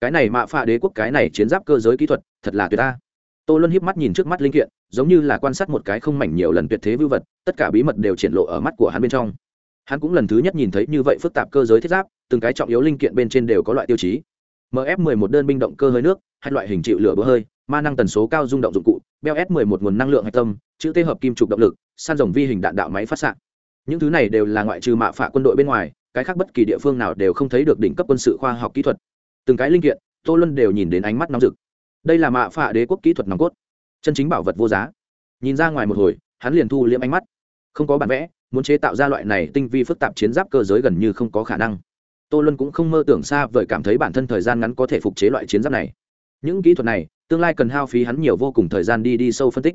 cái này mạ phạ đế quốc, cái này chiến giáp cơ giới kỹ thuật, thật là tuyệt ta tô luân híp mắt nhìn trước mắt linh kiện, giống như là quan sát một cái không mảnh nhiều lần tuyệt thế vưu vật, tất cả bí mật đều triển lộ ở mắt của hắn bên trong. Hắn cũng lần thứ nhất nhìn thấy như vậy phức tạp cơ giới thiết giáp, từng cái trọng yếu linh kiện bên trên đều có loại tiêu chí. Mf 11 đơn binh động cơ hơi nước, hai loại hình chịu lửa bữa hơi, ma năng tần số cao rung động dụng cụ, beo s 11 nguồn năng lượng hạch tâm, chữ tê hợp kim trục động lực, san rồng vi hình đạn đạo máy phát xạ. Những thứ này đều là ngoại trừ mạ phạ quân đội bên ngoài, cái khác bất kỳ địa phương nào đều không thấy được đỉnh cấp quân sự khoa học kỹ thuật từng cái linh kiện, tô luân đều nhìn đến ánh mắt nóng rực. Đây là mạ phạ đế quốc kỹ thuật nòng cốt. Chân chính bảo vật vô giá. Nhìn ra ngoài một hồi, hắn liền thu liễm ánh mắt. Không có bản vẽ, muốn chế tạo ra loại này tinh vi phức tạp chiến giáp cơ giới gần như không có khả năng. Tô luân cũng không mơ tưởng xa vời cảm thấy bản thân thời gian ngắn có thể phục chế loại chiến giáp này. Những kỹ thuật này, tương lai cần hao phí hắn nhiều vô cùng thời gian đi đi sâu phân tích.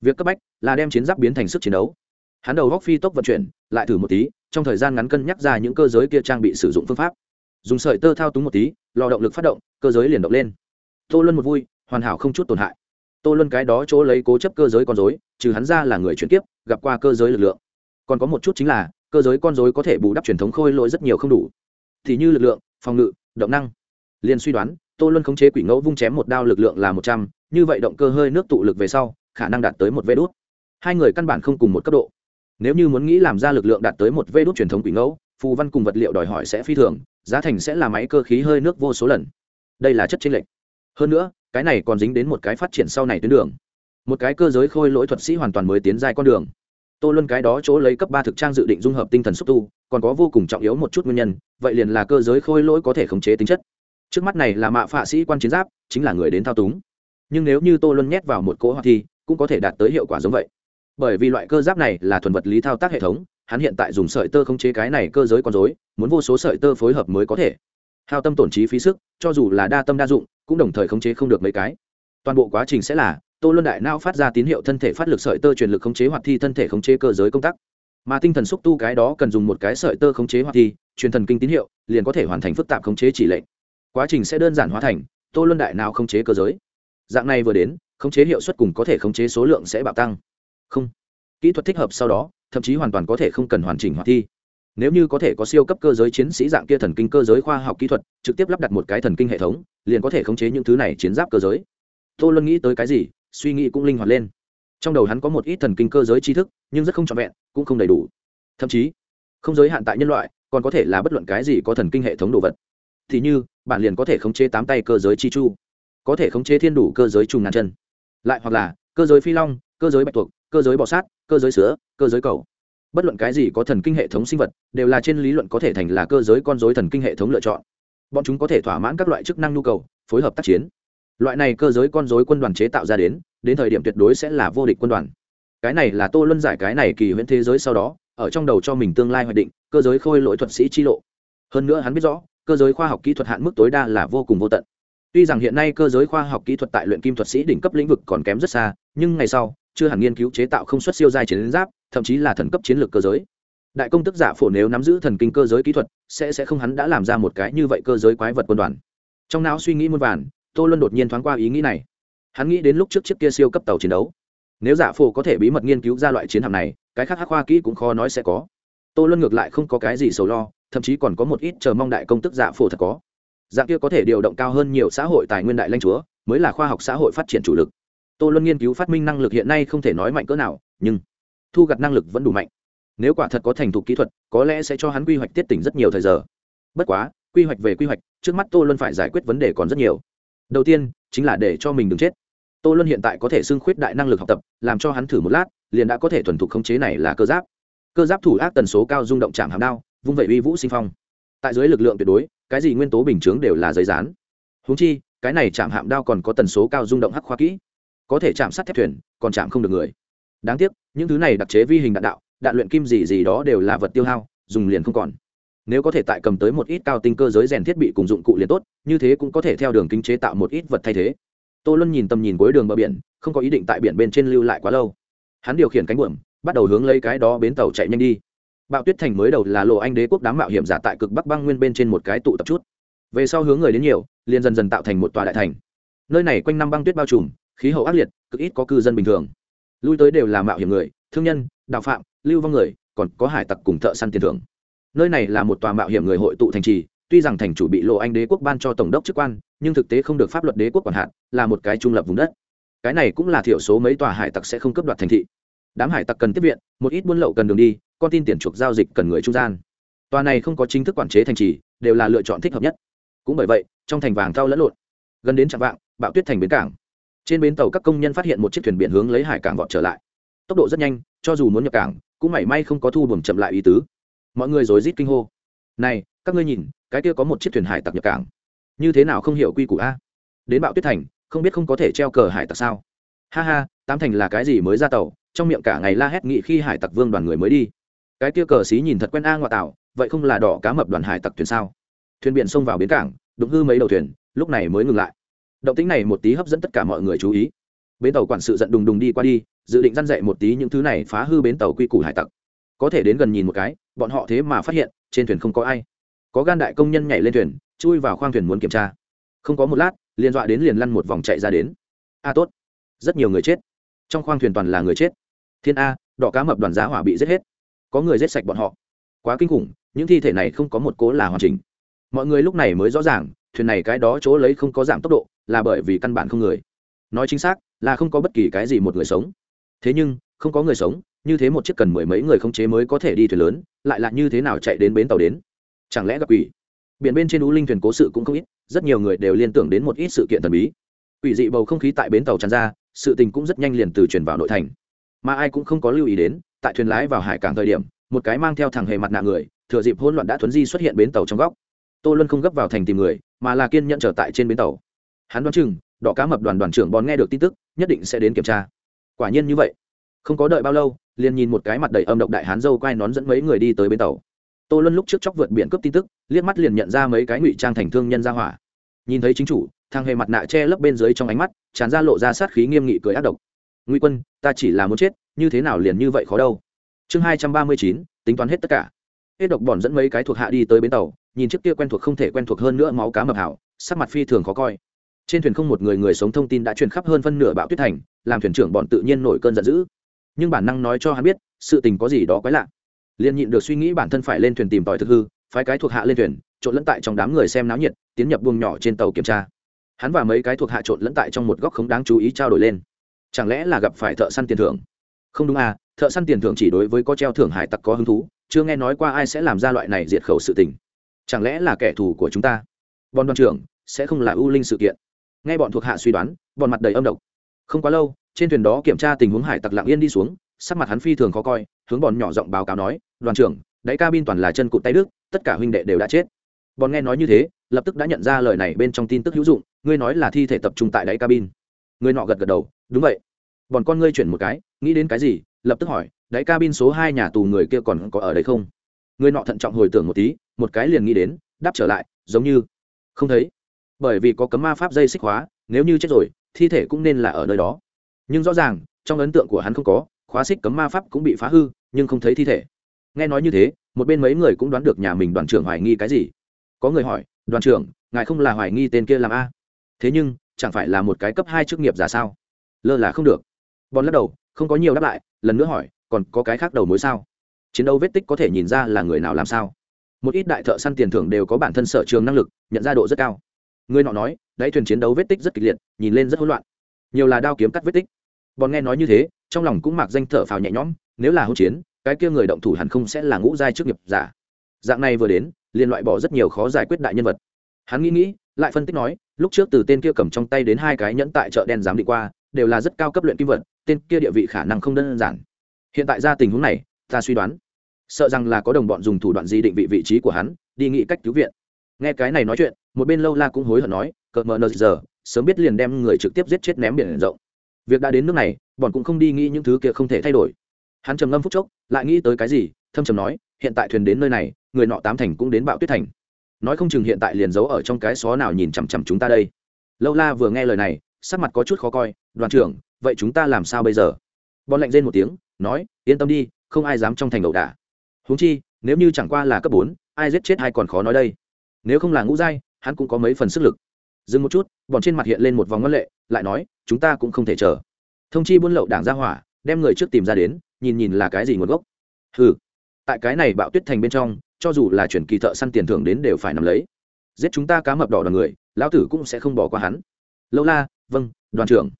Việc cấp bách là đem chiến giáp biến thành sức chiến đấu. Hắn đầu góc phi tốc vận chuyển, lại thử một tí, trong thời gian ngắn cân nhắc ra những cơ giới kia trang bị sử dụng phương pháp. Dùng sợi tơ thao túng một tí lò động lực phát động, cơ giới liền động lên. Tô luân một vui, hoàn hảo không chút tổn hại. Tô luân cái đó chỗ lấy cố chấp cơ giới con dối trừ hắn ra là người chuyển tiếp gặp qua cơ giới lực lượng. Còn có một chút chính là, cơ giới con dối có thể bù đắp truyền thống khôi lỗi rất nhiều không đủ. Thì như lực lượng, phòng ngự, động năng. Liền suy đoán, tô luân khống chế quỷ ngẫu vung chém một đao lực lượng là một trăm, như vậy động cơ hơi nước tụ lực về sau, khả năng đạt tới một vê đốt hai người căn bản không cùng một cấp độ. Nếu như muốn nghĩ làm ra lực lượng đạt tới một vê đốt truyền thống quỷ ngẫu phù văn cùng vật liệu đòi hỏi sẽ phi thường, giá thành sẽ là máy cơ khí hơi nước vô số lần. Đây là chất chênh lệch. Hơn nữa, cái này còn dính đến một cái phát triển sau này tuyến đường. Một cái cơ giới khôi lỗi thuật sĩ hoàn toàn mới tiến dài con đường. Tô luân cái đó chỗ lấy cấp ba thực trang dự định dung hợp tinh thần xúc tu, còn có vô cùng trọng yếu một chút nguyên nhân, vậy liền là cơ giới khôi lỗi có thể khống chế tính chất. Trước mắt này là mạ phạ sĩ quan chiến giáp, chính là người đến thao túng. Nhưng nếu như tô luân nhét vào một cỗ hoạt thi, cũng có thể đạt tới hiệu quả giống vậy. Bởi vì loại cơ giáp này là thuần vật lý thao tác hệ thống hắn hiện tại dùng sợi tơ khống chế cái này cơ giới con dối muốn vô số sợi tơ phối hợp mới có thể. Hao tâm tổn trí phí sức, cho dù là đa tâm đa dụng, cũng đồng thời khống chế không được mấy cái. Toàn bộ quá trình sẽ là, tô luân đại não phát ra tín hiệu thân thể phát lực sợi tơ truyền lực khống chế hoạt thi thân thể khống chế cơ giới công tác mà tinh thần xúc tu cái đó cần dùng một cái sợi tơ khống chế hoạt thi, truyền thần kinh tín hiệu, liền có thể hoàn thành phức tạp khống chế chỉ lệnh. Quá trình sẽ đơn giản hóa thành, tô luân đại não khống chế cơ giới. Dạng này vừa đến, khống chế hiệu suất cùng có thể khống chế số lượng sẽ bạo tăng. Không. Kỹ thuật thích hợp sau đó thậm chí hoàn toàn có thể không cần hoàn chỉnh hoạt thi. Nếu như có thể có siêu cấp cơ giới chiến sĩ dạng kia thần kinh cơ giới khoa học kỹ thuật, trực tiếp lắp đặt một cái thần kinh hệ thống, liền có thể khống chế những thứ này chiến giáp cơ giới. Tô luân nghĩ tới cái gì, suy nghĩ cũng linh hoạt lên. Trong đầu hắn có một ít thần kinh cơ giới tri thức, nhưng rất không trọn vẹn, cũng không đầy đủ. Thậm chí, không giới hạn tại nhân loại, còn có thể là bất luận cái gì có thần kinh hệ thống đồ vật. Thì như, bạn liền có thể khống chế tám tay cơ giới chi chu, có thể khống chế thiên đủ cơ giới trùng ngàn chân. Lại hoặc là, cơ giới phi long, cơ giới bạch tuộc cơ giới bọ sát, cơ giới sữa cơ giới cầu. Bất luận cái gì có thần kinh hệ thống sinh vật, đều là trên lý luận có thể thành là cơ giới con dối thần kinh hệ thống lựa chọn. Bọn chúng có thể thỏa mãn các loại chức năng nhu cầu, phối hợp tác chiến. Loại này cơ giới con dối quân đoàn chế tạo ra đến đến thời điểm tuyệt đối sẽ là vô địch quân đoàn. Cái này là tô luân giải cái này kỳ huyễn thế giới sau đó, ở trong đầu cho mình tương lai hoạch định, cơ giới khôi lỗi thuật sĩ chi lộ. Hơn nữa hắn biết rõ, cơ giới khoa học kỹ thuật hạn mức tối đa là vô cùng vô tận. Tuy rằng hiện nay cơ giới khoa học kỹ thuật tại luyện kim thuật sĩ đỉnh cấp lĩnh vực còn kém rất xa, nhưng ngày sau chưa hẳn nghiên cứu chế tạo không xuất siêu giai chiến giáp, thậm chí là thần cấp chiến lược cơ giới. Đại công tức giả phổ nếu nắm giữ thần kinh cơ giới kỹ thuật, sẽ sẽ không hắn đã làm ra một cái như vậy cơ giới quái vật quân đoàn. Trong não suy nghĩ muôn vàn, tô luân đột nhiên thoáng qua ý nghĩ này. Hắn nghĩ đến lúc trước chiếc kia siêu cấp tàu chiến đấu. Nếu giả phổ có thể bí mật nghiên cứu ra loại chiến hạm này, cái khác hắc khoa kỹ cũng khó nói sẽ có. Tô luân ngược lại không có cái gì sầu lo, thậm chí còn có một ít chờ mong đại công tức giả phổ thật có. Dạng kia có thể điều động cao hơn nhiều xã hội tài nguyên đại lanh chúa, mới là khoa học xã hội phát triển chủ lực tô luân nghiên cứu phát minh năng lực hiện nay không thể nói mạnh cỡ nào, nhưng thu gặt năng lực vẫn đủ mạnh. Nếu quả thật có thành thục kỹ thuật, có lẽ sẽ cho hắn quy hoạch tiết tỉnh rất nhiều thời giờ. Bất quá, quy hoạch về quy hoạch, trước mắt tô luân phải giải quyết vấn đề còn rất nhiều. Đầu tiên, chính là để cho mình đừng chết. Tô luân hiện tại có thể xưng khuyết đại năng lực học tập, làm cho hắn thử một lát, liền đã có thể thuần thục khống chế này là cơ giáp. Cơ giáp thủ ác tần số cao rung động chạm hàm đao, vung vẩy uy vũ sinh phong. Tại dưới lực lượng tuyệt đối, cái gì nguyên tố bình chướng đều là giấy rán húng chi, cái này chạm hạm đao còn có tần số cao rung động hắc khoa kỹ có thể chạm sát thép thuyền, còn chạm không được người. Đáng tiếc, những thứ này đặc chế vi hình đạn đạo, đạn luyện kim gì gì đó đều là vật tiêu hao, dùng liền không còn. Nếu có thể tại cầm tới một ít cao tinh cơ giới rèn thiết bị cùng dụng cụ liền tốt, như thế cũng có thể theo đường kinh chế tạo một ít vật thay thế. Tô luân nhìn tầm nhìn cuối đường bờ biển, không có ý định tại biển bên trên lưu lại quá lâu. Hắn điều khiển cánh buồm, bắt đầu hướng lấy cái đó bến tàu chạy nhanh đi. Bạo tuyết thành mới đầu là lộ anh đế quốc đám mạo hiểm giả tại cực bắc băng nguyên bên trên một cái tụ tập chút. Về sau hướng người đến nhiều, liền dần dần tạo thành một tòa đại thành. Nơi này quanh năm băng tuyết bao trùm khí hậu ác liệt, cực ít có cư dân bình thường. Lui tới đều là mạo hiểm người, thương nhân, đạo phạm, lưu vong người, còn có hải tặc cùng thợ săn tiền thưởng. Nơi này là một tòa mạo hiểm người hội tụ thành trì, tuy rằng thành chủ bị lộ anh đế quốc ban cho tổng đốc chức quan, nhưng thực tế không được pháp luật đế quốc quản hạn, là một cái trung lập vùng đất. Cái này cũng là thiểu số mấy tòa hải tặc sẽ không cấp đoạt thành thị. Đám hải tặc cần tiếp viện, một ít buôn lậu cần đường đi, con tin tiền chuộc giao dịch cần người trung gian. Tòa này không có chính thức quản chế thành trì, đều là lựa chọn thích hợp nhất. Cũng bởi vậy, trong thành vàng thao lẫn lộn. Gần đến trạm vạng, bạo tuyết thành bến cảng trên bến tàu các công nhân phát hiện một chiếc thuyền biển hướng lấy hải cảng vọt trở lại. Tốc độ rất nhanh, cho dù muốn nhập cảng, cũng mảy may không có thu buồm chậm lại ý tứ. Mọi người rối rít kinh hô. Này, các ngươi nhìn, cái kia có một chiếc thuyền hải tặc nhập cảng. Như thế nào không hiểu quy củ a? Đến bạo tuyết thành, không biết không có thể treo cờ hải tặc sao? Ha ha, tám thành là cái gì mới ra tàu? Trong miệng cả ngày la hét nghị khi hải tặc vương đoàn người mới đi. Cái kia cờ xí nhìn thật quen a ngoại tạo vậy không là đỏ cá mập đoàn hải tặc thuyền sao? Thuyền biển xông vào bến cảng, đụng hư mấy đầu thuyền, lúc này mới ngừng lại động tính này một tí hấp dẫn tất cả mọi người chú ý. Bến tàu quản sự giận đùng đùng đi qua đi, dự định răn dậy một tí những thứ này phá hư bến tàu quy củ hải tặc. Có thể đến gần nhìn một cái, bọn họ thế mà phát hiện, trên thuyền không có ai. Có gan đại công nhân nhảy lên thuyền, chui vào khoang thuyền muốn kiểm tra. Không có một lát, liền dọa đến liền lăn một vòng chạy ra đến. A, tốt. Rất nhiều người chết. Trong khoang thuyền toàn là người chết. Thiên a, đỏ cá mập đoàn giá hỏa bị giết hết. Có người giết sạch bọn họ. Quá kinh khủng, những thi thể này không có một cố là hoàn chỉnh. Mọi người lúc này mới rõ ràng thuyền này cái đó chỗ lấy không có giảm tốc độ, là bởi vì căn bản không người. Nói chính xác, là không có bất kỳ cái gì một người sống. Thế nhưng, không có người sống, như thế một chiếc cần mười mấy người khống chế mới có thể đi thuyền lớn, lại là như thế nào chạy đến bến tàu đến? Chẳng lẽ gặp quỷ? Biển bên trên ú linh thuyền cố sự cũng không ít, rất nhiều người đều liên tưởng đến một ít sự kiện thần bí. Quỷ dị bầu không khí tại bến tàu tràn ra, sự tình cũng rất nhanh liền từ chuyển vào nội thành. Mà ai cũng không có lưu ý đến, tại thuyền lái vào hải cảng thời điểm, một cái mang theo thằng hề mặt nạ người, thừa dịp hỗn loạn đã thuấn di xuất hiện bến tàu trong góc tô luân không gấp vào thành tìm người, mà là kiên nhận trở tại trên bến tàu. Hắn đoán chừng, đỏ cá mập đoàn đoàn trưởng bòn nghe được tin tức, nhất định sẽ đến kiểm tra. Quả nhiên như vậy. Không có đợi bao lâu, liền nhìn một cái mặt đầy âm độc đại hán dâu quay nón dẫn mấy người đi tới bến tàu. Tô luân lúc trước chóc vượt biển cướp tin tức, liếc mắt liền nhận ra mấy cái ngụy trang thành thương nhân ra hỏa. Nhìn thấy chính chủ thang hề mặt nạ che lấp bên dưới trong ánh mắt, tràn ra lộ ra sát khí nghiêm nghị cười ác độc. Ngụy quân, ta chỉ là muốn chết, như thế nào liền như vậy khó đâu? Chương hai trăm ba mươi chín, tính toán hết tất cả. Hết độc bòn dẫn mấy cái thuộc hạ đi tới bến tàu nhìn chiếc kia quen thuộc không thể quen thuộc hơn nữa máu cá mập hảo, sắc mặt phi thường khó coi. Trên thuyền không một người người sống thông tin đã truyền khắp hơn phân nửa bão tuyết thành, làm thuyền trưởng bọn tự nhiên nổi cơn giận dữ. Nhưng bản năng nói cho hắn biết, sự tình có gì đó quái lạ. Liền nhịn được suy nghĩ bản thân phải lên thuyền tìm tòi thực hư, phái cái thuộc hạ lên thuyền, trộn lẫn tại trong đám người xem náo nhiệt, tiến nhập buông nhỏ trên tàu kiểm tra. Hắn và mấy cái thuộc hạ trộn lẫn tại trong một góc không đáng chú ý trao đổi lên. Chẳng lẽ là gặp phải thợ săn tiền thưởng? Không đúng à thợ săn tiền thưởng chỉ đối với có treo thưởng hải tặc có hứng thú, chưa nghe nói qua ai sẽ làm ra loại này diệt khẩu sự tình chẳng lẽ là kẻ thù của chúng ta? Bọn đoàn trưởng, sẽ không là ưu linh sự kiện. Nghe bọn thuộc hạ suy đoán, bọn mặt đầy âm độc. Không quá lâu, trên thuyền đó kiểm tra tình huống hải tặc lặng yên đi xuống, sắc mặt hắn phi thường khó coi, hướng bọn nhỏ giọng báo cáo nói, đoàn trưởng, đáy cabin toàn là chân cụt tay đức tất cả huynh đệ đều đã chết. Bọn nghe nói như thế, lập tức đã nhận ra lời này bên trong tin tức hữu dụng, ngươi nói là thi thể tập trung tại đáy cabin. Người nọ gật gật đầu, đúng vậy. Bọn con ngươi chuyển một cái, nghĩ đến cái gì? Lập tức hỏi, đáy cabin số hai nhà tù người kia còn có ở đây không? Người nọ thận trọng hồi tưởng một tí, một cái liền nghĩ đến, đáp trở lại, giống như, không thấy. Bởi vì có cấm ma pháp dây xích hóa, nếu như chết rồi, thi thể cũng nên là ở nơi đó. Nhưng rõ ràng, trong ấn tượng của hắn không có, khóa xích cấm ma pháp cũng bị phá hư, nhưng không thấy thi thể. Nghe nói như thế, một bên mấy người cũng đoán được nhà mình đoàn trưởng hoài nghi cái gì. Có người hỏi, đoàn trưởng, ngài không là hoài nghi tên kia làm a? Thế nhưng, chẳng phải là một cái cấp hai chức nghiệp giả sao? Lơ là không được. Bọn lắc đầu, không có nhiều đáp lại, lần nữa hỏi, còn có cái khác đầu mối sao? Chiến đấu vết tích có thể nhìn ra là người nào làm sao. Một ít đại thợ săn tiền thưởng đều có bản thân sở trường năng lực, nhận ra độ rất cao. Người nọ nói, đáy thuyền chiến đấu vết tích rất kịch liệt, nhìn lên rất hỗn loạn. Nhiều là đao kiếm cắt vết tích. Bọn nghe nói như thế, trong lòng cũng mặc danh thở phào nhẹ nhõm, nếu là hỗn chiến, cái kia người động thủ hẳn không sẽ là ngũ giai trước nghiệp giả. Dạng này vừa đến, liền loại bỏ rất nhiều khó giải quyết đại nhân vật. Hắn nghĩ nghĩ, lại phân tích nói, lúc trước từ tên kia cầm trong tay đến hai cái nhẫn tại chợ đen giám định qua, đều là rất cao cấp luyện kim vật, tên kia địa vị khả năng không đơn giản. Hiện tại ra tình huống này, ta suy đoán sợ rằng là có đồng bọn dùng thủ đoạn gì định vị vị trí của hắn, đi nghĩ cách cứu viện. Nghe cái này nói chuyện, một bên lâu la cũng hối hận nói cợt mờ nờ giờ, sớm biết liền đem người trực tiếp giết chết ném biển rộng. Việc đã đến nước này, bọn cũng không đi nghĩ những thứ kia không thể thay đổi. Hắn trầm ngâm phút chốc, lại nghĩ tới cái gì, thâm trầm nói, hiện tại thuyền đến nơi này, người nọ tám thành cũng đến bạo tuyết thành. Nói không chừng hiện tại liền giấu ở trong cái xó nào nhìn chằm chằm chúng ta đây. Lâu la vừa nghe lời này, sắc mặt có chút khó coi, đoàn trưởng, vậy chúng ta làm sao bây giờ? Bọn lạnh rên một tiếng, nói, yên tâm đi, không ai dám trong thành ẩu đả huống chi, nếu như chẳng qua là cấp bốn, ai giết chết ai còn khó nói đây. Nếu không là ngũ giai, hắn cũng có mấy phần sức lực. Dừng một chút, bọn trên mặt hiện lên một vòng ngân lệ, lại nói, chúng ta cũng không thể chờ. Thông chi buôn lậu đảng ra hỏa, đem người trước tìm ra đến, nhìn nhìn là cái gì nguồn gốc. Ừ tại cái này bạo tuyết thành bên trong, cho dù là chuyển kỳ thợ săn tiền thưởng đến đều phải nằm lấy. Giết chúng ta cá mập đỏ đoàn người, lão tử cũng sẽ không bỏ qua hắn. Lâu la vâng đoàn trưởng.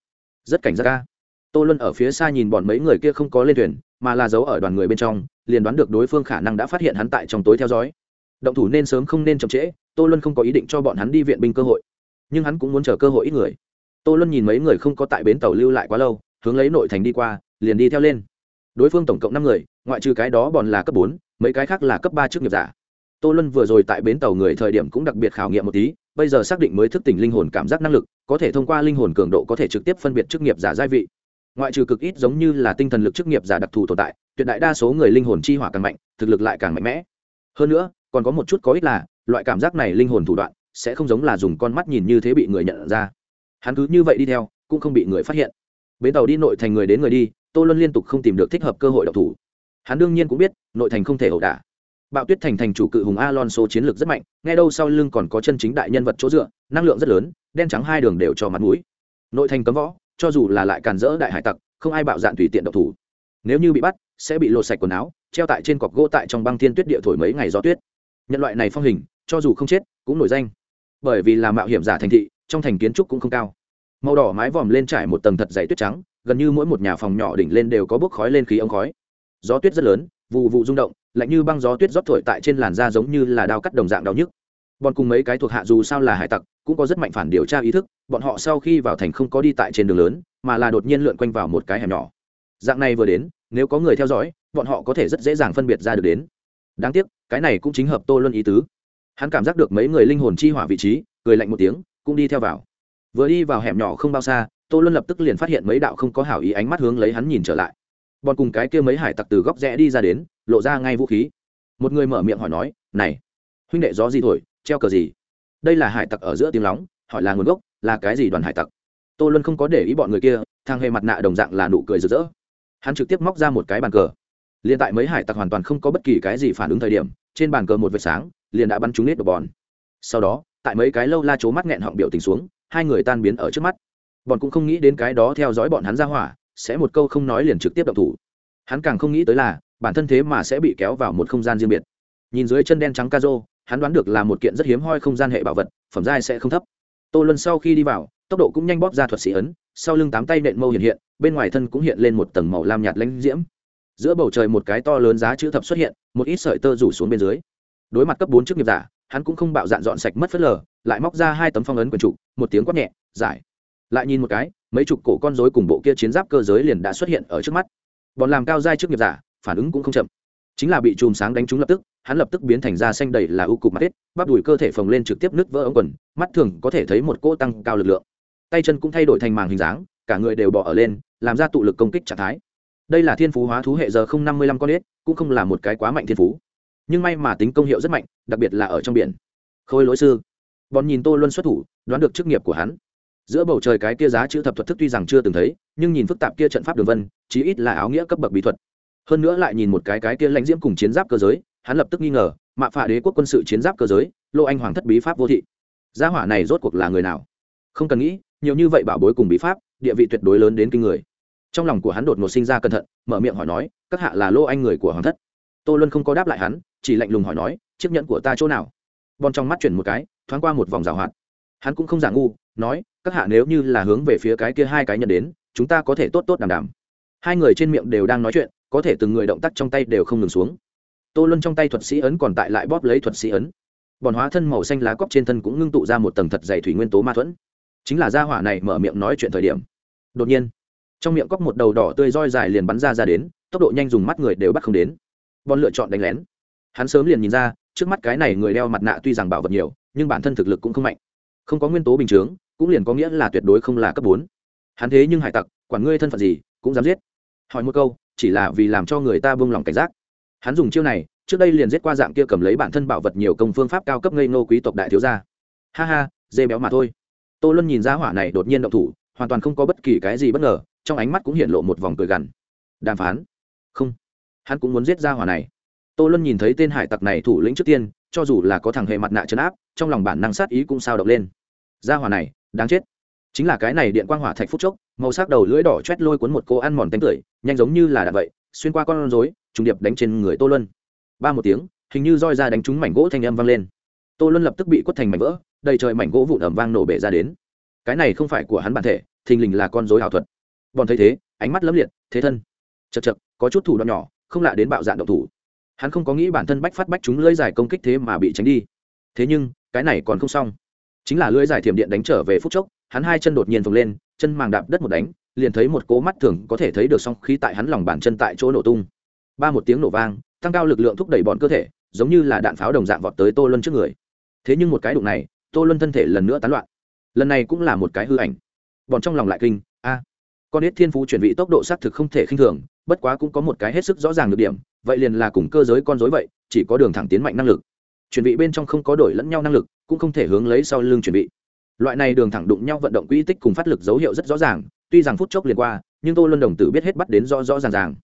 Rất cảnh giác ca tô luân ở phía xa nhìn bọn mấy người kia không có lên thuyền, mà là giấu ở đoàn người bên trong liền đoán được đối phương khả năng đã phát hiện hắn tại trong tối theo dõi. Động thủ nên sớm không nên chậm trễ, tô luân không có ý định cho bọn hắn đi viện binh cơ hội. Nhưng hắn cũng muốn chờ cơ hội ít người. Tô luân nhìn mấy người không có tại bến tàu lưu lại quá lâu, hướng lấy nội thành đi qua, liền đi theo lên. Đối phương tổng cộng năm người, ngoại trừ cái đó bọn là cấp bốn, mấy cái khác là cấp ba chức nghiệp giả. Tô luân vừa rồi tại bến tàu người thời điểm cũng đặc biệt khảo nghiệm một tí, bây giờ xác định mới thức tỉnh linh hồn cảm giác năng lực, có thể thông qua linh hồn cường độ có thể trực tiếp phân biệt chức nghiệp giả gia vị. Ngoại trừ cực ít giống như là tinh thần lực chức nghiệp giả đặc thù tồn tại tuyệt đại đa số người linh hồn chi hỏa càng mạnh, thực lực lại càng mạnh mẽ. Hơn nữa, còn có một chút có ích là, loại cảm giác này linh hồn thủ đoạn sẽ không giống là dùng con mắt nhìn như thế bị người nhận ra. Hắn cứ như vậy đi theo, cũng không bị người phát hiện. Bến tàu đi nội thành người đến người đi, tô luân liên tục không tìm được thích hợp cơ hội độc thủ. Hắn đương nhiên cũng biết, nội thành không thể ẩu đả. Bạo tuyết thành thành chủ cự hùng alonso chiến lược rất mạnh, nghe đâu sau lưng còn có chân chính đại nhân vật chỗ dựa, năng lượng rất lớn, đen trắng hai đường đều cho mặt mũi. Nội thành cấm võ, cho dù là lại càn rỡ đại hải tặc, không ai bạo dạn tùy tiện độc thủ nếu như bị bắt, sẽ bị lột sạch quần áo, treo tại trên cọc gỗ tại trong băng thiên tuyết địa thổi mấy ngày gió tuyết. Nhân loại này phong hình, cho dù không chết, cũng nổi danh. Bởi vì là mạo hiểm giả thành thị, trong thành kiến trúc cũng không cao. Màu đỏ mái vòm lên trải một tầng thật dày tuyết trắng, gần như mỗi một nhà phòng nhỏ đỉnh lên đều có bốc khói lên khí ống khói. Gió tuyết rất lớn vụ vụ rung động, lạnh như băng gió tuyết rót thổi tại trên làn da giống như là đao cắt đồng dạng đau nhức. Bọn cùng mấy cái thuộc hạ dù sao là hải tặc, cũng có rất mạnh phản điều tra ý thức, bọn họ sau khi vào thành không có đi tại trên đường lớn, mà là đột nhiên lượn quanh vào một cái hẻm nhỏ dạng này vừa đến, nếu có người theo dõi, bọn họ có thể rất dễ dàng phân biệt ra được đến. Đáng tiếc, cái này cũng chính hợp tô luân ý tứ. Hắn cảm giác được mấy người linh hồn chi hỏa vị trí, cười lạnh một tiếng, cũng đi theo vào. Vừa đi vào hẻm nhỏ không bao xa, tô luân lập tức liền phát hiện mấy đạo không có hảo ý ánh mắt hướng lấy hắn nhìn trở lại. Bọn cùng cái kia mấy hải tặc từ góc rẽ đi ra đến, lộ ra ngay vũ khí. Một người mở miệng hỏi nói, này, huynh đệ gió gì thổi, treo cờ gì? Đây là hải tặc ở giữa tiếng lóng, hỏi là nguồn gốc, là cái gì đoàn hải tặc? Tô luân không có để ý bọn người kia, thang hề mặt nạ đồng dạng là nụ cười rực rỡ hắn trực tiếp móc ra một cái bàn cờ. Liền tại mấy hải tặc hoàn toàn không có bất kỳ cái gì phản ứng thời điểm, trên bàn cờ một vệt sáng, liền đã bắn trúng nết đ bòn sau đó, tại mấy cái lâu la chố mắt nghẹn họng biểu tình xuống, hai người tan biến ở trước mắt. Bọn cũng không nghĩ đến cái đó theo dõi bọn hắn ra hỏa, sẽ một câu không nói liền trực tiếp động thủ. Hắn càng không nghĩ tới là, bản thân thế mà sẽ bị kéo vào một không gian riêng biệt. Nhìn dưới chân đen trắng ca rô, hắn đoán được là một kiện rất hiếm hoi không gian hệ bảo vật, phẩm giai sẽ không thấp. Tô luân sau khi đi vào, tốc độ cũng nhanh bóp ra thuật sĩ ấn, sau lưng tám tay nện mâu hiện hiện bên ngoài thân cũng hiện lên một tầng màu lam nhạt lãnh diễm. Giữa bầu trời một cái to lớn giá chữ thập xuất hiện, một ít sợi tơ rủ xuống bên dưới. Đối mặt cấp bốn chức nghiệp giả, hắn cũng không bạo dạn dọn sạch mất phớt lờ, lại móc ra hai tấm phong ấn quần trụ, một tiếng quát nhẹ, giải. Lại nhìn một cái, mấy chục cổ con rối cùng bộ kia chiến giáp cơ giới liền đã xuất hiện ở trước mắt. Bọn làm cao giai trước nghiệp giả, phản ứng cũng không chậm. Chính là bị chùm sáng đánh trúng lập tức, hắn lập tức biến thành da xanh đầy là ưu cục mặt tết bắp đùi cơ thể phồng lên trực tiếp nứt vỡ ống quần, mắt thường có thể thấy một cỗ tăng cao lực lượng. Tay chân cũng thay đổi thành màng hình dáng cả người đều bỏ ở lên, làm ra tụ lực công kích trạng thái. Đây là thiên phú hóa thú hệ giờ không năm mươi lăm con ếch, cũng không là một cái quá mạnh thiên phú. Nhưng may mà tính công hiệu rất mạnh, đặc biệt là ở trong biển. Khôi lỗi sư. Bọn nhìn tô luân xuất thủ, đoán được chức nghiệp của hắn. Giữa bầu trời cái kia giá chữ thập thuật thức tuy rằng chưa từng thấy, nhưng nhìn phức tạp kia trận pháp đường vân, chí ít là áo nghĩa cấp bậc bí thuật. Hơn nữa lại nhìn một cái cái kia lãnh diễm cùng chiến giáp cơ giới, hắn lập tức nghi ngờ, mạ phạ đế quốc quân sự chiến giáp cơ giới, lô anh hoàng thất bí pháp vô thị. Gia hỏa này rốt cuộc là người nào? Không cần nghĩ, nhiều như vậy bảo bối cùng bí pháp địa vị tuyệt đối lớn đến kinh người. Trong lòng của hắn đột ngột sinh ra cẩn thận, mở miệng hỏi nói, các hạ là lô anh người của hoàng thất? Tô luân không có đáp lại hắn, chỉ lạnh lùng hỏi nói, chiếc nhẫn của ta chỗ nào? Bon trong mắt chuyển một cái, thoáng qua một vòng rào hoạt. Hắn cũng không giả ngu, nói, các hạ nếu như là hướng về phía cái kia hai cái nhận đến, chúng ta có thể tốt tốt đảm đảm. Hai người trên miệng đều đang nói chuyện, có thể từng người động tác trong tay đều không ngừng xuống. Tô luân trong tay thuật sĩ ấn còn tại lại bóp lấy thuật sĩ ấn. Bòn hóa thân màu xanh lá cóc trên thân cũng ngưng tụ ra một tầng thật dày thủy nguyên tố ma thuẫn. Chính là gia hỏa này mở miệng nói chuyện thời điểm đột nhiên, trong miệng cóc một đầu đỏ tươi roi dài liền bắn ra ra đến, tốc độ nhanh dùng mắt người đều bắt không đến. Bọn lựa chọn đánh lén. Hắn sớm liền nhìn ra, trước mắt cái này người đeo mặt nạ tuy rằng bảo vật nhiều, nhưng bản thân thực lực cũng không mạnh. Không có nguyên tố bình chướng, cũng liền có nghĩa là tuyệt đối không là cấp bốn. Hắn thế nhưng hải tặc, quản ngươi thân phận gì, cũng dám giết. Hỏi một câu, chỉ là vì làm cho người ta buông lòng cảnh giác. Hắn dùng chiêu này, trước đây liền giết qua dạng kia cầm lấy bản thân bảo vật nhiều công phương pháp cao cấp ngây nô quý tộc đại thiếu gia. Ha ha, dê béo mà thôi. Tô luân nhìn ra hỏa này đột nhiên động thủ hoàn toàn không có bất kỳ cái gì bất ngờ, trong ánh mắt cũng hiện lộ một vòng cười gằn. Đàm phán. Không. Hắn cũng muốn giết ra hỏa này. Tô luân nhìn thấy tên hải tặc này thủ lĩnh trước tiên, cho dù là có thằng hệ mặt nạ chấn áp, trong lòng bản năng sát ý cũng sao động lên. Ra hỏa này, đáng chết. Chính là cái này điện quang hỏa thạch phút chốc, màu sắc đầu lưỡi đỏ chét lôi cuốn một cô ăn mòn tánh tưởi, nhanh giống như là đạn vậy, xuyên qua con rối, trùng điệp đánh trên người tô luân. Ba một tiếng, hình như roi ra đánh trúng mảnh gỗ thanh âm vang lên. Tô luân lập tức bị quất thành mảnh vỡ, đầy trời mảnh gỗ vụn ẩm vang nổ bể ra đến cái này không phải của hắn bản thể, thình lình là con dối ảo thuật. Bọn thấy thế, ánh mắt lấm liệt, thế thân. Chật chật có chút thủ đoạn nhỏ, không lạ đến bạo dạn động thủ. Hắn không có nghĩ bản thân bách phát bách chúng lưỡi dài công kích thế mà bị tránh đi. Thế nhưng, cái này còn không xong. Chính là lưỡi dài thiểm điện đánh trở về phút chốc, hắn hai chân đột nhiên phồng lên, chân màng đạp đất một đánh, liền thấy một cố mắt thường có thể thấy được song khí tại hắn lòng bàn chân tại chỗ nổ tung. Ba một tiếng nổ vang, tăng cao lực lượng thúc đẩy bọn cơ thể, giống như là đạn pháo đồng dạng vọt tới tô luân trước người. Thế nhưng một cái đụng này, tô luân thân thể lần nữa tán loạn lần này cũng là một cái hư ảnh. Bọn trong lòng lại kinh, a, con ít thiên phú chuyển vị tốc độ xác thực không thể khinh thường, bất quá cũng có một cái hết sức rõ ràng được điểm, vậy liền là cùng cơ giới con dối vậy, chỉ có đường thẳng tiến mạnh năng lực. Chuyển vị bên trong không có đổi lẫn nhau năng lực, cũng không thể hướng lấy sau lưng chuyển vị. Loại này đường thẳng đụng nhau vận động quỹ tích cùng phát lực dấu hiệu rất rõ ràng, tuy rằng phút chốc liền qua, nhưng tô luân đồng tử biết hết bắt đến rõ rõ ràng ràng.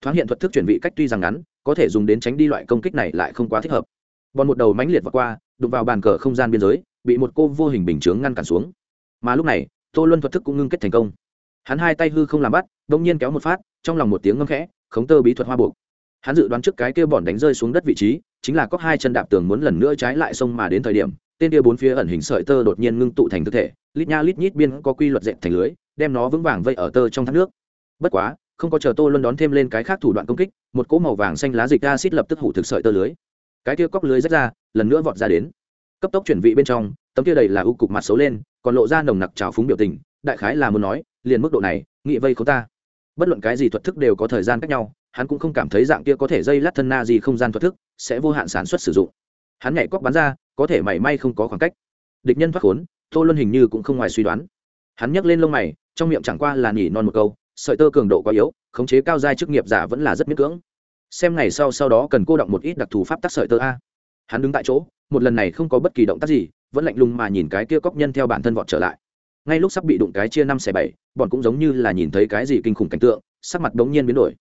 Thoáng hiện thuật thức chuyển vị cách tuy rằng ngắn, có thể dùng đến tránh đi loại công kích này lại không quá thích hợp. Bọn một đầu mãnh liệt vượt qua, đụng vào bàn cờ không gian biên giới bị một cô vô hình bình chướng ngăn cản xuống. Mà lúc này, tô luân thuật thức cũng ngưng kết thành công. Hắn hai tay hư không làm bắt, đông nhiên kéo một phát, trong lòng một tiếng ngâm khẽ, khống tơ bí thuật hoa buộc. Hắn dự đoán trước cái kia bọn đánh rơi xuống đất vị trí, chính là có hai chân đạp tường muốn lần nữa trái lại sông mà đến thời điểm, tên kia bốn phía ẩn hình sợi tơ đột nhiên ngưng tụ thành thực thể, lít nha lít nhít biên có quy luật dẹp thành lưới, đem nó vững vàng vây ở tơ trong thác nước. Bất quá, không có chờ tô luân đón thêm lên cái khác thủ đoạn công kích, một cỗ màu vàng xanh lá dịch acid lập tức hủ thực sợi tơ lưới. Cái kia cóc lưới rách ra, lần nữa vọt ra đến cấp tốc chuyển vị bên trong, tấm kia đầy là u cục mặt xấu lên, còn lộ ra nồng nặc trào phúng biểu tình, đại khái là muốn nói, liền mức độ này, nghị vây không ta. Bất luận cái gì thuật thức đều có thời gian cách nhau, hắn cũng không cảm thấy dạng kia có thể dây lát thân na gì không gian thuật thức sẽ vô hạn sản xuất sử dụng. Hắn nhảy cóc bắn ra, có thể mảy may không có khoảng cách. Địch nhân thoát khốn, tô luân hình như cũng không ngoài suy đoán. Hắn nhấc lên lông mày, trong miệng chẳng qua là nhỉ non một câu, sợi tơ cường độ quá yếu, khống chế cao giai chức nghiệp giả vẫn là rất miễn cưỡng. Xem ngày sau sau đó cần cô động một ít đặc thù pháp tắc sợi tơ a hắn đứng tại chỗ, một lần này không có bất kỳ động tác gì, vẫn lạnh lùng mà nhìn cái kia cóc nhân theo bản thân vọt trở lại. Ngay lúc sắp bị đụng cái chia năm xẻ bảy, bọn cũng giống như là nhìn thấy cái gì kinh khủng cảnh tượng, sắc mặt đống nhiên biến đổi.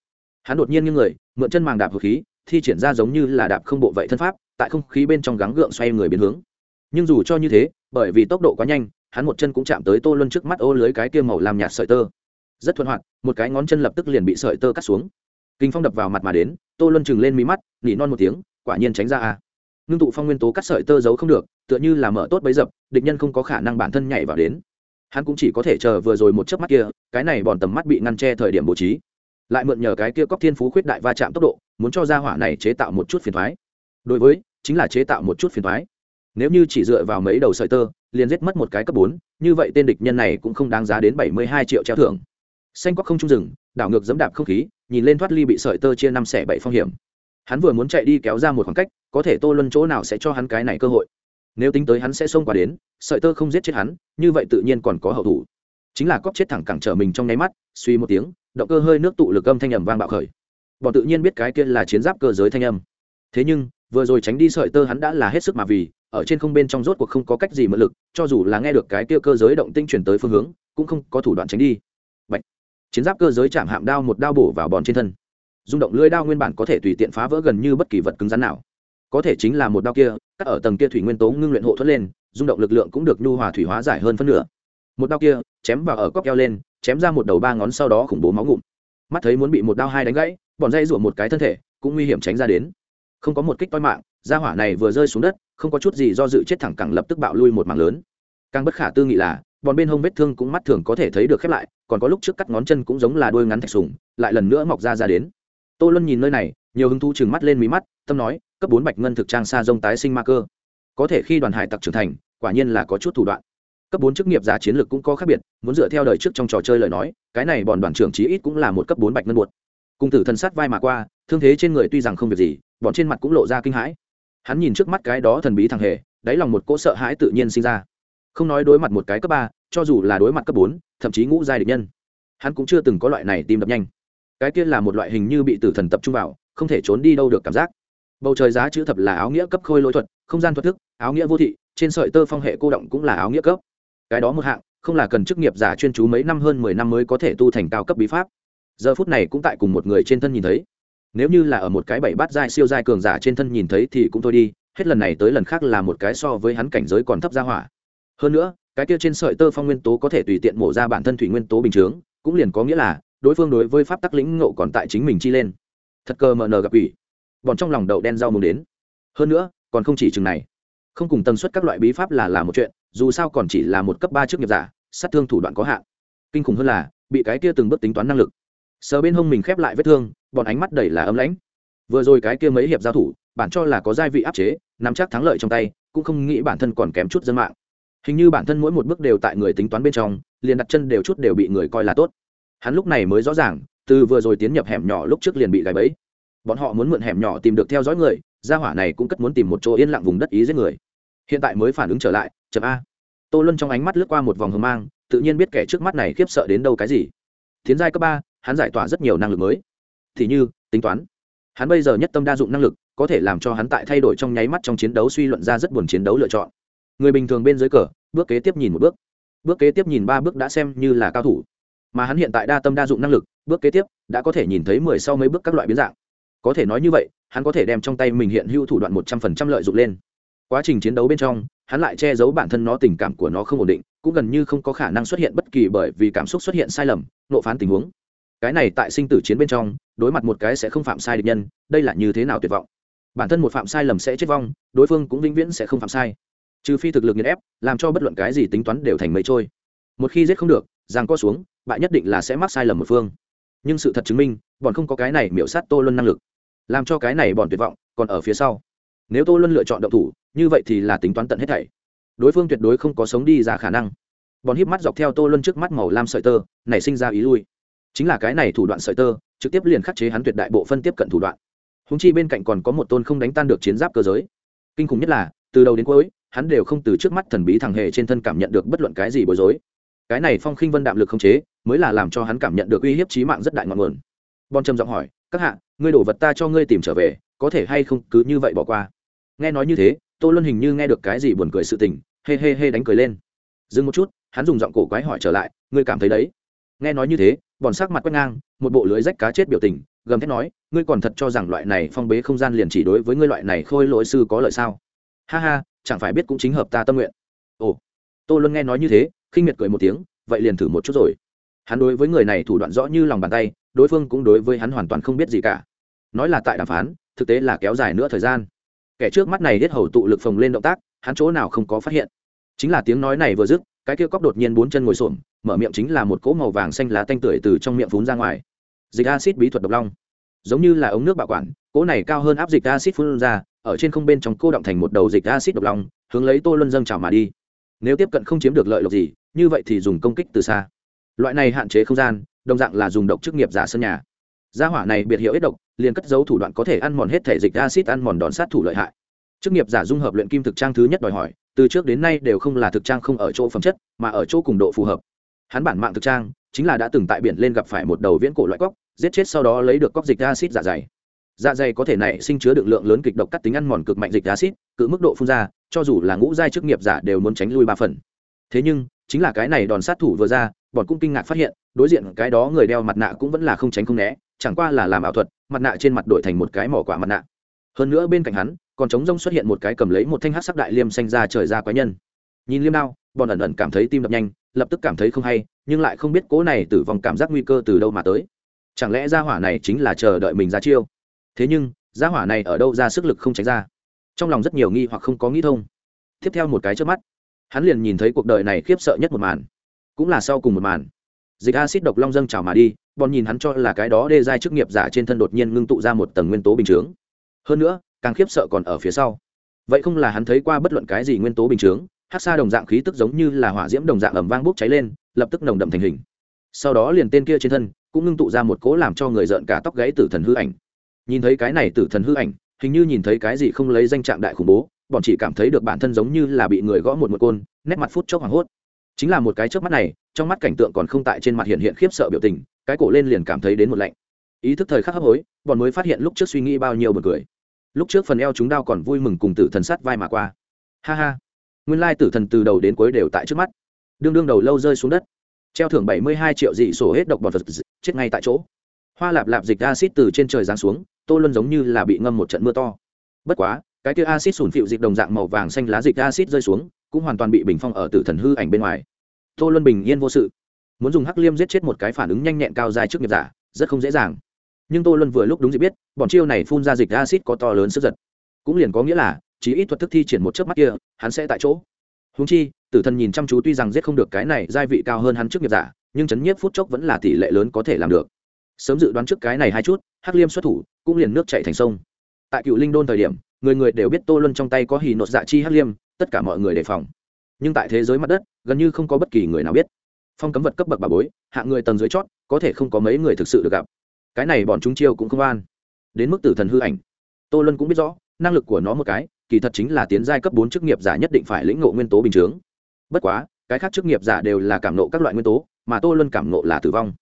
Hắn đột nhiên như người, mượn chân màng đạp hộp khí, thi triển ra giống như là đạp không bộ vậy thân pháp, tại không khí bên trong gắng gượng xoay người biến hướng. Nhưng dù cho như thế, bởi vì tốc độ quá nhanh, hắn một chân cũng chạm tới tô luân trước mắt ô lưới cái kia màu làm nhạt sợi tơ. Rất thuận hoạt, một cái ngón chân lập tức liền bị sợi tơ cắt xuống. Kinh phong đập vào mặt mà đến, tô luân chừng lên mí mắt, nỉ non một tiếng, quả nhiên tránh ra a ngưng tụ phong nguyên tố cắt sợi tơ giấu không được, tựa như là mở tốt bấy dập, địch nhân không có khả năng bản thân nhảy vào đến. Hắn cũng chỉ có thể chờ vừa rồi một chớp mắt kia, cái này bọn tầm mắt bị ngăn che thời điểm bố trí. Lại mượn nhờ cái kia cóc thiên phú khuyết đại va chạm tốc độ, muốn cho ra hỏa này chế tạo một chút phiền thoái. Đối với, chính là chế tạo một chút phiền thoái. Nếu như chỉ dựa vào mấy đầu sợi tơ, liền giết mất một cái cấp bốn, như vậy tên địch nhân này cũng không đáng giá đến bảy mươi hai triệu treo thưởng. Xanh quắc không trung rừng, đảo ngược dẫm đạp không khí, nhìn lên thoát ly bị sợi tơ chia năm xẻ bảy phong hiểm. Hắn vừa muốn chạy đi kéo ra một khoảng cách có thể tô luân chỗ nào sẽ cho hắn cái này cơ hội. Nếu tính tới hắn sẽ xông qua đến, sợi tơ không giết chết hắn, như vậy tự nhiên còn có hậu thủ. Chính là cóp chết thẳng cẳng trở mình trong nháy mắt, suy một tiếng, động cơ hơi nước tụ lực âm thanh ầm vang bạo khởi. Bọn tự nhiên biết cái kia là chiến giáp cơ giới thanh âm. Thế nhưng, vừa rồi tránh đi sợi tơ hắn đã là hết sức mà vì, ở trên không bên trong rốt cuộc không có cách gì mượn lực, cho dù là nghe được cái kia cơ giới động tinh chuyển tới phương hướng, cũng không có thủ đoạn tránh đi. Bạch. chiến giáp cơ giới chạm hạm đao một đao bổ vào bòn trên thân. Rung động lưỡi đao nguyên bản có thể tùy tiện phá vỡ gần như bất kỳ vật cứng rắn nào có thể chính là một đao kia, cắt ở tầng kia thủy nguyên tố ngưng luyện hộ thuẫn lên, rung động lực lượng cũng được nhu hòa thủy hóa giải hơn phân nửa. Một đao kia, chém vào ở cóc keo lên, chém ra một đầu ba ngón sau đó khủng bố máu ngụm. Mắt thấy muốn bị một đao hai đánh gãy, bọn dây rủa một cái thân thể, cũng nguy hiểm tránh ra đến. Không có một kích toi mạng, gia hỏa này vừa rơi xuống đất, không có chút gì do dự chết thẳng cẳng lập tức bạo lui một mảng lớn. Càng bất khả tư nghị là, bọn bên hông vết thương cũng mắt thường có thể thấy được khép lại, còn có lúc trước cắt ngón chân cũng giống là đôi ngắn thạch sùng, lại lần nữa mọc ra ra đến. Tô luân nhìn nơi này, nhiều hứng thú chừng mắt lên mí mắt tâm nói, cấp bốn bạch ngân thực trang xa dông tái sinh ma cơ. Có thể khi đoàn hải tặc trưởng thành, quả nhiên là có chút thủ đoạn. Cấp bốn chức nghiệp giả chiến lược cũng có khác biệt, muốn dựa theo đời trước trong trò chơi lời nói, cái này bọn đoàn trưởng chí ít cũng là một cấp bốn bạch ngân buột cùng tử thần sát vai mà qua, thương thế trên người tuy rằng không việc gì, bọn trên mặt cũng lộ ra kinh hãi. Hắn nhìn trước mắt cái đó thần bí thằng hề, đáy lòng một cỗ sợ hãi tự nhiên sinh ra. Không nói đối mặt một cái cấp ba, cho dù là đối mặt cấp bốn, thậm chí ngũ giai địch nhân, hắn cũng chưa từng có loại này tim đập nhanh. Cái kia là một loại hình như bị tử thần tập trung vào, không thể trốn đi đâu được cảm giác bầu trời giá chữ thập là áo nghĩa cấp khôi lỗi thuật, không gian thuật thức, áo nghĩa vô thị, trên sợi tơ phong hệ cô động cũng là áo nghĩa cấp. Cái đó một hạng, không là cần chức nghiệp giả chuyên chú mấy năm hơn mười năm mới có thể tu thành cao cấp bí pháp. Giờ phút này cũng tại cùng một người trên thân nhìn thấy. Nếu như là ở một cái bảy bát giai siêu giai cường giả trên thân nhìn thấy thì cũng thôi đi, hết lần này tới lần khác là một cái so với hắn cảnh giới còn thấp ra hỏa. Hơn nữa, cái kia trên sợi tơ phong nguyên tố có thể tùy tiện mổ ra bản thân thủy nguyên tố bình chướng, cũng liền có nghĩa là, đối phương đối với pháp tắc lĩnh ngộ còn tại chính mình chi lên. Thật cơ mờ nờ gặp ủy bọn trong lòng đậu đen rau mùng đến. Hơn nữa, còn không chỉ chừng này. Không cùng tần suất các loại bí pháp là là một chuyện, dù sao còn chỉ là một cấp ba chức nghiệp giả, sát thương thủ đoạn có hạn. Kinh khủng hơn là, bị cái kia từng bước tính toán năng lực. Sờ bên hông mình khép lại vết thương, bọn ánh mắt đầy là ấm lãnh. Vừa rồi cái kia mấy hiệp giao thủ, bản cho là có gia vị áp chế, nắm chắc thắng lợi trong tay, cũng không nghĩ bản thân còn kém chút dân mạng. Hình như bản thân mỗi một bước đều tại người tính toán bên trong, liền đặt chân đều chút đều bị người coi là tốt. Hắn lúc này mới rõ ràng, từ vừa rồi tiến nhập hẻm nhỏ lúc trước liền bị gài bẫy bọn họ muốn mượn hẻm nhỏ tìm được theo dõi người, gia hỏa này cũng cất muốn tìm một chỗ yên lặng vùng đất ý giết người. Hiện tại mới phản ứng trở lại, chậm a. Tô luân trong ánh mắt lướt qua một vòng hờ mang, tự nhiên biết kẻ trước mắt này khiếp sợ đến đâu cái gì. Tiến giai cấp ba, hắn giải tỏa rất nhiều năng lực mới. Thì như, tính toán. Hắn bây giờ nhất tâm đa dụng năng lực, có thể làm cho hắn tại thay đổi trong nháy mắt trong chiến đấu suy luận ra rất buồn chiến đấu lựa chọn. Người bình thường bên dưới cờ, bước kế tiếp nhìn một bước. Bước kế tiếp nhìn ba bước đã xem như là cao thủ. Mà hắn hiện tại đa tâm đa dụng năng lực, bước kế tiếp, đã có thể nhìn thấy mười sau mấy bước các loại biến dạng có thể nói như vậy, hắn có thể đem trong tay mình hiện hữu thủ đoạn một trăm phần trăm lợi dụng lên. Quá trình chiến đấu bên trong, hắn lại che giấu bản thân nó tình cảm của nó không ổn định, cũng gần như không có khả năng xuất hiện bất kỳ bởi vì cảm xúc xuất hiện sai lầm, nộ phán tình huống. Cái này tại sinh tử chiến bên trong, đối mặt một cái sẽ không phạm sai địch nhân, đây là như thế nào tuyệt vọng? Bản thân một phạm sai lầm sẽ chết vong, đối phương cũng vĩnh viễn sẽ không phạm sai. Trừ phi thực lực nghiền ép, làm cho bất luận cái gì tính toán đều thành mây trôi. Một khi giết không được giang co xuống bạn nhất định là sẽ mắc sai lầm một phương. Nhưng sự thật chứng minh, bọn không có cái này miểu sát tô luân năng lực làm cho cái này bọn tuyệt vọng, còn ở phía sau. Nếu tô luân lựa chọn động thủ, như vậy thì là tính toán tận hết thảy. Đối phương tuyệt đối không có sống đi ra khả năng. Bọn híp mắt dọc theo tô luân trước mắt màu lam sợi tơ, nảy sinh ra ý lui. Chính là cái này thủ đoạn sợi tơ, trực tiếp liền khắc chế hắn tuyệt đại bộ phân tiếp cận thủ đoạn. Húng chi bên cạnh còn có một tôn không đánh tan được chiến giáp cơ giới. Kinh khủng nhất là, từ đầu đến cuối, hắn đều không từ trước mắt thần bí thằng hề trên thân cảm nhận được bất luận cái gì bối rối. Cái này phong khinh vân đạm lực không chế, mới là làm cho hắn cảm nhận được uy hiếp trí mạng rất đại ngọn nguồn. Bon trầm giọng hỏi các hạ, ngươi đổ vật ta cho ngươi tìm trở về, có thể hay không cứ như vậy bỏ qua. Nghe nói như thế, tô luân hình như nghe được cái gì buồn cười sự tình, hê hê hê đánh cười lên. Dừng một chút, hắn dùng giọng cổ quái hỏi trở lại, ngươi cảm thấy đấy? Nghe nói như thế, bọn sắc mặt quét ngang, một bộ lưới rách cá chết biểu tình, gầm thét nói, ngươi còn thật cho rằng loại này phong bế không gian liền chỉ đối với ngươi loại này khôi lỗi sư có lợi sao? Ha ha, chẳng phải biết cũng chính hợp ta tâm nguyện. Ồ. Tô luân nghe nói như thế, khinh miệt cười một tiếng, vậy liền thử một chút rồi. Hắn đối với người này thủ đoạn rõ như lòng bàn tay đối phương cũng đối với hắn hoàn toàn không biết gì cả. Nói là tại đàm phán, thực tế là kéo dài nữa thời gian. Kẻ trước mắt này hết hầu tụ lực phồng lên động tác, hắn chỗ nào không có phát hiện. Chính là tiếng nói này vừa dứt, cái kia cóc đột nhiên bốn chân ngồi xổm, mở miệng chính là một cỗ màu vàng xanh lá tanh tưởi từ trong miệng phún ra ngoài. Dịch acid bí thuật độc long. Giống như là ống nước bảo quản, cỗ này cao hơn áp dịch acid phun ra, ở trên không bên trong cô động thành một đầu dịch acid độc long, hướng lấy tô luân dâng trào mà đi. Nếu tiếp cận không chiếm được lợi lộc gì, như vậy thì dùng công kích từ xa. Loại này hạn chế không gian đồng dạng là dùng độc chức nghiệp giả sân nhà. Gia hỏa này biệt hiệu ít độc, liền cất dấu thủ đoạn có thể ăn mòn hết thể dịch acid ăn mòn đòn sát thủ lợi hại. Chức nghiệp giả dung hợp luyện kim thực trang thứ nhất đòi hỏi, từ trước đến nay đều không là thực trang không ở chỗ phẩm chất, mà ở chỗ cùng độ phù hợp. Hắn bản mạng thực trang, chính là đã từng tại biển lên gặp phải một đầu viễn cổ loại cóc, giết chết sau đó lấy được cóc dịch acid dạ dày. Dạ dày có thể nảy sinh chứa được lượng lớn kịch độc cắt tính ăn mòn cực mạnh dịch acid cự mức độ phun ra, cho dù là ngũ giai chức nghiệp giả đều muốn tránh lui ba phần. Thế nhưng, chính là cái này đòn sát thủ vừa ra bọn cũng kinh ngạc phát hiện, đối diện cái đó người đeo mặt nạ cũng vẫn là không tránh không né, chẳng qua là làm ảo thuật, mặt nạ trên mặt đổi thành một cái mỏ quả mặt nạ. Hơn nữa bên cạnh hắn, còn trống rông xuất hiện một cái cầm lấy một thanh hát sắc đại liêm xanh ra trời ra quái nhân. Nhìn liêm đao, bọn ẩn ẩn cảm thấy tim đập nhanh, lập tức cảm thấy không hay, nhưng lại không biết cố này tử vong cảm giác nguy cơ từ đâu mà tới. Chẳng lẽ gia hỏa này chính là chờ đợi mình ra chiêu? Thế nhưng, gia hỏa này ở đâu ra sức lực không tránh ra? Trong lòng rất nhiều nghi hoặc không có nghĩ thông. Tiếp theo một cái trước mắt, hắn liền nhìn thấy cuộc đời này khiếp sợ nhất một màn cũng là sau cùng một màn. Dịch acid độc long dâng trào mà đi, bọn nhìn hắn cho là cái đó đê giai chức nghiệp giả trên thân đột nhiên ngưng tụ ra một tầng nguyên tố bình chướng. Hơn nữa, càng khiếp sợ còn ở phía sau. Vậy không là hắn thấy qua bất luận cái gì nguyên tố bình chướng, hát xa đồng dạng khí tức giống như là hỏa diễm đồng dạng ẩm vang bốc cháy lên, lập tức nồng đậm thành hình. Sau đó liền tên kia trên thân cũng ngưng tụ ra một cỗ làm cho người rợn cả tóc gãy tử thần hư ảnh. Nhìn thấy cái này tử thần hư ảnh, hình như nhìn thấy cái gì không lấy danh trạng đại khủng bố, bọn chỉ cảm thấy được bản thân giống như là bị người gõ một một côn, nét mặt phút chốc hoảng hốt chính là một cái trước mắt này, trong mắt cảnh tượng còn không tại trên mặt hiện hiện khiếp sợ biểu tình, cái cổ lên liền cảm thấy đến một lạnh. Ý thức thời khắc hấp hối, bọn mới phát hiện lúc trước suy nghĩ bao nhiêu bật cười. Lúc trước phần eo chúng đau còn vui mừng cùng tử thần sát vai mà qua. Ha ha. Nguyên lai tử thần từ đầu đến cuối đều tại trước mắt. Đương đương đầu lâu rơi xuống đất. Treo thưởng bảy mươi hai triệu dị sổ hết độc bọt vật chết ngay tại chỗ. Hoa lạp lạp dịch acid từ trên trời giáng xuống, tô luân giống như là bị ngâm một trận mưa to. Bất quá, cái tia acid sủn phịu dịch đồng dạng màu vàng xanh lá dịch acid rơi xuống cũng hoàn toàn bị bình phong ở tử thần hư ảnh bên ngoài. Tô luân bình yên vô sự. Muốn dùng hắc liêm giết chết một cái phản ứng nhanh nhẹn cao dài trước nghiệp giả, rất không dễ dàng. Nhưng tô luân vừa lúc đúng dịp biết, bọn chiêu này phun ra dịch acid có to lớn sức giật. Cũng liền có nghĩa là chỉ ít thuật thức thi triển một chớp mắt kia, hắn sẽ tại chỗ. Húng chi, tử thần nhìn chăm chú tuy rằng giết không được cái này gia vị cao hơn hắn trước nghiệp giả, nhưng chấn nhiếp phút chốc vẫn là tỷ lệ lớn có thể làm được. Sớm dự đoán trước cái này hai chút, hắc liêm xuất thủ, cũng liền nước chạy thành sông. Tại cựu linh đôn thời điểm, người người đều biết tô luân trong tay có hì nột dạ chi hắc liêm tất cả mọi người đề phòng. Nhưng tại thế giới mặt đất, gần như không có bất kỳ người nào biết. Phong cấm vật cấp bậc bà bối hạng người tầng dưới chót, có thể không có mấy người thực sự được gặp. Cái này bọn chúng chiêu cũng không an. Đến mức tử thần hư ảnh. Tô luân cũng biết rõ, năng lực của nó một cái, kỳ thật chính là tiến giai cấp bốn chức nghiệp giả nhất định phải lĩnh ngộ nguyên tố bình chướng. Bất quá, cái khác chức nghiệp giả đều là cảm nộ các loại nguyên tố, mà tô luân cảm nộ là tử vong.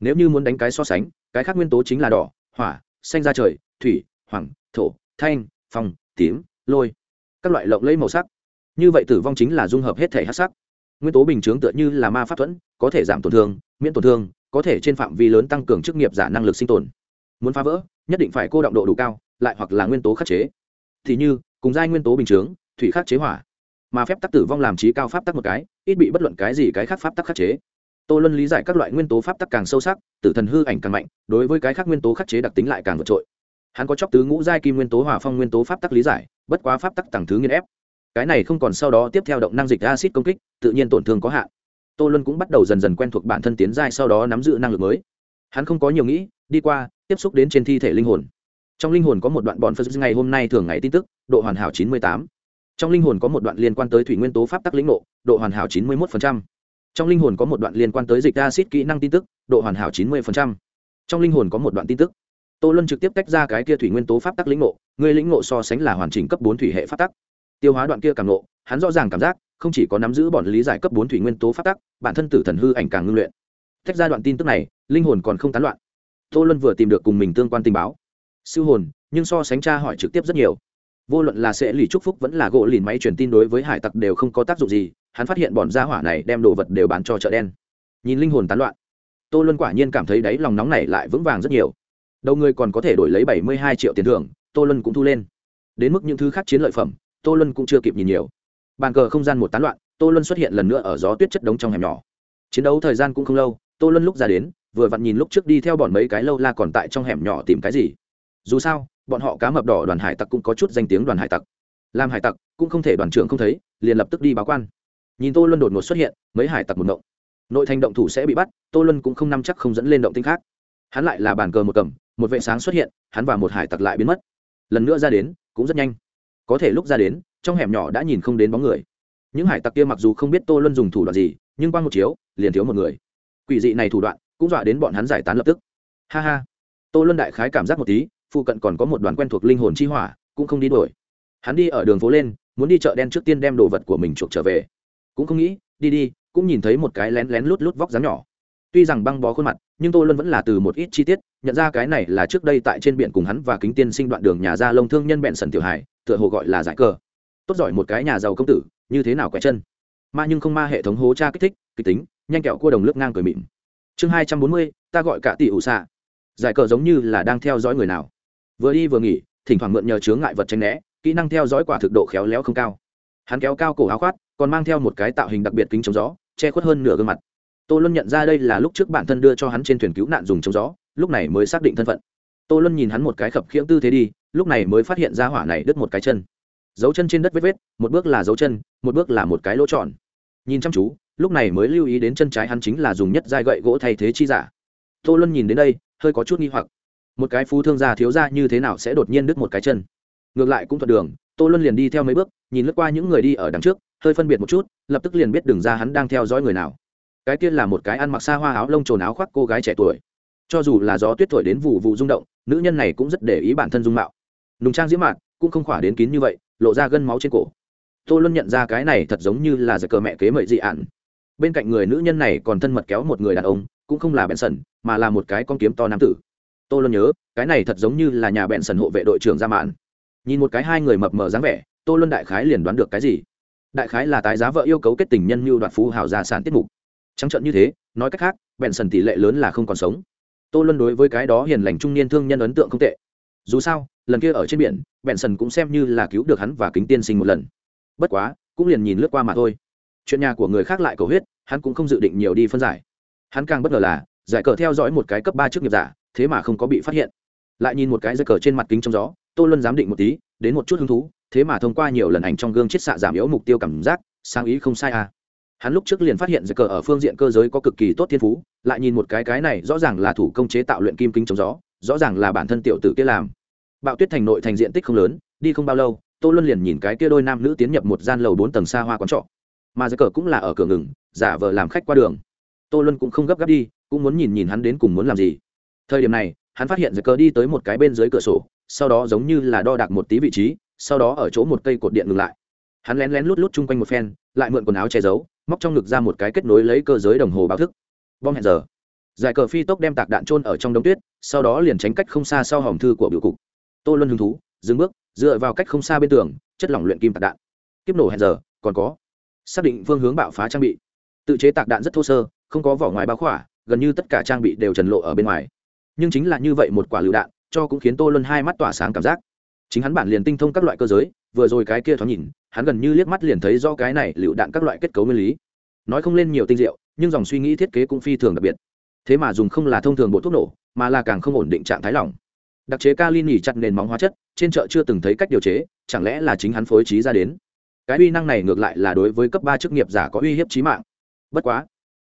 Nếu như muốn đánh cái so sánh, cái khác nguyên tố chính là đỏ, hỏa, xanh ra trời, thủy, hoàng, thổ, thanh, phong, tím, lôi. Các loại lộng lấy màu sắc như vậy tử vong chính là dung hợp hết thể hát sắc. Nguyên tố bình chướng tựa như là ma pháp thuẫn, có thể giảm tổn thương, miễn tổn thương, có thể trên phạm vi lớn tăng cường chức nghiệp giả năng lực sinh tồn. Muốn phá vỡ, nhất định phải cô động độ đủ cao, lại hoặc là nguyên tố khắc chế. Thì như, cùng giai nguyên tố bình chướng, thủy khắc chế hỏa. Mà phép tắc tử vong làm trí cao pháp tắc một cái, ít bị bất luận cái gì cái khác pháp tắc khắc chế. Tô luân lý giải các loại nguyên tố pháp tắc càng sâu sắc, tử thần hư ảnh càng mạnh, đối với cái khác nguyên tố khắc chế đặc tính lại càng vượt trội. Hắn có chóc tứ ngũ giai kim nguyên tố hòa phong nguyên tố pháp tắc lý giải, bất quá pháp tắc tầng thứ nghiên ép cái này không còn sau đó tiếp theo động năng dịch acid công kích, tự nhiên tổn thương có hạn. Tô luân cũng bắt đầu dần dần quen thuộc bản thân tiến giai sau đó nắm giữ năng lực mới. Hắn không có nhiều nghĩ, đi qua, tiếp xúc đến trên thi thể linh hồn. Trong linh hồn có một đoạn bọn phật ngày hôm nay thường ngày tin tức, độ hoàn hảo chín mươi tám. Trong linh hồn có một đoạn liên quan tới thủy nguyên tố pháp tắc lĩnh nộ độ hoàn hảo chín mươi một trong linh hồn có một đoạn liên quan tới dịch acid kỹ năng tin tức, độ hoàn hảo chín mươi trong linh hồn có một đoạn tin tức. Tô luân trực tiếp tách ra cái kia thủy nguyên tố pháp tắc lĩnh nộ người lĩnh nộ so sánh là hoàn chỉnh cấp bốn thủy hệ pháp tắc tiêu hóa đoạn kia càng nộ hắn rõ ràng cảm giác, không chỉ có nắm giữ bọn lý giải cấp bốn thủy nguyên tố pháp tắc, bản thân tử thần hư ảnh càng ngưng luyện. Tách ra đoạn tin tức này, linh hồn còn không tán loạn. Tô luân vừa tìm được cùng mình tương quan tình báo. Siêu hồn, nhưng so sánh tra hỏi trực tiếp rất nhiều. Vô luận là sẽ lì trúc phúc vẫn là gỗ lìn máy truyền tin đối với hải tặc đều không có tác dụng gì, hắn phát hiện bọn gia hỏa này đem đồ vật đều bán cho chợ đen. Nhìn linh hồn tán loạn, tô luân quả nhiên cảm thấy đáy lòng nóng này lại vững vàng rất nhiều. Đầu người còn có thể đổi lấy bảy mươi hai triệu tiền thưởng, tô luân cũng thu lên. Đến mức những thứ khác chiến lợi phẩm tô luân cũng chưa kịp nhìn nhiều. Bàn cờ không gian một tán loạn, tô luân xuất hiện lần nữa ở gió tuyết chất đống trong hẻm nhỏ. Chiến đấu thời gian cũng không lâu, tô luân lúc ra đến, vừa vặn nhìn lúc trước đi theo bọn mấy cái lâu la còn tại trong hẻm nhỏ tìm cái gì. Dù sao, bọn họ cá mập đỏ đoàn hải tặc cũng có chút danh tiếng đoàn hải tặc. Làm hải tặc, cũng không thể đoàn trưởng không thấy, liền lập tức đi báo quan. Nhìn tô luân đột ngột xuất hiện, mấy hải tặc một động nội thành động thủ sẽ bị bắt, tô luân cũng không nắm chắc không dẫn lên động tinh khác. Hắn lại là bàn cờ một cầm, một vệ sáng xuất hiện, hắn và một hải tặc lại biến mất. Lần nữa ra đến, cũng rất nhanh có thể lúc ra đến, trong hẻm nhỏ đã nhìn không đến bóng người. Những hải tặc kia mặc dù không biết tô luân dùng thủ đoạn gì, nhưng qua một chiếu, liền thiếu một người. Quỷ dị này thủ đoạn, cũng dọa đến bọn hắn giải tán lập tức. Ha ha. Tô luân đại khái cảm giác một tí, phụ cận còn có một đoàn quen thuộc linh hồn chi hỏa, cũng không đi đuổi. Hắn đi ở đường phố lên, muốn đi chợ đen trước tiên đem đồ vật của mình chuộc trở về. Cũng không nghĩ, đi đi, cũng nhìn thấy một cái lén lén lút lút vóc dáng nhỏ. Tuy rằng băng bó khuôn mặt, nhưng tô luân vẫn là từ một ít chi tiết, nhận ra cái này là trước đây tại trên biển cùng hắn và kính tiên sinh đoạn đường nhà ra lông thương nhân bẹn sần tiểu hải tựa hồ gọi là giải cờ. Tốt giỏi một cái nhà giàu công tử, như thế nào quẹt chân? Ma nhưng không ma hệ thống hố cha kích thích, kịch tính, nhanh kẹo cua đồng lướt ngang cười mịn. Chương hai trăm bốn mươi, ta gọi cả tỷ ủ xạ. Giải cờ giống như là đang theo dõi người nào. Vừa đi vừa nghỉ, thỉnh thoảng mượn nhờ chướng ngại vật tranh né, kỹ năng theo dõi quả thực độ khéo léo không cao. Hắn kéo cao cổ áo khoát còn mang theo một cái tạo hình đặc biệt kính chống gió, che khuất hơn nửa gương mặt. Tô luân nhận ra đây là lúc trước bản thân đưa cho hắn trên thuyền cứu nạn dùng chống gió, lúc này mới xác định thân phận. Tô luân nhìn hắn một cái khập khiễng tư thế đi lúc này mới phát hiện ra hỏa này đứt một cái chân. Dấu chân trên đất vết vết, một bước là dấu chân, một bước là một cái lỗ tròn. Nhìn chăm chú, lúc này mới lưu ý đến chân trái hắn chính là dùng nhất dai gậy gỗ thay thế chi giả. Tô luân nhìn đến đây, hơi có chút nghi hoặc. Một cái phú thương gia thiếu gia như thế nào sẽ đột nhiên đứt một cái chân? Ngược lại cũng thuận đường, tô luân liền đi theo mấy bước, nhìn lướt qua những người đi ở đằng trước, hơi phân biệt một chút, lập tức liền biết đường ra hắn đang theo dõi người nào. Cái tiên là một cái ăn mặc xa hoa áo lông trồn áo khoác cô gái trẻ tuổi. Cho dù là gió tuyết thổi đến vụ vụ rung động, nữ nhân này cũng rất để ý bản thân dung mạo nùng trang diễm mạn, cũng không khỏa đến kín như vậy, lộ ra gân máu trên cổ. Tô luân nhận ra cái này thật giống như là giật cờ mẹ kế mậy dị ạn. Bên cạnh người nữ nhân này còn thân mật kéo một người đàn ông, cũng không là bẹn sần, mà là một cái con kiếm to nam tử. Tô luân nhớ, cái này thật giống như là nhà bẹn sần hộ vệ đội trưởng ra mạn. Nhìn một cái hai người mập mờ dáng vẻ, tô luân đại khái liền đoán được cái gì. Đại khái là tái giá vợ yêu cấu kết tình nhân mưu đoạt phú hào gia sản tiết mục. Trắng trợn như thế, nói cách khác bẹn sần tỷ lệ lớn là không còn sống. Tô luân đối với cái đó hiền lành trung niên thương nhân ấn tượng không tệ dù sao, lần kia ở trên biển bẹn sần cũng xem như là cứu được hắn và kính tiên sinh một lần. Bất quá, cũng liền nhìn lướt qua mà thôi. Chuyện nhà của người khác lại cầu huyết, hắn cũng không dự định nhiều đi phân giải. Hắn càng bất ngờ là, giải cờ theo dõi một cái cấp ba trước nghiệp giả, thế mà không có bị phát hiện. Lại nhìn một cái giải cờ trên mặt kính trong gió, tô luân giám định một tí, đến một chút hứng thú, thế mà thông qua nhiều lần ảnh trong gương chiết xạ giảm yếu mục tiêu cảm giác, sang ý không sai à. Hắn lúc trước liền phát hiện giải cờ ở phương diện cơ giới có cực kỳ tốt thiên phú, lại nhìn một cái cái này rõ ràng là thủ công chế tạo luyện kim kính chống gió rõ ràng là bản thân tiểu tử kia làm. Bạo tuyết thành nội thành diện tích không lớn, đi không bao lâu, tô luân liền nhìn cái kia đôi nam nữ tiến nhập một gian lầu bốn tầng xa hoa quán trọ. Mà giặc cờ cũng là ở cửa ngừng, giả vờ làm khách qua đường. Tô luân cũng không gấp gáp đi, cũng muốn nhìn nhìn hắn đến cùng muốn làm gì. Thời điểm này, hắn phát hiện giặc cờ đi tới một cái bên dưới cửa sổ, sau đó giống như là đo đạc một tí vị trí, sau đó ở chỗ một cây cột điện ngừng lại. Hắn lén lén lút lút chung quanh một phen, lại mượn quần áo che giấu, móc trong ngực ra một cái kết nối lấy cơ giới đồng hồ báo thức. Bom hẹn giờ giải cờ phi tốc đem tạc đạn trôn ở trong đống tuyết, sau đó liền tránh cách không xa sau hòm thư của biểu cục. Tô luân hứng thú, dừng bước, dựa vào cách không xa bên tường, chất lỏng luyện kim tạc đạn. Kiếp nổ hẹn giờ, còn có. Xác định phương hướng bạo phá trang bị. Tự chế tạc đạn rất thô sơ, không có vỏ ngoài bao khỏa, gần như tất cả trang bị đều trần lộ ở bên ngoài. Nhưng chính là như vậy một quả lựu đạn, cho cũng khiến tô luân hai mắt tỏa sáng cảm giác. Chính hắn bản liền tinh thông các loại cơ giới, vừa rồi cái kia thoáng nhìn, hắn gần như liếc mắt liền thấy do cái này lựu đạn các loại kết cấu nguyên lý. Nói không lên nhiều tinh diệu, nhưng dòng suy nghĩ thiết kế cũng phi thường đặc biệt thế mà dùng không là thông thường bộ thuốc nổ, mà là càng không ổn định trạng thái lỏng. Đặc chế kali nỉ chặt nền móng hóa chất, trên chợ chưa từng thấy cách điều chế, chẳng lẽ là chính hắn phối trí ra đến? Cái uy năng này ngược lại là đối với cấp ba chức nghiệp giả có uy hiếp trí mạng. Bất quá,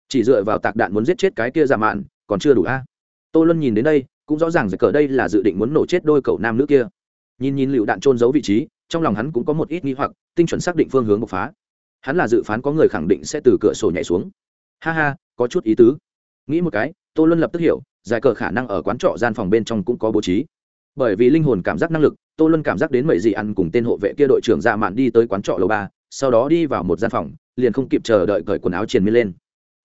chỉ dựa vào tạc đạn muốn giết chết cái kia giả mạn, còn chưa đủ a. Tô luân nhìn đến đây, cũng rõ ràng giật cờ đây là dự định muốn nổ chết đôi cậu nam nữ kia. Nhìn nhìn lựu đạn trôn giấu vị trí, trong lòng hắn cũng có một ít nghi hoặc, tinh chuẩn xác định phương hướng bộc phá. Hắn là dự phán có người khẳng định sẽ từ cửa sổ nhảy xuống. Ha ha, có chút ý tứ nghĩ một cái, tô luân lập tức hiểu, giải cờ khả năng ở quán trọ gian phòng bên trong cũng có bố trí. Bởi vì linh hồn cảm giác năng lực, tô luân cảm giác đến mậy dị ăn cùng tên hộ vệ kia đội trưởng dạ mạn đi tới quán trọ lầu ba, sau đó đi vào một gian phòng, liền không kịp chờ đợi cởi quần áo triền miên lên.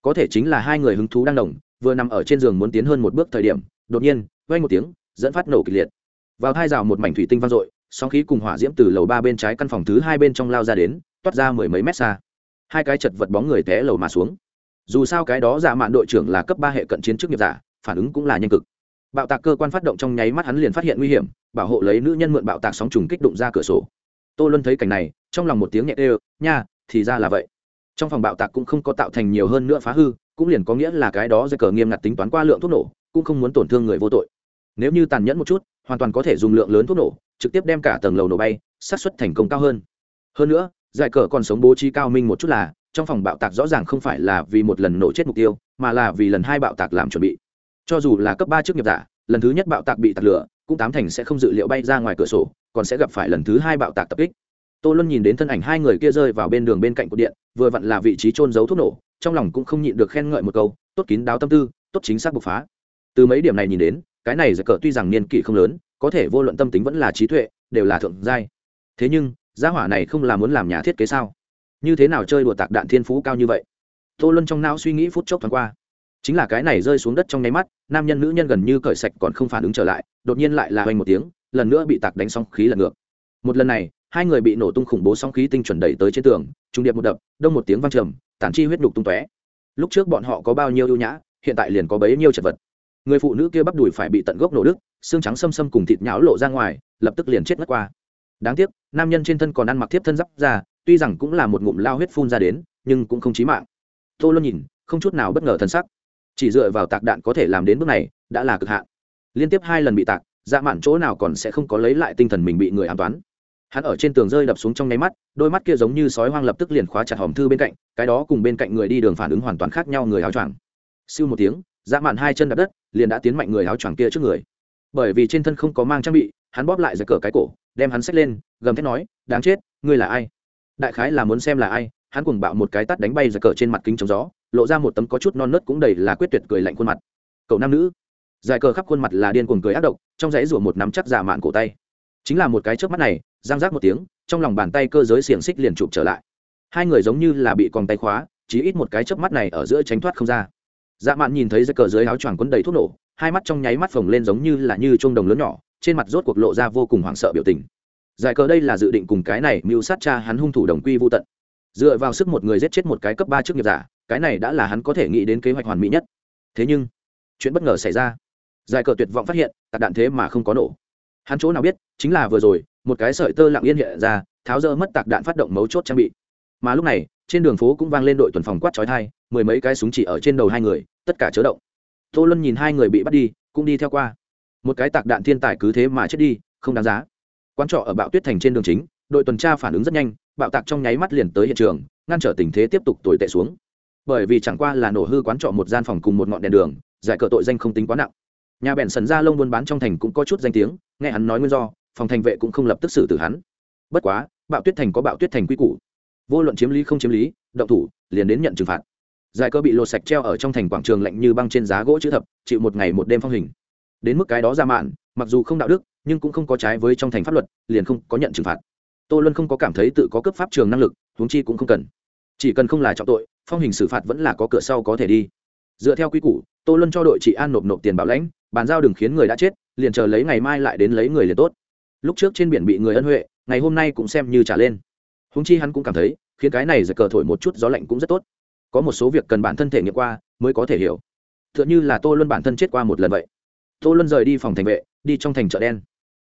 Có thể chính là hai người hứng thú đang đồng, vừa nằm ở trên giường muốn tiến hơn một bước thời điểm, đột nhiên vay một tiếng, dẫn phát nổ kịch liệt. Vào hai rào một mảnh thủy tinh vang dội, sóng khí cùng hỏa diễm từ lầu ba bên trái căn phòng thứ hai bên trong lao ra đến, toát ra mười mấy mét xa. Hai cái chật vật bóng người té lầu mà xuống dù sao cái đó giả mạn đội trưởng là cấp ba hệ cận chiến chức nghiệp giả, phản ứng cũng là nhanh cực. Bạo tạc cơ quan phát động trong nháy mắt hắn liền phát hiện nguy hiểm, bảo hộ lấy nữ nhân mượn bạo tạc sóng trùng kích đụng ra cửa sổ. Tô luân thấy cảnh này, trong lòng một tiếng nhẹ ê nha, thì ra là vậy. Trong phòng bạo tạc cũng không có tạo thành nhiều hơn nữa phá hư, cũng liền có nghĩa là cái đó dây cờ nghiêm ngặt tính toán qua lượng thuốc nổ, cũng không muốn tổn thương người vô tội. Nếu như tàn nhẫn một chút, hoàn toàn có thể dùng lượng lớn thuốc nổ, trực tiếp đem cả tầng lầu nổ bay sát xuất thành công cao hơn. Hơn nữa, giải cờ còn sống bố trí cao minh một chút là trong phòng bạo tạc rõ ràng không phải là vì một lần nổ chết mục tiêu, mà là vì lần hai bạo tạc làm chuẩn bị. Cho dù là cấp ba chức nghiệp giả, lần thứ nhất bạo tạc bị tạc lửa, cũng tám thành sẽ không dự liệu bay ra ngoài cửa sổ, còn sẽ gặp phải lần thứ hai bạo tạc tập kích. Tô luân nhìn đến thân ảnh hai người kia rơi vào bên đường bên cạnh cột điện, vừa vặn là vị trí trôn giấu thuốc nổ, trong lòng cũng không nhịn được khen ngợi một câu, tốt kín đáo tâm tư, tốt chính xác bộc phá. Từ mấy điểm này nhìn đến, cái này giật cờ tuy rằng niên kỷ không lớn, có thể vô luận tâm tính vẫn là trí tuệ, đều là thượng giai. Thế nhưng, gia hỏa này không là muốn làm nhà thiết kế sao? Như thế nào chơi đùa tạc đạn thiên phú cao như vậy? Tô luân trong não suy nghĩ phút chốc thoáng qua. Chính là cái này rơi xuống đất trong nháy mắt, nam nhân nữ nhân gần như cởi sạch còn không phản ứng trở lại, đột nhiên lại là hoành một tiếng, lần nữa bị tạc đánh xong khí lần ngược. Một lần này, hai người bị nổ tung khủng bố song khí tinh chuẩn đẩy tới trên tường, trung điệp một đập, đông một tiếng vang trầm, tản chi huyết đục tung tóe. Lúc trước bọn họ có bao nhiêu ưu nhã, hiện tại liền có bấy nhiêu chật vật. Người phụ nữ kia bắp đùi phải bị tận gốc nổ đứt, xương trắng xâm xâm cùng thịt nhão lộ ra ngoài, lập tức liền chết mất qua. Đáng tiếc, nam nhân trên thân còn ăn mặc thiếp thân giáp ra tuy rằng cũng là một ngụm lao huyết phun ra đến, nhưng cũng không chí mạng. Tô luân nhìn, không chút nào bất ngờ thân sắc. Chỉ dựa vào tạc đạn có thể làm đến bước này, đã là cực hạn. Liên tiếp hai lần bị tạc dạ mạn chỗ nào còn sẽ không có lấy lại tinh thần mình bị người an toán. Hắn ở trên tường rơi đập xuống trong nháy mắt, đôi mắt kia giống như sói hoang lập tức liền khóa chặt hòm thư bên cạnh, cái đó cùng bên cạnh người đi đường phản ứng hoàn toàn khác nhau người áo choàng. Siêu một tiếng dạ mạn hai chân đập đất, liền đã tiến mạnh người áo choàng kia trước người. Bởi vì trên thân không có mang trang bị, hắn bóp lại giật cờ cái cổ, đem hắn xách lên, gầm thét nói, đáng chết, ngươi là ai? Đại khái là muốn xem là ai, hắn cùng bạo một cái tắt đánh bay ra cờ trên mặt kính chống gió, lộ ra một tấm có chút non nớt cũng đầy là quyết tuyệt cười lạnh khuôn mặt. Cậu nam nữ. Dài cờ khắp khuôn mặt là điên cuồng cười ác độc, trong dãy rủa một nắm chắc giả mạn cổ tay. Chính là một cái trước mắt này giang giác một tiếng, trong lòng bàn tay cơ giới xiềng xích liền chụp trở lại. Hai người giống như là bị còn tay khóa chỉ ít một cái chớp mắt này ở giữa tránh thoát không ra. Dạ mạn nhìn thấy dây cờ dưới áo choàng quấn đầy thuốc nổ, hai mắt trong nháy mắt phồng lên giống như là như chuông đồng lớn nhỏ, trên mặt rốt cuộc lộ ra vô cùng hoảng sợ biểu tình giải cờ đây là dự định cùng cái này mưu sát cha hắn hung thủ đồng quy vô tận. Dựa vào sức một người giết chết một cái cấp ba chức nghiệp giả, cái này đã là hắn có thể nghĩ đến kế hoạch hoàn mỹ nhất. Thế nhưng, chuyện bất ngờ xảy ra. Giải cờ tuyệt vọng phát hiện, tạc đạn thế mà không có nổ. Hắn chỗ nào biết, chính là vừa rồi, một cái sợi tơ lặng yên hiện ra, tháo rỡ mất tạc đạn phát động mấu chốt trang bị. Mà lúc này, trên đường phố cũng vang lên đội tuần phòng quát trói thai mười mấy cái súng chỉ ở trên đầu hai người, tất cả chớ động. Tô luân nhìn hai người bị bắt đi, cũng đi theo qua. Một cái tạc đạn thiên tài cứ thế mà chết đi, không đáng giá quán trọ ở bạo tuyết thành trên đường chính, đội tuần tra phản ứng rất nhanh, bạo tạc trong nháy mắt liền tới hiện trường, ngăn trở tình thế tiếp tục tồi tệ xuống. Bởi vì chẳng qua là nổ hư quán trọ một gian phòng cùng một ngọn đèn đường, giải cờ tội danh không tính quá nặng. Nhà bèn sần ra lông buôn bán trong thành cũng có chút danh tiếng, nghe hắn nói nguyên do, phòng thành vệ cũng không lập tức xử tử hắn. Bất quá, bạo tuyết thành có bạo tuyết thành quy củ. Vô luận chiếm lý không chiếm lý, động thủ, liền đến nhận trừng phạt. Giải cơ bị lột sạch treo ở trong thành quảng trường lạnh như băng trên giá gỗ chữ thập, chịu một ngày một đêm phong hình. Đến mức cái đó ra mạn, mặc dù không đạo đức nhưng cũng không có trái với trong thành pháp luật, liền không có nhận trừng phạt. Tô luân không có cảm thấy tự có cấp pháp trường năng lực, huống chi cũng không cần. Chỉ cần không là trọng tội, phong hình xử phạt vẫn là có cửa sau có thể đi. Dựa theo quy củ, tô luân cho đội chị an nộp nộp tiền bảo lãnh, bàn giao đừng khiến người đã chết, liền chờ lấy ngày mai lại đến lấy người liền tốt. Lúc trước trên biển bị người ân huệ, ngày hôm nay cũng xem như trả lên. Húng chi hắn cũng cảm thấy, khiến cái này giật cờ thổi một chút gió lạnh cũng rất tốt. Có một số việc cần bản thân thể nghiệm qua, mới có thể hiểu. T h ư ợ n h ư là tô luân bản thân chết qua một lần vậy. Tô luân rời đi phòng thành vệ đi trong thành chợ đen.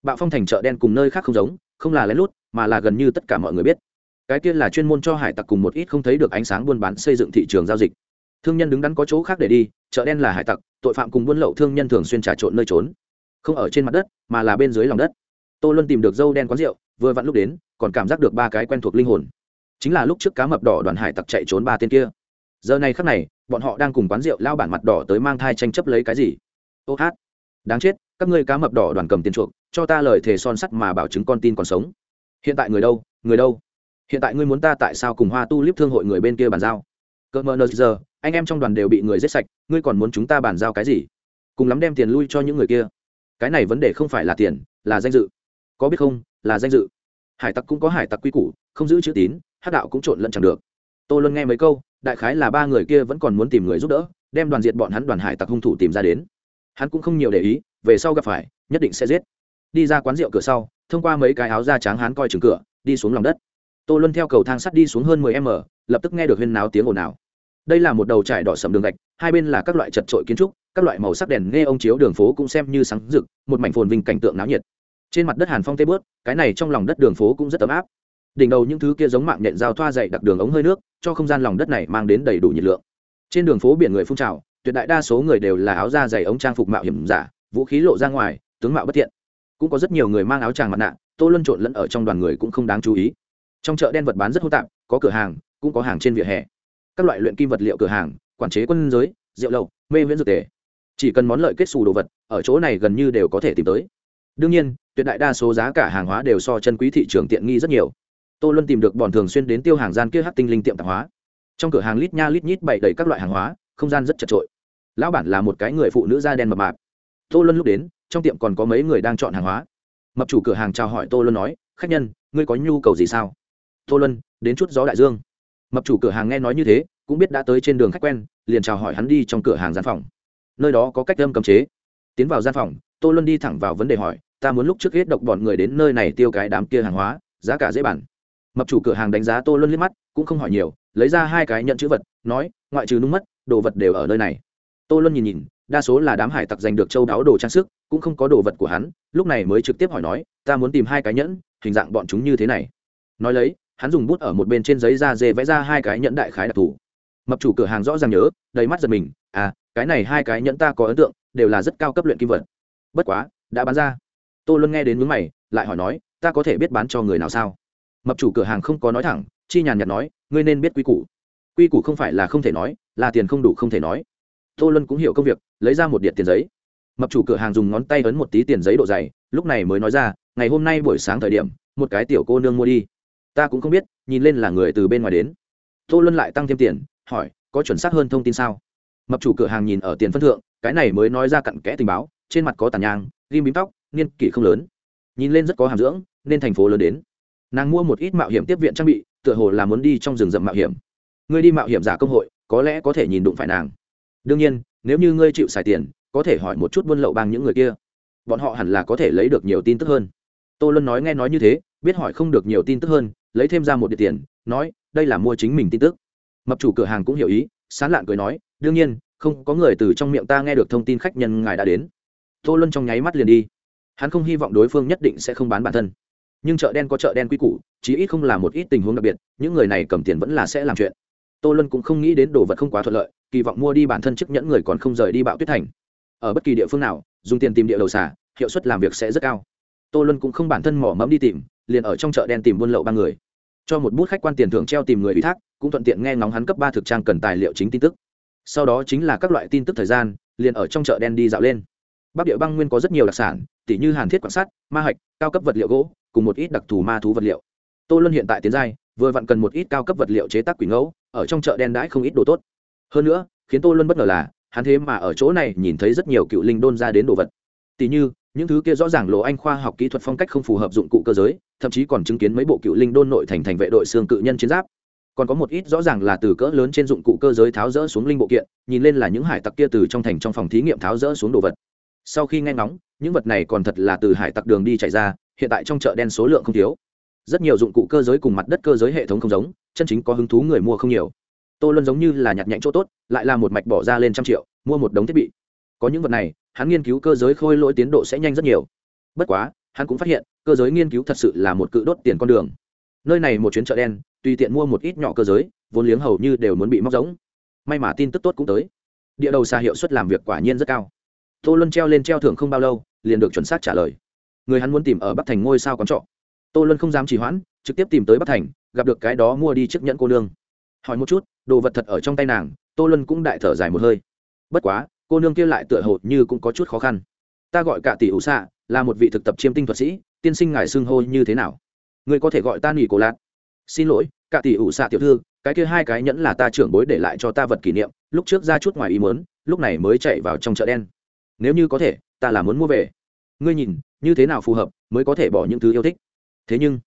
Bạo phong thành chợ đen cùng nơi khác không giống, không là lén lút, mà là gần như tất cả mọi người biết. Cái kia là chuyên môn cho hải tặc cùng một ít không thấy được ánh sáng buôn bán xây dựng thị trường giao dịch. Thương nhân đứng đắn có chỗ khác để đi, chợ đen là hải tặc, tội phạm cùng buôn lậu thương nhân thường xuyên trà trộn nơi trốn. Không ở trên mặt đất, mà là bên dưới lòng đất. Tô luân tìm được dâu đen quán rượu, vừa vặn lúc đến, còn cảm giác được ba cái quen thuộc linh hồn. Chính là lúc trước cá mập đỏ đoàn hải tặc chạy trốn ba tên kia. Giờ này khắc này, bọn họ đang cùng quán rượu lao bản mặt đỏ tới mang thai tranh chấp lấy cái gì? Ô hát, đáng chết các ngươi cá mập đỏ đoàn cầm tiền chuộc, cho ta lời thề son sắt mà bảo chứng con tin còn sống. Hiện tại người đâu? Người đâu? Hiện tại ngươi muốn ta tại sao cùng hoa tu líp thương hội người bên kia bàn giao? Cỡ mờ nờ giờ, anh em trong đoàn đều bị người giết sạch, ngươi còn muốn chúng ta bàn giao cái gì? Cùng lắm đem tiền lui cho những người kia. Cái này vấn đề không phải là tiền, là danh dự. Có biết không, là danh dự. Hải tặc cũng có hải tặc quy củ, không giữ chữ tín hát đạo cũng trộn lẫn chẳng được. Tôi luôn nghe mấy câu, đại khái là ba người kia vẫn còn muốn tìm người giúp đỡ, đem đoàn diệt bọn hắn đoàn hải tặc hung thủ tìm ra đến hắn cũng không nhiều để ý, về sau gặp phải, nhất định sẽ giết. Đi ra quán rượu cửa sau, thông qua mấy cái áo da trắng hắn coi chừng cửa, đi xuống lòng đất. Tô luân theo cầu thang sắt đi xuống hơn mười m, lập tức nghe được huyên náo tiếng ồn ào. Đây là một đầu trải đỏ sầm đường gạch, hai bên là các loại chật trội kiến trúc, các loại màu sắc đèn nghe ông chiếu đường phố cũng xem như sáng rực, một mảnh phồn vinh cảnh tượng náo nhiệt. Trên mặt đất hàn phong tê bớt, cái này trong lòng đất đường phố cũng rất ấm áp. Đỉnh đầu những thứ kia giống mạng nhện giao thoa dậy đặc đường ống hơi nước, cho không gian lòng đất này mang đến đầy đủ nhiệt lượng. Trên đường phố biển người phun trào tuyệt đại đa số người đều là áo da dày ống trang phục mạo hiểm giả, vũ khí lộ ra ngoài, tướng mạo bất thiện. Cũng có rất nhiều người mang áo tràng mặt nạ, tô luân trộn lẫn ở trong đoàn người cũng không đáng chú ý. Trong chợ đen vật bán rất hô tạp, có cửa hàng, cũng có hàng trên vỉa hè. Các loại luyện kim vật liệu cửa hàng, quản chế quân giới, rượu lậu, mê viễn dược tề. Chỉ cần món lợi kết xù đồ vật, ở chỗ này gần như đều có thể tìm tới. Đương nhiên, tuyệt đại đa số giá cả hàng hóa đều so chân quý thị trường tiện nghi rất nhiều. Tô luân tìm được bọn thường xuyên đến tiêu hàng gian kia hát tinh linh tiệm tạp hóa. Trong cửa hàng lít nha lít nhít bày đầy các loại hàng hóa, không gian rất chật trội lão bản là một cái người phụ nữ da đen mập mạp. Tô luân lúc đến, trong tiệm còn có mấy người đang chọn hàng hóa. Mập chủ cửa hàng chào hỏi tô luân nói, khách nhân, ngươi có nhu cầu gì sao? Tô luân, đến chút gió đại dương. Mập chủ cửa hàng nghe nói như thế, cũng biết đã tới trên đường khách quen, liền chào hỏi hắn đi trong cửa hàng gian phòng. Nơi đó có cách âm cấm chế. Tiến vào gian phòng, tô luân đi thẳng vào vấn đề hỏi, ta muốn lúc trước hết độc bọn người đến nơi này tiêu cái đám kia hàng hóa, giá cả dễ bản mập chủ cửa hàng đánh giá tô luân liếc mắt, cũng không hỏi nhiều, lấy ra hai cái nhận chữ vật, nói, ngoại trừ nung mất, đồ vật đều ở nơi này tô luân nhìn nhìn, đa số là đám hải tặc giành được châu đáo đồ trang sức, cũng không có đồ vật của hắn, lúc này mới trực tiếp hỏi nói, ta muốn tìm hai cái nhẫn, hình dạng bọn chúng như thế này. Nói lấy, hắn dùng bút ở một bên trên giấy da dê vẽ ra hai cái nhẫn đại khái đặc thù. Mập chủ cửa hàng rõ ràng nhớ, đầy mắt giật mình à cái này hai cái nhẫn ta có ấn tượng, đều là rất cao cấp luyện kim vật. Bất quá, đã bán ra. Tô luân nghe đến mướn mày, lại hỏi nói, ta có thể biết bán cho người nào sao? Mập chủ cửa hàng không có nói thẳng, chi nhàn nhạt nói, ngươi nên biết quy củ. Quy củ không phải là không thể nói, là tiền không đủ không thể nói tô luân cũng hiểu công việc, lấy ra một điện tiền giấy. Mập chủ cửa hàng dùng ngón tay ấn một tí tiền giấy độ dày, lúc này mới nói ra, ngày hôm nay buổi sáng thời điểm, một cái tiểu cô nương mua đi. Ta cũng không biết, nhìn lên là người từ bên ngoài đến. Tô luân lại tăng thêm tiền, hỏi, có chuẩn xác hơn thông tin sao? Mập chủ cửa hàng nhìn ở tiền phân thượng, cái này mới nói ra cặn kẽ tình báo, trên mặt có tàn nhang, ghim bím tóc, niên kỷ không lớn. Nhìn lên rất có hàm dưỡng, nên thành phố lớn đến. Nàng mua một ít mạo hiểm tiếp viện trang bị, tựa hồ là muốn đi trong rừng rậm mạo hiểm. Người đi mạo hiểm giả công hội, có lẽ có thể nhìn đụng phải nàng đương nhiên, nếu như ngươi chịu xài tiền, có thể hỏi một chút buôn lậu bằng những người kia. Bọn họ hẳn là có thể lấy được nhiều tin tức hơn. Tô luân nói nghe nói như thế, biết hỏi không được nhiều tin tức hơn, lấy thêm ra một địa tiền, nói, đây là mua chính mình tin tức. Mập chủ cửa hàng cũng hiểu ý, sán lạn cười nói, đương nhiên, không có người từ trong miệng ta nghe được thông tin khách nhân ngài đã đến. Tô luân trong nháy mắt liền đi. Hắn không hy vọng đối phương nhất định sẽ không bán bản thân. Nhưng chợ đen có chợ đen quy củ, chí ít không là một ít tình huống đặc biệt, những người này cầm tiền vẫn là sẽ làm chuyện tô luân cũng không nghĩ đến đồ vật không quá thuận lợi, kỳ vọng mua đi bản thân chức nhẫn người còn không rời đi bạo tuyết thành. Ở bất kỳ địa phương nào, dùng tiền tìm địa đầu xả hiệu suất làm việc sẽ rất cao. Tô luân cũng không bản thân mỏ mẫm đi tìm, liền ở trong chợ đen tìm buôn lậu ba người. Cho một bút khách quan tiền thưởng treo tìm người ủy thác, cũng thuận tiện nghe ngóng hắn cấp ba thực trang cần tài liệu chính tin tức. Sau đó chính là các loại tin tức thời gian, liền ở trong chợ đen đi dạo lên. Bắc địa băng nguyên có rất nhiều đặc sản, tỉ như hàn thiết quan sát ma hạch, cao cấp vật liệu gỗ, cùng một ít đặc thù ma thú vật liệu. Tô luân hiện tại tiến giai, vừa vặn cần một ít cao cấp vật liệu chế tác quỷ ngẫu ở trong chợ đen đãi không ít đồ tốt. Hơn nữa, khiến tô luân bất ngờ là, hắn thế mà ở chỗ này nhìn thấy rất nhiều cựu linh đôn ra đến đồ vật. Tỉ như, những thứ kia rõ ràng lộ anh khoa học kỹ thuật phong cách không phù hợp dụng cụ cơ giới, thậm chí còn chứng kiến mấy bộ cựu linh đôn nội thành thành vệ đội xương cự nhân chiến giáp. Còn có một ít rõ ràng là từ cỡ lớn trên dụng cụ cơ giới tháo rỡ xuống linh bộ kiện, nhìn lên là những hải tặc kia từ trong thành trong phòng thí nghiệm tháo rỡ xuống đồ vật. Sau khi nghe ngóng, những vật này còn thật là từ hải tặc đường đi chạy ra, hiện tại trong chợ đen số lượng không thiếu rất nhiều dụng cụ cơ giới cùng mặt đất cơ giới hệ thống không giống, chân chính có hứng thú người mua không nhiều. Tô luân giống như là nhặt nhạnh chỗ tốt, lại là một mạch bỏ ra lên trăm triệu, mua một đống thiết bị. Có những vật này, hắn nghiên cứu cơ giới khôi lỗi tiến độ sẽ nhanh rất nhiều. Bất quá, hắn cũng phát hiện, cơ giới nghiên cứu thật sự là một cự đốt tiền con đường. Nơi này một chuyến chợ đen, tùy tiện mua một ít nhỏ cơ giới, vốn liếng hầu như đều muốn bị móc giống may mà tin tức tốt cũng tới. Địa đầu xa hiệu suất làm việc quả nhiên rất cao. Tô luân treo lên treo thưởng không bao lâu, liền được chuẩn xác trả lời. Người hắn muốn tìm ở bắc thành ngôi sao quán trọ tô luân không dám trì hoãn, trực tiếp tìm tới bắc thành, gặp được cái đó mua đi chiếc nhẫn cô nương. Hỏi một chút, đồ vật thật ở trong tay nàng, tô luân cũng đại thở dài một hơi. Bất quá, cô nương kia lại tựa hồ như cũng có chút khó khăn. Ta gọi cả tỷ ủ xạ là một vị thực tập chiêm tinh thuật sĩ, tiên sinh ngài xưng hô như thế nào? Người có thể gọi ta nghỉ cổ lạc xin lỗi, cả tỷ ủ xạ tiểu thư, cái kia hai cái nhẫn là ta trưởng bối để lại cho ta vật kỷ niệm, lúc trước ra chút ngoài ý mớn lúc này mới chạy vào trong chợ đen. Nếu như có thể, ta là muốn mua về. Ngươi nhìn, như thế nào phù hợp, mới có thể bỏ những thứ yêu thích thế nhưng,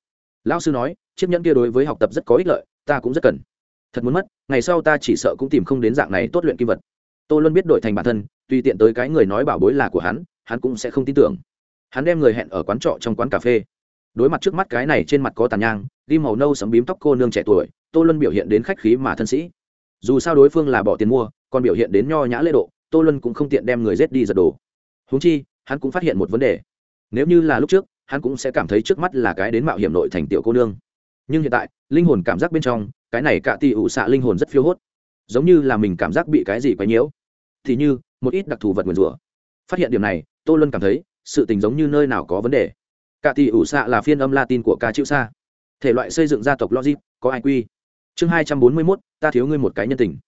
lão sư nói, chiếc nhẫn kia đối với học tập rất có ích lợi, ta cũng rất cần. Thật muốn mất, ngày sau ta chỉ sợ cũng tìm không đến dạng này tốt luyện kim vật. Tôi luôn biết đổi thành bản thân, tùy tiện tới cái người nói bảo bối là của hắn hắn cũng sẽ không tin tưởng. Hắn đem người hẹn ở quán trọ trong quán cà phê. Đối mặt trước mắt cái này trên mặt có tàn nhang, ghi màu nâu sấm bím tóc cô nương trẻ tuổi, tô luân biểu hiện đến khách khí mà thân sĩ. Dù sao đối phương là bỏ tiền mua, còn biểu hiện đến nho nhã lễ độ, tô luân cũng không tiện đem người rết đi giật đồ. Húng chi, hắn cũng phát hiện một vấn đề. Nếu như là lúc trước hắn cũng sẽ cảm thấy trước mắt là cái đến mạo hiểm nội thành tiểu cô nương. Nhưng hiện tại, linh hồn cảm giác bên trong, cái này cạ tì ủ xạ linh hồn rất phiêu hốt. Giống như là mình cảm giác bị cái gì quấy nhiễu. Thì như, một ít đặc thù vật nguyền rủa. Phát hiện điểm này, tô luân cảm thấy, sự tình giống như nơi nào có vấn đề. Cạ tì ủ xạ là phiên âm latin của ca chữ xa thể loại xây dựng gia tộc logic, có ai quy? Chương hai trăm bốn mươi mốt, ta thiếu ngươi một cái nhân tình.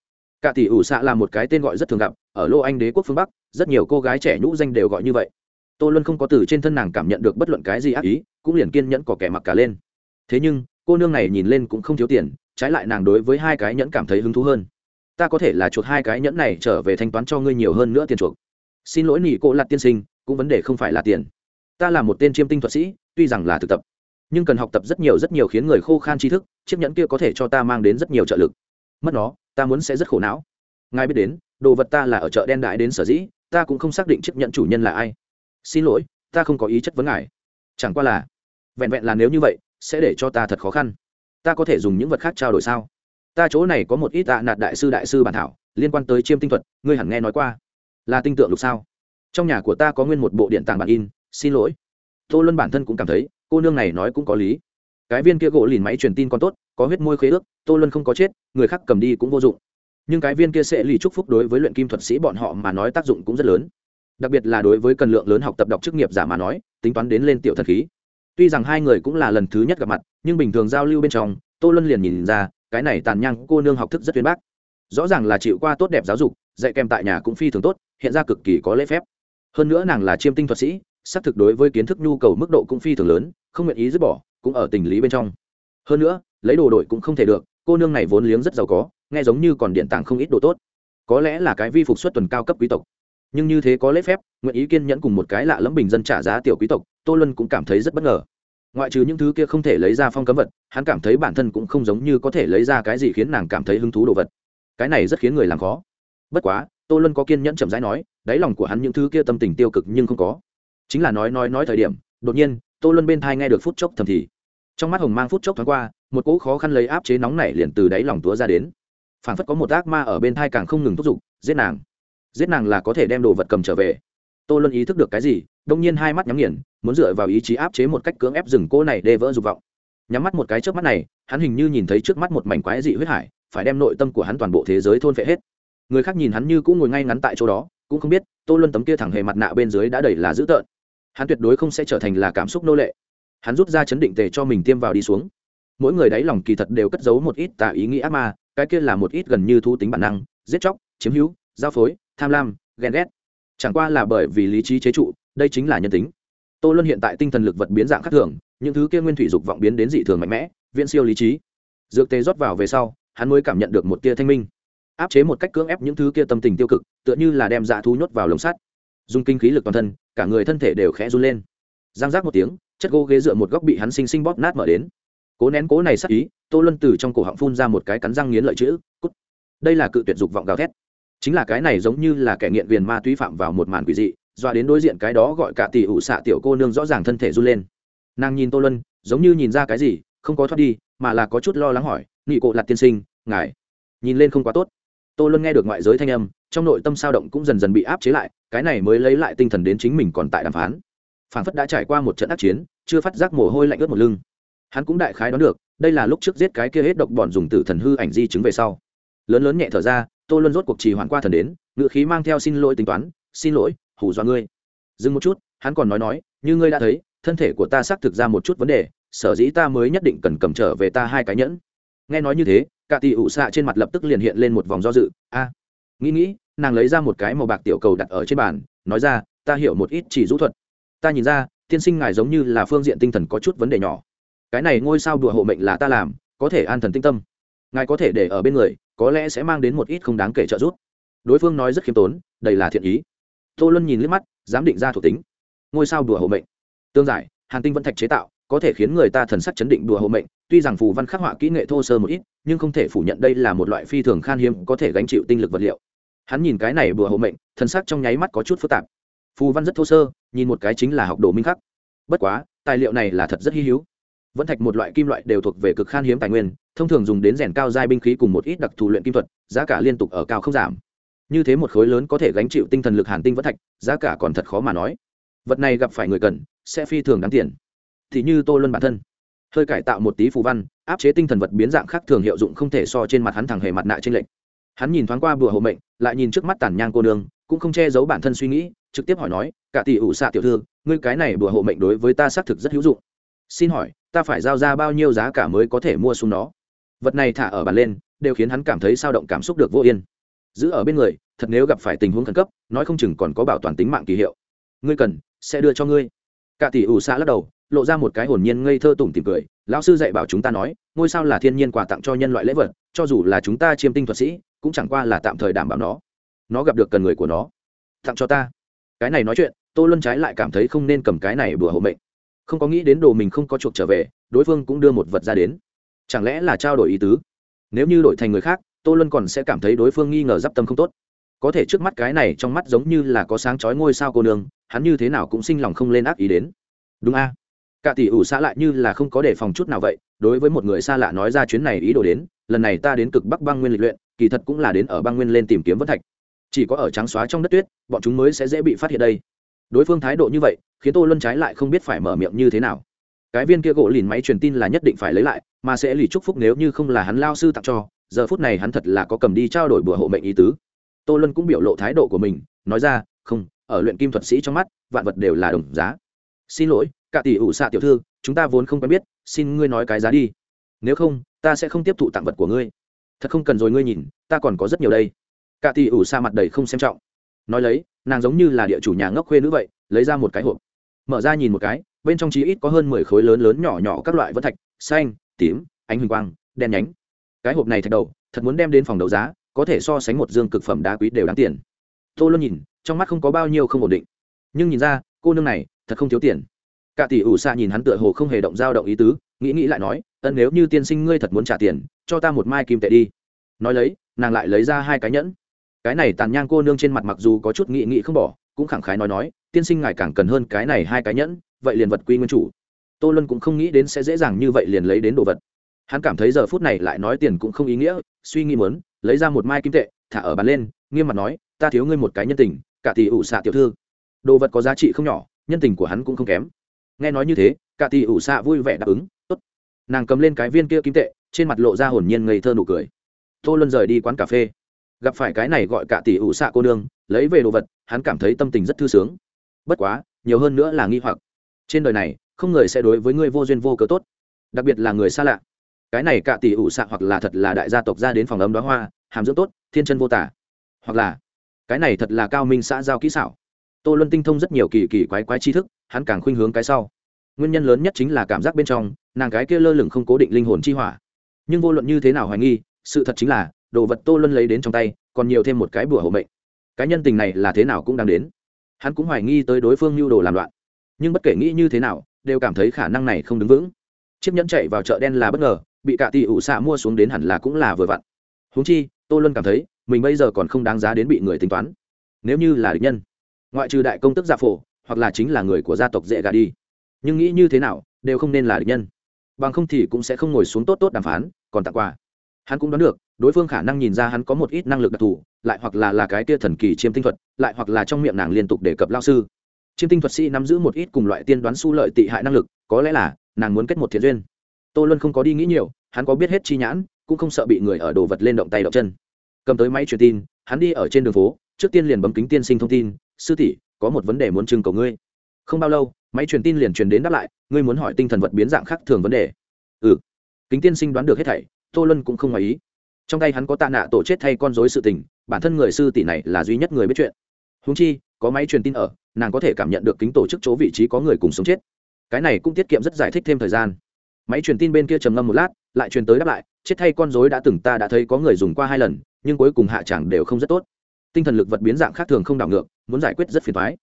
Cạ tỷ ủ xạ là một cái tên gọi rất thường gặp, ở lô anh đế quốc phương bắc, rất nhiều cô gái trẻ nhũ danh đều gọi như vậy tô luân không có từ trên thân nàng cảm nhận được bất luận cái gì ác ý, cũng liền kiên nhẫn có kẻ mặc cả lên. Thế nhưng, cô nương này nhìn lên cũng không thiếu tiền, trái lại nàng đối với hai cái nhẫn cảm thấy hứng thú hơn. Ta có thể là chuột hai cái nhẫn này trở về thanh toán cho ngươi nhiều hơn nữa tiền chuộc. Xin lỗi nỉ cô lặt tiên sinh, cũng vấn đề không phải là tiền. Ta là một tên chiêm tinh thuật sĩ, tuy rằng là thực tập, nhưng cần học tập rất nhiều rất nhiều khiến người khô khan tri thức, chiếc nhẫn kia có thể cho ta mang đến rất nhiều trợ lực. Mất nó, ta muốn sẽ rất khổ não. Ngài biết đến, đồ vật ta là ở chợ đen đại đến sở dĩ, ta cũng không xác định chiếc nhẫn chủ nhân là ai xin lỗi, ta không có ý chất vấn ngài. Chẳng qua là, vẹn vẹn là nếu như vậy, sẽ để cho ta thật khó khăn. Ta có thể dùng những vật khác trao đổi sao? Ta chỗ này có một ít tạ nạt đại sư đại sư bản thảo, liên quan tới chiêm tinh thuật, ngươi hẳn nghe nói qua. Là tinh tượng lục sao? Trong nhà của ta có nguyên một bộ điện tàng bản in, xin lỗi. Tô luân bản thân cũng cảm thấy, cô nương này nói cũng có lý. Cái viên kia gỗ lìn máy truyền tin còn tốt, có huyết môi khế ước, tô luân không có chết, người khác cầm đi cũng vô dụng. Nhưng cái viên kia sẽ lì chúc phúc đối với luyện kim thuật sĩ bọn họ mà nói tác dụng cũng rất lớn đặc biệt là đối với cần lượng lớn học tập đọc chức nghiệp giả mà nói, tính toán đến lên tiểu thần khí. Tuy rằng hai người cũng là lần thứ nhất gặp mặt, nhưng bình thường giao lưu bên trong, tô luân liền nhìn ra, cái này tàn nhang cô nương học thức rất tuyến bác. Rõ ràng là chịu qua tốt đẹp giáo dục, dạy kèm tại nhà cũng phi thường tốt, hiện ra cực kỳ có lễ phép. Hơn nữa nàng là chiêm tinh thuật sĩ, xác thực đối với kiến thức nhu cầu mức độ cũng phi thường lớn, không nguyện ý dứt bỏ, cũng ở tình lý bên trong. Hơn nữa, lấy đồ đội cũng không thể được, cô nương này vốn liếng rất giàu có, nghe giống như còn điện tàng không ít đồ tốt. Có lẽ là cái vi phục xuất tuần cao cấp quý tộc nhưng như thế có lễ phép, nguyện ý kiên nhẫn cùng một cái lạ lẫm bình dân trả giá tiểu quý tộc, tô luân cũng cảm thấy rất bất ngờ. Ngoại trừ những thứ kia không thể lấy ra phong cấm vật, hắn cảm thấy bản thân cũng không giống như có thể lấy ra cái gì khiến nàng cảm thấy hứng thú đồ vật. Cái này rất khiến người làm khó. Bất quá, tô luân có kiên nhẫn chậm rãi nói, đáy lòng của hắn những thứ kia tâm tình tiêu cực nhưng không có. Chính là nói nói nói thời điểm, đột nhiên, tô luân bên thai nghe được phút chốc thầm thì. Trong mắt hồng mang phút chốc thoáng qua, một cỗ khó khăn lấy áp chế nóng này liền từ đáy lòng túa ra đến. Phản phất có một ác ma ở bên thai càng không ngừng thúc giục, giết nàng giết nàng là có thể đem đồ vật cầm trở về. Tô luân ý thức được cái gì, đông nhiên hai mắt nhắm nghiền, muốn dựa vào ý chí áp chế một cách cưỡng ép rừng cô này đê vỡ dục vọng. Nhắm mắt một cái trước mắt này, hắn hình như nhìn thấy trước mắt một mảnh quái dị huyết hải, phải đem nội tâm của hắn toàn bộ thế giới thôn phệ hết. Người khác nhìn hắn như cũng ngồi ngay ngắn tại chỗ đó, cũng không biết, tô luân tấm kia thẳng hề mặt nạ bên dưới đã đầy là dữ tợn. Hắn tuyệt đối không sẽ trở thành là cảm xúc nô lệ. Hắn rút ra chấn định tề cho mình tiêm vào đi xuống. Mỗi người đáy lòng kỳ thật đều cất giấu một ít tà ý nghĩ ác ma, cái kia là một ít gần như thu tính bản năng, giết chóc, chiếm hữu, giao phối tham lam, ghen ghét. Chẳng qua là bởi vì lý trí chế trụ, đây chính là nhân tính. Tô luân hiện tại tinh thần lực vật biến dạng khác thường, những thứ kia nguyên thủy dục vọng biến đến dị thường mạnh mẽ, viễn siêu lý trí. Dược tê rót vào về sau, hắn mới cảm nhận được một tia thanh minh. Áp chế một cách cưỡng ép những thứ kia tâm tình tiêu cực, tựa như là đem dạ thú nhốt vào lồng sắt. Dùng kinh khí lực toàn thân, cả người thân thể đều khẽ run lên. Giang giác một tiếng, chất gỗ ghế dựa một góc bị hắn sinh sinh bóp nát mở đến. Cố nén cố này sắc ý, tô luân từ trong cổ họng phun ra một cái cắn răng nghiến lợi chữ, cút. Đây là cự tuyệt dục vọng gào thét chính là cái này giống như là kẻ nghiện viền ma túy phạm vào một màn quỷ dị doa đến đối diện cái đó gọi cả tỷ ủ xạ tiểu cô nương rõ ràng thân thể run lên. Nàng nhìn tô luân, giống như nhìn ra cái gì, không có thoát đi, mà là có chút lo lắng hỏi, nghị cộ lặt tiên sinh, ngài nhìn lên không quá tốt. Tô luân nghe được ngoại giới thanh âm, trong nội tâm sao động cũng dần dần bị áp chế lại, cái này mới lấy lại tinh thần đến chính mình còn tại đàm phán. Phản phất đã trải qua một trận ác chiến, chưa phát giác mồ hôi lạnh ướt một lưng. Hắn cũng đại khái đoán được, đây là lúc trước giết cái kia hết độc bọn dùng tử thần hư ảnh di chứng về sau. Lớn lớn nhẹ thở ra tô luân rốt cuộc trì hoàn qua thần đến ngựa khí mang theo xin lỗi tính toán, xin lỗi hủ dọa ngươi. Dừng một chút, hắn còn nói nói, như ngươi đã thấy, thân thể của ta xác thực ra một chút vấn đề, sở dĩ ta mới nhất định cần cầm trở về ta hai cái nhẫn. Nghe nói như thế, cả tỷ ủ xạ trên mặt lập tức liền hiện lên một vòng do dự, a, nghĩ nghĩ, nàng lấy ra một cái màu bạc tiểu cầu đặt ở trên bàn, nói ra, ta hiểu một ít chỉ rũ thuật. Ta nhìn ra, tiên sinh ngài giống như là phương diện tinh thần có chút vấn đề nhỏ. Cái này ngôi sao đùa hộ mệnh là ta làm, có thể an thần tinh tâm ngài có thể để ở bên người, có lẽ sẽ mang đến một ít không đáng kể trợ giúp. Đối phương nói rất khiêm tốn, đầy là thiện ý. Tô luân nhìn liếc mắt dám định ra thuộc tính. Ngôi sao đùa hộ mệnh. Tương giải, hàn tinh vẫn thạch chế tạo, có thể khiến người ta thần sắc chấn định đùa hộ mệnh, tuy rằng phù văn khắc họa kỹ nghệ thô sơ một ít, nhưng không thể phủ nhận đây là một loại phi thường khan hiếm, có thể gánh chịu tinh lực vật liệu. Hắn nhìn cái này đùa hộ mệnh, thần sắc trong nháy mắt có chút phức tạp. Phù văn rất thô sơ, nhìn một cái chính là học đồ minh khắc. Bất quá, tài liệu này là thật rất hy hữu vẫn thạch một loại kim loại đều thuộc về cực khan hiếm tài nguyên, thông thường dùng đến rèn cao giai binh khí cùng một ít đặc thù luyện kim thuật, giá cả liên tục ở cao không giảm. Như thế một khối lớn có thể gánh chịu tinh thần lực hàn tinh vẫn thạch, giá cả còn thật khó mà nói. Vật này gặp phải người cần, sẽ phi thường đáng tiền. Thì như tô luân bản thân, hơi cải tạo một tí phù văn, áp chế tinh thần vật biến dạng khác thường hiệu dụng không thể so trên mặt hắn thẳng hề mặt nạ trên lệnh hắn nhìn thoáng qua bùa hộ mệnh, lại nhìn trước mắt tàn nhang cô nương, cũng không che giấu bản thân suy nghĩ, trực tiếp hỏi nói, cả tỷ ủ xạ tiểu thư, ngươi cái này bùa hộ mệnh đối với ta xác thực rất hữu dụng. Xin hỏi ta phải giao ra bao nhiêu giá cả mới có thể mua xuống nó? Vật này thả ở bàn lên, đều khiến hắn cảm thấy sao động cảm xúc được vô yên. Giữ ở bên người, thật nếu gặp phải tình huống khẩn cấp, nói không chừng còn có bảo toàn tính mạng kỳ hiệu. Ngươi cần, sẽ đưa cho ngươi. Cả tỷ ủ xã lắc đầu, lộ ra một cái hồn nhiên ngây thơ tủm tìm cười. Lão sư dạy bảo chúng ta nói, ngôi sao là thiên nhiên quà tặng cho nhân loại lễ vật, cho dù là chúng ta chiêm tinh thuật sĩ, cũng chẳng qua là tạm thời đảm bảo nó. Nó gặp được cần người của nó. Tặng cho ta. Cái này nói chuyện, tô luân trái lại cảm thấy không nên cầm cái này bừa hộ mệnh không có nghĩ đến đồ mình không có chuộc trở về, đối phương cũng đưa một vật ra đến. Chẳng lẽ là trao đổi ý tứ? Nếu như đổi thành người khác, tô luân còn sẽ cảm thấy đối phương nghi ngờ d i p tâm không tốt. Có thể trước mắt cái này trong mắt giống như là có sáng chói ngôi sao cô nương, hắn như thế nào cũng sinh lòng không lên ác ý đến. Đúng a? Cả tỷ ủ xã lại như là không có đề phòng chút nào vậy, đối với một người xa lạ nói ra chuyến này ý đồ đến, lần này ta đến cực bắc băng nguyên lịch luyện, kỳ thật cũng là đến ở băng nguyên lên tìm kiếm vân thạch. Chỉ có ở trắng xóa trong đất tuyết, bọn chúng mới sẽ dễ bị phát hiện đây đối phương thái độ như vậy, khiến tô luân trái lại không biết phải mở miệng như thế nào. Cái viên kia gỗ lìn máy truyền tin là nhất định phải lấy lại, mà sẽ lì chúc phúc nếu như không là hắn lao sư tặng cho, giờ phút này hắn thật là có cầm đi trao đổi bữa hộ mệnh ý tứ. Tô luân cũng biểu lộ thái độ của mình, nói ra, không, ở luyện kim thuật sĩ trong mắt, vạn vật đều là đồng giá. Xin lỗi, cả tỷ ủ xạ tiểu thư, chúng ta vốn không quen biết, xin ngươi nói cái giá đi. Nếu không, ta sẽ không tiếp thụ tặng vật của ngươi. Thật không cần rồi ngươi nhìn, ta còn có rất nhiều đây. Cả tỷ ủ xa mặt đầy không xem trọng nói lấy, nàng giống như là địa chủ nhà ngốc khuê nữ vậy, lấy ra một cái hộp. Mở ra nhìn một cái, bên trong chí ít có hơn mười khối lớn lớn nhỏ nhỏ các loại vân thạch, xanh, tím, ánh huỳnh quang, đen nhánh. Cái hộp này thạch đầu, thật muốn đem đến phòng đấu giá, có thể so sánh một dương cực phẩm đá quý đều đáng tiền. Tô luôn nhìn, trong mắt không có bao nhiêu không ổn định. Nhưng nhìn ra, cô nương này, thật không thiếu tiền. Cả tỷ ủ xạ nhìn hắn tựa hồ không hề động dao động ý tứ, nghĩ nghĩ lại nói, ân, nếu như tiên sinh ngươi thật muốn trả tiền, cho ta một mai kim tệ đi. Nói lấy, nàng lại lấy ra hai cái nhẫn cái này tàn nhang cô nương trên mặt mặc dù có chút nghị nghị không bỏ, cũng khẳng khái nói nói, tiên sinh ngài càng cần hơn cái này hai cái nhẫn, vậy liền vật quy nguyên chủ. Tô luân cũng không nghĩ đến sẽ dễ dàng như vậy liền lấy đến đồ vật. Hắn cảm thấy giờ phút này lại nói tiền cũng không ý nghĩa, suy nghĩ muốn, lấy ra một mai kim tệ, thả ở bàn lên, nghiêm mặt nói, ta thiếu ngươi một cái nhân tình, cả tỷ ủ xạ tiểu thư. Đồ vật có giá trị không nhỏ, nhân tình của hắn cũng không kém. Nghe nói như thế, cả tỷ ủ xạ vui vẻ đáp ứng, tốt. Nàng cầm lên cái viên kia kim tệ, trên mặt lộ ra hồn nhiên ngây thơ nụ cười. Tô luân rời đi quán cà phê gặp phải cái này gọi cả tỷ ủ xạ cô nương, lấy về đồ vật, hắn cảm thấy tâm tình rất thư sướng. Bất quá, nhiều hơn nữa là nghi hoặc. Trên đời này, không người sẽ đối với ngươi vô duyên vô cớ tốt, đặc biệt là người xa lạ. Cái này cả tỷ ủ xạ hoặc là thật là đại gia tộc ra đến phòng ấm đó hoa, hàm dưỡng tốt, thiên chân vô tả. Hoặc là, cái này thật là cao minh xã giao kỹ xảo. Tô luân tinh thông rất nhiều kỳ kỳ quái quái tri thức, hắn càng khuynh hướng cái sau. Nguyên nhân lớn nhất chính là cảm giác bên trong, nàng cái kia lơ lửng không cố định linh hồn chi hỏa. Nhưng vô luận như thế nào hoài nghi, sự thật chính là đồ vật tô luân lấy đến trong tay, còn nhiều thêm một cái bùa hộ mệnh. Cái nhân tình này là thế nào cũng đang đến. Hắn cũng hoài nghi tới đối phương nhu đồ làm loạn. Nhưng bất kể nghĩ như thế nào, đều cảm thấy khả năng này không đứng vững. Chiếc nhẫn chạy vào chợ đen là bất ngờ, bị cả tỷ ủ xạ mua xuống đến hẳn là cũng là vừa vặn. Húng chi, tô luân cảm thấy, mình bây giờ còn không đáng giá đến bị người tính toán. Nếu như là địch nhân, ngoại trừ đại công tức gia phổ, hoặc là chính là người của gia tộc dễ gà đi. Nhưng nghĩ như thế nào, đều không nên là địch nhân. Bằng không thì cũng sẽ không ngồi xuống tốt tốt đàm phán, còn tặng quà hắn cũng đoán được, đối phương khả năng nhìn ra hắn có một ít năng lực đặc thù, lại hoặc là là cái tia thần kỳ chiêm tinh thuật, lại hoặc là trong miệng nàng liên tục đề cập lao sư. Chiêm tinh thuật sĩ nắm giữ một ít cùng loại tiên đoán su lợi tị hại năng lực, có lẽ là nàng muốn kết một thiện duyên. Tô luân không có đi nghĩ nhiều, hắn có biết hết chi nhãn, cũng không sợ bị người ở đồ vật lên động tay động chân. Cầm tới máy truyền tin, hắn đi ở trên đường phố, trước tiên liền bấm kính tiên sinh thông tin, sư tỷ, có một vấn đề muốn trưng cầu ngươi. Không bao lâu, máy truyền tin liền truyền đến đáp lại, ngươi muốn hỏi tinh thần vật biến dạng khác thường vấn đề. Ừ. Kính tiên sinh đoán được hết thảy tô luân cũng không ngoài ý. Trong tay hắn có tạ nạ tổ chết thay con dối sự tình, bản thân người sư tỷ này là duy nhất người biết chuyện. Húng chi, có máy truyền tin ở, nàng có thể cảm nhận được kính tổ chức chỗ vị trí có người cùng sống chết. Cái này cũng tiết kiệm rất giải thích thêm thời gian. Máy truyền tin bên kia trầm ngâm một lát, lại truyền tới đáp lại, chết thay con dối đã từng ta đã thấy có người dùng qua hai lần, nhưng cuối cùng hạ chẳng đều không rất tốt. Tinh thần lực vật biến dạng khác thường không đảo ngược, muốn giải quyết rất phiền thoái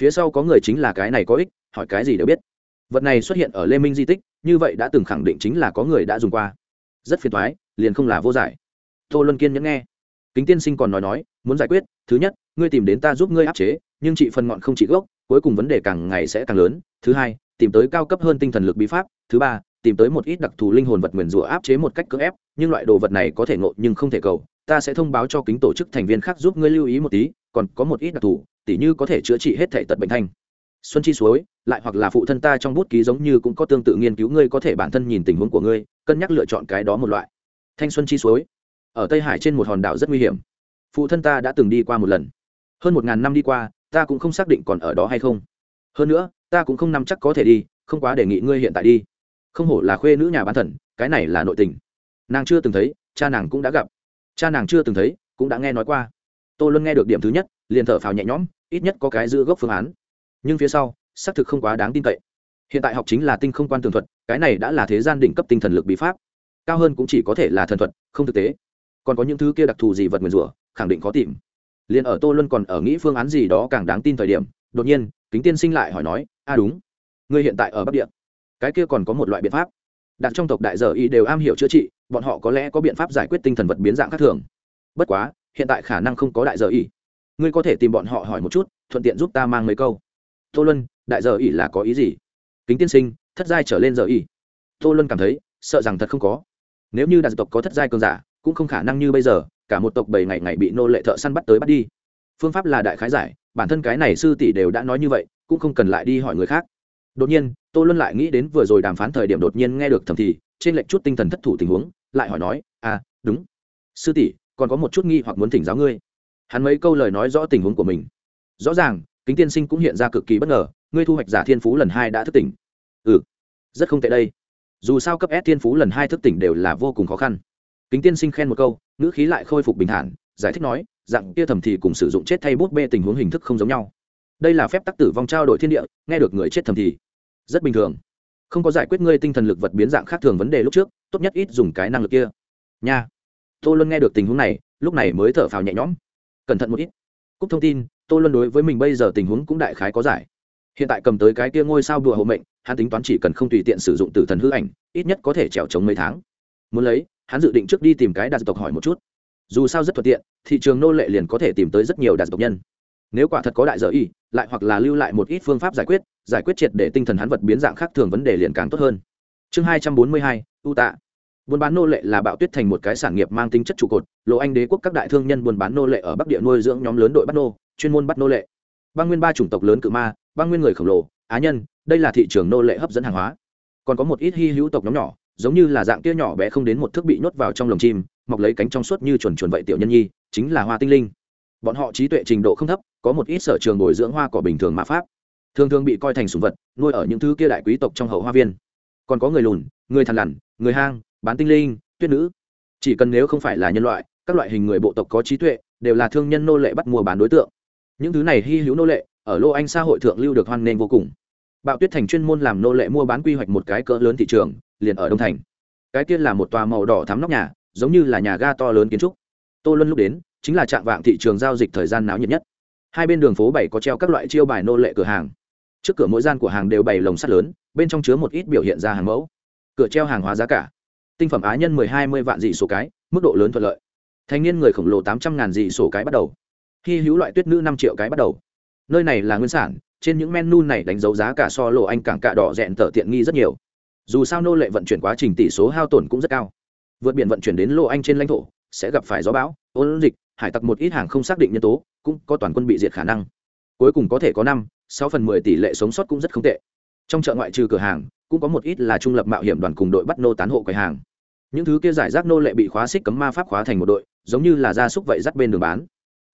phía sau có người chính là cái này có ích, hỏi cái gì đều biết. Vật này xuất hiện ở lê minh di tích, như vậy đã từng khẳng định chính là có người đã dùng qua rất phiền thoái, liền không là vô giải. Tô luân kiên nhẫn nghe. Kính tiên sinh còn nói nói, muốn giải quyết, thứ nhất, ngươi tìm đến ta giúp ngươi áp chế, nhưng chị phần ngọn không trị gốc, cuối cùng vấn đề càng ngày sẽ càng lớn. Thứ hai, tìm tới cao cấp hơn tinh thần lực bí pháp. Thứ ba, tìm tới một ít đặc thù linh hồn vật nguyền rủa áp chế một cách cưỡng ép, nhưng loại đồ vật này có thể ngộ nhưng không thể cầu. Ta sẽ thông báo cho kính tổ chức thành viên khác giúp ngươi lưu ý một tí, còn có một ít đặc thù, tỉ như có thể chữa trị hết thể tật bệnh thanh. Xuân chi suối, lại hoặc là phụ thân ta trong bút ký giống như cũng có tương tự nghiên cứu, ngươi có thể bản thân nhìn tình huống của ngươi cân nhắc lựa chọn cái đó một loại. Thanh xuân chi suối. Ở tây hải trên một hòn đảo rất nguy hiểm. Phụ thân ta đã từng đi qua một lần. Hơn một ngàn năm đi qua, ta cũng không xác định còn ở đó hay không. Hơn nữa, ta cũng không nắm chắc có thể đi, không quá đề nghị ngươi hiện tại đi. Không hổ là khuê nữ nhà bán thần, cái này là nội tình. Nàng chưa từng thấy, cha nàng cũng đã gặp. Cha nàng chưa từng thấy, cũng đã nghe nói qua. Tôi luôn nghe được điểm thứ nhất, liền thở phào nhẹ nhõm, ít nhất có cái giữ gốc phương án. Nhưng phía sau, xác thực không quá đáng tin cậy hiện tại học chính là tinh không quan tường thuật, cái này đã là thế gian đỉnh cấp tinh thần lực bí pháp. Cao hơn cũng chỉ có thể là thần thuật, không thực tế. Còn có những thứ kia đặc thù gì vật nguyền rủa, khẳng định khó tìm. Liền ở tô luân còn ở nghĩ phương án gì đó càng đáng tin thời điểm, đột nhiên, kính tiên sinh lại hỏi nói, a, đúng. Ngươi hiện tại ở bắc địa. Cái kia còn có một loại biện pháp. Đặt trong tộc đại giờ y đều am hiểu chữa trị, bọn họ có lẽ có biện pháp giải quyết tinh thần vật biến dạng khác thường. Bất quá, hiện tại khả năng không có đại giờ y. Ngươi có thể tìm bọn họ hỏi một chút, thuận tiện giúp ta mang mấy câu. Tô luân, đại giờ y là có ý gì? Kính tiên sinh, thất giai trở lên giờ y. Tô luân cảm thấy, sợ rằng thật không có. Nếu như đàn tộc có thất giai cường giả, cũng không khả năng như bây giờ, cả một tộc bảy ngày ngày bị nô lệ thợ săn bắt tới bắt đi. Phương pháp là đại khái giải, bản thân cái này sư tỷ đều đã nói như vậy, cũng không cần lại đi hỏi người khác. Đột nhiên, tô luân lại nghĩ đến vừa rồi đàm phán thời điểm đột nhiên nghe được thầm thì, trên lệnh chút tinh thần thất thủ tình huống, lại hỏi nói à đúng. Sư tỷ, còn có một chút nghi hoặc muốn thỉnh giáo ngươi. Hắn mấy câu lời nói rõ tình huống của mình. Rõ ràng kính tiên sinh cũng hiện ra cực kỳ bất ngờ, ngươi thu hoạch giả thiên phú lần hai đã thức tỉnh. Ừ rất không tệ đây. Dù sao cấp s thiên phú lần hai thức tỉnh đều là vô cùng khó khăn. Kính tiên sinh khen một câu, ngữ khí lại khôi phục bình thản, giải thích nói, dạng kia thầm thì cùng sử dụng chết thay bút bê tình huống hình thức không giống nhau. Đây là phép tắc tử vong trao đổi thiên địa, nghe được người chết thầm thì rất bình thường. Không có giải quyết ngươi tinh thần lực vật biến dạng khác thường vấn đề lúc trước, tốt nhất ít dùng cái năng lực kia. Nha. Tô luân nghe được tình huống này, lúc này mới thở phào nhẹ nhõm. Cẩn thận một ít. Cúc thông tin tô luân đối với mình bây giờ tình huống cũng đại khái có giải. Hiện tại cầm tới cái kia ngôi sao đùa hộ mệnh, hắn tính toán chỉ cần không tùy tiện sử dụng tử thần hư ảnh, ít nhất có thể trèo trống mấy tháng. Muốn lấy, hắn dự định trước đi tìm cái đạt tộc hỏi một chút. Dù sao rất thuận tiện, thị trường nô lệ liền có thể tìm tới rất nhiều đạt tộc nhân. Nếu quả thật có đại dở y, lại hoặc là lưu lại một ít phương pháp giải quyết giải quyết triệt để tinh thần hắn vật biến dạng khác thường vấn đề liền càng tốt hơn. Chương hai trăm bốn mươi hai, u tạ. Buôn bán nô lệ là bạo tuyết thành một cái sản nghiệp mang tính chất trụ cột, lộ anh đế quốc các đại thương nhân buôn bán nô lệ ở bắc địa nuôi dưỡng nhóm lớn đội bắt nô chuyên môn bắt nô lệ. Băng nguyên ba chủng tộc lớn cự ma, băng nguyên người khổng lồ, á nhân, đây là thị trường nô lệ hấp dẫn hàng hóa. Còn có một ít hy hữu tộc nhóm nhỏ, giống như là dạng kia nhỏ bé không đến một thước bị nhốt vào trong lồng chim, mọc lấy cánh trong suốt như chuẩn chuẩn vậy tiểu nhân nhi, chính là hoa tinh linh. Bọn họ trí tuệ trình độ không thấp, có một ít sở trường bồi dưỡng hoa cỏ bình thường mà pháp. Thường thường bị coi thành sủng vật, nuôi ở những thứ kia đại quý tộc trong hậu hoa viên. Còn có người lùn, người thằn lằn, người hang, bán tinh linh, tuyết nữ. Chỉ cần nếu không phải là nhân loại, các loại hình người bộ tộc có trí tuệ, đều là thương nhân nô lệ bắt mua bán đối tượng những thứ này hy hữu nô lệ, ở lô anh xã hội thượng lưu được hoan nghênh vô cùng. Bạo tuyết thành chuyên môn làm nô lệ mua bán quy hoạch một cái cỡ lớn thị trường, liền ở đông thành. Cái kia là một tòa màu đỏ thắm nóc nhà, giống như là nhà ga to lớn kiến trúc. Tô luân lúc đến, chính là trạng vạng thị trường giao dịch thời gian náo nhiệt nhất. Hai bên đường phố bảy có treo các loại chiêu bài nô lệ cửa hàng. Trước cửa mỗi gian của hàng đều bày lồng sắt lớn, bên trong chứa một ít biểu hiện ra hàng mẫu. Cửa treo hàng hóa giá cả. Tinh phẩm á nhân mười hai mươi vạn dị số cái, mức độ lớn thuận lợi. Thanh niên người khổng lồ tám trăm ngàn dị sổ cái bắt đầu hy hữu loại tuyết nữ năm triệu cái bắt đầu. Nơi này là nguyên sản, trên những menu này đánh dấu giá cả so lộ anh cảng cạ đỏ rẽn tở tiện nghi rất nhiều. Dù sao nô lệ vận chuyển quá trình tỷ số hao tổn cũng rất cao. Vượt biển vận chuyển đến lộ anh trên lãnh thổ, sẽ gặp phải gió bão, ôn dịch, hải tặc một ít hàng không xác định nhân tố, cũng có toàn quân bị diệt khả năng. Cuối cùng có thể có năm, sáu phần mười tỷ lệ sống sót cũng rất không tệ. Trong chợ ngoại trừ cửa hàng, cũng có một ít là trung lập mạo hiểm đoàn cùng đội bắt nô tán hộ quầy hàng. Những thứ kia giải rác nô lệ bị khóa xích cấm ma pháp khóa thành một đội, giống như là gia súc vậy dắt bên đường bán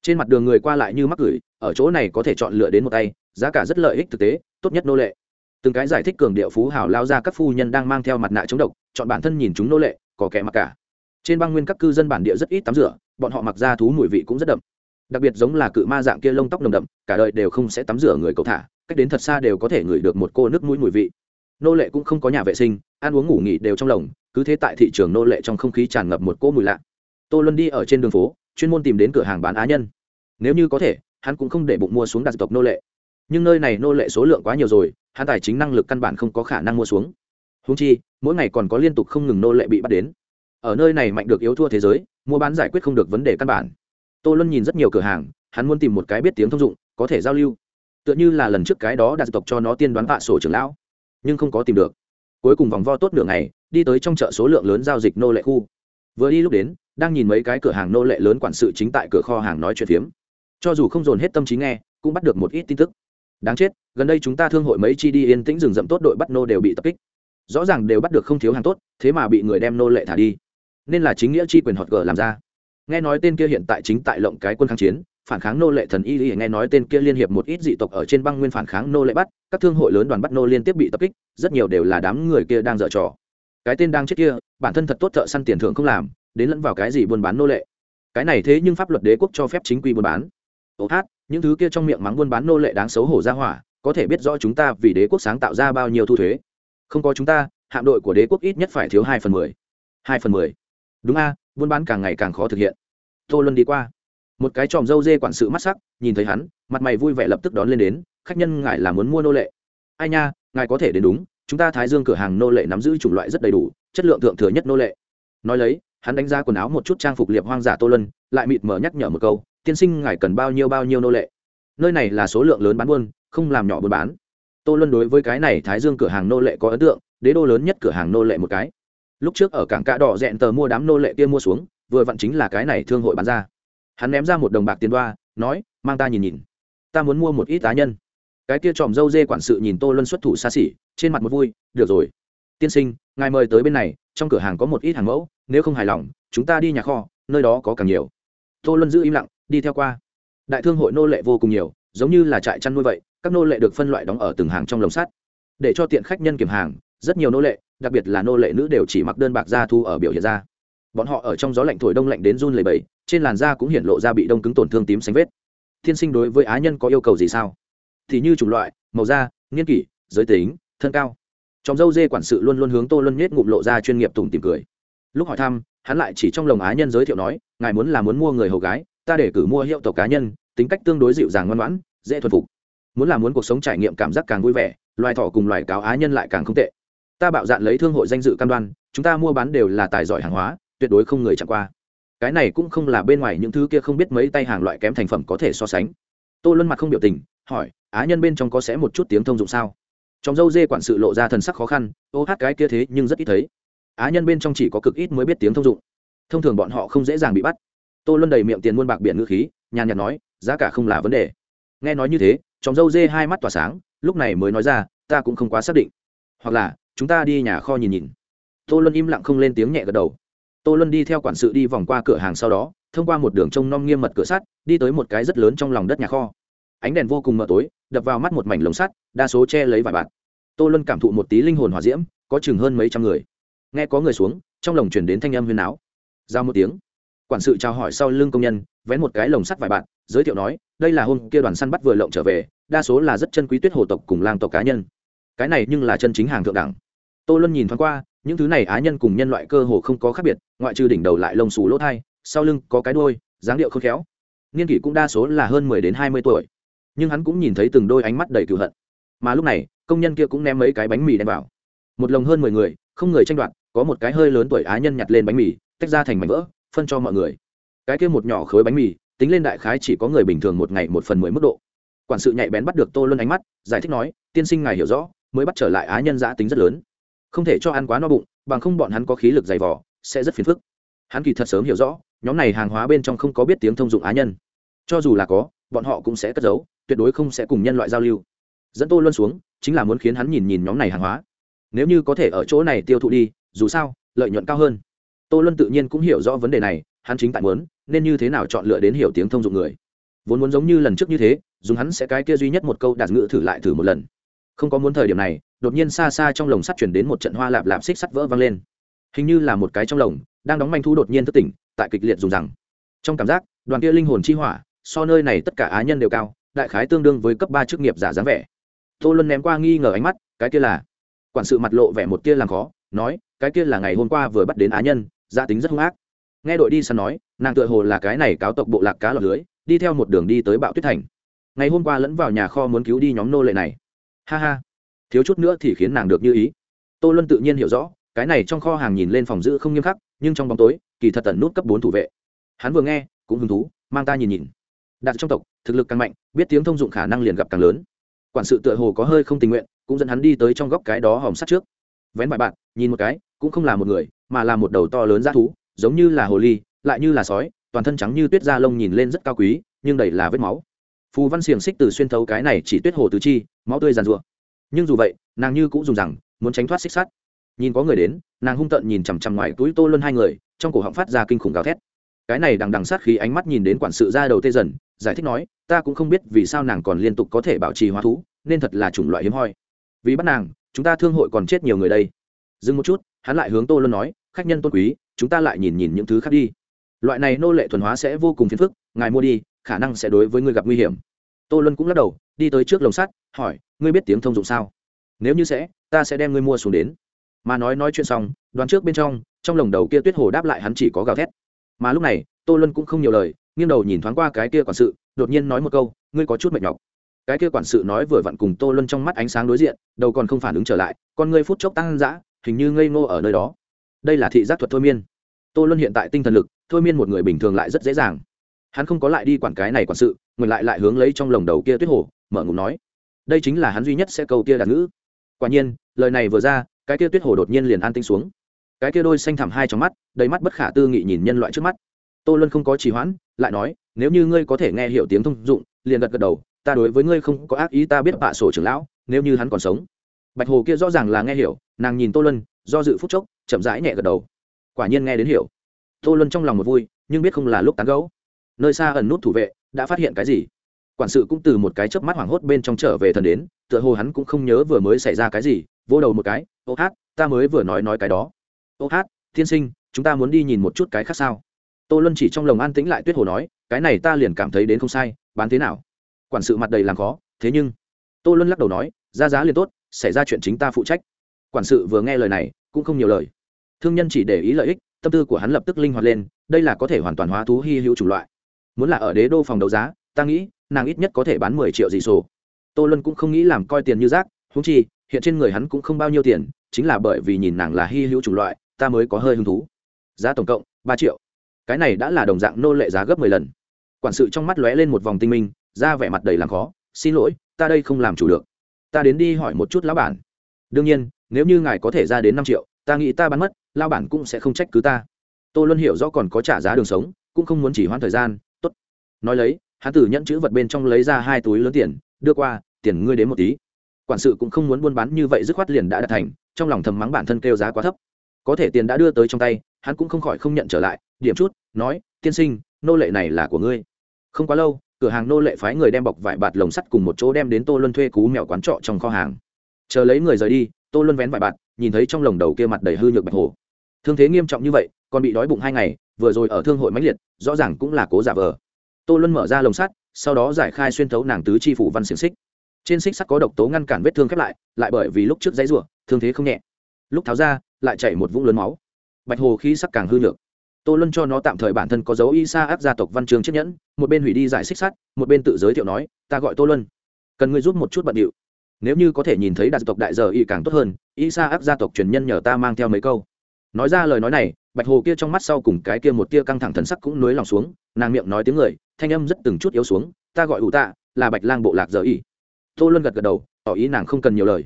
trên mặt đường người qua lại như mắc gửi ở chỗ này có thể chọn lựa đến một tay, giá cả rất lợi ích thực tế, tốt nhất nô lệ. Từng cái giải thích cường điệu phú hào lao ra các phu nhân đang mang theo mặt nạ chống độc, chọn bản thân nhìn chúng nô lệ, có kẻ mặc cả. Trên băng nguyên các cư dân bản địa rất ít tắm rửa, bọn họ mặc ra thú mùi vị cũng rất đậm. Đặc biệt giống là cự ma dạng kia lông tóc nồng đậm, cả đời đều không sẽ tắm rửa người cầu thả, cách đến thật xa đều có thể ngửi được một cô nước mũi mùi vị. Nô lệ cũng không có nhà vệ sinh, ăn uống ngủ nghỉ đều trong lồng, cứ thế tại thị trường nô lệ trong không khí tràn ngập một cỗ mùi lạ. Tô luân đi ở trên đường phố chuyên môn tìm đến cửa hàng bán á nhân. Nếu như có thể, hắn cũng không để bụng mua xuống đặc tộc nô lệ. Nhưng nơi này nô lệ số lượng quá nhiều rồi, hắn tài chính năng lực căn bản không có khả năng mua xuống. Húng chi, mỗi ngày còn có liên tục không ngừng nô lệ bị bắt đến. Ở nơi này mạnh được yếu thua thế giới, mua bán giải quyết không được vấn đề căn bản. Tô luân nhìn rất nhiều cửa hàng, hắn muốn tìm một cái biết tiếng thông dụng, có thể giao lưu. Tựa như là lần trước cái đó đặt tộc cho nó tiên đoán vạ sổ trưởng lão, nhưng không có tìm được. Cuối cùng vòng vo tốt nửa ngày, đi tới trong chợ số lượng lớn giao dịch nô lệ khu. Vừa đi lúc đến đang nhìn mấy cái cửa hàng nô lệ lớn quản sự chính tại cửa kho hàng nói chuyện phiếm. Cho dù không dồn hết tâm trí nghe, cũng bắt được một ít tin tức. Đáng chết, gần đây chúng ta thương hội mấy chi đi yên tĩnh rừng rậm tốt đội bắt nô đều bị tập kích. Rõ ràng đều bắt được không thiếu hàng tốt, thế mà bị người đem nô lệ thả đi. Nên là chính nghĩa chi quyền họt gờ làm ra. Nghe nói tên kia hiện tại chính tại lộng cái quân kháng chiến, phản kháng nô lệ thần y y, nghe nói tên kia liên hiệp một ít dị tộc ở trên băng nguyên phản kháng nô lệ bắt, các thương hội lớn đoàn bắt nô liên tiếp bị tập kích, rất nhiều đều là đám người kia đang dở trò. Cái tên đang chết kia, bản thân thật tốt thợ săn tiền thưởng không làm đến lẫn vào cái gì buôn bán nô lệ. Cái này thế nhưng pháp luật đế quốc cho phép chính quy buôn bán. Ô hát, những thứ kia trong miệng mắng buôn bán nô lệ đáng xấu hổ ra hỏa, có thể biết rõ chúng ta vì đế quốc sáng tạo ra bao nhiêu thu thuế. Không có chúng ta, hạm đội của đế quốc ít nhất phải thiếu hai phần mười. Hai phần mười. Đúng a, buôn bán càng ngày càng khó thực hiện. Tô luân đi qua. Một cái tròm dâu dê quản sự mắt sắc, nhìn thấy hắn, mặt mày vui vẻ lập tức đón lên đến, khách nhân, ngài là muốn mua nô lệ? Ai nha, ngài có thể đến đúng, chúng ta thái dương cửa hàng nô lệ nắm giữ chủng loại rất đầy đủ, chất lượng thượng thừa nhất nô lệ. Nói lấy hắn đánh ra quần áo một chút trang phục liệp hoang giả tô lân lại mịt mờ nhắc nhở một câu, tiên sinh ngài cần bao nhiêu bao nhiêu nô lệ? Nơi này là số lượng lớn bán buôn, không làm nhỏ buôn bán. Tô lân đối với cái này thái dương cửa hàng nô lệ có ấn tượng, đế đô lớn nhất cửa hàng nô lệ một cái. Lúc trước ở cảng cạ đỏ dẹn tờ mua đám nô lệ kia mua xuống, vừa vặn chính là cái này thương hội bán ra. Hắn ném ra một đồng bạc tiền đoa, nói, mang ta nhìn nhìn. Ta muốn mua một ít cá nhân. Cái kia tròm dâu dê quản sự nhìn tô luân xuất thủ xa xỉ, trên mặt một vui, được rồi. Tiên sinh, ngài mời tới bên này, trong cửa hàng có một ít hàng mẫu nếu không hài lòng, chúng ta đi nhà kho, nơi đó có càng nhiều. Tô luân giữ im lặng, đi theo qua. Đại thương hội nô lệ vô cùng nhiều, giống như là trại chăn nuôi vậy, các nô lệ được phân loại đóng ở từng hàng trong lồng sắt. Để cho tiện khách nhân kiểm hàng, rất nhiều nô lệ, đặc biệt là nô lệ nữ đều chỉ mặc đơn bạc da thu ở biểu hiện ra bọn họ ở trong gió lạnh thổi đông lạnh đến run lầy bầy trên làn da cũng hiện lộ ra bị đông cứng tổn thương tím xanh vết. Thiên sinh đối với á nhân có yêu cầu gì sao? Thì như chủng loại, màu da, nghiên kỷ, giới tính, thân cao. Trong dâu dê quản sự luôn luôn hướng tô luân nhét ngụm lộ ra chuyên nghiệp tùng tìm cười lúc hỏi thăm, hắn lại chỉ trong lồng á nhân giới thiệu nói, ngài muốn là muốn mua người hầu gái, ta để cử mua hiệu tộc cá nhân, tính cách tương đối dịu dàng ngoan ngoãn, dễ thuần phục. Muốn là muốn cuộc sống trải nghiệm cảm giác càng vui vẻ, loài thỏ cùng loài cáo á nhân lại càng không tệ. Ta bạo dạn lấy thương hội danh dự cam đoan, chúng ta mua bán đều là tài giỏi hàng hóa, tuyệt đối không người chẳng qua. Cái này cũng không là bên ngoài những thứ kia không biết mấy tay hàng loại kém thành phẩm có thể so sánh. Tô luân mặt không biểu tình, hỏi, á nhân bên trong có sẽ một chút tiếng thông dụng sao? Trong dâu dê quản sự lộ ra thần sắc khó khăn, ô hát cái kia thế nhưng rất ít thấy á nhân bên trong chỉ có cực ít mới biết tiếng thông dụng. Thông thường bọn họ không dễ dàng bị bắt. Tô luân đầy miệng tiền muôn bạc biển ngữ khí, nhàn nhạt nói, giá cả không là vấn đề. Nghe nói như thế trong dâu dê hai mắt tỏa sáng, lúc này mới nói ra, ta cũng không quá xác định. Hoặc là, chúng ta đi nhà kho nhìn nhìn. Tô luân im lặng không lên tiếng nhẹ gật đầu. Tô luân đi theo quản sự đi vòng qua cửa hàng sau đó, thông qua một đường trông nom nghiêm mật cửa sắt, đi tới một cái rất lớn trong lòng đất nhà kho. Ánh đèn vô cùng mờ tối, đập vào mắt một mảnh lồng sắt, đa số che lấy vài bạt. Tô luân cảm thụ một tí linh hồn hòa diễm, có chừng hơn mấy trăm người nghe có người xuống, trong lồng chuyển đến thanh âm huyền áo giao một tiếng. Quản sự chào hỏi sau lưng công nhân, vén một cái lồng sắt vài bạn giới thiệu nói, đây là hôm kia đoàn săn bắt vừa lộng trở về, đa số là rất chân quý tuyết hồ tộc cùng lang tộc cá nhân. Cái này nhưng là chân chính hàng thượng đẳng. Tô luân nhìn thoáng qua, những thứ này á nhân cùng nhân loại cơ hồ không có khác biệt, ngoại trừ đỉnh đầu lại lông xù lỗ thai, sau lưng có cái đôi dáng điệu khôn khéo. Niên kỷ cũng đa số là hơn mười đến hai mươi tuổi, nhưng hắn cũng nhìn thấy từng đôi ánh mắt đầy cựu hận. Mà lúc này, công nhân kia cũng ném mấy cái bánh mì đem vào. Một lồng hơn mười người, không người tranh đoạt có một cái hơi lớn tuổi á nhân nhặt lên bánh mì, tách ra thành mảnh vỡ, phân cho mọi người. Cái kia một nhỏ khối bánh mì, tính lên đại khái chỉ có người bình thường một ngày một phần mười mức độ. Quản sự nhạy bén bắt được tô luân ánh mắt, giải thích nói, tiên sinh ngài hiểu rõ, mới bắt trở lại á nhân giã tính rất lớn. Không thể cho ăn quá no bụng, bằng không bọn hắn có khí lực dày vỏ sẽ rất phiền phức. Hắn kỳ thật sớm hiểu rõ, nhóm này hàng hóa bên trong không có biết tiếng thông dụng á nhân. Cho dù là có, bọn họ cũng sẽ cất giấu, tuyệt đối không sẽ cùng nhân loại giao lưu. Dẫn tô luân xuống, chính là muốn khiến hắn nhìn nhìn nhóm này hàng hóa. Nếu như có thể ở chỗ này tiêu thụ đi dù sao, lợi nhuận cao hơn. Tô luân tự nhiên cũng hiểu rõ vấn đề này, hắn chính tại muốn, nên như thế nào chọn lựa đến hiểu tiếng thông dụng người. Vốn muốn giống như lần trước như thế, dùng hắn sẽ cái kia duy nhất một câu đạt ngữ thử lại thử một lần. Không có muốn thời điểm này, đột nhiên xa xa trong lồng sắt chuyển đến một trận hoa lạp lạp xích sắt vỡ vang lên. Hình như là một cái trong lồng, đang đóng manh thu đột nhiên thất tỉnh, tại kịch liệt dùng rằng. Trong cảm giác, đoàn kia linh hồn chi hỏa, so nơi này tất cả á nhân đều cao, đại khái tương đương với cấp ba chức nghiệp giả dáng vẻ. Tô luân ném qua nghi ngờ ánh mắt, cái kia là. Quản sự mặt lộ vẻ một tia làm khó, nói cái kia là ngày hôm qua vừa bắt đến á nhân gia tính rất hung ác. Nghe đội đi săn nói, nàng tựa hồ là cái này cáo tộc bộ lạc cá lọc lưới, đi theo một đường đi tới bạo tuyết thành. Ngày hôm qua lẫn vào nhà kho muốn cứu đi nhóm nô lệ này. Ha ha. Thiếu chút nữa thì khiến nàng được như ý. Tô luân tự nhiên hiểu rõ, cái này trong kho hàng nhìn lên phòng giữ không nghiêm khắc, nhưng trong bóng tối, kỳ thật tận nút cấp bốn thủ vệ. Hắn vừa nghe, cũng hứng thú, mang ta nhìn nhìn. Đặt trong tộc, thực lực càng mạnh, biết tiếng thông dụng khả năng liền gặp càng lớn. Quản sự tựa hồ có hơi không tình nguyện, cũng dẫn hắn đi tới trong góc cái đó hòm sắt trước. Vén bài bạn nhìn một cái cũng không là một người, mà là một đầu to lớn dã thú, giống như là hồ ly, lại như là sói, toàn thân trắng như tuyết da lông nhìn lên rất cao quý, nhưng đầy là vết máu. Phù văn xiềng xích từ xuyên thấu cái này chỉ tuyết hồ tứ chi, máu tươi giàn rụa nhưng dù vậy, nàng như cũng dùng rằng, muốn tránh thoát xích sắt. Nhìn có người đến, nàng hung tợn nhìn chằm chằm ngoài túi tô luân hai người, trong cổ họng phát ra kinh khủng gào thét. Cái này đằng đằng sát khí ánh mắt nhìn đến quản sự ra đầu tê dần, giải thích nói, ta cũng không biết vì sao nàng còn liên tục có thể bảo trì hóa thú, nên thật là chủng loại hiếm hoi. Vì bắt nàng, chúng ta thương hội còn chết nhiều người đây. Dừng một chút hắn lại hướng tô luân nói, khách nhân tôn quý, chúng ta lại nhìn nhìn những thứ khác đi. Loại này nô lệ thuần hóa sẽ vô cùng phiền phức, ngài mua đi, khả năng sẽ đối với người gặp nguy hiểm. Tô luân cũng lắc đầu, đi tới trước lồng sắt, hỏi, ngươi biết tiếng thông dụng sao? Nếu như sẽ, ta sẽ đem ngươi mua xuống đến. Mà nói nói chuyện xong đoán trước bên trong trong lồng đầu kia tuyết hồ đáp lại hắn chỉ có gào thét. Mà lúc này, tô luân cũng không nhiều lời, nghiêng đầu nhìn thoáng qua cái kia quản sự, đột nhiên nói một câu, ngươi có chút mệt nhọc. Cái kia quản sự nói vừa vặn cùng tô luân trong mắt ánh sáng đối diện, đầu còn không phản ứng trở lại, con ngươi phút chốc tăng dã hình như ngây ngô ở nơi đó. Đây là thị giác thuật thôi miên. Tô luân hiện tại tinh thần lực, thôi miên một người bình thường lại rất dễ dàng. Hắn không có lại đi quản cái này quản sự, ngược lại lại hướng lấy trong lồng đầu kia tuyết hồ, mở ngủ nói, đây chính là hắn duy nhất sẽ câu kia đạt ngữ. Quả nhiên, lời này vừa ra, cái kia tuyết hồ đột nhiên liền an tinh xuống. Cái kia đôi xanh thẳm hai trong mắt, đầy mắt bất khả tư nghị nhìn nhân loại trước mắt. Tô luân không có trì hoãn, lại nói, nếu như ngươi có thể nghe hiểu tiếng thông dụng, liền gật gật đầu, ta đối với ngươi không có ác ý, ta biết bạ sổ trưởng lão, nếu như hắn còn sống bạch hồ kia rõ ràng là nghe hiểu, nàng nhìn tô luân, do dự phút chốc, chậm rãi nhẹ gật đầu. Quả nhiên nghe đến hiểu. Tô luân trong lòng một vui, nhưng biết không là lúc tán gấu nơi xa ẩn nút thủ vệ, đã phát hiện cái gì? Quản sự cũng từ một cái chớp mắt hoảng hốt bên trong trở về thần đến, tựa hồ hắn cũng không nhớ vừa mới xảy ra cái gì vô đầu một cái, ô hát, ta mới vừa nói nói cái đó. Ô hát thiên sinh, chúng ta muốn đi nhìn một chút cái khác sao? Tô luân chỉ trong lòng an tĩnh lại tuyết hồ nói, cái này ta liền cảm thấy đến không sai, bán thế nào? Quản sự mặt đầy làm khó, thế nhưng? Tô luân lắc đầu nói ra giá liền tốt xảy ra chuyện chính ta phụ trách. Quản sự vừa nghe lời này, cũng không nhiều lời. Thương nhân chỉ để ý lợi ích, tâm tư của hắn lập tức linh hoạt lên, đây là có thể hoàn toàn hóa thú hy hữu chủng loại. Muốn là ở đế đô phòng đấu giá, ta nghĩ, nàng ít nhất có thể bán mười triệu dị sổ. Tô luân cũng không nghĩ làm coi tiền như rác húng chi, hiện trên người hắn cũng không bao nhiêu tiền, chính là bởi vì nhìn nàng là hy hữu chủng loại, ta mới có hơi hứng thú. Giá tổng cộng, ba triệu. Cái này đã là đồng dạng nô lệ giá gấp mười lần. Quản sự trong mắt lóe lên một vòng tinh minh, ra vẻ mặt đầy làm khó, xin lỗi, ta đây không làm chủ được ta đến đi hỏi một chút lão bản. Đương nhiên, nếu như ngài có thể ra đến năm triệu, ta nghĩ ta bán mất lao bản cũng sẽ không trách cứ ta. Tôi luôn hiểu rõ còn có trả giá đường sống, cũng không muốn chỉ hoãn thời gian t ố t nói lấy, hắn tử nhận chữ vật bên trong lấy ra hai túi lớn tiền, đưa qua, tiền ngươi đến một tí. Quản sự cũng không muốn buôn bán như vậy, dứt khoát liền đã đạt thành, trong lòng thầm mắng bản thân kêu giá quá thấp. Có thể tiền đã đưa tới trong tay, hắn cũng không khỏi không nhận trở lại, điểm chút, nói, tiên sinh, nô lệ này là của ngươi. Không quá lâu cửa hàng nô lệ phái người đem bọc vải bạt lồng sắt cùng một chỗ đem đến tô luân thuê cú mèo quán trọ trong kho hàng. Chờ lấy người rời đi, tô luân vén vải bạt, nhìn thấy trong lồng đầu kia mặt đầy hư nhược bạch hồ. Thương thế nghiêm trọng như vậy, còn bị đói bụng hai ngày, vừa rồi ở thương hội mãnh liệt, rõ ràng cũng là cố giả vờ. Tô luân mở ra lồng sắt, sau đó giải khai xuyên thấu nàng tứ chi phủ văn xiềng xích. Trên xích sắt có độc tố ngăn cản vết thương khép lại lại bởi vì lúc trước dãy rủa, thương thế không nhẹ. Lúc tháo ra, lại chảy một vũng lớn máu. Bạch hồ khí sắc càng hư nhược tô luân cho nó tạm thời bản thân có dấu y sa áp gia tộc văn trường chiếc nhẫn, một bên hủy đi giải xích sắt, một bên tự giới thiệu nói, ta gọi tô luân. Cần ngươi giúp một chút bận điệu. Nếu như có thể nhìn thấy đại tộc đại giờ y càng tốt hơn, y sa áp gia tộc truyền nhân nhờ ta mang theo mấy câu. Nói ra lời nói này, bạch hồ kia trong mắt sau cùng cái kia một tia căng thẳng thần sắc cũng nối lòng xuống, nàng miệng nói tiếng người, thanh âm rất từng chút yếu xuống, ta gọi ủ tạ, là bạch lang bộ lạc giờ y. Tô luân gật gật đầu, tỏ ý nàng không cần nhiều lời.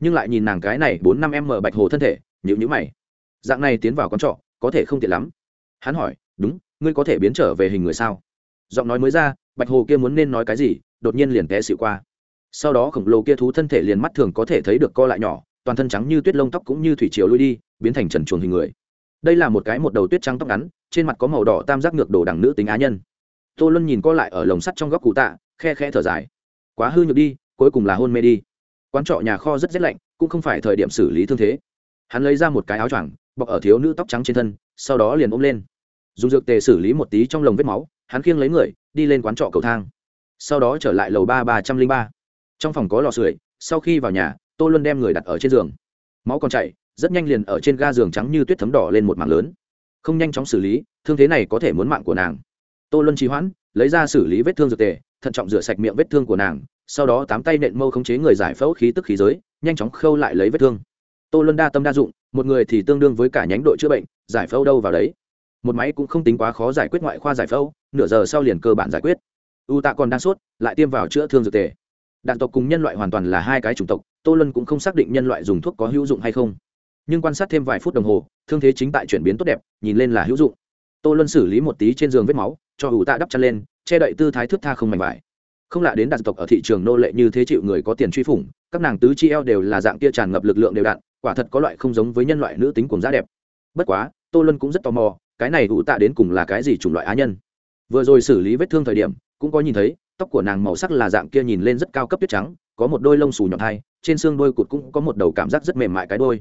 Nhưng lại nhìn nàng cái này bốn năm em mở bạch hồ thân thể nhữ nhữ mày. Dạng này tiến vào con trọ, có thể không tiện lắm hắn hỏi, đúng, ngươi có thể biến trở về hình người sao? Giọng nói mới ra, bạch hồ kia muốn nên nói cái gì, đột nhiên liền té xịu qua. Sau đó khổng lồ kia thú thân thể liền mắt thường có thể thấy được co lại nhỏ, toàn thân trắng như tuyết lông tóc cũng như thủy triều lui đi, biến thành trần chuồng hình người. Đây là một cái một đầu tuyết trắng tóc ngắn, trên mặt có màu đỏ tam giác ngược đồ đẳng nữ tính á nhân. Tô luân nhìn co lại ở lồng sắt trong góc cụ tạ, khe khe thở dài. Quá hư nhược đi, cuối cùng là hôn mê đi. Quán trọ nhà kho rất rét lạnh, cũng không phải thời điểm xử lý thương thế. Hắn lấy ra một cái áo choàng, bọc ở thiếu nữ tóc trắng trên thân, sau đó liền ôm lên dùng dược tề xử lý một tí trong lồng vết máu, hắn khiêng lấy người, đi lên quán trọ cầu thang. Sau đó trở lại lầu ba ba trăm linh ba. Trong phòng có lò sưởi, sau khi vào nhà, tô luân đem người đặt ở trên giường. Máu còn chảy, rất nhanh liền ở trên ga giường trắng như tuyết thấm đỏ lên một mảng lớn. Không nhanh chóng xử lý, thương thế này có thể muốn mạng của nàng. Tô luân trì hoãn, lấy ra xử lý vết thương dược tề, thận trọng rửa sạch miệng vết thương của nàng, sau đó tám tay nện mâu khống chế người giải phẫu khí tức khí giới, nhanh chóng khâu lại lấy vết thương. Tô luân đa tâm đa dụng, một người thì tương đương với cả nhánh đội chữa bệnh, giải phẫu đâu vào đấy một máy cũng không tính quá khó giải quyết ngoại khoa giải phẫu, nửa giờ sau liền cơ bản giải quyết. U tạ còn đang sốt, lại tiêm vào chữa thương dược tề. Đạn tộc cùng nhân loại hoàn toàn là hai cái chủng tộc, tô lân cũng không xác định nhân loại dùng thuốc có hữu dụng hay không. Nhưng quan sát thêm vài phút đồng hồ, thương thế chính tại chuyển biến tốt đẹp, nhìn lên là hữu dụng. Tô lân xử lý một tí trên giường vết máu, cho ủ tạ đắp chăn lên, che đậy tư thái thước tha không mảnh vải. Không lạ đến đạn tộc ở thị trường nô lệ như thế chịu người có tiền truy phủng, các nàng tứ chi eo đều là dạng kia tràn ngập lực lượng đều đạn, quả thật có loại không giống với nhân loại nữ tính cùng giá đẹp. Bất quá, tô lân cũng rất tò mò cái này ủ tạ đến cùng là cái gì chủng loại á nhân? Vừa rồi xử lý vết thương thời điểm, cũng có nhìn thấy, tóc của nàng màu sắc là dạng kia nhìn lên rất cao cấp tuyết trắng, có một đôi lông xù nhọn hai, trên xương đôi cụt cũng có một đầu cảm giác rất mềm mại cái đôi.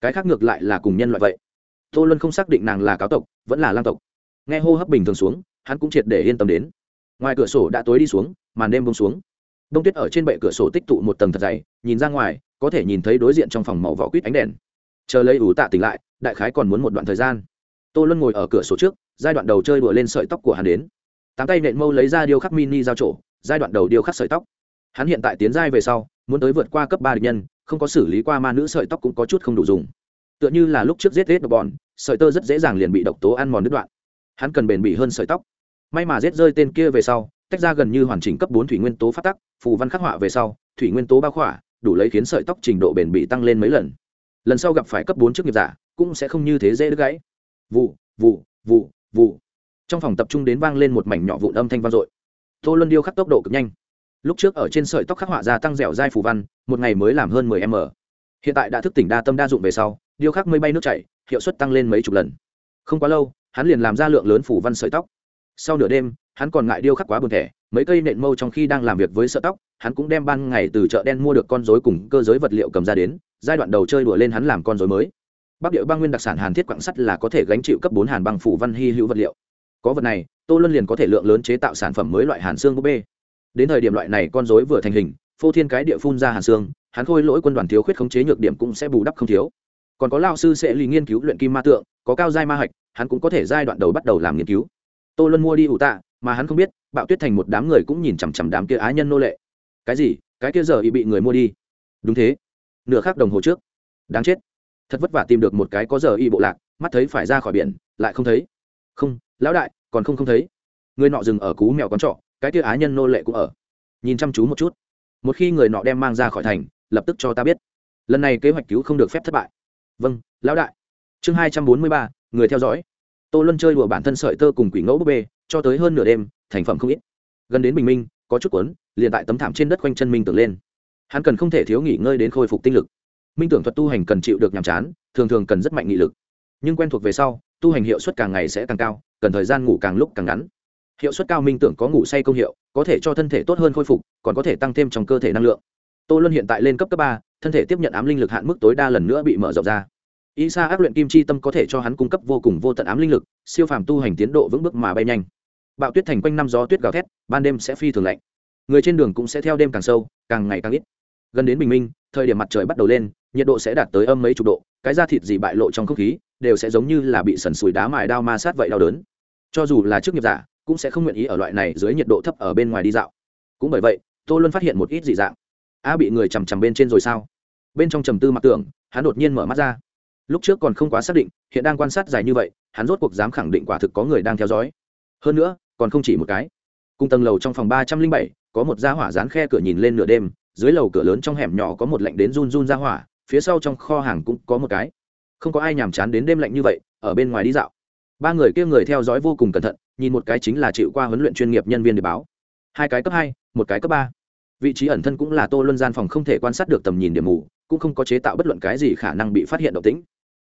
Cái khác ngược lại là cùng nhân loại vậy. Tô luân không xác định nàng là cáo tộc, vẫn là lang tộc. Nghe hô hấp bình thường xuống, hắn cũng triệt để yên tâm đến. Ngoài cửa sổ đã tối đi xuống, màn đêm bông xuống. Đông tuyết ở trên bệ cửa sổ tích tụ một tầng thật dày, nhìn ra ngoài, có thể nhìn thấy đối diện trong phòng màu vỏ quýt ánh đèn. Chờ lấy ủ tạ tỉnh lại, đại khái còn muốn một đoạn thời gian tô luân ngồi ở cửa sổ trước, giai đoạn đầu chơi đùa lên sợi tóc của hắn đến. Tám tay nện mâu lấy ra điêu khắc mini giao trổ, giai đoạn đầu điêu khắc sợi tóc. Hắn hiện tại tiến giai về sau, muốn tới vượt qua cấp ba địch nhân, không có xử lý qua ma nữ sợi tóc cũng có chút không đủ dùng. Tựa như là lúc trước giết rết độc bòn sợi tơ rất dễ dàng liền bị độc tố ăn mòn đứt đoạn. Hắn cần bền bỉ hơn sợi tóc. May mà giết rơi tên kia về sau, tách ra gần như hoàn chỉnh cấp bốn thủy nguyên tố phát tắc, phù văn khắc họa về sau, thủy nguyên tố bao khỏa, đủ lấy khiến sợi tóc trình độ bền bỉ tăng lên mấy lần. Lần sau gặp phải cấp bốn chức nghiệp giả, cũng sẽ không như thế dễ đứt gãy vụ vụ vụ vụ. Trong phòng tập trung đến vang lên một mảnh nhỏ vụn âm thanh vang dội. Tô luân điêu khắc tốc độ cực nhanh. Lúc trước ở trên sợi tóc khắc họa ra tăng dẻo dai phù văn, một ngày mới làm hơn 10 m. Hiện tại đã thức tỉnh đa tâm đa dụng về sau, điêu khắc mây bay nước chảy, hiệu suất tăng lên mấy chục lần. Không quá lâu, hắn liền làm ra lượng lớn phủ văn sợi tóc. Sau nửa đêm, hắn còn ngại điêu khắc quá buồn thẻ, mấy cây nện mâu trong khi đang làm việc với sợi tóc, hắn cũng đem ban ngày từ chợ đen mua được con rối cùng cơ giới vật liệu cầm ra đến, giai đoạn đầu chơi đùa lên hắn làm con rối mới bắc địa băng nguyên đặc sản hàn thiết quặng sắt là có thể gánh chịu cấp bốn hàn băng phủ văn hy hữu vật liệu. Có vật này, tô luân liền có thể lượng lớn chế tạo sản phẩm mới loại hàn xương búp bê. Đến thời điểm loại này con rối vừa thành hình, phô thiên cái địa phun ra hàn xương hắn khôi lỗi quân đoàn thiếu khuyết khống chế nhược điểm cũng sẽ bù đắp không thiếu. Còn có lao sư sẽ lì nghiên cứu luyện kim ma tượng, có cao giai ma hạch, hắn cũng có thể giai đoạn đầu bắt đầu làm nghiên cứu. Tô luân mua đi ủ tạ, mà hắn không biết, bạo tuyết thành một đám người cũng nhìn chằm chằm đám kia á nhân nô lệ. Cái gì? Cái kia giờ y bị người mua đi. Đúng thế. Nửa khác đồng hồ trước. Đáng chết thật vất vả tìm được một cái có giờ y bộ lạc, mắt thấy phải ra khỏi biển, lại không thấy. Không, lão đại, còn không không thấy. Người nọ dừng ở cú mèo con trọ, cái kia á nhân nô lệ cũng ở. Nhìn chăm chú một chút. Một khi người nọ đem mang ra khỏi thành, lập tức cho ta biết. Lần này kế hoạch cứu không được phép thất bại. Vâng lão đại. Chương hai trăm bốn mươi ba, người theo dõi. Tô luân chơi đùa bản thân sợi tơ cùng quỷ ngẫu búp bê, cho tới hơn nửa đêm, thành phẩm không ít. Gần đến bình minh, có chút cuốn, liền tại tấm thảm trên đất quanh chân minh tưởng lên. Hắn cần không thể thiếu nghỉ ngơi đến khôi phục tinh lực minh tưởng thuật tu hành cần chịu được nhàm chán, thường thường cần rất mạnh nghị lực. Nhưng quen thuộc về sau, tu hành hiệu suất càng ngày sẽ càng cao, cần thời gian ngủ càng lúc càng ngắn. Hiệu suất cao minh tưởng có ngủ say công hiệu, có thể cho thân thể tốt hơn khôi phục, còn có thể tăng thêm trong cơ thể năng lượng. Tô luân hiện tại lên cấp cấp ba, thân thể tiếp nhận ám linh lực hạn mức tối đa lần nữa bị mở rộng ra. Y sa ác luyện kim chi tâm có thể cho hắn cung cấp vô cùng vô tận ám linh lực, siêu phàm tu hành tiến độ vững bước mà bay nhanh. Bạo tuyết thành quanh năm gió tuyết gào thét, ban đêm sẽ phi thường lạnh. Người trên đường cũng sẽ theo đêm càng sâu, càng ngày càng ít. Gần đến bình minh, thời điểm mặt trời bắt đầu lên nhiệt độ sẽ đạt tới âm mấy chục độ, cái da thịt gì bại lộ trong không khí, đều sẽ giống như là bị sần sùi đá mài đao ma sát vậy đau đớn. Cho dù là chức nghiệp giả, cũng sẽ không nguyện ý ở loại này dưới nhiệt độ thấp ở bên ngoài đi dạo. Cũng bởi vậy, tô luân phát hiện một ít dị dạng. A bị người chằm chằm bên trên rồi sao? Bên trong trầm tư mặc tưởng, hắn đột nhiên mở mắt ra. Lúc trước còn không quá xác định, hiện đang quan sát dài như vậy, hắn rốt cuộc dám khẳng định quả thực có người đang theo dõi. Hơn nữa, còn không chỉ một cái. Cùng tầng lầu trong phòng ba trăm linh bảy, có một gia hỏa dán khe cửa nhìn lên nửa đêm, dưới lầu cửa lớn trong hẻm nhỏ có một lạnh đến run run ra hỏa phía sau trong kho hàng cũng có một cái. Không có ai nhàm chán đến đêm lạnh như vậy, ở bên ngoài đi dạo. Ba người kia người theo dõi vô cùng cẩn thận, nhìn một cái chính là chịu qua huấn luyện chuyên nghiệp nhân viên để báo. Hai cái cấp hai, một cái cấp ba. Vị trí ẩn thân cũng là tô luân gian phòng không thể quan sát được tầm nhìn điểm mù, cũng không có chế tạo bất luận cái gì khả năng bị phát hiện động tĩnh.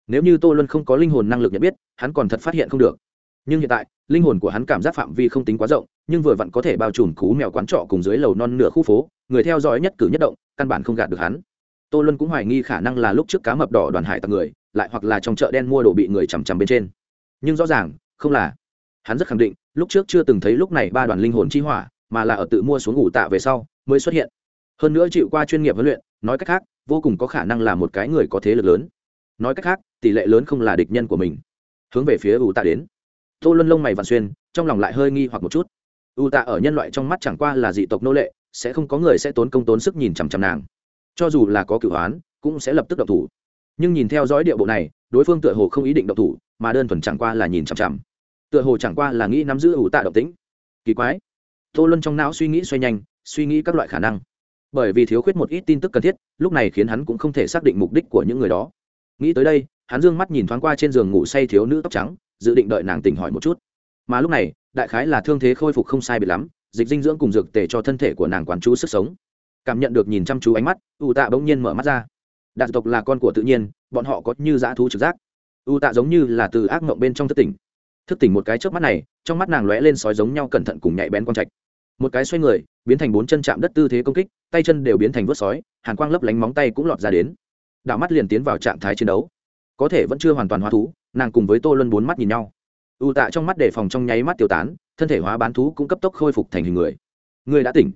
Nếu như tô luân không có linh hồn năng lực nhận biết, hắn còn thật phát hiện không được. Nhưng hiện tại, linh hồn của hắn cảm giác phạm vi không tính quá rộng, nhưng vừa vặn có thể bao trùm cú mèo quán trọ cùng dưới lầu non nửa khu phố, người theo dõi nhất cử nhất động, căn bản không gạt được hắn tô luân cũng hoài nghi khả năng là lúc trước cá mập đỏ đoàn hải tặc người, lại hoặc là trong chợ đen mua đồ bị người chằm chằm bên trên. Nhưng rõ ràng, không là. Hắn rất khẳng định, lúc trước chưa từng thấy lúc này ba đoàn linh hồn chi hỏa, mà là ở tự mua xuống ngủ tạ về sau, mới xuất hiện. Hơn nữa chịu qua chuyên nghiệp huấn luyện, nói cách khác, vô cùng có khả năng là một cái người có thế lực lớn. Nói cách khác, tỷ lệ lớn không là địch nhân của mình. Hướng về phía ủ tạ đến. Tô luân lông mày vạn xuyên, trong lòng lại hơi nghi hoặc một chút. Ủ tạ ở nhân loại trong mắt chẳng qua là dị tộc nô lệ, sẽ không có người sẽ tốn công tốn sức nhìn chằm chằm nàng cho dù là có cửu hoán, cũng sẽ lập tức động thủ. Nhưng nhìn theo dõi địa bộ này, đối phương tựa hồ không ý định động thủ, mà đơn thuần chẳng qua là nhìn chằm chằm. Tựa hồ chẳng qua là nghĩ nắm giữ ủ tạ động tĩnh. Kỳ quái. Tô luân trong não suy nghĩ xoay nhanh, suy nghĩ các loại khả năng. Bởi vì thiếu khuyết một ít tin tức cần thiết, lúc này khiến hắn cũng không thể xác định mục đích của những người đó. Nghĩ tới đây, hắn d ư ơ n g mắt nhìn thoáng qua trên giường ngủ say thiếu nữ tóc trắng, dự định đợi nàng tỉnh hỏi một chút. Mà lúc này, đại khái là thương thế khôi phục không sai biệt lắm, dịch dinh dưỡng cùng dược tề cho thân thể của nàng quán chú sức sống cảm nhận được nhìn chăm chú ánh mắt ưu tạ bỗng nhiên mở mắt ra. Đạt tộc là con của tự nhiên, bọn họ có như dã thú trực giác. Ưu tạ giống như là từ ác mộng bên trong thất tỉnh. Thức tỉnh một cái trước mắt này, trong mắt nàng lóe lên sói giống nhau cẩn thận cùng nhạy bén quang trạch. Một cái xoay người, biến thành bốn chân chạm đất tư thế công kích, tay chân đều biến thành vớt sói, hàn quang lấp lánh móng tay cũng lọt ra đến. Đạo mắt liền tiến vào trạng thái chiến đấu. Có thể vẫn chưa hoàn toàn hóa thú, nàng cùng với tô luân bốn mắt nhìn nhau. Ưu tạ trong mắt đề phòng trong nháy mắt tiêu tán, thân thể hóa bán thú cũng cấp tốc khôi phục thành hình người. Người đã tỉnh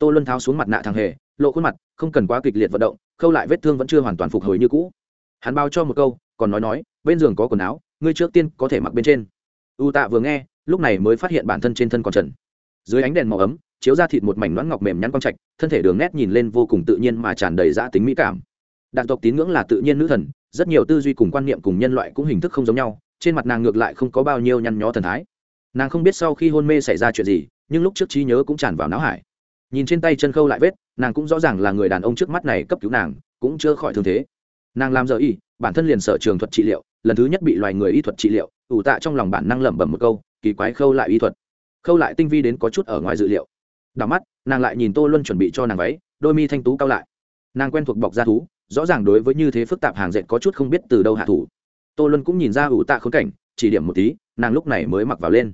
tô luân tháo xuống mặt nạ thằng hề, lộ khuôn mặt, không cần quá kịch liệt vận động, khâu lại vết thương vẫn chưa hoàn toàn phục hồi như cũ. Hắn bao cho một câu, còn nói nói, bên giường có quần áo, ngươi trước tiên có thể mặc bên trên. U tạ vừa nghe, lúc này mới phát hiện bản thân trên thân còn trần. Dưới ánh đèn màu ấm, chiếu ra thịt một mảnh loãng ngọc mềm nhắn quang trạch, thân thể đường nét nhìn lên vô cùng tự nhiên mà tràn đầy giã tính mỹ cảm. Đạn tộc tín ngưỡng là tự nhiên nữ thần, rất nhiều tư duy cùng quan niệm cùng nhân loại cũng hình thức không giống nhau, trên mặt nàng ngược lại không có bao nhiêu nhăn nhó thần thái. Nàng không biết sau khi hôn mê xảy ra chuyện gì, nhưng lúc trước trí nhớ cũng tràn vào não hải nhìn trên tay chân khâu lại vết, nàng cũng rõ ràng là người đàn ông trước mắt này cấp cứu nàng, cũng chưa khỏi thương thế. Nàng làm giờ y, bản thân liền sở trường thuật trị liệu, lần thứ nhất bị loài người y thuật trị liệu, ủ tạ trong lòng bản năng lẩm bẩm một câu, kỳ quái khâu lại y thuật. Khâu lại tinh vi đến có chút ở ngoài dự liệu. Đảo mắt, nàng lại nhìn tô luân chuẩn bị cho nàng váy, đôi mi thanh tú cao lại. Nàng quen thuộc bọc da thú, rõ ràng đối với như thế phức tạp hàng dệt có chút không biết từ đâu hạ thủ. Tô luân cũng nhìn ra ủ tạ khốn cảnh, chỉ điểm một tí, nàng lúc này mới mặc vào lên.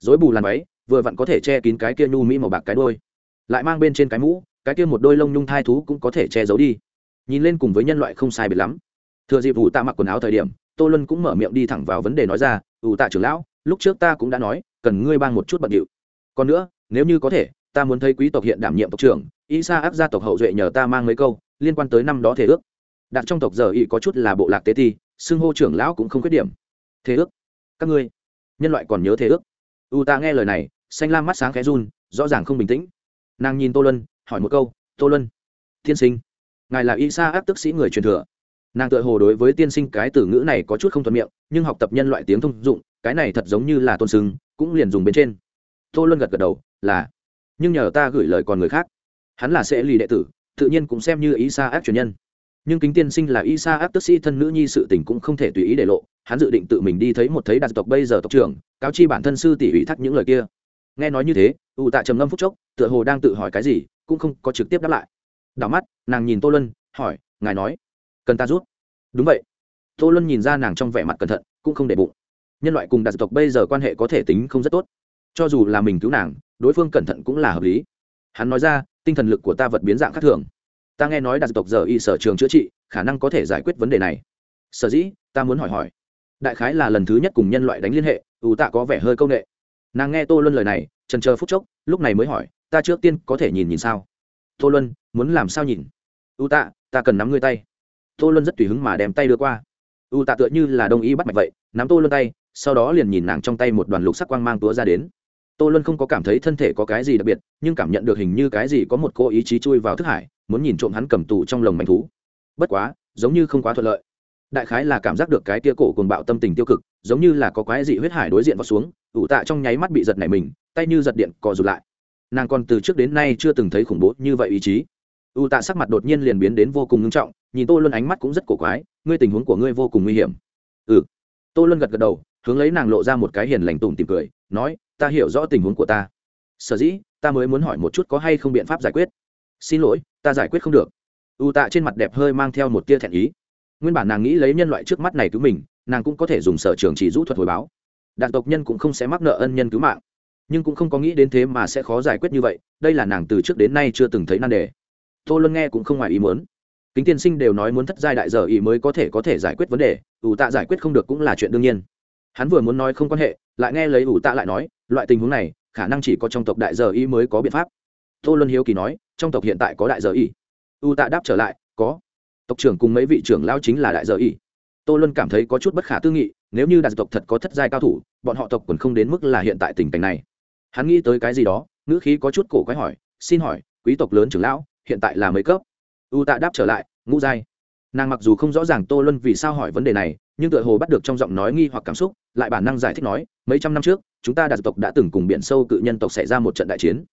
Dối bù làn váy, vừa vặn có thể che kín cái kia nhu mỹ màu bạc cái đôi lại mang bên trên cái mũ, cái kia một đôi lông nhung thai thú cũng có thể che giấu đi. Nhìn lên cùng với nhân loại không sai biệt lắm. Thừa dịp ủ tạ mặc quần áo thời điểm, tô luân cũng mở miệng đi thẳng vào vấn đề nói ra ủ tạ trưởng lão, lúc trước ta cũng đã nói, cần ngươi bang một chút bận điệu. Còn nữa, nếu như có thể, ta muốn thấy quý tộc hiện đảm nhiệm tộc trưởng y sa áp gia tộc hậu duệ nhờ ta mang mấy câu, liên quan tới năm đó thể ước. Đặt trong tộc giờ y có chút là bộ lạc tế ti, xưng hô trưởng lão cũng không khuyết điểm. Thế ước? Các ngươi? Nhân loại còn nhớ thế ước? U ta nghe lời này, xanh lam mắt sáng khẽ run, rõ ràng không bình tĩnh nàng nhìn tô luân, hỏi một câu, tô luân, tiên sinh, ngài là y sa áp tức sĩ người truyền thừa? Nàng tự hồ đối với tiên sinh cái từ ngữ này có chút không thuận miệng, nhưng học tập nhân loại tiếng thông dụng, cái này thật giống như là tôn sưng, cũng liền dùng bên trên. Tô luân gật gật đầu, là, nhưng nhờ ta gửi lời còn người khác. Hắn là sẽ lì đệ tử, tự nhiên cũng xem như y sa áp truyền nhân. Nhưng kính tiên sinh là y sa áp tức sĩ thân nữ nhi sự tình cũng không thể tùy ý để lộ, hắn dự định tự mình đi thấy một thấy đạt tộc bây giờ tộc trưởng, cáo chi bản thân sư tỷ ủy thác những lời kia nghe nói như thế, ủ tạ trầm ngâm phúc chốc, tựa hồ đang tự hỏi cái gì, cũng không có trực tiếp đáp lại. Đảo mắt, nàng nhìn tô luân, hỏi, ngài nói, cần ta rút? Đúng vậy. Tô luân nhìn ra nàng trong vẻ mặt cẩn thận, cũng không để bụng. Nhân loại cùng đạt tộc bây giờ quan hệ có thể tính không rất tốt. Cho dù là mình cứu nàng, đối phương cẩn thận cũng là hợp lý. Hắn nói ra, tinh thần lực của ta vật biến dạng khác thường. Ta nghe nói đạt tộc giờ y sở trường chữa trị, khả năng có thể giải quyết vấn đề này. Sở dĩ? ta muốn hỏi hỏi. Đại khái là lần thứ nhất cùng nhân loại đánh liên hệ, ủ tạ có vẻ hơi công nghệ nàng nghe tô luân lời này trần chờ phút chốc, lúc này mới hỏi, ta trước tiên có thể nhìn nhìn sao? Tô luân, muốn làm sao nhìn? U tạ, ta cần nắm ngươi tay. Tô luân rất tùy hứng mà đem tay đưa qua. U tạ tựa như là đồng ý bắt mạch vậy, nắm tô luân tay, sau đó liền nhìn nàng trong tay một đoàn lục sắc quang mang túa ra đến. Tô luân không có cảm thấy thân thể có cái gì đặc biệt, nhưng cảm nhận được hình như cái gì có một cô ý chí chui vào thức hải, muốn nhìn trộm hắn cầm tù trong lồng mảnh thú. Bất quá, giống như không quá thuận lợi. Đại khái là cảm giác được cái tia cổ cùng bạo tâm tình tiêu cực giống như là có quái dị huyết hải đối diện vào xuống, ủ tạ trong nháy mắt bị giật nảy mình, tay như giật điện cò rụt lại. Nàng còn từ trước đến nay chưa từng thấy khủng bố như vậy ý chí. Ủ tạ sắc mặt đột nhiên liền biến đến vô cùng ngưng trọng, nhìn tô luân ánh mắt cũng rất cổ quái, ngươi tình huống của ngươi vô cùng nguy hiểm. Ừ. Tô luân gật gật đầu, hướng lấy nàng lộ ra một cái hiền lành tùng tìm cười, nói, ta hiểu rõ tình huống của ta. Sở dĩ, ta mới muốn hỏi một chút có hay không biện pháp giải quyết. Xin lỗi, ta giải quyết không được. U tạ trên mặt đẹp hơi mang theo một tia thẹn ý. Nguyên bản nàng nghĩ lấy nhân loại trước mắt này cứu mình nàng cũng có thể dùng sở trường chỉ rũ thuật hồi báo. Đạn tộc nhân cũng không sẽ mắc nợ ân nhân cứu mạng. Nhưng cũng không có nghĩ đến thế mà sẽ khó giải quyết như vậy, đây là nàng từ trước đến nay chưa từng thấy nan đề. Tô luân nghe cũng không ngoài ý muốn. Kính tiên sinh đều nói muốn thất giai đại giờ ý mới có thể có thể giải quyết vấn đề, ủ tạ giải quyết không được cũng là chuyện đương nhiên. Hắn vừa muốn nói không quan hệ, lại nghe lấy ủ tạ lại nói, loại tình huống này, khả năng chỉ có trong tộc đại giờ ý mới có biện pháp. Tô luân hiếu kỳ nói, trong tộc hiện tại có đại giờ ý. U tạ đáp trở lại, có. Tộc trưởng cùng mấy vị trưởng lao chính là đại giờ ý tô luân cảm thấy có chút bất khả tư nghị, nếu như đại tộc thật có thất giai cao thủ, bọn họ tộc còn không đến mức là hiện tại tình cảnh này. Hắn nghĩ tới cái gì đó, ngữ khí có chút cổ quái hỏi, xin hỏi, quý tộc lớn trưởng lão, hiện tại là mấy cấp? U tạ đáp trở lại, ngũ giai. Nàng mặc dù không rõ ràng tô luân vì sao hỏi vấn đề này, nhưng tựa hồ bắt được trong giọng nói nghi hoặc cảm xúc, lại bản năng giải thích nói, mấy trăm năm trước, chúng ta đạt tộc đã từng cùng biển sâu cự nhân tộc xảy ra một trận đại chiến,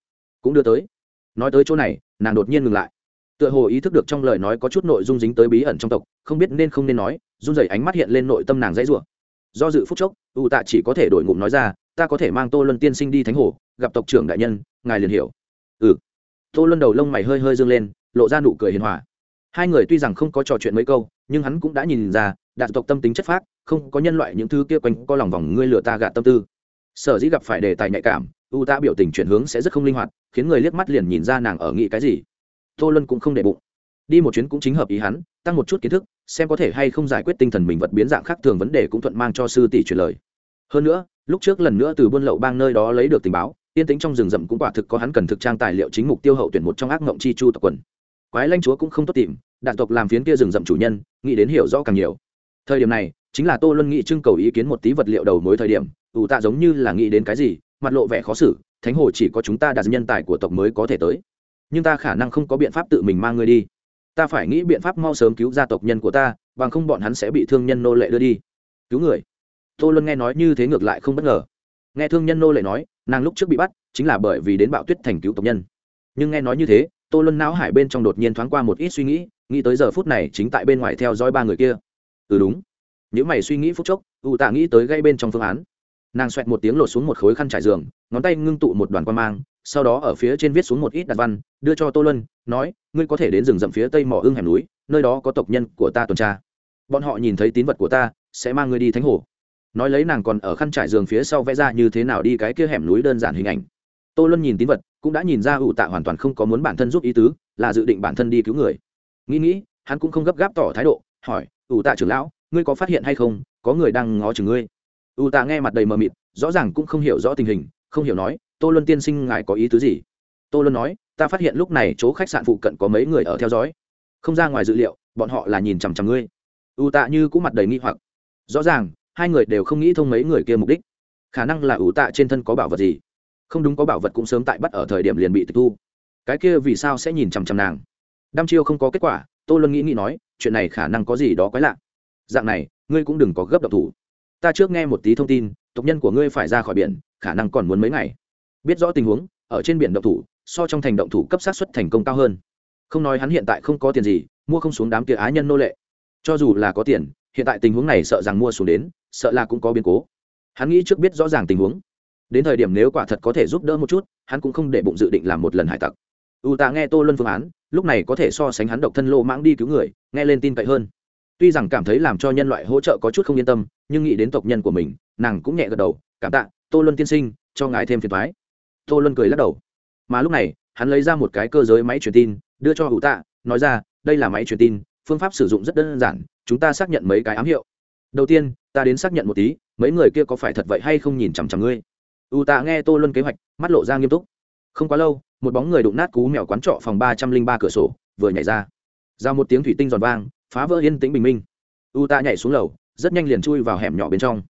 cũng đưa tới. Nói tới chỗ này, nàng đột nhiên ngừng lại. Tựa hồ ý thức được trong lời nói có chút nội dung dính tới bí ẩn trong tộc, không biết nên không nên nói run rẩy ánh mắt hiện lên nội tâm nàng dãy rủa. Do dự phút chốc, u tạ chỉ có thể đổi ngụm nói ra, ta có thể mang tô luân tiên sinh đi thánh hồ, gặp tộc trưởng đại nhân, ngài liền hiểu. Ừ. Tô luân đầu lông mày hơi hơi dương lên, lộ ra nụ cười hiền hòa. Hai người tuy rằng không có trò chuyện mấy câu, nhưng hắn cũng đã nhìn ra đạt tộc tâm tính chất phác, không có nhân loại những thứ kia quanh co lòng vòng ngươi lừa ta gạt tâm tư. Sở dĩ gặp phải đề tài nhạy cảm, u ta biểu tình chuyển hướng sẽ rất không linh hoạt, khiến người liếc mắt liền nhìn ra nàng ở nghĩ cái gì. Tô luân cũng không để bụng. Đi một chuyến cũng chính hợp ý hắn, tăng một chút kiến thức xem có thể hay không giải quyết tinh thần mình vật biến dạng khác thường vấn đề cũng thuận mang cho sư tỷ truyền lời. Hơn nữa, lúc trước lần nữa từ buôn lậu bang nơi đó lấy được tình báo tiên tính trong rừng rậm cũng quả thực có hắn cần thực trang tài liệu chính mục tiêu hậu tuyển một trong ác ngộng chi chu tộc quần. Quái lanh chúa cũng không tốt tìm, đạn tộc làm phiến kia rừng rậm chủ nhân, nghĩ đến hiểu rõ càng nhiều. Thời điểm này, chính là tô luân nghị trưng cầu ý kiến một tí vật liệu đầu mối thời điểm, ủ tạ giống như là nghĩ đến cái gì, mặt lộ vẻ khó xử, thánh hồ chỉ có chúng ta đạt nhân tài của tộc mới có thể tới. Nhưng ta khả năng không có biện pháp tự mình mang ngươi đi ta phải nghĩ biện pháp mau sớm cứu gia tộc nhân của ta, bằng không bọn hắn sẽ bị thương nhân nô lệ đưa đi. Cứu người. Tô luân nghe nói như thế ngược lại không bất ngờ. Nghe thương nhân nô lệ nói, nàng lúc trước bị bắt, chính là bởi vì đến bạo tuyết thành cứu tộc nhân. Nhưng nghe nói như thế, tô luân não hải bên trong đột nhiên thoáng qua một ít suy nghĩ nghĩ tới giờ phút này chính tại bên ngoài theo dõi ba người kia. Ừ đúng. Nếu mày suy nghĩ phút chốc ủ tạ nghĩ tới gây bên trong phương án. Nàng xoẹt một tiếng lột xuống một khối khăn trải giường, ngón tay ngưng tụ một đoàn quan mang, sau đó ở phía trên viết xuống một ít đặt văn, đưa cho tô Luân nói, ngươi có thể đến rừng rậm phía tây mỏ ưng hẻm núi, nơi đó có tộc nhân của ta tuần tra. Bọn họ nhìn thấy tín vật của ta, sẽ mang ngươi đi thánh hồ. Nói lấy nàng còn ở khăn trải giường phía sau vẽ ra như thế nào đi cái kia hẻm núi đơn giản hình ảnh. Tô luân nhìn tín vật, cũng đã nhìn ra ủ tạ hoàn toàn không có muốn bản thân giúp ý tứ, là dự định bản thân đi cứu người. Nghĩ nghĩ, hắn cũng không gấp gáp tỏ thái độ, hỏi, ủ tạ trưởng lão, ngươi có phát hiện hay không, có người đang ngó chừng ngươi? Ủ tạ nghe mặt đầy mờ mịt, rõ ràng cũng không hiểu rõ tình hình, không hiểu nói, tô luân tiên sinh ngài có ý tứ gì? Tô luân nói ta phát hiện lúc này chỗ khách sạn phụ cận có mấy người ở theo dõi. Không ra ngoài dự liệu, bọn họ là nhìn chằm chằm ngươi. U tạ như cũng mặt đầy nghi hoặc. Rõ ràng, hai người đều không nghĩ thông mấy người kia mục đích. Khả năng là ủ tạ trên thân có bảo vật gì? Không đúng có bảo vật cũng sớm tại bắt ở thời điểm liền bị tịch thu. Cái kia vì sao sẽ nhìn chằm chằm nàng? Đăm chiêu không có kết quả, tô luân nghĩ nghĩ nói, chuyện này khả năng có gì đó quái lạ. Dạng này, ngươi cũng đừng có gấp độc thủ. Ta trước nghe một tí thông tin, tộc nhân của ngươi phải ra khỏi biển, khả năng còn muốn mấy ngày. Biết rõ tình huống, ở trên biển độc thủ so trong thành động thủ cấp sát xuất thành công cao hơn. Không nói hắn hiện tại không có tiền gì, mua không xuống đám kia á nhân nô lệ. Cho dù là có tiền, hiện tại tình huống này sợ rằng mua xuống đến, sợ là cũng có biến cố. Hắn nghĩ trước biết rõ ràng tình huống. Đến thời điểm nếu quả thật có thể giúp đỡ một chút, hắn cũng không để bụng dự định làm một lần hải tặc. U tạ nghe tô luân phương án, lúc này có thể so sánh hắn độc thân lô mãng đi cứu người, nghe lên tin cậy hơn. Tuy rằng cảm thấy làm cho nhân loại hỗ trợ có chút không yên tâm, nhưng nghĩ đến tộc nhân của mình, nàng cũng nhẹ gật đầu, cảm tạ, tô luân tiên sinh, cho ngài thêm phiền thoái tô luân cười lắc đầu mà lúc này, hắn lấy ra một cái cơ giới máy truyền tin, đưa cho hữu tạ, nói ra, đây là máy truyền tin, phương pháp sử dụng rất đơn giản, chúng ta xác nhận mấy cái ám hiệu. Đầu tiên, ta đến xác nhận một tí, mấy người kia có phải thật vậy hay không nhìn chằm chằm ngươi. U tạ nghe tô luân kế hoạch, mắt lộ ra nghiêm túc. Không quá lâu, một bóng người đụng nát cú mèo quán trọ phòng ba trăm linh ba cửa sổ, vừa nhảy ra. Ra một tiếng thủy tinh giòn vang, phá vỡ yên tĩnh bình minh. U tạ nhảy xuống lầu, rất nhanh liền chui vào hẻm nhỏ bên trong.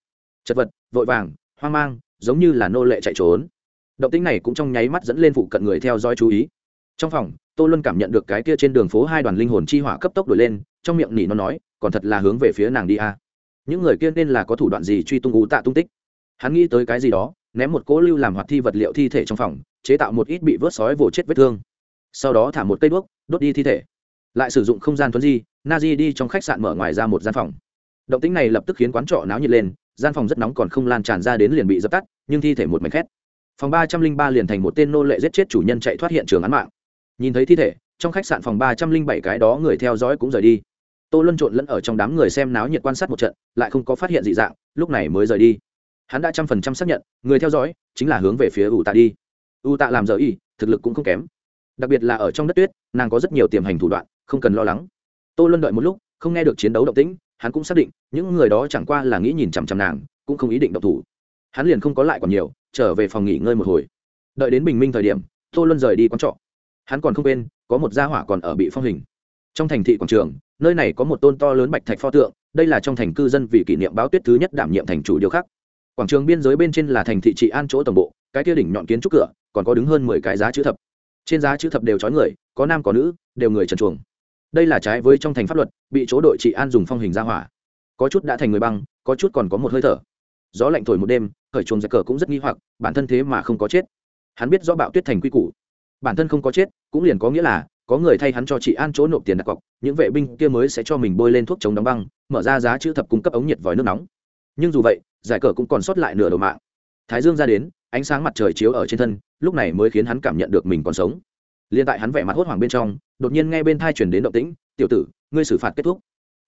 Chật vật, vội vàng, hoang mang, giống như là nô lệ chạy trốn động tĩnh này cũng trong nháy mắt dẫn lên phụ cận người theo dõi chú ý. Trong phòng, tô luân cảm nhận được cái kia trên đường phố hai đoàn linh hồn chi hỏa cấp tốc đổi lên, trong miệng nỉ nó nói, còn thật là hướng về phía nàng đi a. Những người kia nên là có thủ đoạn gì truy tung ú tạ tung tích? Hắn nghĩ tới cái gì đó, ném một cỗ lưu làm hoạt thi vật liệu thi thể trong phòng, chế tạo một ít bị vớt sói vồ chết vết thương. Sau đó thả một cây đuốc, đốt đi thi thể. Lại sử dụng không gian thuấn di na di đi trong khách sạn mở ngoài ra một gian phòng. Động tính này lập tức khiến quán trọ náo nhiệt lên, gian phòng rất nóng còn không lan tràn ra đến liền bị dập tắt, nhưng thi thể một mảnh khét phòng ba trăm linh ba liền thành một tên nô lệ giết chết chủ nhân chạy thoát hiện trường án mạng. Nhìn thấy thi thể, trong khách sạn phòng ba trăm linh bảy cái đó người theo dõi cũng rời đi. Tô luân trộn lẫn ở trong đám người xem náo nhiệt quan sát một trận, lại không có phát hiện dị dạng, lúc này mới rời đi. Hắn đã trăm phần trăm xác nhận, người theo dõi chính là hướng về phía u tạ đi. U tạ làm giờ y, thực lực cũng không kém. Đặc biệt là ở trong đất tuyết, nàng có rất nhiều tiềm hành thủ đoạn, không cần lo lắng. Tô luân đợi một lúc, không nghe được chiến đấu động tĩnh, hắn cũng xác định, những người đó chẳng qua là nghĩ nhìn chằm chằm nàng, cũng không ý định động thủ hắn liền không có lại còn nhiều, trở về phòng nghỉ ngơi một hồi. Đợi đến bình minh thời điểm, tô luân rời đi quán trọ. Hắn còn không quên, có một gia hỏa còn ở bị phong hình. Trong thành thị quảng trường, nơi này có một tôn to lớn bạch thạch pho tượng, đây là trong thành cư dân vì kỷ niệm báo tuyết thứ nhất đảm nhiệm thành chủ điều khác quảng trường biên giới bên trên là thành thị trị an chỗ tổng bộ, cái kia đỉnh nhọn kiến trúc cửa, còn có đứng hơn mười cái giá chữ thập. Trên giá chữ thập đều trói người, có nam có nữ, đều người trần chuồng. Đây là trái với trong thành pháp luật, bị chỗ đội trị an dùng phong hình ra hỏa. Có chút đã thành người băng, có chút còn có một hơi thở gió lạnh thổi một đêm, khởi chuồng giặc cờ cũng rất nghi hoặc, bản thân thế mà không có chết. Hắn biết do bạo tuyết thành quy củ. Bản thân không có chết, cũng liền có nghĩa là, có người thay hắn cho chị an chỗ nộp tiền đặt cọc, những vệ binh kia mới sẽ cho mình bôi lên thuốc chống đóng băng, mở ra giá chữ thập cung cấp ống nhiệt vòi nước nóng. Nhưng dù vậy, giải cờ cũng còn sót lại nửa đầu mạng. Thái dương ra đến, ánh sáng mặt trời chiếu ở trên thân, lúc này mới khiến hắn cảm nhận được mình còn sống. Liên tại hắn vẻ mặt hốt hoảng bên trong, đột nhiên nghe bên thai chuyển đến động tĩnh, tiểu tử, ngươi xử phạt kết thúc.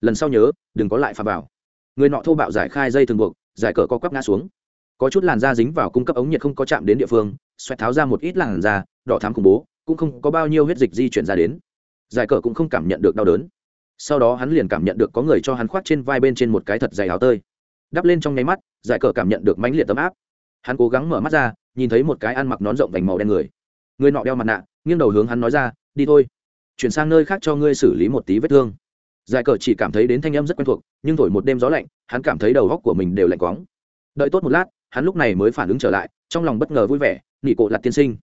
Lần sau nhớ, đừng có lại phạt vào. Người nọ thô bạo giải khai dây thường buộc giải cờ co quắp ngã xuống. Có chút làn da dính vào cung cấp ống nhiệt không có chạm đến địa phương, xoẹt tháo ra một ít làn da, đỏ thám khủng bố, cũng không có bao nhiêu huyết dịch di chuyển ra đến. Giải cờ cũng không cảm nhận được đau đớn. Sau đó hắn liền cảm nhận được có người cho hắn khoác trên vai bên trên một cái thật dày áo tơi. Đắp lên trong nháy mắt, giải cờ cảm nhận được mãnh liệt tấm áp. Hắn cố gắng mở mắt ra, nhìn thấy một cái ăn mặc nón rộng vành màu đen người. Người nọ đeo mặt nạ, nghiêng đầu hướng hắn nói ra, đi thôi. Chuyển sang nơi khác cho ngươi xử lý một tí vết thương. Giải cờ chỉ cảm thấy đến thanh âm rất quen thuộc, nhưng thổi một đêm gió lạnh hắn cảm thấy đầu góc của mình đều lạnh quóng. Đợi tốt một lát, hắn lúc này mới phản ứng trở lại, trong lòng bất ngờ vui vẻ, nị cộ lặt tiên sinh.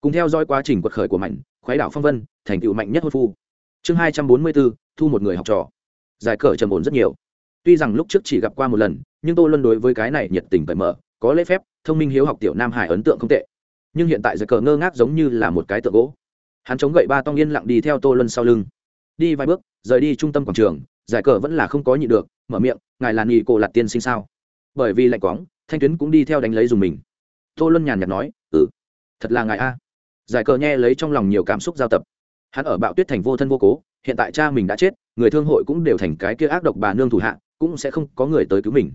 Cùng theo dõi quá trình quật khởi của mạnh khoái đảo phong vân, thành tựu mạnh nhất hôn phu. Chương hai trăm bốn mươi bốn, thu một người học trò. Giải cờ trầm ổn rất nhiều. Tuy rằng lúc trước chỉ gặp qua một lần, nhưng tô luôn đối với cái này nhiệt tình cởi mở, có lễ phép, thông minh hiếu học tiểu nam hải ấn tượng không tệ. Nhưng hiện tại giải cờ ngơ ngác giống như là một cái tượng gỗ. Hắn chống gậy ba tong yên lặng đi theo tô luân sau lưng. Đi vài bước, rời đi trung tâm quảng trường giải cờ vẫn là không có nhịn được, mở miệng, ngài là nghỉ cổ lạt tiên sinh sao? Bởi vì lạnh quóng thanh tuyến cũng đi theo đánh lấy dùng mình. Tô luân nhàn nhạt nói ừ thật là ngài a. Giải cờ nghe lấy trong lòng nhiều cảm xúc giao tập. Hắn ở bạo tuyết thành vô thân vô cố, hiện tại cha mình đã chết, người thương hội cũng đều thành cái kia ác độc bà nương thủ hạ, cũng sẽ không có người tới cứu mình.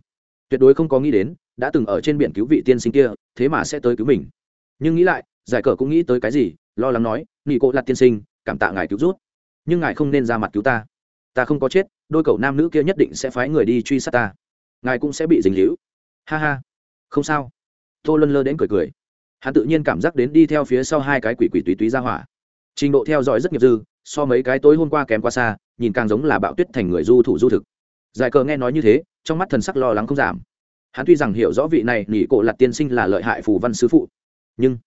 Tuyệt đối không có nghĩ đến, đã từng ở trên biển cứu vị tiên sinh kia, thế mà sẽ tới cứu mình. Nhưng nghĩ lại, giải cờ cũng nghĩ tới cái gì, lo lắng nói nghị cổ lạt tiên sinh, cảm tạ ngài cứu rút. Nhưng ngài không nên ra mặt cứu ta ta không có chết, đôi cậu nam nữ kia nhất định sẽ phái người đi truy sát ta. Ngài cũng sẽ bị dính hữu ha ha. Không sao. Tô luân lơ đến cười cười. Hắn tự nhiên cảm giác đến đi theo phía sau hai cái quỷ quỷ túy túy ra hỏa. Trình độ theo dõi rất nghiệp dư, so mấy cái tối hôm qua kém qua xa, nhìn càng giống là bạo tuyết thành người du thủ du thực. Giải cờ nghe nói như thế, trong mắt thần sắc lo lắng không giảm. Hắn tuy rằng hiểu rõ vị này nghỉ cổ lặt tiên sinh là lợi hại phù văn sứ phụ, nhưng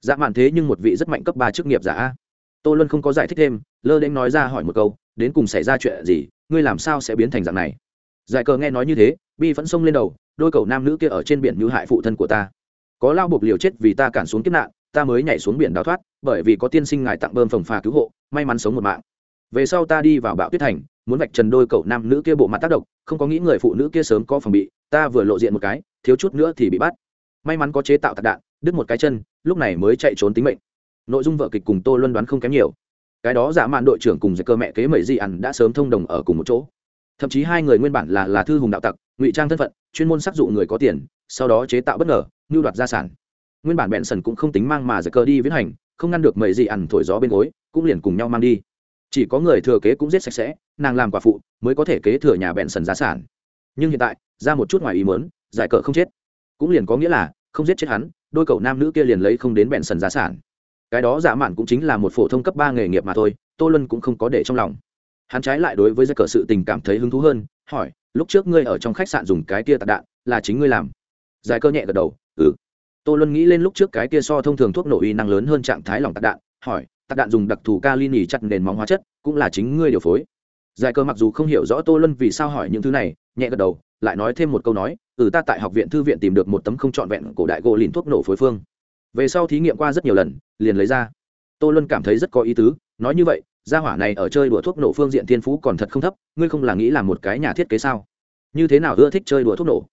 dạ mạn thế nhưng một vị rất mạnh cấp ba chức nghiệp giả tô luân không có giải thích thêm, lơ đ nói ra hỏi một câu, đến cùng xảy ra chuyện gì? Ngươi làm sao sẽ biến thành dạng này? Giải cờ nghe nói như thế, bi vẫn xông lên đầu, đôi cầu nam nữ kia ở trên biển như hại phụ thân của ta. Có lao buộc liều chết vì ta cản xuống kiếp nạn, ta mới nhảy xuống biển đào thoát, bởi vì có tiên sinh ngài tặng bơm phồng phà cứu hộ, may mắn sống một mạng. Về sau ta đi vào bão tuyết thành, muốn vạch trần đôi cậu nam nữ kia bộ mặt tác động, không có nghĩ người phụ nữ kia sớm có phòng bị, ta vừa lộ diện một cái, thiếu chút nữa thì bị bắt. May mắn có chế tạo tạc đạn, đứt một cái chân, lúc này mới chạy trốn tính mệnh nội dung vợ kịch cùng tôi luân đoán không kém nhiều. Cái đó giả mạn đội trưởng cùng giặc cơ mẹ kế mẩy di ẩn đã sớm thông đồng ở cùng một chỗ. Thậm chí hai người nguyên bản là là thư hùng đạo tặc, ngụy trang thân phận, chuyên môn sắc dụ người có tiền, sau đó chế tạo bất ngờ ngưu đoạt gia sản. Nguyên bản bẹn sần cũng không tính mang mà giật cờ đi viễn hành, không ngăn được mẩy di ăn thổi gió bên gối, cũng liền cùng nhau mang đi. Chỉ có người thừa kế cũng giết sạch sẽ, nàng làm quả phụ, mới có thể kế thừa nhà bẹn sần gia sản. Nhưng hiện tại, ra một chút ngoài ý mớn giải cờ không chết. Cũng liền có nghĩa là, không giết chết hắn, đôi cậu nam nữ kia liền lấy không đến bẹn sần giá sản cái đó giả mạn cũng chính là một phổ thông cấp ba nghề nghiệp mà thôi, tô luân cũng không có để trong lòng. Hắn trái lại đối với giải cờ sự tình cảm thấy hứng thú hơn, hỏi, lúc trước ngươi ở trong khách sạn dùng cái kia tạc đạn, là chính ngươi làm? Giải cơ nhẹ gật đầu ừ. Tô luân nghĩ lên lúc trước cái kia so thông thường thuốc nổ uy năng lớn hơn trạng thái lỏng tạc đạn, hỏi, tạc đạn dùng đặc thù kali nỉ chặt nền móng hóa chất, cũng là chính ngươi điều phối? Giải cơ mặc dù không hiểu rõ tô luân vì sao hỏi những thứ này, nhẹ gật đầu, lại nói thêm một câu nói ừ ta tại học viện thư viện tìm được một tấm không trọn vẹn cổ đại gỗ lìn thuốc nổ phối phương. Về sau thí nghiệm qua rất nhiều lần liền lấy ra. Tô luân cảm thấy rất có ý tứ, nói như vậy, gia hỏa này ở chơi đùa thuốc nổ phương diện thiên phú còn thật không thấp, ngươi không là nghĩ là một cái nhà thiết kế sao? Như thế nào ưa thích chơi đùa thuốc nổ?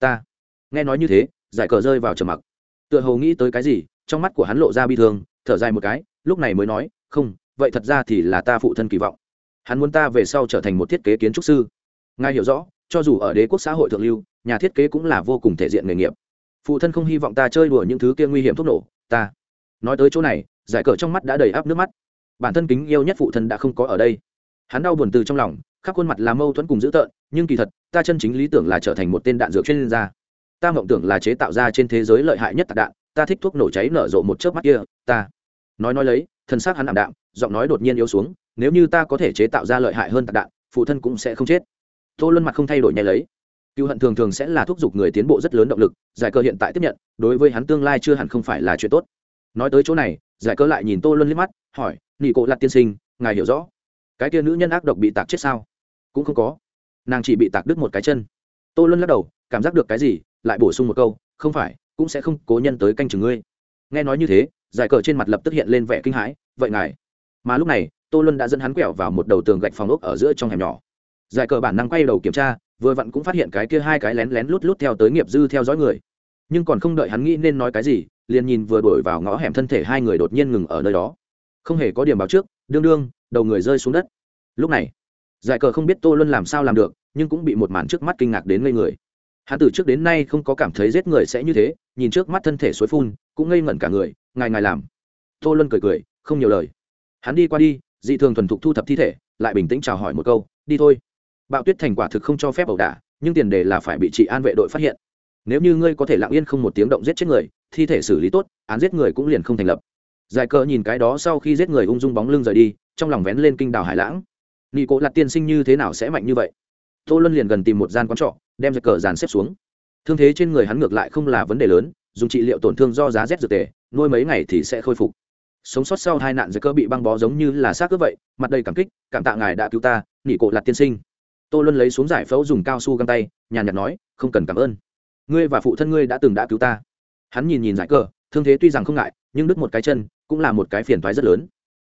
Ta. Nghe nói như thế, giải cờ rơi vào trầm mặc. Tựa hồ nghĩ tới cái gì, trong mắt của hắn lộ ra bi thương, thở dài một cái, lúc này mới nói, không, vậy thật ra thì là ta phụ thân kỳ vọng. Hắn muốn ta về sau trở thành một thiết kế kiến trúc sư. Ngài hiểu rõ, cho dù ở đế quốc xã hội thượng lưu, nhà thiết kế cũng là vô cùng thể diện nghề nghiệp. Phụ thân không hy vọng ta chơi đùa những thứ kia nguy hiểm thuốc nổ, ta nói tới chỗ này, giải cờ trong mắt đã đầy áp nước mắt. Bản thân kính yêu nhất phụ thân đã không có ở đây. Hắn đau buồn từ trong lòng, khắp khuôn mặt là mâu thuẫn cùng dữ tợn, nhưng kỳ thật, ta chân chính lý tưởng là trở thành một tên đạn dược chuyên gia. Ta mộng tưởng là chế tạo ra trên thế giới lợi hại nhất tạc đạn, ta thích thuốc nổ cháy nở rộ một chớp mắt kia, ta. Nói nói lấy, thân xác hắn ảm đạm, giọng nói đột nhiên yếu xuống, nếu như ta có thể chế tạo ra lợi hại hơn tạc đạn, phụ thân cũng sẽ không chết. Tô luân mặt không thay đổi nhảy lấy. Cựu hận thường thường sẽ là thúc giục người tiến bộ rất lớn động lực, giải cơ hiện tại tiếp nhận, đối với hắn tương lai chưa hẳn không phải là chuyện tốt nói tới chỗ này, giải cơ lại nhìn tô luân liếc mắt, hỏi, nị cộ lặt tiên sinh, ngài hiểu rõ, cái kia nữ nhân ác độc bị tạc chết sao? Cũng không có, nàng chỉ bị tạc đứt một cái chân. Tô luân lắc đầu, cảm giác được cái gì, lại bổ sung một câu, không phải, cũng sẽ không cố nhân tới canh chừng ngươi. Nghe nói như thế, giải cờ trên mặt lập tức hiện lên vẻ kinh hãi, vậy ngài? Mà lúc này, tô luân đã dẫn hắn quẹo vào một đầu tường gạch phòng ốc ở giữa trong hẻm nhỏ. Giải cờ bản năng quay đầu kiểm tra, vừa vặn cũng phát hiện cái kia hai cái lén lén lút lút theo tới nghiệp dư theo dõi người. Nhưng còn không đợi hắn nghĩ nên nói cái gì liền nhìn vừa đổi vào ngõ hẻm thân thể hai người đột nhiên ngừng ở nơi đó. Không hề có điểm báo trước, đương đương, đầu người rơi xuống đất. Lúc này, giải cờ không biết tô luân làm sao làm được, nhưng cũng bị một màn trước mắt kinh ngạc đến ngây người. Hắn từ trước đến nay không có cảm thấy giết người sẽ như thế, nhìn trước mắt thân thể suối phun, cũng ngây ngẩn cả người, ngài ngài làm. Tô luân cười cười, không nhiều lời. Hắn đi qua đi, dị thường thuần thục thu thập thi thể, lại bình tĩnh chào hỏi một câu, đi thôi. Bạo tuyết thành quả thực không cho phép ẩu đả, nhưng tiền đề là phải bị chị an vệ đội phát hiện. Nếu như ngươi có thể lặng yên không một tiếng động giết chết người thi thể xử lý tốt, án giết người cũng liền không thành lập. Giải cờ nhìn cái đó sau khi giết người ung dung bóng lưng rời đi, trong lòng vén lên kinh đảo hải lãng. Nghi cố lạt tiên sinh như thế nào sẽ mạnh như vậy? Tô luân liền gần tìm một gian quán trọ, đem giải cờ dàn xếp xuống. Thương thế trên người hắn ngược lại không là vấn đề lớn, dùng trị liệu tổn thương do giá rét dược tề, nuôi mấy ngày thì sẽ khôi phục. Sống sót sau hai nạn giải cờ bị băng bó giống như là xác cướp vậy, mặt đầy cảm kích, cảm tạ ngài đã cứu ta nghỉ cộ lạt tiên sinh. Tô luân lấy xuống giải phẫu dùng cao su găng tay, nhàn nhạt nói, không cần cảm ơn. Ngươi và phụ thân ngươi đã từng đã cứu ta hắn nhìn nhìn giải cờ, thương thế tuy rằng không ngại, nhưng đứt một cái chân cũng là một cái phiền thoái rất lớn.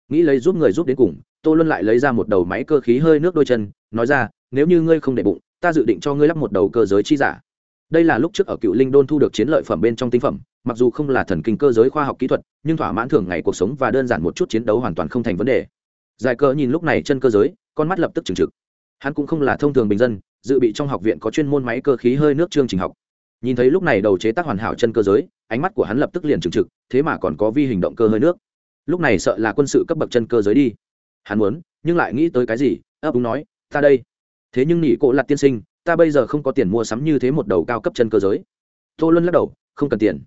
Nghĩ lấy giúp người giúp đến cùng, tô luân lại lấy ra một đầu máy cơ khí hơi nước đôi chân, nói ra, nếu như ngươi không để bụng, ta dự định cho ngươi lắp một đầu cơ giới chi giả. Đây là lúc trước ở cựu linh đôn thu được chiến lợi phẩm bên trong tinh phẩm, mặc dù không là thần kinh cơ giới khoa học kỹ thuật, nhưng thỏa mãn thường ngày cuộc sống và đơn giản một chút chiến đấu hoàn toàn không thành vấn đề. Giải cơ nhìn lúc này chân cơ giới, con mắt lập tức trừng trực hắn cũng không là thông thường bình dân, dự bị trong học viện có chuyên môn máy cơ khí hơi nước chương trình học nhìn thấy lúc này đầu chế tác hoàn hảo chân cơ giới, ánh mắt của hắn lập tức liền trừng trực, thế mà còn có vi hình động cơ hơi nước. Lúc này sợ là quân sự cấp bậc chân cơ giới đi. Hắn muốn, nhưng lại nghĩ tới cái gì, ấp úng nói, ta đây. Thế nhưng nỉ cỗ lặt tiên sinh, ta bây giờ không có tiền mua sắm như thế một đầu cao cấp chân cơ giới. Tô luân lắc đầu, không cần tiền.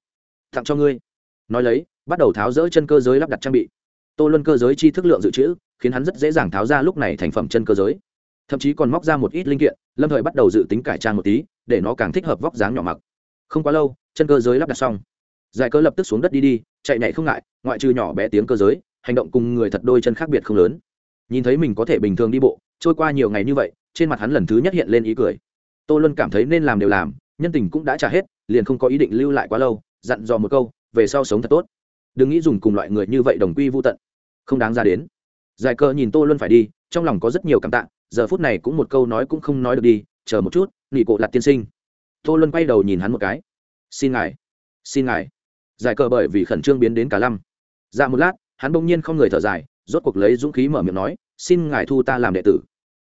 Tặng cho ngươi. Nói lấy, bắt đầu tháo rỡ chân cơ giới lắp đặt trang bị. Tô luân cơ giới chi thức lượng dự trữ, khiến hắn rất dễ dàng tháo ra lúc này thành phẩm chân cơ giới. Thậm chí còn móc ra một ít linh kiện, lâm thời bắt đầu dự tính cải trang một tí để nó càng thích hợp vóc dáng nhỏ mặc. Không quá lâu, chân cơ giới lắp đặt xong. Giải cơ lập tức xuống đất đi đi, chạy nhảy không ngại, ngoại trừ nhỏ bé tiếng cơ giới, hành động cùng người thật đôi chân khác biệt không lớn. Nhìn thấy mình có thể bình thường đi bộ, trôi qua nhiều ngày như vậy, trên mặt hắn lần thứ nhất hiện lên ý cười. Tô luân cảm thấy nên làm đều làm, nhân tình cũng đã trả hết, liền không có ý định lưu lại quá lâu, dặn dò một câu, về sau sống thật tốt. Đừng nghĩ dùng cùng loại người như vậy đồng quy vô tận. Không đáng ra đến. Giải cơ nhìn tô luân phải đi, trong lòng có rất nhiều cảm tạ, giờ phút này cũng một câu nói cũng không nói được đi, chờ một chút nghỉ cộ lạt tiên sinh. Tô luân quay đầu nhìn hắn một cái. Xin ngài xin ngài. Giải cờ bởi vì khẩn trương biến đến cả lăm. Dạ một lát, hắn bỗng nhiên không người thở dài, rốt cuộc lấy dũng khí mở miệng nói, xin ngài thu ta làm đệ tử.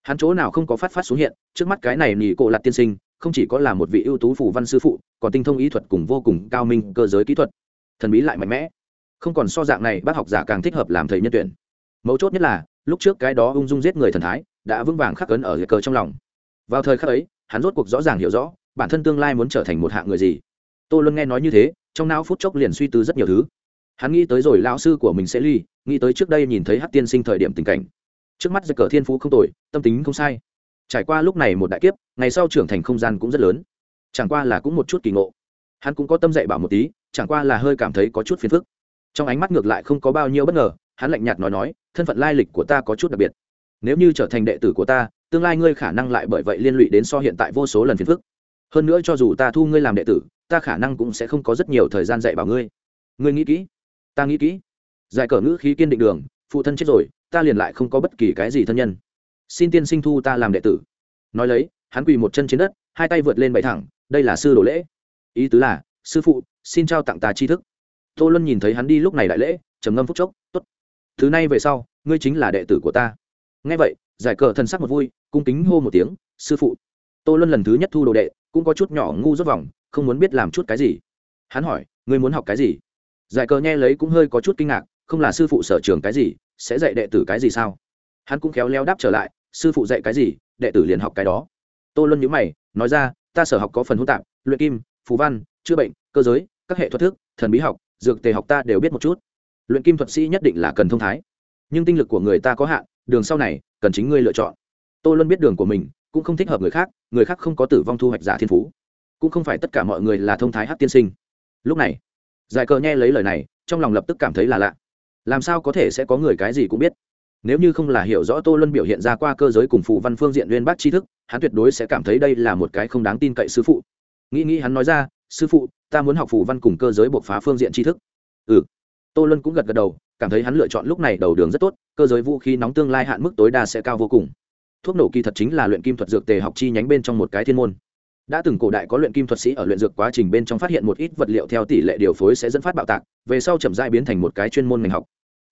Hắn chỗ nào không có phát phát xuống hiện, trước mắt cái này nghỉ cộ lạt tiên sinh, không chỉ có là một vị ưu tú phủ văn sư phụ, còn tinh thông ý thuật cùng vô cùng cao minh cơ giới kỹ thuật. Thần bí lại mạnh mẽ. Không còn so dạng này, bác học giả càng thích hợp làm thầy nhân tuyển. Mấu chốt nhất là, lúc trước cái đó ung dung giết người thần thái, đã vững vàng khắc ấn ở cờ trong lòng. Vào thời khắc ấy hắn rốt cuộc rõ ràng hiểu rõ, bản thân tương lai muốn trở thành một hạng người gì. Tô luân nghe nói như thế, trong não phút chốc liền suy tư rất nhiều thứ. Hắn nghĩ tới rồi lão sư của mình sẽ ly, nghĩ tới trước đây nhìn thấy hát tiên sinh thời điểm tình cảnh. Trước mắt giật cờ thiên phú không tội tâm tính không sai. Trải qua lúc này một đại kiếp, ngày sau trưởng thành không gian cũng rất lớn. Chẳng qua là cũng một chút kỳ ngộ. Hắn cũng có tâm dạy bảo một tí, chẳng qua là hơi cảm thấy có chút phiền phức. Trong ánh mắt ngược lại không có bao nhiêu bất ngờ, hắn lạnh nhạt nói nói, thân phận lai lịch của ta có chút đặc biệt. Nếu như trở thành đệ tử của ta tương lai ngươi khả năng lại bởi vậy liên lụy đến so hiện tại vô số lần phiền phức. Hơn nữa cho dù ta thu ngươi làm đệ tử, ta khả năng cũng sẽ không có rất nhiều thời gian dạy bảo ngươi. Ngươi nghĩ kỹ. Ta nghĩ kỹ. Giải cờ ngữ khí kiên định đường, phụ thân chết rồi, ta liền lại không có bất kỳ cái gì thân nhân. Xin tiên sinh thu ta làm đệ tử. Nói lấy, hắn quỳ một chân trên đất, hai tay vượt lên bảy thẳng, đây là sư đồ lễ. Ý tứ là, sư phụ, xin trao tặng ta tri thức. Tô luân nhìn thấy hắn đi lúc này đại lễ, trầm ngâm phúc chốc t ố t thứ này về sau, ngươi chính là đệ tử của ta. Nghe vậy giải cờ thần sắc một vui, cung kính hô một tiếng, sư phụ. Tô luân lần thứ nhất thu đồ đệ, cũng có chút nhỏ ngu rất vòng, không muốn biết làm chút cái gì. Hắn hỏi, ngươi muốn học cái gì? Giải cờ nghe lấy cũng hơi có chút kinh ngạc, không là sư phụ sở trường cái gì, sẽ dạy đệ tử cái gì sao? Hắn cũng khéo léo đáp trở lại, sư phụ dạy cái gì, đệ tử liền học cái đó. Tô luân nhữ mày, nói ra, ta sở học có phần hỗn tạp, luyện kim phú văn, chữa bệnh, cơ giới, các hệ thuật thức, thần bí học, dược tề học ta đều biết một chút. Luyện kim thuật sĩ nhất định là cần thông thái. Nhưng tinh lực của người ta có hạn đường sau này, cần chính ngươi lựa chọn. Tôi luôn biết đường của mình, cũng không thích hợp người khác người khác không có tử vong thu hoạch giả thiên phú. Cũng không phải tất cả mọi người là thông thái hát tiên sinh. Lúc này, giải cờ nghe lấy lời này, trong lòng lập tức cảm thấy là lạ. Làm sao có thể sẽ có người cái gì cũng biết? Nếu như không là hiểu rõ tô luân biểu hiện ra qua cơ giới cùng phụ văn phương diện uyên bác tri thức, hắn tuyệt đối sẽ cảm thấy đây là một cái không đáng tin cậy sư phụ. Nghĩ nghĩ hắn nói ra, sư phụ, ta muốn học phụ văn cùng cơ giới buộc phá phương diện tri thức. Ừ tô luân cũng gật gật đầu, cảm thấy hắn lựa chọn lúc này đầu đường rất tốt, cơ giới vũ khí nóng tương lai hạn mức tối đa sẽ cao vô cùng. Thuốc nổ kỳ thật chính là luyện kim thuật dược tề học chi nhánh bên trong một cái thiên môn. Đã từng cổ đại có luyện kim thuật sĩ ở luyện dược quá trình bên trong phát hiện một ít vật liệu theo tỷ lệ điều phối sẽ dẫn phát bạo tạc, về sau chậm dại biến thành một cái chuyên môn ngành học.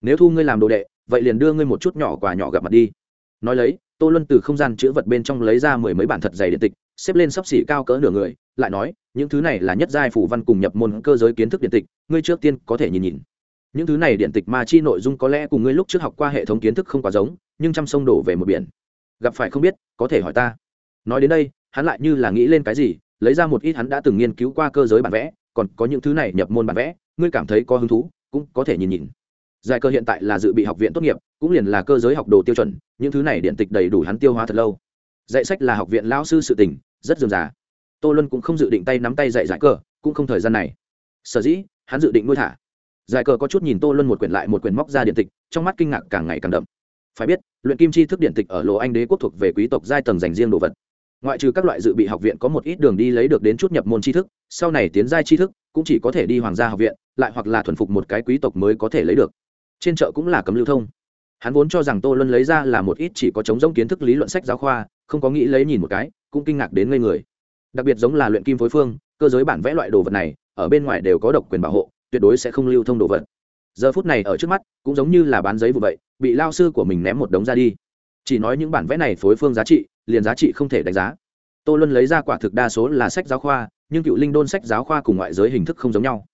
Nếu thu ngươi làm đồ đệ, vậy liền đưa ngươi một chút nhỏ quà nhỏ gặp mặt đi. Nói lấy, tô luân từ không gian chữ vật bên trong lấy ra mười mấy bản thật dày điện tịch, xếp lên sắp xỉ cao cỡ nửa người, lại nói, những thứ này là nhất giai phủ văn cùng nhập môn cơ giới kiến thức điện tịch, ngươi trước tiên có thể nhìn nhìn những thứ này điện tịch ma chi nội dung có lẽ cùng ngươi lúc trước học qua hệ thống kiến thức không quá giống, nhưng trăm sông đổ về một biển. Gặp phải không biết, có thể hỏi ta. Nói đến đây, hắn lại như là nghĩ lên cái gì, lấy ra một ít hắn đã từng nghiên cứu qua cơ giới bản vẽ, còn có những thứ này nhập môn bản vẽ, ngươi cảm thấy có hứng thú, cũng có thể nhìn nhìn. Giải cơ hiện tại là dự bị học viện tốt nghiệp, cũng liền là cơ giới học đồ tiêu chuẩn, những thứ này điện tịch đầy đủ hắn tiêu hóa thật lâu. Dạy sách là học viện lão sư sự tình, rất dườm già. Tô luân cũng không dự định tay nắm tay dạy giải cờ cũng không thời gian này. Sở dĩ, hắn dự định nuôi thả giải cờ có chút nhìn tô luân một quyển lại một quyển móc ra điện tịch, trong mắt kinh ngạc càng ngày càng đậm. Phải biết, luyện kim chi thức điện tịch ở lộ anh đế quốc thuộc về quý tộc giai tầng dành riêng đồ vật. Ngoại trừ các loại dự bị học viện có một ít đường đi lấy được đến chút nhập môn tri thức, sau này tiến giai tri thức, cũng chỉ có thể đi hoàng gia học viện, lại hoặc là thuần phục một cái quý tộc mới có thể lấy được. Trên chợ cũng là cấm lưu thông. Hắn vốn cho rằng tô luân lấy ra là một ít chỉ có chống giống kiến thức lý luận sách giáo khoa, không có nghĩ lấy nhìn một cái, cũng kinh ngạc đến ngây người. Đặc biệt giống là luyện kim phối phương, cơ giới bản vẽ loại đồ vật này, ở bên ngoài đều có độc quyền bảo hộ tuyệt đối sẽ không lưu thông đồ vật. Giờ phút này ở trước mắt, cũng giống như là bán giấy vụ vậy, bị lao sư của mình ném một đống ra đi. Chỉ nói những bản vẽ này phối phương giá trị, liền giá trị không thể đánh giá. Tô luân lấy ra quả thực đa số là sách giáo khoa, nhưng cựu linh đôn sách giáo khoa cùng ngoại giới hình thức không giống nhau.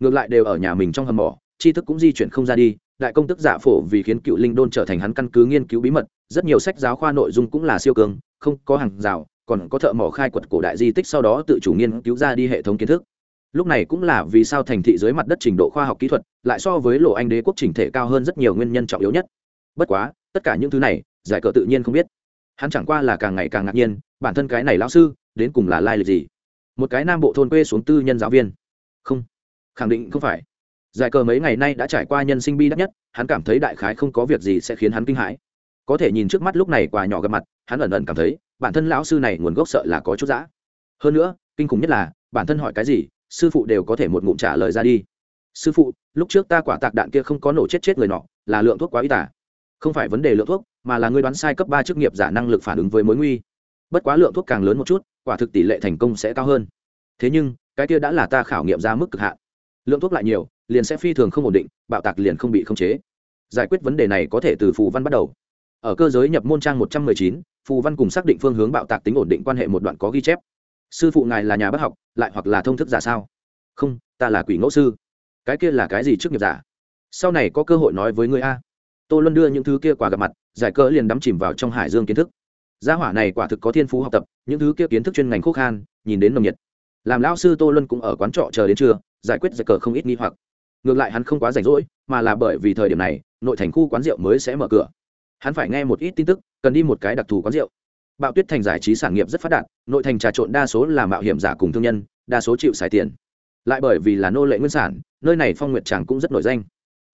Ngược lại đều ở nhà mình trong hầm mỏ, tri thức cũng di chuyển không ra đi, đại công tức giả phổ vì khiến cựu linh đôn trở thành hắn căn cứ nghiên cứu bí mật, rất nhiều sách giáo khoa nội dung cũng là siêu cường, không có hàng rào, còn có thợ mỏ khai quật cổ đại di tích sau đó tự chủ nghiên cứu ra đi hệ thống kiến thức lúc này cũng là vì sao thành thị dưới mặt đất trình độ khoa học kỹ thuật lại so với lộ anh đế quốc trình thể cao hơn rất nhiều nguyên nhân trọng yếu nhất. Bất quá, tất cả những thứ này, giải cờ tự nhiên không biết. Hắn chẳng qua là càng ngày càng ngạc nhiên, bản thân cái này lão sư, đến cùng là lai lịch gì? Một cái nam bộ thôn quê xuống tư nhân giáo viên. Không, khẳng định không phải. Giải cờ mấy ngày nay đã trải qua nhân sinh bi đắt nhất, hắn cảm thấy đại khái không có việc gì sẽ khiến hắn kinh hãi. Có thể nhìn trước mắt lúc này quà nhỏ gặp mặt, hắn ẩn ẩn cảm thấy, bản thân lão sư này nguồn gốc sợ là có chút giã hơn nữa, kinh khủng nhất là, bản thân hỏi cái gì sư phụ đều có thể một ngụm trả lời ra đi. Sư phụ, lúc trước ta quả tạc đạn kia không có nổ chết chết người nọ, là lượng thuốc quá y tả. Không phải vấn đề lượng thuốc, mà là ngươi đoán sai cấp ba chức nghiệp giả năng lực phản ứng với mối nguy. Bất quá lượng thuốc càng lớn một chút, quả thực tỷ lệ thành công sẽ cao hơn. Thế nhưng, cái kia đã là ta khảo nghiệm ra mức cực hạn. Lượng thuốc lại nhiều, liền sẽ phi thường không ổn định, bạo tạc liền không bị khống chế. Giải quyết vấn đề này có thể từ phù văn bắt đầu. Ở cơ giới nhập môn trang một trăm mười chín, phù văn cùng xác định phương hướng bạo tạc tính ổn định quan hệ một đoạn có ghi chép sư phụ ngài là nhà bác học, lại hoặc là thông thức giả sao? Không, ta là quỷ ngẫu sư. Cái kia là cái gì trước nghiệp giả? Sau này có cơ hội nói với người a. Tô luân đưa những thứ kia quà gặp mặt, giải cỡ liền đắm chìm vào trong hải dương kiến thức. Gia hỏa này quả thực có thiên phú học tập, những thứ kia kiến thức chuyên ngành khúc khan, nhìn đến nồng nhiệt. Làm lão sư tô luân cũng ở quán trọ chờ đến trưa, giải quyết giải cờ không ít nghi hoặc. Ngược lại hắn không quá rảnh rỗi, mà là bởi vì thời điểm này, nội thành khu quán rượu mới sẽ mở cửa. Hắn phải nghe một ít tin tức, cần đi một cái đặc thù quán rượu bạo tuyết thành giải trí sản nghiệp rất phát đạt, nội thành trà trộn đa số là mạo hiểm giả cùng thương nhân, đa số chịu xài tiền. Lại bởi vì là nô lệ nguyên sản, nơi này phong nguyệt tràng cũng rất nổi danh.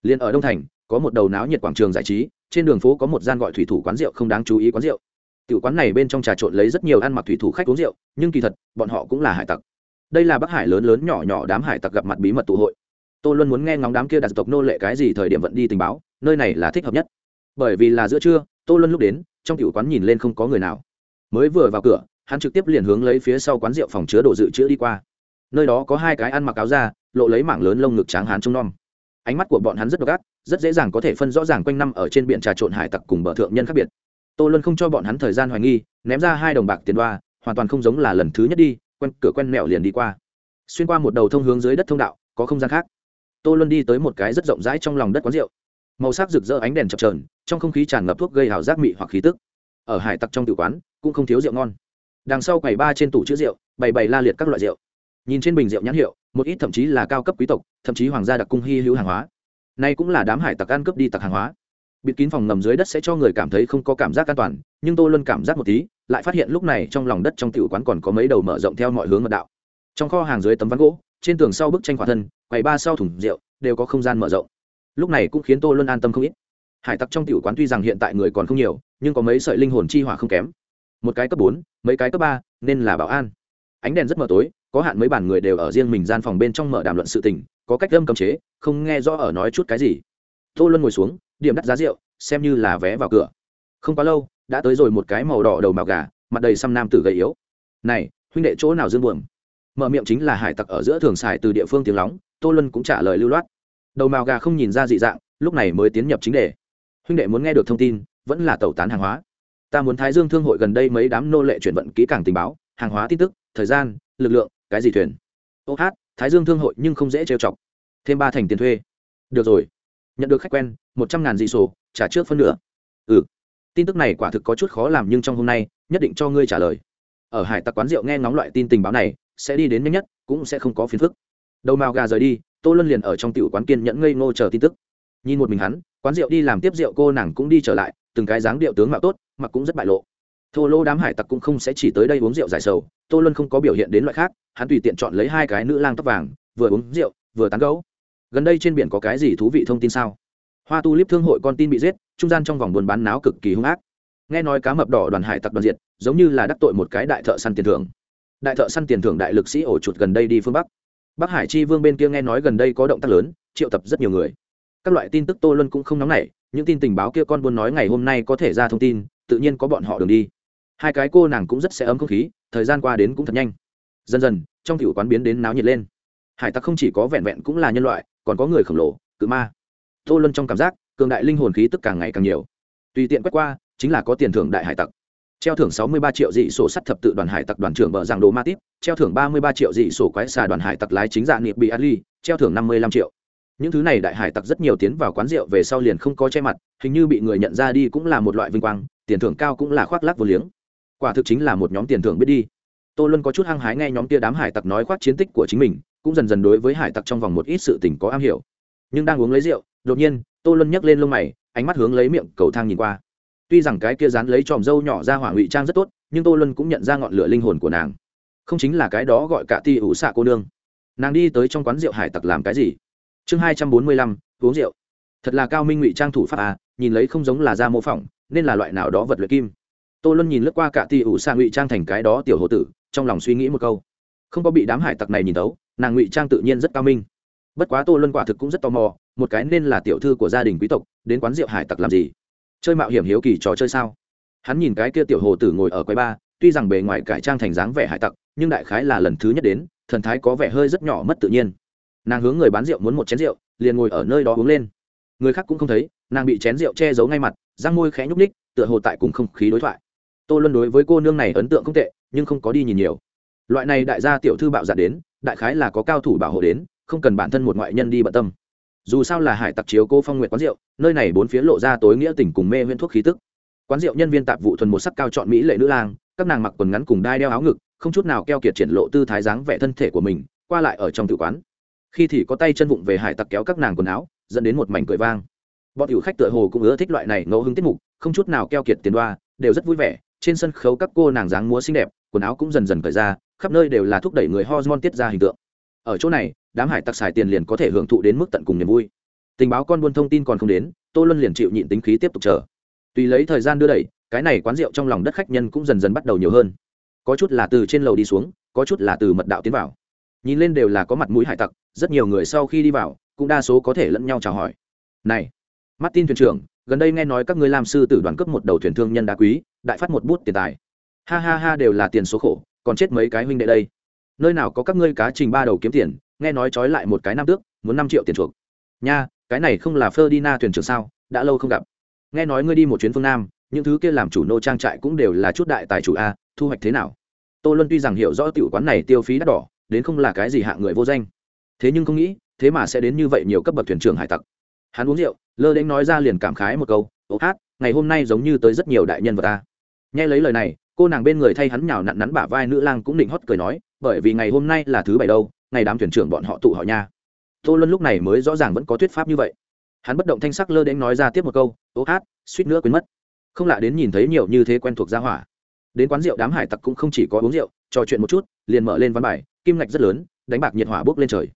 Liền ở đông thành, có một đầu náo nhiệt quảng trường giải trí, trên đường phố có một gian gọi thủy thủ quán rượu không đáng chú ý quán rượu. Tiểu quán này bên trong trà trộn lấy rất nhiều ăn mặc thủy thủ khách uống rượu, nhưng kỳ thật, bọn họ cũng là hải tặc. Đây là bắc hải lớn lớn nhỏ nhỏ đám hải tặc gặp mặt bí mật tụ hội. Tôi luôn muốn nghe ngóng đám kia đặt tộc nô lệ cái gì thời điểm vận đi tình báo, nơi này là thích hợp nhất. Bởi vì là giữa trưa tôi luôn lúc đến, trong tiểu quán nhìn lên không có người nào mới vừa vào cửa, hắn trực tiếp liền hướng lấy phía sau quán rượu phòng chứa đồ dự trữ đi qua. Nơi đó có hai cái ăn mặc áo da, lộ lấy mảng lớn lông ngực tráng hán trông nom. Ánh mắt của bọn hắn rất độc ác, rất dễ dàng có thể phân rõ ràng quanh năm ở trên biển trà trộn hải tặc cùng bờ thượng nhân khác biệt. Tô luân không cho bọn hắn thời gian hoài nghi, ném ra hai đồng bạc tiền đoa, hoàn toàn không giống là lần thứ nhất đi, quen cửa quen mẹo liền đi qua. Xuyên qua một đầu thông hướng dưới đất thông đạo, có không gian khác. Tô luân đi tới một cái rất rộng rãi trong lòng đất quán rượu. Màu sắc rực rỡ ánh đèn chập trờn trong không khí tràn ngập thuốc gây hào giác mị hoặc khí tức ở hải tặc trong tử quán, cũng không thiếu rượu ngon. Đằng sau quầy ba trên tủ chữ rượu, bày bày la liệt các loại rượu. Nhìn trên bình rượu nhãn hiệu, một ít thậm chí là cao cấp quý tộc, thậm chí hoàng gia đặc cung hy hữu hàng hóa. Nay cũng là đám hải tặc ăn cướp đi tặc hàng hóa. Bịt kín phòng ngầm dưới đất sẽ cho người cảm thấy không có cảm giác an toàn, nhưng tôi luôn cảm giác một tí, lại phát hiện lúc này trong lòng đất trong tiểu quán còn có mấy đầu mở rộng theo mọi hướng mật đạo. Trong kho hàng dưới tấm ván gỗ, trên tường sau bức tranh khỏa thân, quầy ba sau thùng rượu, đều có không gian mở rộng. Lúc này cũng khiến tôi luôn an tâm không ít hải tặc trong tiểu quán tuy rằng hiện tại người còn không nhiều, nhưng có mấy sợi linh hồn chi hỏa không kém. Một cái cấp bốn, mấy cái cấp ba, nên là bảo an. Ánh đèn rất mờ tối, có hạn mấy bản người đều ở riêng mình gian phòng bên trong mở đàm luận sự tình, có cách âm cấm chế, không nghe rõ ở nói chút cái gì. Tô luân ngồi xuống, điểm đắt giá rượu, xem như là vé vào cửa. Không quá lâu, đã tới rồi một cái màu đỏ đầu màu gà, mặt đầy xăm nam tử gầy yếu. Này, huynh đệ chỗ nào dương buồm? Mở miệng chính là hải tặc ở giữa thường xài từ địa phương tiếng lóng, tô luân cũng trả lời lưu loát. Đầu màu gà không nhìn ra dị dạng, lúc này mới tiến nhập chính đề huynh đệ muốn nghe được thông tin, vẫn là tẩu tán hàng hóa. Ta muốn thái dương thương hội gần đây mấy đám nô lệ chuyển vận kỹ càng tình báo, hàng hóa tin tức, thời gian, lực lượng, cái gì thuyền. Ô hát, thái dương thương hội nhưng không dễ trêu chọc. Thêm ba thành tiền thuê. Được rồi. Nhận được khách quen, một trăm ngàn dị sổ, trả trước phân nửa. Ừ. Tin tức này quả thực có chút khó làm nhưng trong hôm nay, nhất định cho ngươi trả lời. Ở hải tặc quán rượu nghe ngóng loại tin tình báo này, sẽ đi đến nhanh nhất, cũng sẽ không có phiền phức. Đầu màu gà rời đi, tô luân liền ở trong tiểu quán kiên nhẫn ngây ngô chờ tin tức nhìn một mình hắn, quán rượu đi làm tiếp rượu cô nàng cũng đi trở lại, từng cái dáng điệu tướng mạo tốt mà cũng rất bại lộ. Thô lô đám hải tặc cũng không sẽ chỉ tới đây uống rượu giải sầu, tô luân không có biểu hiện đến loại khác, hắn tùy tiện chọn lấy hai cái nữ lang tóc vàng, vừa uống rượu, vừa tán gấu gần đây trên biển có cái gì thú vị thông tin sao? Hoa tu líp thương hội con tin bị giết, trung gian trong vòng buôn bán náo cực kỳ hung ác. Nghe nói cá mập đỏ đoàn hải tặc đoàn diệt, giống như là đắc tội một cái đại thợ săn tiền thưởng. Đại thợ săn tiền thưởng đại lực sĩ ổ chuột gần đây đi phương bắc. Bắc hải chi vương bên kia nghe nói gần đây có động tác lớn, triệu tập rất nhiều người các loại tin tức tô luân cũng không nóng nảy, những tin tình báo kia con buôn nói ngày hôm nay có thể ra thông tin, tự nhiên có bọn họ đường đi. Hai cái cô nàng cũng rất sẽ ấm không khí, thời gian qua đến cũng thật nhanh. Dần dần, trong tiểu quán biến đến náo nhiệt lên. Hải tặc không chỉ có vẹn vẹn cũng là nhân loại, còn có người khổng lồ, cự ma. Tô luân trong cảm giác, cường đại linh hồn khí tức càng ngày càng nhiều. Tùy tiện quét qua, chính là có tiền thưởng đại hải tặc. Treo thưởng sáu mươi ba triệu dị sổ sắt thập tự đoàn hải tặc đoàn trưởng bờ giang đồ ma tiếp, treo thưởng ba mươi ba triệu dị sổ quái xà đoàn hải tặc lái chính dạ niệm bị ali treo thưởng năm mươi lăm triệu những thứ này đại hải tặc rất nhiều tiến vào quán rượu về sau liền không có che mặt, hình như bị người nhận ra đi cũng là một loại vinh quang, tiền thưởng cao cũng là khoác lác vô liếng. Quả thực chính là một nhóm tiền thưởng biết đi. Tô luân có chút hăng hái nghe nhóm tia đám hải tặc nói khoác chiến tích của chính mình, cũng dần dần đối với hải tặc trong vòng một ít sự tình có am hiểu. Nhưng đang uống lấy rượu, đột nhiên, tô luân nhấc lên lông mày, ánh mắt hướng lấy miệng cầu thang nhìn qua. Tuy rằng cái kia dán lấy tròm dâu nhỏ ra hỏa ngụy trang rất tốt, nhưng tô luân cũng nhận ra ngọn lửa linh hồn của nàng. Không chính là cái đó gọi cả ti ủ xạ cô nương. Nàng đi tới trong quán rượu hải tặc làm cái gì? Chương hai trăm bốn mươi lăm, uống rượu. Thật là cao minh ngụy trang thủ pháp à nhìn lấy không giống là da mô phỏng, nên là loại nào đó vật luyện kim. Tô luân nhìn lướt qua cả tỷ ủ xa ngụy trang thành cái đó tiểu hồ tử, trong lòng suy nghĩ một câu. Không có bị đám hải tặc này nhìn tấu nàng ngụy trang tự nhiên rất cao minh. Bất quá tô luân quả thực cũng rất tò mò, một cái nên là tiểu thư của gia đình quý tộc, đến quán rượu hải tặc làm gì? Chơi mạo hiểm hiếu kỳ trò chơi sao? Hắn nhìn cái kia tiểu hồ tử ngồi ở quầy ba tuy rằng bề ngoài cải trang thành dáng vẻ hải tặc, nhưng đại khái là lần thứ nhất đến, thần thái có vẻ hơi rất nhỏ mất tự nhiên nàng hướng người bán rượu muốn một chén rượu, liền ngồi ở nơi đó uống lên. Người khác cũng không thấy, nàng bị chén rượu che giấu ngay mặt, răng môi khẽ nhúc ních tựa hồ tại cùng không khí đối thoại. Tô luân đối với cô nương này ấn tượng không tệ, nhưng không có đi nhìn nhiều. Loại này đại gia tiểu thư bạo dạn đến, đại khái là có cao thủ bảo hộ đến, không cần bản thân một ngoại nhân đi bận tâm. Dù sao là hải tặc chiếu cô phong nguyện quán rượu, nơi này bốn phía lộ ra tối nghĩa tình cùng mê huyễn thuốc khí tức. Quán rượu nhân viên tạp vụ thuần một sắc cao chọn mỹ lệ nữ lang, các nàng mặc quần ngắn cùng đai đeo áo ngực, không chút nào keo kiệt triển lộ tư thái dáng vẻ thân thể của mình, qua lại ở trong tự quán khi thì có tay chân vụng về hải tặc kéo các nàng quần áo, dẫn đến một mảnh cười vang. Bọn hữu khách tựa hồ cũng ưa thích loại này ngẫu hứng tiết mục, không chút nào keo kiệt tiền đoa, đều rất vui vẻ, trên sân khấu các cô nàng dáng múa xinh đẹp, quần áo cũng dần dần cởi ra, khắp nơi đều là thúc đẩy người hormone tiết ra hình tượng. Ở chỗ này, đám hải tặc xài tiền liền có thể hưởng thụ đến mức tận cùng niềm vui. Tình báo con buôn thông tin còn không đến, tô luân liền chịu nhịn tính khí tiếp tục chờ. Tùy lấy thời gian đưa đẩy, cái này quán rượu trong lòng đất khách nhân cũng dần dần bắt đầu nhiều hơn. Có chút là từ trên lầu đi xuống, có chút là từ mật đạo tiến vào nhìn lên đều là có mặt mũi hải tặc, rất nhiều người sau khi đi vào, cũng đa số có thể lẫn nhau chào hỏi. Này, martin thuyền trưởng, gần đây nghe nói các ngươi làm sư tử đoàn cấp một đầu thuyền thương nhân đá quý, đại phát một bút tiền tài. Ha ha ha, đều là tiền số khổ, còn chết mấy cái huynh đệ đây. Nơi nào có các ngươi cá trình ba đầu kiếm tiền, nghe nói trói lại một cái năm tước, muốn năm triệu tiền chuộc. Nha, cái này không là Ferdinand thuyền trưởng sao, đã lâu không gặp. Nghe nói ngươi đi một chuyến phương nam, những thứ kia làm chủ nô trang trại cũng đều là chút đại tài chủ a, thu hoạch thế nào? Tô luân tuy rằng hiểu rõ tiểu quán này tiêu phí đắt đỏ đến không là cái gì hạ người vô danh. Thế nhưng không nghĩ, thế mà sẽ đến như vậy nhiều cấp bậc thuyền trưởng hải tặc. Hắn uống rượu, lơ đến nói ra liền cảm khái một câu, Ô hát, ngày hôm nay giống như tới rất nhiều đại nhân vật ta. Nghe lấy lời này, cô nàng bên người thay hắn nhào nặn nắn bả vai nữ lang cũng định hót cười nói, bởi vì ngày hôm nay là thứ bảy đâu, ngày đám thuyền trưởng bọn họ tụ họ nha. Tô luân lúc này mới rõ ràng vẫn có thuyết pháp như vậy. Hắn bất động thanh sắc lơ đến nói ra tiếp một câu, Ô hát, suýt nữa quên mất. Không lạ đến nhìn thấy nhiều như thế quen thuộc gia hỏa. Đến quán rượu đám hải tặc cũng không chỉ có uống rượu trò chuyện một chút, liền mở lên văn bài, kim ngạch rất lớn, đánh bạc nhiệt hỏa bốc lên trời.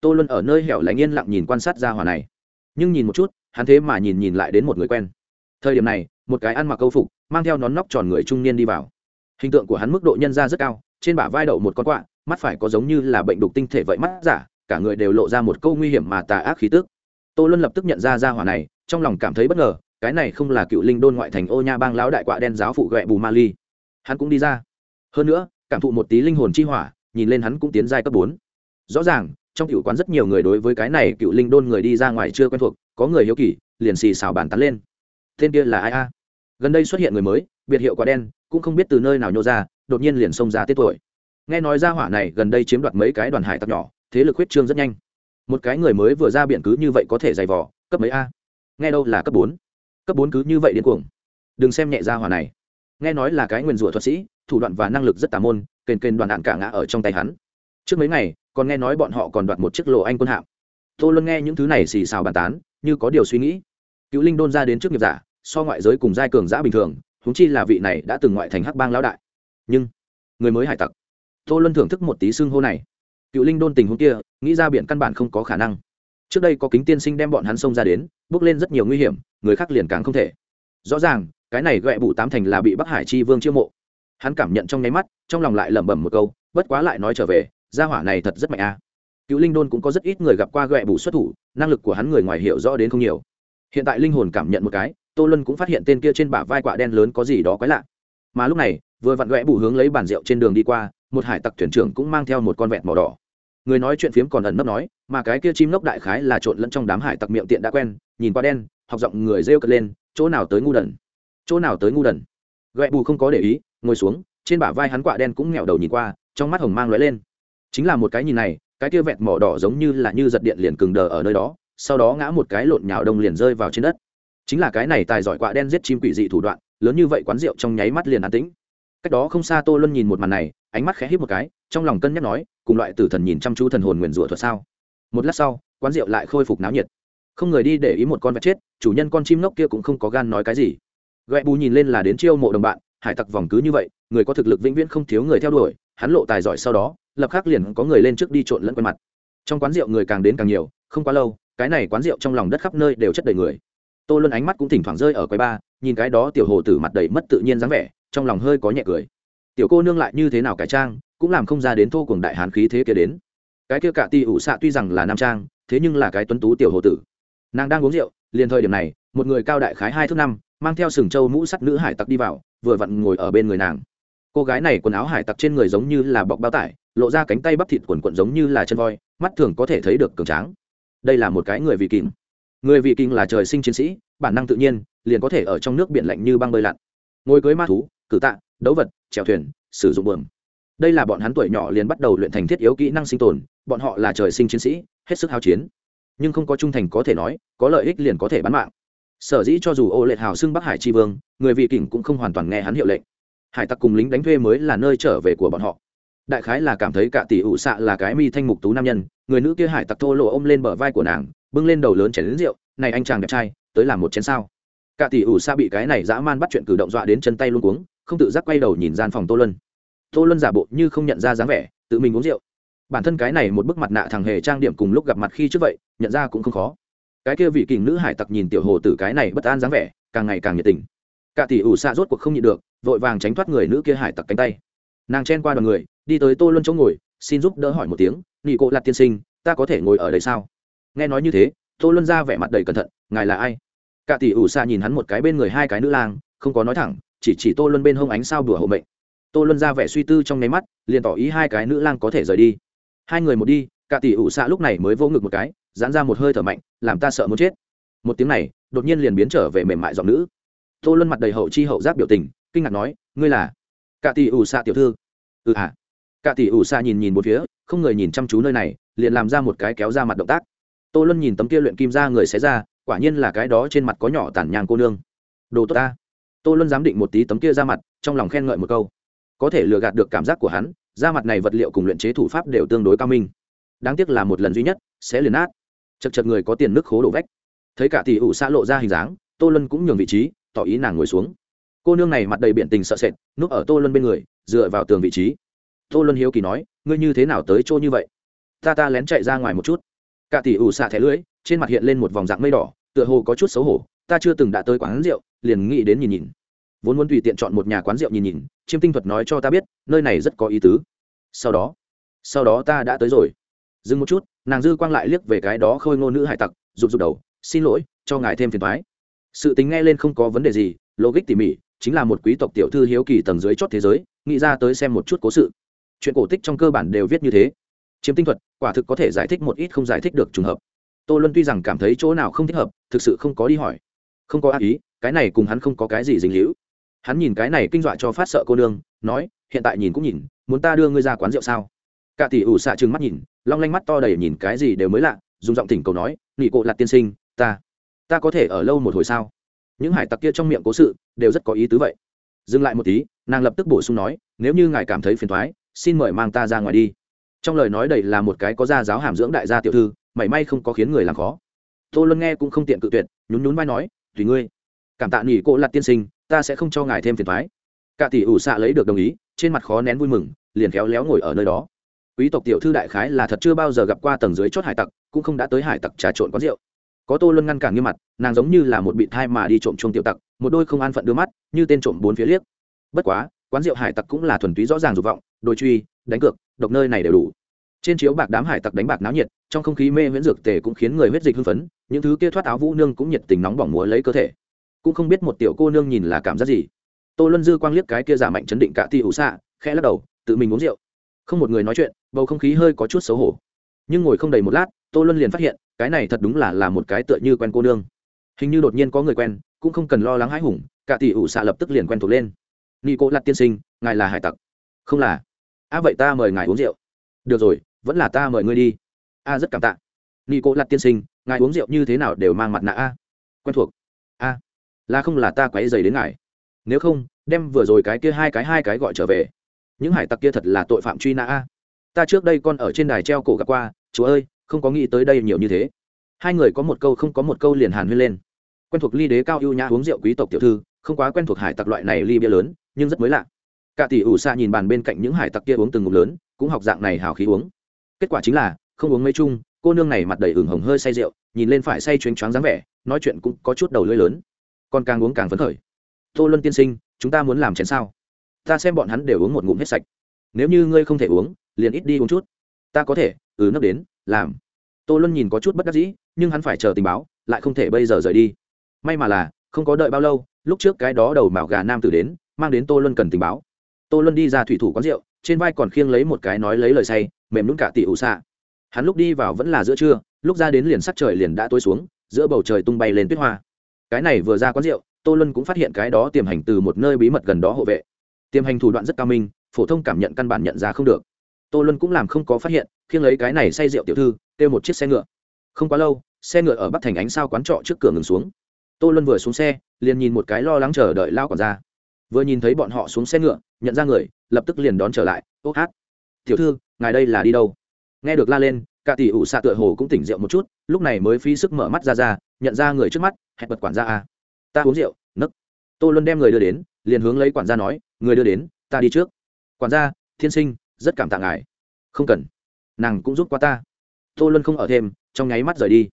Tô luân ở nơi hẻo lánh yên lặng nhìn quan sát gia hỏa này. Nhưng nhìn một chút, hắn thế mà nhìn nhìn lại đến một người quen. Thời điểm này, một cái ăn mặc câu phục, mang theo nón nóc tròn người trung niên đi vào. Hình tượng của hắn mức độ nhân ra rất cao, trên bả vai đậu một con quạ, mắt phải có giống như là bệnh đục tinh thể vậy mắt giả, cả người đều lộ ra một câu nguy hiểm mà tà ác khí tước tô luân lập tức nhận ra ra hỏa này, trong lòng cảm thấy bất ngờ, cái này không là cựu linh đôn ngoại thành ô nha bang lão đại quạ đen giáo phụ ghẹ bù ma ly. Hắn cũng đi ra. Hơn nữa cảm thụ một tí linh hồn chi hỏa, nhìn lên hắn cũng tiến giai cấp bốn. Rõ ràng, trong cựu quán rất nhiều người đối với cái này cựu linh đôn người đi ra ngoài chưa quen thuộc, có người hiếu kỳ, liền xì xào bàn tán lên. Tên kia là ai a? Gần đây xuất hiện người mới, biệt hiệu quả đen, cũng không biết từ nơi nào nhô ra, đột nhiên liền xông ra tết tuổi. Nghe nói ra hỏa này gần đây chiếm đoạt mấy cái đoàn hải tặc nhỏ, thế lực huyết trương rất nhanh. Một cái người mới vừa ra biển cứ như vậy có thể dày vò, cấp mấy a? Nghe đâu là cấp bốn. Cấp bốn cứ như vậy điên cuồng. Đừng xem nhẹ ra hỏa này. Nghe nói là cái nguyền rủa thuật sĩ thủ đoạn và năng lực rất tà môn, kền kền đoàn đạn cả ngã ở trong tay hắn. Trước mấy ngày, còn nghe nói bọn họ còn đoạt một chiếc lộ anh quân hạm. Tô luân nghe những thứ này xì xào bàn tán, như có điều suy nghĩ. Cựu linh đôn ra đến trước nghiệp giả, so ngoại giới cùng giai cường giã bình thường húng chi là vị này đã từng ngoại thành hắc bang lão đại. Nhưng, người mới hải tặc. Tô luân thưởng thức một tí xưng hô này. Cựu linh đôn tình huống kia, nghĩ ra biển căn bản không có khả năng. Trước đây có kính tiên sinh đem bọn hắn xông ra đến, bước lên rất nhiều nguy hiểm, người khác liền càng không thể. Rõ ràng, cái này gậy bụ tám thành là bị bắc hải chi vương chiêu mộ hắn cảm nhận trong nháy mắt, trong lòng lại lẩm bẩm một câu, bất quá lại nói trở về, gia hỏa này thật rất mạnh a. Cựu linh đôn cũng có rất ít người gặp qua ghẹ bù xuất thủ, năng lực của hắn người ngoài hiểu rõ đến không nhiều. Hiện tại linh hồn cảm nhận một cái, tô luân cũng phát hiện tên kia trên bả vai quạ đen lớn có gì đó quái lạ. Mà lúc này, vừa vặn ghẹ bù hướng lấy bàn rượu trên đường đi qua, một hải tặc thuyền trưởng cũng mang theo một con vẹt màu đỏ. Người nói chuyện phiếm còn ẩn nấp nói, mà cái kia chim lốc đại khái là trộn lẫn trong đám hải tặc miệng tiện đã quen, nhìn qua đen, học giọng người rêu cất lên, chỗ nào tới ngu đần? Chỗ nào tới ngu đần? Ghẹ bù không có để ý ngồi xuống, trên bả vai hắn quạ đen cũng nghẹo đầu nhìn qua, trong mắt hồng mang lóe lên. Chính là một cái nhìn này, cái kia vẹt mỏ đỏ giống như là như giật điện liền cừng đờ ở nơi đó, sau đó ngã một cái lộn nhào đông liền rơi vào trên đất. Chính là cái này tài giỏi quạ đen giết chim quỷ dị thủ đoạn, lớn như vậy quán rượu trong nháy mắt liền an tĩnh. Cách đó không xa tô luân nhìn một màn này, ánh mắt khẽ hít một cái, trong lòng cân nhắc nói, cùng loại tử thần nhìn chăm chú thần hồn nguyền rủa thuật sao? Một lát sau, quán rượu lại khôi phục náo nhiệt. Không người đi để ý một con vẹt chết, chủ nhân con chim ngốc kia cũng không có gan nói cái gì. Gậy bù nhìn lên là đến chiêu mộ đồng bạn hải tặc vòng cứ như vậy, người có thực lực vĩnh viễn không thiếu người theo đuổi, hắn lộ tài giỏi sau đó, lập khắc liền có người lên trước đi trộn lẫn quần mặt. Trong quán rượu người càng đến càng nhiều, không quá lâu, cái này quán rượu trong lòng đất khắp nơi đều chất đầy người. Tô luân ánh mắt cũng thỉnh thoảng rơi ở quầy ba, nhìn cái đó tiểu hồ tử mặt đầy mất tự nhiên dáng vẻ, trong lòng hơi có nhẹ cười. Tiểu cô nương lại như thế nào cải trang, cũng làm không ra đến thô cùng đại hán khí thế kia đến. Cái kia cả ti ủ xạ tuy rằng là nam trang, thế nhưng là cái tuấn tú tiểu hồ tử. Nàng đang uống rượu, liền thời điểm này, một người cao đại khái hai thước năm, mang theo sừng trâu mũ sắt nữ hải tặc đi vào vừa vặn ngồi ở bên người nàng. Cô gái này quần áo hải tặc trên người giống như là bọc bao tải, lộ ra cánh tay bắp thịt quần quận giống như là chân voi, mắt thường có thể thấy được cường tráng. Đây là một cái người vị kinh. người vị kinh là trời sinh chiến sĩ, bản năng tự nhiên, liền có thể ở trong nước biển lạnh như băng bơi lặn. Ngồi cưới ma thú, cử tạ, đấu vật, chèo thuyền, sử dụng buồm đây là bọn hắn tuổi nhỏ liền bắt đầu luyện thành thiết yếu kỹ năng sinh tồn, bọn họ là trời sinh chiến sĩ, hết sức hao chiến. Nhưng không có trung thành có thể nói, có lợi ích liền có thể bán mạng sở dĩ cho dù ô lệ hào xưng bắc hải tri vương, người vị kỉnh cũng không hoàn toàn nghe hắn hiệu lệnh. Hải tặc cùng lính đánh thuê mới là nơi trở về của bọn họ. Đại khái là cảm thấy cả tỷ ủ xạ là cái mi thanh mục tú nam nhân, người nữ kia hải tặc thô lộ ôm lên bờ vai của nàng, bưng lên đầu lớn chén đến rượu, này anh chàng đẹp trai, tới làm một chén sao? Cả tỷ ủ xạ bị cái này dã man bắt chuyện cử động dọa đến chân tay luôn cuống, không tự giác quay đầu nhìn gian phòng tô luân. Tô luân giả bộ như không nhận ra dáng vẻ, tự mình uống rượu. Bản thân cái này một bức mặt nạ thằng hề trang điểm cùng lúc gặp mặt khi trước vậy, nhận ra cũng không khó cái kia vị kình nữ hải tặc nhìn tiểu hồ tử cái này bất an dáng vẻ, càng ngày càng nhiệt tình. Cả tỷ ủ xạ rốt cuộc không nhịn được, vội vàng tránh thoát người nữ kia hải tặc cánh tay. Nàng chen qua đoàn người, đi tới tô luân chỗ ngồi, xin giúp đỡ hỏi một tiếng, nị cô lạt tiên sinh, ta có thể ngồi ở đây sao? Nghe nói như thế, tô luân ra vẻ mặt đầy cẩn thận, ngài là ai? Cả tỷ ủ xạ nhìn hắn một cái bên người hai cái nữ lang, không có nói thẳng, chỉ chỉ tô luân bên hông ánh sao đùa hộ mệnh. Tô luân ra vẻ suy tư trong nháy mắt, liền tỏ ý hai cái nữ lang có thể rời đi. Hai người một đi, cả tỷ ủ xạ lúc này mới vô ngực một cái dán ra một hơi thở mạnh, làm ta sợ muốn chết. Một tiếng này, đột nhiên liền biến trở về mềm mại giọng nữ. Tô luân mặt đầy hậu chi hậu giác biểu tình, kinh ngạc nói, ngươi là? Cả tỷ ủ xạ tiểu thư. Ừ hả cả tỷ ủ xạ nhìn nhìn một phía, không người nhìn chăm chú nơi này, liền làm ra một cái kéo ra mặt động tác. Tô luân nhìn tấm kia luyện kim ra người xé ra, quả nhiên là cái đó trên mặt có nhỏ tản nhang cô nương. Đồ tốt ta. Tô luân giám định một tí tấm kia ra mặt, trong lòng khen ngợi một câu. Có thể lừa gạt được cảm giác của hắn, da mặt này vật liệu cùng luyện chế thủ pháp đều tương đối cao minh. Đáng tiếc là một lần duy nhất, sẽ liền nát chật chật người có tiền nước khố đổ vách. Thấy cả tỷ ủ xã lộ ra hình dáng, tô luân cũng nhường vị trí, tỏ ý nàng ngồi xuống. Cô nương này mặt đầy biện tình sợ sệt, núp ở tô luân bên người, dựa vào tường vị trí. Tô luân hiếu kỳ nói, ngươi như thế nào tới chỗ như vậy? Ta ta lén chạy ra ngoài một chút. Cả tỷ ủ xạ thẻ lưỡi, trên mặt hiện lên một vòng dạng mây đỏ, tựa hồ có chút xấu hổ, ta chưa từng đã tới quán rượu, liền nghĩ đến nhìn nhìn. Vốn muốn tùy tiện chọn một nhà quán rượu nhìn nhìn, chiêm tinh thuật nói cho ta biết, nơi này rất có ý tứ. Sau đó sau đó ta đã tới rồi dừng một chút, nàng dư quang lại liếc về cái đó khôi ngô nữ hải tặc, rụt rụt đầu, xin lỗi, cho ngài thêm phiền thoái sự tính nghe lên không có vấn đề gì, logic tỉ mỉ, chính là một quý tộc tiểu thư hiếu kỳ tầng dưới chót thế giới, nghĩ ra tới xem một chút cố sự. Chuyện cổ tích trong cơ bản đều viết như thế. Chiếm tinh thuật, quả thực có thể giải thích một ít không giải thích được trùng hợp. Tô luân tuy rằng cảm thấy chỗ nào không thích hợp, thực sự không có đi hỏi. Không có ác ý, cái này cùng hắn không có cái gì dính hữu hắn nhìn cái này kinh dọa cho phát sợ cô nương, nói, hiện tại nhìn cũng nhìn, muốn ta đưa ngươi ra quán rượu sao? Cả tỷ ủ xạ trừng mắt nhìn, long lanh mắt to đầy nhìn cái gì đều mới lạ, dùng giọng thỉnh cầu nói nghỉ cộ lạt tiên sinh, ta ta có thể ở lâu một hồi sao? Những hải tặc kia trong miệng cố sự đều rất có ý tứ vậy. Dừng lại một tí, nàng lập tức bổ sung nói, nếu như ngài cảm thấy phiền thoái xin mời mang ta ra ngoài đi. Trong lời nói đầy là một cái có gia giáo hàm dưỡng đại gia tiểu thư, mảy may không có khiến người làm khó. Tô luân nghe cũng không tiện cự tuyệt, nhún nhún vai nói, tùy ngươi. Cảm tạ nghỉ cộ lạt tiên sinh, ta sẽ không cho ngài thêm phiền thoái cả tỷ ủ xạ lấy được đồng ý, trên mặt khó nén vui mừng, liền khéo léo ngồi ở nơi đó quý tộc tiểu thư đại khái là thật chưa bao giờ gặp qua tầng dưới chót hải tặc, cũng không đã tới hải tặc trà trộn quán rượu. Có tô luân ngăn cản nghiêm mặt, nàng giống như là một bị thai mà đi trộm chuông tiểu tặc, một đôi không an phận đưa mắt, như tên trộm bốn phía liếc. Bất quá, quán rượu hải tặc cũng là thuần túy rõ ràng dục vọng, đôi truy, đánh cược, độc nơi này đều đủ. Trên chiếu bạc đám hải tặc đánh bạc náo nhiệt, trong không khí mê miễn dược tề cũng khiến người huyết dịch hưng phấn, những thứ kia thoát áo vũ nương cũng nhiệt tình nóng bỏng múa lấy cơ thể. Cũng không biết một tiểu cô nương nhìn là cảm giác gì. Tô luân dư quang liếc cái kia giả mạnh chấn định cả ti hữu xạ khẽ lắc đầu, tự mình uống rượu không một người nói chuyện bầu không khí hơi có chút xấu hổ. Nhưng ngồi không đầy một lát tô luân liền phát hiện cái này thật đúng là là một cái tựa như quen cô nương. Hình như đột nhiên có người quen cũng không cần lo lắng hãi hùng cả tỷ ủ xạ lập tức liền quen thuộc lên. Nghi cố lặt tiên sinh ngài là hải tặc. Không là. A à, vậy ta mời ngài uống rượu. Được rồi vẫn là ta mời ngươi đi. A rất cảm tạ. Nghi cố lặt tiên sinh ngài uống rượu như thế nào đều mang mặt nạ a. Quen thuộc. A là không là ta quấy dày đến ngài. Nếu không đem vừa rồi cái kia hai cái hai cái gọi trở về những hải tặc kia thật là tội phạm truy nã a. Ta trước đây con ở trên đài treo cổ gặp qua, chúa ơi, không có nghĩ tới đây nhiều như thế. Hai người có một câu không có một câu liền hàn huyên lên. Quen thuộc ly đế cao ưu nhã uống rượu quý tộc tiểu thư, không quá quen thuộc hải tặc loại này ly bia lớn, nhưng rất mới lạ. Cả tỷ ủ xa nhìn bàn bên cạnh những hải tặc kia uống từng ngụm lớn, cũng học dạng này hào khí uống. Kết quả chính là, không uống mấy chung, cô nương này mặt đầy ửng hồng hơi say rượu, nhìn lên phải say chuyến choáng dáng vẻ, nói chuyện cũng có chút đầu lưỡi lớn. Còn càng uống càng phấn khởi. Tô luân tiên sinh, chúng ta muốn làm chén sao? Ta xem bọn hắn đều uống một ngụm hết sạch. Nếu như ngươi không thể uống, liền ít đi uống chút. Ta có thể ừ nấp đến, làm. Tô luân nhìn có chút bất đắc dĩ, nhưng hắn phải chờ tình báo, lại không thể bây giờ rời đi. May mà là, không có đợi bao lâu, lúc trước cái đó đầu mạo gà nam tử đến, mang đến tô luân cần tình báo. Tô luân đi ra thủy thủ quán rượu, trên vai còn khiêng lấy một cái nói lấy lời say, mềm nhún cả tỷ ủ xạ. Hắn lúc đi vào vẫn là giữa trưa, lúc ra đến liền sắc trời liền đã tối xuống, giữa bầu trời tung bay lên tuyết hoa. Cái này vừa ra quán rượu, tô luân cũng phát hiện cái đó tiềm hành từ một nơi bí mật gần đó hộ vệ tiềm hành thủ đoạn rất cao minh, phổ thông cảm nhận căn bản nhận ra không được. Tô luân cũng làm không có phát hiện, khiêng lấy cái này say rượu tiểu thư, kêu một chiếc xe ngựa. Không quá lâu, xe ngựa ở bắc thành ánh sao quán trọ trước cửa ngừng xuống. Tô luân vừa xuống xe, liền nhìn một cái lo lắng chờ đợi lao còn ra vừa nhìn thấy bọn họ xuống xe ngựa, nhận ra người, lập tức liền đón trở lại. Ô hát, tiểu thư, ngài đây là đi đâu? Nghe được la lên, cả tỷ ủ xạ tựa hồ cũng tỉnh rượu một chút, lúc này mới phí sức mở mắt ra ra, nhận ra người trước mắt, hẹn bật quản gia a. Ta uống rượu, nấc. Tô luân đem người đưa đến, liền hướng lấy quản gia nói người đưa đến, ta đi trước. Quản gia, thiên sinh, rất cảm tạ ngài. Không cần. Nàng cũng giúp qua ta. Tô luân không ở thêm, trong nháy mắt rời đi.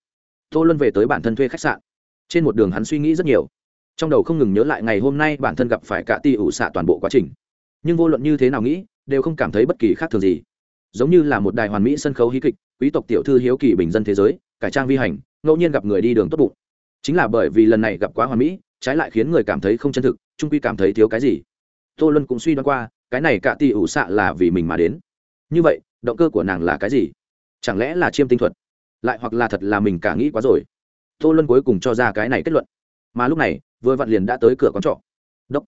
Tô luân về tới bản thân thuê khách sạn. Trên một đường hắn suy nghĩ rất nhiều. Trong đầu không ngừng nhớ lại ngày hôm nay bản thân gặp phải cả ti ủ xạ toàn bộ quá trình. Nhưng vô luận như thế nào nghĩ, đều không cảm thấy bất kỳ khác thường gì. Giống như là một đài hoàn mỹ sân khấu hí kịch, quý tộc tiểu thư hiếu kỳ bình dân thế giới, cải trang vi hành, ngẫu nhiên gặp người đi đường tốt bụng. Chính là bởi vì lần này gặp quá hoàn mỹ, trái lại khiến người cảm thấy không chân thực, trung quy cảm thấy thiếu cái gì tô luân cũng suy đoán qua, cái này cả tỷ ủ xạ là vì mình mà đến. Như vậy, động cơ của nàng là cái gì? Chẳng lẽ là chiêm tinh thuật? Lại hoặc là thật là mình cả nghĩ quá rồi? Tô luân cuối cùng cho ra cái này kết luận. Mà lúc này, vừa vặn liền đã tới cửa con trọ. Đốc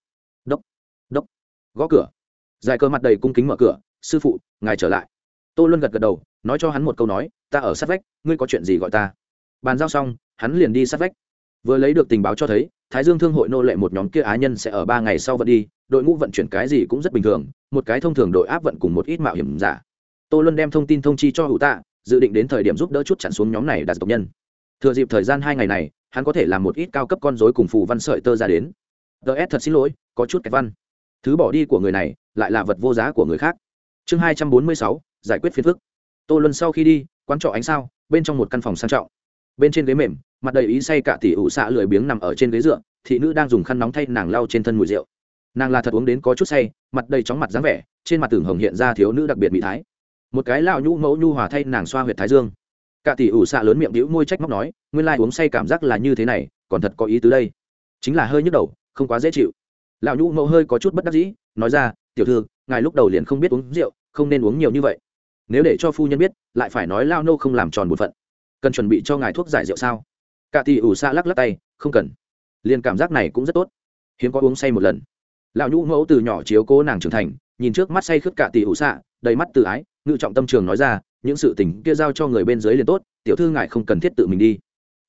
đốc đốc. Gõ cửa. Dài cơ mặt đầy cung kính mở cửa. Sư phụ, ngài trở lại. Tô luân gật gật đầu, nói cho hắn một câu nói, ta ở sát vách, ngươi có chuyện gì gọi ta? Bàn giao xong, hắn liền đi sát vách. Vừa lấy được tình báo cho thấy thái dương thương hội nô lệ một nhóm kia á nhân sẽ ở ba ngày sau vận đi, đội ngũ vận chuyển cái gì cũng rất bình thường, một cái thông thường đội áp vận cùng một ít mạo hiểm giả. Tô luân đem thông tin thông chi cho hữu tạ, dự định đến thời điểm giúp đỡ chút chặn xuống nhóm này đạt tộc nhân. Thừa dịp thời gian hai ngày này, hắn có thể làm một ít cao cấp con dối cùng phù văn sợi tơ ra đến. Ts thật xin lỗi, có chút kẹt văn. Thứ bỏ đi của người này, lại là vật vô giá của người khác. Chương hai trăm bốn mươi sáu, giải quyết phiền phức. Tô luân sau khi đi, quán trọ ánh sao, bên trong một căn phòng sang trọng. Bên trên ghế mềm mặt đầy ý say cả tỷ ủ xạ lười biếng nằm ở trên ghế dựa, thị nữ đang dùng khăn nóng thay nàng lau trên thân mùi rượu. Nàng là thật uống đến có chút say, mặt đầy chóng mặt dáng vẻ, trên mặt tường hồng hiện ra thiếu nữ đặc biệt mỹ thái. Một cái lao nhũ mẫu nhu hòa thay nàng xoa huyệt thái dương. Cả tỷ ủ xạ lớn miệng đĩu môi trách móc nói, nguyên lai uống say cảm giác là như thế này, còn thật có ý tứ đây. Chính là hơi nhức đầu, không quá dễ chịu. Lão nhũ mẫu hơi có chút bất đắc dĩ, nói ra, tiểu thư, ngài lúc đầu liền không biết uống rượu, không nên uống nhiều như vậy. Nếu để cho phu nhân biết, lại phải nói lao nô không làm tròn bổn phận. Cần chuẩn bị cho ngài thuốc giải rượu sao? Cả tỷ ủ xa lắc lắc tay, không cần. Liền cảm giác này cũng rất tốt. Hiếm có uống say một lần. Lão nhũ mẫu từ nhỏ chiếu cố nàng trưởng thành, nhìn trước mắt say khướt cả tỷ ủ xạ đầy mắt từ ái, ngự trọng tâm trường nói ra, những sự tình kia giao cho người bên dưới liền tốt, tiểu thư ngài không cần thiết tự mình đi.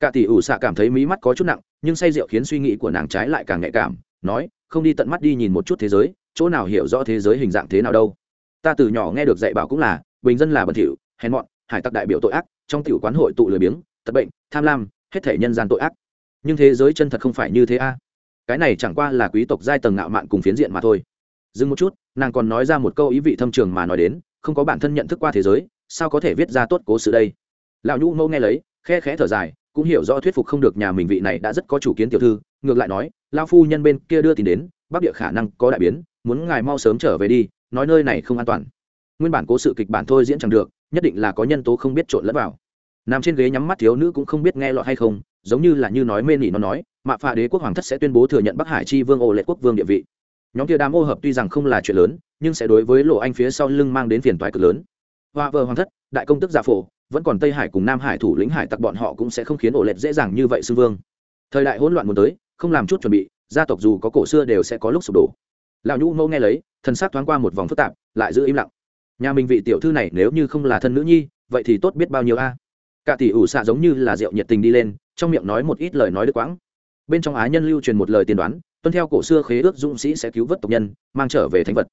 Cả tỷ ủ xạ cảm thấy mí mắt có chút nặng, nhưng say rượu khiến suy nghĩ của nàng trái lại càng nhạy cảm, nói, không đi tận mắt đi nhìn một chút thế giới, chỗ nào hiểu rõ thế giới hình dạng thế nào đâu. Ta từ nhỏ nghe được dạy bảo cũng là, bình dân là bẩn thỉu, hèn mọn, hải tặc đại biểu tội ác, trong tiểu quán hội tụ lười biếng, tật bệnh, tham lam hết thể nhân gian tội ác. Nhưng thế giới chân thật không phải như thế a. Cái này chẳng qua là quý tộc giai tầng ngạo mạn cùng phiến diện mà thôi. Dừng một chút, nàng còn nói ra một câu ý vị thâm trường mà nói đến, không có bản thân nhận thức qua thế giới, sao có thể viết ra tốt cố sự đây? Lão nhũ mẫu nghe lấy, khe khẽ thở dài, cũng hiểu rõ thuyết phục không được nhà mình vị này đã rất có chủ kiến tiểu thư, ngược lại nói lao phu nhân bên kia đưa tin đến, bắc địa khả năng có đại biến, muốn ngài mau sớm trở về đi, nói nơi này không an toàn. Nguyên bản cố sự kịch bản thôi diễn chẳng được, nhất định là có nhân tố không biết trộn lẫn vào nằm trên ghế nhắm mắt thiếu nữ cũng không biết nghe lọt hay không, giống như là như nói mê nỉ nó nói, mạ phà đế quốc hoàng thất sẽ tuyên bố thừa nhận bắc hải chi vương ô lệ quốc vương địa vị. Nhóm kia đám ô hợp tuy rằng không là chuyện lớn, nhưng sẽ đối với lộ anh phía sau lưng mang đến phiền toái cực lớn. Hoa vợ hoàng thất, đại công tức gia phổ, vẫn còn tây hải cùng nam hải thủ lĩnh hải tặc bọn họ cũng sẽ không khiến ổ lệch dễ dàng như vậy xưng vương. Thời đại hỗn loạn muốn tới, không làm chút chuẩn bị, gia tộc dù có cổ xưa đều sẽ có lúc sụp đổ. Lão nhũ mẫu nghe lấy thân xác thoáng qua một vòng phức tạp, lại giữ im lặng. Nhà mình vị tiểu thư này nếu như không là thân nữ nhi, vậy thì tốt biết bao nhiêu a? Cả tỷ ủ xạ giống như là rượu nhiệt tình đi lên, trong miệng nói một ít lời nói đứt quãng. Bên trong á nhân lưu truyền một lời tiên đoán, tuân theo cổ xưa khế ước dũng sĩ sẽ cứu vớt tộc nhân, mang trở về thánh vật.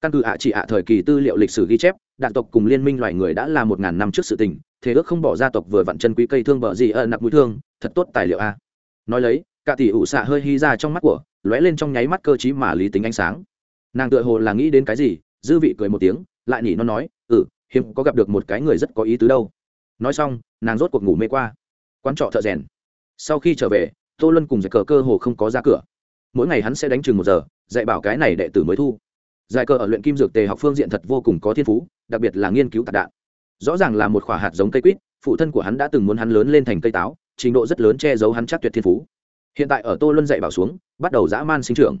Căn cứ ạ chỉ ạ thời kỳ tư liệu lịch sử ghi chép, đạn tộc cùng liên minh loài người đã là một ngàn năm trước sự tình, thế ước không bỏ gia tộc vừa vặn chân quý cây thương bờ gì ơ nặc mũi thương, thật tốt tài liệu a. Nói lấy, cả tỷ ủ xạ hơi hy ra trong mắt của, lóe lên trong nháy mắt cơ chí mà lý tính ánh sáng. Nàng tựa hồ là nghĩ đến cái gì, dư vị cười một tiếng, lại nhỉ nó nói ừ hiếm có gặp được một cái người rất có ý tứ đâu nói xong, nàng rốt cuộc ngủ mê qua. Quán trọ thợ rèn. Sau khi trở về, tô luân cùng giải cờ cơ hồ không có ra cửa. Mỗi ngày hắn sẽ đánh chừng một giờ, dạy bảo cái này đệ tử mới thu. Giải cờ ở luyện kim dược tề học phương diện thật vô cùng có thiên phú, đặc biệt là nghiên cứu tạc đạn. Rõ ràng là một khoả hạt giống cây quýt, phụ thân của hắn đã từng muốn hắn lớn lên thành cây táo, trình độ rất lớn che giấu hắn chắc tuyệt thiên phú. Hiện tại ở tô luân dạy bảo xuống, bắt đầu dã man sinh trưởng.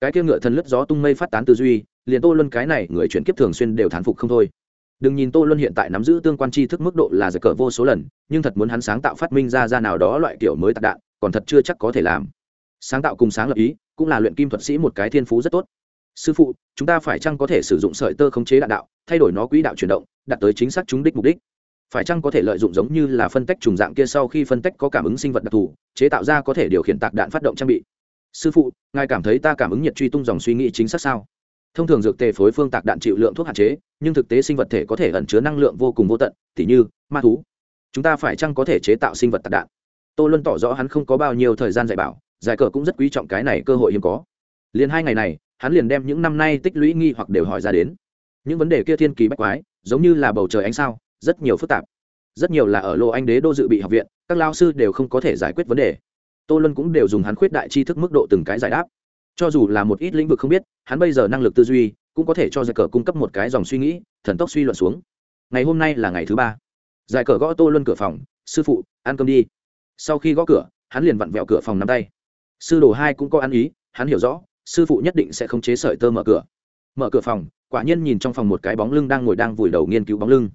Cái kia ngựa thần lướt gió tung mây phát tán tư duy, liền tô luân cái này người chuyển kiếp thường xuyên đều thán phục không thôi đừng nhìn tô luân hiện tại nắm giữ tương quan tri thức mức độ là giật cờ vô số lần, nhưng thật muốn hắn sáng tạo phát minh ra ra nào đó loại kiểu mới tạc đạn, còn thật chưa chắc có thể làm. Sáng tạo cùng sáng lập ý, cũng là luyện kim thuật sĩ một cái thiên phú rất tốt. Sư phụ, chúng ta phải chăng có thể sử dụng sợi tơ khống chế đạn đạo, thay đổi nó quỹ đạo chuyển động, đạt tới chính xác chúng đích mục đích? Phải chăng có thể lợi dụng giống như là phân tách trùng dạng kia sau khi phân tách có cảm ứng sinh vật đặc thù, chế tạo ra có thể điều khiển tạc đạn phát động trang bị? Sư phụ, ngài cảm thấy ta cảm ứng nhiệt truy tung dòng suy nghĩ chính xác sao? Thông thường dược tề phối phương tạc đạn chịu lượng thuốc hạn chế, nhưng thực tế sinh vật thể có thể ẩn chứa năng lượng vô cùng vô tận t h như ma thú. Chúng ta phải chăng có thể chế tạo sinh vật tạc đạn? Tô luân tỏ rõ hắn không có bao nhiêu thời gian dạy bảo, giải cờ cũng rất quý trọng cái này cơ hội hiếm có. Liền hai ngày này, hắn liền đem những năm nay tích lũy nghi hoặc đều hỏi ra đến. Những vấn đề kia thiên kỳ bách quái, giống như là bầu trời ánh sao, rất nhiều phức tạp. Rất nhiều là ở lô anh đế đô dự bị học viện, các lao sư đều không có thể giải quyết vấn đề. Tô luân cũng đều dùng hắn khuyết đại tri thức mức độ từng cái giải đáp cho dù là một ít lĩnh vực không biết, hắn bây giờ năng lực tư duy cũng có thể cho giải cờ cung cấp một cái dòng suy nghĩ, thần tốc suy luận xuống. Ngày hôm nay là ngày thứ ba. Giải cờ gõ tô luân cửa phòng, sư phụ, ăn cơm đi. Sau khi gõ cửa, hắn liền vặn vẹo cửa phòng nắm tay. Sư đồ hai cũng có ăn ý, hắn hiểu rõ, sư phụ nhất định sẽ không chế sợi tơ mở cửa. Mở cửa phòng, quả nhiên nhìn trong phòng một cái bóng lưng đang ngồi đang vùi đầu nghiên cứu bóng lưng.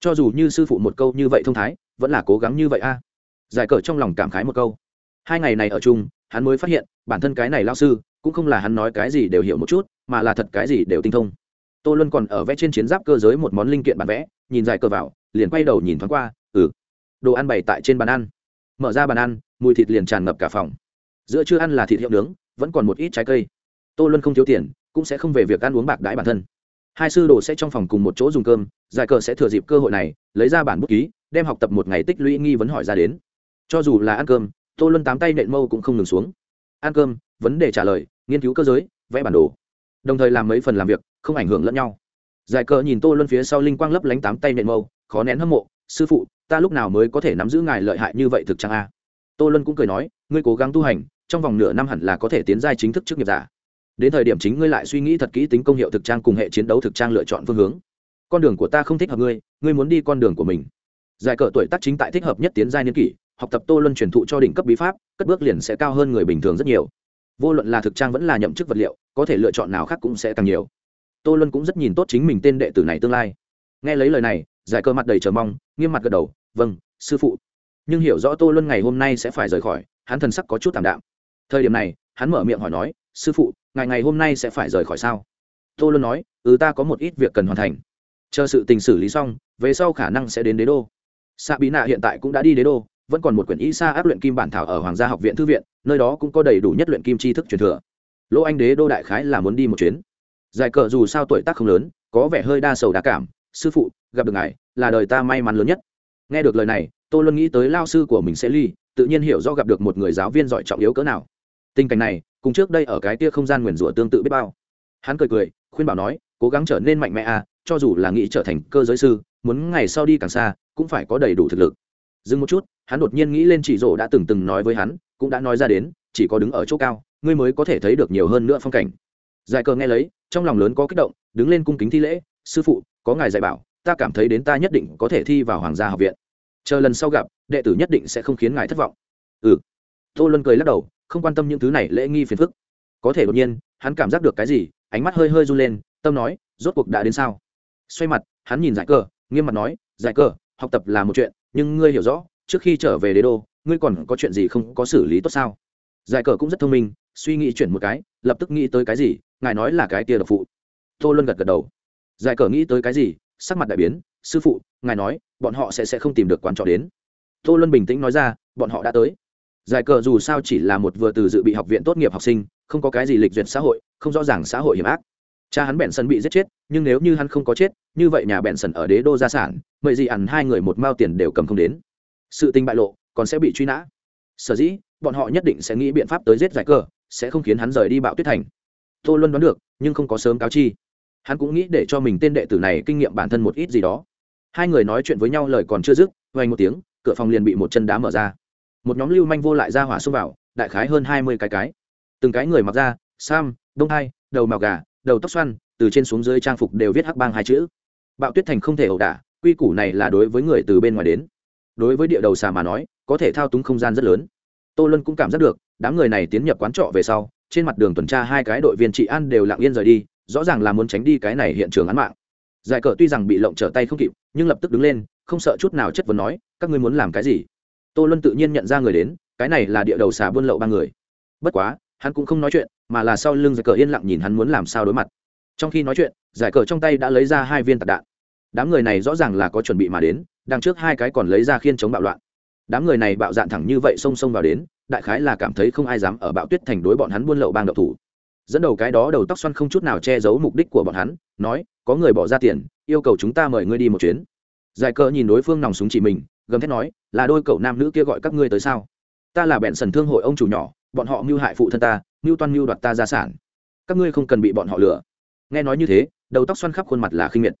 Cho dù như sư phụ một câu như vậy thông thái, vẫn là cố gắng như vậy a. Giải cờ trong lòng cảm khái một câu. Hai ngày này ở chung, hắn mới phát hiện bản thân cái này lao sư cũng không là hắn nói cái gì đều hiểu một chút, mà là thật cái gì đều tinh thông. Tô luân còn ở vẽ trên chiến giáp cơ giới một món linh kiện bản vẽ, nhìn dài cờ vào, liền quay đầu nhìn thoáng qua ừ. Đồ ăn bày tại trên bàn ăn. Mở ra bàn ăn, mùi thịt liền tràn ngập cả phòng. Giữa chưa ăn là thịt hiệu nướng, vẫn còn một ít trái cây. Tô luân không thiếu tiền, cũng sẽ không về việc ăn uống bạc đãi bản thân. Hai sư đồ sẽ trong phòng cùng một chỗ dùng cơm giải cờ sẽ thừa dịp cơ hội này, lấy ra bản bút ký, đem học tập một ngày tích lũy nghi vấn hỏi ra đến. Cho dù là ăn cơm, tô luân tám tay nện mâu cũng không ngừng xuống ăn cơm, vấn đề trả lời, nghiên cứu cơ giới, vẽ bản đồ. Đồng thời làm mấy phần làm việc, không ảnh hưởng lẫn nhau. Giải cờ nhìn tô luân phía sau linh quang lấp lánh tám tay nện mâu, khó nén hâm mộ, sư phụ, ta lúc nào mới có thể nắm giữ ngài lợi hại như vậy thực trạng a? Tô luân cũng cười nói, ngươi cố gắng tu hành, trong vòng nửa năm hẳn là có thể tiến giai chính thức trước nghiệp giả. Đến thời điểm chính ngươi lại suy nghĩ thật kỹ tính công hiệu thực trang cùng hệ chiến đấu thực trang lựa chọn phương hướng. Con đường của ta không thích hợp ngươi ngươi muốn đi con đường của mình. Giải cờ tuổi tác chính tại thích hợp nhất tiến giai niên kỷ học tập tô luân truyền thụ cho đỉnh cấp bí pháp, cất bước liền sẽ cao hơn người bình thường rất nhiều. Vô luận là thực trang vẫn là nhậm chức vật liệu, có thể lựa chọn nào khác cũng sẽ càng nhiều. Tô luân cũng rất nhìn tốt chính mình tên đệ tử này tương lai. Nghe lấy lời này, giải cơ mặt đầy chờ mong, nghiêm mặt gật đầu vâng sư phụ. Nhưng hiểu rõ tô luân ngày hôm nay sẽ phải rời khỏi, hắn thần sắc có chút thảm đạm. Thời điểm này, hắn mở miệng hỏi nói, sư phụ ngày ngày hôm nay sẽ phải rời khỏi sao? Tô luân nói ừ ta có một ít việc cần hoàn thành. Chờ sự tình xử lý xong, về sau khả năng sẽ đến đế đô. Xạ bí nạ hiện tại cũng đã đi đế đô vẫn còn một quyển y sa áp luyện kim bản thảo ở hoàng gia học viện thư viện, nơi đó cũng có đầy đủ nhất luyện kim tri thức truyền thừa. Lỗ anh đế đô đại khái là muốn đi một chuyến. Giải cờ dù sao tuổi tác không lớn, có vẻ hơi đa sầu đa cảm, sư phụ, gặp được ngài, là đời ta may mắn lớn nhất. Nghe được lời này tôi luôn nghĩ tới lao sư của mình sẽ ly, tự nhiên hiểu do gặp được một người giáo viên giỏi trọng yếu cỡ nào. Tình cảnh này, cùng trước đây ở cái tia không gian nguyền rủa tương tự biết bao. Hắn cười cười, khuyên bảo nói, cố gắng trở nên mạnh mẽ à cho dù là nghĩ trở thành cơ giới sư, muốn ngày sau đi càng xa, cũng phải có đầy đủ thực lực dừng một chút, hắn đột nhiên nghĩ lên chỉ rổ đã từng từng nói với hắn, cũng đã nói ra đến, chỉ có đứng ở chỗ cao, ngươi mới có thể thấy được nhiều hơn nữa phong cảnh. Giải cờ nghe lấy, trong lòng lớn có kích động, đứng lên cung kính thi lễ, sư phụ, có ngài dạy bảo, ta cảm thấy đến ta nhất định có thể thi vào hoàng gia học viện. Chờ lần sau gặp, đệ tử nhất định sẽ không khiến ngài thất vọng. Ừ. Tô luân cười lắc đầu, không quan tâm những thứ này, lễ nghi phiền phức. Có thể đột nhiên, hắn cảm giác được cái gì, ánh mắt hơi hơi run lên, tâm nói, rốt cuộc đã đến sao? Xoay mặt, hắn nhìn giải cờ, nghiêm mặt nói, giải cờ, học tập là một chuyện nhưng ngươi hiểu rõ, trước khi trở về đế đô, ngươi còn có chuyện gì không có xử lý tốt sao? Giải cờ cũng rất thông minh, suy nghĩ chuyển một cái, lập tức nghĩ tới cái gì, ngài nói là cái tia độc phụ. Tô luân gật gật đầu. Giải cờ nghĩ tới cái gì, sắc mặt đại biến, sư phụ, ngài nói, bọn họ sẽ sẽ không tìm được quán trọ đến. Tô luân bình tĩnh nói ra, bọn họ đã tới. Giải cờ dù sao chỉ là một vừa từ dự bị học viện tốt nghiệp học sinh, không có cái gì lịch duyệt xã hội, không rõ ràng xã hội hiểm ác cha hắn bèn sân bị giết chết, nhưng nếu như hắn không có chết, như vậy nhà bèn sân ở đế đô gia sản mời gì ẩn hai người một mao tiền đều cầm không đến. Sự tình bại lộ, còn sẽ bị truy nã. Sở dĩ, bọn họ nhất định sẽ nghĩ biện pháp tới giết giải cờ sẽ không khiến hắn rời đi bạo tuyết thành. Tô luân đoán được, nhưng không có sớm cáo chi. Hắn cũng nghĩ để cho mình tên đệ tử này kinh nghiệm bản thân một ít gì đó. Hai người nói chuyện với nhau lời còn chưa dứt vay một tiếng, cửa phòng liền bị một chân đá mở ra. Một nhóm lưu manh vô lại ra hỏa xông vào, đại khái hơn hai mươi cái cái. Từng cái người mặc ra sam, đông hai, đầu màu gà đầu tóc xoăn, từ trên xuống dưới trang phục đều viết hắc bang hai chữ. Bạo tuyết thành không thể ẩu đả, quy củ này là đối với người từ bên ngoài đến. Đối với địa đầu xà mà nói, có thể thao túng không gian rất lớn. Tô luân cũng cảm giác được, đám người này tiến nhập quán trọ về sau, trên mặt đường tuần tra hai cái đội viên trị an đều lặng yên rời đi, rõ ràng là muốn tránh đi cái này hiện trường án mạng. Giải cờ tuy rằng bị lộng trở tay không kịp, nhưng lập tức đứng lên, không sợ chút nào chất vấn nói, các ngươi muốn làm cái gì? Tô luân tự nhiên nhận ra người đến, cái này là địa đầu xà buôn lậu ba người. Bất quá hắn cũng không nói chuyện, mà là sau lưng giải cờ yên lặng nhìn hắn muốn làm sao đối mặt. Trong khi nói chuyện, giải cờ trong tay đã lấy ra hai viên tạc đạn. Đám người này rõ ràng là có chuẩn bị mà đến, đằng trước hai cái còn lấy ra khiên chống bạo loạn. Đám người này bạo dạn thẳng như vậy xông xông vào đến, đại khái là cảm thấy không ai dám ở bạo tuyết thành đối bọn hắn buôn lậu bang đậu thủ. Dẫn đầu cái đó đầu tóc xoăn không chút nào che giấu mục đích của bọn hắn, nói, có người bỏ ra tiền, yêu cầu chúng ta mời ngươi đi một chuyến. Giải cờ nhìn đối phương nòng súng chỉ mình, gầm thét nói, là đôi cậu nam nữ kia gọi các ngươi tới sao? Ta là bẹn sần thương hội ông chủ nhỏ bọn họ mưu hại phụ thân ta, mưu toan mưu đoạt ta gia sản. Các ngươi không cần bị bọn họ lừa. Nghe nói như thế, đầu tóc xoăn khắp khuôn mặt là khinh miệt.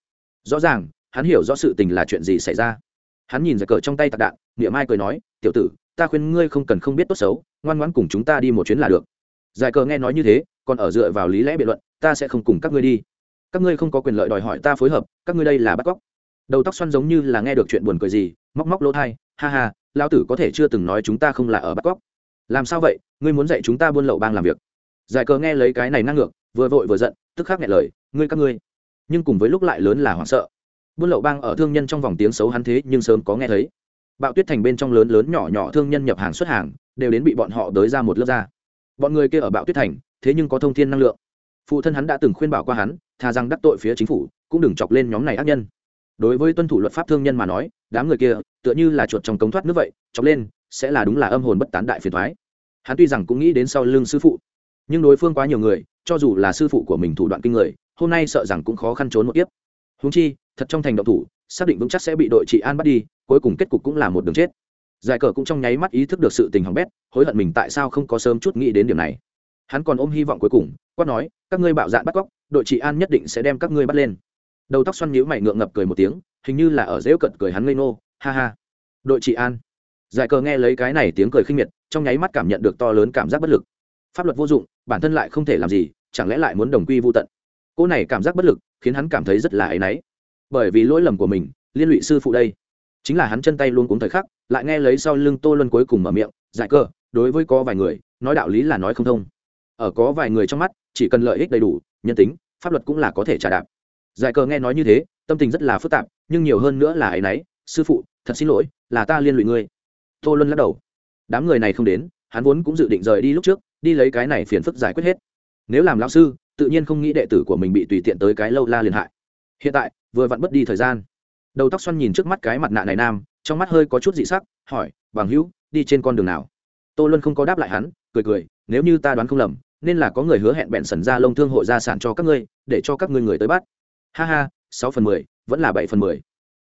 Rõ ràng, hắn hiểu rõ sự tình là chuyện gì xảy ra. Hắn nhìn ra cờ trong tay tạc đạn niệm mai cười nói, tiểu tử, ta khuyên ngươi không cần không biết tốt xấu, ngoan ngoãn cùng chúng ta đi một chuyến là được. Giải cờ nghe nói như thế, còn ở dựa vào lý lẽ biện luận, ta sẽ không cùng các ngươi đi. Các ngươi không có quyền lợi đòi hỏi ta phối hợp, các ngươi đây là bắt cóc. Đầu tóc xoăn giống như là nghe được chuyện buồn cười gì, móc móc lỗ thai, ha ha lao tử có thể chưa từng nói chúng ta không là ở bắt cóc. Làm sao vậy? Ngươi muốn dạy chúng ta buôn lậu bang làm việc. Giải cờ nghe lấy cái này năng ngược, vừa vội vừa giận, tức khắc nghẹn lời, ngươi các ngươi. Nhưng cùng với lúc lại lớn là hoảng sợ. Buôn lậu bang ở thương nhân trong vòng tiếng xấu hắn thế nhưng sớm có nghe thấy. Bạo tuyết thành bên trong lớn lớn nhỏ nhỏ thương nhân nhập hàng xuất hàng, đều đến bị bọn họ đới ra một lớp ra. Bọn người kia ở bạo tuyết thành, thế nhưng có thông thiên năng lượng. Phụ thân hắn đã từng khuyên bảo qua hắn thà rằng đắc tội phía chính phủ, cũng đừng chọc lên nhóm này ác nhân. Đối với tuân thủ luật pháp thương nhân mà nói, đám người kia, tựa như là chuột trong cống thoát nước vậy, chọc lên, sẽ là đúng là âm hồn bất tán đại phiền thoái hắn tuy rằng cũng nghĩ đến sau lưng sư phụ, nhưng đối phương quá nhiều người, cho dù là sư phụ của mình thủ đoạn kinh người, hôm nay sợ rằng cũng khó khăn trốn một tiếp húng chi, thật trong thành động thủ, xác định vững chắc sẽ bị đội trị an bắt đi, cuối cùng kết cục cũng là một đường chết. Giải cờ cũng trong nháy mắt ý thức được sự tình hỏng bét, hối hận mình tại sao không có sớm chút nghĩ đến điểm này. Hắn còn ôm hy vọng cuối cùng, quát nói, các ngươi bạo dạn bắt cóc, đội trị an nhất định sẽ đem các ngươi bắt lên. Đầu tóc xoăn nhíu mày ngượng ngập cười một tiếng, hình như là ở dễu cận cười hắn ngây nô ha ha, đội trị an giải cờ nghe lấy cái này tiếng cười khinh miệt, trong nháy mắt cảm nhận được to lớn cảm giác bất lực. Pháp luật vô dụng, bản thân lại không thể làm gì, chẳng lẽ lại muốn đồng quy vô tận? Cô này cảm giác bất lực, khiến hắn cảm thấy rất là áy náy. Bởi vì lỗi lầm của mình, liên lụy sư phụ đây. Chính là hắn chân tay luôn cuống thời khắc, lại nghe lấy sau lưng tô luân cuối cùng mở miệng, giải cơ đối với có vài người, nói đạo lý là nói không thông. Ở có vài người trong mắt, chỉ cần lợi ích đầy đủ, nhân tính, pháp luật cũng là có thể trả đạp. Giải cờ nghe nói như thế, tâm tình rất là phức tạp, nhưng nhiều hơn nữa là ấ y n ấ y sư phụ, thật xin lỗi, là ta liên lụy ngươi tô luân lắc đầu. Đám người này không đến, hắn vốn cũng dự định rời đi lúc trước, đi lấy cái này phiền phức giải quyết hết. Nếu làm lão sư, tự nhiên không nghĩ đệ tử của mình bị tùy tiện tới cái lâu la liền hại. Hiện tại, vừa vặn mất đi thời gian. Đầu tóc xoăn nhìn trước mắt cái mặt nạ này nam, trong mắt hơi có chút dị sắc, hỏi, bằng hữu, đi trên con đường nào? Tô luân không có đáp lại hắn, cười cười, nếu như ta đoán không lầm, nên là có người hứa hẹn bẹn sần ra lông thương hội gia sản cho các ngươi, để cho các ngươi người tới bắt. Ha ha, sáu phần mười, vẫn là bảy phần mười.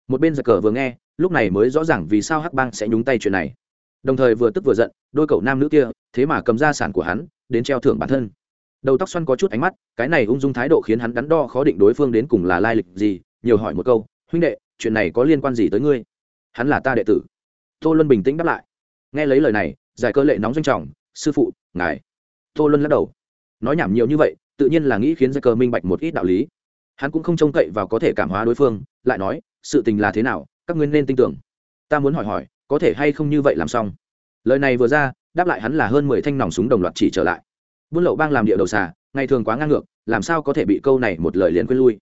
Một bên giặc cờ vừa nghe lúc này mới rõ ràng vì sao hắc bang sẽ nhúng tay chuyện này. Đồng thời vừa tức vừa giận, đôi cậu nam nữ kia, thế mà cầm gia sản của hắn, đến treo thưởng bản thân. Đầu tóc xoăn có chút ánh mắt, cái này ung dung thái độ khiến hắn đắn đo khó định đối phương đến cùng là lai lịch gì, nhiều hỏi một câu, huynh đệ, chuyện này có liên quan gì tới ngươi? Hắn là ta đệ tử. Tô luân bình tĩnh đáp lại. Nghe lấy lời này, giải cơ lệ nóng danh trọng, sư phụ, ngài. Tô luân lắc đầu. Nói nhảm nhiều như vậy, tự nhiên là nghĩ khiến giải cơ minh bạch một ít đạo lý. Hắn cũng không trông cậy vào có thể cảm hóa đối phương, lại nói, sự tình là thế nào các ngươi nên tin tưởng. Ta muốn hỏi hỏi, có thể hay không như vậy làm xong? Lời này vừa ra, đáp lại hắn là hơn mười thanh nòng súng đồng loạt chỉ trở lại. Buôn lậu bang làm địa đầu xà, ngày thường quá ngang ngược, làm sao có thể bị câu này một lời liền quên lui?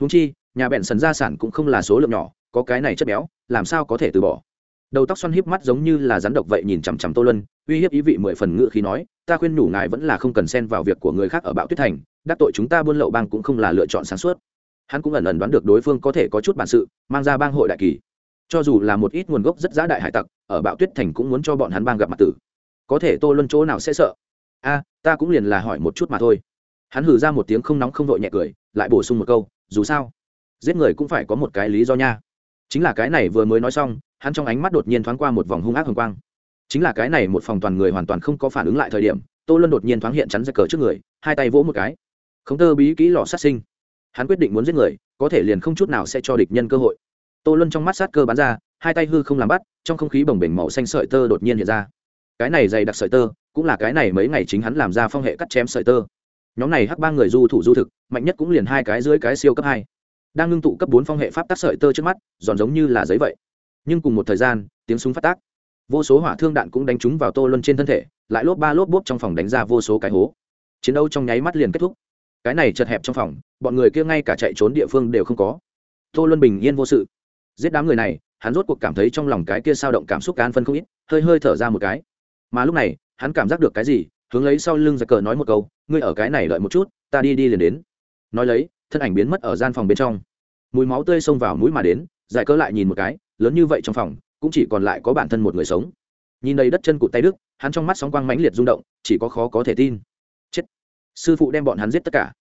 Húng chi, nhà bẹn sần gia sản cũng không là số lượng nhỏ, có cái này chất béo, làm sao có thể từ bỏ? Đầu tóc xoăn híp mắt giống như là rắn độc vậy nhìn chằm chằm tô lân uy hiếp ý vị mười phần ngự khi nói, ta khuyên nhủ ngài vẫn là không cần xen vào việc của người khác ở bạo tuyết thành, đắc tội chúng ta buôn lậu bang cũng không là lựa chọn sáng suốt hắn cũng ẩn ẩn đoán được đối phương có thể có chút bản sự, mang ra bang hội đại kỳ. Cho dù là một ít nguồn gốc rất giá đại hải tặc, ở bạo tuyết thành cũng muốn cho bọn hắn bang gặp mặt tử. Có thể tô luân chỗ nào sẽ sợ? A, ta cũng liền là hỏi một chút mà thôi. Hắn hử ra một tiếng không nóng không vội nhẹ cười, lại bổ sung một câu, dù sao, giết người cũng phải có một cái lý do nha. Chính là cái này vừa mới nói xong, hắn trong ánh mắt đột nhiên thoáng qua một vòng hung ác hồng quang. Chính là cái này một phòng toàn người hoàn toàn không có phản ứng lại thời điểm, tô luân đột nhiên thoáng hiện chắn ra cờ trước người, hai tay vỗ một cái. Khống tơ bí kỹ lò sát sinh hắn quyết định muốn giết người, có thể liền không chút nào sẽ cho địch nhân cơ hội. Tô luân trong mắt sát cơ bắn ra, hai tay hư không làm bắt, trong không khí bồng bềnh màu xanh sợi tơ đột nhiên hiện ra. Cái này dày đặc sợi tơ, cũng là cái này mấy ngày chính hắn làm ra phong hệ cắt chém sợi tơ. Nhóm này hắc ba người du thủ du thực, mạnh nhất cũng liền hai cái dưới cái siêu cấp hai. Đang ngưng tụ cấp bốn phong hệ pháp tác sợi tơ trước mắt, giòn giống như là giấy vậy. Nhưng cùng một thời gian, tiếng súng phát tác. Vô số hỏa thương đạn cũng đánh trúng vào tô luân trên thân thể, lại lốp ba lốp bốp trong phòng đánh ra vô số cái hố. Chiến đấu trong nháy mắt liền kết thúc cái này chật hẹp trong phòng, bọn người kia ngay cả chạy trốn địa phương đều không có. Tô luân bình yên vô sự. Giết đám người này, hắn rốt cuộc cảm thấy trong lòng cái kia sao động cảm xúc cán phân không ít, hơi hơi thở ra một cái. Mà lúc này, hắn cảm giác được cái gì, hướng lấy sau lưng giặc cờ nói một câu, ngươi ở cái này đợi một chút, ta đi đi liền đến. Nói lấy, thân ảnh biến mất ở gian phòng bên trong. Mùi máu tươi xông vào mũi mà đến, giải cớ lại nhìn một cái, lớn như vậy trong phòng, cũng chỉ còn lại có bản thân một người sống. Nhìn đầy đất chân cụt tay đức, hắn trong mắt sóng quang mãnh liệt rung động, chỉ có khó có thể tin sư phụ đem bọn hắn giết tất cả.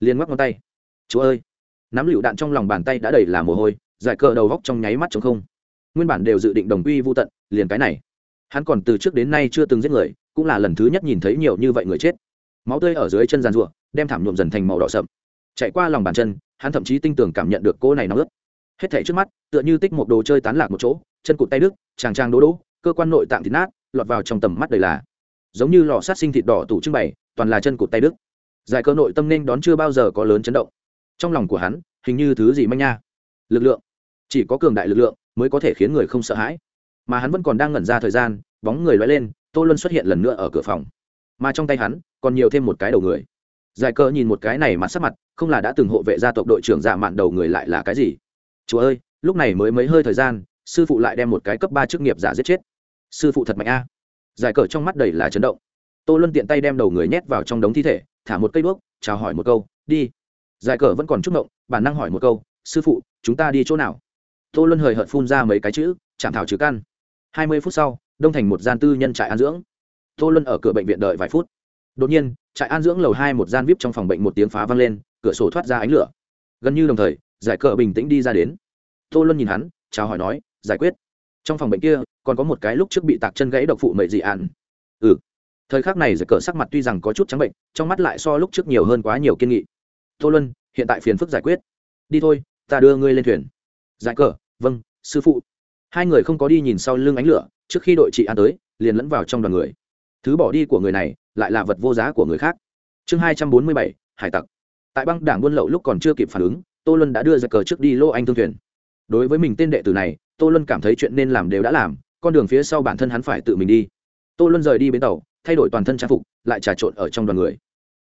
Liền ngoắc ngón tay. Chúa ơi nắm lựu đạn trong lòng bàn tay đã đầy là mồ hôi giải cờ đầu góc trong nháy mắt chống không. Nguyên bản đều dự định đồng quy vô tận liền cái này. Hắn còn từ trước đến nay chưa từng giết người cũng là lần thứ nhất nhìn thấy nhiều như vậy người chết. Máu tươi ở dưới chân giàn ruộng đem thảm nhuộm dần thành màu đỏ sậm. Chạy qua lòng bàn chân hắn thậm chí tinh tường cảm nhận được cô này nóng ướt. Hết thảy trước mắt tựa như tích một đồ chơi tán lạc một chỗ chân cụt tay đứt, chàng trang đố đố cơ quan nội tạng thịt nát lọt vào trong tầm mắt đầy là giống như lò sát sinh thịt đỏ tủ trưng bày, toàn là chân cụt tay đức giải cơ nội tâm nên đón chưa bao giờ có lớn chấn động. Trong lòng của hắn, hình như thứ gì manh nha. Lực lượng. Chỉ có cường đại lực lượng mới có thể khiến người không sợ hãi. Mà hắn vẫn còn đang ngẩn ra thời gian, bóng người loay lên, tô luân xuất hiện lần nữa ở cửa phòng. Mà trong tay hắn, còn nhiều thêm một cái đầu người. Giải cơ nhìn một cái này mặt sắc mặt, không là đã từng hộ vệ gia tộc đội trưởng dạ mạn đầu người lại là cái gì? Chúa ơi, lúc này mới mấy hơi thời gian, sư phụ lại đem một cái cấp ba chức nghiệp giả giết chết. Sư phụ thật mạnh a giải cờ trong mắt đầy là chấn động. Tô luân tiện tay đem đầu người nhét vào trong đống thi thể, thả một cây đuốc, chào hỏi một câu, đi. Giải cờ vẫn còn chúc động bản năng hỏi một câu, sư phụ, chúng ta đi chỗ nào? Tô luân hời hợt phun ra mấy cái chữ, chạm thảo trừ căn. Hai mươi phút sau, đông thành một gian tư nhân trại an dưỡng. Tô luân ở cửa bệnh viện đợi vài phút. Đột nhiên, trại an dưỡng lầu hai một gian vip trong phòng bệnh một tiếng phá vang lên, cửa sổ thoát ra ánh lửa. Gần như đồng thời, giải cờ bình tĩnh đi ra đến. Tô luân nhìn hắn, chào hỏi nói, giải quyết trong phòng bệnh kia, còn có một cái lúc trước bị tạc chân gãy độc phụ mệnh dị ạn ừ. Thời khắc này giải cờ sắc mặt tuy rằng có chút trắng bệnh, trong mắt lại so lúc trước nhiều hơn quá nhiều kiên nghị. Tô luân, hiện tại phiền phức giải quyết. Đi thôi, ta đưa ngươi lên thuyền. Giải cờ vâng sư phụ. Hai người không có đi nhìn sau lưng ánh lửa, trước khi đội chị an tới, liền lẫn vào trong đoàn người. Thứ bỏ đi của người này, lại là vật vô giá của người khác. Chương hai trăm bốn mươi bảy, hải tặc. Tại băng đảng buôn lậu lúc còn chưa kịp phản ứng, tô luân đã đưa ra cờ trước đi lô anh thương thuyền. Đối với mình tên đệ tử này tô luân cảm thấy chuyện nên làm đều đã làm, con đường phía sau bản thân hắn phải tự mình đi. Tô luân rời đi bến tàu, thay đổi toàn thân trang phục, lại trà trộn ở trong đoàn người.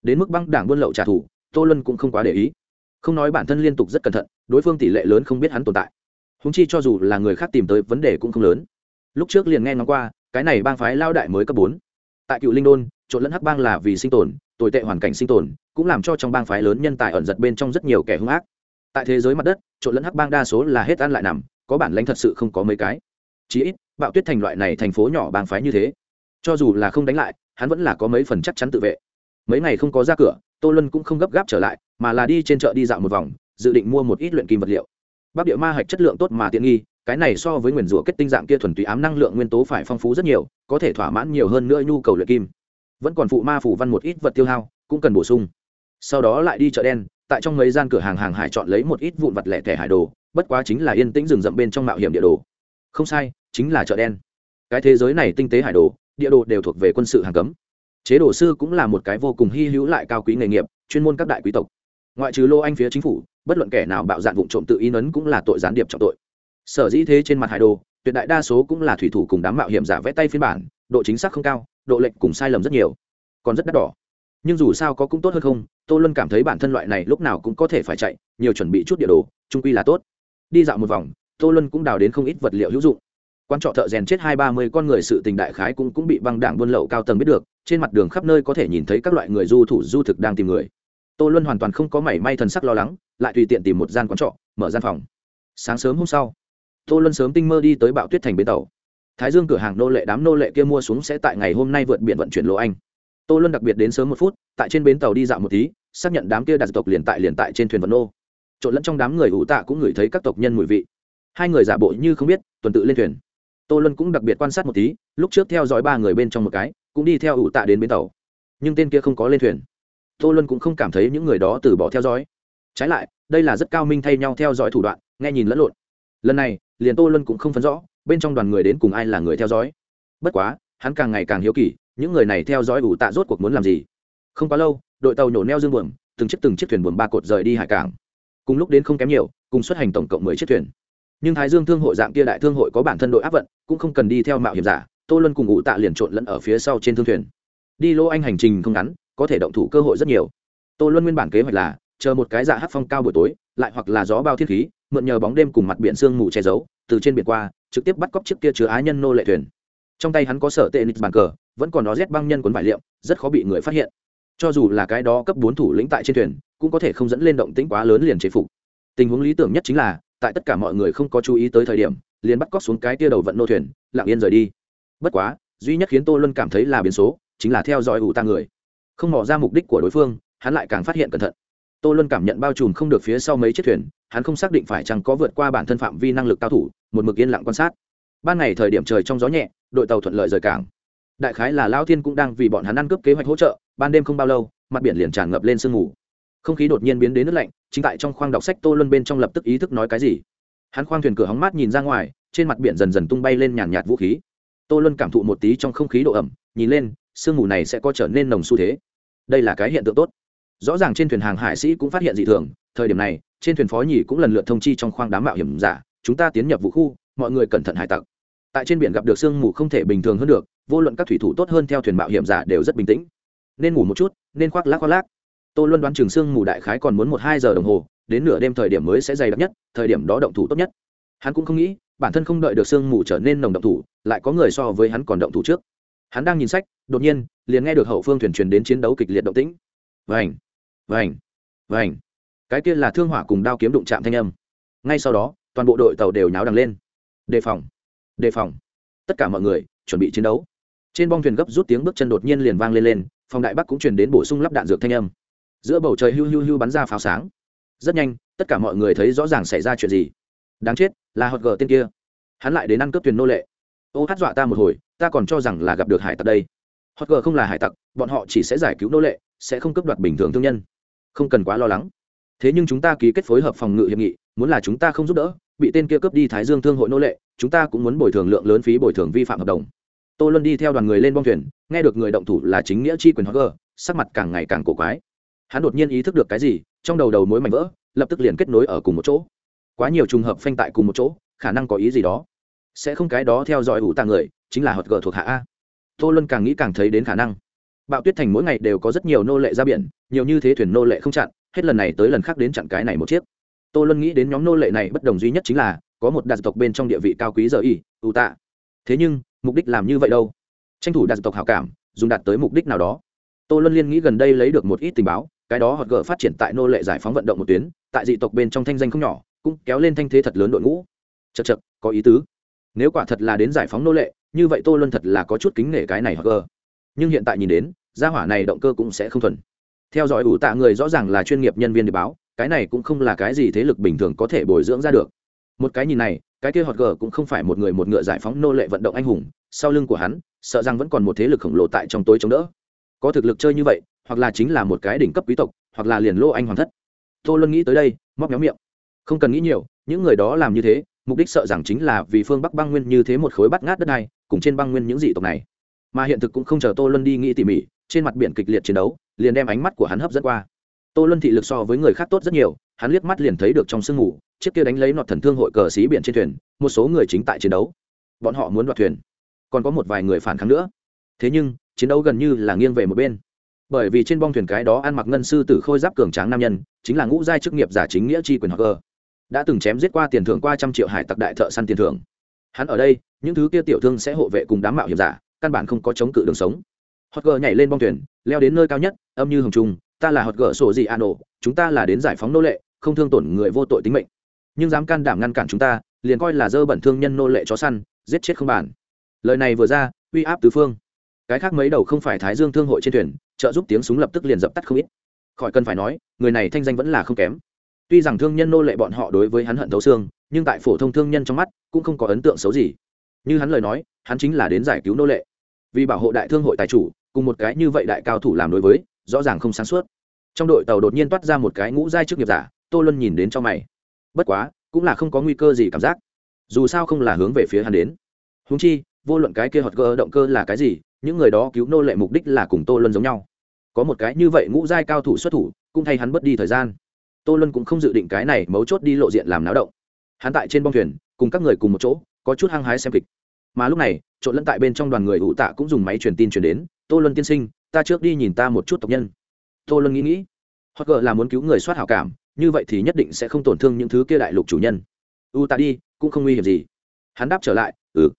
Đến mức băng đảng buôn lậu trả thù, tô luân cũng không quá để ý. Không nói bản thân liên tục rất cẩn thận, đối phương tỷ lệ lớn không biết hắn tồn tại. Húng chi cho dù là người khác tìm tới vấn đề cũng không lớn. Lúc trước liền nghe ngóng qua, cái này bang phái lao đại mới cấp bốn. Tại cựu linh đôn, trộn lẫn hắc bang là vì sinh tồn, tồi tệ hoàn cảnh sinh tồn, cũng làm cho trong bang phái lớn nhân tài ẩn giật bên trong rất nhiều kẻ hung ác. Tại thế giới mặt đất, trộn lẫn hắc bang đa số là hết ăn lại nằm có bản lãnh thật sự không có mấy cái. Chí ít, bạo tuyết thành loại này thành phố nhỏ bang phái như thế, cho dù là không đánh lại, hắn vẫn là có mấy phần chắc chắn tự vệ. Mấy ngày không có ra cửa, tô lân cũng không gấp gáp trở lại, mà là đi trên chợ đi dạo một vòng, dự định mua một ít luyện kim vật liệu. Bắc địa ma hạch chất lượng tốt mà tiện nghi, cái này so với nguyền rủa kết tinh dạng kia thuần túy ám năng lượng nguyên tố phải phong phú rất nhiều, có thể thỏa mãn nhiều hơn nữa nhu cầu luyện kim. Vẫn còn phụ ma phủ văn một ít vật tiêu hao, cũng cần bổ sung. Sau đó lại đi chợ đen, tại trong mấy gian cửa hàng hàng hải chọn lấy một ít vụn vật lẻ thẻ hải đồ bất quá chính là yên tĩnh rừng rậm bên trong mạo hiểm địa đồ. Không sai, chính là chợ đen. Cái thế giới này tinh tế hải đồ, địa đồ đều thuộc về quân sự hàng cấm. Chế đồ sư cũng là một cái vô cùng hy hữu lại cao quý nghề nghiệp, chuyên môn các đại quý tộc. Ngoại trừ lô anh phía chính phủ, bất luận kẻ nào bạo dạn vụ trộm tự ý nấn cũng là tội gián điệp trọng tội. Sở dĩ thế trên mặt hải đồ, tuyệt đại đa số cũng là thủy thủ cùng đám mạo hiểm giả vẽ tay phiên bản, độ chính xác không cao, độ lệch cùng sai lầm rất nhiều. Còn rất đắt đỏ. Nhưng dù sao có cũng tốt hơn không, tô luân cảm thấy bản thân loại này lúc nào cũng có thể phải chạy, nhiều chuẩn bị chút địa đồ trung quy là tốt đi dạo một vòng, tô luân cũng đào đến không ít vật liệu hữu dụng. Quan trọ thợ rèn chết hai ba mươi con người sự tình đại khái cũng cũng bị băng đảng buôn lậu cao tầng biết được, trên mặt đường khắp nơi có thể nhìn thấy các loại người du thủ du thực đang tìm người. Tô luân hoàn toàn không có mảy may thần sắc lo lắng, lại tùy tiện tìm một gian quán trọ, mở gian phòng. Sáng sớm hôm sau, tô luân sớm tinh mơ đi tới bạo tuyết thành bến tàu. Thái dương cửa hàng nô lệ đám nô lệ kia mua xuống sẽ tại ngày hôm nay vượt biển vận chuyển lỗ anh. Tô luân đặc biệt đến sớm một phút, tại trên bến tàu đi dạo một tí, xác nhận đám kia đặt tộc liền tại liền tại trên thuyền vận nô trộn lẫn trong đám người ủ tạ cũng ngửi thấy các tộc nhân mùi vị. Hai người giả bộ như không biết, tuần tự lên thuyền. Tô luân cũng đặc biệt quan sát một tí, lúc trước theo dõi ba người bên trong một cái, cũng đi theo ủ tạ đến bến tàu. Nhưng tên kia không có lên thuyền. Tô luân cũng không cảm thấy những người đó từ bỏ theo dõi. Trái lại, đây là rất cao minh thay nhau theo dõi thủ đoạn, nghe nhìn lẫn lộn. Lần này, liền tô luân cũng không phấn rõ, bên trong đoàn người đến cùng ai là người theo dõi. Bất quá, hắn càng ngày càng hiếu kỳ, những người này theo dõi ủ tạ rốt cuộc muốn làm gì. Không quá lâu, đội tàu nhổ neo dương buồm, từng chiếc từng chiếc thuyền buồm ba cột rời đi hải cảng cùng lúc đến không kém nhiều, cùng xuất hành tổng cộng mười chiếc thuyền. Nhưng thái dương thương hội dạng kia đại thương hội có bản thân đội áp vận, cũng không cần đi theo mạo hiểm giả, tô luân cùng Ngụ tạ liền trộn lẫn ở phía sau trên thương thuyền. Đi lô anh hành trình không ngắn, có thể động thủ cơ hội rất nhiều. Tô luân nguyên bản kế hoạch là, chờ một cái dạ hát phong cao buổi tối, lại hoặc là gió bao thiên khí, mượn nhờ bóng đêm cùng mặt biển sương mù che giấu, từ trên biển qua, trực tiếp bắt cóc chiếc kia chứa á nhân nô lệ thuyền. Trong tay hắn có sở tệ nít bàn cờ, vẫn còn nó rét băng nhân quấn vải liệm, rất khó bị người phát hiện. Cho dù là cái đó cấp bốn thủ lĩnh tại trên thuyền cũng có thể không dẫn lên động tĩnh quá lớn liền chế phục. Tình huống lý tưởng nhất chính là, tại tất cả mọi người không có chú ý tới thời điểm, liền bắt cóc xuống cái tia đầu vận nô thuyền, lặng yên rời đi. Bất quá, duy nhất khiến tô luân cảm thấy là biến số, chính là theo dõi ủ ta người. Không mò ra mục đích của đối phương, hắn lại càng phát hiện cẩn thận. Tô luân cảm nhận bao trùm không được phía sau mấy chiếc thuyền, hắn không xác định phải chăng có vượt qua bản thân phạm vi năng lực cao thủ, một mực yên lặng quan sát. Ban ngày thời điểm trời trong gió nhẹ, đội tàu thuận lợi rời cảng. Đại khái là lao thiên cũng đang vì bọn hắn ăn cướp kế hoạch hỗ trợ, ban đêm không bao lâu, mặt biển liền tràn ngập lên sương mù không khí đột nhiên biến đến nước lạnh, chính tại trong khoang đọc sách tô luân bên trong lập tức ý thức nói cái gì. Hắn khoang thuyền cửa hóng mát nhìn ra ngoài, trên mặt biển dần dần tung bay lên nhàn nhạt vũ khí. Tô luân cảm thụ một tí trong không khí độ ẩm, nhìn lên, sương mù này sẽ có trở nên nồng xu thế. Đây là cái hiện tượng tốt. Rõ ràng trên thuyền hàng hải sĩ cũng phát hiện dị thường, thời điểm này, trên thuyền phó nhì cũng lần lượt thông chi trong khoang đám mạo hiểm giả, chúng ta tiến nhập vũ khu, mọi người cẩn thận hải tặc. Tại trên biển gặp được sương mù không thể bình thường hơn được, vô luận các thủy thủ tốt hơn theo thuyền mạo hiểm giả đều rất bình tĩnh. Nên ngủ một chút, nên khoác lác khoác lác tôi luôn đoán trường sương mù đại khái còn muốn một hai giờ đồng hồ, đến nửa đêm thời điểm mới sẽ dày đặc nhất, thời điểm đó động thủ tốt nhất. Hắn cũng không nghĩ, bản thân không đợi được sương mù trở nên nồng động thủ, lại có người so với hắn còn động thủ trước. Hắn đang nhìn sách, đột nhiên, liền nghe được hậu phương thuyền truyền đến chiến đấu kịch liệt động tĩnh. Vành vành vành. Cái kia là thương hỏa cùng đao kiếm đụng chạm thanh âm. Ngay sau đó, toàn bộ đội tàu đều nháo đằng lên. Đề phòng đề phòng. Tất cả mọi người, chuẩn bị chiến đấu. Trên bong thuyền gấp rút tiếng bước chân đột nhiên liền vang lên lên, phòng đại bắc cũng truyền đến bổ sung lắp đạn dược thanh âm giữa bầu trời hưu hưu hưu bắn ra pháo sáng. Rất nhanh, tất cả mọi người thấy rõ ràng xảy ra chuyện gì. Đáng chết, là hot gờ tên kia. Hắn lại đến ăn cướp thuyền nô lệ. Ô, hát dọa ta một hồi, ta còn cho rằng là gặp được hải tặc đây. Hot gờ không là hải tặc, bọn họ chỉ sẽ giải cứu nô lệ, sẽ không cướp đoạt bình thường thương nhân. Không cần quá lo lắng. Thế nhưng chúng ta ký kết phối hợp phòng ngự hiệp nghị, muốn là chúng ta không giúp đỡ, bị tên kia cướp đi thái dương thương hội nô lệ, chúng ta cũng muốn bồi thường lượng lớn phí bồi thường vi phạm hợp đồng. Tô luân đi theo đoàn người lên bong thuyền, nghe được người động thủ là chính nghĩa chi quyền hot gờ sắc mặt càng ngày càng cổ quái hắn đột nhiên ý thức được cái gì, trong đầu đầu mối mảnh vỡ, lập tức liền kết nối ở cùng một chỗ. Quá nhiều trùng hợp phanh tại cùng một chỗ, khả năng có ý gì đó. Sẽ không cái đó theo dõi ủ tàng người, chính là hot gờ thuộc hạ a. Tô luân càng nghĩ càng thấy đến khả năng. Bạo tuyết thành mỗi ngày đều có rất nhiều nô lệ ra biển, nhiều như thế thuyền nô lệ không chặn, hết lần này tới lần khác đến chặn cái này một chiếc. Tô luân nghĩ đến nhóm nô lệ này bất đồng duy nhất chính là, có một đạt tộc bên trong địa vị cao quý giờ y, ủ tạ. Thế nhưng, mục đích làm như vậy đâu? Tranh thủ đạt tộc hảo cảm, dùng đạt tới mục đích nào đó. Tô luân liên nghĩ gần đây lấy được một ít tình báo cái đó hot gờ phát triển tại nô lệ giải phóng vận động một tuyến, tại dị tộc bên trong thanh danh không nhỏ, cũng kéo lên thanh thế thật lớn đội ngũ. Chật chật có ý tứ. Nếu quả thật là đến giải phóng nô lệ, như vậy tô luân thật là có chút kính nể cái này hot gờ nhưng hiện tại nhìn đến, gia hỏa này động cơ cũng sẽ không thuần. Theo dõi ủ tạ người rõ ràng là chuyên nghiệp nhân viên để báo, cái này cũng không là cái gì thế lực bình thường có thể bồi dưỡng ra được. Một cái nhìn này, cái kia hot gờ cũng không phải một người một ngựa giải phóng nô lệ vận động anh hùng, sau lưng của hắn, sợ rằng vẫn còn một thế lực khổng lồ tại trong tối chống đỡ. Có thực lực chơi như vậy hoặc là chính là một cái đỉnh cấp quý tộc, hoặc là liền lô anh hoàng thất. Tô luân nghĩ tới đây, móc méo miệng. Không cần nghĩ nhiều, những người đó làm như thế, mục đích sợ rằng chính là vì phương bắc băng nguyên như thế một khối bắt ngát đất này, cùng trên băng nguyên những dị tộc này. Mà hiện thực cũng không chờ tô luân đi nghĩ tỉ mỉ, trên mặt biển kịch liệt chiến đấu, liền đem ánh mắt của hắn hấp dẫn qua. Tô luân thị lực so với người khác tốt rất nhiều, hắn liếc mắt liền thấy được trong sương mù, chiếc kia đánh lấy nọt thần thương hội cờ xí biển trên thuyền, một số người chính tại chiến đấu. Bọn họ muốn đoạt thuyền, còn có một vài người phản kháng nữa. Thế nhưng, chiến đấu gần như là nghiêng về một bên bởi vì trên bong thuyền cái đó ăn mặc ngân sư tử khôi giáp cường tráng nam nhân, chính là ngũ giai chức nghiệp giả chính nghĩa chi quyền hoặc cơ đã từng chém giết qua tiền thưởng qua trăm triệu hải tặc đại thợ săn tiền thưởng. Hắn ở đây, những thứ kia tiểu thương sẽ hộ vệ cùng đám mạo hiểm giả, căn bản không có chống cự đường sống. Hot gờ nhảy lên bong thuyền, leo đến nơi cao nhất, âm như hồng trung ta là hot gờ sổ gì à an ổ chúng ta là đến giải phóng nô lệ, không thương tổn người vô tội tính mệnh. Nhưng dám can đảm ngăn cản chúng ta, liền coi là dơ bẩn thương nhân nô lệ chó săn, giết chết không bản lời này vừa ra, uy áp tứ phương. Cái khác mấy đầu không phải thái dương thương hội trên thuyền trợ giúp tiếng súng lập tức liền dập tắt không ít. Khỏi cần phải nói, người này thanh danh vẫn là không kém. Tuy rằng thương nhân nô lệ bọn họ đối với hắn hận thấu xương, nhưng tại phổ thông thương nhân trong mắt, cũng không có ấn tượng xấu gì. Như hắn lời nói, hắn chính là đến giải cứu nô lệ. Vì bảo hộ đại thương hội tài chủ, cùng một cái như vậy đại cao thủ làm đối với, rõ ràng không sáng suốt. Trong đội tàu đột nhiên toát ra một cái ngũ giai chức nghiệp giả, tô luân nhìn đến cho mày. Bất quá, cũng là không có nguy cơ gì cảm giác. Dù sao không là hướng về phía hắn đến. Húng chi, vô luận cái kia hoặc cơ động cơ là cái gì, những người đó cứu nô lệ mục đích là cùng tô luân giống nhau có một cái như vậy ngũ giai cao thủ xuất thủ, cũng thay hắn mất đi thời gian. Tô luân cũng không dự định cái này mấu chốt đi lộ diện làm náo động. Hắn tại trên bong thuyền, cùng các người cùng một chỗ, có chút hăng hái xem kịch. Mà lúc này, trộn lẫn tại bên trong đoàn người ủ tạ cũng dùng máy truyền tin truyền đến, tô luân tiên sinh, ta trước đi nhìn ta một chút tộc nhân. Tô luân nghĩ nghĩ, hoặc gờ là muốn cứu người soát hảo cảm, như vậy thì nhất định sẽ không tổn thương những thứ kia đại lục chủ nhân. U tạ đi, cũng không nguy hiểm gì. Hắn đáp trở lại ừ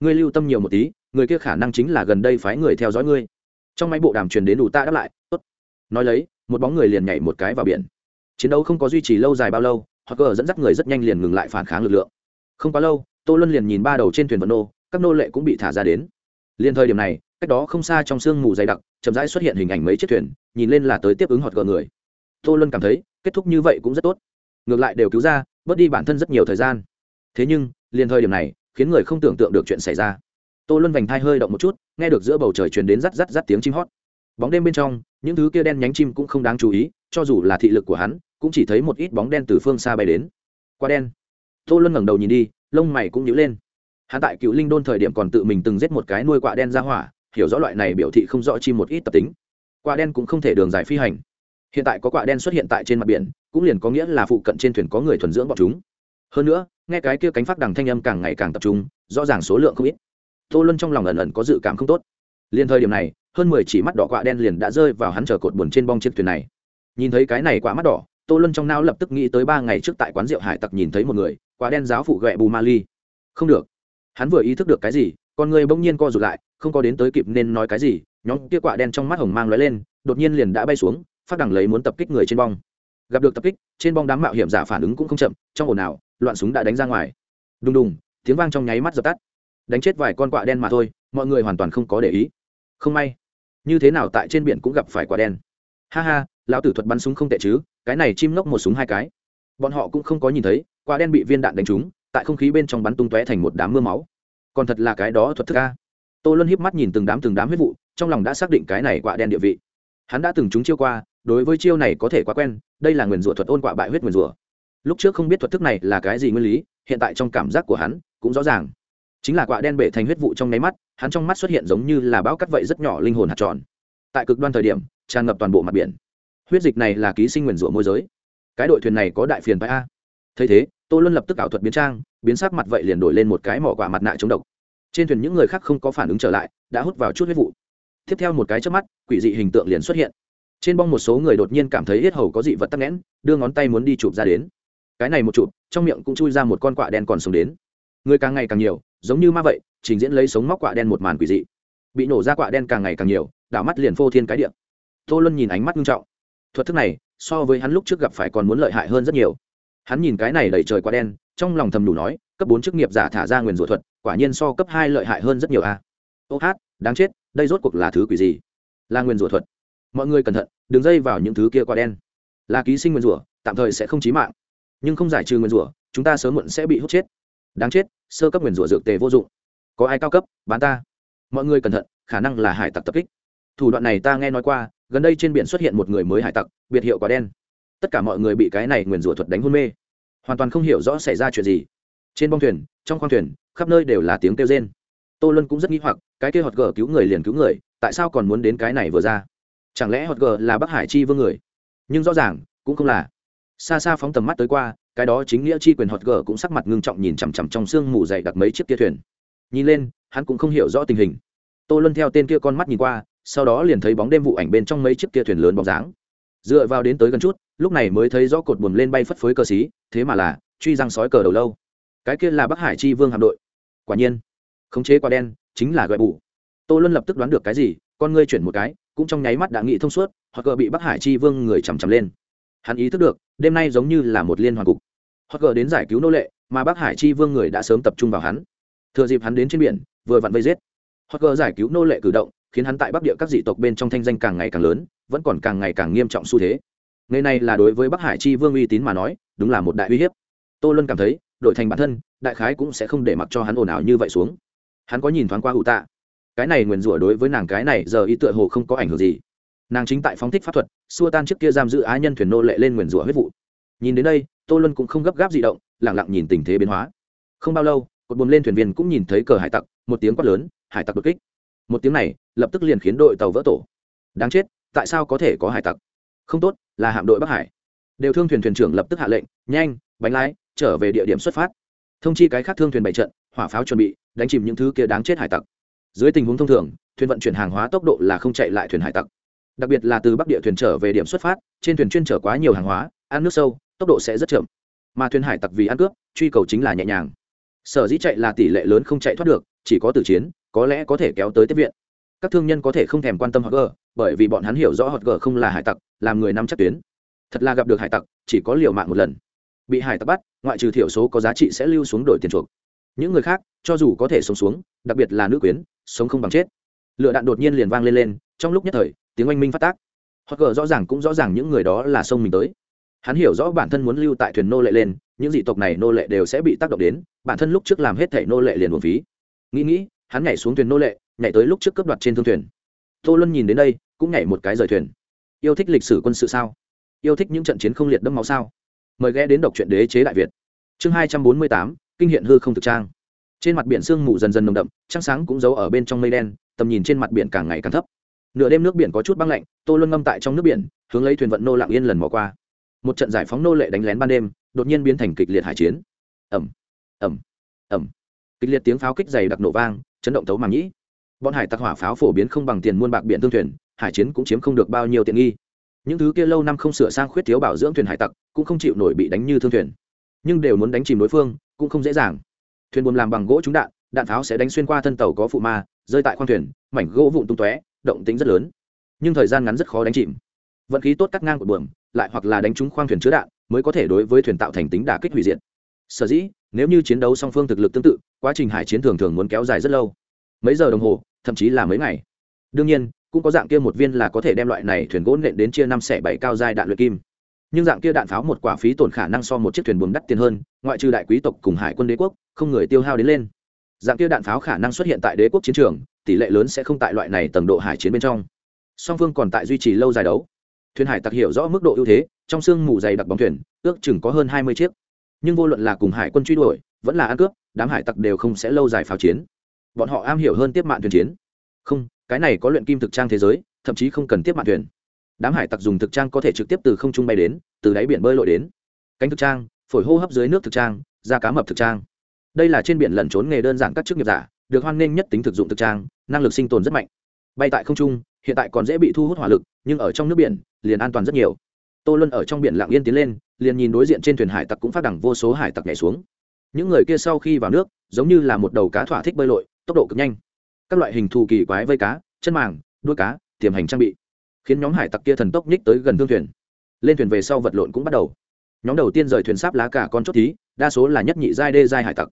ngươi lưu tâm nhiều một tí, người kia khả năng chính là gần đây phái người theo dõi ngươi trong máy bộ đàm truyền đến đủ ta đáp lại, tốt. Nói lấy, một bóng người liền nhảy một cái vào biển. Chiến đấu không có duy trì lâu dài bao lâu hoặc cờ dẫn dắt người rất nhanh liền ngừng lại phản kháng lực lượng. Không quá lâu, tô luân liền nhìn ba đầu trên thuyền vận nô, các nô lệ cũng bị thả ra đến. Liền thời điểm này, cách đó không xa trong sương mù dày đặc, chậm rãi xuất hiện hình ảnh mấy chiếc thuyền, nhìn lên là tới tiếp ứng hoặc cờ người. Tô luân cảm thấy, kết thúc như vậy cũng rất tốt. Ngược lại đều cứu ra, bớt đi bản thân rất nhiều thời gian. Thế nhưng liền thời điểm này, khiến người không tưởng tượng được chuyện xảy ra tô luân vành thai hơi động một chút, nghe được giữa bầu trời truyền đến rắt rắt rắt tiếng chim hót. Bóng đêm bên trong, những thứ kia đen nhánh chim cũng không đáng chú ý, cho dù là thị lực của hắn, cũng chỉ thấy một ít bóng đen từ phương xa bay đến. Qua đen. Tô luân ngẩng đầu nhìn đi, lông mày cũng nhíu lên. Hắn tại cựu linh đôn thời điểm còn tự mình từng giết một cái nuôi quạ đen ra hỏa, hiểu rõ loại này biểu thị không rõ chim một ít tập tính. Quạ đen cũng không thể đường dài phi hành. Hiện tại có quạ đen xuất hiện tại trên mặt biển, cũng liền có nghĩa là phụ cận trên thuyền có người thuần dưỡng bọn chúng. Hơn nữa, nghe cái kia cánh phát đằng thanh âm càng ngày càng tập trung, rõ ràng số lượng không ít tô luân trong lòng ẩn ẩn có dự cảm không tốt. Liền thời điểm này, hơn mười chỉ mắt đỏ quạ đen liền đã rơi vào hắn chờ cột buồn trên bong chiếc thuyền này. Nhìn thấy cái này quả mắt đỏ, tô luân trong não lập tức nghĩ tới ba ngày trước tại quán rượu hải tặc nhìn thấy một người quả đen giáo phụ ghẹ bù ma ly. Không được. Hắn vừa ý thức được cái gì, con người bỗng nhiên co rụt lại, không có đến tới kịp nên nói cái gì, nhóm kia quả đen trong mắt hồng mang lóe lên, đột nhiên liền đã bay xuống, phát đằng lấy muốn tập kích người trên bong. Gặp được tập kích, trên bong đám mạo hiểm giả phản ứng cũng không chậm, trong ồn ào, loạn súng đã đánh ra ngoài. Đùng đùng, tiếng vang trong nháy mắt dập tắt đánh chết vài con quạ đen mà thôi, mọi người hoàn toàn không có để ý. Không may, như thế nào tại trên biển cũng gặp phải quả đen. Ha ha, lão tử thuật bắn súng không tệ chứ, cái này chim ngốc một súng hai cái. Bọn họ cũng không có nhìn thấy quả đen bị viên đạn đánh trúng, tại không khí bên trong bắn tung tóe thành một đám mưa máu. Còn thật là cái đó thuật thức ca tô luân híp mắt nhìn từng đám từng đám huyết vụ, trong lòng đã xác định cái này quả đen địa vị. Hắn đã từng trúng chiêu qua, đối với chiêu này có thể quá quen, đây là nguyền rủa thuật ôn quả bại huyết nguyền rủa. Lúc trước không biết thuật thức này là cái gì nguyên lý, hiện tại trong cảm giác của hắn cũng rõ ràng chính là quả đen bể thành huyết vụ trong nháy mắt, hắn trong mắt xuất hiện giống như là bão cắt vậy rất nhỏ linh hồn hạt tròn. Tại cực đoan thời điểm, tràn ngập toàn bộ mặt biển. Huyết dịch này là ký sinh nguyền rủa môi giới. Cái đội thuyền này có đại phiền phải a. Thấy thế, tô luân lập tức ảo thuật biến trang, biến sắc mặt vậy liền đổi lên một cái mỏ quả mặt nạ chống độc. Trên thuyền những người khác không có phản ứng trở lại, đã hút vào chút huyết vụ. Tiếp theo một cái trước mắt, quỷ dị hình tượng liền xuất hiện. Trên bong một số người đột nhiên cảm thấy hết hầu có dị vật tắc nghẽn, đưa ngón tay muốn đi chụp ra đến. Cái này một chụp, trong miệng cũng chui ra một con quạ đen còn sống đến. Người càng ngày càng nhiều giống như ma vậy, trình diễn lấy sống móc quạ đen một màn quỷ dị. Bị nổ ra quạ đen càng ngày càng nhiều, đảo mắt liền phô thiên cái điện tô luân nhìn ánh mắt nghiêm trọng. Thuật thức này, so với hắn lúc trước gặp phải còn muốn lợi hại hơn rất nhiều. Hắn nhìn cái này đầy trời quá đen, trong lòng thầm đủ nói, cấp bốn chức nghiệp giả thả ra nguyền rủa thuật, quả nhiên so cấp hai lợi hại hơn rất nhiều a. Ô hát, đáng chết, đây rốt cuộc là thứ quỷ gì? Là nguyền rủa thuật. Mọi người cẩn thận, đừng dây vào những thứ kia quá đen. Là ký sinh nguyền rủa, tạm thời sẽ không chí mạng. Nhưng không giải trừ nguyền rủa, chúng ta sớm muộn sẽ bị hút chết. Đáng chết sơ cấp nguyền rủa dược tề vô dụng. Có ai cao cấp, bán ta. Mọi người cẩn thận, khả năng là hải tặc tập kích. Thủ đoạn này ta nghe nói qua, gần đây trên biển xuất hiện một người mới hải tặc, biệt hiệu quả đen. Tất cả mọi người bị cái này nguyền rủa thuật đánh hôn mê. Hoàn toàn không hiểu rõ xảy ra chuyện gì. Trên bong thuyền, trong khoang thuyền, khắp nơi đều là tiếng kêu rên. Tô luân cũng rất nghĩ hoặc, cái kia hot gờ cứu người liền cứu người, tại sao còn muốn đến cái này vừa ra? Chẳng lẽ hot gờ là bắc hải chi vương người? Nhưng rõ ràng, cũng không là. Xa xa phóng tầm mắt tới qua cái đó chính nghĩa chi quyền hot gờ cũng sắc mặt ngưng trọng nhìn chằm chằm trong sương mù dày đặc mấy chiếc kia thuyền. Nhìn lên, hắn cũng không hiểu rõ tình hình. Tô luân theo tên kia con mắt nhìn qua, sau đó liền thấy bóng đêm vụ ảnh bên trong mấy chiếc kia thuyền lớn bóng dáng. Dựa vào đến tới gần chút, lúc này mới thấy rõ cột buồm lên bay phất phới cờ xí, thế mà là truy răng sói cờ đầu lâu. Cái kia là bắc hải chi vương hạm đội. Quả nhiên, khống chế quả đen, chính là gợi bù. Tô luân lập tức đoán được cái gì, con ngươi chuyển một cái, cũng trong nháy mắt đã nghĩ thông suốt, hoặc cờ bị bắc hải chi vương người chằm chằm lên. Hắn ý thức được, đêm nay giống như là một liên hoàn cục hoặc cờ đến giải cứu nô lệ, mà bắc hải chi vương người đã sớm tập trung vào hắn. Thừa dịp hắn đến trên biển, vừa vặn vây giết. Hoặc cờ giải cứu nô lệ cử động, khiến hắn tại bắc địa các dị tộc bên trong thanh danh càng ngày càng lớn, vẫn còn càng ngày càng nghiêm trọng xu thế. Ngày nay là đối với bắc hải chi vương uy tín mà nói, đúng là một đại uy hiếp. Tô luân cảm thấy, đội thành bản thân, đại khái cũng sẽ không để mặc cho hắn ồn ào như vậy xuống. Hắn có nhìn thoáng qua hụ tạ. Cái này nguyền rủa đối với nàng cái này giờ y tựa hồ không có ảnh hưởng gì. Nàng chính tại phóng thích pháp thuật, xua tan trước kia giam giữ á nhân thuyền nô lệ lên nguyền rủa huyết vụ. Nhìn đến đây tô luân cũng không gấp gáp gì động, lẳng lặng nhìn tình thế biến hóa. Không bao lâu, cột buồm lên thuyền viên cũng nhìn thấy cờ hải tặc, một tiếng quát lớn, hải tặc đột kích. Một tiếng này, lập tức liền khiến đội tàu vỡ tổ. Đáng chết, tại sao có thể có hải tặc? Không tốt, là hạm đội bắc hải. Đều thương thuyền thuyền trưởng lập tức hạ lệnh, nhanh, bánh lái, trở về địa điểm xuất phát. Thông chi cái khác thương thuyền bày trận, hỏa pháo chuẩn bị, đánh chìm những thứ kia đáng chết hải tặc. Dưới tình huống thông thường, thuyền vận chuyển hàng hóa tốc độ là không chạy lại thuyền hải tặc. Đặc biệt là từ bắc địa thuyền trở về điểm xuất phát, trên thuyền chuyên chở quá nhiều hàng hóa, ăn nước sâu tốc độ sẽ rất chậm. Mà thuyền hải tặc vì ăn cướp truy cầu chính là nhẹ nhàng. Sở dĩ chạy là tỷ lệ lớn không chạy thoát được chỉ có tử chiến có lẽ có thể kéo tới tiếp viện. Các thương nhân có thể không thèm quan tâm hoặc gờ, bởi vì bọn hắn hiểu rõ hoặc gờ không là hải tặc làm người nắm chắc tuyến. Thật là gặp được hải tặc chỉ có liều mạng một lần. Bị hải tặc bắt ngoại trừ thiểu số có giá trị sẽ lưu xuống đổi tiền chuộc. Những người khác cho dù có thể sống xuống đặc biệt là nữ quyến sống không bằng chết. Lựa đạn đột nhiên liền vang lên lên trong lúc nhất thời tiếng oanh minh phát tác. Hoặc gờ rõ ràng cũng rõ ràng những người đó là sông mình tới hắn hiểu rõ bản thân muốn lưu tại thuyền nô lệ lên, những dị tộc này nô lệ đều sẽ bị tác động đến, bản thân lúc trước làm hết thể nô lệ liền buồn phí. Nghĩ nghĩ, hắn nhảy xuống thuyền nô lệ, nhảy tới lúc trước cướp đoạt trên thương thuyền. Tô luân nhìn đến đây, cũng nhảy một cái rời thuyền. Yêu thích lịch sử quân sự sao? Yêu thích những trận chiến không liệt đẫm máu sao? Mời ghé đến đọc truyện đế chế đại việt. Chương hai trăm bốn mươi tám, kinh hiện hư không thực trang. Trên mặt biển sương mù dần dần nồng đậm, trăng sáng cũng giấu ở bên trong mây đen, tầm nhìn trên mặt biển càng ngày càng thấp. Nửa đêm nước biển có chút băng lạnh, tô luân ngâm tại trong nước biển, hướng lấy thuyền vận nô lạng yên lần mò qua một trận giải phóng nô lệ đánh lén ban đêm, đột nhiên biến thành kịch liệt hải chiến. Ẩm ẩm ẩm kịch liệt tiếng pháo kích dày đặc nổ vang, chấn động tấu màng nhĩ. Bọn hải tặc hỏa pháo phổ biến không bằng tiền muôn bạc biển thương thuyền, hải chiến cũng chiếm không được bao nhiêu tiện nghi. Những thứ kia lâu năm không sửa sang khuyết thiếu bảo dưỡng thuyền hải tặc cũng không chịu nổi bị đánh như thương thuyền. Nhưng đều muốn đánh chìm đối phương, cũng không dễ dàng. Thuyền buồm làm bằng gỗ trúng đạn đạn pháo sẽ đánh xuyên qua thân tàu có phụ ma, rơi tại khoang thuyền, mảnh gỗ vụn tung tóe, động tính rất lớn. Nhưng thời gian ngắn rất khó đánh chìm. Vận khí tốt cắt ngang của buồm lại hoặc là đánh trúng khoang thuyền chứa đạn, mới có thể đối với thuyền tạo thành tính đả kích hủy diệt. Sở dĩ, nếu như chiến đấu song phương thực lực tương tự, quá trình hải chiến thường thường muốn kéo dài rất lâu. Mấy giờ đồng hồ, thậm chí là mấy ngày. Đương nhiên, cũng có dạng kia một viên là có thể đem loại này thuyền gỗ nện đến chia năm xẻ bảy cao giai đạn luyện kim. Nhưng dạng kia đạn pháo một quả phí tổn khả năng so một chiếc thuyền buồm đắt tiền hơn, ngoại trừ đại quý tộc cùng hải quân đế quốc, không người tiêu hao đến lên. Dạng kia đạn pháo khả năng xuất hiện tại đế quốc chiến trường, tỷ lệ lớn sẽ không tại loại này tầng độ hải chiến bên trong. Song phương còn tại duy trì lâu dài đấu thuyền hải tặc hiểu rõ mức độ ưu thế, trong sương mù dày đặc bóng thuyền, ước chừng có hơn hai mươi chiếc. Nhưng vô luận là cùng hải quân truy đuổi, vẫn là ăn cướp, đám hải tặc đều không sẽ lâu dài pháo chiến. Bọn họ am hiểu hơn tiếp mạng thuyền chiến. Không, cái này có luyện kim thực trang thế giới, thậm chí không cần tiếp mạng thuyền. Đám hải tặc dùng thực trang có thể trực tiếp từ không trung bay đến, từ đáy biển bơi lội đến. Cánh thực trang, phổi hô hấp dưới nước thực trang, da cá mập thực trang. Đây là trên biển lẩn trốn nghề đơn giản các chức nghiệp giả, được hoan nghênh nhất tính thực dụng thực trang, năng lực sinh tồn rất mạnh. Bay tại không trung, hiện tại còn dễ bị thu hút hỏa lực, nhưng ở trong nước biển liền an toàn rất nhiều. Tô luân ở trong biển lặng yên tiến lên, liền nhìn đối diện trên thuyền hải tặc cũng phát đẳng vô số hải tặc nhảy xuống. Những người kia sau khi vào nước, giống như là một đầu cá thỏa thích bơi lội, tốc độ cực nhanh. Các loại hình thù kỳ quái vây cá, chân màng, đuôi cá, tiềm hành trang bị, khiến nhóm hải tặc kia thần tốc nhích tới gần thương thuyền. Lên thuyền về sau vật lộn cũng bắt đầu. Nhóm đầu tiên rời thuyền sáp lá cả con chốt thí, đa số là nhất nhị giai, đê giai hải tặc.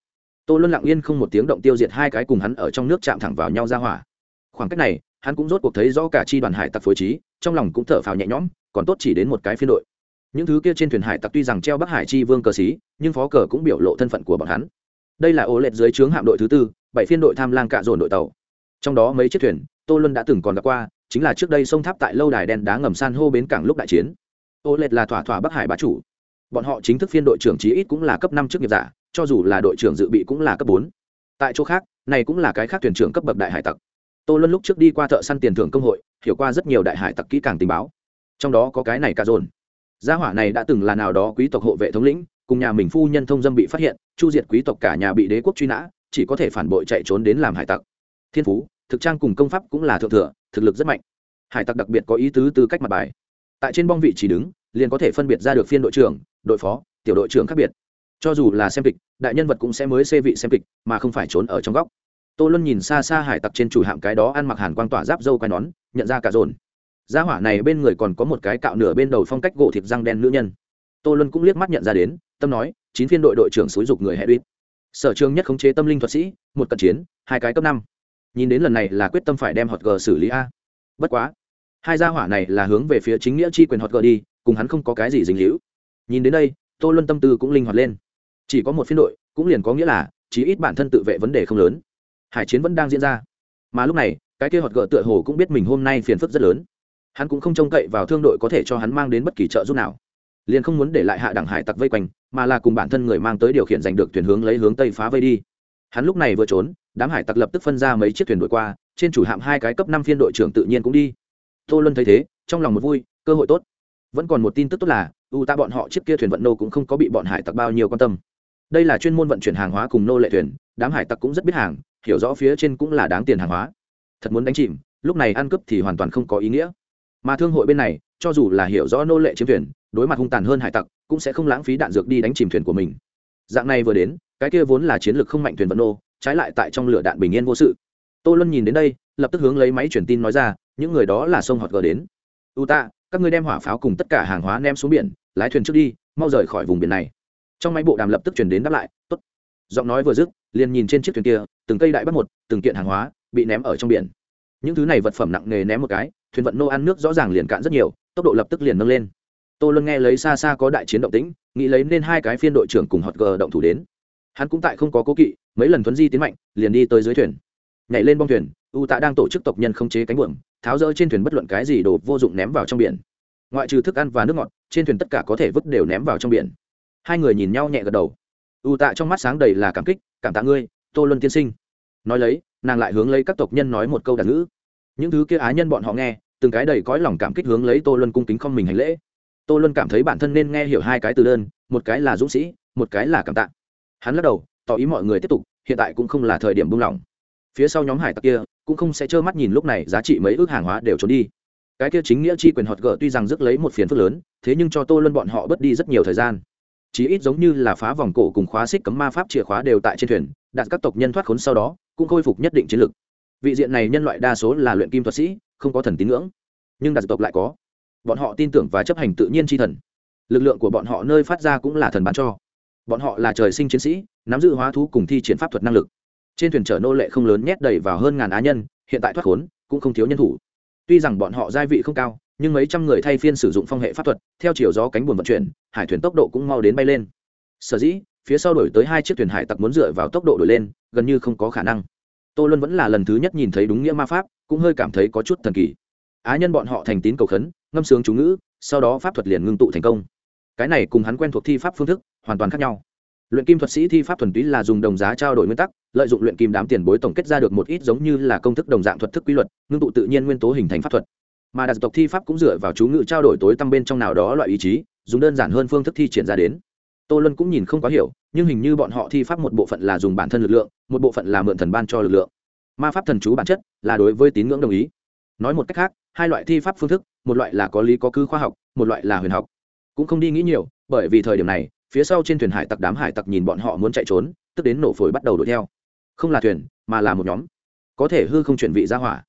Tô luân lặng yên không một tiếng động tiêu diệt hai cái cùng hắn ở trong nước chạm thẳng vào nhau ra hỏa. Khoảng cách này, hắn cũng rốt cuộc thấy rõ cả chi đoàn hải tặc phối trí trong lòng cũng thở phào nhẹ nhõm, còn tốt chỉ đến một cái phiên đội. Những thứ kia trên thuyền hải tặc tuy rằng treo bắc hải chi vương cờ xí, nhưng phó cờ cũng biểu lộ thân phận của bọn hắn. Đây là ô lệch dưới trướng hạm đội thứ tư, bảy phiên đội tham lang cạ dồn đội tàu. Trong đó mấy chiếc thuyền, tô luân đã từng còn gặp qua, chính là trước đây sông tháp tại lâu đài đen đá ngầm san hô bến cảng lúc đại chiến. Ô lệch là thỏa thỏa bắc hải bá chủ. Bọn họ chính thức phiên đội trưởng chí ít cũng là cấp năm chức nghiệp giả, cho dù là đội trưởng dự bị cũng là cấp bốn. Tại chỗ khác, này cũng là cái khác thuyền trưởng cấp bậc đại hải tặc tô luân lúc trước đi qua thợ săn tiền thưởng công hội, hiểu qua rất nhiều đại hải tặc kỹ càng tình báo. Trong đó có cái này ca dồn. Gia hỏa này đã từng là nào đó quý tộc hộ vệ thống lĩnh, cùng nhà mình phu nhân thông dâm bị phát hiện, chu diệt quý tộc cả nhà bị đế quốc truy nã, chỉ có thể phản bội chạy trốn đến làm hải tặc. Thiên phú, thực trang cùng công pháp cũng là thượng thừa, thực lực rất mạnh. Hải tặc đặc biệt có ý tứ tư cách mặt bài. Tại trên bong vị chỉ đứng, liền có thể phân biệt ra được phiên đội trưởng, đội phó, tiểu đội trưởng khác biệt. Cho dù là xem kịch, đại nhân vật cũng sẽ mới xê vị xem kịch, mà không phải trốn ở trong góc tô luân nhìn xa xa hải tặc trên chủ hạm cái đó ăn mặc hàn quang tỏa giáp dâu quai nón, nhận ra cả dồn. Gia hỏa này bên người còn có một cái cạo nửa bên đầu phong cách gỗ thịt răng đen nữ nhân. Tô luân cũng liếc mắt nhận ra đến, tâm nói, chín phiên đội đội trưởng xúi dục người hệ uýt sở trường nhất khống chế tâm linh thuật sĩ, một cận chiến, hai cái cấp năm. Nhìn đến lần này là quyết tâm phải đem hot g xử lý a. Bất quá, hai gia hỏa này là hướng về phía chính nghĩa chi quyền hot g đi, cùng hắn không có cái gì dính hữu nhìn đến đây, tô luân tâm tư cũng linh hoạt lên. Chỉ có một phiên đội, cũng liền có nghĩa là, chí ít bản thân tự vệ vấn đề không lớn hải chiến vẫn đang diễn ra. Mà lúc này, cái kia họt gỡ tựa hồ cũng biết mình hôm nay phiền phức rất lớn. Hắn cũng không trông cậy vào thương đội có thể cho hắn mang đến bất kỳ trợ giúp nào. Liền không muốn để lại hạ đẳng hải tặc vây quanh, mà là cùng bản thân người mang tới điều khiển giành được thuyền hướng lấy hướng tây phá vây đi. Hắn lúc này vừa trốn, đám hải tặc lập tức phân ra mấy chiếc thuyền đội qua, trên chủ hạm hai cái cấp năm phiên đội trưởng tự nhiên cũng đi. Tô luân thấy thế, trong lòng một vui, cơ hội tốt. Vẫn còn một tin tức tốt là, u ta bọn họ chiếc kia thuyền vận nô cũng không có bị bọn hải tặc bao nhiêu quan tâm. Đây là chuyên môn vận chuyển hàng hóa cùng nô lệ thuyền, đám hải tặc cũng rất biết hàng hiểu rõ phía trên cũng là đáng tiền hàng hóa. Thật muốn đánh chìm, lúc này ăn cướp thì hoàn toàn không có ý nghĩa. Mà thương hội bên này, cho dù là hiểu rõ nô lệ chiếm thuyền, đối mặt hung tàn hơn hải tặc, cũng sẽ không lãng phí đạn dược đi đánh chìm thuyền của mình. Dạng này vừa đến, cái kia vốn là chiến lược không mạnh thuyền vận nô, trái lại tại trong lửa đạn bình yên vô sự. Tô luân nhìn đến đây, lập tức hướng lấy máy truyền tin nói ra, những người đó là sông họt gờ đến. U tạ các ngươi đem hỏa pháo cùng tất cả hàng hóa ném xuống biển, lái thuyền trước đi, mau rời khỏi vùng biển này. Trong máy bộ đàm lập tức chuyển đến đáp lại, tốt giọng nói vừa dứt, liền nhìn trên chiếc thuyền kia, từng cây đại bắt một, từng kiện hàng hóa bị ném ở trong biển. Những thứ này vật phẩm nặng nề ném một cái, thuyền vận nô ăn nước rõ ràng liền cạn rất nhiều, tốc độ lập tức liền nâng lên. Tô luân nghe lấy xa xa có đại chiến động tĩnh, nghĩ lấy nên hai cái phiên đội trưởng cùng họt gờ động thủ đến. Hắn cũng tại không có cố kỵ, mấy lần thuấn di tiến mạnh, liền đi tới dưới thuyền. Nhảy lên bong thuyền, u tạ đang tổ chức tộc nhân không chế cánh buồm, tháo rỡ trên thuyền bất luận cái gì đồ vô dụng ném vào trong biển. Ngoại trừ thức ăn và nước ngọt, trên thuyền tất cả có thể vứt đều ném vào trong biển. Hai người nhìn nhau nhẹ gật đầu u tạ trong mắt sáng đầy là cảm kích, cảm tạ ngươi, tô luân tiên sinh. Nói lấy, nàng lại hướng lấy các tộc nhân nói một câu đàn ngữ. Những thứ kia á nhân bọn họ nghe, từng cái đầy cõi lòng cảm kích hướng lấy tô luân cung kính không mình hành lễ. Tô luân cảm thấy bản thân nên nghe hiểu hai cái từ đơn, một cái là dũng sĩ, một cái là cảm tạ. Hắn lắc đầu, tỏ ý mọi người tiếp tục, hiện tại cũng không là thời điểm buông lỏng. Phía sau nhóm hải tặc kia, cũng không sẽ trơ mắt nhìn lúc này giá trị mấy ước hàng hóa đều trốn đi. Cái kia chính nghĩa chi quyền họt gỡ tuy rằng rước lấy một phiền phức lớn, thế nhưng cho tô luân bọn họ bớt đi rất nhiều thời gian chí ít giống như là phá vòng cổ cùng khóa xích cấm ma pháp chìa khóa đều tại trên thuyền đặt các tộc nhân thoát khốn sau đó, cũng khôi phục nhất định chiến lực. Vị diện này nhân loại đa số là luyện kim thuật sĩ, không có thần tín ngưỡng. Nhưng đặt tộc lại có. Bọn họ tin tưởng và chấp hành tự nhiên tri thần. Lực lượng của bọn họ nơi phát ra cũng là thần bán cho. Bọn họ là trời sinh chiến sĩ, nắm giữ hóa thú cùng thi triển pháp thuật năng lực. Trên thuyền chở nô lệ không lớn nhét đầy vào hơn ngàn á nhân, hiện tại thoát khốn, cũng không thiếu nhân thủ. Tuy rằng bọn họ gia vị không cao nhưng mấy trăm người thay phiên sử dụng phong hệ pháp thuật, theo chiều gió cánh buồm vận chuyển, hải thuyền tốc độ cũng mau đến bay lên. Sở dĩ, phía sau đổi tới hai chiếc thuyền hải tặc muốn dựa vào tốc độ đổi lên, gần như không có khả năng. Tô luân vẫn là lần thứ nhất nhìn thấy đúng nghĩa ma pháp, cũng hơi cảm thấy có chút thần kỳ. Á nhân bọn họ thành tín cầu khấn, ngâm sướng chú ngữ, sau đó pháp thuật liền ngưng tụ thành công. Cái này cùng hắn quen thuộc thi pháp phương thức, hoàn toàn khác nhau. Luyện kim thuật sĩ thi pháp thuần túy là dùng đồng giá trao đổi nguyên tắc, lợi dụng luyện kim đám tiền bối tổng kết ra được một ít giống như là công thức đồng dạng thuật thức quy luật, ngưng tụ tự nhiên nguyên tố hình thành pháp thuật mà đặc tộc thi pháp cũng dựa vào chú ngự trao đổi tối tăm bên trong nào đó loại ý chí, dùng đơn giản hơn phương thức thi triển ra đến. Tô luân cũng nhìn không quá hiểu, nhưng hình như bọn họ thi pháp một bộ phận là dùng bản thân lực lượng, một bộ phận là mượn thần ban cho lực lượng. Ma pháp thần chú bản chất là đối với tín ngưỡng đồng ý. Nói một cách khác, hai loại thi pháp phương thức, một loại là có lý có cứ khoa học, một loại là huyền học. Cũng không đi nghĩ nhiều, bởi vì thời điểm này, phía sau trên thuyền hải tặc đám hải tặc nhìn bọn họ muốn chạy trốn, tức đến nổ phổi bắt đầu đuổi theo. Không là thuyền, mà là một nhóm. Có thể hư không chuyển vị ra hỏa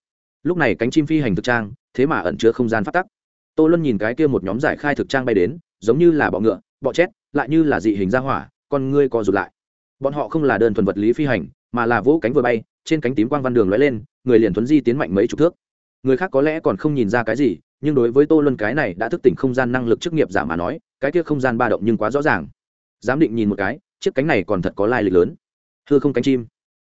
lúc này cánh chim phi hành thực trang, thế mà ẩn chứa không gian phát tắc. Tô luân nhìn cái kia một nhóm giải khai thực trang bay đến, giống như là bọ ngựa, bọ chét, lại như là dị hình ra hỏa, con ngươi co rụt lại. Bọn họ không là đơn thuần vật lý phi hành, mà là vỗ cánh vừa bay, trên cánh tím quang văn đường lóe lên, người liền thuấn di tiến mạnh mấy chục thước. Người khác có lẽ còn không nhìn ra cái gì, nhưng đối với tô luân cái này đã thức tỉnh không gian năng lực chức nghiệp giả mà nói, cái kia không gian ba động nhưng quá rõ ràng. Giám định nhìn một cái, chiếc cánh này còn thật có lai lịch lớn. Hư không cánh chim.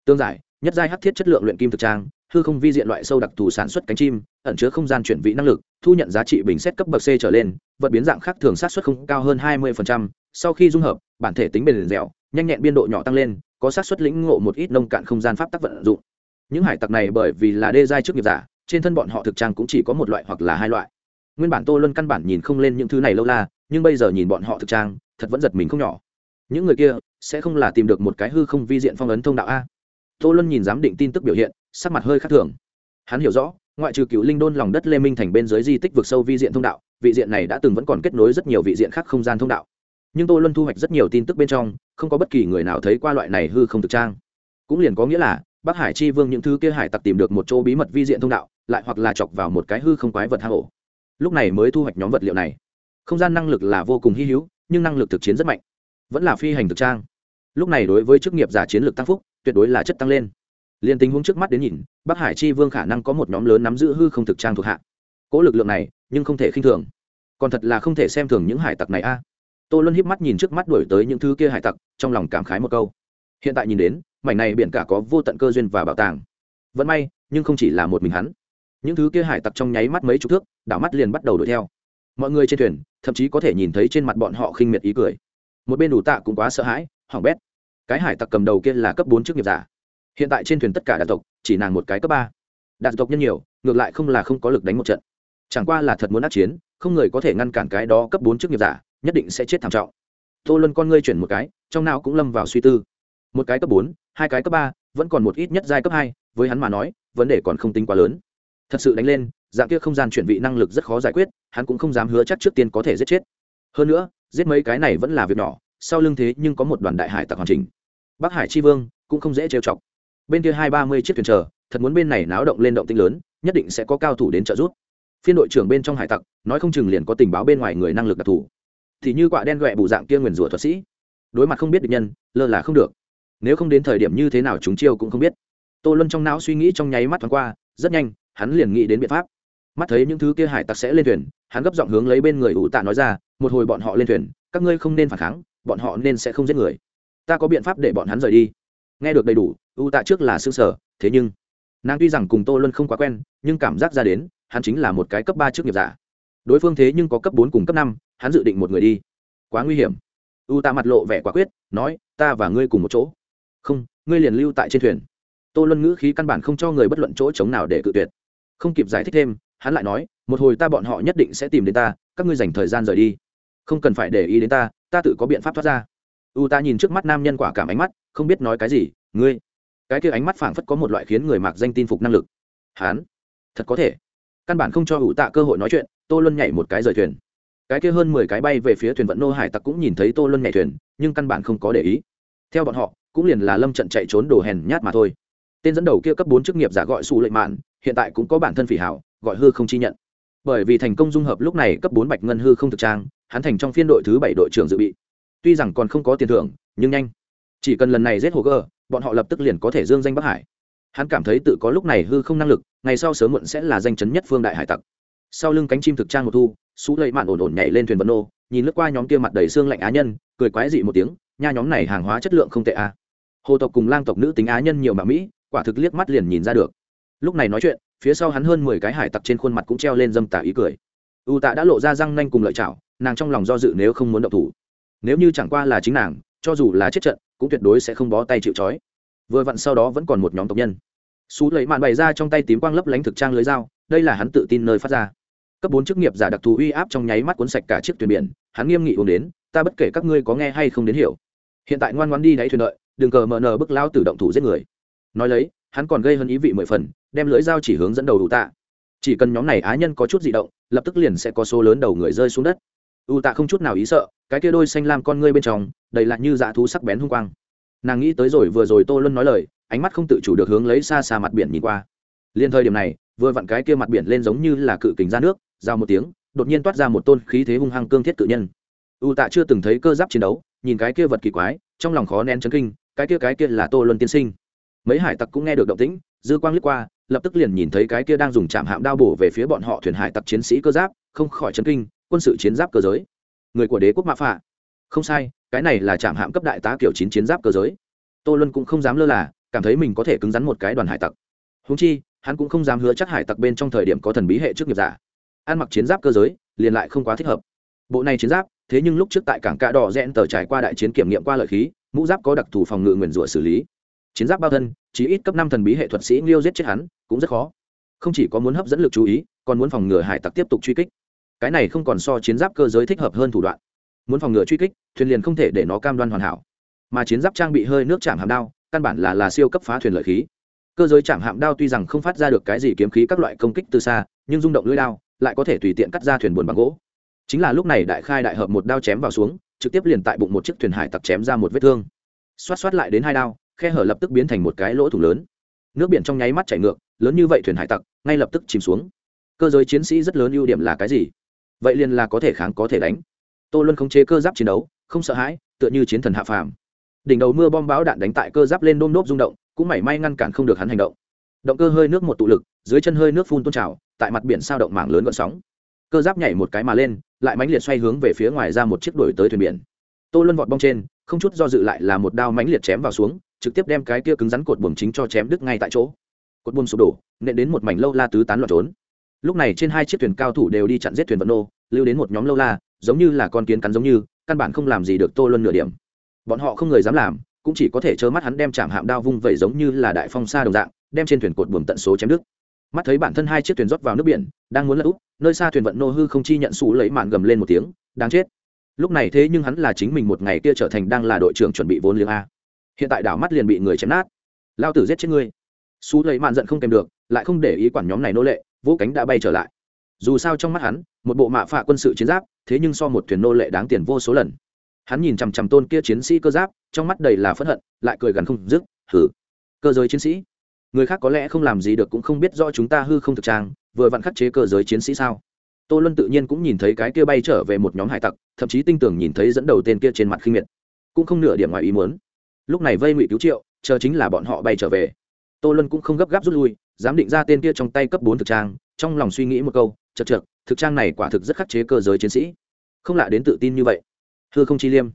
Tương giải, nhất giai hắc thiết chất lượng luyện kim thực trang hư không vi diện loại sâu đặc thù sản xuất cánh chim, ẩn chứa không gian chuyển vị năng lực, thu nhận giá trị bình xét cấp bậc c trở lên, vật biến dạng khác thường sát xuất không cao hơn hai mươi sau khi dung hợp, bản thể tính bền dẻo, nhanh nhẹn biên độ nhỏ tăng lên, có sát xuất lĩnh ngộ một ít nông cạn không gian pháp tắc vận dụng. Những hải tặc này bởi vì là đê giai trước nghiệp giả, trên thân bọn họ thực trang cũng chỉ có một loại hoặc là hai loại. Nguyên bản tô luân căn bản nhìn không lên những thứ này lâu la, nhưng bây giờ nhìn bọn họ thực trang, thật vẫn giật mình không nhỏ. Những người kia sẽ không là tìm được một cái hư không vi diện phong ấn thông đạo a? Tô luân nhìn giám định tin tức biểu hiện, sắc mặt hơi khác thường. Hắn hiểu rõ, ngoại trừ cựu linh đôn lòng đất lê minh thành bên dưới di tích vực sâu vi diện thông đạo, vị diện này đã từng vẫn còn kết nối rất nhiều vị diện khác không gian thông đạo. Nhưng tô luân thu hoạch rất nhiều tin tức bên trong, không có bất kỳ người nào thấy qua loại này hư không thực trang. Cũng liền có nghĩa là, bắc hải chi vương những thứ kia hải tặc tìm được một chỗ bí mật vi diện thông đạo, lại hoặc là chọc vào một cái hư không quái vật hạ ổ. Lúc này mới thu hoạch nhóm vật liệu này. Không gian năng lực là vô cùng hy hữu, nhưng năng lực thực chiến rất mạnh. Vẫn là phi hành thực trang. Lúc này đối với chức nghiệp giả chiến lược tăng phúc tuyệt đối là chất tăng lên. Liền tình huống trước mắt đến nhìn, bắc hải chi vương khả năng có một nhóm lớn nắm giữ hư không thực trang thuộc hạ. Cỗ lực lượng này, nhưng không thể khinh thường. Còn thật là không thể xem thường những hải tặc này a. Tô luân híp mắt nhìn trước mắt đổi tới những thứ kia hải tặc, trong lòng cảm khái một câu. Hiện tại nhìn đến, mảnh này biển cả có vô tận cơ duyên và bảo tàng. Vẫn may, nhưng không chỉ là một mình hắn. Những thứ kia hải tặc trong nháy mắt mấy chục thước, đảo mắt liền bắt đầu đuổi theo. Mọi người trên thuyền, thậm chí có thể nhìn thấy trên mặt bọn họ khinh miệt ý cười. Một bên đủ tạ cũng quá sợ hãi, hỏng bét cái hải tặc cầm đầu kia là cấp bốn chức nghiệp giả. Hiện tại trên thuyền tất cả đạt tộc, chỉ nàng một cái cấp ba. Đạt tộc nhân nhiều, ngược lại không là không có lực đánh một trận. Chẳng qua là thật muốn ác chiến, không người có thể ngăn cản cái đó cấp bốn chức nghiệp giả, nhất định sẽ chết thảm trọng. Tô luân con ngươi chuyển một cái, trong nào cũng lâm vào suy tư. Một cái cấp bốn, hai cái cấp ba, vẫn còn một ít nhất giai cấp hai, với hắn mà nói, vấn đề còn không tính quá lớn. Thật sự đánh lên, dạng kia không gian chuyển vị năng lực rất khó giải quyết, hắn cũng không dám hứa chắc trước tiên có thể giết chết. Hơn nữa, giết mấy cái này vẫn là việc nhỏ, sau lưng thế nhưng có một đoàn đại hải tặc hoàn chỉnh bắc hải tri vương cũng không dễ trêu chọc. Bên kia hai ba mươi chiếc thuyền chờ, thật muốn bên này náo động lên động tinh lớn, nhất định sẽ có cao thủ đến trợ giúp. Phiên đội trưởng bên trong hải tặc, nói không chừng liền có tình báo bên ngoài người năng lực đặc thù. Thì như quả đen ghẹ bù dạng kia nguyền rủa thuật sĩ. Đối mặt không biết địch nhân, lơ là không được. Nếu không đến thời điểm như thế nào chúng chiêu cũng không biết. Tô luân trong não suy nghĩ trong nháy mắt thoáng qua, rất nhanh, hắn liền nghĩ đến biện pháp. Mắt thấy những thứ kia hải tặc sẽ lên thuyền, hắn gấp giọng hướng lấy bên người ủ tạ nói ra, một hồi bọn họ lên thuyền, các ngươi không nên phản kháng, bọn họ nên sẽ không giết người ta có biện pháp để bọn hắn rời đi. Nghe được đầy đủ, u tạ trước là xương sở thế nhưng, nàng tuy rằng cùng tô luân không quá quen, nhưng cảm giác ra đến, hắn chính là một cái cấp ba trước nghiệp giả. Đối phương thế nhưng có cấp bốn cùng cấp năm, hắn dự định một người đi. Quá nguy hiểm. U tạ mặt lộ vẻ quả quyết, nói, ta và ngươi cùng một chỗ. Không, ngươi liền lưu tại trên thuyền. Tô luân ngữ khí căn bản không cho người bất luận chỗ chống nào để cự tuyệt. Không kịp giải thích thêm, hắn lại nói, một hồi ta bọn họ nhất định sẽ tìm đến ta, các ngươi dành thời gian rời đi. Không cần phải để ý đến ta ta tự có biện pháp thoát ra u ta nhìn trước mắt nam nhân quả cảm ánh mắt, không biết nói cái gì, ngươi, cái kia ánh mắt phảng phất có một loại khiến người mạc danh tin phục năng lực. Hán, thật có thể. Căn bản không cho ủ tạ cơ hội nói chuyện, tô luân nhảy một cái rời thuyền. Cái kia hơn mười cái bay về phía thuyền vận nô hải tặc cũng nhìn thấy tô luân nhảy thuyền, nhưng căn bản không có để ý. Theo bọn họ, cũng liền là lâm trận chạy trốn đồ hèn nhát mà thôi. Tên dẫn đầu kia cấp bốn chức nghiệp giả gọi xù lệ mạn, hiện tại cũng có bản thân phỉ hảo, gọi hư không chi nhận. Bởi vì thành công dung hợp lúc này cấp bốn bạch ngân hư không thực trang, hắn thành trong phiên đội thứ bảy đội trưởng dự bị tuy rằng còn không có tiền thưởng, nhưng nhanh. Chỉ cần lần này giết hồ gơ, bọn họ lập tức liền có thể dương danh bắc hải. Hắn cảm thấy tự có lúc này hư không năng lực, ngày sau sớm muộn sẽ là danh chấn nhất phương đại hải tặc. Sau lưng cánh chim thực trang một thu xú lệ mạn ổn ổn nhảy lên thuyền vận nô, nhìn lướt qua nhóm kia mặt đầy xương lạnh á nhân, cười quái dị một tiếng, nha nhóm này hàng hóa chất lượng không tệ a à. hồ tộc cùng lang tộc nữ tính á nhân nhiều mà mỹ, quả thực liếc mắt liền nhìn ra được. Lúc này nói chuyện, phía sau hắn hơn mười cái hải tặc trên khuôn mặt cũng treo lên dâm tả ý cười. U tạ đã lộ ra răng nanh cùng lợi chảo, nàng trong lòng do dự nếu không muốn động thủ nếu như chẳng qua là chính nàng, cho dù là chết trận, cũng tuyệt đối sẽ không bó tay chịu trói. Vừa vặn sau đó vẫn còn một nhóm tộc nhân. Xú lấy mạn bày ra trong tay tím quang lấp lánh thực trang lưới dao, đây là hắn tự tin nơi phát ra. Cấp bốn chức nghiệp giả đặc thù uy áp trong nháy mắt cuốn sạch cả chiếc thuyền biển, hắn nghiêm nghị uống đến, ta bất kể các ngươi có nghe hay không đến hiểu. Hiện tại ngoan ngoan đi đáy thuyền đợi, đừng cờ mờ nờ bức lao tự động thủ giết người. Nói lấy, hắn còn gây hơn ý vị mười phần, đem lưỡi dao chỉ hướng dẫn đầu đủ tạ. Chỉ cần nhóm này á nhân có chút di động, lập tức liền sẽ có số lớn đầu người rơi xuống đất. U tạ không chút nào ý sợ cái kia đôi xanh lam con ngươi bên trong, đầy lại như dạ thú sắc bén hung quang. Nàng nghĩ tới rồi vừa rồi tô luân nói lời, ánh mắt không tự chủ được hướng lấy xa xa mặt biển nhìn qua. Liền thời điểm này, vừa vặn cái kia mặt biển lên giống như là cự kính ra nước giao một tiếng, đột nhiên toát ra một tôn khí thế hung hăng cương thiết cự nhân. U tạ chưa từng thấy cơ giáp chiến đấu, nhìn cái kia vật kỳ quái, trong lòng khó nén chấn kinh, cái kia cái kia là tô luân tiên sinh. Mấy hải tặc cũng nghe được động tĩnh, dư quang lướt qua, lập tức liền nhìn thấy cái kia đang dùng chạm hạm đao bổ về phía bọn họ thuyền hải tặc chiến sĩ cơ giáp, không khỏi chấn kinh, quân sự chiến giáp cơ giới người của đế quốc mạ phạ. Không sai, cái này là chạm hạm cấp đại tá kiểu chín chiến giáp cơ giới. Tô luân cũng không dám lơ là, cảm thấy mình có thể cứng rắn một cái đoàn hải tặc. Húng chi, hắn cũng không dám hứa chắc hải tặc bên trong thời điểm có thần bí hệ trước nghiệp giả. Ăn mặc chiến giáp cơ giới, liền lại không quá thích hợp. Bộ này chiến giáp, thế nhưng lúc trước tại cảng cạ đỏ rẽn tờ trải qua đại chiến kiểm nghiệm qua lợi khí, mũ giáp có đặc thù phòng ngự nguyền rủa xử lý. Chiến giáp bao thân chỉ ít cấp năm thần bí hệ thuật sĩ liêu giết chết hắn, cũng rất khó. Không chỉ có muốn hấp dẫn lực chú ý, còn muốn phòng ngừa hải tặc tiếp tục truy kích cái này không còn so chiến giáp cơ giới thích hợp hơn thủ đoạn. Muốn phòng ngừa truy kích, thuyền liền không thể để nó cam đoan hoàn hảo. Mà chiến giáp trang bị hơi nước chạm hạm đao, căn bản là là siêu cấp phá thuyền lợi khí. Cơ giới chạm hạm đao tuy rằng không phát ra được cái gì kiếm khí các loại công kích từ xa, nhưng rung động lưỡi đao lại có thể tùy tiện cắt ra thuyền buồn bằng gỗ. Chính là lúc này đại khai đại hợp một đao chém vào xuống, trực tiếp liền tại bụng một chiếc thuyền hải tặc chém ra một vết thương. Xoát xoát lại đến hai đao, khe hở lập tức biến thành một cái lỗ thủng lớn. Nước biển trong nháy mắt chảy ngược, lớn như vậy thuyền hải tặc ngay lập tức chìm xuống. Cơ giới chiến sĩ rất lớn ưu điểm là cái gì? Vậy liền là có thể kháng có thể đánh. Tô luân khống chế cơ giáp chiến đấu, không sợ hãi, tựa như chiến thần hạ phàm. Đỉnh đầu mưa bom bão đạn đánh tại cơ giáp lên đôm nốt rung động, cũng mảy may ngăn cản không được hắn hành động. Động cơ hơi nước một tụ lực, dưới chân hơi nước phun tôn trào, tại mặt biển sao động mảng lớn gợn sóng. Cơ giáp nhảy một cái mà lên, lại mãnh liệt xoay hướng về phía ngoài ra một chiếc đuổi tới thuyền biển. Tô luân vọt bong trên, không chút do dự lại là một đao mãnh liệt chém vào xuống, trực tiếp đem cái kia cứng rắn cột buồm chính cho chém đứt ngay tại chỗ. Cột buồm sụp đổ, nện đến một mảnh lâu la tứ tán loạn trốn lúc này trên hai chiếc thuyền cao thủ đều đi chặn giết thuyền vận nô, lưu đến một nhóm lâu la, giống như là con kiến cắn giống như, căn bản không làm gì được tô luân nửa điểm. Bọn họ không người dám làm, cũng chỉ có thể trơ mắt hắn đem chạm hạm đao vung vẩy giống như là đại phong sa đồng dạng, đem trên thuyền cột buồm tận số chém đứt. Mắt thấy bản thân hai chiếc thuyền rót vào nước biển, đang muốn lật úp, nơi xa thuyền vận nô hư không chi nhận xù lấy mạn gầm lên một tiếng, đáng chết. Lúc này thế nhưng hắn là chính mình một ngày kia trở thành đang là đội trưởng chuẩn bị vốn liếng a. Hiện tại đảo mắt liền bị người chém nát. Lao tử giết chết ngươi. Xú lấy mạn giận không kèm được, lại không để ý quản nhóm này nô lệ vũ cánh đã bay trở lại. Dù sao trong mắt hắn, một bộ mạ phạ quân sự chiến giáp, thế nhưng so một thuyền nô lệ đáng tiền vô số lần. Hắn nhìn chằm chằm tôn kia chiến sĩ cơ giáp, trong mắt đầy là phẫn hận, lại cười gần không dứt hử cơ giới chiến sĩ, người khác có lẽ không làm gì được cũng không biết do chúng ta hư không thực trang, vừa vặn khắc chế cơ giới chiến sĩ sao? Tô luân tự nhiên cũng nhìn thấy cái kia bay trở về một nhóm hải tặc, thậm chí tinh tưởng nhìn thấy dẫn đầu tên kia trên mặt khinh miệt, cũng không nửa điểm ngoài ý muốn. Lúc này vây ngụy cứu triệu, chờ chính là bọn họ bay trở về. Tô luân cũng không gấp gáp rút lui dám định ra tên kia trong tay cấp bốn thực trang trong lòng suy nghĩ một câu chật chật thực trang này quả thực rất khắc chế cơ giới chiến sĩ. Không lạ đến tự tin như vậy. Hư không chi liêm.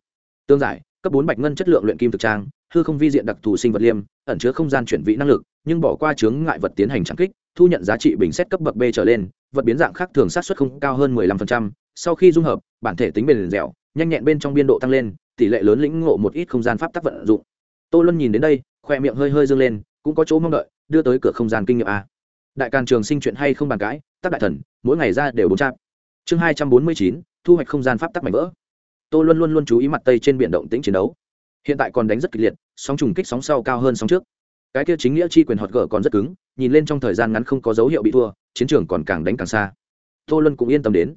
Tương giải cấp bốn bạch ngân chất lượng luyện kim thực trang hư không vi diện đặc thù sinh vật liêm ẩn chứa không gian chuyển vị năng lực nhưng bỏ qua chướng ngại vật tiến hành chẳng kích thu nhận giá trị bình xét cấp bậc b trở lên vật biến dạng khác thường sát xuất không cao hơn 15%, sau khi dung hợp bản thể tính bền dẻo nhanh nhẹn bên trong biên độ tăng lên tỷ lệ lớn lĩnh ngộ một ít không gian pháp tắc vận dụng. Tô luân nhìn đến đây khoe miệng hơi hơi dương lên cũng có chỗ mong đợi đưa tới cửa không gian kinh nghiệm a. Đại càn trường sinh chuyện hay không bàn cãi, tác đại thần, mỗi ngày ra đều bốn trăm chương hai trăm bốn mươi chín, thu hoạch không gian pháp tắc mạnh vỡ. Tô luân luôn luôn chú ý mặt tây trên biển động tĩnh chiến đấu. Hiện tại còn đánh rất kịch liệt, sóng trùng kích sóng sau cao hơn sóng trước. Cái kia chính nghĩa chi quyền họt gở còn rất cứng, nhìn lên trong thời gian ngắn không có dấu hiệu bị thua, chiến trường còn càng đánh càng xa. Tô luân cũng yên tâm đến.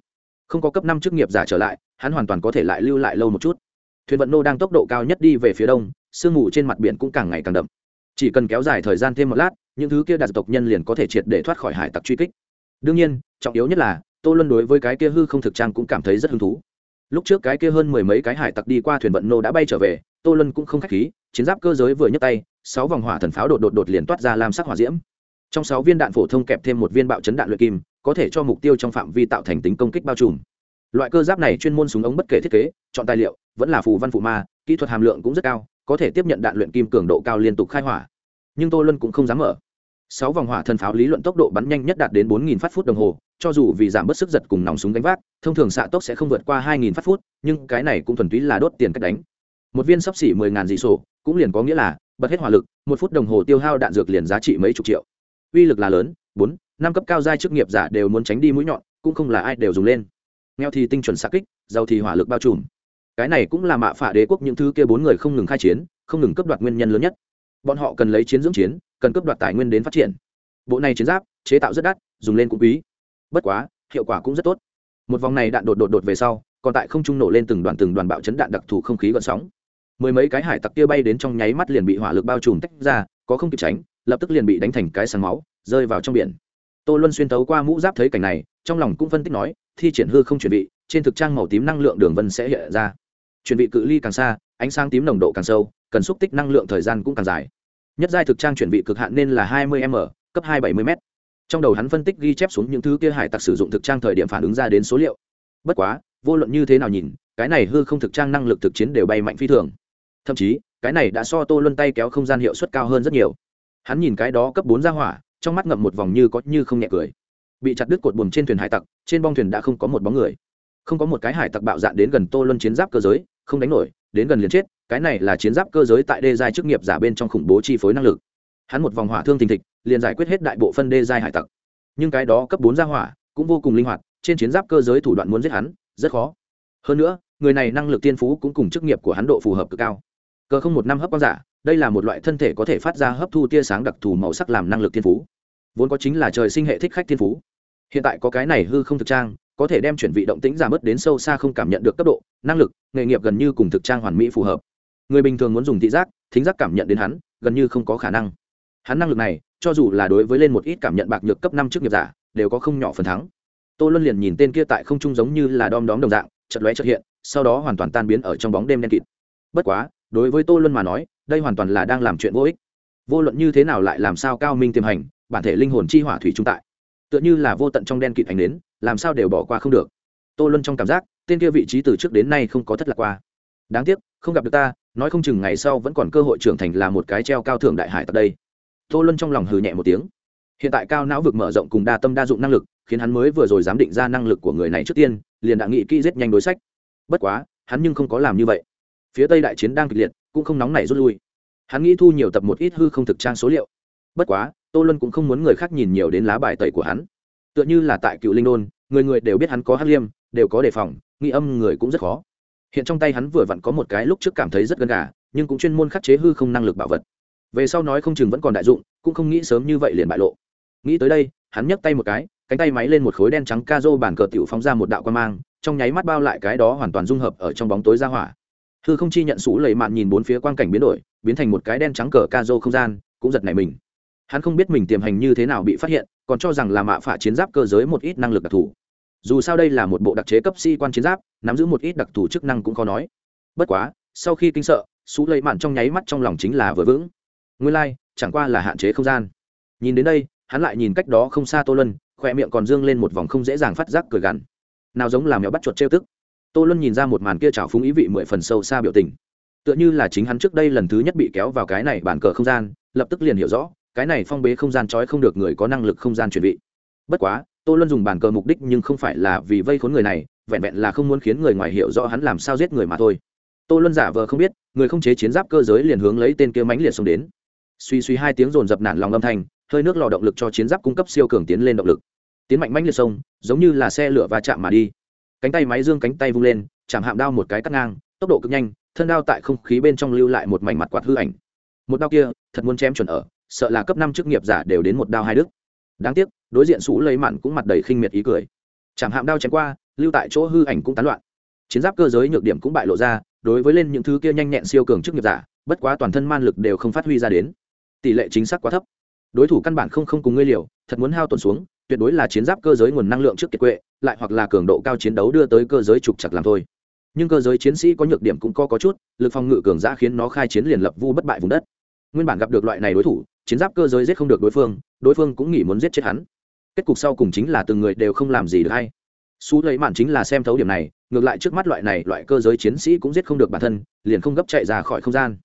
Không có cấp năm chức nghiệp giả trở lại, hắn hoàn toàn có thể lại lưu lại lâu một chút. Thuyền vận nô đang tốc độ cao nhất đi về phía đông, sương mù trên mặt biển cũng càng ngày càng đậm. Chỉ cần kéo dài thời gian thêm một lát những thứ kia đạt tộc nhân liền có thể triệt để thoát khỏi hải tặc truy kích. Đương nhiên, trọng yếu nhất là, tô luân đối với cái kia hư không thực trang cũng cảm thấy rất hứng thú. Lúc trước cái kia hơn mười mấy cái hải tặc đi qua thuyền vận nô đã bay trở về, tô luân cũng không k h á c h khí, chiến giáp cơ giới vừa nhấc tay, sáu vòng hỏa thần pháo đột đột đột liền toát ra làm sắc hỏa diễm. Trong sáu viên đạn phổ thông kẹp thêm một viên bạo chấn đạn luyện kim, có thể cho mục tiêu trong phạm vi tạo thành tính công kích bao trùm. Loại cơ giáp này chuyên môn súng ống bất kể thiết kế, chọn tài liệu, vẫn là phù văn phụ ma, kỹ thuật hàm lượng cũng rất cao, có thể tiếp nhận đạn luyện kim cường độ cao liên tục khai hỏa nhưng tô luân cũng không dám mở. Sáu vòng hỏa thần pháo lý luận tốc độ bắn nhanh nhất đạt đến bốn nghìn phát phút đồng hồ, cho dù vì giảm bớt sức giật cùng nòng súng đánh vác, thông thường xạ tốc sẽ không vượt qua hai nghìn phát phút, nhưng cái này cũng thuần túy là đốt tiền cách đánh. Một viên sắp xỉ mười ngàn dị sổ, cũng liền có nghĩa là, bật hết hỏa lực, một phút đồng hồ tiêu hao đạn dược liền giá trị mấy chục triệu. Uy lực là lớn, bốn, năm cấp cao giai chức nghiệp giả đều muốn tránh đi mũi nhọn, cũng không là ai đều dùng lên. Nghèo thì tinh chuẩn xạ kích, giàu thì hỏa lực bao trùm. Cái này cũng là mạ phả đế quốc những thứ kia bốn người không ngừng khai chiến, không ngừng cấp đoạt nguyên nhân lớn nhất bọn họ cần lấy chiến dưỡng chiến, cần cướp đoạt tài nguyên đến phát triển. Bộ này chiến giáp, chế tạo rất đắt, dùng lên cũng quý. Bất quá, hiệu quả cũng rất tốt. Một vòng này đạn đột đột đột về sau, còn tại không trung nổ lên từng đoàn từng đoàn bạo chấn đạn đặc thù không khí gợn sóng. Mười mấy cái hải tặc kia bay đến trong nháy mắt liền bị hỏa lực bao trùm tách ra, có không kịp tránh, lập tức liền bị đánh thành cái sáng máu, rơi vào trong biển. Tô luân xuyên tấu qua mũ giáp thấy cảnh này, trong lòng cũng phân tích nói, thi triển hư không chuẩn bị trên thực trang màu tím năng lượng đường vân sẽ hiện ra. Chuẩn bị cự ly càng xa, ánh sáng tím nồng độ càng sâu cần xúc tích năng lượng thời gian cũng càng dài. Nhất giai thực trang chuẩn bị cực hạn nên là hai mươi m, cấp hai bảy mươi m. Trong đầu hắn phân tích ghi chép xuống những thứ kia hải tặc sử dụng thực trang thời điểm phản ứng ra đến số liệu. Bất quá, vô luận như thế nào nhìn, cái này hư không thực trang năng lực thực chiến đều bay mạnh phi thường. Thậm chí, cái này đã so tô luân tay kéo không gian hiệu suất cao hơn rất nhiều. Hắn nhìn cái đó cấp bốn ra hỏa, trong mắt ngậm một vòng như có như không nhẹ cười. Bị chặt đứt cột buồm trên thuyền hải tặc, trên bong thuyền đã không có một bóng người. Không có một cái hải tặc bạo dạn đến gần tô luân chiến giáp cơ giới, không đánh nổi, đến gần liền chết cái này là chiến giáp cơ giới tại đê giai chức nghiệp giả bên trong khủng bố chi phối năng lực. Hắn một vòng hỏa thương thình thịch, liền giải quyết hết đại bộ phân đê giai hải tặc. Nhưng cái đó cấp bốn ra hỏa, cũng vô cùng linh hoạt, trên chiến giáp cơ giới thủ đoạn muốn giết hắn, rất khó. Hơn nữa, người này năng lực tiên phú cũng cùng chức nghiệp của hắn độ phù hợp cực cao. Cơ không một năm hấp quang giả, đây là một loại thân thể có thể phát ra hấp thu tia sáng đặc thù màu sắc làm năng lực tiên phú. Vốn có chính là trời sinh hệ thích khách tiên phú. Hiện tại có cái này hư không thực trang, có thể đem chuyển vị động tĩnh giảm bớt đến sâu xa không cảm nhận được cấp độ, năng lực, nghề nghiệp gần như cùng thực trang hoàn mỹ phù hợp người bình thường muốn dùng thị giác, thính giác cảm nhận đến hắn, gần như không có khả năng. Hắn năng lực này, cho dù là đối với lên một ít cảm nhận bạc nhược cấp năm trước nghiệp giả, đều có không nhỏ phần thắng. Tô luân liền nhìn tên kia tại không trung giống như là đom đóm đồng dạng chật lóe chật hiện, sau đó hoàn toàn tan biến ở trong bóng đêm đen kịt. Bất quá, đối với tô luân mà nói, đây hoàn toàn là đang làm chuyện vô ích. Vô luận như thế nào lại làm sao cao minh tiềm hành, bản thể linh hồn chi hỏa thủy trung tại. Tựa như là vô tận trong đen kịt ánh đến làm sao đều bỏ qua không được. Tô luân trong cảm giác, tên kia vị trí từ trước đến nay không có thất lạc qua. Đáng tiếc, không gặp được ta nói không chừng ngày sau vẫn còn cơ hội trưởng thành là một cái treo cao thượng đại hải tại đây. Tô luân trong lòng hừ nhẹ một tiếng. Hiện tại cao não vực mở rộng cùng đa tâm đa dụng năng lực, khiến hắn mới vừa rồi dám định ra năng lực của người này trước tiên, liền đã nghĩ kỹ rất nhanh đối sách. Bất quá, hắn nhưng không có làm như vậy. Phía tây đại chiến đang kịch liệt, cũng không nóng nảy rút lui. Hắn nghĩ thu nhiều tập một ít hư không thực trang số liệu. Bất quá, tô luân cũng không muốn người khác nhìn nhiều đến lá bài tẩy của hắn. Tựa như là tại cựu linh đôn, người người đều biết hắn có hát liêm, đều có đề phòng, nghi âm người cũng rất khó hiện trong tay hắn vừa vặn có một cái lúc trước cảm thấy rất gần gà, nhưng cũng chuyên môn khắc chế hư không năng lực bảo vật. Về sau nói không chừng vẫn còn đại dụng, cũng không nghĩ sớm như vậy liền bại lộ. Nghĩ tới đây, hắn nhấc tay một cái, cánh tay máy lên một khối đen trắng ca rô bản cờ tiểu phóng ra một đạo quan mang, trong nháy mắt bao lại cái đó hoàn toàn dung hợp ở trong bóng tối ra hỏa. Hư không chi nhận sủ lầy mạn nhìn bốn phía quang cảnh biến đổi, biến thành một cái đen trắng cờ ca rô không gian, cũng giật nảy mình. Hắn không biết mình tiềm hành như thế nào bị phát hiện, còn cho rằng là mạ phả chiến giáp cơ giới một ít năng lực đặc thù dù sao đây là một bộ đặc chế cấp sĩ quan chiến giáp nắm giữ một ít đặc thù chức năng cũng khó nói. Bất quá sau khi kinh sợ xú lấy mạn trong nháy mắt trong lòng chính là vừa vững. Nguyên lai、like, chẳng qua là hạn chế không gian. Nhìn đến đây hắn lại nhìn cách đó không xa tô lân khoe miệng còn dương lên một vòng không dễ dàng phát giác cười gằn. Nào giống làm mèo bắt chuột trêu tức. Tô lân nhìn ra một màn kia trào phúng ý vị mười phần sâu xa biểu tình. Tựa như là chính hắn trước đây lần thứ nhất bị kéo vào cái này bàn cờ không gian lập tức liền hiểu rõ cái này phong bế không gian trói không được người có năng lực không gian chuẩn bị bất quá tô luân dùng bàn cờ mục đích nhưng không phải là vì vây khốn người này, vẹn vẹn là không muốn khiến người ngoài hiểu rõ hắn làm sao giết người mà thôi. Tô luân giả vờ không biết, người không chế chiến giáp cơ giới liền hướng lấy tên kia mánh liệt xông đến. Suy suy hai tiếng rồn dập nản lòng âm thanh, hơi nước lò động lực cho chiến giáp cung cấp siêu cường tiến lên động lực. Tiến mạnh mánh liệt sông, giống như là xe lửa va chạm mà đi. Cánh tay máy dương cánh tay vung lên, chạm hạm đao một cái cắt ngang, tốc độ cực nhanh, thân đao tại không khí bên trong lưu lại một mảnh mặt quạt hư ảnh. Một đao kia, thật muốn chém chuẩn ở, sợ là cấp năm chức nghiệp giả đều đến một đao hai đức đáng tiếc đối diện sủ lấy mạn cũng mặt đầy khinh miệt ý cười. Chẳng hạm đao chém qua, lưu tại chỗ hư ảnh cũng tán loạn. Chiến giáp cơ giới nhược điểm cũng bại lộ ra, đối với lên những thứ kia nhanh nhẹn siêu cường chức nghiệp giả, bất quá toàn thân man lực đều không phát huy ra đến. Tỷ lệ chính xác quá thấp. Đối thủ căn bản không không cùng ngươi liều, thật muốn hao tuần xuống, tuyệt đối là chiến giáp cơ giới nguồn năng lượng trước kiệt quệ, lại hoặc là cường độ cao chiến đấu đưa tới cơ giới trục chặt làm thôi. Nhưng cơ giới chiến sĩ có nhược điểm cũng có có chút, lực phòng ngự cường giã khiến nó khai chiến liền lập vu bất bại vùng đất. Nguyên bản gặp được loại này đối thủ, chiến giáp cơ giới giết không được đối phương đối phương cũng nghĩ muốn giết chết hắn kết cục sau cùng chính là từng người đều không làm gì được hay. Xú lấy mạn chính là xem thấu điểm này, ngược lại trước mắt loại này, loại cơ giới chiến sĩ cũng giết không được bản thân, liền không gấp chạy ra khỏi không gian.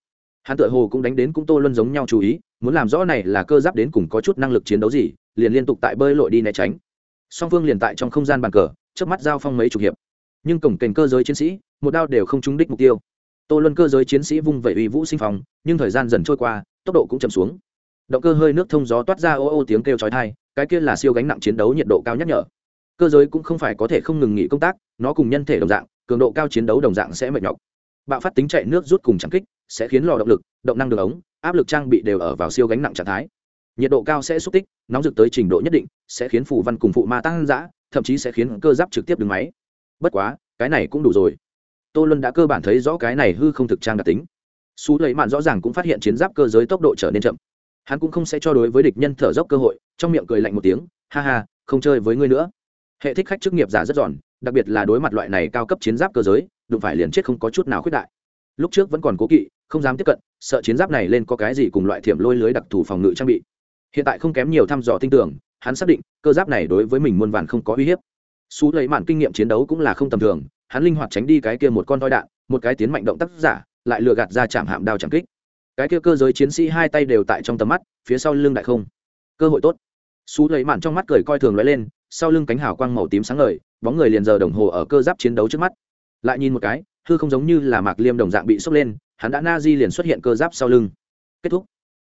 Hắn tự hồ cũng đánh đến cũng tô luân giống nhau chú ý, muốn làm rõ này là cơ giáp đến cùng có chút năng lực chiến đấu gì, liền liên tục tại bơi lội đi né tránh. Song phương liền tại trong không gian bàn cờ, trước mắt giao phong mấy chục hiệp. Nhưng cổng kềnh cơ giới chiến sĩ, một đao đều không trúng đích mục tiêu. Tô luân cơ giới chiến sĩ vung vẩy uy vũ sinh phòng nhưng thời gian dần trôi qua, tốc độ cũng chậm xuống động cơ hơi nước thông gió toát ra ô ô tiếng kêu chói tai, cái kia là siêu gánh nặng chiến đấu nhiệt độ cao nhắc nhở. Cơ giới cũng không phải có thể không ngừng nghỉ công tác, nó cùng nhân thể đồng dạng, cường độ cao chiến đấu đồng dạng sẽ mệt nhọc. Bạo phát tính chạy nước rút cùng chẳng kích, sẽ khiến lò động lực, động năng đường ống, áp lực trang bị đều ở vào siêu gánh nặng trạng thái. Nhiệt độ cao sẽ xúc tích, nóng rực tới trình độ nhất định, sẽ khiến phủ văn cùng phụ ma tăng giã thậm chí sẽ khiến cơ giáp trực tiếp đứng máy. Bất quá, cái này cũng đủ rồi. Tô luân đã cơ bản thấy rõ cái này hư không thực trang đặc tính. Xú lấy mạn rõ ràng cũng phát hiện chiến giáp cơ giới tốc độ trở nên chậm hắn cũng không sẽ cho đối với địch nhân thở dốc cơ hội, trong miệng cười lạnh một tiếng, ha ha, không chơi với ngươi nữa. Hệ thích khách chức nghiệp giả rất giòn, đặc biệt là đối mặt loại này cao cấp chiến giáp cơ giới, đụng phải liền chết không có chút nào khuyết đại. Lúc trước vẫn còn cố kỵ, không dám tiếp cận, sợ chiến giáp này lên có cái gì cùng loại thiểm lôi lưới đặc thù phòng ngự trang bị. Hiện tại không kém nhiều thăm dò tin tưởng, hắn xác định, cơ giáp này đối với mình muôn vàn không có uy hiếp. Xú lấy mạn kinh nghiệm chiến đấu cũng là không tầm thường, hắn linh hoạt tránh đi cái kia một con toi đạn, một cái tiến mạnh động tác giả, lại lừa gạt ra chạm hạm đao chạm kích cái kia cơ giới chiến sĩ hai tay đều tại trong tầm mắt, phía sau lưng đại không. Cơ hội tốt. Xú lấy mạn trong mắt cười coi thường lóe lên, sau lưng cánh hào quang màu tím sáng ngời, bóng người liền giờ đồng hồ ở cơ giáp chiến đấu trước mắt. Lại nhìn một cái, hư không giống như là mạc liêm đồng dạng bị sốc lên, hắn đã na di liền xuất hiện cơ giáp sau lưng. Kết thúc.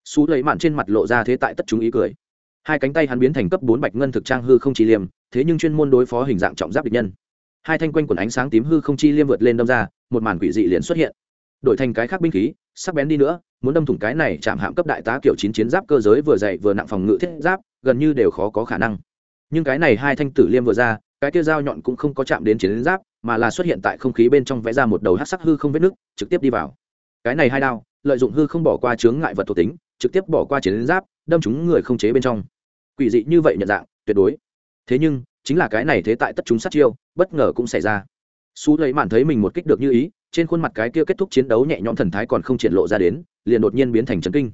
Xú lấy mạn trên mặt lộ ra thế tại tất chúng ý cười. Hai cánh tay hắn biến thành cấp bốn bạch ngân thực trang hư không chỉ liêm, thế nhưng chuyên môn đối phó hình dạng trọng giáp địch nhân. Hai thanh quanh quần ánh sáng tím hư không chi liêm vượt lên đâm ra, một màn quỷ dị liền xuất hiện. Đổi thành cái khác binh khí sắc bén đi nữa, muốn đâm thủng cái này chạm hạm cấp đại tá kiểu chín chiến giáp cơ giới vừa dày vừa nặng phòng ngự thiết giáp, gần như đều khó có khả năng. Nhưng cái này hai thanh tử liêm vừa ra, cái kia dao nhọn cũng không có chạm đến chiến giáp, mà là xuất hiện tại không khí bên trong vẽ ra một đầu hát sắc hư không vết nước trực tiếp đi vào. Cái này hai đao, lợi dụng hư không bỏ qua chướng ngại vật thuộc tính, trực tiếp bỏ qua chiến giáp, đâm chúng người không chế bên trong. Quỷ dị như vậy nhận dạng, tuyệt đối. Thế nhưng, chính là cái này thế tại tất chúng sát chiêu, bất ngờ cũng xảy ra. Xú lấy mạn thấy mình một kích được như ý trên khuôn mặt cái kia kết thúc chiến đấu nhẹ nhõm thần thái còn không triển lộ ra đến, liền đột nhiên biến thành trấn kinh.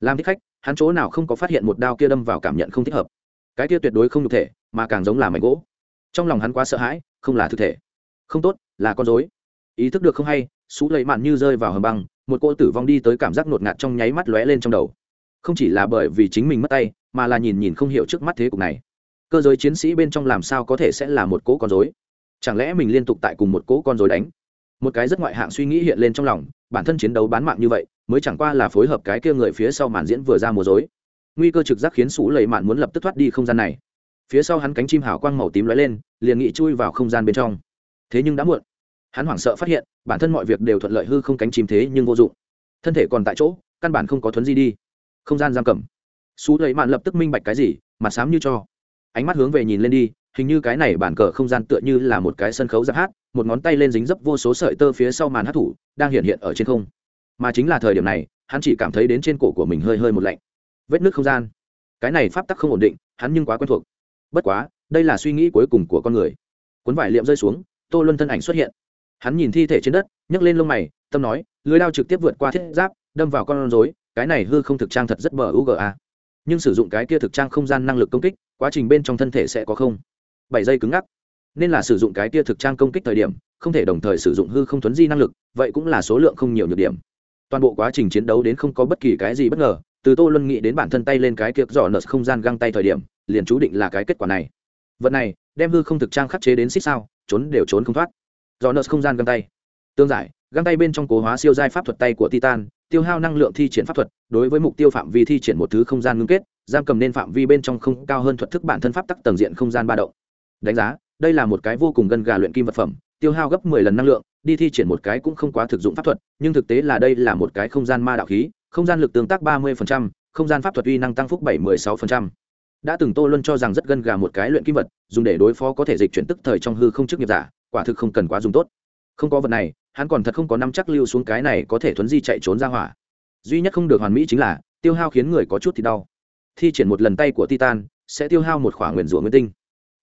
Làm thích khách, hắn chỗ nào không có phát hiện một đao kia đâm vào cảm nhận không thích hợp. Cái kia tuyệt đối không nhục thể, mà càng giống là mảnh gỗ. Trong lòng hắn quá sợ hãi, không là thực thể. Không tốt, là con dối ý thức được không hay, xú lấy mạn như rơi vào hầm băng, một cô tử vong đi tới cảm giác ngột ngạt trong nháy mắt lóe lên trong đầu. Không chỉ là bởi vì chính mình mất tay, mà là nhìn nhìn không hiểu trước mắt thế cục này. Cơ giới chiến sĩ bên trong làm sao có thể sẽ là một cỗ con dối chẳng lẽ mình liên tục tại cùng một cỗ con dối đánh? Một cái rất ngoại hạng suy nghĩ hiện lên trong lòng, bản thân chiến đấu bán mạng như vậy, mới chẳng qua là phối hợp cái kia người phía sau màn diễn vừa ra mùa dối nguy cơ trực giác khiến sủ lầy mạn muốn lập tức thoát đi không gian này. Phía sau hắn cánh chim hào quang màu tím lóe lên, liền nghị chui vào không gian bên trong. Thế nhưng đã muộn. Hắn hoảng sợ phát hiện, bản thân mọi việc đều thuận lợi hư không cánh chim thế nhưng vô dụng. Thân thể còn tại chỗ, căn bản không có thuấn di đi. Không gian giam cầm. Xú lầy mạn lập tức minh bạch cái gì, mặt xám như cho. Ánh mắt hướng về nhìn lên đi hình như cái này bản cờ không gian tựa như là một cái sân khấu giáp hát, một ngón tay lên dính dấp vô số sợi tơ phía sau màn hát thủ đang hiện hiện ở trên không. Mà chính là thời điểm này, hắn chỉ cảm thấy đến trên cổ của mình hơi hơi một lạnh. Vết nước không gian. Cái này pháp tắc không ổn định, hắn nhưng quá quen thuộc. Bất quá, đây là suy nghĩ cuối cùng của con người. Cuốn vải liệm rơi xuống, tô luân thân ảnh xuất hiện. Hắn nhìn thi thể trên đất, nhấc lên lông mày, tâm nói, lưới đao trực tiếp vượt qua thiết giáp, đâm vào con rối, cái này hư không thực trang thật rất bờ uga nhưng sử dụng cái kia thực trang không gian năng lực công kích, quá trình bên trong thân thể sẽ có không? Bảy giây cứng ngắc. Nên là sử dụng cái tia thực trang công kích thời điểm, không thể đồng thời sử dụng hư không thuấn di năng lực, vậy cũng là số lượng không nhiều nhược điểm. Toàn bộ quá trình chiến đấu đến không có bất kỳ cái gì bất ngờ, từ tô luân nghĩ đến bản thân tay lên cái kiệt giỏ nợ không gian găng tay thời điểm, liền chú định là cái kết quả này. Vật này, đem hư không thực trang khắc chế đến xích sao, trốn đều trốn không thoát. Giỏ nợ không gian găng tay. Tương giải, găng tay bên trong cố hóa siêu giai pháp thuật tay của titan, tiêu hao năng lượng thi triển pháp thuật, đối với mục tiêu phạm vi thi triển một thứ không gian ngưng kết, giam cầm nên phạm vi bên trong không cao hơn thuật thức bản thân pháp tắc tầng diện không gian ba động đánh giá đây là một cái vô cùng gân gà luyện kim vật phẩm tiêu hao gấp mười lần năng lượng đi thi triển một cái cũng không quá thực dụng pháp thuật nhưng thực tế là đây là một cái không gian ma đạo khí không gian lực tương tác ba mươi phần trăm, không gian pháp thuật uy năng tăng phúc bảy mươi sáu phần trăm, đã từng tô luân cho rằng rất gân gà một cái luyện kim vật dùng để đối phó có thể dịch chuyển tức thời trong hư không chức nghiệp giả quả thực không cần quá dùng tốt. Không có vật này hắn còn thật không có năm chắc lưu xuống cái này có thể thuấn di chạy trốn ra hỏa. Duy nhất không được hoàn mỹ chính là tiêu hao khiến người có chút thì đau. Thi triển một lần tay của titan sẽ tiêu hao một khoảng nguyền rủa nguyên tinh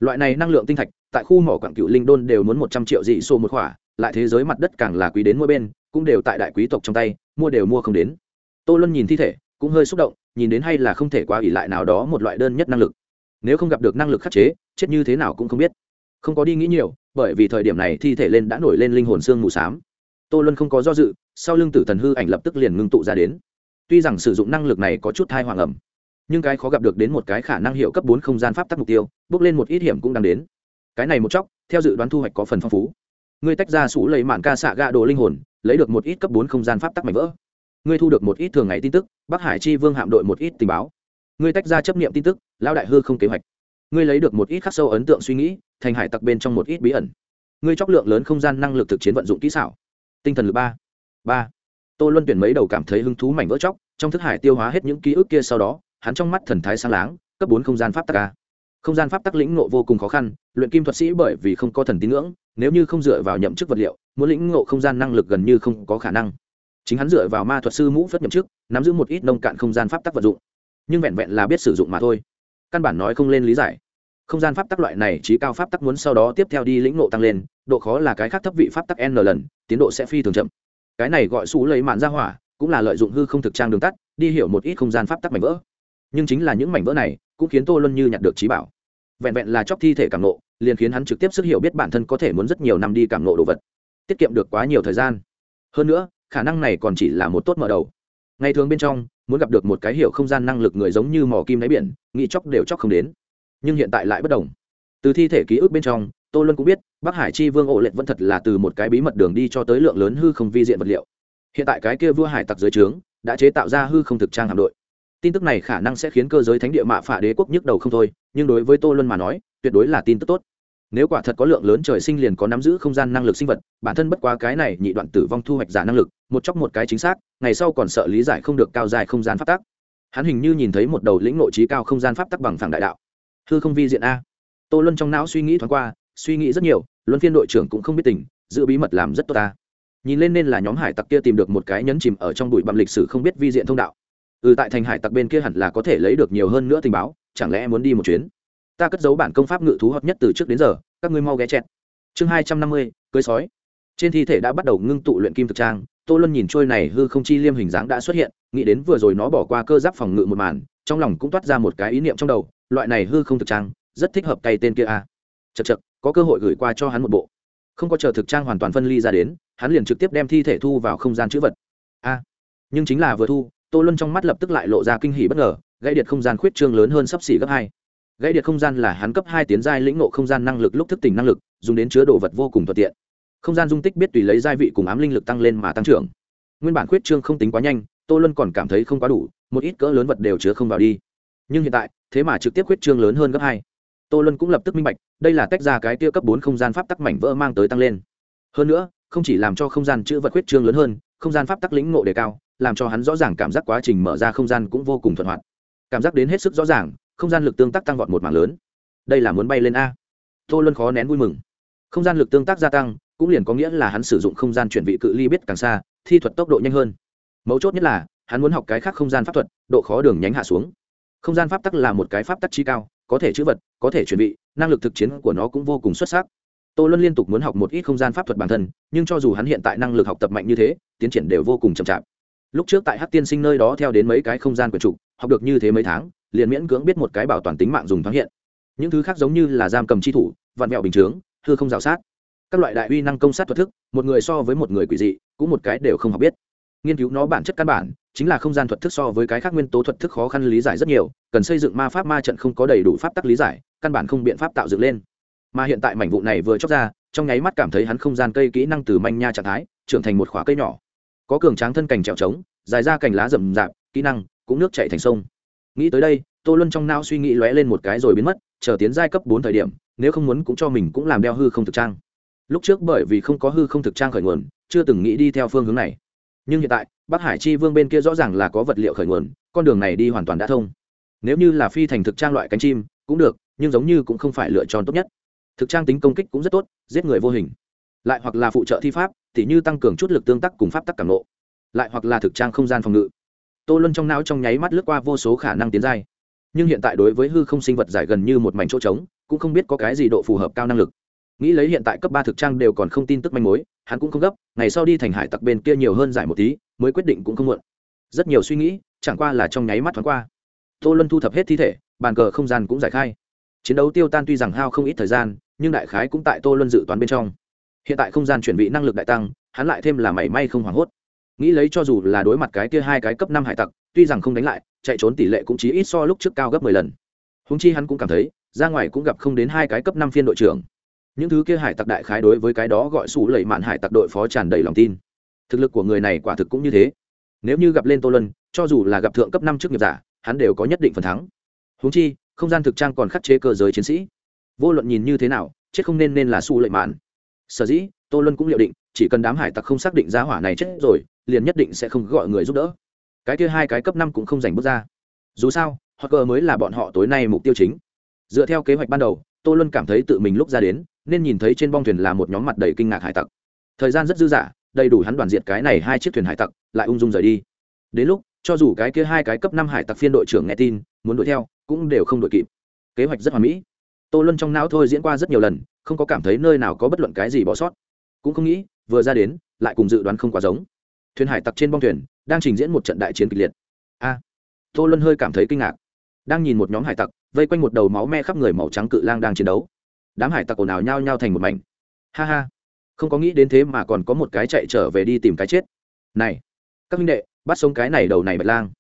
loại này năng lượng tinh thạch, tại khu mỏ quảng cựu linh đôn đều muốn một trăm triệu dị xô một khỏa, lại thế giới mặt đất càng là quý đến mỗi bên, cũng đều tại đại quý tộc trong tay, mua đều mua không đến. Tô luân nhìn thi thể, cũng hơi xúc động, nhìn đến hay là không thể quá ỉ lại nào đó một loại đơn nhất năng lực. Nếu không gặp được năng lực khắc chế, chết như thế nào cũng không biết. Không có đi nghĩ nhiều, bởi vì thời điểm này thi thể lên đã nổi lên linh hồn xương mù s á m tô luân không có do dự, sau lưng tử thần hư ảnh lập tức liền ngưng tụ ra đến. Tuy rằng sử dụng năng lực này có chút thai hoàng ẩm nhưng cái khó gặp được đến một cái khả năng hiệu cấp bốn không gian pháp tắc mục tiêu, bước lên một ít hiểm cũng đang đến. Cái này một chóc theo dự đoán thu hoạch có phần phong phú. Ngươi tách ra sủ lấy mạn ca xạ gạ đồ linh hồn, lấy được một ít cấp bốn không gian pháp tắc mảnh vỡ. Ngươi thu được một ít thường ngày tin tức, bắc hải chi vương hạm đội một ít tình báo. Ngươi tách ra chấp nghiệm tin tức lao đại hư không kế hoạch. Ngươi lấy được một ít khắc sâu ấn tượng suy nghĩ, thành hải tặc bên trong một ít bí ẩn. Ngươi chóc lượng lớn không gian năng lực thực chiến vận dụng kỹ xảo. Tinh thần lực ba ba. Tô luân tuyển mấy đầu cảm thấy hứng thú mảnh vỡ chóc, trong thức hải tiêu hóa hết những ký ức kia sau đó hắn trong mắt thần thái sáng láng, cấp bốn không gian pháp tắc không gian pháp tắc lĩnh ngộ vô cùng khó khăn, luyện kim thuật sĩ bởi vì không có thần tín ngưỡng, nếu như không dựa vào nhậm chức vật liệu, muốn lĩnh ngộ không gian năng lực gần như không có khả năng. Chính hắn dựa vào ma thuật sư mũ phất nhậm chức, nắm giữ một ít nông cạn không gian pháp tắc vật dụng. Nhưng vẹn vẹn là biết sử dụng mà thôi. Căn bản nói không lên lý giải. Không gian pháp tắc loại này trí cao pháp tắc muốn sau đó tiếp theo đi lĩnh ngộ tăng lên, độ khó là cái khác thấp vị pháp tắc n lần, tiến độ sẽ phi thường chậm. Cái này gọi xú lấy mạn ra hỏa, cũng là lợi dụng hư không thực trang đường tắt, đi hiểu một ít không gian pháp tắc mảnh vỡ nhưng chính là những mảnh vỡ này cũng khiến tô luân như nhặt được trí bảo. Vẹn vẹn là chóc thi thể cảm nộ, liền khiến hắn trực tiếp sức hiểu biết bản thân có thể muốn rất nhiều năm đi cảm nộ đồ vật, tiết kiệm được quá nhiều thời gian. Hơn nữa, khả năng này còn chỉ là một tốt mở đầu. Ngày thường bên trong, muốn gặp được một cái hiểu không gian năng lực người giống như mò kim đáy biển, nghĩ chóc đều chóc không đến. Nhưng hiện tại lại bất đồng. Từ thi thể ký ức bên trong, tô luân cũng biết, bắc hải chi vương ổ lệch vẫn thật là từ một cái bí mật đường đi cho tới lượng lớn hư không vi diện vật liệu. Hiện tại cái kia vua hải tặc dưới trướng, đã chế tạo ra hư không thực trang hạm đội tin tức này khả năng sẽ khiến cơ giới thánh địa mạ phả đế quốc nhức đầu không thôi, nhưng đối với tô luân mà nói, tuyệt đối là tin tức tốt. Nếu quả thật có lượng lớn trời sinh liền có nắm giữ không gian năng lực sinh vật, bản thân bất quá cái này nhị đoạn tử vong thu hoạch giả năng lực, một chóc một cái chính xác, ngày sau còn sợ lý giải không được cao dài không gian pháp tắc. Hắn hình như nhìn thấy một đầu lĩnh nội trí cao không gian pháp tắc bằng phẳng đại đạo. Hư không vi diện a. Tô luân trong não suy nghĩ thoáng qua, suy nghĩ rất nhiều, luân phiên đội trưởng cũng không biết tình, giữ bí mật làm rất tốt ta nhìn lên nên là nhóm hải tặc kia tìm được một cái nhấn chìm ở trong bụi bặm lịch sử không biết vi diện thông đạo ừ tại thành hải tặc bên kia hẳn là có thể lấy được nhiều hơn nữa tình báo, chẳng lẽ muốn đi một chuyến? Ta cất giấu bản công pháp ngự thú hợp nhất từ trước đến giờ, các ngươi mau ghé chẹt. Chương hai trăm năm mươi, cưới sói. Trên thi thể đã bắt đầu ngưng tụ luyện kim thực trang, tô luân nhìn trôi này hư không chi liêm hình dáng đã xuất hiện, nghĩ đến vừa rồi nó bỏ qua cơ giáp phòng ngự một màn, trong lòng cũng toát ra một cái ý niệm trong đầu, loại này hư không thực trang, rất thích hợp tay tên kia a à. chật chật có cơ hội gửi qua cho hắn một bộ. Không có chờ thực trang hoàn toàn phân ly ra đến, hắn liền trực tiếp đem thi thể thu vào không gian chữ vật. A nhưng chính là vừa thu tô luân trong mắt lập tức lại lộ ra kinh hỉ bất ngờ, gãy điện không gian khuyết trương lớn hơn sấp xỉ gấp hai. Gãy điện không gian là hắn cấp hai tiến giai lĩnh nộ không gian năng lực lúc thức tỉnh năng lực, dùng đến chứa đồ vật vô cùng thuận tiện. Không gian dung tích biết tùy lấy gia vị cùng ám linh lực tăng lên mà tăng trưởng. Nguyên bản khuyết trương không tính quá nhanh, tô luân còn cảm thấy không quá đủ, một ít cỡ lớn vật đều chứa không vào đi. Nhưng hiện tại, thế mà trực tiếp khuyết trương lớn hơn gấp hai. Tô luân cũng lập tức minh bạch, đây là tách ra cái tia cấp bốn không gian pháp tắc mảnh vỡ mang tới tăng lên. Hơn nữa, không chỉ làm cho không gian chữ vật khuyết trương lớn hơn, không gian pháp tắc lĩnh ngộ đề cao làm cho hắn rõ ràng cảm giác quá trình mở ra không gian cũng vô cùng thuận hoạt. Cảm giác đến hết sức rõ ràng, không gian lực tương tác tăng vọt một mảng lớn. Đây là muốn bay lên a. Tô luân khó nén vui mừng. Không gian lực tương tác gia tăng, cũng liền có nghĩa là hắn sử dụng không gian chuyển vị cự ly biết càng xa, thi thuật tốc độ nhanh hơn. Mấu chốt nhất là, hắn muốn học cái khác không gian pháp thuật, độ khó đường nhánh hạ xuống. Không gian pháp tắc là một cái pháp tắc chi cao, có thể chữ vật, có thể chuẩn bị năng lực thực chiến của nó cũng vô cùng xuất sắc. Tô luân liên tục muốn học một ít không gian pháp thuật bản thân, nhưng cho dù hắn hiện tại năng lực học tập mạnh như thế, tiến triển đều vô cùng chậm chạp lúc trước tại hát tiên sinh nơi đó theo đến mấy cái không gian quyển trục, học được như thế mấy tháng, liền miễn cưỡng biết một cái bảo toàn tính mạng dùng thoáng hiện. Những thứ khác giống như là giam cầm chi thủ vạn mẹo bình chướng, hư không rào sát. Các loại đại uy năng công sát thuật thức, một người so với một người quỷ dị, cũng một cái đều không học biết. Nghiên cứu nó bản chất căn bản, chính là không gian thuật thức so với cái khác nguyên tố thuật thức khó khăn lý giải rất nhiều, cần xây dựng ma pháp ma trận không có đầy đủ pháp tắc lý giải, căn bản không biện pháp tạo dựng lên. Mà hiện tại mảnh vụ này vừa chóc ra, trong nháy mắt cảm thấy hắn không gian cây kỹ năng từ manh nha trạng thái, trưởng thành một khóa cây nhỏ có cường tráng thân cành trèo trống, dài ra cành lá rậm rạp, kỹ năng, cũng nước chạy thành sông. Nghĩ tới đây, tô luân trong nao suy nghĩ lóe lên một cái rồi biến mất, chờ tiến giai cấp bốn thời điểm, nếu không muốn cũng cho mình cũng làm đeo hư không thực trang. Lúc trước bởi vì không có hư không thực trang khởi nguồn, chưa từng nghĩ đi theo phương hướng này. Nhưng hiện tại, bắc hải chi vương bên kia rõ ràng là có vật liệu khởi nguồn, con đường này đi hoàn toàn đã thông. Nếu như là phi thành thực trang loại cánh chim, cũng được, nhưng giống như cũng không phải lựa chọn tốt nhất. Thực trang tính công kích cũng rất tốt, giết người vô hình. Lại hoặc là phụ trợ thi pháp thì như tăng cường chút lực tương tác cùng pháp tắc cảm nộ lại hoặc là thực trang không gian phòng ngự. Tô luân trong não trong nháy mắt lướt qua vô số khả năng tiến giai, nhưng hiện tại đối với hư không sinh vật giải gần như một mảnh chỗ trống, cũng không biết có cái gì độ phù hợp cao năng lực. Nghĩ lấy hiện tại cấp ba thực trang đều còn không tin tức manh mối, hắn cũng không gấp, ngày sau đi thành hải tặc bên kia nhiều hơn giải một tí, mới quyết định cũng không muộn. Rất nhiều suy nghĩ, chẳng qua là trong nháy mắt thoáng qua. Tô luân thu thập hết thi thể, bàn cờ không gian cũng giải khai. Chiến đấu tiêu tan tuy rằng hao không ít thời gian, nhưng đại khái cũng tại tô luân dự toán bên trong hiện tại không gian chuẩn bị năng lực đại tăng, hắn lại thêm là mảy may không hoảng hốt. Nghĩ lấy cho dù là đối mặt cái kia hai cái cấp năm hải tặc, tuy rằng không đánh lại, chạy trốn tỷ lệ cũng chỉ ít so lúc trước cao gấp mười lần. Húng chi hắn cũng cảm thấy, ra ngoài cũng gặp không đến hai cái cấp năm phiên đội trưởng. Những thứ kia hải tặc đại khái đối với cái đó gọi xù lầy mạn hải tặc đội phó tràn đầy lòng tin. Thực lực của người này quả thực cũng như thế. Nếu như gặp lên tô lân cho dù là gặp thượng cấp năm chức nghiệp giả, hắn đều có nhất định phần thắng. Húng chi, không gian thực trang còn khắc chế cơ giới chiến sĩ. Vô luận nhìn như thế nào, chết không nên nên là xù lầy mạn sở dĩ, tô lân cũng liệu định, chỉ cần đám hải tặc không xác định giá hỏa này chết rồi, liền nhất định sẽ không gọi người giúp đỡ. Cái kia hai cái cấp năm cũng không giành bước ra. Dù sao họ cờ mới là bọn họ tối nay mục tiêu chính. Dựa theo kế hoạch ban đầu, tô luân cảm thấy tự mình lúc ra đến, nên nhìn thấy trên bong thuyền là một nhóm mặt đầy kinh ngạc hải tặc. Thời gian rất dư dả, đầy đủ hắn đoàn diệt cái này hai chiếc thuyền hải tặc, lại ung dung rời đi. Đến lúc, cho dù cái kia hai cái cấp năm hải tặc phiên đội trưởng nghe tin, muốn đuổi theo, cũng đều không đuổi kịp. Kế hoạch rất hoàn mỹ tô luân trong não thôi diễn qua rất nhiều lần, không có cảm thấy nơi nào có bất luận cái gì bỏ sót. Cũng không nghĩ, vừa ra đến, lại cùng dự đoán không quá giống. Thuyền hải tặc trên bong thuyền, đang trình diễn một trận đại chiến kịch liệt. A! Tô luân hơi cảm thấy kinh ngạc. Đang nhìn một nhóm hải tặc, vây quanh một đầu máu me khắp người màu trắng cự lang đang chiến đấu. Đám hải tặc ồn ào nhao nhao thành một mảnh. Ha ha! Không có nghĩ đến thế mà còn có một cái chạy trở về đi tìm cái chết. Này! Các minh đệ, bắt sống cái này đầu này bạch lang.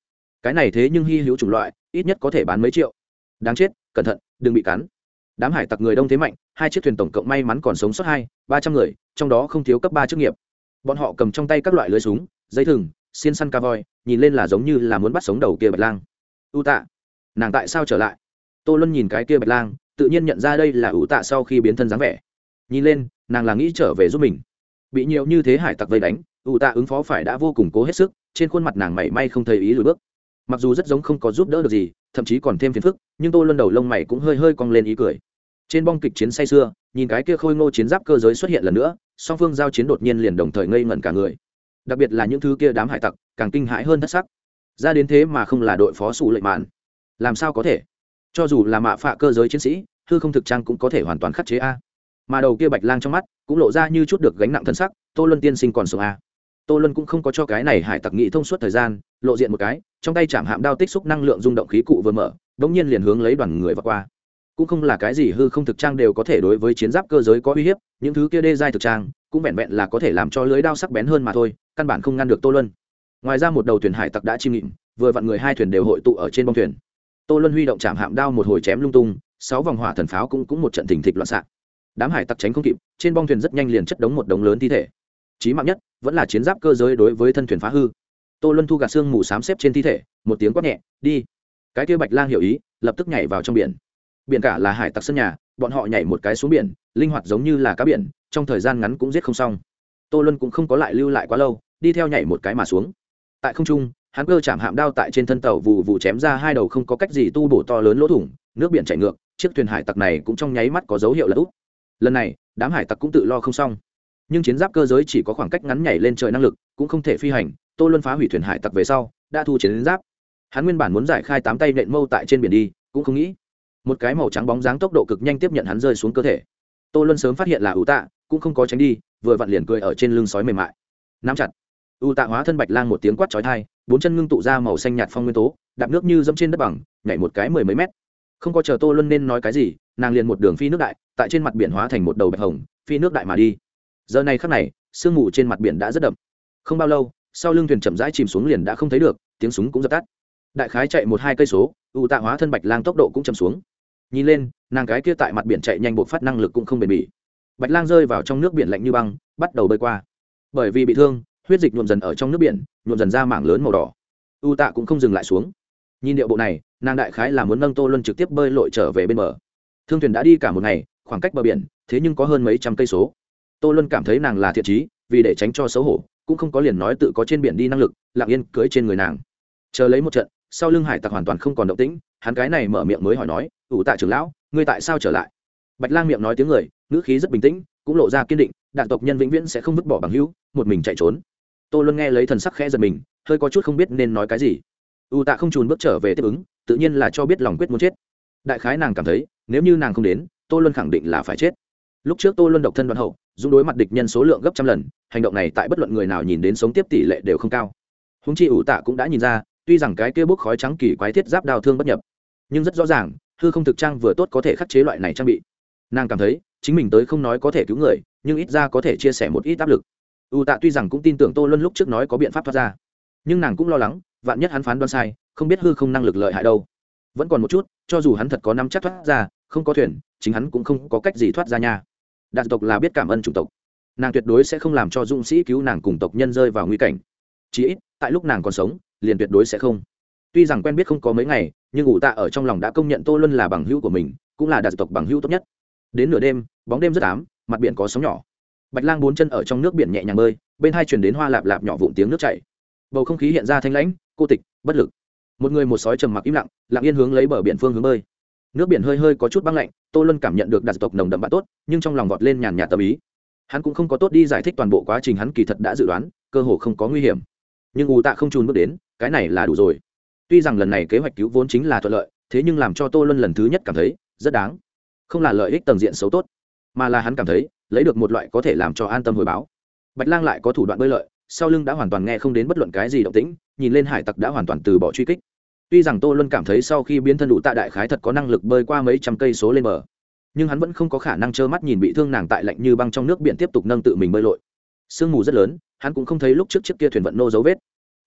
Cái này thế nhưng hy hữu chủng loại, ít nhất có thể bán mấy triệu. Đáng chết, cẩn thận, đừng bị cắn đám hải tặc người đông thế mạnh, hai chiếc thuyền tổng cộng may mắn còn sống sót hai, ba trăm người, trong đó không thiếu cấp ba chức nghiệp. Bọn họ cầm trong tay các loại lưới súng, dây thừng, xiên săn ca voi nhìn lên là giống như là muốn bắt sống đầu kia bạch lang. U tạ, nàng tại sao trở lại? Tô luân nhìn cái kia bạch lang, tự nhiên nhận ra đây là ủ tạ sau khi biến thân dáng vẻ. Nhìn lên, nàng là nghĩ trở về giúp mình. Bị nhiều như thế hải tặc vây đánh ủ tạ ứng phó phải đã vô cùng cố hết sức, trên khuôn mặt nàng mảy may không thấy ý lùi bước. Mặc dù rất giống không có giúp đỡ được gì thậm chí còn thêm phiền phức, nhưng tô luân đầu lông mày cũng hơi hơi cong lên ý cười. Trên bong kịch chiến say xưa nhìn cái kia khôi ngô chiến giáp cơ giới xuất hiện lần nữa, song phương giao chiến đột nhiên liền đồng thời ngây ngẩn cả người. Đặc biệt là những thứ kia đám hải tặc, càng kinh hãi hơn thất sắc. Ra đến thế mà không là đội phó sủ lệnh mạn. Làm sao có thể? Cho dù là mạ phạ cơ giới chiến sĩ, hư không thực trang cũng có thể hoàn toàn khắc chế a. Mà đầu kia bạch lang trong mắt, cũng lộ ra như chút được gánh nặng thân sắc, tô luân tiên sinh còn sống a tô luân cũng không có cho cái này hải tặc nghị thông suốt thời gian, lộ diện một cái, trong tay chạm hạm đao tích xúc năng lượng rung động khí cụ vừa mở đ ỗ n g nhiên liền hướng lấy đoàn người vào qua. Cũng không là cái gì hư không thực trang đều có thể đối với chiến giáp cơ giới có uy hiếp, những thứ kia đê giai thực trang, cũng vẹn vẹn là có thể làm cho lưới đao sắc bén hơn mà thôi, căn bản không ngăn được tô luân. Ngoài ra một đầu thuyền hải tặc đã chim nghịm, vừa vặn người hai thuyền đều hội tụ ở trên bông thuyền. Tô luân huy động chạm hạm đao một hồi chém lung tung, sáu vòng hỏa thần pháo cũng cũng một trận thình thịch loạn xạ. Đám hải tặc tránh không kịp, trên bong thuyền rất nhanh liền chất đống một đống lớn thi thể. Chí mạng nhất vẫn là chiến giáp cơ giới đối với thân thuyền phá hư. Tô luân thu gạt xương mù xám xếp trên thi thể, một tiếng quát nhẹ, đi. Cái kia bạch lang hiểu ý, lập tức nhảy vào trong biển. Biển cả là hải tặc sân nhà, bọn họ nhảy một cái xuống biển, linh hoạt giống như là cá biển, trong thời gian ngắn cũng giết không xong. Tô luân cũng không có lại lưu lại quá lâu, đi theo nhảy một cái mà xuống. Tại không trung, hắn cơ chạm hạm đao tại trên thân tàu vụ vụ chém ra hai đầu không có cách gì tu bổ to lớn lỗ thủng, nước biển chảy ngược, chiếc thuyền hải tặc này cũng trong nháy mắt có dấu hiệu là úp. Lần này, đám hải tặc cũng tự lo không xong nhưng chiến giáp cơ giới chỉ có khoảng cách ngắn nhảy lên trời năng lực, cũng không thể phi hành. Tô luân phá hủy thuyền hải tặc về sau, đã thu chiến giáp. Hắn nguyên bản muốn giải khai tám tay nện mâu tại trên biển đi, cũng không nghĩ. Một cái màu trắng bóng dáng tốc độ cực nhanh tiếp nhận hắn rơi xuống cơ thể. Tô luân sớm phát hiện là ưu tạ, cũng không có tránh đi, vừa vặn liền cười ở trên lưng sói mềm mại. Nắm chặt. U tạ hóa thân bạch lang một tiếng quát chói thai bốn chân ngưng tụ ra màu xanh nhạt phong nguyên tố, đạp nước như dẫm trên đất bằng, nhảy một cái mười mấy mét. Không có chờ tô luân nên nói cái gì, nàng liền một đường phi nước đại, tại trên mặt biển hóa thành một đầu bạch hồng, phi nước đại mà đi giờ này khắc này, sương mù trên mặt biển đã rất đậm. Không bao lâu, sau lưng thuyền chậm rãi chìm xuống liền đã không thấy được, tiếng súng cũng dập tắt. Đại khái chạy một hai cây số u tạ hóa thân bạch lang tốc độ cũng chậm xuống. Nhìn lên, nàng cái kia tại mặt biển chạy nhanh bộ phát năng lực cũng không bền bỉ. Bạch lang rơi vào trong nước biển lạnh như băng, bắt đầu bơi qua. Bởi vì bị thương, huyết dịch nhuộm dần ở trong nước biển, nhuộm dần ra mảng lớn màu đỏ. U tạ cũng không dừng lại xuống. Nhìn điệu bộ này, nàng đại khái là muốn nâng tô luân trực tiếp bơi lội trở về bên bờ. Thương thuyền đã đi cả một ngày, khoảng cách bờ biển, thế nhưng có hơn mấy trăm cây số tô luân cảm thấy nàng là thiện trí, vì để tránh cho xấu hổ, cũng không có liền nói tự có trên biển đi năng lực, lặng yên cưới trên người nàng. Chờ lấy một trận, sau lưng hải tặc hoàn toàn không còn động tĩnh, hắn cái này mở miệng mới hỏi nói, ủ tạ trưởng lão, ngươi tại sao trở lại? Bạch lang miệng nói tiếng người, ngữ khí rất bình tĩnh, cũng lộ ra kiên định, đạn tộc nhân vĩnh viễn sẽ không vứt bỏ bằng hữu, một mình chạy trốn. Tô luân nghe lấy thần sắc khẽ giật mình, hơi có chút không biết nên nói cái gì. U tạ không trùn bước trở về tiếp ứng, tự nhiên là cho biết lòng quyết muốn chết. Đại khái nàng cảm thấy, nếu như nàng không đến, tô luân khẳng định là phải chết. Lúc trước tô luân độc thân đoạn hậu dù đối mặt địch nhân số lượng gấp trăm lần, hành động này tại bất luận người nào nhìn đến sống tiếp tỷ lệ đều không cao. Húng chi ủ tạ cũng đã nhìn ra, tuy rằng cái kia bốc khói trắng kỳ quái thiết giáp đào thương bất nhập, nhưng rất rõ ràng, hư không thực trang vừa tốt có thể khắc chế loại này trang bị. Nàng cảm thấy, chính mình tới không nói có thể cứu người, nhưng ít ra có thể chia sẻ một ít áp lực. U tạ tuy rằng cũng tin tưởng tô luân lúc trước nói có biện pháp thoát ra, nhưng nàng cũng lo lắng, vạn nhất hắn phán đoán sai, không biết hư không năng lực lợi hại đâu. Vẫn còn một chút, cho dù hắn thật có năm chắc thoát ra, không có thuyền, chính hắn cũng không có cách gì thoát ra nhà đạt tộc là biết cảm ơn chủng tộc. Nàng tuyệt đối sẽ không làm cho dũng sĩ cứu nàng cùng tộc nhân rơi vào nguy cảnh. Chí ít, tại lúc nàng còn sống, liền tuyệt đối sẽ không. Tuy rằng quen biết không có mấy ngày, nhưng ủ tạ ở trong lòng đã công nhận tô luân là bằng hữu của mình, cũng là đạt tộc bằng hữu tốt nhất. Đến nửa đêm, bóng đêm rất ám, mặt biển có sóng nhỏ. Bạch lang bốn chân ở trong nước biển nhẹ nhàng bơi, bên hai chuyển đến hoa lạp lạp nhỏ vụn tiếng nước chảy. Bầu không khí hiện ra thanh lãnh, cô tịch, bất lực. Một người một sói trầm mặc im lặng lặng yên hướng lấy bờ biển phương hướng bơi nước biển hơi hơi có chút băng lạnh, tô luân cảm nhận được đặc tộc nồng đậm bạn tốt, nhưng trong lòng vọt lên nhàn nhạt tâm ý. Hắn cũng không có tốt đi giải thích toàn bộ quá trình hắn kỳ thật đã dự đoán, cơ hồ không có nguy hiểm. Nhưng ù tạ không trùn bước đến, cái này là đủ rồi. Tuy rằng lần này kế hoạch cứu vốn chính là thuận lợi, thế nhưng làm cho tô luân lần thứ nhất cảm thấy rất đáng. Không là lợi ích tầng diện xấu tốt, mà là hắn cảm thấy, lấy được một loại có thể làm cho an tâm hồi báo. Bạch lang lại có thủ đoạn bơi lợi sau lưng đã hoàn toàn nghe không đến bất luận cái gì động tĩnh, nhìn lên hải tặc đã hoàn toàn từ bỏ truy kích tuy rằng tô luân cảm thấy sau khi biến thân đủ tạ đại khái thật có năng lực bơi qua mấy trăm cây số lên bờ, nhưng hắn vẫn không có khả năng trơ mắt nhìn bị thương nàng tại lạnh như băng trong nước biển tiếp tục nâng tự mình bơi lội. Sương mù rất lớn, hắn cũng không thấy lúc trước chiếc kia thuyền vận nô dấu vết.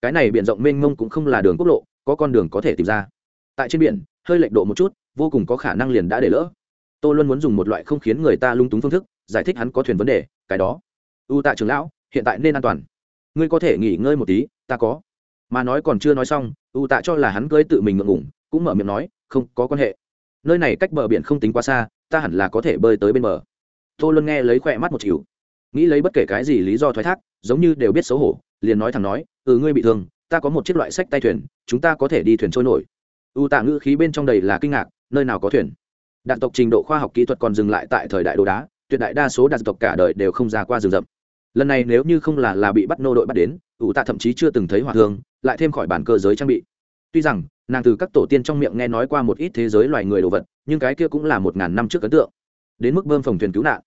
Cái này biển rộng mênh mông cũng không là đường quốc lộ, có con đường có thể tìm ra. Tại trên biển, hơi lệch độ một chút, vô cùng có khả năng liền đã để lỡ. Tô luân muốn dùng một loại không khiến người ta lung túng phương thức, giải thích hắn có thuyền vấn đề, cái đó. U tạ trưởng lão, hiện tại nên an toàn. Ngươi có thể nghỉ ngơi một tí, ta có mà nói còn chưa nói xong, u tạ cho là hắn cưới tự mình ngượng ngủng cũng mở miệng nói, không có quan hệ. Nơi này cách bờ biển không tính quá xa, ta hẳn là có thể bơi tới bên bờ. Tô luân nghe lấy khỏe mắt một chịu. Nghĩ lấy bất kể cái gì lý do thoái thác, giống như đều biết xấu hổ, liền nói thẳng nói ừ ngươi bị thương, ta có một chiếc loại sách tay thuyền, chúng ta có thể đi thuyền trôi nổi. U tạ ngữ khí bên trong đầy là kinh ngạc, nơi nào có thuyền? Đạn tộc trình độ khoa học kỹ thuật còn dừng lại tại thời đại đồ đá, tuyệt đại đa số đạn tộc cả đời đều không ra qua rừng rậm. Lần này nếu như không là là bị bắt nô đội bắt đến ủ tạ thậm chí chưa từng thấy hỏa thương lại thêm khỏi bản cơ giới trang bị. Tuy rằng, nàng từ các tổ tiên trong miệng nghe nói qua một ít thế giới loài người đồ vật, nhưng cái kia cũng là một ngàn năm trước ấn tượng. Đến mức bơm phòng thuyền cứu nạn.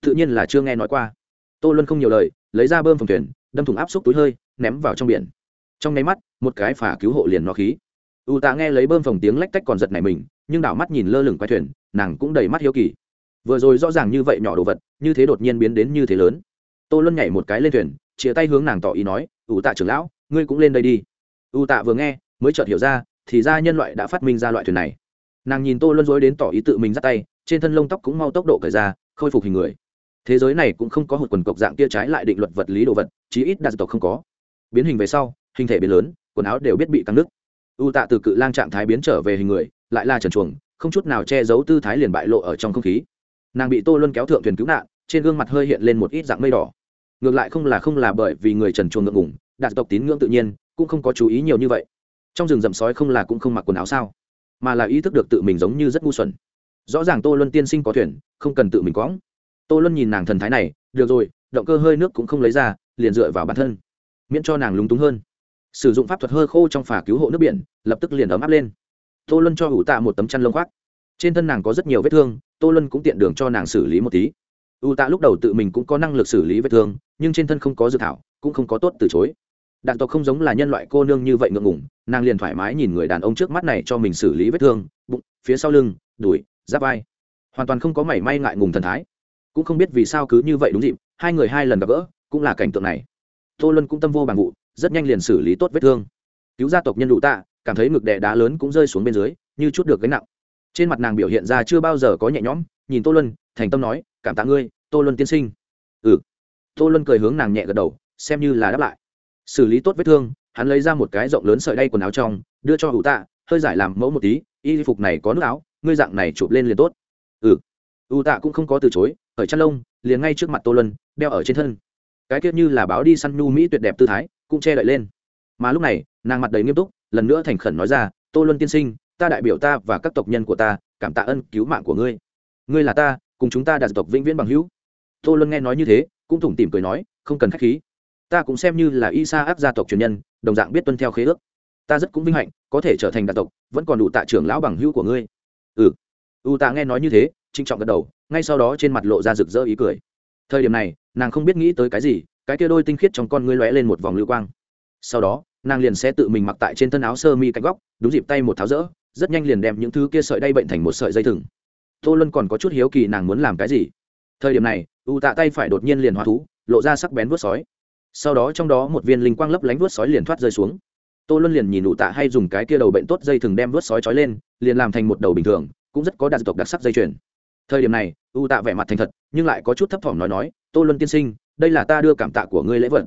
Tự nhiên là chưa nghe nói qua. Tô luân không nhiều lời, lấy ra bơm phòng thuyền, đâm thùng áp xúc túi hơi, ném vào trong biển. Trong nháy mắt, một cái phà cứu hộ liền nó khí. U tạ nghe lấy bơm phòng tiếng lách tách còn giật này mình, nhưng đảo mắt nhìn lơ lửng quay thuyền, nàng cũng đầy mắt hiếu kỳ. Vừa rồi rõ ràng như vậy nhỏ đồ vật, như thế đột nhiên biến đến như thế lớn. Tô luân nhảy một cái lên thuyền, chia tay hướng nàng tỏ ý nói ủ tạ trưởng lão ngươi cũng lên đây đi. U tạ vừa nghe, mới chợt hiểu ra, thì ra nhân loại đã phát minh ra loại thuyền này. Nàng nhìn tô luân dối đến tỏ ý tự mình dắt tay, trên thân lông tóc cũng mau tốc độ cởi ra, khôi phục hình người. Thế giới này cũng không có hụt quần cộc dạng kia trái lại định luật vật lý đồ vật, chí ít đạt tộc không có. Biến hình về sau, hình thể biến lớn, quần áo đều biết bị căng nứt. U tạ từ cự lang trạng thái biến trở về hình người, lại là trần chuồng, không chút nào che giấu tư thái liền bại lộ ở trong không khí. Nàng bị tô luân kéo thượng thuyền cứu nạn, trên gương mặt hơi hiện lên một ít dạng mây đỏ. Ngược lại không là không là bởi vì người trần chuồng ngượng ngủng đạt tộc tín ngưỡng tự nhiên cũng không có chú ý nhiều như vậy. Trong rừng rậm sói không là cũng không mặc quần áo sao, mà là ý thức được tự mình giống như rất ngu xuẩn. Rõ ràng tô luân tiên sinh có thuyền, không cần tự mình quõng. Tô luân nhìn nàng thần thái này, được rồi, động cơ hơi nước cũng không lấy ra, liền dựa vào bản thân, miễn cho nàng lúng túng hơn. Sử dụng pháp thuật hơ khô trong phà cứu hộ nước biển, lập tức liền ấm áp lên. Tô luân cho ủ tạ một tấm chăn lông khoác. Trên thân nàng có rất nhiều vết thương, tô luân cũng tiện đường cho nàng xử lý một tí. U tạ lúc đầu tự mình cũng có năng lực xử lý vết thương, nhưng trên thân không có dự thảo, cũng không có tốt từ chối đạn tộc không giống là nhân loại cô nương như vậy ngượng ngủng nàng liền thoải mái nhìn người đàn ông trước mắt này cho mình xử lý vết thương, bụng, phía sau lưng, đùi, giáp vai. Hoàn toàn không có mảy may ngại ngùng thần thái. Cũng không biết vì sao cứ như vậy đúng dịp, hai người hai lần gặp gỡ, cũng là cảnh tượng này. Tô luân cũng tâm vô bằng vụ, rất nhanh liền xử lý tốt vết thương. Cứu gia tộc nhân đủ tạ, cảm thấy ngực đè đá lớn cũng rơi xuống bên dưới, như chút được gánh nặng. Trên mặt nàng biểu hiện ra chưa bao giờ có nhẹ nhõm, nhìn tô luân, thành tâm nói, cảm tạ ngươi, tô luân tiên sinh. Ừ. Tô luân cười hướng nàng nhẹ gật đầu, xem như là đáp lại xử lý tốt vết thương, hắn lấy ra một cái rộng lớn sợi đay quần áo trong, đưa cho hữu tạ, hơi giải làm mẫu một tí, y phục này có nước áo, ngươi dạng này chụp lên liền tốt. Ừ. U tạ cũng không có từ chối ở chăn lông, liền ngay trước mặt tô luân, đeo ở trên thân. Cái kia như là báo đi săn nhu mỹ tuyệt đẹp tư thái, cũng che đậy lên. Mà lúc này, nàng mặt đầy nghiêm túc, lần nữa thành khẩn nói ra, tô luân tiên sinh, ta đại biểu ta và các tộc nhân của ta, cảm tạ ân cứu mạng của ngươi. Ngươi là ta, cùng chúng ta đạt tộc vĩnh viễn bằng hữu. Tô luân nghe nói như thế, cũng thủng tìm cười nói, không cần k h á c h khí ta cũng xem như là y sa áp gia tộc truyền nhân, đồng dạng biết tuân theo khế ước. Ta rất cũng vinh hạnh, có thể trở thành đạt tộc, vẫn còn đủ tạ trưởng lão bằng hữu của ngươi. Ừ. U tạ nghe nói như thế trinh trọng gật đầu, ngay sau đó trên mặt lộ ra rực rỡ ý cười. Thời điểm này, nàng không biết nghĩ tới cái gì, cái kia đôi tinh khiết trong con ngươi lóe lên một vòng lưu quang. Sau đó, nàng liền sẽ tự mình mặc tại trên thân áo sơ mi cạnh góc, đúng dịp tay một tháo rỡ, rất nhanh liền đem những thứ kia sợi đay bệnh thành một sợi dây thừng. Tô luân còn có chút hiếu kỳ nàng muốn làm cái gì. Thời điểm này, u tạ tay phải đột nhiên liền hóa thú, lộ ra sắc bén vớt sói sau đó trong đó một viên linh quang lấp lánh vớt sói liền thoát rơi xuống. Tô luân liền nhìn u tạ hay dùng cái kia đầu bệnh tốt dây thừng đem vớt sói trói lên, liền làm thành một đầu bình thường, cũng rất có đặc tộc đặc sắc dây chuyền. Thời điểm này u tạ vẻ mặt thành thật, nhưng lại có chút thấp thỏm nói nói, tô luân tiên sinh, đây là ta đưa cảm tạ của ngươi lễ vật.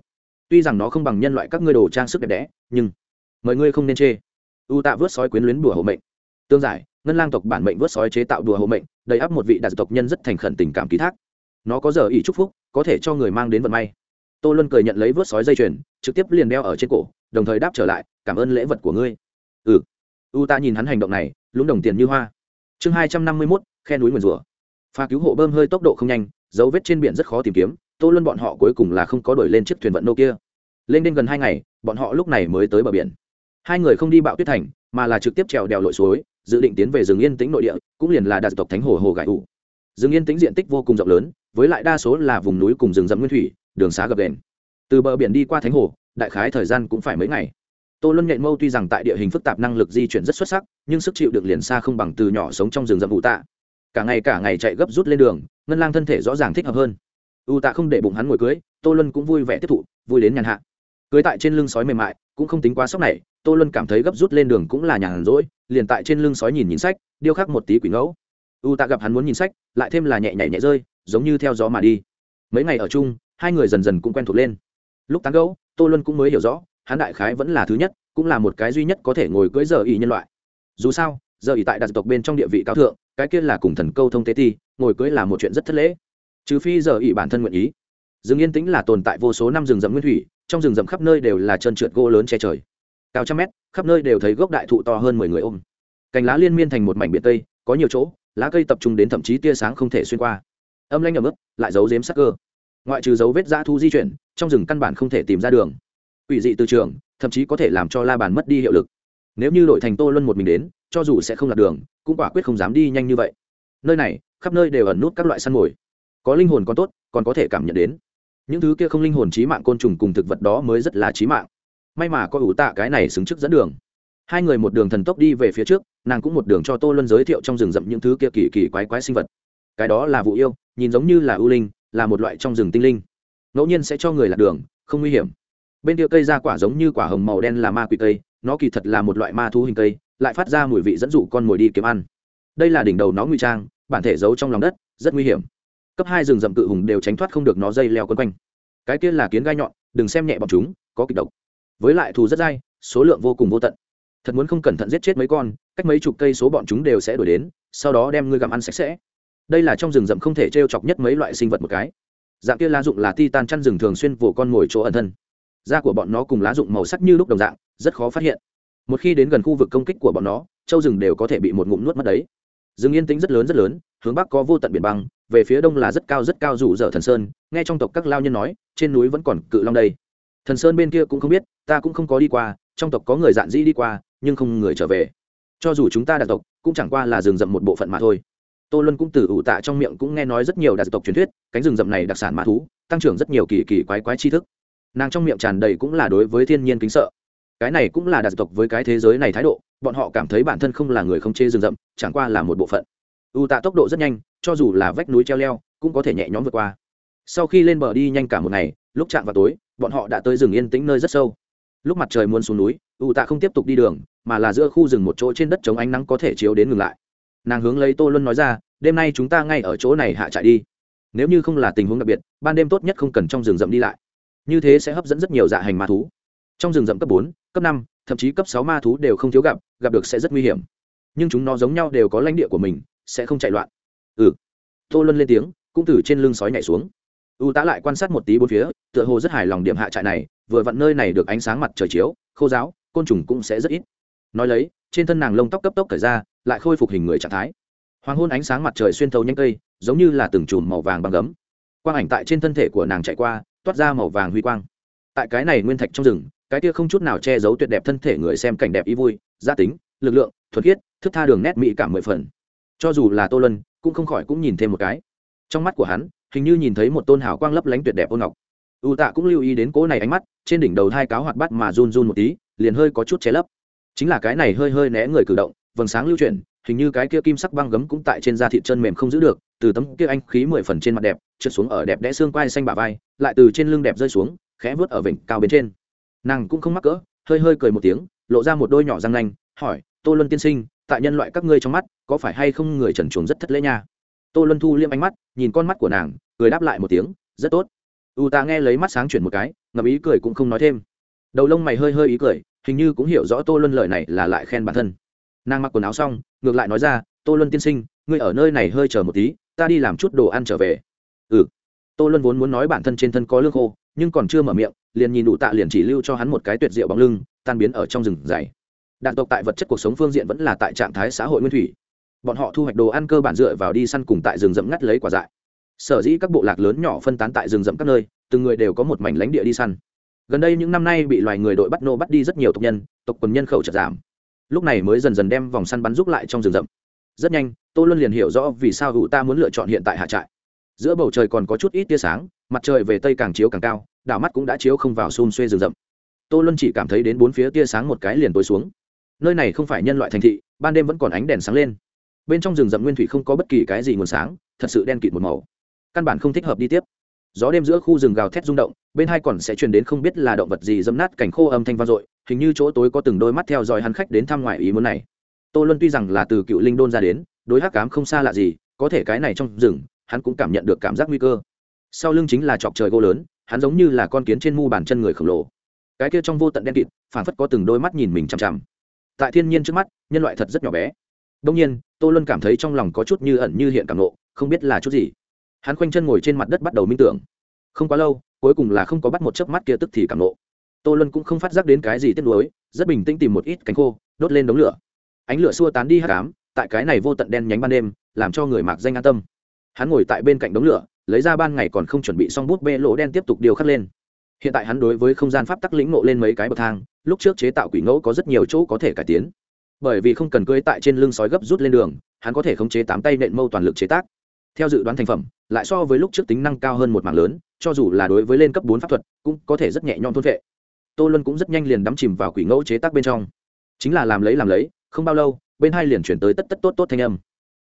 Tuy rằng nó không bằng nhân loại các ngươi đồ trang sức đẹp đẽ, nhưng mời ngươi không nên chê. U tạ vớt sói quyến luyến đùa hộ mệnh. Tương giải, ngân lang tộc bản mệnh vớt sói chế tạo đùa hộ mệnh, đầy áp một vị đạt tộc nhân rất thành khẩn tình cảm ký thác. Nó có giờ ý chúc phúc, có thể cho người mang đến vận may tô luân cười nhận lấy vớt sói dây chuyền, trực tiếp liền đeo ở trên cổ, đồng thời đáp trở lại, cảm ơn lễ vật của ngươi. Ừ. U ta nhìn hắn hành động này, lúng đồng tiền như hoa. Chương hai trăm năm mươi mốt, khe núi nguyền rủa. Pha cứu hộ bơm hơi tốc độ không nhanh, dấu vết trên biển rất khó tìm kiếm, tô luân bọn họ cuối cùng là không có đổi lên chiếc thuyền vận nô kia. Lên đến gần hai ngày, bọn họ lúc này mới tới bờ biển. Hai người không đi bạo tuyết thành, mà là trực tiếp trèo đèo lội suối, dự định tiến về rừng yên tĩnh nội địa, cũng liền là đạt tộc thánh hồ hồ gãi ủ. Rừng yên tĩnh diện tích vô cùng rộng lớn, với lại đa số là vùng núi cùng rừng rậm nguyên thủy đường xá gập đền. Từ bờ biển đi qua thánh hồ, đại khái thời gian cũng phải mấy ngày. Tô luân nhện mâu tuy rằng tại địa hình phức tạp năng lực di chuyển rất xuất sắc, nhưng sức chịu được liền xa không bằng từ nhỏ sống trong rừng rậm ủ tạ. Cả ngày cả ngày chạy gấp rút lên đường, ngân lang thân thể rõ ràng thích hợp hơn. U tạ không để bụng hắn ngồi cưới, tô luân cũng vui vẻ tiếp thụ, vui đến nhàn hạ. Cưới tại trên lưng sói mềm mại, cũng không tính quá sốc này, tô luân cảm thấy gấp rút lên đường cũng là nhàn rỗi, liền tại trên lưng sói nhìn nhìn sách, điêu khắc một tí quỷ ngẫu. U tạ gặp hắn muốn nhìn sách, lại thêm là nhẹ nhảy nhẹ rơi, giống như theo gió mà đi. Mấy ngày ở chung hai người dần dần cũng quen thuộc lên. Lúc tán gẫu, tô luân cũng mới hiểu rõ, hắn đại khái vẫn là thứ nhất, cũng là một cái duy nhất có thể ngồi cưỡi giờ ý nhân loại. Dù sao, giờ ý tại đặc tộc bên trong địa vị cao thượng, cái kia là cùng thần câu thông tế ti ngồi cưỡi là một chuyện rất thất lễ. Trừ phi giờ ý bản thân nguyện ý. Rừng yên tĩnh là tồn tại vô số năm rừng rậm nguyên thủy, trong rừng rậm khắp nơi đều là trơn trượt gỗ lớn che trời. Cao trăm mét, khắp nơi đều thấy gốc đại thụ to hơn mười người ôm. Cành lá liên miên thành một mảnh biệt tây, có nhiều chỗ, lá cây tập trung đến thậm chí tia sáng không thể xuyên qua. Âm lanh ẩm ướt, lại giấu giếm sắc cơ ngoại trừ dấu vết dã thu di chuyển, trong rừng căn bản không thể tìm ra đường. Ủy dị từ trường, thậm chí có thể làm cho la bàn mất đi hiệu lực. Nếu như đội thành tô luân một mình đến, cho dù sẽ không lạc đường, cũng quả quyết không dám đi nhanh như vậy. Nơi này, khắp nơi đều ẩn nút các loại săn mồi. Có linh hồn còn tốt, còn có thể cảm nhận đến. Những thứ kia không linh hồn trí mạng côn trùng cùng thực vật đó mới rất là trí mạng. May mà có ủ tạ cái này xứng trước dẫn đường. Hai người một đường thần tốc đi về phía trước, nàng cũng một đường cho tô luân giới thiệu trong rừng rậm những thứ kia kỳ kỳ quái quái sinh vật. Cái đó là vụ yêu, nhìn giống như là ưu linh là một loại trong rừng tinh linh. Ngẫu nhiên sẽ cho người lạc đường, không nguy hiểm. Bên kia cây ra quả giống như quả hồng màu đen là ma quỷ cây, nó kỳ thật là một loại ma thú hình cây, lại phát ra mùi vị dẫn dụ con mồi đi kiếm ăn. Đây là đỉnh đầu nó nguy trang, bản thể giấu trong lòng đất, rất nguy hiểm. Cấp hai rừng rậm cự hùng đều tránh thoát không được nó dây leo quấn quanh. Cái kia là kiến gai nhọn, đừng xem nhẹ bọn chúng, có kịch độc. Với lại thù rất dai, số lượng vô cùng vô tận. Thật muốn không cẩn thận giết chết mấy con, cách mấy chục cây số bọn chúng đều sẽ đuổi đến, sau đó đem ngươi gặm ăn sạch sẽ đây là trong rừng rậm không thể t r e o chọc nhất mấy loại sinh vật một cái. Dạng kia lá dụng là ti tan chăn rừng thường xuyên vồ con mồi chỗ ẩn thân. Da của bọn nó cùng lá dụng màu sắc như lúc đồng dạng, rất khó phát hiện. Một khi đến gần khu vực công kích của bọn nó, châu rừng đều có thể bị một ngụm nuốt mất đấy. Rừng yên tĩnh rất lớn rất lớn, hướng bắc có vô tận biển băng, về phía đông là rất cao rất cao rủ dở thần sơn, nghe trong tộc các lao nhân nói, trên núi vẫn còn cự long đây. Thần sơn bên kia cũng không biết, ta cũng không có đi qua, trong tộc có người dạn dĩ đi qua, nhưng không người trở về. Cho dù chúng ta đạt tộc, cũng chẳng qua là rừng rậm một bộ phận mà thôi tô luân cũng từ ủ tạ trong miệng cũng nghe nói rất nhiều đặc tộc truyền thuyết, cánh rừng rậm này đặc sản mã thú, tăng trưởng rất nhiều kỳ kỳ quái quái tri thức. Nàng trong miệng tràn đầy cũng là đối với thiên nhiên kính sợ. Cái này cũng là đặc tộc với cái thế giới này thái độ, bọn họ cảm thấy bản thân không là người không chê rừng rậm, chẳng qua là một bộ phận. U tạ tốc độ rất nhanh, cho dù là vách núi treo leo, cũng có thể nhẹ nhõm vượt qua. Sau khi lên bờ đi nhanh cả một ngày, lúc chạm vào tối, bọn họ đã tới rừng yên tĩnh nơi rất sâu. Lúc mặt trời muốn xuống núi u tạ không tiếp tục đi đường, mà là giữa khu rừng một chỗ trên đất chống ánh nắng có thể chiếu đến ngừng lại nàng hướng lấy tô luân nói ra, đêm nay chúng ta ngay ở chỗ này hạ trại đi. Nếu như không là tình huống đặc biệt, ban đêm tốt nhất không cần trong rừng rậm đi lại. Như thế sẽ hấp dẫn rất nhiều dạ hành ma thú. Trong rừng rậm cấp bốn, cấp năm, thậm chí cấp sáu ma thú đều không thiếu gặp gặp được sẽ rất nguy hiểm. Nhưng chúng nó giống nhau đều có lãnh địa của mình, sẽ không chạy loạn. Ừ. Tô luân lên tiếng, cũng từ trên lưng sói nhảy xuống. U tá lại quan sát một tí bốn phía, tựa hồ rất hài lòng điểm hạ trại này, vừa vặn nơi này được ánh sáng mặt trời chiếu, khô giáo, côn trùng cũng sẽ rất ít. Nói lấy, trên thân nàng lông tóc cấp tốc cởi ra lại khôi phục hình người trạng thái. Hoàng hôn ánh sáng mặt trời xuyên thấu nhanh cây, giống như là từng chùm màu vàng bằng gấm. Quang ảnh tại trên thân thể của nàng chạy qua, toát ra màu vàng huy quang. Tại cái này nguyên thạch trong rừng, cái kia không chút nào che giấu tuyệt đẹp thân thể người xem cảnh đẹp ý vui, gia tính, lực lượng thuật khiết, thức tha đường nét mỹ cảm mười phần. Cho dù là tô lân cũng không khỏi cũng nhìn thêm một cái. Trong mắt của hắn, hình như nhìn thấy một tôn hào quang lấp lánh tuyệt đẹp ôn ngọc. U tạ cũng lưu ý đến cỗ này ánh mắt, trên đỉnh đầu hai cáo hoạt bắt mà run run một tí, liền hơi có chút che lấp. Chính là cái này hơi hơi né người cử động vầng sáng lưu chuyển, hình như cái kia kim sắc băng gấm cũng tại trên da thịt chân mềm không giữ được, từ tấm kia anh khí mười phần trên mặt đẹp, trượt xuống ở đẹp đẽ xương quai xanh bả vai, lại từ trên lưng đẹp rơi xuống, khẽ vớt ở vịnh cao bên trên. Nàng cũng không mắc cỡ, hơi hơi cười một tiếng, lộ ra một đôi nhỏ răng nanh, hỏi, tô luân tiên sinh, tại nhân loại các ngươi trong mắt, có phải hay không người trần chuồng rất thất lễ nha? Tô luân thu liêm ánh mắt, nhìn con mắt của nàng, cười đáp lại một tiếng, rất tốt. U ta nghe lấy mắt sáng chuyển một cái ngậm ý cười cũng không nói thêm. Đầu lông mày hơi hơi ý cười, hình như cũng hiểu rõ tô luân lời này là lại khen bản thân nàng mặc quần áo xong, ngược lại nói ra, tô luân tiên sinh, ngươi ở nơi này hơi chờ một tí, ta đi làm chút đồ ăn trở về. Ừ. Tô luân vốn muốn nói bản thân trên thân có lương khô, nhưng còn chưa mở miệng, liền nhìn đủ tạ liền chỉ lưu cho hắn một cái tuyệt diệu bóng lưng, tan biến ở trong rừng dày. Đạn tộc tại vật chất cuộc sống phương diện vẫn là tại trạng thái xã hội nguyên thủy. Bọn họ thu hoạch đồ ăn cơ bản dựa vào đi săn cùng tại rừng rậm ngắt lấy quả dại. Sở dĩ các bộ lạc lớn nhỏ phân tán tại rừng rậm các nơi, từng người đều có một mảnh lãnh địa đi săn. Gần đây những năm nay bị loài người đội bắt nô bắt đi rất nhiều tộc nhân, tộc quần nhân khẩu chật giảm lúc này mới dần dần đem vòng săn bắn rút lại trong rừng rậm. Rất nhanh, tô luân liền hiểu rõ vì sao hữu ta muốn lựa chọn hiện tại hạ trại. Giữa bầu trời còn có chút ít tia sáng, mặt trời về tây càng chiếu càng cao, đảo mắt cũng đã chiếu không vào xôn xuê rừng rậm. Tô luân chỉ cảm thấy đến bốn phía tia sáng một cái liền tối xuống. Nơi này không phải nhân loại thành thị, ban đêm vẫn còn ánh đèn sáng lên. Bên trong rừng rậm nguyên thủy không có bất kỳ cái gì nguồn sáng, thật sự đen kịt một màu. Căn bản không thích hợp đi tiếp. Gió đêm giữa khu rừng gào thét rung động, bên hai còn sẽ truyền đến không biết là động vật gì dâm nát cảnh khô âm thanh vang dội hình như chỗ tối có từng đôi mắt theo dõi hắn khách đến thăm ngoại ý muốn này. Tô luân tuy rằng là từ cựu linh đôn ra đến, đối hắc cám không xa lạ gì, có thể cái này trong rừng, hắn cũng cảm nhận được cảm giác nguy cơ. Sau lưng chính là chọc trời gỗ lớn, hắn giống như là con kiến trên mu bàn chân người khổng lồ. Cái kia trong vô tận đen kịt phản phất có từng đôi mắt nhìn mình chằm chằm. Tại thiên nhiên trước mắt, nhân loại thật rất nhỏ bé. Đông nhiên, tô luân cảm thấy trong lòng có chút như ẩn như hiện cảm nộ không biết là chút gì. Hắn khoanh chân ngồi trên mặt đất bắt đầu minh tưởng. Không quá lâu, cuối cùng là không có bắt một chớp mắt kia tức thì cảm nộ tô luân cũng không phát giác đến cái gì tiếc nuối, rất bình tĩnh tìm một ít cánh khô, đốt lên đống lửa. Ánh lửa xua tán đi hát cám tại cái này vô tận đen nhánh ban đêm, làm cho người mạc danh an tâm. Hắn ngồi tại bên cạnh đống lửa, lấy ra ban ngày còn không chuẩn bị xong bút bê lỗ đen tiếp tục điều khắc lên. Hiện tại hắn đối với không gian pháp tắc lĩnh nộ lên mấy cái bậc thang, lúc trước chế tạo quỷ ngẫu có rất nhiều chỗ có thể cải tiến. Bởi vì không cần cưỡi tại trên lưng sói gấp rút lên đường, hắn có thể khống chế tám tay nện mâu toàn lực chế tác. Theo dự đoán thành phẩm, lại so với lúc trước tính năng cao hơn một mảng lớn, cho dù là đối với lên cấp bốn pháp thuật, cũng có thể rất nhẹ nhõm thôn vệ tô luân cũng rất nhanh liền đắm chìm vào quỷ ngẫu chế tác bên trong. Chính là làm lấy làm lấy, không bao lâu, bên hai liền chuyển tới tất tất tốt tốt thanh âm.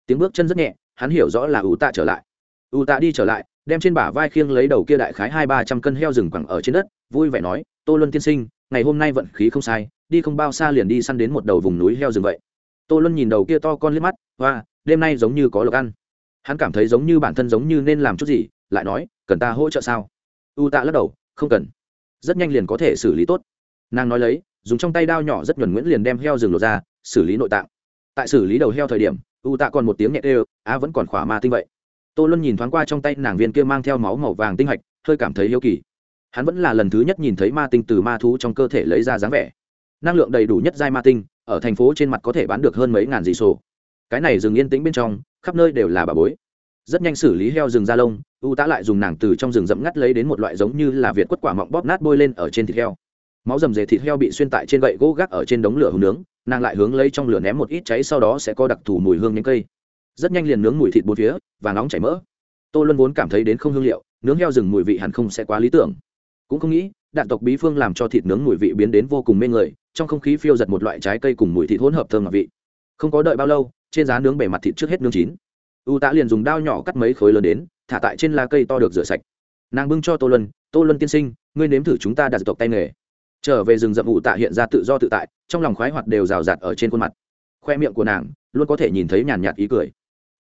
Tiếng bước chân rất nhẹ, hắn hiểu rõ là ủ tạ trở lại. Ủ tạ đi trở lại, đem trên bả vai khiêng lấy đầu kia đại khái hai ba trăm cân heo rừng quẳng ở trên đất, vui vẻ nói, tô luân tiên sinh, ngày hôm nay vận khí không sai, đi không bao xa liền đi săn đến một đầu vùng núi heo rừng vậy. Tô luân nhìn đầu kia to con liếc mắt, hoa, đêm nay giống như có lộc ăn. Hắn cảm thấy giống như bản thân giống như nên làm chút gì, lại nói, cần ta hỗ trợ sao? U tạ lắc đầu, không cần rất nhanh liền có thể xử lý tốt. Nàng nói lấy, dùng trong tay đao nhỏ rất nhuẩn nguyễn liền đem heo rừng lột ra, xử lý nội tạng. Tại xử lý đầu heo thời điểm, u tạ còn một tiếng nhẹ đều á, vẫn còn khỏa ma tinh vậy. Tô luân nhìn thoáng qua trong tay nàng viên kia mang theo máu màu vàng tinh hạch, hơi cảm thấy hiếu kỳ. Hắn vẫn là lần thứ nhất nhìn thấy ma tinh từ ma thú trong cơ thể lấy ra dáng vẻ. Năng lượng đầy đủ nhất giai ma tinh, ở thành phố trên mặt có thể bán được hơn mấy ngàn dị sổ. Cái này rừng yên tĩnh bên trong, khắp nơi đều là bà bối. Rất nhanh xử lý heo rừng da lông u tá lại dùng nàng từ trong rừng rậm ngắt lấy đến một loại giống như là việt quất quả mọng bóp nát bôi lên ở trên thịt heo. Máu rầm rề thịt heo bị xuyên tại trên gậy gỗ gác ở trên đống lửa hùng nướng, nàng lại hướng lấy trong lửa ném một ít cháy sau đó sẽ có đặc thù mùi hương những cây. Rất nhanh liền nướng mùi thịt bốn phía, và nóng chảy mỡ. Tô luân vốn cảm thấy đến không hương liệu, nướng heo rừng mùi vị hẳn không sẽ quá lý tưởng. Cũng không nghĩ, đạn tộc bí phương làm cho thịt nướng mùi vị biến đến vô cùng mê người, trong không khí phiêu giật một loại trái cây cùng mùi thịt hỗn hợp thơm ngọt vị. Không có đợi bao lâu, trên giá nướng bề mặt thịt trước hết nướng chín u tạ liền dùng dao nhỏ cắt mấy khối lớn đến, thả tại trên lá cây to được rửa sạch. Nàng bưng cho tô luân tô luân tiên sinh, ngươi nếm thử chúng ta đặt tộc tay nghề. Trở về rừng rậm u tạ hiện ra tự do tự tại, trong lòng khoái hoạt đều rào rạt ở trên khuôn mặt. Khoe miệng của nàng luôn có thể nhìn thấy nhàn nhạt ý cười.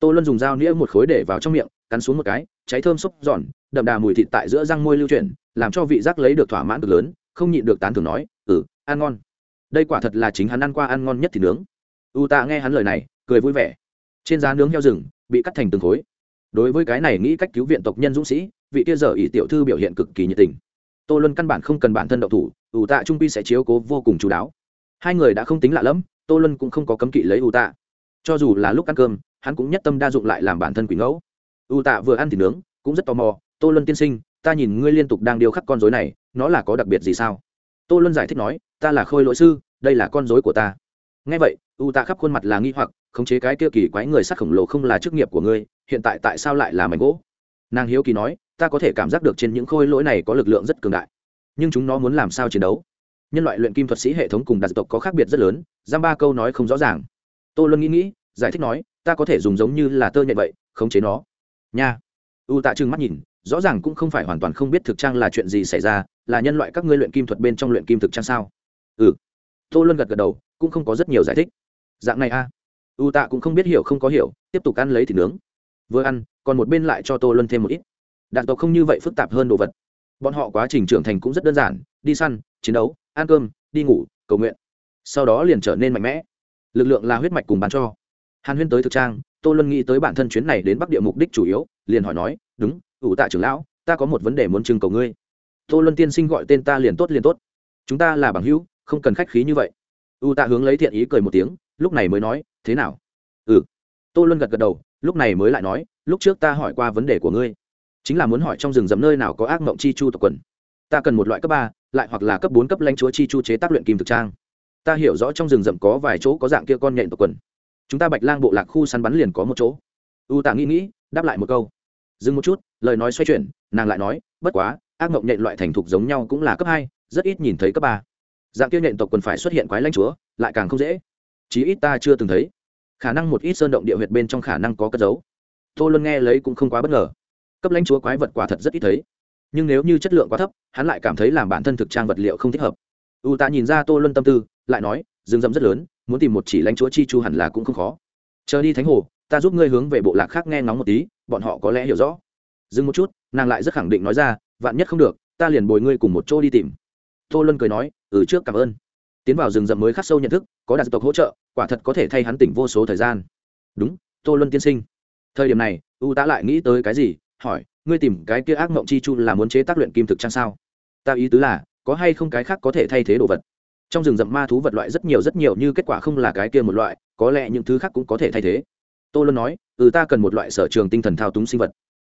Tô luân dùng dao nĩa một khối để vào trong miệng, cắn xuống một cái, cháy thơm xúc giòn, đậm đà mùi thịt tại giữa răng môi lưu chuyển, làm cho vị giác lấy được thỏa mãn cực lớn, không nhịn được tán thưởng nói ừ ăn ngon. Đây quả thật là chính hắn ăn qua ăn ngon nhất thì nướng. U tạ nghe hắn lời này, cười vui vẻ. Trên giá nướng heo rừng bị cắt thành từng khối. Đối với cái này nghĩ cách cứu viện tộc nhân dũng sĩ, vị kia giờ ỷ tiểu thư biểu hiện cực kỳ nhiệt tình. Tô luân căn bản không cần bản thân đậu thủ, ủ tạ trung pi sẽ chiếu cố vô cùng chú đáo. Hai người đã không tính lạ lẫm, tô luân cũng không có cấm kỵ lấy ủ tạ. Cho dù là lúc ăn cơm, hắn cũng nhất tâm đa dụng lại làm bản thân quỷ ngẫu. Ủ tạ vừa ăn thì nướng, cũng rất tò mò, tô luân tiên sinh, ta nhìn ngươi liên tục đang điêu khắc con dối này, nó là có đặc biệt gì sao? Tô luân giải thích nói, ta là khôi lỗi sư, đây là con dối của ta. Ngay vậy u tạ khắp khuôn mặt là nghi hoặc khống chế cái kia kỳ quái người sắt khổng lồ không là chức nghiệp của ngươi, hiện tại tại sao lại là mảnh gỗ? Nàng hiếu kỳ nói, ta có thể cảm giác được trên những khôi lỗi này có lực lượng rất cường đại. Nhưng chúng nó muốn làm sao chiến đấu? Nhân loại luyện kim thuật sĩ hệ thống cùng đặc tộc có khác biệt rất lớn, giam ba câu nói không rõ ràng. Tôi luôn nghĩ nghĩ, giải thích nói, ta có thể dùng giống như là tơ nhện vậy, khống chế nó. Nha. U tạ trừng mắt nhìn, rõ ràng cũng không phải hoàn toàn không biết thực trang là chuyện gì xảy ra, là nhân loại các ngươi luyện kim thuật bên trong luyện kim thực trang sao? Ừ. Tô luân gật gật đầu, cũng không có rất nhiều giải thích. Dạng này a. à u tạ cũng không biết hiểu không có hiểu, tiếp tục ăn lấy thịt nướng. Vừa ăn, còn một bên lại cho tô luân thêm một ít. Đạn tộc không như vậy phức tạp hơn đồ vật. Bọn họ quá trình trưởng thành cũng rất đơn giản, đi săn, chiến đấu, ăn cơm, đi ngủ, cầu nguyện. Sau đó liền trở nên mạnh mẽ. Lực lượng là huyết mạch cùng bán cho. Hàn huyên tới thực trang, tô luân nghĩ tới bản thân chuyến này đến bắc địa mục đích chủ yếu, liền hỏi nói, đúng ủ tạ trưởng lão, ta có một vấn đề muốn trưng cầu ngươi. Tô luân tiên sinh gọi tên ta liền tốt liền tốt. Chúng ta là bằng hữu, không cần khách khí như vậy. U tạ hướng lấy thiện ý cười một tiếng lúc này mới nói, thế nào? Ừ. Tô luân gật gật đầu, lúc này mới lại nói, lúc trước ta hỏi qua vấn đề của ngươi, chính là muốn hỏi trong rừng rậm nơi nào có ác mộng chi chu tộc quần. Ta cần một loại cấp ba, lại hoặc là cấp bốn cấp lãnh chúa chi chu chế tác luyện kim thực trang. Ta hiểu rõ trong rừng rậm có vài chỗ có dạng kia con nhện tộc quần. Chúng ta bạch lang bộ lạc khu săn bắn liền có một chỗ. U tạ nghĩ nghĩ, đáp lại một câu. Dừng một chút, lời nói xoay chuyển, nàng lại nói, bất quá, ác mộng nhện loại thành thục giống nhau cũng là cấp hai, rất ít nhìn thấy cấp ba. Dạng kia nhện tộc quần phải xuất hiện quái lãnh chúa, lại càng không dễ chí ít ta chưa từng thấy. Khả năng một ít sơn động địa huyệt bên trong khả năng có cất giấu. Tô luân nghe lấy cũng không quá bất ngờ. Cấp lãnh chúa quái vật quả thật rất ít thấy. Nhưng nếu như chất lượng quá thấp, hắn lại cảm thấy làm bản thân thực trang vật liệu không thích hợp. U tạ nhìn ra tô luân tâm tư, lại nói, rừng rậm rất lớn, muốn tìm một chỉ lãnh chúa chi chu hẳn là cũng không khó. Chờ đi thánh hồ, ta giúp ngươi hướng về bộ lạc khác nghe ngóng một tí, bọn họ có lẽ hiểu rõ. Dừng một chút, nàng lại rất khẳng định nói ra, vạn nhất không được, ta liền bồi ngươi cùng một chỗ đi tìm. Tô luân cười nói ừ trước cảm ơn tiến vào rừng rậm mới khắc sâu nhận thức, có đặc tộc hỗ trợ, quả thật có thể thay hắn tỉnh vô số thời gian. Đúng, tô luân tiên sinh. Thời điểm này, u tá lại nghĩ tới cái gì, hỏi, ngươi tìm cái kia ác mộng chi chu là muốn chế tác luyện kim thực trang sao? Ta ý tứ là, có hay không cái khác có thể thay thế đồ vật? Trong rừng rậm ma thú vật loại rất nhiều rất nhiều, như kết quả không là cái kia một loại, có lẽ những thứ khác cũng có thể thay thế. Tô luân nói ừ ta cần một loại sở trường tinh thần thao túng sinh vật.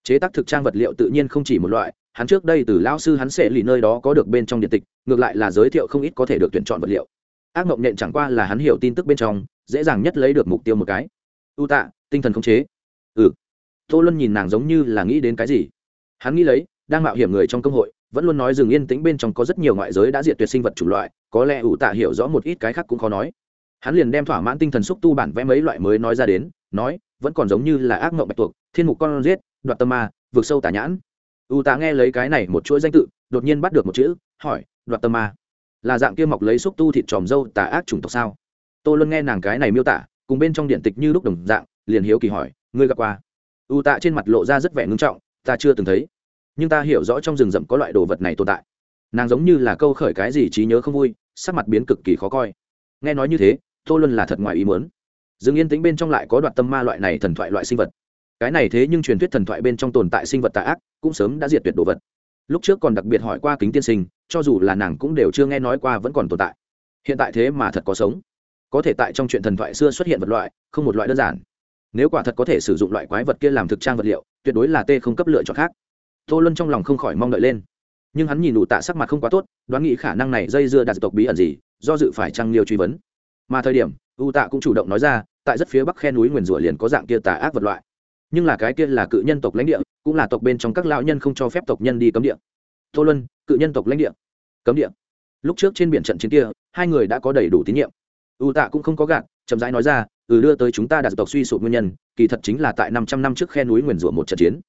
Chế tác thực trang vật liệu tự nhiên không chỉ một loại hắn trước đây từ lao sư hắn sẽ lì nơi đó có được bên trong điện tịch, ngược lại là giới thiệu không ít có thể được tuyển chọn vật liệu. Ác mộng nhện chẳng qua là hắn hiểu tin tức bên trong, dễ dàng nhất lấy được mục tiêu một cái. U tạ, tinh thần khống chế. Ừ. Tô luân nhìn nàng giống như là nghĩ đến cái gì. Hắn nghĩ lấy, đang mạo hiểm người trong công hội, vẫn luôn nói rừng yên tĩnh bên trong có rất nhiều ngoại giới đã diệt tuyệt sinh vật chủng loại, có lẽ ủ tạ hiểu rõ một ít cái khác cũng khó nói. Hắn liền đem thỏa mãn tinh thần xúc tu bản vẽ mấy loại mới nói ra đến, nói, vẫn còn giống như là ác mộng bạch tuộc, thiên mục con giết, đoạt tâm ma vượt sâu tả nhãn. U tạ nghe lấy cái này một chuỗi danh tự, đột nhiên bắt được một chữ, hỏi, đoạt tâm ma. Là dạng kia mọc lấy xúc tu thịt tròm dâu tà ác chủng tộc sao? Tô luân nghe nàng cái này miêu tả, cùng bên trong điện tịch như lúc đồng dạng, liền hiếu kỳ hỏi, ngươi gặp qua? U tạ trên mặt lộ ra rất vẻ ngưng trọng, ta chưa từng thấy. Nhưng ta hiểu rõ trong rừng rậm có loại đồ vật này tồn tại. Nàng giống như là câu khởi cái gì trí nhớ không vui, sắc mặt biến cực kỳ khó coi. Nghe nói như thế, tô luân là thật ngoài ý muốn. Rừng yên tĩnh bên trong lại có đoạn tâm ma loại này thần thoại loại sinh vật cái này thế nhưng truyền thuyết thần thoại bên trong tồn tại sinh vật tà ác, cũng sớm đã diệt tuyệt đồ vật. Lúc trước còn đặc biệt hỏi qua kính tiên sinh, cho dù là nàng cũng đều chưa nghe nói qua vẫn còn tồn tại. Hiện tại thế mà thật có sống. Có thể tại trong chuyện thần thoại xưa xuất hiện vật loại, không một loại đơn giản. Nếu quả thật có thể sử dụng loại quái vật kia làm thực trang vật liệu, tuyệt đối là t không cấp lựa chọn khác. Tô luân trong lòng không khỏi mong đợi lên. Nhưng hắn nhìn đủ tạ sắc mặt không quá tốt, đoán nghĩ khả năng này dây dưa đạt tộc bí ẩn gì, do dự phải trăng liêu truy vấn. Mà thời điểm, u tạ cũng chủ động nói ra, tại rất phía bắc khe núi nguyền rủa liền có dạng kia tà ác vật loại nhưng là cái kia là cự nhân tộc lãnh địa, cũng là tộc bên trong các lão nhân không cho phép tộc nhân đi cấm địa. Tô luân, cự nhân tộc lãnh địa. Cấm địa. Lúc trước trên biển trận chiến kia, hai người đã có đầy đủ tín nhiệm. U tạ cũng không có gạt, chậm rãi nói ra ừ đưa tới chúng ta đạt tộc suy sụp nguyên nhân, kỳ thật chính là tại năm trăm năm trước khe núi nguyền rủa một trận chiến.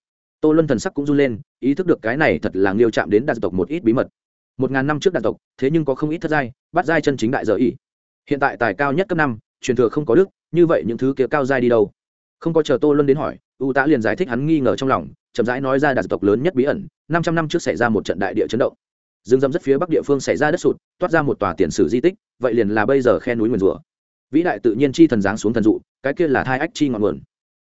Tô luân thần sắc cũng run lên, ý thức được cái này thật là nghiêu chạm đến đạt tộc một ít bí mật. Một ngàn năm trước đạt tộc, thế nhưng có không ít thất giai, bắt giai chân chính đại giờ ỉ hiện tại tài cao nhất cấp năm, truyền thừa không có đức, như vậy những thứ kia cao giai đi đâu? Không có chờ tô luân đến hỏi u tạ liền giải thích hắn nghi ngờ trong lòng, chậm rãi nói ra đạt tộc lớn nhất bí ẩn, năm trăm năm trước xảy ra một trận đại địa chấn động. Rừng rậm rất phía bắc địa phương xảy ra đất sụt, toát ra một tòa tiền sử di tích, vậy liền là bây giờ khe núi nguyền rủa. Vĩ đại tự nhiên chi thần giáng xuống thần dụ, cái kia là thai ách chi ngọn nguồn.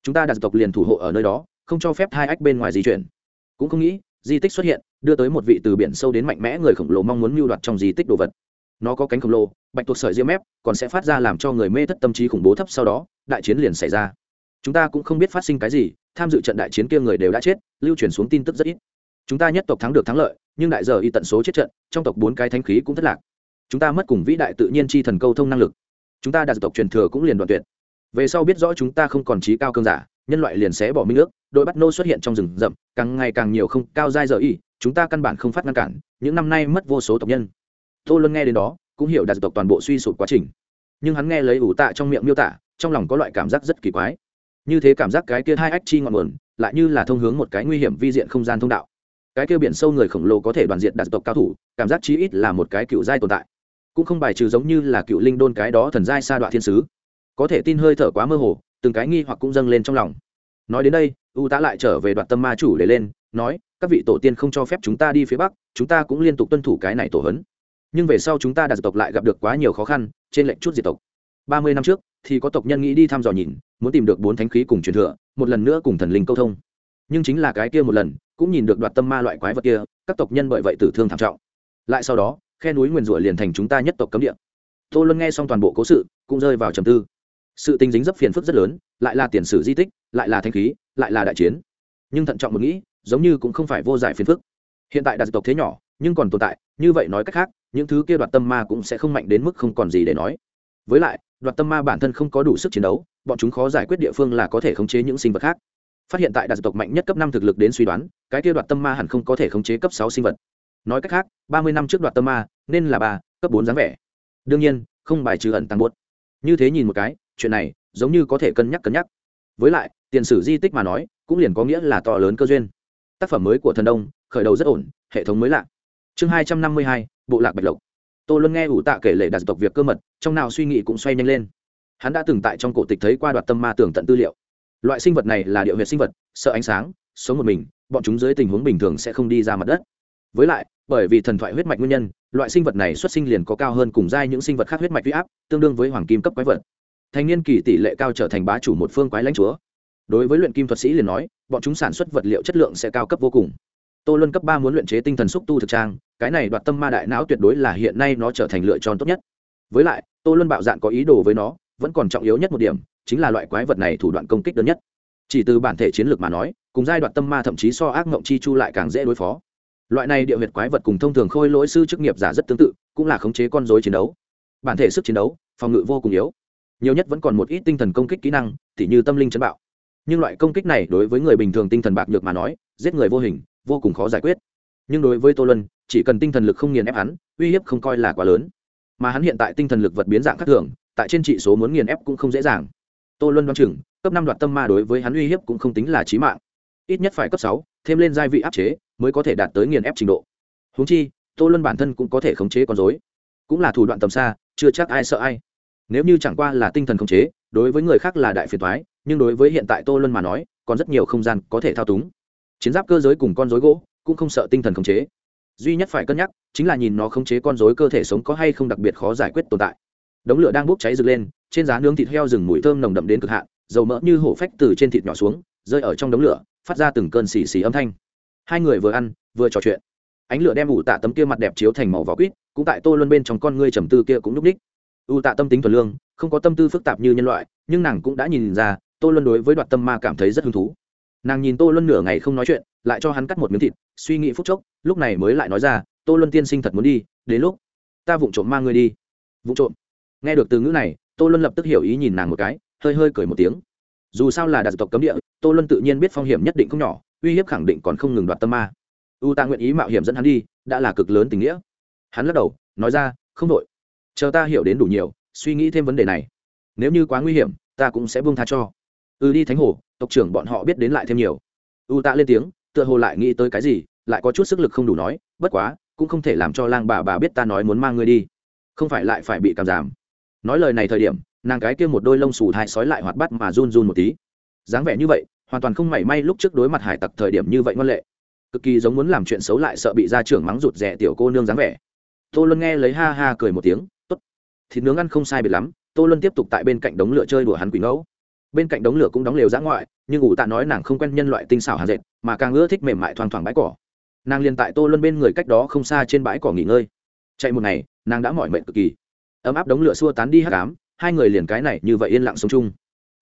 Chúng ta đạt tộc liền thủ hộ ở nơi đó, không cho phép thai ách bên ngoài di chuyển. Cũng không nghĩ, di tích xuất hiện, đưa tới một vị từ biển sâu đến mạnh mẽ người khổng lồ mong muốn mưu đoạt trong di tích đồ vật. Nó có cánh khổng lồ, bạch tuộc sợi diêm mép, còn sẽ phát ra làm cho người mê thất tâm trí khủng bố thấp sau đó, đại chiến liền xảy ra chúng ta cũng không biết phát sinh cái gì, tham dự trận đại chiến kia người đều đã chết, lưu truyền xuống tin tức rất ít. Chúng ta nhất tộc thắng được thắng lợi, nhưng đại giờ y tận số chết trận, trong tộc bốn cái thanh khí cũng thất lạc. Chúng ta mất cùng vĩ đại tự nhiên chi thần câu thông năng lực. Chúng ta đạt tộc truyền thừa cũng liền đoạn tuyệt. Về sau biết rõ chúng ta không còn trí cao cơn giả, nhân loại liền sẽ bỏ minh ước, đội bắt nô xuất hiện trong rừng rậm, càng ngày càng nhiều không cao dai giờ y, chúng ta căn bản không phát ngăn cản, những năm nay mất vô số tộc nhân. Tô luân nghe đến đó, cũng hiểu đạt tộc toàn bộ suy sụp quá trình. Nhưng hắn nghe lấy ủ tạ trong miệng miêu tả, trong lòng có loại cảm giác rất kỳ quái như thế cảm giác cái kia hai ách chi ngọn nguồn, lại như là thông hướng một cái nguy hiểm vi diện không gian thông đạo. Cái kia biển sâu người khổng lồ có thể đoàn diện đạt tộc cao thủ, cảm giác chí ít là một cái cựu giai tồn tại. Cũng không bài trừ giống như là cựu linh đôn cái đó thần giai sa đoạn thiên sứ. Có thể tin hơi thở quá mơ hồ, từng cái nghi hoặc cũng dâng lên trong lòng. Nói đến đây, u tá lại trở về đoạn tâm ma chủ để lên, nói, các vị tổ tiên không cho phép chúng ta đi phía bắc, chúng ta cũng liên tục tuân thủ cái này tổ hấn nhưng về sau chúng ta đạt tộc lại gặp được quá nhiều khó khăn, trên lệnh chút diệt tộc ba mươi năm trước, thì có tộc nhân nghĩ đi thăm dò nhìn, muốn tìm được bốn thánh khí cùng truyền thừa, một lần nữa cùng thần linh câu thông. Nhưng chính là cái kia một lần, cũng nhìn được đoạt tâm ma loại quái vật kia, các tộc nhân bởi vậy tử thương thảm trọng. Lại sau đó, khe núi nguyền rủa liền thành chúng ta nhất tộc cấm địa. Tô luân nghe xong toàn bộ cố sự, cũng rơi vào trầm tư. Sự tình dính dấp phiền phức rất lớn, lại là tiền sử di tích, lại là thanh khí, lại là đại chiến. Nhưng thận trọng một nghĩ, giống như cũng không phải vô giải phiền phức. Hiện tại đạt tộc thế nhỏ, nhưng còn tồn tại, như vậy nói cách khác, những thứ kia đoạt tâm ma cũng sẽ không mạnh đến mức không còn gì để nói. Với lại đoạt tâm ma bản thân không có đủ sức chiến đấu, bọn chúng khó giải quyết địa phương là có thể khống chế những sinh vật khác. Phát hiện tại đạt tộc mạnh nhất cấp năm thực lực đến suy đoán, cái kia đoạt tâm ma hẳn không có thể khống chế cấp sáu sinh vật. Nói cách khác, ba mươi năm trước đoạt tâm ma, nên là ba, cấp bốn dáng vẻ. Đương nhiên, không bài trừ ẩn tăng buốt. Như thế nhìn một cái, chuyện này giống như có thể cân nhắc cân nhắc. Với lại, tiền sử di tích mà nói, cũng liền có nghĩa là to lớn cơ duyên. Tác phẩm mới của thần đông, khởi đầu rất ổn, hệ thống mới lạ. Chương hai trăm năm mươi hai, bộ lạc bạch lộc tô luân nghe ủ tạ kể lệ đạt tộc việc cơ mật, trong nào suy nghĩ cũng xoay nhanh lên. Hắn đã từng tại trong cổ tịch thấy qua đoạt tâm ma tưởng tận tư liệu. Loại sinh vật này là điệu huyệt sinh vật, sợ ánh sáng, sống một mình, bọn chúng dưới tình huống bình thường sẽ không đi ra mặt đất. Với lại, bởi vì thần thoại huyết mạch nguyên nhân, loại sinh vật này xuất sinh liền có cao hơn cùng giai những sinh vật khác huyết mạch huy áp, tương đương với hoàng kim cấp quái vật. Thành niên kỳ tỷ lệ cao trở thành bá chủ một phương quái lãnh chúa. Đối với luyện kim thuật sĩ liền nói, bọn chúng sản xuất vật liệu chất lượng sẽ cao cấp vô cùng. Tô luân cấp ba muốn luyện chế tinh thần xúc tu thực trang cái này đoạt tâm ma đại não tuyệt đối là hiện nay nó trở thành lựa chọn tốt nhất. Với lại, tô luân bạo dạn có ý đồ với nó, vẫn còn trọng yếu nhất một điểm, chính là loại quái vật này thủ đoạn công kích đơn nhất. Chỉ từ bản thể chiến lược mà nói, cùng giai đoạn tâm ma thậm chí so ác mộng chi chu lại càng dễ đối phó. Loại này địa huyệt quái vật cùng thông thường khôi lỗi sư chức nghiệp giả rất tương tự, cũng là khống chế con dối chiến đấu. Bản thể sức chiến đấu, phòng ngự vô cùng yếu. Nhiều nhất vẫn còn một ít tinh thần công kích kỹ năng t h như tâm linh chấn bạo. Nhưng loại công kích này đối với người bình thường tinh thần bạc nhược mà nói, giết người vô hình, vô cùng khó giải quyết. Nhưng đối với tô lân chỉ cần tinh thần lực không nghiền ép hắn, uy hiếp không coi là quá lớn. Mà hắn hiện tại tinh thần lực vật biến dạng khác thường, tại trên trị số muốn nghiền ép cũng không dễ dàng. Tô luân đoán chừng, cấp năm đoạt tâm ma đối với hắn uy hiếp cũng không tính là trí mạng. Ít nhất phải cấp sáu, thêm lên gia vị áp chế, mới có thể đạt tới nghiền ép trình độ. Húng chi, tô luân bản thân cũng có thể khống chế con dối cũng là thủ đoạn tầm xa, chưa chắc ai sợ ai. Nếu như chẳng qua là tinh thần khống chế, đối với người khác là đại phiền thoái nhưng đối với hiện tại tô luân mà nói, còn rất nhiều không gian có thể thao túng. Chiến giáp cơ giới cùng con dối gỗ, cũng không sợ tinh thần khống chế duy nhất phải cân nhắc chính là nhìn nó khống chế con dối cơ thể sống có hay không đặc biệt khó giải quyết tồn tại. Đống lửa đang bốc cháy rực lên, trên giá nướng thịt heo rừng mùi thơm nồng đậm đến cực hạn, dầu mỡ như hổ phách từ trên thịt nhỏ xuống, rơi ở trong đống lửa, phát ra từng cơn xì xì âm thanh. Hai người vừa ăn, vừa trò chuyện. Ánh lửa đem ủ tạ tấm kia mặt đẹp chiếu thành màu vỏ quýt, cũng tại tô luân bên trong con ngươi trầm tư kia cũng núp ních. Ưu tạ tâm tính thuần lương, không có tâm tư phức tạp như nhân loại, nhưng nàng cũng đã nhìn ra, tô luân đối với đoạt tâm ma cảm thấy rất hứng thú nàng nhìn tô luân nửa ngày không nói chuyện, lại cho hắn cắt một miếng thịt, suy nghĩ phút chốc, lúc này mới lại nói ra, tô luân tiên sinh thật muốn đi, đến lúc ta vụng trộm mang ngươi đi. Vụng trộm. Nghe được từ ngữ này, tô luân lập tức hiểu ý nhìn nàng một cái, hơi hơi cười một tiếng. Dù sao là đặc tộc cấm địa, tô luân tự nhiên biết phong hiểm nhất định không nhỏ, uy hiếp khẳng định còn không ngừng đoạt tâm ma. U ta nguyện ý mạo hiểm dẫn hắn đi, đã là cực lớn tình nghĩa. Hắn lắc đầu, nói ra, không đội chờ ta hiểu đến đủ nhiều, suy nghĩ thêm vấn đề này. Nếu như quá nguy hiểm, ta cũng sẽ buông tha cho ừ đi thánh hồ, tộc trưởng bọn họ biết đến lại thêm nhiều. U tạ lên tiếng, tựa hồ lại nghĩ tới cái gì, lại có chút sức lực không đủ nói, bất quá, cũng không thể làm cho lang bà bà biết ta nói muốn mang ngươi đi. Không phải lại phải bị cảm giảm. Nói lời này thời điểm, nàng cái kia một đôi lông xù thai sói lại hoạt bắt mà run run một tí. Dáng vẻ như vậy, hoàn toàn không mảy may lúc trước đối mặt hải tặc thời điểm như vậy ngoan lệ. Cực kỳ giống muốn làm chuyện xấu lại sợ bị gia trưởng mắng rụt rẻ tiểu cô nương dáng vẻ. Tô luân nghe lấy ha ha cười một tiếng t ố t thịt nướng ăn không sai biệt lắm, tô luân tiếp tục tại bên cạnh đống lửa chơi đùa hắn quỷ ngẫu bên cạnh đống lửa cũng đóng lều giã ngoại, nhưng ủ tạ nói nàng không quen nhân loại tinh xảo hàn dệt, mà càng ưa thích mềm mại thoang thoảng bãi cỏ. Nàng liền tại tô luân bên người cách đó không xa trên bãi cỏ nghỉ ngơi. Chạy một ngày, nàng đã mỏi mệt cực kỳ. Ấm áp đống lửa xua tán đi hát cám hai người liền cái này như vậy yên lặng sống chung.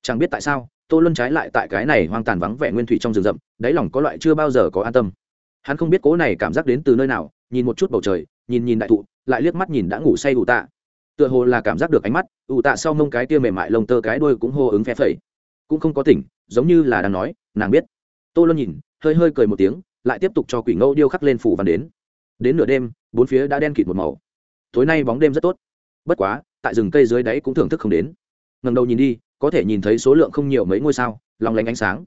Chẳng biết tại sao, tô luân trái lại tại cái này hoang tàn vắng vẻ nguyên thủy trong rừng rậm, đáy lòng có loại chưa bao giờ có an tâm. Hắn không biết cố này cảm giác đến từ nơi nào, nhìn một chút bầu trời, nhìn nhìn đại thụ, lại liếc mắt nhìn đã ngủ say ủ tạ tựa hồ là cảm giác được ánh mắt, ủ tạ sau mông cái tia mềm mại lông tơ cái đôi cũng hô ứng phe phẩy. Cũng không có tỉnh, giống như là đang nói, nàng biết. Tô luôn nhìn, hơi hơi cười một tiếng, lại tiếp tục cho quỷ ngẫu điêu khắc lên phủ văn đến. Đến nửa đêm, bốn phía đã đen kịt một màu. Tối nay bóng đêm rất tốt. Bất quá, tại rừng cây dưới đáy cũng thưởng thức không đến. Ngần đầu nhìn đi, có thể nhìn thấy số lượng không nhiều mấy ngôi sao, lòng lánh ánh sáng.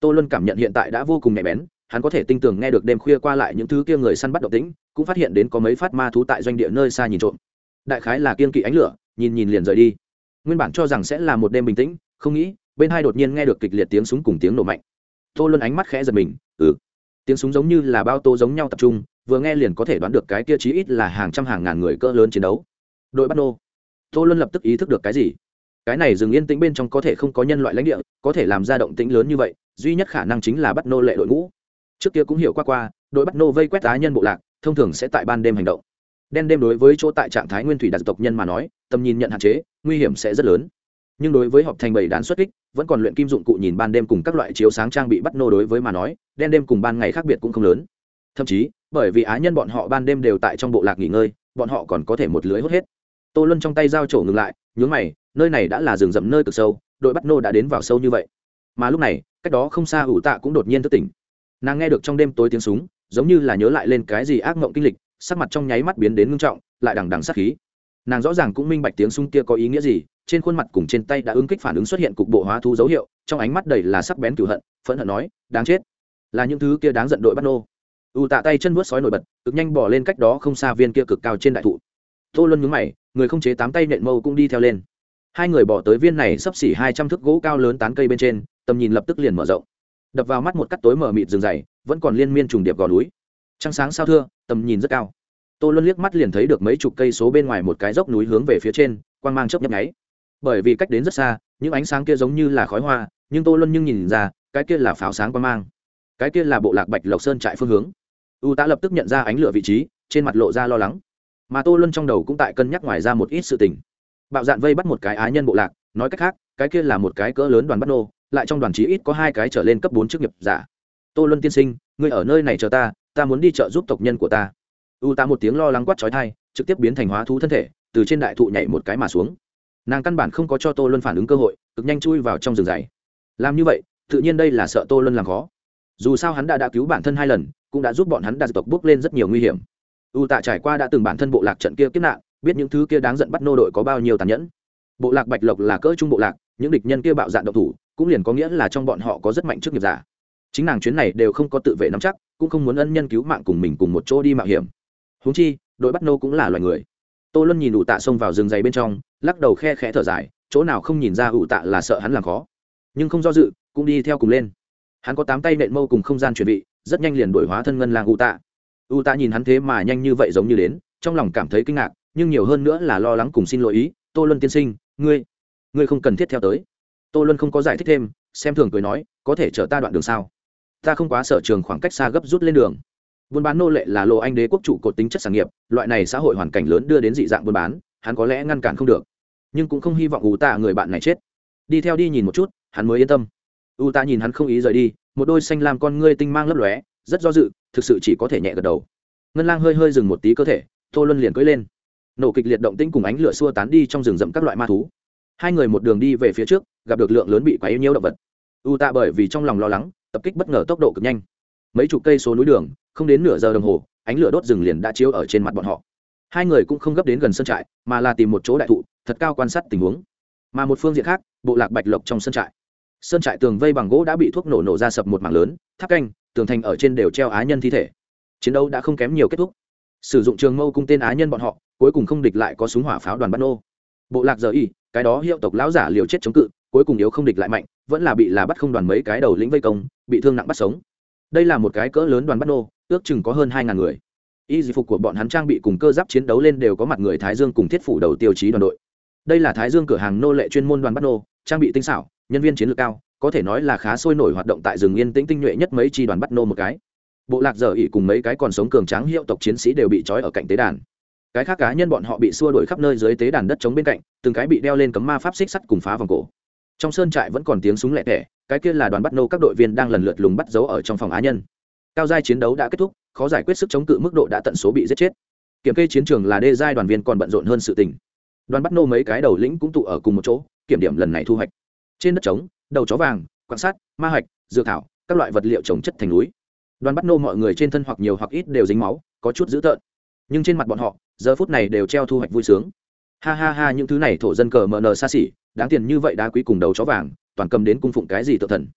Tô luân cảm nhận hiện tại đã vô cùng nhạy bén, hắn có thể tinh tường nghe được đêm khuya qua lại những thứ kia người săn bắt độc tính cũng phát hiện đến có mấy phát ma thú tại doanh địa nơi xa nhìn trộm đại khái là kiên kỵ ánh lửa, nhìn nhìn liền rời đi. Nguyên bản cho rằng sẽ là một đêm bình tĩnh, không nghĩ, bên hai đột nhiên nghe được kịch liệt tiếng súng cùng tiếng nổ mạnh. Tô luân ánh mắt khẽ giật mình ừ. Tiếng súng giống như là bao tô giống nhau tập trung, vừa nghe liền có thể đoán được cái kia chí ít là hàng trăm hàng ngàn người cỡ lớn chiến đấu. Đội bắt nô. Tô luân lập tức ý thức được cái gì? Cái này dừng yên tĩnh bên trong có thể không có nhân loại lãnh địa, có thể làm ra động tĩnh lớn như vậy, duy nhất khả năng chính là bắt nô lệ đội ngũ. Trước kia cũng hiểu qua qua, đội bắt nô vây quét cá nhân bộ lạc, thông thường sẽ tại ban đêm hành động đen đêm đối với chỗ tại trạng thái nguyên thủy đặc tộc nhân mà nói, tầm nhìn nhận hạn chế, nguy hiểm sẽ rất lớn. Nhưng đối với họp thành bảy đán xuất kích, vẫn còn luyện kim dụng cụ nhìn ban đêm cùng các loại chiếu sáng trang bị bắt nô đối với mà nói, đen đêm cùng ban ngày khác biệt cũng không lớn. Thậm chí, bởi vì á nhân bọn họ ban đêm đều tại trong bộ lạc nghỉ ngơi, bọn họ còn có thể một lưới hút hết. Tô luân trong tay dao trổ ngừng lại, nhướng mày, nơi này đã là rừng rậm nơi cực sâu, đội bắt nô đã đến vào sâu như vậy. Mà lúc này, cách đó không xa ủ tạ cũng đột nhiên thức tỉnh. Nàng nghe được trong đêm tối tiếng súng, giống như là nhớ lại lên cái gì ác mộng kinh lịch sắc mặt trong nháy mắt biến đến ngưng trọng, lại đằng đằng sắc khí. Nàng rõ ràng cũng minh bạch tiếng súng kia có ý nghĩa gì, trên khuôn mặt cùng trên tay đã ứng kích phản ứng xuất hiện cục bộ hóa thu dấu hiệu, trong ánh mắt đầy là sắc bén cửu hận, phẫn hận nói, đáng chết. Là những thứ kia đáng giận đội bắt nô. Ưu tạ tay chân vuốt sói nổi bật, cực nhanh bỏ lên cách đó không xa viên kia cực cao trên đại thụ. Tô luân nhướng mày, người không chế tám tay nện mâu cũng đi theo lên. Hai người bỏ tới viên này sấp xỉ hai trăm thước gỗ cao lớn tán cây bên trên, tầm nhìn lập tức liền mở rộng. Đập vào mắt một cắt tối mở mịt rừng dày, vẫn còn liên miên trùng điệp gò núi trăng sáng sao thưa, tầm nhìn rất cao. Tô luân liếc mắt liền thấy được mấy chục cây số bên ngoài một cái dốc núi hướng về phía trên, quang mang chớp nhấp nháy. Bởi vì cách đến rất xa, những ánh sáng kia giống như là khói hoa, nhưng tô luân nhưng nhìn ra, cái kia là pháo sáng quang mang. Cái kia là bộ lạc bạch lộc sơn trại phương hướng. U tá lập tức nhận ra ánh lửa vị trí, trên mặt lộ ra lo lắng. Mà tô luân trong đầu cũng tại cân nhắc ngoài ra một ít sự tình. Bạo dạn vây bắt một cái á nhân bộ lạc, nói cách khác, cái kia là một cái cỡ lớn đoàn bắt nô, lại trong đoàn chí ít có hai cái trở lên cấp bốn chức nghiệp giả. Tô luân tiên sinh, ngươi ở nơi này chờ ta ta muốn đi chợ giúp tộc nhân của ta. U ta một tiếng lo lắng quát trói thai trực tiếp biến thành hóa thú thân thể, từ trên đại thụ nhảy một cái mà xuống. Nàng căn bản không có cho tô luân phản ứng cơ hội, cực nhanh chui vào trong rừng dày. Làm như vậy, tự nhiên đây là sợ tô luân làm khó. Dù sao hắn đã đã cứu bản thân hai lần, cũng đã giúp bọn hắn đạt tộc bước lên rất nhiều nguy hiểm. U tạ trải qua đã từng bản thân bộ lạc trận kia kiếp nạn, biết những thứ kia đáng giận bắt nô đội có bao nhiêu tàn nhẫn. Bộ lạc bạch lộc là cỡ trung bộ lạc, những địch nhân kia bạo dạn độc thủ, cũng liền có nghĩa là trong bọn họ có rất mạnh trước nghiệp giả chính nàng chuyến này đều không có tự vệ nắm chắc, cũng không muốn ân nhân cứu mạng cùng mình cùng một chỗ đi mạo hiểm. Húng chi, đội bắt nô cũng là loài người. Tô luân nhìn ủ tạ xông vào rừng dày bên trong, lắc đầu khe khẽ thở dài, chỗ nào không nhìn ra ủ tạ là sợ hắn làm khó. Nhưng không do dự, cũng đi theo cùng lên. Hắn có tám tay nện mâu cùng không gian chuẩn bị rất nhanh liền đổi hóa thân ngân làng ủ tạ. Ủ tạ nhìn hắn thế mà nhanh như vậy giống như đến, trong lòng cảm thấy kinh ngạc, nhưng nhiều hơn nữa là lo lắng cùng xin lỗi ý, tô luân tiên sinh, ngươi ngươi không cần thiết theo tới. Tô luân không có giải thích thêm, xem thường cười nói, có thể chở ta đoạn đường sao? Ta không quá sở trường khoảng cách xa gấp rút lên đường. Buôn bán nô lệ là lộ anh đế quốc chủ cột tính chất sản nghiệp, loại này xã hội hoàn cảnh lớn đưa đến dị dạng buôn bán, hắn có lẽ ngăn cản không được. Nhưng cũng không hy vọng u tạ người bạn này chết. Đi theo đi nhìn một chút, hắn mới yên tâm. U tạ nhìn hắn không ý rời đi, một đôi xanh lam con ngươi tinh mang lấp lóe, rất do dự, thực sự chỉ có thể nhẹ gật đầu. Ngân lang hơi hơi dừng một tí cơ thể, tô luân liền cưỡi lên. Nổ kịch liệt động tĩnh cùng ánh lửa xua tán đi trong rừng rậm các loại ma thú. Hai người một đường đi về phía trước, gặp được lượng lớn bị quấy nhiễu động vật. U tạ bởi vì trong lòng lo lắng tập kích bất ngờ tốc độ cực nhanh. Mấy chục cây số núi đường, không đến nửa giờ đồng hồ, ánh lửa đốt rừng liền đã chiếu ở trên mặt bọn họ. Hai người cũng không gấp đến gần sân trại, mà là tìm một chỗ đại thụ, thật cao quan sát tình huống. Mà một phương diện khác, bộ lạc bạch lộc trong sân trại. Sơn trại tường vây bằng gỗ đã bị thuốc nổ nổ ra sập một mảng lớn, tháp canh, tường thành ở trên đều treo á nhân thi thể. Chiến đấu đã không kém nhiều kết thúc. Sử dụng trường mâu cung tên á nhân bọn họ, cuối cùng không địch lại có súng hỏa pháo đoàn bắt nô. Bộ lạc giờ y, cái đó hiệu tộc lão giả liều chết chống cự cuối cùng yếu không địch lại mạnh, vẫn là bị là bắt không đoàn mấy cái đầu lĩnh vây công, bị thương nặng bắt sống. Đây là một cái cỡ lớn đoàn bắt nô, ước chừng có hơn hai ngàn người. Y dịch phục của bọn hắn trang bị cùng cơ giáp chiến đấu lên đều có mặt người thái dương cùng thiết phủ đầu tiêu chí đoàn đội. Đây là thái dương cửa hàng nô lệ chuyên môn đoàn bắt nô, trang bị tinh xảo, nhân viên chiến lược cao, có thể nói là khá sôi nổi hoạt động tại rừng yên tĩnh tinh nhuệ nhất mấy chi đoàn bắt nô một cái. Bộ lạc giờ ỉ cùng mấy cái còn sống cường tráng hiệu tộc chiến sĩ đều bị trói ở cạnh tế đàn. Cái khác cá nhân bọn họ bị xua đuổi khắp nơi dưới tế đàn đất chống bên cạnh, từng cái bị đeo lên cấm ma pháp xích sắt cùng phá vòng cổ trong sơn trại vẫn còn tiếng súng lẹ tẻ, cái kia là đoàn bắt nô các đội viên đang lần lượt lùng bắt giấu ở trong phòng á nhân. Cao giai chiến đấu đã kết thúc, khó giải quyết sức chống cự mức độ đã tận số bị giết chết. Kiểm kê chiến trường là đê giai đoàn viên còn bận rộn hơn sự tình. Đoàn bắt nô mấy cái đầu lĩnh cũng tụ ở cùng một chỗ, kiểm điểm lần này thu hoạch. Trên đất trống, đầu chó vàng quan sát ma hạch, dược thảo, các loại vật liệu trồng chất thành núi. Đoàn bắt nô mọi người trên thân hoặc nhiều hoặc ít đều dính máu, có chút dữ tợn. Nhưng trên mặt bọn họ, giờ phút này đều treo thu hoạch vui sướng. Ha ha ha, những thứ này thổ dân cờ mờ nờ xa xỉ đáng tiền như vậy đá quý cùng đầu chó vàng, toàn cầm đến cung phụng cái gì tự thần?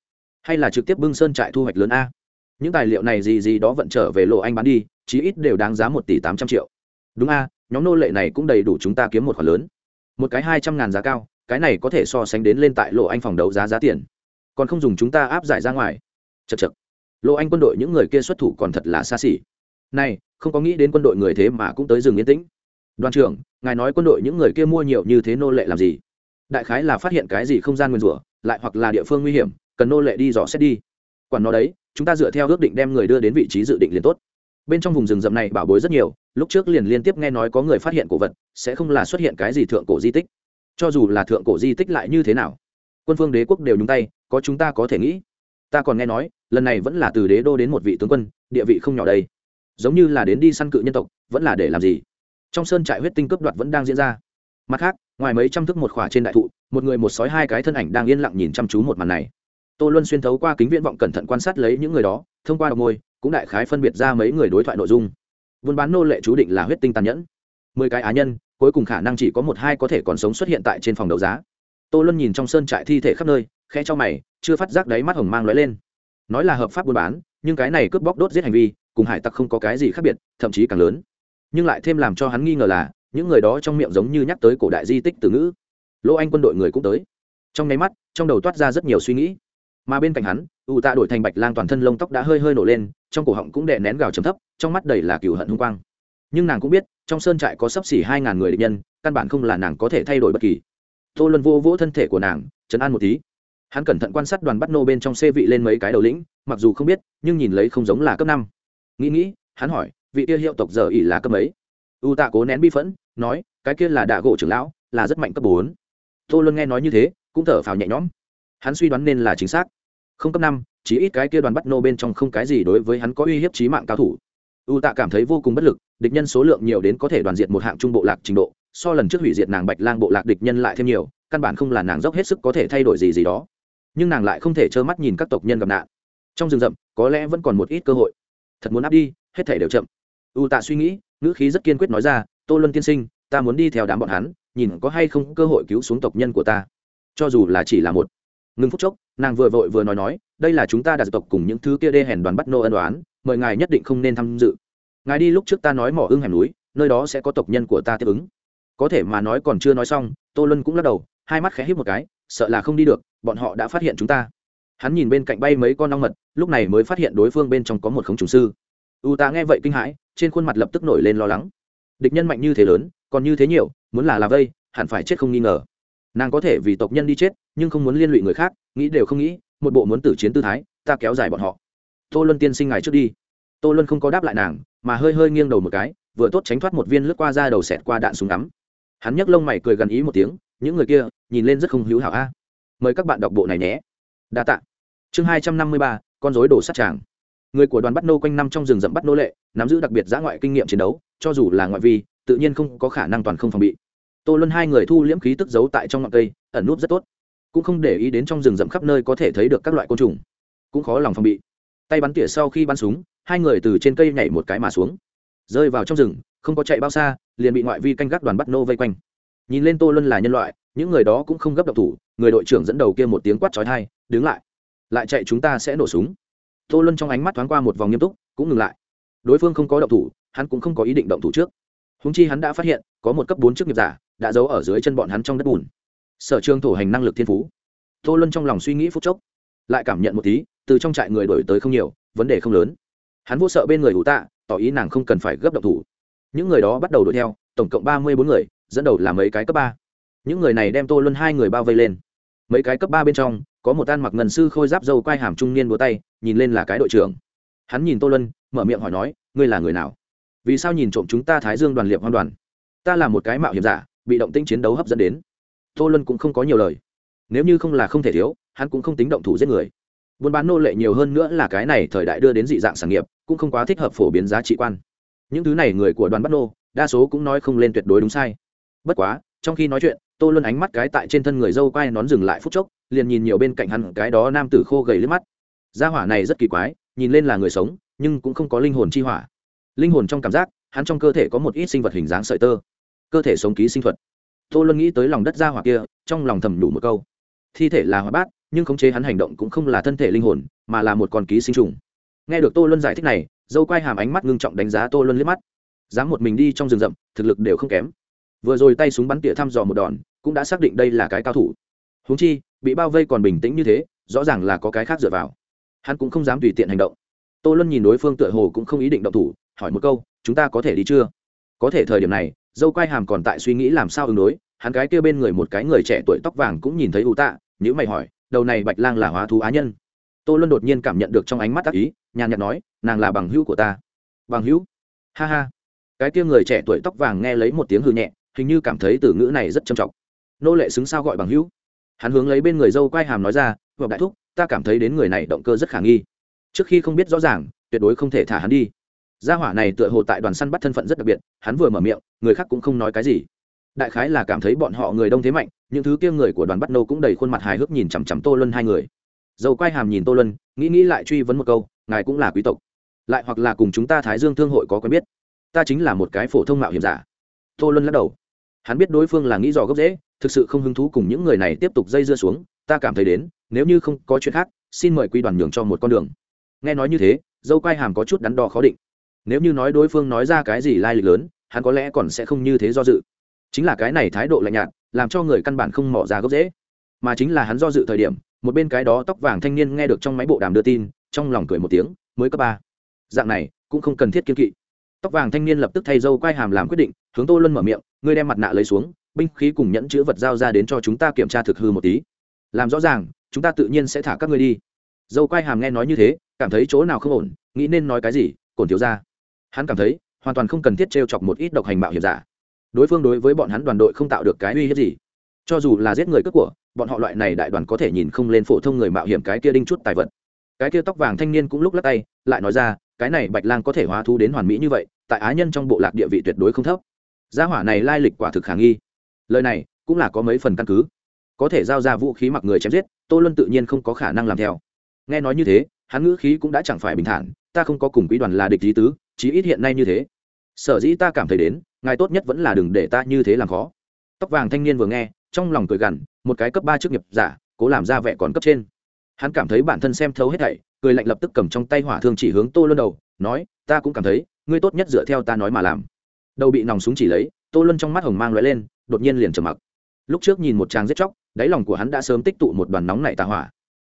Hay là trực tiếp bưng sơn trại thu hoạch lớn a? Những tài liệu này gì gì đó vận trở về lộ anh bán đi, chí ít đều đáng giá một tỷ tám trăm triệu. Đúng a, nhóm nô lệ này cũng đầy đủ chúng ta kiếm một khoản lớn. Một cái hai trăm ngàn giá cao, cái này có thể so sánh đến lên tại lộ anh phòng đấu giá giá tiền. Còn không dùng chúng ta áp giải ra ngoài. Chật chật lộ anh quân đội những người kia xuất thủ còn thật là xa xỉ. Này, không có nghĩ đến quân đội người thế mà cũng tới rừng yên tĩnh. Đoàn trưởng, ngài nói quân đội những người kia mua nhiều như thế nô lệ làm gì? Đại khái là phát hiện cái gì không gian nguyên rủa, lại hoặc là địa phương nguy hiểm, cần nô lệ đi dò xét đi. Quản nó đấy, chúng ta dựa theo ước định đem người đưa đến vị trí dự định liền tốt. Bên trong vùng rừng rậm này bảo bối rất nhiều, lúc trước liền liên tiếp nghe nói có người phát hiện cổ vật, sẽ không là xuất hiện cái gì thượng cổ di tích. Cho dù là thượng cổ di tích lại như thế nào? Quân phương đế quốc đều nhúng tay, có chúng ta có thể nghĩ. Ta còn nghe nói, lần này vẫn là từ đế đô đến một vị tướng quân, địa vị không nhỏ đây. Giống như là đến đi săn cự nhân tộc, vẫn là để làm gì? Trong sơn trại huyết tinh cướp đoạt vẫn đang diễn ra mặt khác, ngoài mấy trăm thước một khỏa trên đại thụ, một người một sói hai cái thân ảnh đang yên lặng nhìn chăm chú một màn này. Tô luân xuyên thấu qua kính viễn vọng cẩn thận quan sát lấy những người đó, thông qua đọc môi cũng đại khái phân biệt ra mấy người đối thoại nội dung. Buôn bán nô lệ chú định là huyết tinh tàn nhẫn. Mười cái á nhân, cuối cùng khả năng chỉ có một hai có thể còn sống xuất hiện tại trên phòng đấu giá. Tô luân nhìn trong sơn trại thi thể khắp nơi khe cho mày, chưa phát giác đáy mắt hồng mang lóe lên. Nói là hợp pháp buôn bán, nhưng cái này cướp bóc đốt giết hành vi, cùng hải tặc không có cái gì khác biệt, thậm chí càng lớn. Nhưng lại thêm làm cho hắn nghi ngờ là những người đó trong miệng giống như nhắc tới cổ đại di tích từ ngữ. Lỗ anh quân đội người cũng tới. Trong nháy mắt, trong đầu toát ra rất nhiều suy nghĩ. Mà bên cạnh hắn u tạ đổi thành bạch lang toàn thân lông tóc đã hơi hơi nổ lên, trong cổ họng cũng đè nén gào chấm thấp, trong mắt đầy là cừu hận hung quang. Nhưng nàng cũng biết, trong sơn trại có sấp xỉ hai ngàn người địch nhân, căn bản không là nàng có thể thay đổi bất kỳ. Tô luân vô vỗ thân thể của nàng chấn an một tí. Hắn cẩn thận quan sát đoàn bắt nô bên trong xê vị lên mấy cái đầu lĩnh, mặc dù không biết, nhưng nhìn lấy không giống là cấp năm. Nghĩ nghĩ, hắn hỏi, vị kia hiệu tộc giờ ỉ là cấp mấy? U tạ cố nén bi phẫn nói, cái kia là đạ gỗ trưởng lão, là rất mạnh cấp bốn. Tô luân nghe nói như thế, cũng thở phào nhẹ nhõm. Hắn suy đoán nên là chính xác. Không cấp năm chỉ ít cái kia đoàn bắt nô bên trong không cái gì đối với hắn có uy hiếp trí mạng cao thủ. U tạ cảm thấy vô cùng bất lực, địch nhân số lượng nhiều đến có thể đoàn diệt một hạng trung bộ lạc trình độ, so lần trước hủy diệt nàng bạch lang bộ lạc địch nhân lại thêm nhiều, căn bản không là nàng dốc hết sức có thể thay đổi gì gì đó. Nhưng nàng lại không thể trơ mắt nhìn các tộc nhân gặp nạn. Trong rừng rậm, có lẽ vẫn còn một ít cơ hội. Thật muốn áp đi, hết thể đều chậm. U tạ suy nghĩ, ngữ khí rất kiên quyết nói ra tô luân tiên sinh, ta muốn đi theo đám bọn hắn, nhìn có hay không cơ hội cứu xuống tộc nhân của ta. Cho dù là chỉ là một. Ngừng phút chốc, nàng vừa vội vừa nói nói, đây là chúng ta đặt tộc cùng những thứ kia đê hèn đoàn bắt nô ân đoán mời ngài nhất định không nên tham dự. Ngài đi lúc trước ta nói mỏ ưng hẻm núi, nơi đó sẽ có tộc nhân của ta tiếp ứng. Có thể mà nói còn chưa nói xong, tô luân cũng lắc đầu, hai mắt khẽ hít một cái, sợ là không đi được, bọn họ đã phát hiện chúng ta. Hắn nhìn bên cạnh bay mấy con ong mật, lúc này mới phát hiện đối phương bên trong có một khống trùng sư. U ta nghe vậy kinh hãi, trên khuôn mặt lập tức nổi lên lo lắng địch nhân mạnh như thế lớn, còn như thế nhiều, muốn là là vây, hẳn phải chết không nghi ngờ. Nàng có thể vì tộc nhân đi chết, nhưng không muốn liên lụy người khác, nghĩ đều không nghĩ, một bộ muốn tử chiến tư thái, ta kéo dài bọn họ. Tô luân tiên sinh ngài trước đi. Tô luân không có đáp lại nàng, mà hơi hơi nghiêng đầu một cái, vừa tốt tránh thoát một viên lướt qua ra đầu xẹt qua đạn súng ngắm. Hắn nhấc lông mày cười gần ý một tiếng, những người kia, nhìn lên rất không hữu hảo a. Mời các bạn đọc bộ này nhé. Đa t ạ chương hai trăm năm mươi ba, con dối đổ sát tràng. Người của đoàn bắt nô quanh năm trong rừng rậm bắt nô lệ, nắm giữ đặc biệt giã ngoại kinh nghiệm chiến đấu cho dù là ngoại vi, tự nhiên không có khả năng toàn không phòng bị. Tô luân hai người thu liễm khí tức giấu tại trong ngọn cây, ẩn núp rất tốt. Cũng không để ý đến trong rừng rậm khắp nơi có thể thấy được các loại côn trùng. Cũng khó lòng phòng bị. Tay bắn tỉa sau khi bắn súng, hai người từ trên cây nhảy một cái mà xuống. Rơi vào trong rừng, không có chạy bao xa, liền bị ngoại vi canh gác đoàn bắt nô vây quanh. Nhìn lên tô luân là nhân loại, những người đó cũng không gấp độc thủ, người đội trưởng dẫn đầu kia một tiếng quát trói thai đứng lại. Lại chạy chúng ta sẽ nổ súng. Tô luân trong ánh mắt thoáng qua một vòng nghiêm túc, cũng ngừng lại. Đối phương không có động thủ hắn cũng không có ý định động thủ trước. Húng chi hắn đã phát hiện, có một cấp bốn chức nghiệp giả đã giấu ở dưới chân bọn hắn trong đất bùn. Sở trường thổ hành năng lực thiên phú. Tô luân trong lòng suy nghĩ phút chốc, lại cảm nhận một tí, từ trong trại người đổi tới không nhiều, vấn đề không lớn. Hắn vô sợ bên người ủ tạ, tỏ ý nàng không cần phải gấp động thủ. Những người đó bắt đầu đuổi theo, tổng cộng ba mươi bốn người, dẫn đầu là mấy cái cấp ba. Những người này đem tô luân hai người bao vây lên. Mấy cái cấp ba bên trong, có một tan mặc ngần sư khôi giáp dâu quai hàm trung niên búa tay, nhìn lên là cái đội trưởng. Hắn nhìn tô luân, mở miệng hỏi nói, ngươi là người nào? Vì sao nhìn trộm chúng ta thái dương đoàn liệp hoan đoàn? Ta là một cái mạo hiểm giả, bị động tĩnh chiến đấu hấp dẫn đến. Tô luân cũng không có nhiều lời. Nếu như không là không thể thiếu, hắn cũng không tính động thủ giết người. Buôn bán nô lệ nhiều hơn nữa là cái này thời đại đưa đến dị dạng sản nghiệp, cũng không quá thích hợp phổ biến giá trị quan. Những thứ này người của đoàn bắt nô, đa số cũng nói không lên tuyệt đối đúng sai. Bất quá, trong khi nói chuyện, tô luân ánh mắt cái tại trên thân người dâu quai nón dừng lại phút chốc, liền nhìn nhiều bên cạnh hắn cái đó nam tử khô gầy liếc mắt. Gia hỏa này rất kỳ quái, nhìn lên là người sống, nhưng cũng không có linh hồn chi hỏa linh hồn trong cảm giác, hắn trong cơ thể có một ít sinh vật hình dáng sợi tơ. Cơ thể sống ký sinh thuật. Tô luân nghĩ tới lòng đất gia hỏa kia, trong lòng thầm đủ một câu. Thi thể là hoa bát, nhưng khống chế hắn hành động cũng không là thân thể linh hồn, mà là một con ký sinh trùng. Nghe được tô luân giải thích này, dâu quai hàm ánh mắt ngưng trọng đánh giá tô luân liếc mắt. Dám một mình đi trong rừng rậm, thực lực đều không kém. Vừa rồi tay súng bắn tỉa thăm dò một đòn, cũng đã xác định đây là cái cao thủ. Húng chi, bị bao vây còn bình tĩnh như thế, rõ ràng là có cái khác dựa vào. Hắn cũng không dám tùy tiện hành động. Tô luân nhìn đối phương tựa hồ cũng không ý định động thủ hỏi một câu, chúng ta có thể đi chưa? Có thể thời điểm này, dâu quai hàm còn tại suy nghĩ làm sao ứng đối, hắn cái kia bên người một cái người trẻ tuổi tóc vàng cũng nhìn thấy ủ tạ, nhữ mày hỏi, đầu này bạch lang là hóa thú á nhân? Tô luân đột nhiên cảm nhận được trong ánh mắt tác ý, nhàn nhạt nói, nàng là bằng hữu của ta. Bằng hữu? Ha ha. Cái kia người trẻ tuổi tóc vàng nghe lấy một tiếng hư nhẹ, hình như cảm thấy từ ngữ này rất trầm trọng. Nô lệ xứng sao gọi bằng hữu? Hắn hướng lấy bên người dâu quai hàm nói ra, vợ đại thúc, ta cảm thấy đến người này động cơ rất khả nghi. Trước khi không biết rõ ràng, tuyệt đối không thể thả hắn đi gia hỏa này tựa hồ tại đoàn săn bắt thân phận rất đặc biệt, hắn vừa mở miệng, người khác cũng không nói cái gì. Đại khái là cảm thấy bọn họ người đông thế mạnh, những thứ kia người của đoàn bắt nô cũng đầy khuôn mặt hài hước nhìn chằm chằm tô luân hai người. Dầu quai hàm nhìn tô luân, nghĩ nghĩ lại truy vấn một câu, ngài cũng là quý tộc. Lại hoặc là cùng chúng ta thái dương thương hội có quen biết. Ta chính là một cái phổ thông mạo hiểm giả. Tô luân lắc đầu. Hắn biết đối phương là nghĩ dò gốc dễ thực sự không hứng thú cùng những người này tiếp tục dây dưa xuống, ta cảm thấy đến, nếu như không có chuyện khác, xin mời quy đoàn nhường cho một con đường. Nghe nói như thế, dâu quai hàm có chút đắn đo khó định nếu như nói đối phương nói ra cái gì lai lịch lớn, hắn có lẽ còn sẽ không như thế do dự. Chính là cái này thái độ lạnh nhạt, làm cho người căn bản không mỏ ra gốc dễ mà chính là hắn do dự thời điểm, một bên cái đó tóc vàng thanh niên nghe được trong máy bộ đàm đưa tin, trong lòng cười một tiếng, mới cấp ba. Dạng này, cũng không cần thiết kiên kỵ. Tóc vàng thanh niên lập tức thay dâu quai hàm làm quyết định, hướng tô luân mở miệng, ngươi đem mặt nạ lấy xuống, binh khí cùng nhẫn chữ vật giao ra đến cho chúng ta kiểm tra thực hư một tí. Làm rõ ràng, chúng ta tự nhiên sẽ thả các ngươi đi. Dâu quai hàm nghe nói như thế, cảm thấy chỗ nào không ổn, nghĩ nên nói cái gì, cổn thiếu ra hắn cảm thấy hoàn toàn không cần thiết t r e o chọc một ít độc hành mạo hiểm giả. Đối phương đối với bọn hắn đoàn đội không tạo được cái uy hiếp gì. Cho dù là giết người cướp của, bọn họ loại này đại đoàn có thể nhìn không lên phổ thông người mạo hiểm cái kia đinh chút tài vật. Cái kia tóc vàng thanh niên cũng lúc lắc tay, lại nói ra, cái này bạch lang có thể hóa thu đến hoàn mỹ như vậy, tại á nhân trong bộ lạc địa vị tuyệt đối không thấp. Gia hỏa này lai lịch quả thực khả nghi. Lời này cũng là có mấy phần căn cứ. Có thể giao ra vũ khí mặc người chém giết, tô luân tự nhiên không có khả năng làm theo. Nghe nói như thế, hắn ngữ khí cũng đã chẳng phải bình thản, ta không có cùng quý đoàn là địch lý tứ chí ít hiện nay như thế. Sở dĩ ta cảm thấy đến, ngài tốt nhất vẫn là đừng để ta như thế làm khó. Tóc vàng thanh niên vừa nghe, trong lòng cười gằn, một cái cấp ba chức nghiệp giả, cố làm ra vẻ còn cấp trên. Hắn cảm thấy bản thân xem thấu hết thảy, cười lạnh lập tức cầm trong tay hỏa thương chỉ hướng tô luân đầu, nói, ta cũng cảm thấy, ngươi tốt nhất dựa theo ta nói mà làm. Đầu bị nòng súng chỉ lấy, tô luân trong mắt hồng mang l lên, đột nhiên liền trầm mặc. Lúc trước nhìn một tràng giết chóc, đáy lòng của hắn đã sớm tích tụ một đoàn nóng nảy tà hỏa.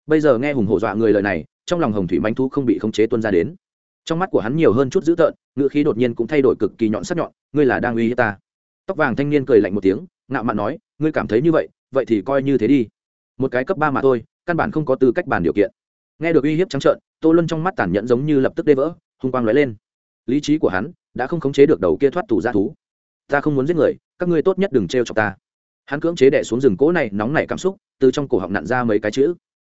Bây giờ nghe hùng hổ dọa người lời này, trong lòng hồng thủy manh thu không bị khống chế tuân ra đến trong mắt của hắn nhiều hơn chút dữ tợn, ngữ khí đột nhiên cũng thay đổi cực kỳ nhọn sắc nhọn, ngươi là đang uy hiếp ta? Tóc vàng thanh niên cười lạnh một tiếng, ngạo mạn nói, ngươi cảm thấy như vậy vậy thì coi như thế đi. Một cái cấp ba mà thôi, căn bản không có tư cách bàn điều kiện. Nghe được uy hiếp trắng trợn, tô luân trong mắt tàn nhẫn giống như lập tức đê vỡ, hung quang lóe lên. Lý trí của hắn đã không khống chế được đầu kia thoát tù ra thú. Ta không muốn giết người, các ngươi tốt nhất đừng t r chọc ta. Hắn cưỡng chế đẻ xuống rừng cỗ này nóng nảy cảm xúc, từ trong cổ họng nặn ra mấy cái chữ.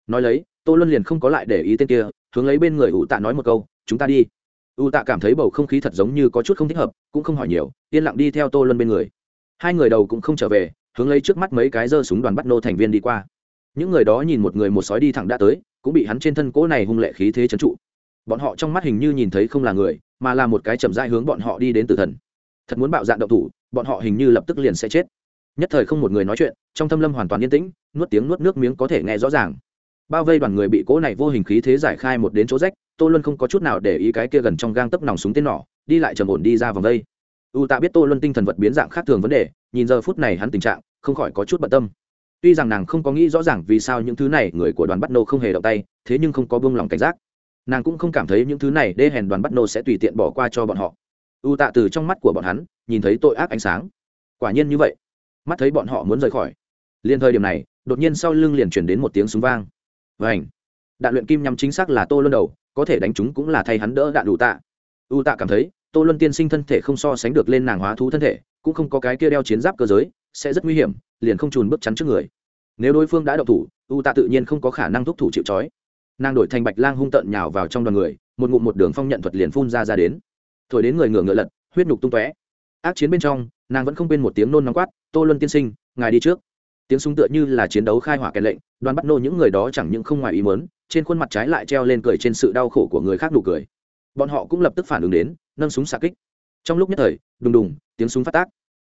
Nói lấy, tô luân liền không có lại để ý tên kia, hướng lấy bên người ủ tạ nói một câu chúng ta đi. U tạ cảm thấy bầu không khí thật giống như có chút không thích hợp, cũng không hỏi nhiều, yên lặng đi theo tô luân bên người. Hai người đầu cũng không trở về, hướng lấy trước mắt mấy cái giơ súng đoàn bắt nô thành viên đi qua. Những người đó nhìn một người một sói đi thẳng đã tới, cũng bị hắn trên thân cỗ này hung lệ khí thế trấn trụ. Bọn họ trong mắt hình như nhìn thấy không là người, mà là một cái chậm dai hướng bọn họ đi đến tử thần. Thật muốn bạo dạn động thủ, bọn họ hình như lập tức liền sẽ chết. Nhất thời không một người nói chuyện, trong thâm lâm hoàn toàn yên tĩnh, nuốt tiếng nuốt nước miếng có thể nghe rõ ràng bao vây đoàn người bị cỗ này vô hình khí thế giải khai một đến chỗ rách, tô luân không có chút nào để ý cái kia gần trong gang tấp nòng súng tên nỏ, đi lại trầm ổn đi ra vòng vây u tạ biết tô luân tinh thần vật biến dạng khác thường vấn đề, nhìn giờ phút này hắn tình trạng, không khỏi có chút bận tâm. Tuy rằng nàng không có nghĩ rõ ràng vì sao những thứ này người của đoàn bắt nô không hề động tay, thế nhưng không có buông lòng cảnh giác. Nàng cũng không cảm thấy những thứ này đê hèn đoàn bắt nô sẽ tùy tiện bỏ qua cho bọn họ. U tạ từ trong mắt của bọn hắn, nhìn thấy tội ác ánh sáng. Quả nhiên như vậy. Mắt thấy bọn họ muốn rời khỏi. Liền thời điểm này, đột nhiên sau lưng liền chuyển đến một tiếng súng vang vảnh đạn luyện kim nhắm chính xác là tô luân đầu, có thể đánh chúng cũng là thay hắn đỡ đạn đủ tạ. U tạ cảm thấy, tô luân tiên sinh thân thể không so sánh được lên nàng hóa thú thân thể, cũng không có cái kia đeo chiến giáp cơ giới, sẽ rất nguy hiểm, liền không trùn bước chắn trước người. Nếu đối phương đã đậu thủ u tạ tự nhiên không có khả năng thúc thủ chịu trói. Nàng đổi thành bạch lang hung tợn nhào vào trong đoàn người, một ngụm một đường phong nhận thuật liền phun ra ra đến. Thổi đến người ngựa ngựa lật, huyết nhục tung tóe. Ác chiến bên trong, nàng vẫn không quên một tiếng nôn nóng quát, tô luân tiên sinh, ngài đi trước tiếng súng tựa như là chiến đấu khai hỏa kèn lệnh, đoàn bắt nô những người đó chẳng những không ngoài ý mớn trên khuôn mặt trái lại treo lên cười trên sự đau khổ của người khác nụ cười. Bọn họ cũng lập tức phản ứng đến, nâng súng xạ kích. Trong lúc nhất thời, đùng đùng, tiếng súng phát tác.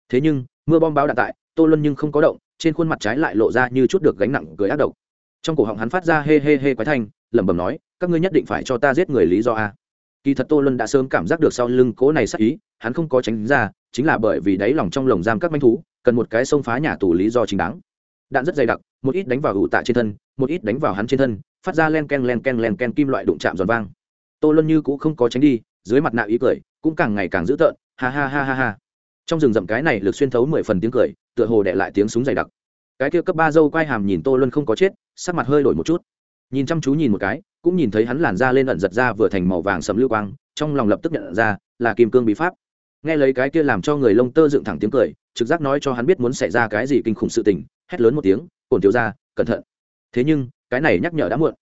Thế nhưng, mưa bom báo đạn tại, tô luân nhưng không có động, trên khuôn mặt trái lại lộ ra như chút được gánh nặng cười ác độc. Trong cổ họng hắn phát ra hê hê hê quái thanh, lẩm bẩm nói, các ngươi nhất định phải cho ta giết người lý do a. Kỳ thật tô luân đã sớm cảm giác được sau lưng cố này sắc ý, hắn không có tránh ra, chính là bởi vì đáy lòng trong lồng giam các manh thú, cần một cái xông phá nhà tù lý do chính đáng đạn rất dày đặc, một ít đánh vào ủ tạ trên thân, một ít đánh vào hắn trên thân, phát ra len ken len ken len ken kim loại đụng chạm giòn vang. Tô luân như cũng không có tránh đi, dưới mặt nạ ý cười, cũng càng ngày càng dữ tợn, ha ha ha ha ha. Trong rừng rậm cái này lực xuyên thấu mười phần tiếng cười, tựa hồ đệ lại tiếng súng dày đặc. Cái kia cấp ba dâu quai hàm nhìn tô luân không có chết, sắc mặt hơi đổi một chút. Nhìn chăm chú nhìn một cái, cũng nhìn thấy hắn làn da lên ẩn giật ra vừa thành màu vàng sầm lưu quang, trong lòng lập tức nhận ra, là kim cương bí pháp. Nghe lấy cái kia làm cho người lông tơ dựng thẳng tiếng cười, trực giác nói cho hắn biết muốn xảy ra cái gì kinh khủng sự tình hét lớn một tiếng cồn thiếu ra cẩn thận. Thế nhưng, cái này nhắc nhở đã muộn.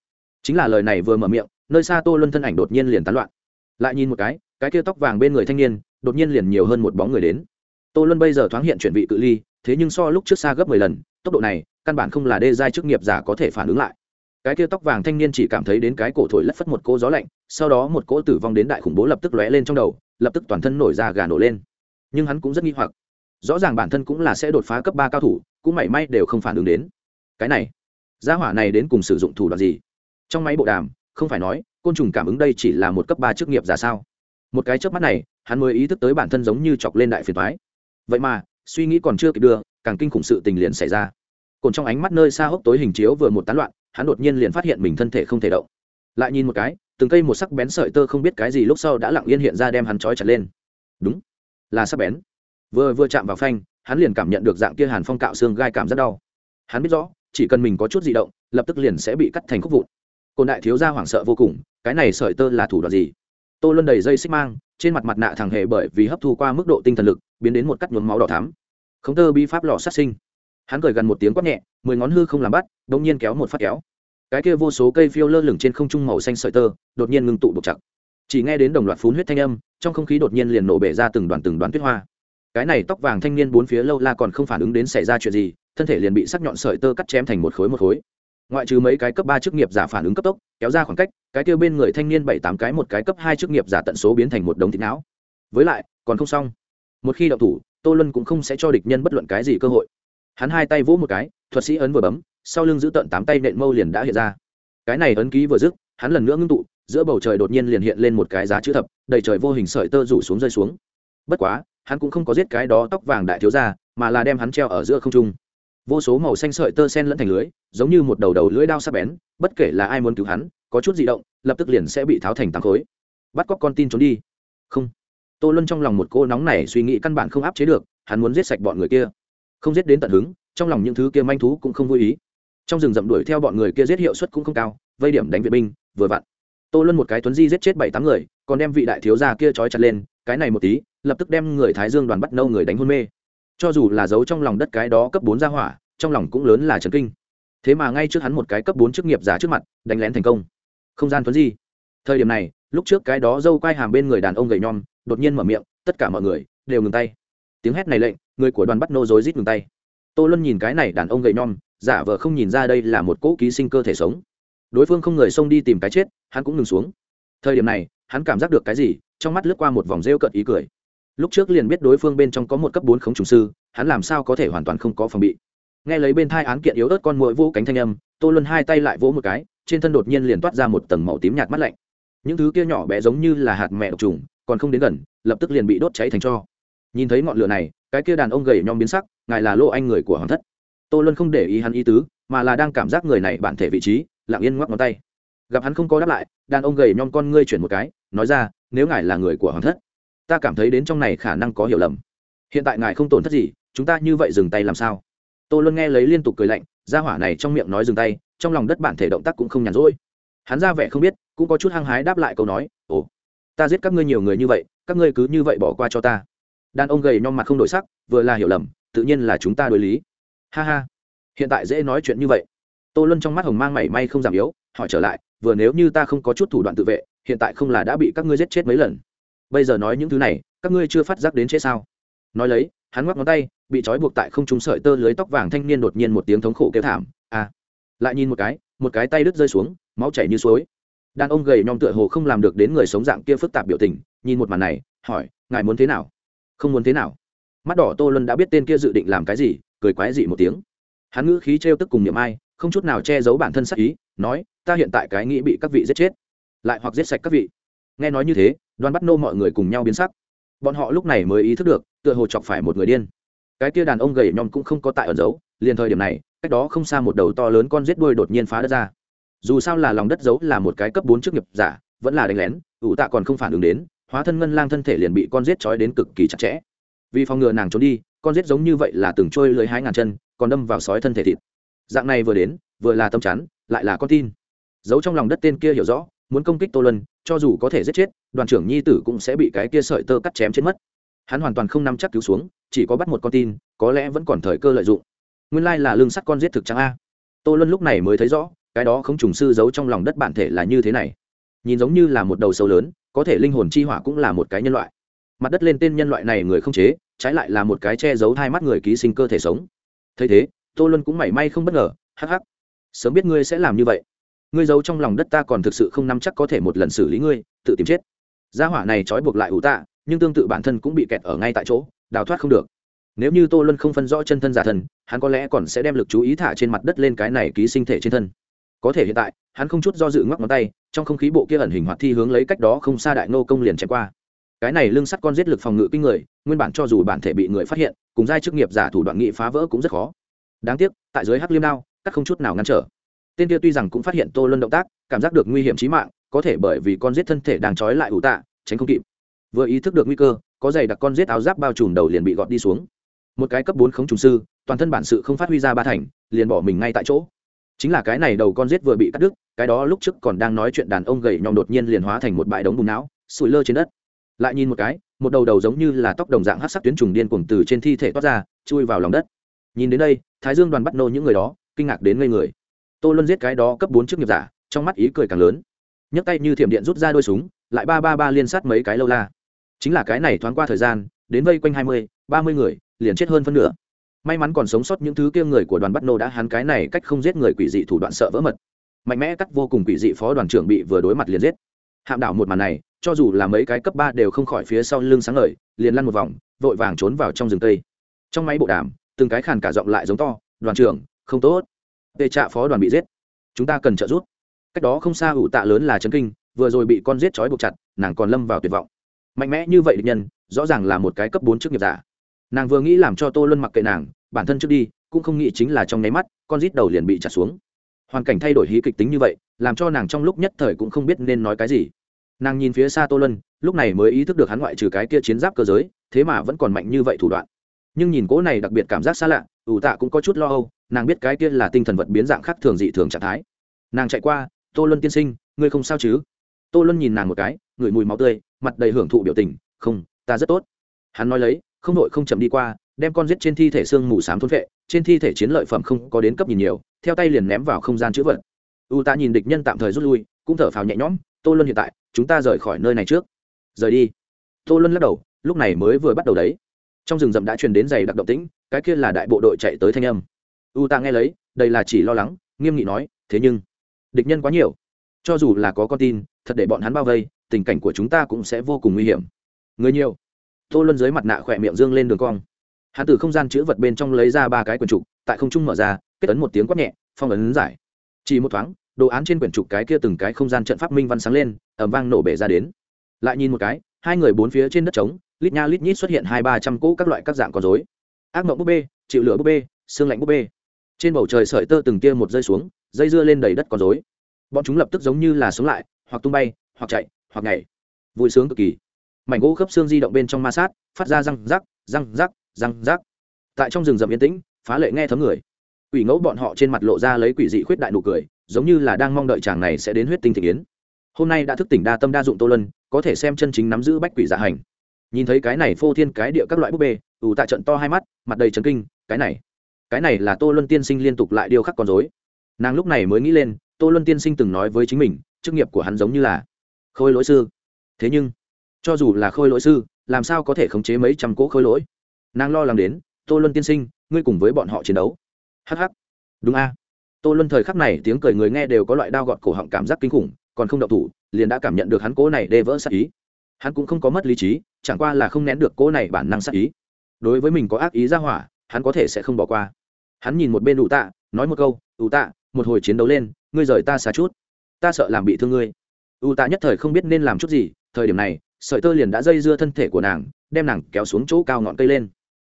Chính là lời này vừa mở miệng, nơi xa tô luân thân ảnh đột nhiên liền tán loạn. Lại nhìn một cái cái kia tóc vàng bên người thanh niên, đột nhiên liền nhiều hơn một bóng người đến. Tô luân bây giờ thoáng hiện chuyển vị cự ly, thế nhưng so lúc trước xa gấp mười lần, tốc độ này, căn bản không là đê giai chức nghiệp giả có thể phản ứng lại. Cái kia tóc vàng thanh niên chỉ cảm thấy đến cái cổ thổi lất phất một cỗ gió lạnh, sau đó một cỗ tử vong đến đại khủng bố lập tức lóe lên trong đầu, lập tức toàn thân nổi ra gà nổ lên. Nhưng hắn cũng rất nghi hoặc. Rõ ràng bản thân cũng là sẽ đột phá cấp ba cao thủ cũng mảy may đều không phản ứng đến. Cái này, gia hỏa này đến cùng sử dụng thủ đoạn gì? Trong máy bộ đàm, không phải nói, côn trùng cảm ứng đây chỉ là một cấp ba chức nghiệp giả sao? Một cái chớp mắt này, hắn mới ý thức tới bản thân giống như chọc lên đại phiền thoái vậy mà, suy nghĩ còn chưa kịp đưa, càng kinh khủng sự tình liền xảy ra. Còn trong ánh mắt nơi xa hốc tối hình chiếu vừa một tán loạn, hắn đột nhiên liền phát hiện mình thân thể không thể động. Lại nhìn một cái, từng cây một sắc bén sợi tơ không biết cái gì lúc sau đã lặng yên hiện ra đem hắn trói chặt lên. Đúng, là sắc bén. Vừa vừa chạm vào phanh hắn liền cảm nhận được dạng kia hàn phong cạo xương gai cảm rất đau. Hắn biết rõ, chỉ cần mình có chút di động, lập tức liền sẽ bị cắt thành khúc vụn. Cồn đại thiếu gia hoảng sợ vô cùng, cái này sợi tơ là thủ đoạn gì? Tô luân đầy dây xích mang, trên mặt mặt nạ thằng hề bởi vì hấp thu qua mức độ tinh thần lực, biến đến một cắt nhuốm máu đỏ thắm. Khống tơ bi pháp lò sát sinh. Hắn cười gần một tiếng quát nhẹ, mười ngón hư không làm bắt đ ỗ n g nhiên kéo một phát kéo. Cái kia vô số cây phiêu lơ lửng trên không trung màu xanh sợi tơ, đột nhiên ngưng tụ bột chặt. Chỉ nghe đến đồng loạt phun huyết thanh âm, trong không khí đột nhiên liền nổ bể ra từng đoàn từng đoàn tuyết hoa cái này tóc vàng thanh niên bốn phía lâu la còn không phản ứng đến xảy ra chuyện gì, thân thể liền bị sắc nhọn sợi tơ cắt chém thành một khối một khối. Ngoại trừ mấy cái cấp ba chức nghiệp giả phản ứng cấp tốc, kéo ra khoảng cách, cái kia bên người thanh niên bảy tám cái một cái cấp hai chức nghiệp giả tận số biến thành một đống thịt não. Với lại, còn không xong. Một khi đậu thủ, tô luân cũng không sẽ cho địch nhân bất luận cái gì cơ hội. Hắn hai tay vỗ một cái, thuật sĩ ấn vừa bấm, sau lưng giữ tận tám tay nện mâu liền đã hiện ra. Cái này ấn ký vừa dứt, hắn lần nữa ngưng tụ, giữa bầu trời đột nhiên liền hiện lên một cái giá chữ thập, đầy trời vô hình sợi tơ rủ xuống rơi xuống. Bất quá hắn cũng không có giết cái đó tóc vàng đại thiếu gia, mà là đem hắn treo ở giữa không trung. Vô số màu xanh sợi tơ sen lẫn thành lưới giống như một đầu đầu lưỡi đao sắc bén bất kể là ai muốn cứu hắn có chút di động lập tức liền sẽ bị tháo thành tám khối. Bắt cóc con tin trốn đi. Không. Tô luân trong lòng một cô nóng này suy nghĩ căn bản không áp chế được hắn muốn giết sạch bọn người kia. Không giết đến tận hứng trong lòng những thứ kia manh thú cũng không vui ý. Trong rừng rậm đuổi theo bọn người kia giết hiệu suất cũng không cao vây điểm đánh viện binh vừa vặn. Tô luân một cái tuấn di giết chết bảy tám người còn đem vị đại thiếu gia kia trói chặt lên cái này một tí, lập tức đem người thái dương đoàn bắt nâu người đánh hôn mê. Cho dù là giấu trong lòng đất cái đó cấp bốn gia hỏa, trong lòng cũng lớn là trần kinh. Thế mà ngay trước hắn một cái cấp bốn chức nghiệp giả trước mặt, đánh lén thành công. Không gian thuấn di. Thời điểm này, lúc trước cái đó dâu quai hàm bên người đàn ông gầy nhom, đột nhiên mở miệng, tất cả mọi người đều ngừng tay. Tiếng hét này lệnh, người của đoàn bắt nô rối rít ngừng tay. Tô luân nhìn cái này đàn ông gầy nhom, giả vờ không nhìn ra đây là một cỗ ký sinh cơ thể sống. Đối phương không người xông đi tìm cái chết, hắn cũng ngừng xuống. Thời điểm này hắn cảm giác được cái gì, trong mắt lướt qua một vòng rêu cận ý cười. Lúc trước liền biết đối phương bên trong có một cấp bốn khống trùng sư, hắn làm sao có thể hoàn toàn không có phòng bị. Nghe lấy bên thai án kiện yếu ớt con mũi vỗ cánh thanh âm, tô luân hai tay lại vỗ một cái, trên thân đột nhiên liền toát ra một tầng màu tím nhạt mắt lạnh. Những thứ kia nhỏ bé giống như là hạt mẹ độc trùng, còn không đến gần, lập tức liền bị đốt cháy thành cho. Nhìn thấy ngọn lửa này, cái kia đàn ông gầy nhom biến sắc, ngài là lô anh người của hoàng thất. Tô luân không để ý hắn ý tứ, mà là đang cảm giác người này bản thể vị trí, lặng yên ngoắc ngón tay. Gặp hắn không có đáp lại, đàn ông gầy nhom con ngươi chuyển một cái nói ra, nếu ngài là người của hoàng thất, ta cảm thấy đến trong này khả năng có hiểu lầm. Hiện tại ngài không tổn thất gì, chúng ta như vậy dừng tay làm sao? Tô luân nghe lấy liên tục cười lạnh, ra hỏa này trong miệng nói dừng tay, trong lòng đất bản thể động tác cũng không nhàn rỗi. Hắn ra vẻ không biết, cũng có chút hăng hái đáp lại câu nói, ồ, ta giết các ngươi nhiều người như vậy, các ngươi cứ như vậy bỏ qua cho ta. Đàn ông gầy nhom mặt không đổi sắc, vừa là hiểu lầm, tự nhiên là chúng ta đối lý. Ha ha, hiện tại dễ nói chuyện như vậy. Tô luân trong mắt hồng mang mảy may không giảm yếu, hỏi trở lại, vừa nếu như ta không có chút thủ đoạn tự vệ hiện tại không là đã bị các ngươi giết chết mấy lần. Bây giờ nói những thứ này, các ngươi chưa phát giác đến chết sao? Nói lấy, hắn ngoắc ngón tay, bị trói buộc tại không trung sợi tơ lưới tóc vàng thanh niên đột nhiên một tiếng thống khổ kêu thảm à! Lại nhìn một cái một cái tay đứt rơi xuống, máu chảy như suối. Đàn ông gầy nhom tựa hồ không làm được đến người sống dạng kia phức tạp biểu tình, nhìn một màn này, hỏi, ngài muốn thế nào? Không muốn thế nào. Mắt đỏ tô luân đã biết tên kia dự định làm cái gì, cười quái dị một tiếng. Hắn ngữ khí trêu tức cùng niệm ai, không chút nào che giấu bản thân sắc ý, nói, ta hiện tại cái nghĩ bị các vị giết chết lại hoặc giết sạch các vị. Nghe nói như thế đoàn bắt nô mọi người cùng nhau biến sắc. Bọn họ lúc này mới ý thức được, tựa hồ chọc phải một người điên. Cái kia đàn ông gầy nhom cũng không có tại ẩn giấu, liền thời điểm này, cách đó không xa một đầu to lớn con rết đuôi đột nhiên phá đất ra. Dù sao là lòng đất giấu là một cái cấp bốn chức nghiệp giả, vẫn là đánh lén, ủ tạ còn không phản ứng đến, hóa thân ngân lang thân thể liền bị con rết trói đến cực kỳ chặt chẽ. Vì phòng ngừa nàng trốn đi, con rết giống như vậy là từng trôi lưới hai ngàn chân, còn đâm vào sói thân thể thịt. Dạng này vừa đến, vừa là tâm chắn, lại là con tin. Giấu trong lòng đất tên kia hiểu rõ muốn công kích tô lân cho dù có thể giết chết, đoàn trưởng nhi tử cũng sẽ bị cái kia sợi tơ cắt chém chết mất. Hắn hoàn toàn không nắm chắc cứu xuống, chỉ có bắt một con tin, có lẽ vẫn còn thời cơ lợi dụng. Nguyên lai là lương sắt con giết thực trắng a. Tô luân lúc này mới thấy rõ, cái đó không trùng sư giấu trong lòng đất bản thể là như thế này. Nhìn giống như là một đầu sâu lớn, có thể linh hồn chi hỏa cũng là một cái nhân loại. Mặt đất lên tên nhân loại này người không chế, trái lại là một cái che giấu hai mắt người ký sinh cơ thể sống. Thấy thế, tô luân cũng mảy may không bất ngờ, hắc hắc. Sớm biết ngươi sẽ làm như vậy ngươi giấu trong lòng đất ta còn thực sự không nắm chắc có thể một lần xử lý ngươi tự tìm chết. Gia hỏa này trói buộc lại ủ tạ nhưng tương tự bản thân cũng bị kẹt ở ngay tại chỗ đào thoát không được. Nếu như tô luân không phân rõ chân thân giả thần, hắn có lẽ còn sẽ đem lực chú ý thả trên mặt đất lên cái này ký sinh thể trên thân. Có thể hiện tại hắn không chút do dự ngoắc ngón tay trong không khí bộ kia ẩn hình hoạt thi hướng lấy cách đó không xa đại nô công liền chạy qua. Cái này lưng sắt con giết lực phòng ngự kinh người nguyên bản cho dù bản thể bị người phát hiện cùng giai chức nghiệp giả thủ đoạn nghị phá vỡ cũng rất khó. Đáng tiếc tại dưới hắc liêm đao các không chút nào ngăn trở tên kia tuy rằng cũng phát hiện tô luân động tác, cảm giác được nguy hiểm trí mạng, có thể bởi vì con giết thân thể đang trói lại ủ tạ, tránh không kịp. Vừa ý thức được nguy cơ, có giày đặc con giết áo giáp bao trùm đầu liền bị gọt đi xuống. Một cái cấp bốn khống trùng sư, toàn thân bản sự không phát huy ra ba thành, liền bỏ mình ngay tại chỗ. Chính là cái này đầu con giết vừa bị cắt đứt, cái đó lúc trước còn đang nói chuyện đàn ông gầy nhom đột nhiên liền hóa thành một bãi đống bùn não, sủi lơ trên đất. Lại nhìn một cái, một đầu đầu giống như là tóc đồng dạng hát sắc tuyến trùng điên cuồng từ trên thi thể toát ra, chui vào lòng đất. Nhìn đến đây, thái dương đoàn bắt nô những người đó, kinh ngạc đến ngây người tô luân giết cái đó cấp bốn chức nghiệp giả, trong mắt ý cười càng lớn. Nhấc tay như thiểm điện rút ra đôi súng, lại ba ba ba liên sát mấy cái lâu la. Chính là cái này thoáng qua thời gian, đến vây quanh hai mươi, ba mươi người, liền chết hơn phân nửa. May mắn còn sống sót những thứ kia người của đoàn bắt nô đã hắn cái này cách không giết người quỷ dị thủ đoạn sợ vỡ mật. Mạnh mẽ cắt vô cùng quỷ dị phó đoàn trưởng bị vừa đối mặt liền giết. Hạm đảo một màn này, cho dù là mấy cái cấp ba đều không khỏi phía sau lưng sáng ngời, liền lăn một vòng, vội vàng trốn vào trong rừng tây. Trong máy bộ đàm, từng cái khàn cả giọng lại giống to, đoàn trưởng, không tốt tệ trạ phó đoàn bị giết. Chúng ta cần trợ giúp. Cách đó không xa ủ tạ lớn là Trấn kinh, vừa rồi bị con giết trói buộc chặt, nàng còn lâm vào tuyệt vọng. Mạnh mẽ như vậy địch nhân, rõ ràng là một cái cấp bốn chức nghiệp giả. Nàng vừa nghĩ làm cho tô luân mặc kệ nàng, bản thân trước đi, cũng không nghĩ chính là trong nháy mắt, con rít đầu liền bị chặt xuống. Hoàn cảnh thay đổi hí kịch tính như vậy, làm cho nàng trong lúc nhất thời cũng không biết nên nói cái gì. Nàng nhìn phía xa tô luân, lúc này mới ý thức được hắn ngoại trừ cái kia chiến giáp cơ giới, thế mà vẫn còn mạnh như vậy thủ đoạn. Nhưng nhìn cỗ này đặc biệt cảm giác xa lạ, ủ tạ cũng có chút lo âu nàng biết cái kia là tinh thần vật biến dạng khác thường dị thường trạng thái. Nàng chạy qua, tô luân tiên sinh, ngươi không sao chứ? Tô luân nhìn nàng một cái ngửi mùi máu tươi, mặt đầy hưởng thụ biểu tình, không, ta rất tốt. Hắn nói lấy, không đội không chậm đi qua, đem con giết trên thi thể xương mù s á m thôn vệ, trên thi thể chiến lợi phẩm không có đến cấp nhìn nhiều, theo tay liền ném vào không gian chữ vật. U ta nhìn địch nhân tạm thời rút lui, cũng thở phào nhẹ nhõm, tô luân hiện tại, chúng ta rời khỏi nơi này trước. Rời đi. Tô luân lắc đầu, lúc này mới vừa bắt đầu đấy. Trong rừng rậm đã truyền đến giày đặc động tĩnh, cái kia là đại bộ đội chạy tới thanh âm u tạ nghe lấy đây là chỉ lo lắng, nghiêm nghị nói, thế nhưng, địch nhân quá nhiều. Cho dù là có con tin, thật để bọn hắn bao vây, tình cảnh của chúng ta cũng sẽ vô cùng nguy hiểm. Người nhiều. Tô luân dưới mặt nạ khỏe miệng dương lên đường cong. Hắn từ không gian chữ vật bên trong lấy ra ba cái quyển trục, tại không trung mở ra, kết ấn một tiếng quát nhẹ, phong ấn giải. Chỉ một thoáng, đồ án trên quyển trục cái kia từng cái không gian trận pháp minh văn sáng lên ẩm vang nổ bể ra đến. Lại nhìn một cái, hai người bốn phía trên đất trống, lít nha lít nhít xuất hiện hai ba trăm cỗ các loại các dạng con dối ác mộng búp bê, chịu lửa búp bê, xương lạnh búp bê trên bầu trời sợi tơ từng tia một rơi xuống, dây dưa lên đầy đất con dối bọn chúng lập tức giống như là sống lại, hoặc tung bay, hoặc chạy, hoặc nhảy. Vui sướng cực kỳ. Mảnh gỗ khớp xương di động bên trong ma sát, phát ra răng rắc răng rắc răng rắc. Tại trong rừng rậm yên tĩnh, phá lệ nghe thấm người. Quỷ ngẫu bọn họ trên mặt lộ ra lấy quỷ dị khuyết đại nụ cười, giống như là đang mong đợi chàng này sẽ đến huyết tinh thị kiến. Hôm nay đã thức tỉnh đa tâm đa dụng tô lân có thể xem chân chính nắm giữ bách quỷ giả hành. Nhìn thấy cái này phô thiên cái địa các loại búp bê ủ tại trận to hai mắt, mặt đầy trấn kinh, cái này cái này là tô luân tiên sinh liên tục lại điêu khắc con dối nàng lúc này mới nghĩ lên, tô luân tiên sinh từng nói với chính mình, chức nghiệp của hắn giống như là khôi lỗi sư. Thế nhưng, cho dù là khôi lỗi sư, làm sao có thể khống chế mấy trăm cỗ khôi lỗi? Nàng lo lắng đến, tô luân tiên sinh, ngươi cùng với bọn họ chiến đấu. Hh đúng a. Tô luân thời khắc này tiếng cười người nghe đều có loại đao gọt cổ họng cảm giác kinh khủng, còn không đậu thủ, liền đã cảm nhận được hắn cố này đê vỡ sát ý. Hắn cũng không có mất lý trí, chẳng qua là không nén được cố này bản năng sát ý. Đối với mình có ác ý ra hỏa, hắn có thể sẽ không bỏ qua hắn nhìn một bên ủ tạ, nói một câu, ủ tạ, một hồi chiến đấu lên, ngươi rời ta xa chút. Ta sợ làm bị thương ngươi. Ủ tạ nhất thời không biết nên làm chút gì, thời điểm này, sợi tơ liền đã dây dưa thân thể của nàng, đem nàng kéo xuống chỗ cao ngọn cây lên.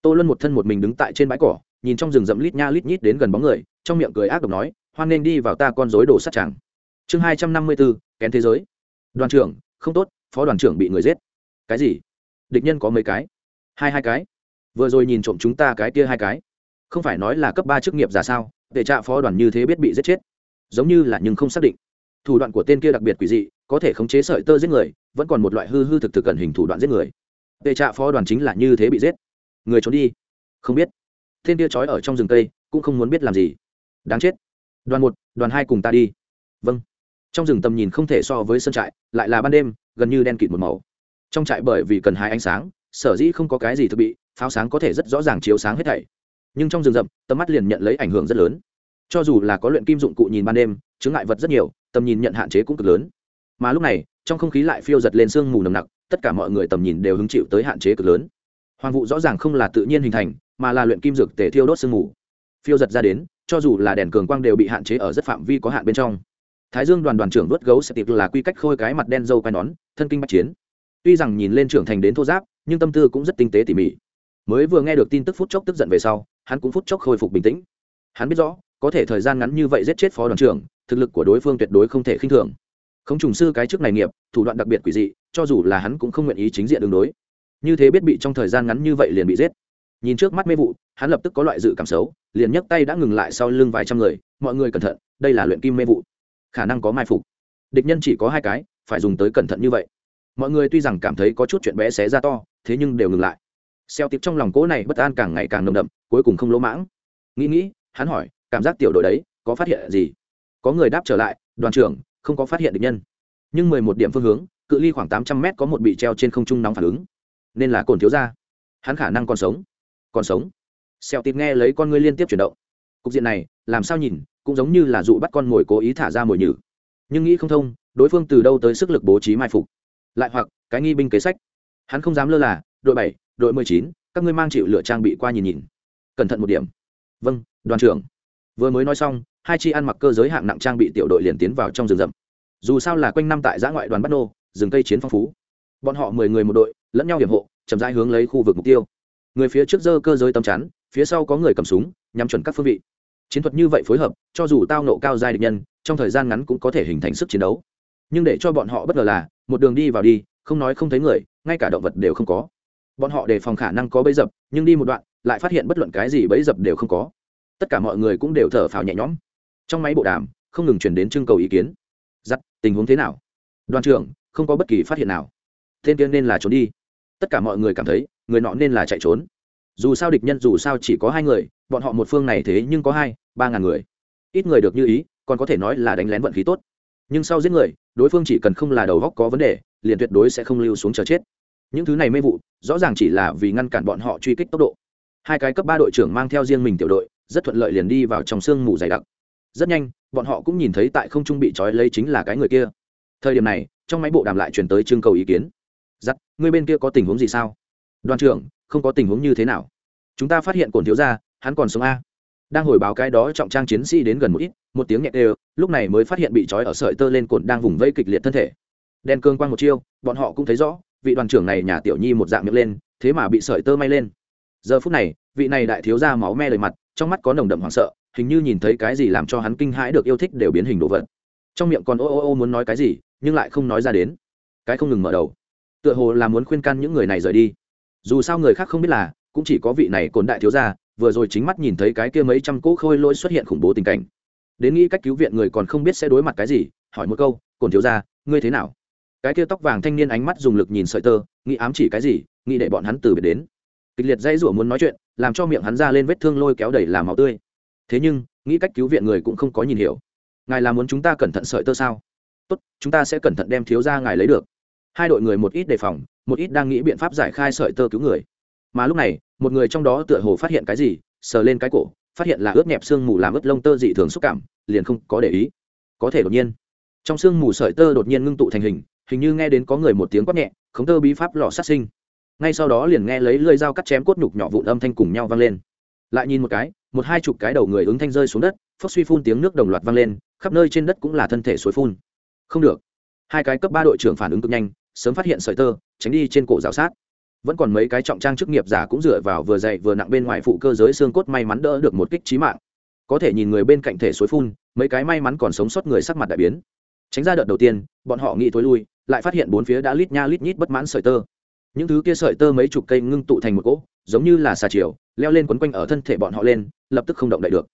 Tô luân một thân một mình đứng tại trên bãi cỏ, nhìn trong rừng rậm lít nha lít nhít đến gần bóng người, trong miệng cười ác độc nói, hoan nên đi vào ta con dối đồ sát chẳng chương hai trăm năm mươi bốn, kén thế giới. Đoàn trưởng, không tốt, phó đoàn trưởng bị người giết. Cái gì? Địch nhân có mấy cái? Hai hai cái. Vừa rồi nhìn trộm chúng ta cái kia hai cái không phải nói là cấp ba chức nghiệp giả sao, để trạ phó đoàn như thế biết bị giết chết. Giống như là nhưng không xác định. Thủ đoạn của tên kia đặc biệt quỷ dị, có thể khống chế sợi tơ giết người, vẫn còn một loại hư hư thực thực cần hình thủ đoạn giết người. Tệ trạ phó đoàn chính là như thế bị giết. Người trốn đi. Không biết. Tên kia trói ở trong rừng cây, cũng không muốn biết làm gì. Đáng chết. Đoàn một, đoàn hai cùng ta đi. Vâng. Trong rừng tầm nhìn không thể so với sân trại, lại là ban đêm, gần như đen kịt một màu. Trong trại bởi vì cần hai ánh sáng, sở dĩ không có cái gì thực bị, pháo sáng có thể rất rõ ràng chiếu sáng hết thảy nhưng trong rừng rậm, tầm mắt liền nhận lấy ảnh hưởng rất lớn. Cho dù là có luyện kim dụng cụ nhìn ban đêm chứng ngại vật rất nhiều, tầm nhìn nhận hạn chế cũng cực lớn. Mà lúc này, trong không khí lại phiêu giật lên sương mù nồng nặc, tất cả mọi người tầm nhìn đều hứng chịu tới hạn chế cực lớn. Hoàng vụ rõ ràng không là tự nhiên hình thành, mà là luyện kim dược tể thiêu đốt sương mù. Phiêu giật ra đến, cho dù là đèn cường quang đều bị hạn chế ở rất phạm vi có hạn bên trong. Thái dương đoàn đoàn trưởng đốt gấu sẽ tiệp là quy cách khôi cái mặt đen dâu quai nón, thân kinh bạch chiến. Tuy rằng nhìn lên trưởng thành đến thô giáp, nhưng tâm tư cũng rất tinh tế tỉ mỉ. Mới vừa nghe được tin tức phút chốc tức giận về sau hắn cũng phút chốc khôi phục bình tĩnh. Hắn biết rõ, có thể thời gian ngắn như vậy giết chết phó đoàn trưởng, thực lực của đối phương tuyệt đối không thể khinh thường. Không trùng sư cái trước này nghiệp, thủ đoạn đặc biệt quỷ dị, cho dù là hắn cũng không nguyện ý chính diện đường đối. Như thế biết bị trong thời gian ngắn như vậy liền bị giết. Nhìn trước mắt mê vụ, hắn lập tức có loại dự cảm xấu, liền nhấc tay đã ngừng lại sau lưng vài trăm người, mọi người cẩn thận, đây là luyện kim mê vụ. Khả năng có mai phục. Địch nhân chỉ có hai cái, phải dùng tới cẩn thận như vậy. Mọi người tuy rằng cảm thấy có chút chuyện bé xé ra to, thế nhưng đều ngừng lại xeo tiệp trong lòng cố này bất an càng ngày càng nồng đậm, cuối cùng không lỗ mãng. Nghĩ nghĩ, hắn hỏi, cảm giác tiểu đội đấy có phát hiện gì? Có người đáp trở lại, đoàn trưởng, không có phát hiện được nhân. Nhưng mười một điểm phương hướng, cự ly khoảng tám trăm mét có một bị treo trên không trung nóng phản ứng. Nên là cồn thiếu ra hắn khả năng còn sống. Còn sống. Xeo tiệp nghe lấy con ngươi liên tiếp chuyển động. Cục diện này, làm sao nhìn, cũng giống như là dụ bắt con mồi cố ý thả ra mồi nhử. Nhưng nghĩ không thông, đối phương từ đâu tới sức lực bố trí mai phục? Lại hoặc, cái nghi binh kế sách. Hắn không dám lơ là đội bảy, đội mười chín, các ngươi mang chịu lựa trang bị qua nhìn nhìn. Cẩn thận một điểm. Vâng đoàn trưởng. Vừa mới nói xong, hai chi ăn mặc cơ giới hạng nặng trang bị tiểu đội liền tiến vào trong rừng rậm. Dù sao là quanh năm tại giã ngoại đoàn bắt nô, rừng cây chiến phong phú. Bọn họ mười người một đội, lẫn nhau hiểm hộ, chậm rãi hướng lấy khu vực mục tiêu. Người phía trước giơ cơ giới tấm chắn, phía sau có người cầm súng, nhắm chuẩn các phương vị. Chiến thuật như vậy phối hợp, cho dù tao nộ cao giai địch nhân, trong thời gian ngắn cũng có thể hình thành sức chiến đấu. Nhưng để cho bọn họ bất ngờ là, một đường đi vào đi, không nói không thấy người, ngay cả động vật đều không có bọn họ đề phòng khả năng có bẫy dập, nhưng đi một đoạn, lại phát hiện bất luận cái gì bẫy dập đều không có. Tất cả mọi người cũng đều thở phào nhẹ nhõm. Trong máy bộ đàm, không ngừng chuyển đến trưng cầu ý kiến. Giắt tình huống thế nào? Đoàn trưởng, không có bất kỳ phát hiện nào. Tên kia nên là trốn đi. Tất cả mọi người cảm thấy, người nọ nên là chạy trốn. Dù sao địch nhân dù sao chỉ có hai người, bọn họ một phương này thế nhưng có hai, ba ngàn người. Ít người được như ý, còn có thể nói là đánh lén vận khí tốt. Nhưng sau giết người, đối phương chỉ cần không là đầu góc có vấn đề, liền tuyệt đối sẽ không lưu xuống chờ chết những thứ này mê vụ, rõ ràng chỉ là vì ngăn cản bọn họ truy kích tốc độ. Hai cái cấp ba đội trưởng mang theo riêng mình tiểu đội, rất thuận lợi liền đi vào trong sương mù dày đặc. Rất nhanh, bọn họ cũng nhìn thấy tại không trung bị trói lấy chính là cái người kia. Thời điểm này, trong máy bộ đàm lại chuyển tới trưng cầu ý kiến. Giắt người bên kia có tình huống gì sao? Đoàn trưởng, không có tình huống như thế nào? Chúng ta phát hiện cổn thiếu ra hắn còn sống a. Đang hồi báo cái đó trọng trang chiến sĩ đến gần một ít, một tiếng nhẹ đều, lúc này mới phát hiện bị trói ở sợi tơ lên cột đang vùng vây kịch liệt thân thể. Đen cương quang một chiêu, bọn họ cũng thấy rõ vị đoàn trưởng này nhà tiểu nhi một dạng miệng lên, thế mà bị sợi tơ may lên. Giờ phút này, vị này đại thiếu ra máu me lời mặt, trong mắt có nồng đậm hoảng sợ, hình như nhìn thấy cái gì làm cho hắn kinh hãi được yêu thích đều biến hình đồ vật. Trong miệng còn ô ô ô muốn nói cái gì, nhưng lại không nói ra đến. Cái không ngừng mở đầu. Tựa hồ là muốn khuyên can những người này rời đi. Dù sao người khác không biết là, cũng chỉ có vị này cồn đại thiếu gia, vừa rồi chính mắt nhìn thấy cái kia mấy trăm cỗ khôi lỗi xuất hiện khủng bố tình cảnh. Đến nghĩ cách cứu viện người còn không biết sẽ đối mặt cái gì, hỏi một câu, cồn thiếu gia, ngươi thế nào? Cái kia tóc vàng thanh niên ánh mắt dùng lực nhìn sợi tơ, nghĩ ám chỉ cái gì, nghĩ để bọn hắn từ biệt đến. Kịch liệt dây rủa muốn nói chuyện, làm cho miệng hắn ra lên vết thương lôi kéo đẩy làm máu tươi. Thế nhưng, nghĩ cách cứu viện người cũng không có nhìn hiểu. Ngài là muốn chúng ta cẩn thận sợi tơ sao? Tốt, chúng ta sẽ cẩn thận đem thiếu ra ngài lấy được. Hai đội người một ít đề phòng, một ít đang nghĩ biện pháp giải khai sợi tơ cứu người. Mà lúc này, một người trong đó tựa hồ phát hiện cái gì, sờ lên cái cổ, phát hiện là ướt nhẹp sương mù làm ướt lông tơ dị thường xúc cảm, liền không có để ý. Có thể đột nhiên, trong sương mù sợi tơ đột nhiên ngưng tụ thành hình hình như nghe đến có người một tiếng quát nhẹ, khống tơ bí pháp lò sát sinh. Ngay sau đó liền nghe lấy lưỡi dao cắt chém cốt nhục nhỏ vụn âm thanh cùng nhau vang lên. Lại nhìn một cái, một hai chục cái đầu người ứng thanh rơi xuống đất, phốc suy phun tiếng nước đồng loạt vang lên, khắp nơi trên đất cũng là thân thể suối phun. Không được. Hai cái cấp ba đội trưởng phản ứng cực nhanh, sớm phát hiện sợi tơ, tránh đi trên cổ rào sát. Vẫn còn mấy cái trọng trang chức nghiệp giả cũng dựa vào vừa dày vừa nặng bên ngoài phụ cơ giới xương cốt may mắn đỡ được một kích trí mạng. Có thể nhìn người bên cạnh thể suối phun, mấy cái may mắn còn sống sót người sắc mặt đại biến. Tránh ra đợt đầu tiên, bọn họ nghĩ thối lui lại phát hiện bốn phía đã lít nha lít nhít bất mãn sợi tơ. Những thứ kia sợi tơ mấy chục cây ngưng tụ thành một cỗ, giống như là xà chiều, leo lên quấn quanh ở thân thể bọn họ lên, lập tức không động đậy được.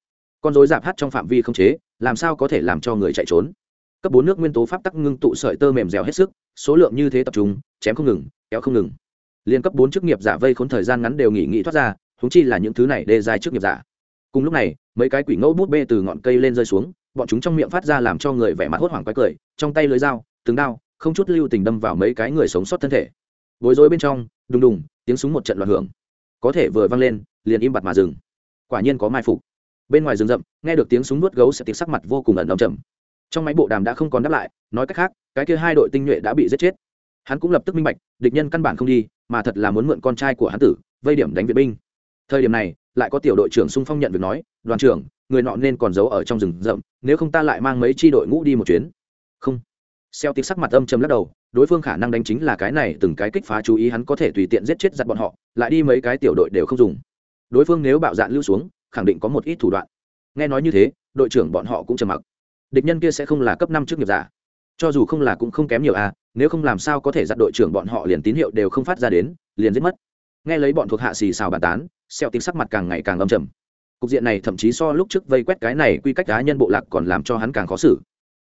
Con dối giạp hát trong phạm vi không chế, làm sao có thể làm cho người chạy trốn? Cấp bốn nước nguyên tố pháp tắc ngưng tụ sợi tơ mềm dẻo hết sức, số lượng như thế tập trung, chém không ngừng, kéo không ngừng. Liên cấp bốn chức nghiệp giả vây khốn thời gian ngắn đều nghỉ nghỉ thoát ra húng chi là những thứ này đê dài chức nghiệp giả. Cùng lúc này, mấy cái quỷ ngẫu bút bê từ ngọn cây lên rơi xuống, bọn chúng trong miệng phát ra làm cho người vẻ mặt hốt hoảng quái cười, trong tay lưới dao, từng đao không chút lưu tình đâm vào mấy cái người sống sót thân thể. Bối rối bên trong, đùng đùng, tiếng súng một trận loạn hưởng. Có thể vừa vang lên, liền im bặt mà dừng. Quả nhiên có mai phục. Bên ngoài rừng rậm, nghe được tiếng súng nuốt gấu sẽ tiếng sắc mặt vô cùng ẩn ẩm trầm trong máy bộ đàm đã không còn đáp lại, nói cách khác, cái kia hai đội tinh nhuệ đã bị giết chết. Hắn cũng lập tức minh bạch, địch nhân căn bản không đi, mà thật là muốn mượn con trai của hắn tử, vây điểm đánh viện binh. Thời điểm này, lại có tiểu đội trưởng xung phong nhận việc nói, đoàn trưởng, người nọ nên còn giấu ở trong rừng rậm, nếu không ta lại mang mấy tri đội ngũ đi một chuyến. Không xeo tiếc sắc mặt âm trầm lắc đầu, đối phương khả năng đánh chính là cái này, từng cái kích phá chú ý hắn có thể tùy tiện giết chết giặt bọn họ, lại đi mấy cái tiểu đội đều không dùng. Đối phương nếu bạo dạn lưu xuống, khẳng định có một ít thủ đoạn. Nghe nói như thế, đội trưởng bọn họ cũng trầm mặc. Địch nhân kia sẽ không là cấp năm trước nghiệp giả. Cho dù không là cũng không kém nhiều à nếu không làm sao có thể giặt đội trưởng bọn họ liền tín hiệu đều không phát ra đến, liền giết mất. Nghe lấy bọn thuộc hạ xì xào bàn tán, xeo tiếng sắc mặt càng ngày càng âm trầm. Cục diện này thậm chí so lúc trước vây quét cái này quy cách cá nhân bộ lạc còn làm cho hắn càng khó xử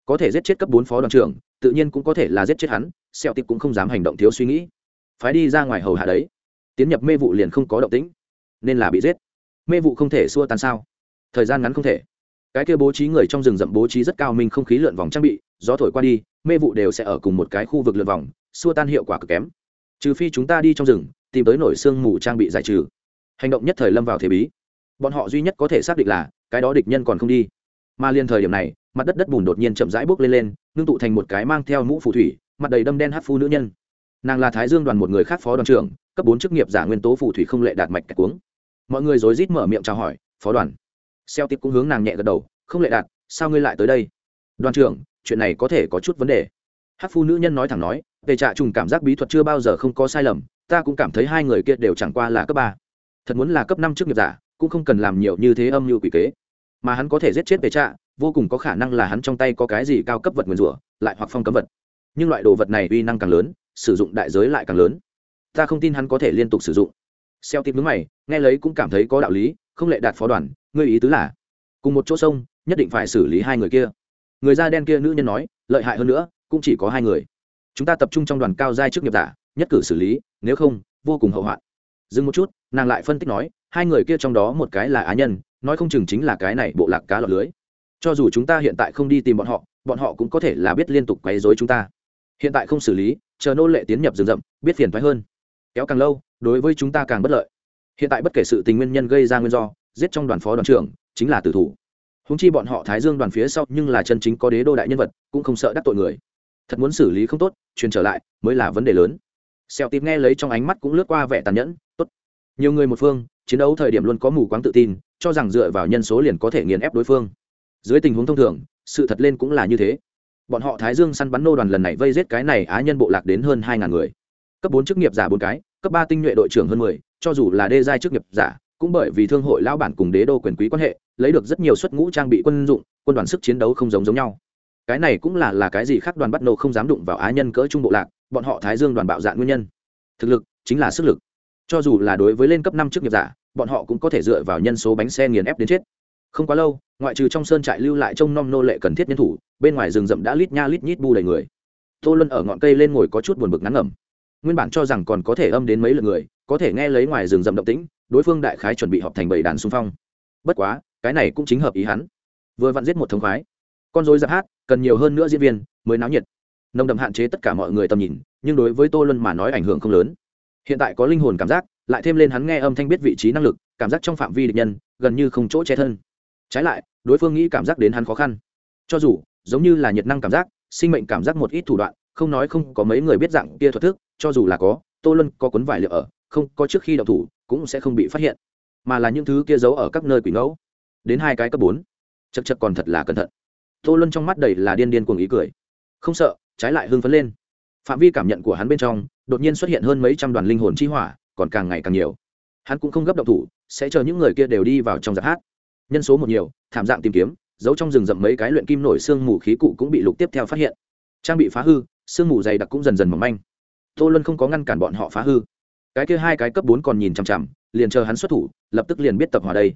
có thể giết chết cấp bốn phó đoàn trưởng, tự nhiên cũng có thể là giết chết hắn, sẹo tịp cũng không dám hành động thiếu suy nghĩ. Phái đi ra ngoài hầu hạ đấy. Tiến nhập mê vụ liền không có động tĩnh. Nên là bị giết. Mê vụ không thể xua tan sao? Thời gian ngắn không thể. Cái kia bố trí người trong rừng rậm bố trí rất cao minh không khí lượn vòng trang bị, gió thổi qua đi, mê vụ đều sẽ ở cùng một cái khu vực lượn vòng, xua tan hiệu quả cực kém. Trừ phi chúng ta đi trong rừng, tìm tới nổi xương mù trang bị giải trừ. Hành động nhất thời lâm vào thế bí. Bọn họ duy nhất có thể xác định là, cái đó địch nhân còn không đi. Mà liên thời điểm này mặt đất đất bùn đột nhiên chậm rãi bốc lên lên, ngưng tụ thành một cái mang theo mũ phù thủy, mặt đầy đâm đen hát phu nữ nhân. Nàng là thái dương đoàn một người khác phó đoàn trưởng, cấp bốn chức nghiệp giả nguyên tố phù thủy không lệ đạt mạch cạch cuống. Mọi người rối rít mở miệng chào hỏi, phó đoàn. Xeo tiếp cũng hướng nàng nhẹ gật đầu, không lệ đạt, sao ngươi lại tới đây? Đoàn trưởng, chuyện này có thể có chút vấn đề. Hát phu nữ nhân nói thẳng nói về trạ trùng cảm giác bí thuật chưa bao giờ không có sai lầm, ta cũng cảm thấy hai người kia đều chẳng qua là cấp ba. Thật muốn là cấp năm chức nghiệp giả, cũng không cần làm nhiều như thế âm như quỷ kế. Mà hắn có thể giết chết về trạ vô cùng có khả năng là hắn trong tay có cái gì cao cấp vật nguyền rủa, lại hoặc phong cấm vật. Nhưng loại đồ vật này uy năng càng lớn, sử dụng đại giới lại càng lớn. Ta không tin hắn có thể liên tục sử dụng. Xeo tiếp nước mày, nghe lấy cũng cảm thấy có đạo lý, không lệ đạt phó đoàn, ngươi ý tứ là, cùng một chỗ sông, nhất định phải xử lý hai người kia. Người da đen kia nữ nhân nói, lợi hại hơn nữa, cũng chỉ có hai người. Chúng ta tập trung trong đoàn cao giai trước nghiệp giả, nhất cử xử lý, nếu không, vô cùng hậu hoạn. Dừng một chút, nàng lại phân tích nói, hai người kia trong đó một cái là á nhân, nói không chừng chính là cái này bộ lạc cá lọt lưới cho dù chúng ta hiện tại không đi tìm bọn họ bọn họ cũng có thể là biết liên tục quấy dối chúng ta. Hiện tại không xử lý, chờ nô lệ tiến nhập rừng rậm, biết phiền thoái hơn. Kéo càng lâu, đối với chúng ta càng bất lợi. Hiện tại bất kể sự tình nguyên nhân gây ra nguyên do, giết trong đoàn phó đoàn trưởng, chính là tử thủ. Húng chi bọn họ thái dương đoàn phía sau nhưng là chân chính có đế đô đại nhân vật, cũng không sợ đắc tội người. Thật muốn xử lý không tốt, truyền trở lại, mới là vấn đề lớn. Xẹo tìm nghe lấy trong ánh mắt cũng lướt qua vẻ tàn nhẫn, tốt. Nhiều người một phương, chiến đấu thời điểm luôn có mù quáng tự tin, cho rằng dựa vào nhân số liền có thể nghiền ép đối phương dưới tình huống thông thường, sự thật lên cũng là như thế. Bọn họ thái dương săn bắn nô đoàn lần này vây giết cái này á nhân bộ lạc đến hơn hai ngàn người. Cấp bốn chức nghiệp giả bốn cái, cấp ba tinh nhuệ đội trưởng hơn mười, cho dù là đê giai chức nghiệp giả, cũng bởi vì thương hội lao bản cùng đế đô quyền quý quan hệ, lấy được rất nhiều suất ngũ trang bị quân dụng, quân đoàn sức chiến đấu không giống giống nhau. Cái này cũng là là cái gì khác đoàn bắt nô không dám đụng vào á nhân cỡ trung bộ lạc, bọn họ thái dương đoàn bạo dạng nguyên nhân. Thực lực, chính là sức lực. Cho dù là đối với lên cấp năm chức nghiệp giả, bọn họ cũng có thể dựa vào nhân số bánh xe nghiền ép đến chết không quá lâu, ngoại trừ trong sơn trại lưu lại trông nom nô lệ cần thiết nhân thủ, bên ngoài rừng rậm đã lít nha lít nhít bu đầy người. Tô luân ở ngọn cây lên ngồi có chút buồn bực ngắn ngẩm. Nguyên bản cho rằng còn có thể âm đến mấy lượt người, có thể nghe lấy ngoài rừng rậm động tĩnh, đối phương đại khái chuẩn bị họp thành bảy đàn xung phong. Bất quá, cái này cũng chính hợp ý hắn. Vừa vặn giết một thống khoái. Con dối giáp hát, cần nhiều hơn nữa diễn viên, mới náo nhiệt. Nồng đậm hạn chế tất cả mọi người tầm nhìn, nhưng đối với tô luân mà nói ảnh hưởng không lớn. Hiện tại có linh hồn cảm giác, lại thêm lên hắn nghe âm thanh biết vị trí năng lực, cảm giác trong phạm vi địch nhân, gần như không chỗ che thân trái lại, đối phương nghĩ cảm giác đến hắn khó khăn. Cho dù, giống như là nhiệt năng cảm giác, sinh mệnh cảm giác một ít thủ đoạn, không nói không có mấy người biết dạng kia thuật thức, cho dù là có, tô luân có cuốn vải liệu ở, không có trước khi đậu thủ, cũng sẽ không bị phát hiện. Mà là những thứ kia giấu ở các nơi quỷ ngẫu. Đến hai cái cấp bốn. Chật chật còn thật là cẩn thận. Tô luân trong mắt đầy là điên điên cuồng ý cười. Không sợ, trái lại hưng phấn lên. Phạm vi cảm nhận của hắn bên trong, đột nhiên xuất hiện hơn mấy trăm đoàn linh hồn chi hỏa, còn càng ngày càng nhiều. Hắn cũng không gấp động thủ, sẽ chờ những người kia đều đi vào trong giặc hát nhân số một nhiều, thảm dạng tìm kiếm, giấu trong rừng rậm mấy cái luyện kim nổi xương mù khí cụ cũng bị lục tiếp theo phát hiện. Trang bị phá hư sương mù dày đặc cũng dần dần mỏng manh. Tô luân không có ngăn cản bọn họ phá hư. Cái kia hai cái cấp bốn còn nhìn chằm chằm, liền chờ hắn xuất thủ, lập tức liền biết tập hòa đây.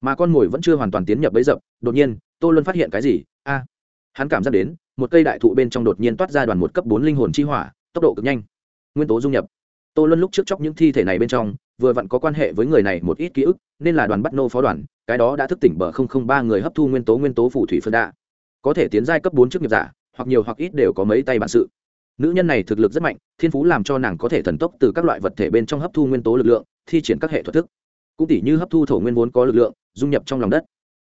Mà con mồi vẫn chưa hoàn toàn tiến nhập bấy dập, đột nhiên, tô luân phát hiện cái gì? A! Hắn cảm giác đến, một cây đại thụ bên trong đột nhiên toát ra đoàn một cấp bốn linh hồn chi hỏa, tốc độ cực nhanh. Nguyên tố dung nhập. Tô luân lúc trước chóc những thi thể này bên trong, vừa vặn có quan hệ với người này một ít ký ức, nên là đoàn bắt nô phó đoàn cái đó đã thức tỉnh bờ không không ba người hấp thu nguyên tố nguyên tố phù thủy phân đa. Có thể tiến giai cấp bốn chức nghiệp giả, hoặc nhiều hoặc ít đều có mấy tay bản sự. Nữ nhân này thực lực rất mạnh, thiên phú làm cho nàng có thể thần tốc từ các loại vật thể bên trong hấp thu nguyên tố lực lượng, thi triển các hệ thuật thức. Cũng tỷ như hấp thu thổ nguyên vốn có lực lượng, dung nhập trong lòng đất.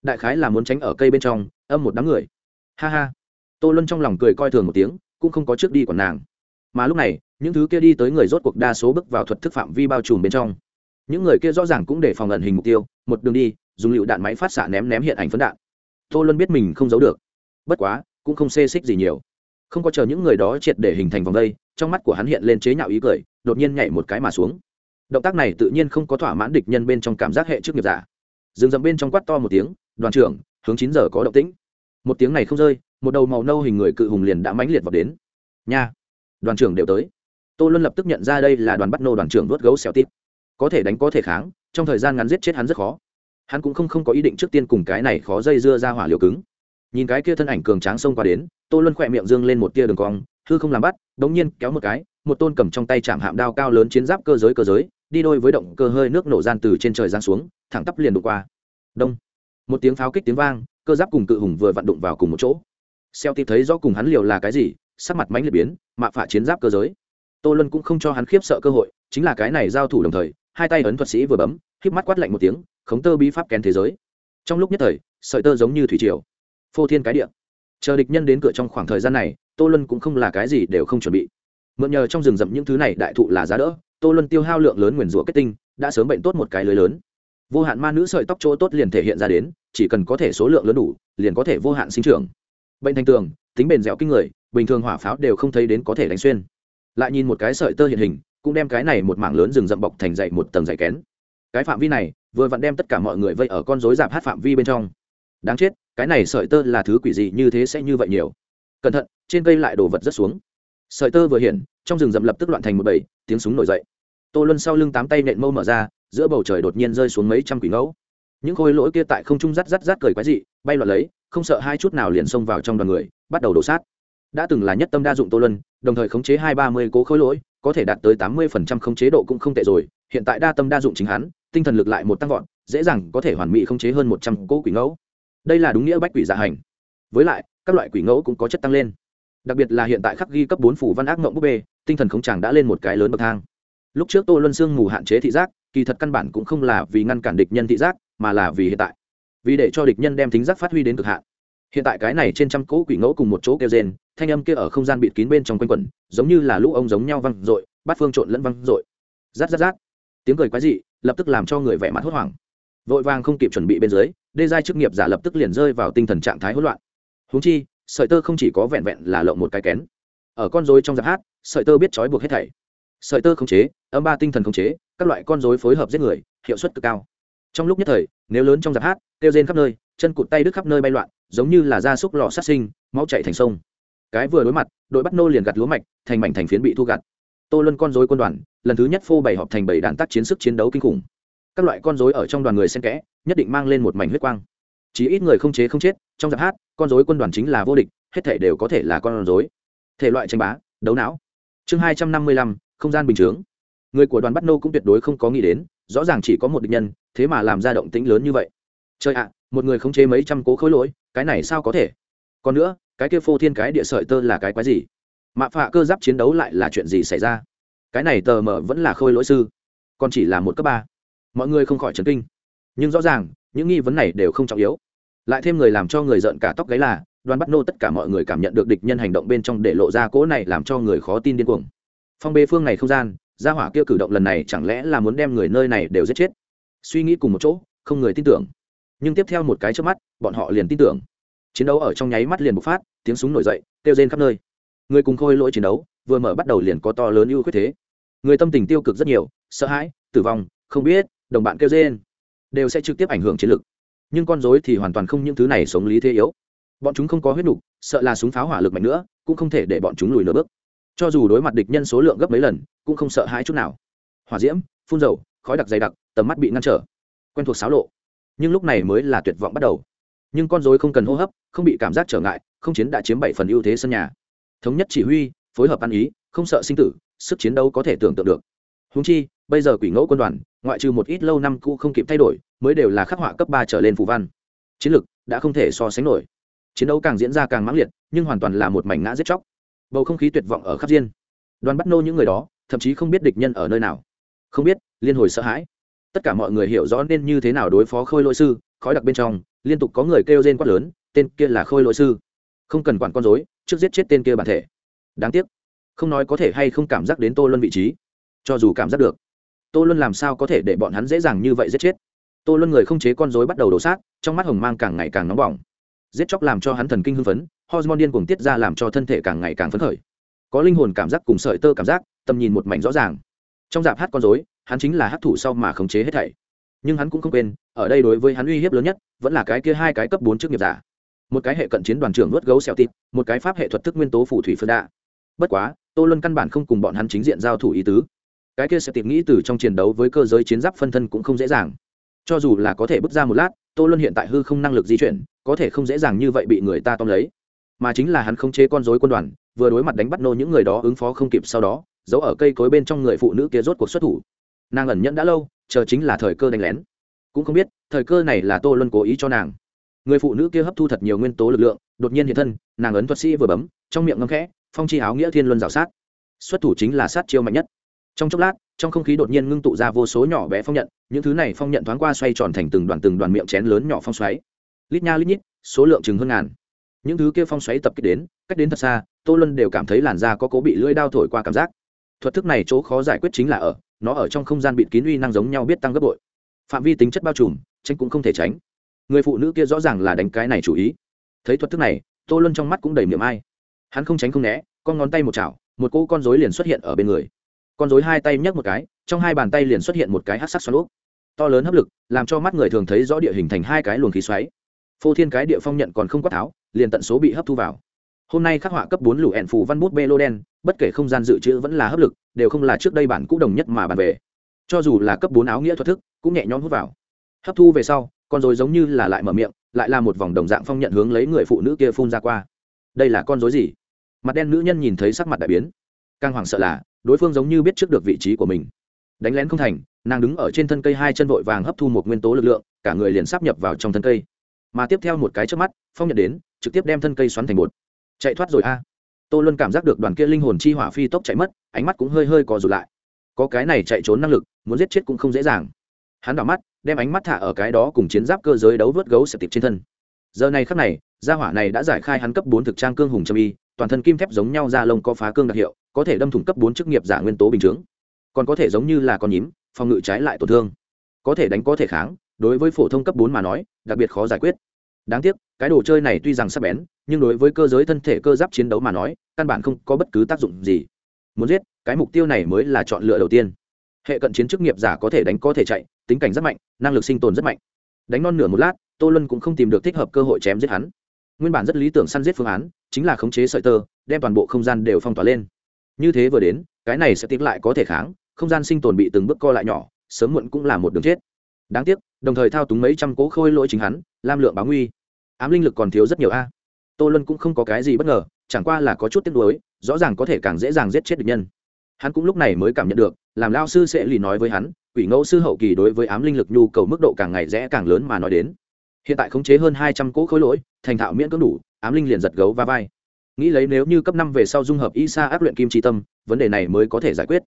Đại khái là muốn tránh ở cây bên trong, âm một đám người. Ha ha. Tô luân trong lòng cười coi thường một tiếng, cũng không có trước đi của nàng. Mà lúc này, những thứ kia đi tới người rốt cuộc đa số bước vào thuật thức phạm vi bao trùm bên trong. Những người kia rõ ràng cũng để phòng ẩn hình mục tiêu, một đường đi dùng lựu đạn máy phát xạ ném ném hiện ảnh phấn đạn. Tô luân biết mình không giấu được. Bất quá, cũng không xê xích gì nhiều. Không có chờ những người đó triệt để hình thành vòng đây, trong mắt của hắn hiện lên chế nhạo ý cười, đột nhiên nhảy một cái mà xuống. Động tác này tự nhiên không có thỏa mãn địch nhân bên trong cảm giác hệ trước nghiệp giả. Dừng dậm bên trong quát to một tiếng, đoàn trưởng, hướng chín giờ có động tĩnh. Một tiếng này không rơi, một đầu màu nâu hình người cự hùng liền đã mãnh liệt vào đến. Nha! Đoàn trưởng đều tới. Tô luân lập tức nhận ra đây là đoàn bắt nô đoàn trưởng vớt gấu xẻo tít. Có thể đánh có thể kháng, trong thời gian ngắn giết chết hắn rất khó hắn cũng không không có ý định trước tiên cùng cái này khó dây dưa ra hỏa liều cứng. Nhìn cái kia thân ảnh cường tráng xông qua đến, tô luân khỏe miệng dương lên một tia đường cong, hư không làm bắt, đống nhiên kéo một cái, một tôn cầm trong tay chạm hạm đao cao lớn chiến giáp cơ giới cơ giới, đi đôi với động cơ hơi nước nổ gian từ trên trời giáng xuống, thẳng tắp liền đụng qua. Đông. Một tiếng pháo kích tiếng vang, cơ giáp cùng cự hùng vừa vặn đụng vào cùng một chỗ. Xeo tịp thấy rõ cùng hắn liều là cái gì, sắc mặt mánh liệt biến, mạ phả chiến giáp cơ giới. Tô luân cũng không cho hắn khiếp sợ cơ hội, chính là cái này giao thủ đồng thời, hai tay ấn thuật sĩ vừa bấm, híp mắt quát lạnh một tiếng khống tơ bí pháp kén thế giới. Trong lúc nhất thời, sợi tơ giống như thủy triều, phô thiên cái địa. Chờ địch nhân đến cửa trong khoảng thời gian này, tô luân cũng không là cái gì đều không chuẩn bị. Mượn nhờ trong rừng rậm những thứ này đại thụ là giá đỡ, tô luân tiêu hao lượng lớn nguyền rủa kết tinh, đã sớm bệnh tốt một cái lưới lớn. Vô hạn ma nữ sợi tóc chỗ tốt liền thể hiện ra đến, chỉ cần có thể số lượng lớn đủ, liền có thể vô hạn sinh trưởng. Bệnh thành tường, tính bền dẻo kinh người, bình thường hỏa pháo đều không thấy đến có thể đánh xuyên. Lại nhìn một cái sợi tơ hiện hình, cũng đem cái này một mảng lớn rừng rậm bọc thành dậy một tầng dày kén. Cái phạm vi này vừa vặn đem tất cả mọi người vây ở con rối giảm hát phạm vi bên trong. Đáng chết, cái này sợi tơ là thứ quỷ gì như thế sẽ như vậy nhiều. Cẩn thận, trên cây lại đổ vật rất xuống. Sợi tơ vừa hiện, trong rừng rậm lập tức loạn thành một bầy, tiếng súng nổi dậy. Tô luân sau lưng tám tay nện mâu mở ra, giữa bầu trời đột nhiên rơi xuống mấy trăm quỷ ngẫu. Những khối lỗi kia tại không trung rắt rắt rắt cười quái dị, bay loạn lấy, không sợ hai chút nào liền xông vào trong đoàn người, bắt đầu đổ sát. Đã từng là nhất tâm đa dụng tô luân, đồng thời khống chế hai ba mươi cố khối lỗi, có thể đạt tới tám mươi phần trăm khống chế độ cũng không tệ rồi, hiện tại đa tâm đa dụng chính hắn tinh thần lực lại một tăng vọt, dễ dàng có thể hoàn mỹ khống chế hơn một trăm cỗ quỷ ngẫu. Đây là đúng nghĩa bách quỷ dạ hành. Với lại, các loại quỷ ngẫu cũng có chất tăng lên. Đặc biệt là hiện tại khắc ghi cấp bốn phủ văn ác mộng búp bê, tinh thần khống chàng đã lên một cái lớn bậc thang. Lúc trước tô luân sương mù hạn chế thị giác, kỳ thật căn bản cũng không là vì ngăn cản địch nhân thị giác, mà là vì hiện tại. Vì để cho địch nhân đem thính giác phát huy đến cực hạn. Hiện tại cái này trên trăm cỗ quỷ ngẫu cùng một chỗ kêu rên, thanh âm kia ở không gian bịt kín bên trong quanh quẩn, giống như là lũ ông giống nhau văng r bát phương trộn lẫn văng r rát rát rát. Tiếng cười quái dị lập tức làm cho người vẻ mặt hốt hoảng. Vội vàng không kịp chuẩn bị bên dưới, đê giai chức nghiệp giả lập tức liền rơi vào tinh thần trạng thái hỗn loạn. Húng chi, sợi tơ không chỉ có vẹn vẹn là lộng một cái kén. Ở con dối trong giáp hát, sợi tơ biết trói buộc hết thảy. Sợi tơ khống chế, âm ba tinh thần khống chế, các loại con dối phối hợp giết người, hiệu suất cực cao. Trong lúc nhất thời, nếu lớn trong giáp hát, kêu rên khắp nơi, chân cụt tay đứt khắp nơi bay loạn, giống như là da súc lò sát sinh, máu chạy thành sông. Cái vừa đối mặt, đội bắt nô liền gặt lúa mạch, thành mảnh thành phiến bị thu gặt. Tô luân con dối quân đoàn lần thứ nhất phô bày họp thành bảy đàn tác chiến sức chiến đấu kinh khủng. Các loại con rối ở trong đoàn người xen kẽ, nhất định mang lên một mảnh huyết quang. Chỉ ít người không chế không chết, trong giáp hát, con rối quân đoàn chính là vô địch, hết thể đều có thể là con rối. Thể loại tranh bá, đấu não. Chương hai trăm năm mươi lăm, không gian bình chướng. Người của đoàn bắt nô cũng tuyệt đối không có nghĩ đến, rõ ràng chỉ có một địch nhân, thế mà làm ra động tĩnh lớn như vậy. Chơi ạ, một người không chế mấy trăm cố khối lỗi, cái này sao có thể? Còn nữa, cái kia phô thiên cái địa sợi tơ là cái quái gì? Mạ phạ cơ giáp chiến đấu lại là chuyện gì xảy ra? Cái này tờ mờ vẫn là khôi lỗi sư, còn chỉ là một cấp ba. Mọi người không khỏi chấn kinh. Nhưng rõ ràng, những nghi vấn này đều không trọng yếu. Lại thêm người làm cho người giận cả tóc gáy là, đoàn bắt nô tất cả mọi người cảm nhận được địch nhân hành động bên trong để lộ ra cỗ này làm cho người khó tin điên cuồng. Phong bê phương này không gian, gia hỏa kia cử động lần này chẳng lẽ là muốn đem người nơi này đều giết chết? Suy nghĩ cùng một chỗ, không người tin tưởng. Nhưng tiếp theo một cái trước mắt, bọn họ liền tin tưởng. Chiến đấu ở trong nháy mắt liền bộc phát, tiếng súng nổi dậy, kêu rên khắp nơi người cùng khôi lỗi chiến đấu, vừa mở bắt đầu liền có to lớn ưu khuyết thế. Người tâm tình tiêu cực rất nhiều, sợ hãi, tử vong, không biết, đồng bạn kêu rên, đều sẽ trực tiếp ảnh hưởng chiến lược nhưng con dối thì hoàn toàn không những thứ này sống lý thế yếu. Bọn chúng không có huyết nục sợ là súng pháo hỏa lực mạnh nữa, cũng không thể để bọn chúng lùi nửa bước. Cho dù đối mặt địch nhân số lượng gấp mấy lần, cũng không sợ hãi chút nào. Hỏa diễm, phun dầu, khói đặc dày đặc, tầm mắt bị ngăn trở. Quen thuộc xáo lộ. Nhưng lúc này mới là tuyệt vọng bắt đầu. Nhưng con dối không cần hô hấp, không bị cảm giác trở ngại, không chiến đã chiếm bảy phần ưu thế sân nhà thống nhất chỉ huy, phối hợp ăn ý, không sợ sinh tử, sức chiến đấu có thể tưởng tượng được. Húng chi, bây giờ quỷ ngẫu quân đoàn, ngoại trừ một ít lâu năm cũ không kịp thay đổi, mới đều là khắc họa cấp ba trở lên phù văn. Chiến lược đã không thể so sánh nổi. Chiến đấu càng diễn ra càng mãng liệt, nhưng hoàn toàn là một mảnh ngã giết chóc. Bầu không khí tuyệt vọng ở khắp diên. Đoàn bắt nô những người đó, thậm chí không biết địch nhân ở nơi nào. Không biết, liên hồi sợ hãi. Tất cả mọi người hiểu rõ nên như thế nào đối phó khôi lỗi sư, khói đặc bên trong, liên tục có người kêu rên quát lớn, tên kia là khôi lỗi sư. Không cần quản con dối trước giết chết tên kia bản thể. Đáng tiếc, không nói có thể hay không cảm giác đến tô luân vị trí. Cho dù cảm giác được, tô luân làm sao có thể để bọn hắn dễ dàng như vậy giết chết? Tô luân người không chế con dối bắt đầu đổ sát, trong mắt hồng mang càng ngày càng nóng bỏng. Giết chóc làm cho hắn thần kinh hưng phấn, hormone điên cuồng tiết ra làm cho thân thể càng ngày càng phấn khởi. Có linh hồn cảm giác cùng sợi tơ cảm giác, tầm nhìn một mảnh rõ ràng. Trong dạp hát con dối hắn chính là hát thủ sau mà khống chế hết thảy. Nhưng hắn cũng không quên, ở đây đối với hắn uy hiếp lớn nhất, vẫn là cái kia hai cái cấp bốn chức nghiệp giả một cái hệ cận chiến đoàn trưởng nuốt gấu xẹo tịt, một cái pháp hệ thuật thức nguyên tố phù thủy phân đạ bất quá, tô luân căn bản không cùng bọn hắn chính diện giao thủ ý tứ. Cái kia sẽ tịt nghĩ từ trong chiến đấu với cơ giới chiến giáp phân thân cũng không dễ dàng. Cho dù là có thể bước ra một lát, tô luân hiện tại hư không năng lực di chuyển, có thể không dễ dàng như vậy bị người ta tóm lấy. Mà chính là hắn không chế con dối quân đoàn, vừa đối mặt đánh bắt nô những người đó ứng phó không kịp sau đó, giấu ở cây cối bên trong người phụ nữ kia rốt cuộc xuất thủ. Nàng ẩn nhẫn đã lâu, chờ chính là thời cơ đánh lén. Cũng không biết, thời cơ này là tô luân cố ý cho nàng người phụ nữ kia hấp thu thật nhiều nguyên tố lực lượng, đột nhiên hiện thân, nàng ấn thuật sĩ vừa bấm, trong miệng ngâm khẽ, phong chi áo nghĩa thiên luân rào sát. Xuất thủ chính là sát chiêu mạnh nhất. Trong chốc lát, trong không khí đột nhiên ngưng tụ ra vô số nhỏ bé phong nhận, những thứ này phong nhận thoáng qua xoay tròn thành từng đoàn từng đoàn miệng chén lớn nhỏ phong xoáy. Lít nha lít nhít, số lượng chừng hơn ngàn. Những thứ kia phong xoáy tập kích đến, cách đến thật xa, tô luân đều cảm thấy làn da có cố bị lưỡi đao thổi qua cảm giác. Thuật thức này chỗ khó giải quyết chính là ở, nó ở trong không gian bịt kín uy năng giống nhau biết tăng gấp bội. Phạm vi tính chất bao trùm, tránh cũng không thể tránh người phụ nữ kia rõ ràng là đánh cái này chủ ý. Thấy thuật thức này, tô luân trong mắt cũng đầy miệng ai. Hắn không tránh không né, con ngón tay một chảo, một cỗ con rối liền xuất hiện ở bên người. Con rối hai tay nhấc một cái, trong hai bàn tay liền xuất hiện một cái hát sắc xoắn úp. To lớn hấp lực, làm cho mắt người thường thấy rõ địa hình thành hai cái luồng khí xoáy. Phô thiên cái địa phong nhận còn không quát tháo, liền tận số bị hấp thu vào. Hôm nay khắc họa cấp bốn lũ ẹn phù văn bút bê lô đen, bất kể không gian dự trữ vẫn là hấp lực, đều không là trước đây bản cũ đồng nhất mà bàn về. Cho dù là cấp bốn áo nghĩa thuật thức, cũng nhẹ nhõm hút vào. Hấp thu về sau con dối giống như là lại mở miệng, lại là một vòng đồng dạng phong nhận hướng lấy người phụ nữ kia phun ra qua. Đây là con dối gì? Mặt đen nữ nhân nhìn thấy sắc mặt đại biến. Càng hoảng sợ là, đối phương giống như biết trước được vị trí của mình. Đánh lén không thành, nàng đứng ở trên thân cây hai chân vội vàng hấp thu một nguyên tố lực lượng, cả người liền sắp nhập vào trong thân cây. Mà tiếp theo một cái trước mắt, phong nhận đến, trực tiếp đem thân cây xoắn thành bột. Chạy thoát rồi a. Tô luân cảm giác được đoàn kia linh hồn chi hỏa phi tốc chạy mất, ánh mắt cũng hơi hơi co rụt lại. Có cái này chạy trốn năng lực, muốn giết chết cũng không dễ dàng. Hắn đỏ mắt đem ánh mắt thả ở cái đó cùng chiến giáp cơ giới đấu vớt gấu sẹp tiệp trên thân. Giờ này khắc này, gia hỏa này đã giải khai hắn cấp bốn thực trang cương hùng trâm y, toàn thân kim thép giống nhau da lông có phá cương đặc hiệu, có thể đâm thủng cấp bốn chức nghiệp giả nguyên tố bình chướng. Còn có thể giống như là con nhím, phòng ngự trái lại tổn thương. Có thể đánh có thể kháng, đối với phổ thông cấp bốn mà nói, đặc biệt khó giải quyết. Đáng tiếc, cái đồ chơi này tuy rằng sắc bén, nhưng đối với cơ giới thân thể cơ giáp chiến đấu mà nói, căn bản không có bất cứ tác dụng gì. Muốn giết, cái mục tiêu này mới là chọn lựa đầu tiên hệ cận chiến chức nghiệp giả có thể đánh có thể chạy, tính cảnh rất mạnh, năng lực sinh tồn rất mạnh. Đánh non nửa một lát, tô luân cũng không tìm được thích hợp cơ hội chém giết hắn. Nguyên bản rất lý tưởng săn giết phương án, chính là khống chế sợi tơ, đem toàn bộ không gian đều phong tỏa lên. Như thế vừa đến, cái này sẽ tiến lại có thể kháng, không gian sinh tồn bị từng bước co lại nhỏ, sớm muộn cũng là một đường chết. Đáng tiếc, đồng thời thao túng mấy trăm cố khôi lỗi chính hắn, lam lượng báo nguy. Ám linh lực còn thiếu rất nhiều a. Tô luân cũng không có cái gì bất ngờ, chẳng qua là có chút tiếc nuối, rõ ràng có thể càng dễ dàng giết chết địch nhân. Hắn cũng lúc này mới cảm nhận được làm lao sư sẽ lì nói với hắn, quỷ ngẫu sư hậu kỳ đối với ám linh lực nhu cầu mức độ càng ngày rẽ càng lớn mà nói đến. Hiện tại khống chế hơn hai trăm cỗ khối lỗi, thành thạo miễn cưỡng đủ, ám linh liền giật gấu va vai. Nghĩ lấy nếu như cấp năm về sau dung hợp y sa áp luyện kim tri tâm, vấn đề này mới có thể giải quyết.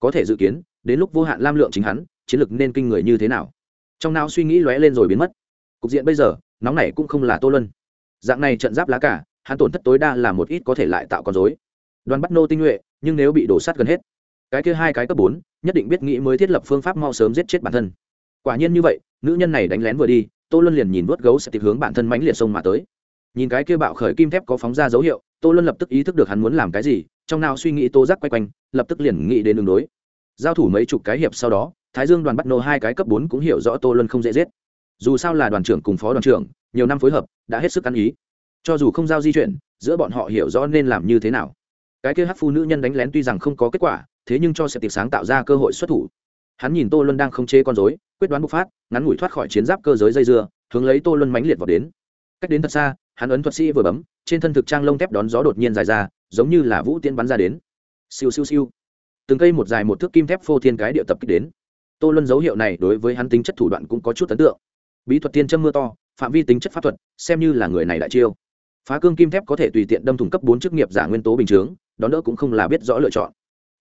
Có thể dự kiến, đến lúc vô hạn lam lượng chính hắn, chiến lực nên kinh người như thế nào? Trong não suy nghĩ lóe lên rồi biến mất. Cục diện bây giờ, nóng này cũng không là tô lân dạng này trận giáp lá cả, hắn tổn thất tối đa là một ít có thể lại tạo con dối đoàn bắt nô tinh nhuệ, nhưng nếu bị đổ sát gần hết cái kia hai cái cấp bốn, nhất định biết nghĩ mới thiết lập phương pháp mau sớm giết chết bản thân. Quả nhiên như vậy, nữ nhân này đánh lén vừa đi, tô luân liền nhìn vớt gấu sẽ tìm hướng bản thân mãnh liệt sông mà tới. Nhìn cái kia bạo khởi kim thép có phóng ra dấu hiệu, tô luân lập tức ý thức được hắn muốn làm cái gì, trong nào suy nghĩ tô giác quay quanh, lập tức liền nghĩ đến đường đối. Giao thủ mấy chục cái hiệp sau đó, thái dương đoàn bắt nô hai cái cấp bốn cũng hiểu rõ tô luân không dễ giết. Dù sao là đoàn trưởng cùng phó đoàn trưởng, nhiều năm phối hợp, đã hết sức ăn ý. Cho dù không giao di chuyển, giữa bọn họ hiểu rõ nên làm như thế nào. Cái kia hắc phu nữ nhân đánh lén tuy rằng không có kết quả thế nhưng cho sẽ tiệc sáng tạo ra cơ hội xuất thủ. Hắn nhìn tô luân đang không chế con dối quyết đoán bộc phát, ngắn ngủi thoát khỏi chiến giáp cơ giới dây dưa, hướng lấy tô luân mãnh liệt vào đến. Cách đến thật xa, hắn ấn thuật sĩ vừa bấm, trên thân thực trang lông thép đón gió đột nhiên dài ra, giống như là vũ tiễn bắn ra đến. Siêu siêu siêu. Từng cây một dài một thước kim thép phô thiên cái điệu tập kích đến. Tô luân dấu hiệu này đối với hắn tính chất thủ đoạn cũng có chút ấn tượng. Bí thuật tiên châm mưa to, phạm vi tính chất pháp thuật, xem như là người này đại chiêu. Phá cương kim thép có thể tùy tiện đâm thủng cấp bốn chức nghiệp giả nguyên tố bình chướng, đón đỡ cũng không là biết rõ lựa chọn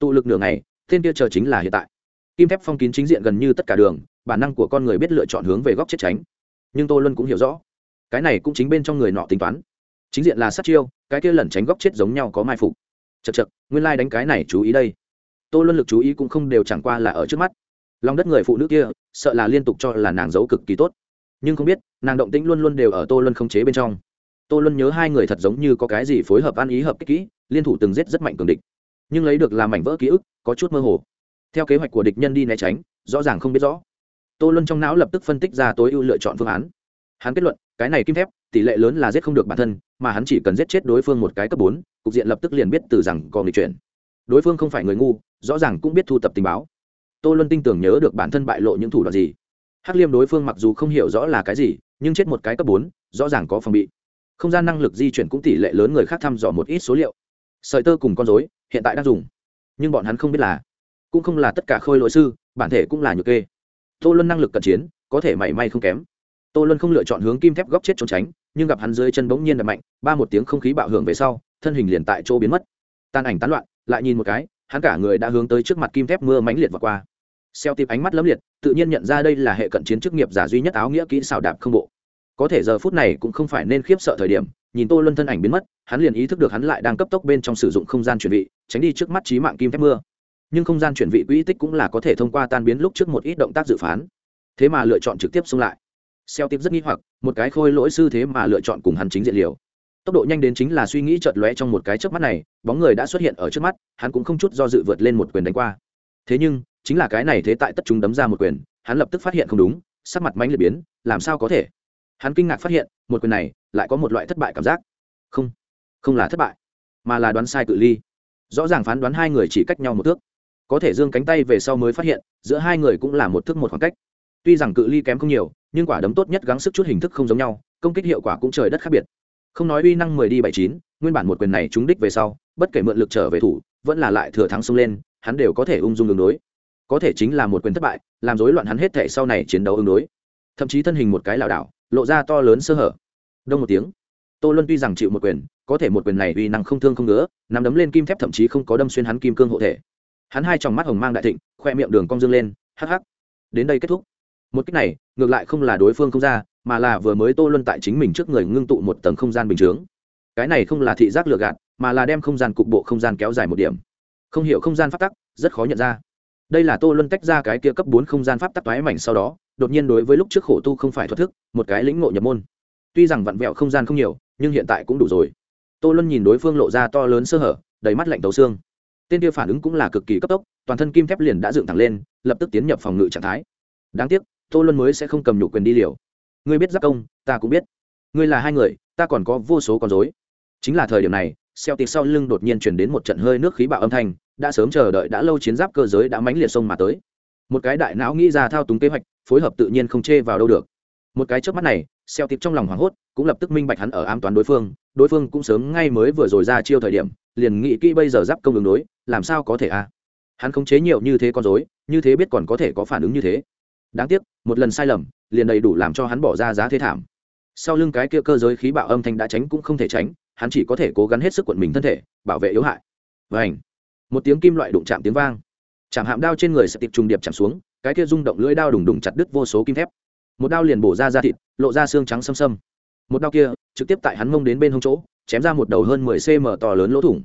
tụ lực nửa ngày, tên kia chờ chính là hiện tại. Kim thép phong kín chính diện gần như tất cả đường, bản năng của con người biết lựa chọn hướng về góc chết tránh. Nhưng tô luân cũng hiểu rõ, cái này cũng chính bên trong người nọ tính toán. Chính diện là sát chiêu, cái kia lẩn tránh góc chết giống nhau có mai phục. Chật chật nguyên lai、like、đánh cái này chú ý đây. Tô luân lực chú ý cũng không đều chẳng qua là ở trước mắt. Lòng đất người phụ nữ kia, sợ là liên tục cho là nàng giấu cực kỳ tốt. Nhưng không biết, nàng động tĩnh luôn luôn đều ở tô luân không chế bên trong. Tô luân nhớ hai người thật giống như có cái gì phối hợp ăn ý hợp kích kỹ, liên thủ từng giết rất mạnh cường địch nhưng lấy được làm mảnh vỡ ký ức, có chút mơ hồ. Theo kế hoạch của địch nhân đi né tránh, rõ ràng không biết rõ. Tô luân trong não lập tức phân tích ra tối ưu lựa chọn phương án. Hắn kết luận, cái này kim thép, tỷ lệ lớn là giết không được bản thân, mà hắn chỉ cần giết chết đối phương một cái cấp bốn, cục diện lập tức liền biết từ rằng còn lịch chuyển. Đối phương không phải người ngu, rõ ràng cũng biết thu tập tình báo. Tô luân tin tưởng nhớ được bản thân bại lộ những thủ đoạn gì. Hắc liêm đối phương mặc dù không hiểu rõ là cái gì, nhưng chết một cái cấp bốn, rõ ràng có phòng bị. Không gian năng lực di chuyển cũng tỷ lệ lớn người khác thăm dò một ít số liệu. Sợi tơ cùng con dối hiện tại đang dùng. Nhưng bọn hắn không biết là, cũng không là tất cả khôi lỗi sư, bản thể cũng là nhược kê. Tô luân năng lực cận chiến, có thể mảy may không kém. Tô luân không lựa chọn hướng kim thép góc chết trốn tránh, nhưng gặp hắn dưới chân bỗng nhiên đập mạnh, ba một tiếng không khí bạo hưởng về sau, thân hình liền tại chỗ biến mất. Tan ảnh tán loạn, lại nhìn một cái, hắn cả người đã hướng tới trước mặt kim thép mưa mãnh liệt và qua. Xeo tìm ánh mắt lấm liệt, tự nhiên nhận ra đây là hệ cận chiến chức nghiệp giả duy nhất áo nghĩa kỹ xảo đạp không bộ. Có thể giờ phút này cũng không phải nên khiếp sợ thời điểm nhìn tô luân thân ảnh biến mất hắn liền ý thức được hắn lại đang cấp tốc bên trong sử dụng không gian chuyển vị, tránh đi trước mắt trí mạng kim thép mưa. Nhưng không gian chuyển vị quỹ tích cũng là có thể thông qua tan biến lúc trước một ít động tác dự phán. Thế mà lựa chọn trực tiếp xông lại. Xeo tiếp rất nghi hoặc một cái khôi lỗi sư thế mà lựa chọn cùng hắn chính diện liều. Tốc độ nhanh đến chính là suy nghĩ chợt lóe trong một cái chớp mắt này bóng người đã xuất hiện ở trước mắt hắn cũng không chút do dự vượt lên một quyền đánh qua. Thế nhưng chính là cái này thế tại tất chúng đấm ra một quyền hắn lập tức phát hiện không đúng sắc mặt mánh liệt biến làm sao có thể? Hắn kinh ngạc phát hiện một quyền này lại có một loại thất bại cảm giác. Không không là thất bại, mà là đoán sai cự ly. Rõ ràng phán đoán hai người chỉ cách nhau một thước. Có thể dương cánh tay về sau mới phát hiện, giữa hai người cũng là một thước một khoảng cách. Tuy rằng cự ly kém không nhiều, nhưng quả đấm tốt nhất gắng sức chút hình thức không giống nhau, công kích hiệu quả cũng trời đất khác biệt. Không nói uy năng mười đi bảy chín, nguyên bản một quyền này trúng đích về sau, bất kể mượn lực trở về thủ, vẫn là lại thừa thắng xông lên, hắn đều có thể ung dung đường đối. Có thể chính là một quyền thất bại, làm rối loạn hắn hết thể sau này chiến đấu ứng đối. Thậm chí thân hình một cái lảo đảo, lộ ra to lớn sơ hở đông một tiếng. Tô luân tuy rằng chịu một quyền, có thể một quyền này uy năng không thương không ngứa nằm đấm lên kim thép thậm chí không có đâm xuyên hắn kim cương hộ thể. Hắn hai tròng mắt hồng mang đại thịnh, khoe miệng đường cong dương lên, hắc hắc. Đến đây kết thúc. Một cách này, ngược lại không là đối phương không ra, mà là vừa mới tô luân tại chính mình trước người ngưng tụ một tầng không gian bình chướng. Cái này không là thị giác lừa gạt, mà là đem không gian cục bộ không gian kéo dài một điểm. Không hiểu không gian pháp tắc, rất khó nhận ra. Đây là tô luân tách ra cái kia cấp bốn không gian pháp tắc toái mảnh sau đó, đột nhiên đối với lúc trước khổ tu không phải thoát thức, một cái lĩnh ngộ nhập môn tuy rằng vặn vẹo không gian không nhiều, nhưng hiện tại cũng đủ rồi. Tô luân nhìn đối phương lộ ra to lớn sơ hở, đầy mắt lạnh tấu xương. Tên kia phản ứng cũng là cực kỳ cấp tốc, toàn thân kim thép liền đã dựng thẳng lên, lập tức tiến nhập phòng ngự trạng thái. Đáng tiếc, tô luân mới sẽ không cầm nhục quyền đi liều. Ngươi biết giác công, ta cũng biết. Ngươi là hai người, ta còn có vô số con dối chính là thời điểm này, xeo tịt sau lưng đột nhiên chuyển đến một trận hơi nước khí bạo âm thanh, đã sớm chờ đợi đã lâu chiến giáp cơ giới đã mánh liệt sông mà tới. Một cái đại não nghĩ ra thao túng kế hoạch, phối hợp tự nhiên không chê vào đâu được. Một cái trước mắt này xeo tiệp trong lòng hoảng hốt, cũng lập tức minh bạch hắn ở ám toán đối phương đối phương cũng sớm ngay mới vừa rồi ra chiêu thời điểm, liền nghĩ kỹ bây giờ giáp công đường đối, làm sao có thể a hắn khống chế nhiều như thế con dối như thế biết còn có thể có phản ứng như thế. Đáng tiếc, một lần sai lầm, liền đầy đủ làm cho hắn bỏ ra giá thế thảm. Sau lưng cái kia cơ giới khí bạo âm thanh đã tránh cũng không thể tránh, hắn chỉ có thể cố gắng hết sức quận mình thân thể, bảo vệ yếu hại. Và ảnh một tiếng kim loại đụng chạm tiếng vang. Chạm hạm đao trên người sẽ tiệp trùng điệp chạm xuống, cái kia rung động lưỡi đao đùng đùng chặt đứt vô số kim thép một đao liền bổ ra da thịt, lộ ra xương trắng xâm xâm. Một đao kia, trực tiếp tại hắn mông đến bên hông chỗ, chém ra một đầu hơn mười cm to lớn lỗ thủng.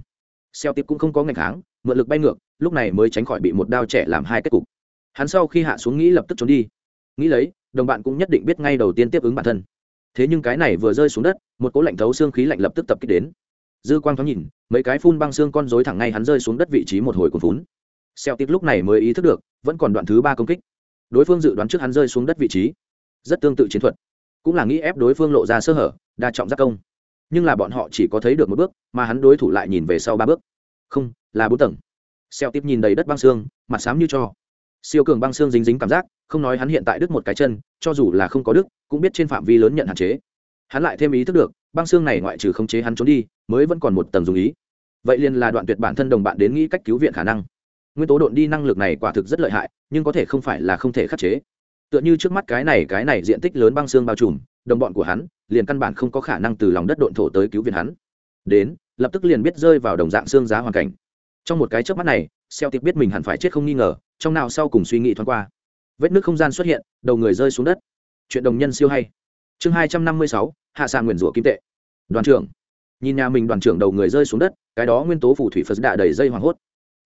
Xeo tiếp cũng không có ngạch kháng, mượn lực bay ngược, lúc này mới tránh khỏi bị một đao trẻ làm hai kết cục. Hắn sau khi hạ xuống nghĩ lập tức trốn đi. Nghĩ lấy, đồng bạn cũng nhất định biết ngay đầu tiên tiếp ứng bản thân. Thế nhưng cái này vừa rơi xuống đất, một cỗ lạnh thấu xương khí lạnh lập tức tập kích đến. Dư quang thoáng nhìn, mấy cái phun băng xương con rối thẳng ngay hắn rơi xuống đất vị trí một hồi cuốn. Phún xeo tiếp lúc này mới ý thức được, vẫn còn đoạn thứ ba công kích. Đối phương dự đoán trước hắn rơi xuống đất vị trí rất tương tự chiến thuật. Cũng là nghĩ ép đối phương lộ ra sơ hở, đa trọng giác công. Nhưng là bọn họ chỉ có thấy được một bước, mà hắn đối thủ lại nhìn về sau ba bước. Không, là bốn tầng. Xeo tiếp nhìn đầy đất băng xương, mặt xám như cho. Siêu cường băng xương dính dính cảm giác, không nói hắn hiện tại đứt một cái chân, cho dù là không có đứt, cũng biết trên phạm vi lớn nhận hạn chế. Hắn lại thêm ý thức được, băng xương này ngoại trừ khống chế hắn trốn đi, mới vẫn còn một tầng dùng ý. Vậy liền là đoạn tuyệt bản thân đồng bạn đến nghĩ cách cứu viện khả năng. Nguyên tố độn đi năng lực này quả thực rất lợi hại, nhưng có thể không phải là không thể khắc chế tựa như trước mắt cái này cái này diện tích lớn băng xương bao trùm, đồng bọn của hắn, liền căn bản không có khả năng từ lòng đất độn thổ tới cứu viện hắn. Đến, lập tức liền biết rơi vào đồng dạng xương giá hoàn cảnh. Trong một cái trước mắt này xeo tiệp biết mình hẳn phải chết không nghi ngờ, trong nào sau cùng suy nghĩ thoáng qua. Vết nước không gian xuất hiện, đầu người rơi xuống đất. Chuyện đồng nhân siêu hay. Chương hai trăm năm mươi sáu, hạ sàn nguyền rủa kim tệ. Đoàn trưởng. Nhìn nhà mình đoàn trưởng đầu người rơi xuống đất, cái đó nguyên tố phù thủy phật đạ đầy dây hoảng hốt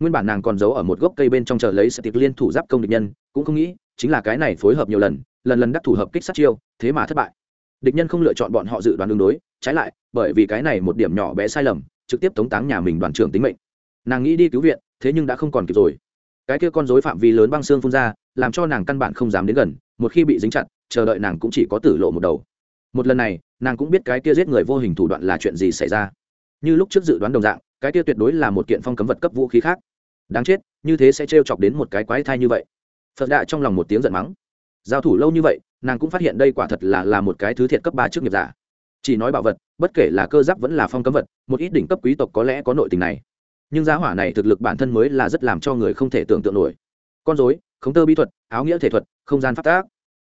nguyên bản nàng còn giấu ở một gốc cây bên trong chờ lấy sẽ tiệc liên thủ giáp công địch nhân, cũng không nghĩ, chính là cái này phối hợp nhiều lần lần lần đắc thủ hợp kích sát chiêu, thế mà thất bại. Địch nhân không lựa chọn bọn họ dự đoán đường đối, trái lại, bởi vì cái này một điểm nhỏ bé sai lầm, trực tiếp tống táng nhà mình đoàn trưởng tính mệnh. Nàng nghĩ đi cứu viện, thế nhưng đã không còn kịp rồi. Cái kia con dối phạm vi lớn băng xương phun ra, làm cho nàng căn bản không dám đến gần, một khi bị dính chặt, chờ đợi nàng cũng chỉ có tử lộ một đầu. Một lần này, nàng cũng biết cái kia giết người vô hình thủ đoạn là chuyện gì xảy ra. Như lúc trước dự đoán đồng dạng, cái kia tuyệt đối là một kiện phong cấm vật cấp vũ khí khác đáng chết, như thế sẽ trêu chọc đến một cái quái thai như vậy. Phật đạ trong lòng một tiếng giận mắng. Giao thủ lâu như vậy, nàng cũng phát hiện đây quả thật là là một cái thứ thiệt cấp ba trước nghiệp giả. Chỉ nói bảo vật, bất kể là cơ giáp vẫn là phong cấm vật, một ít đỉnh cấp quý tộc có lẽ có nội tình này. Nhưng giá hỏa này thực lực bản thân mới là rất làm cho người không thể tưởng tượng nổi. Con dối khống tơ bí thuật, áo nghĩa thể thuật, không gian phát tác.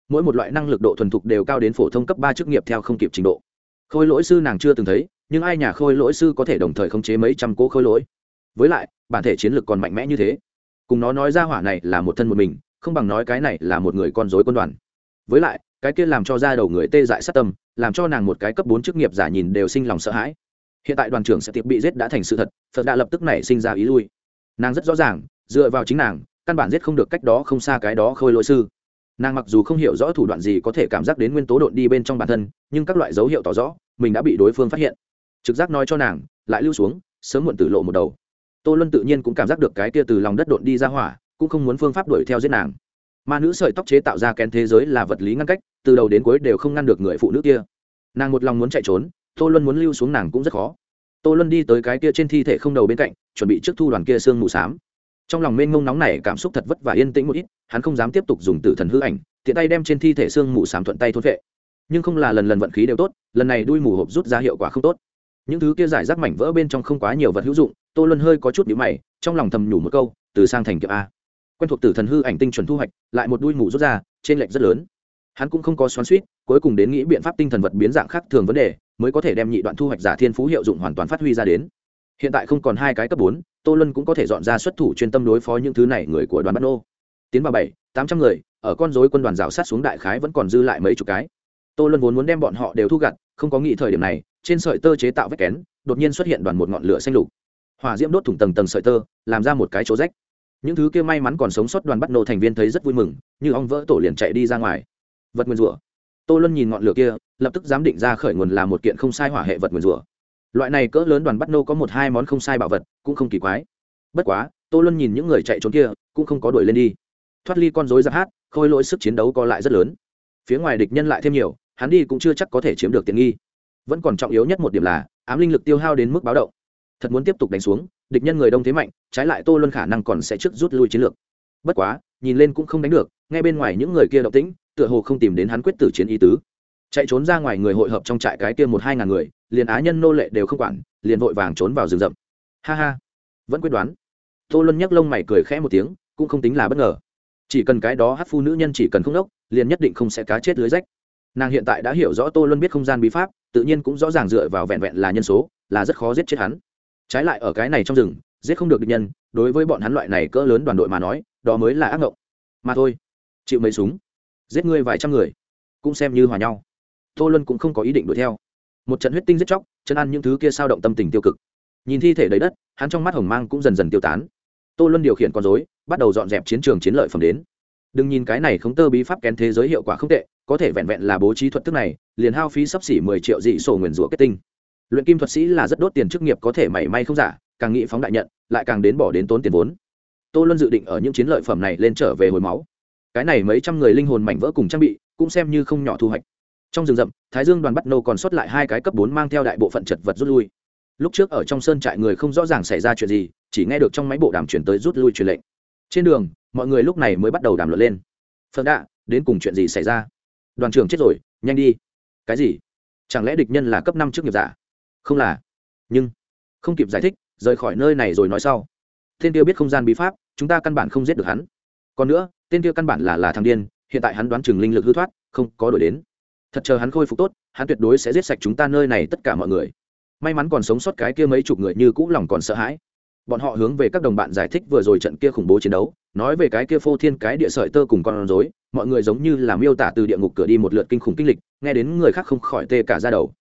Mỗi một loại năng lực độ thuần thục đều cao đến phổ thông cấp ba chức nghiệp theo không kịp trình độ. Khôi lỗi sư nàng chưa từng thấy, nhưng ai nhà khôi lỗi sư có thể đồng thời khống chế mấy trăm cỗ khôi lỗi? Với lại, bản thể chiến lược còn mạnh mẽ như thế. Cùng nó nói ra hỏa này là một thân một mình, không bằng nói cái này là một người con dối quân đoàn. Với lại, cái kia làm cho ra đầu người tê dại sát tâm, làm cho nàng một cái cấp bốn chức nghiệp giả nhìn đều sinh lòng sợ hãi. Hiện tại đoàn trưởng sẽ tiệp bị giết đã thành sự thật, phật đã lập tức nảy sinh ra ý lui. Nàng rất rõ ràng, dựa vào chính nàng, căn bản giết không được cách đó không xa cái đó khôi lỗi sư. Nàng mặc dù không hiểu rõ thủ đoạn gì có thể cảm giác đến nguyên tố độn đi bên trong bản thân, nhưng các loại dấu hiệu tỏ rõ, mình đã bị đối phương phát hiện. Trực giác nói cho nàng, lại lưu xuống, sớm muộn tử lộ một đầu tô luân tự nhiên cũng cảm giác được cái kia từ lòng đất độn đi ra hỏa, cũng không muốn phương pháp đuổi theo giết nàng. Ma nữ sợi tóc chế tạo ra kén thế giới là vật lý ngăn cách, từ đầu đến cuối đều không ngăn được người phụ nữ kia. Nàng một lòng muốn chạy trốn, tô luân muốn lưu xuống nàng cũng rất khó. Tô luân đi tới cái kia trên thi thể không đầu bên cạnh, chuẩn bị trước thu đoàn kia sương mù s á m trong lòng mênh ngông nóng này cảm xúc thật vất và yên tĩnh một ít, hắn không dám tiếp tục dùng tử thần hư ảnh, tiện tay đem trên thi thể sương mù s á m thuận tay thốt vệ. Nhưng không là lần lần vận khí đều tốt, lần này đuôi mù hộp rút ra hiệu quả không tốt. Những thứ kia giải rác mảnh vỡ bên trong không quá nhiều vật hữu dụng tô luân hơi có chút nhữ mày, trong lòng thầm nhủ một câu, từ sang thành kiệm a. Quen thuộc tử thần hư ảnh tinh chuẩn thu hoạch, lại một đuôi mù rút ra, trên lệnh rất lớn. Hắn cũng không có xoắn suýt cuối cùng đến nghĩ biện pháp tinh thần vật biến dạng khác thường vấn đề, mới có thể đem nhị đoạn thu hoạch giả thiên phú hiệu dụng hoàn toàn phát huy ra đến. Hiện tại không còn hai cái cấp bốn, tô Luân cũng có thể dọn ra xuất thủ chuyên tâm đối phó những thứ này người của đoàn bắt nô. Tiến vào bảy, tám trăm người, ở con dối quân đoàn rào sát xuống đại khái vẫn còn dư lại mấy chục cái. Tô Luân vốn muốn đem bọn họ đều thu gặt, không có nghĩ thời điểm này, trên sợi tơ chế tạo vách kén, đột nhiên xuất hiện đoàn một ngọn lửa xanh lục hỏa diễm đốt thủng tầng tầng sợi tơ, làm ra một cái chỗ rách. Những thứ kia may mắn còn sống sót đoàn bắt nô thành viên thấy rất vui mừng, như ong vỡ tổ liền chạy đi ra ngoài. Vật nguyên rủa. Tô luân nhìn ngọn lửa kia, lập tức dám định ra khởi nguồn là một kiện không sai hỏa hệ vật nguyên rủa. Loại này cỡ lớn đoàn bắt nô có một hai món không sai bảo vật, cũng không kỳ quái. Bất quá, tô luân nhìn những người chạy trốn kia, cũng không có đuổi lên đi. Thoát ly con dối giáp hát, khôi lỗi sức chiến đấu co lại rất lớn. Phía ngoài địch nhân lại thêm nhiều, hắn đi cũng chưa chắc có thể chiếm được tiện nghi. Vẫn còn trọng yếu nhất một điểm là, ám linh lực tiêu hao đến mức báo động thật muốn tiếp tục đánh xuống, địch nhân người đông thế mạnh, trái lại tô luân khả năng còn sẽ trước rút lui chiến lược. Bất quá, nhìn lên cũng không đánh được, ngay bên ngoài những người kia động tĩnh, tựa hồ không tìm đến hắn quyết tử chiến ý tứ. Chạy trốn ra ngoài người hội hợp trong trại cái kia một hai ngàn người, liền á nhân nô lệ đều không quản, liền vội vàng trốn vào rừng rậm. Ha ha, vẫn quyết đoán. Tô luân nhấc lông mày cười khẽ một tiếng, cũng không tính là bất ngờ. Chỉ cần cái đó hát phu nữ nhân chỉ cần không đốc, liền nhất định không sẽ cá chết lưới rách. Nàng hiện tại đã hiểu rõ tô luân biết không gian bí pháp, tự nhiên cũng rõ ràng dựa vào vẹn vẹn là nhân số, là rất khó giết chết hắn trái lại ở cái này trong rừng, giết không được địch nhân, đối với bọn hắn loại này cỡ lớn đoàn đội mà nói, đó mới là ác ngộng. Mà thôi, chịu mấy súng, giết ngươi vài trăm người, cũng xem như hòa nhau. Tô luân cũng không có ý định đuổi theo. Một trận huyết tinh giết chóc, chân ăn những thứ kia sao động tâm tình tiêu cực. Nhìn thi thể đầy đất, hắn trong mắt hồng mang cũng dần dần tiêu tán. Tô luân điều khiển con dối bắt đầu dọn dẹp chiến trường chiến lợi phẩm đến. Đừng nhìn cái này không tơ bí pháp kén thế giới hiệu quả không tệ, có thể vẹn vẹn là bố trí thuật thức này, liền hao phí sắp xỉ mười triệu dị sổ nguyền rủa kết tinh luyện kim thuật sĩ là rất đốt tiền chức nghiệp có thể mảy may không giả, càng nghĩ phóng đại nhận, lại càng đến bỏ đến tốn tiền vốn. Tô luân dự định ở những chiến lợi phẩm này lên trở về hồi máu. Cái này mấy trăm người linh hồn mảnh vỡ cùng trang bị, cũng xem như không nhỏ thu hoạch. Trong rừng rậm, thái dương đoàn bắt nô còn sót lại hai cái cấp bốn mang theo đại bộ phận chật vật rút lui. Lúc trước ở trong sơn trại người không rõ ràng xảy ra chuyện gì, chỉ nghe được trong máy bộ đàm chuyển tới rút lui truyền lệnh. Trên đường, mọi người lúc này mới bắt đầu đàm luận lên. Phật đạ, đến cùng chuyện gì xảy ra? Đoàn trưởng chết rồi, nhanh đi. Cái gì? Chẳng lẽ địch nhân là cấp năm trước nghiệp giả? Không là. Nhưng, không kịp giải thích, rời khỏi nơi này rồi nói sau. Tên tiêu biết không gian bí pháp, chúng ta căn bản không giết được hắn. Còn nữa tên kia căn bản là là thằng điên, hiện tại hắn đoán chừng linh lực hư thoát, không có đổi đến. Thật chờ hắn khôi phục tốt, hắn tuyệt đối sẽ giết sạch chúng ta nơi này tất cả mọi người. May mắn còn sống sót cái kia mấy chục người như cũ lòng còn sợ hãi. Bọn họ hướng về các đồng bạn giải thích vừa rồi trận kia khủng bố chiến đấu, nói về cái kia phô thiên cái địa sợi tơ cùng con rối, mọi người giống như là miêu tả từ địa ngục cửa đi một lượt kinh khủng kinh lịch, nghe đến người khác không khỏi tê cả ra đầu.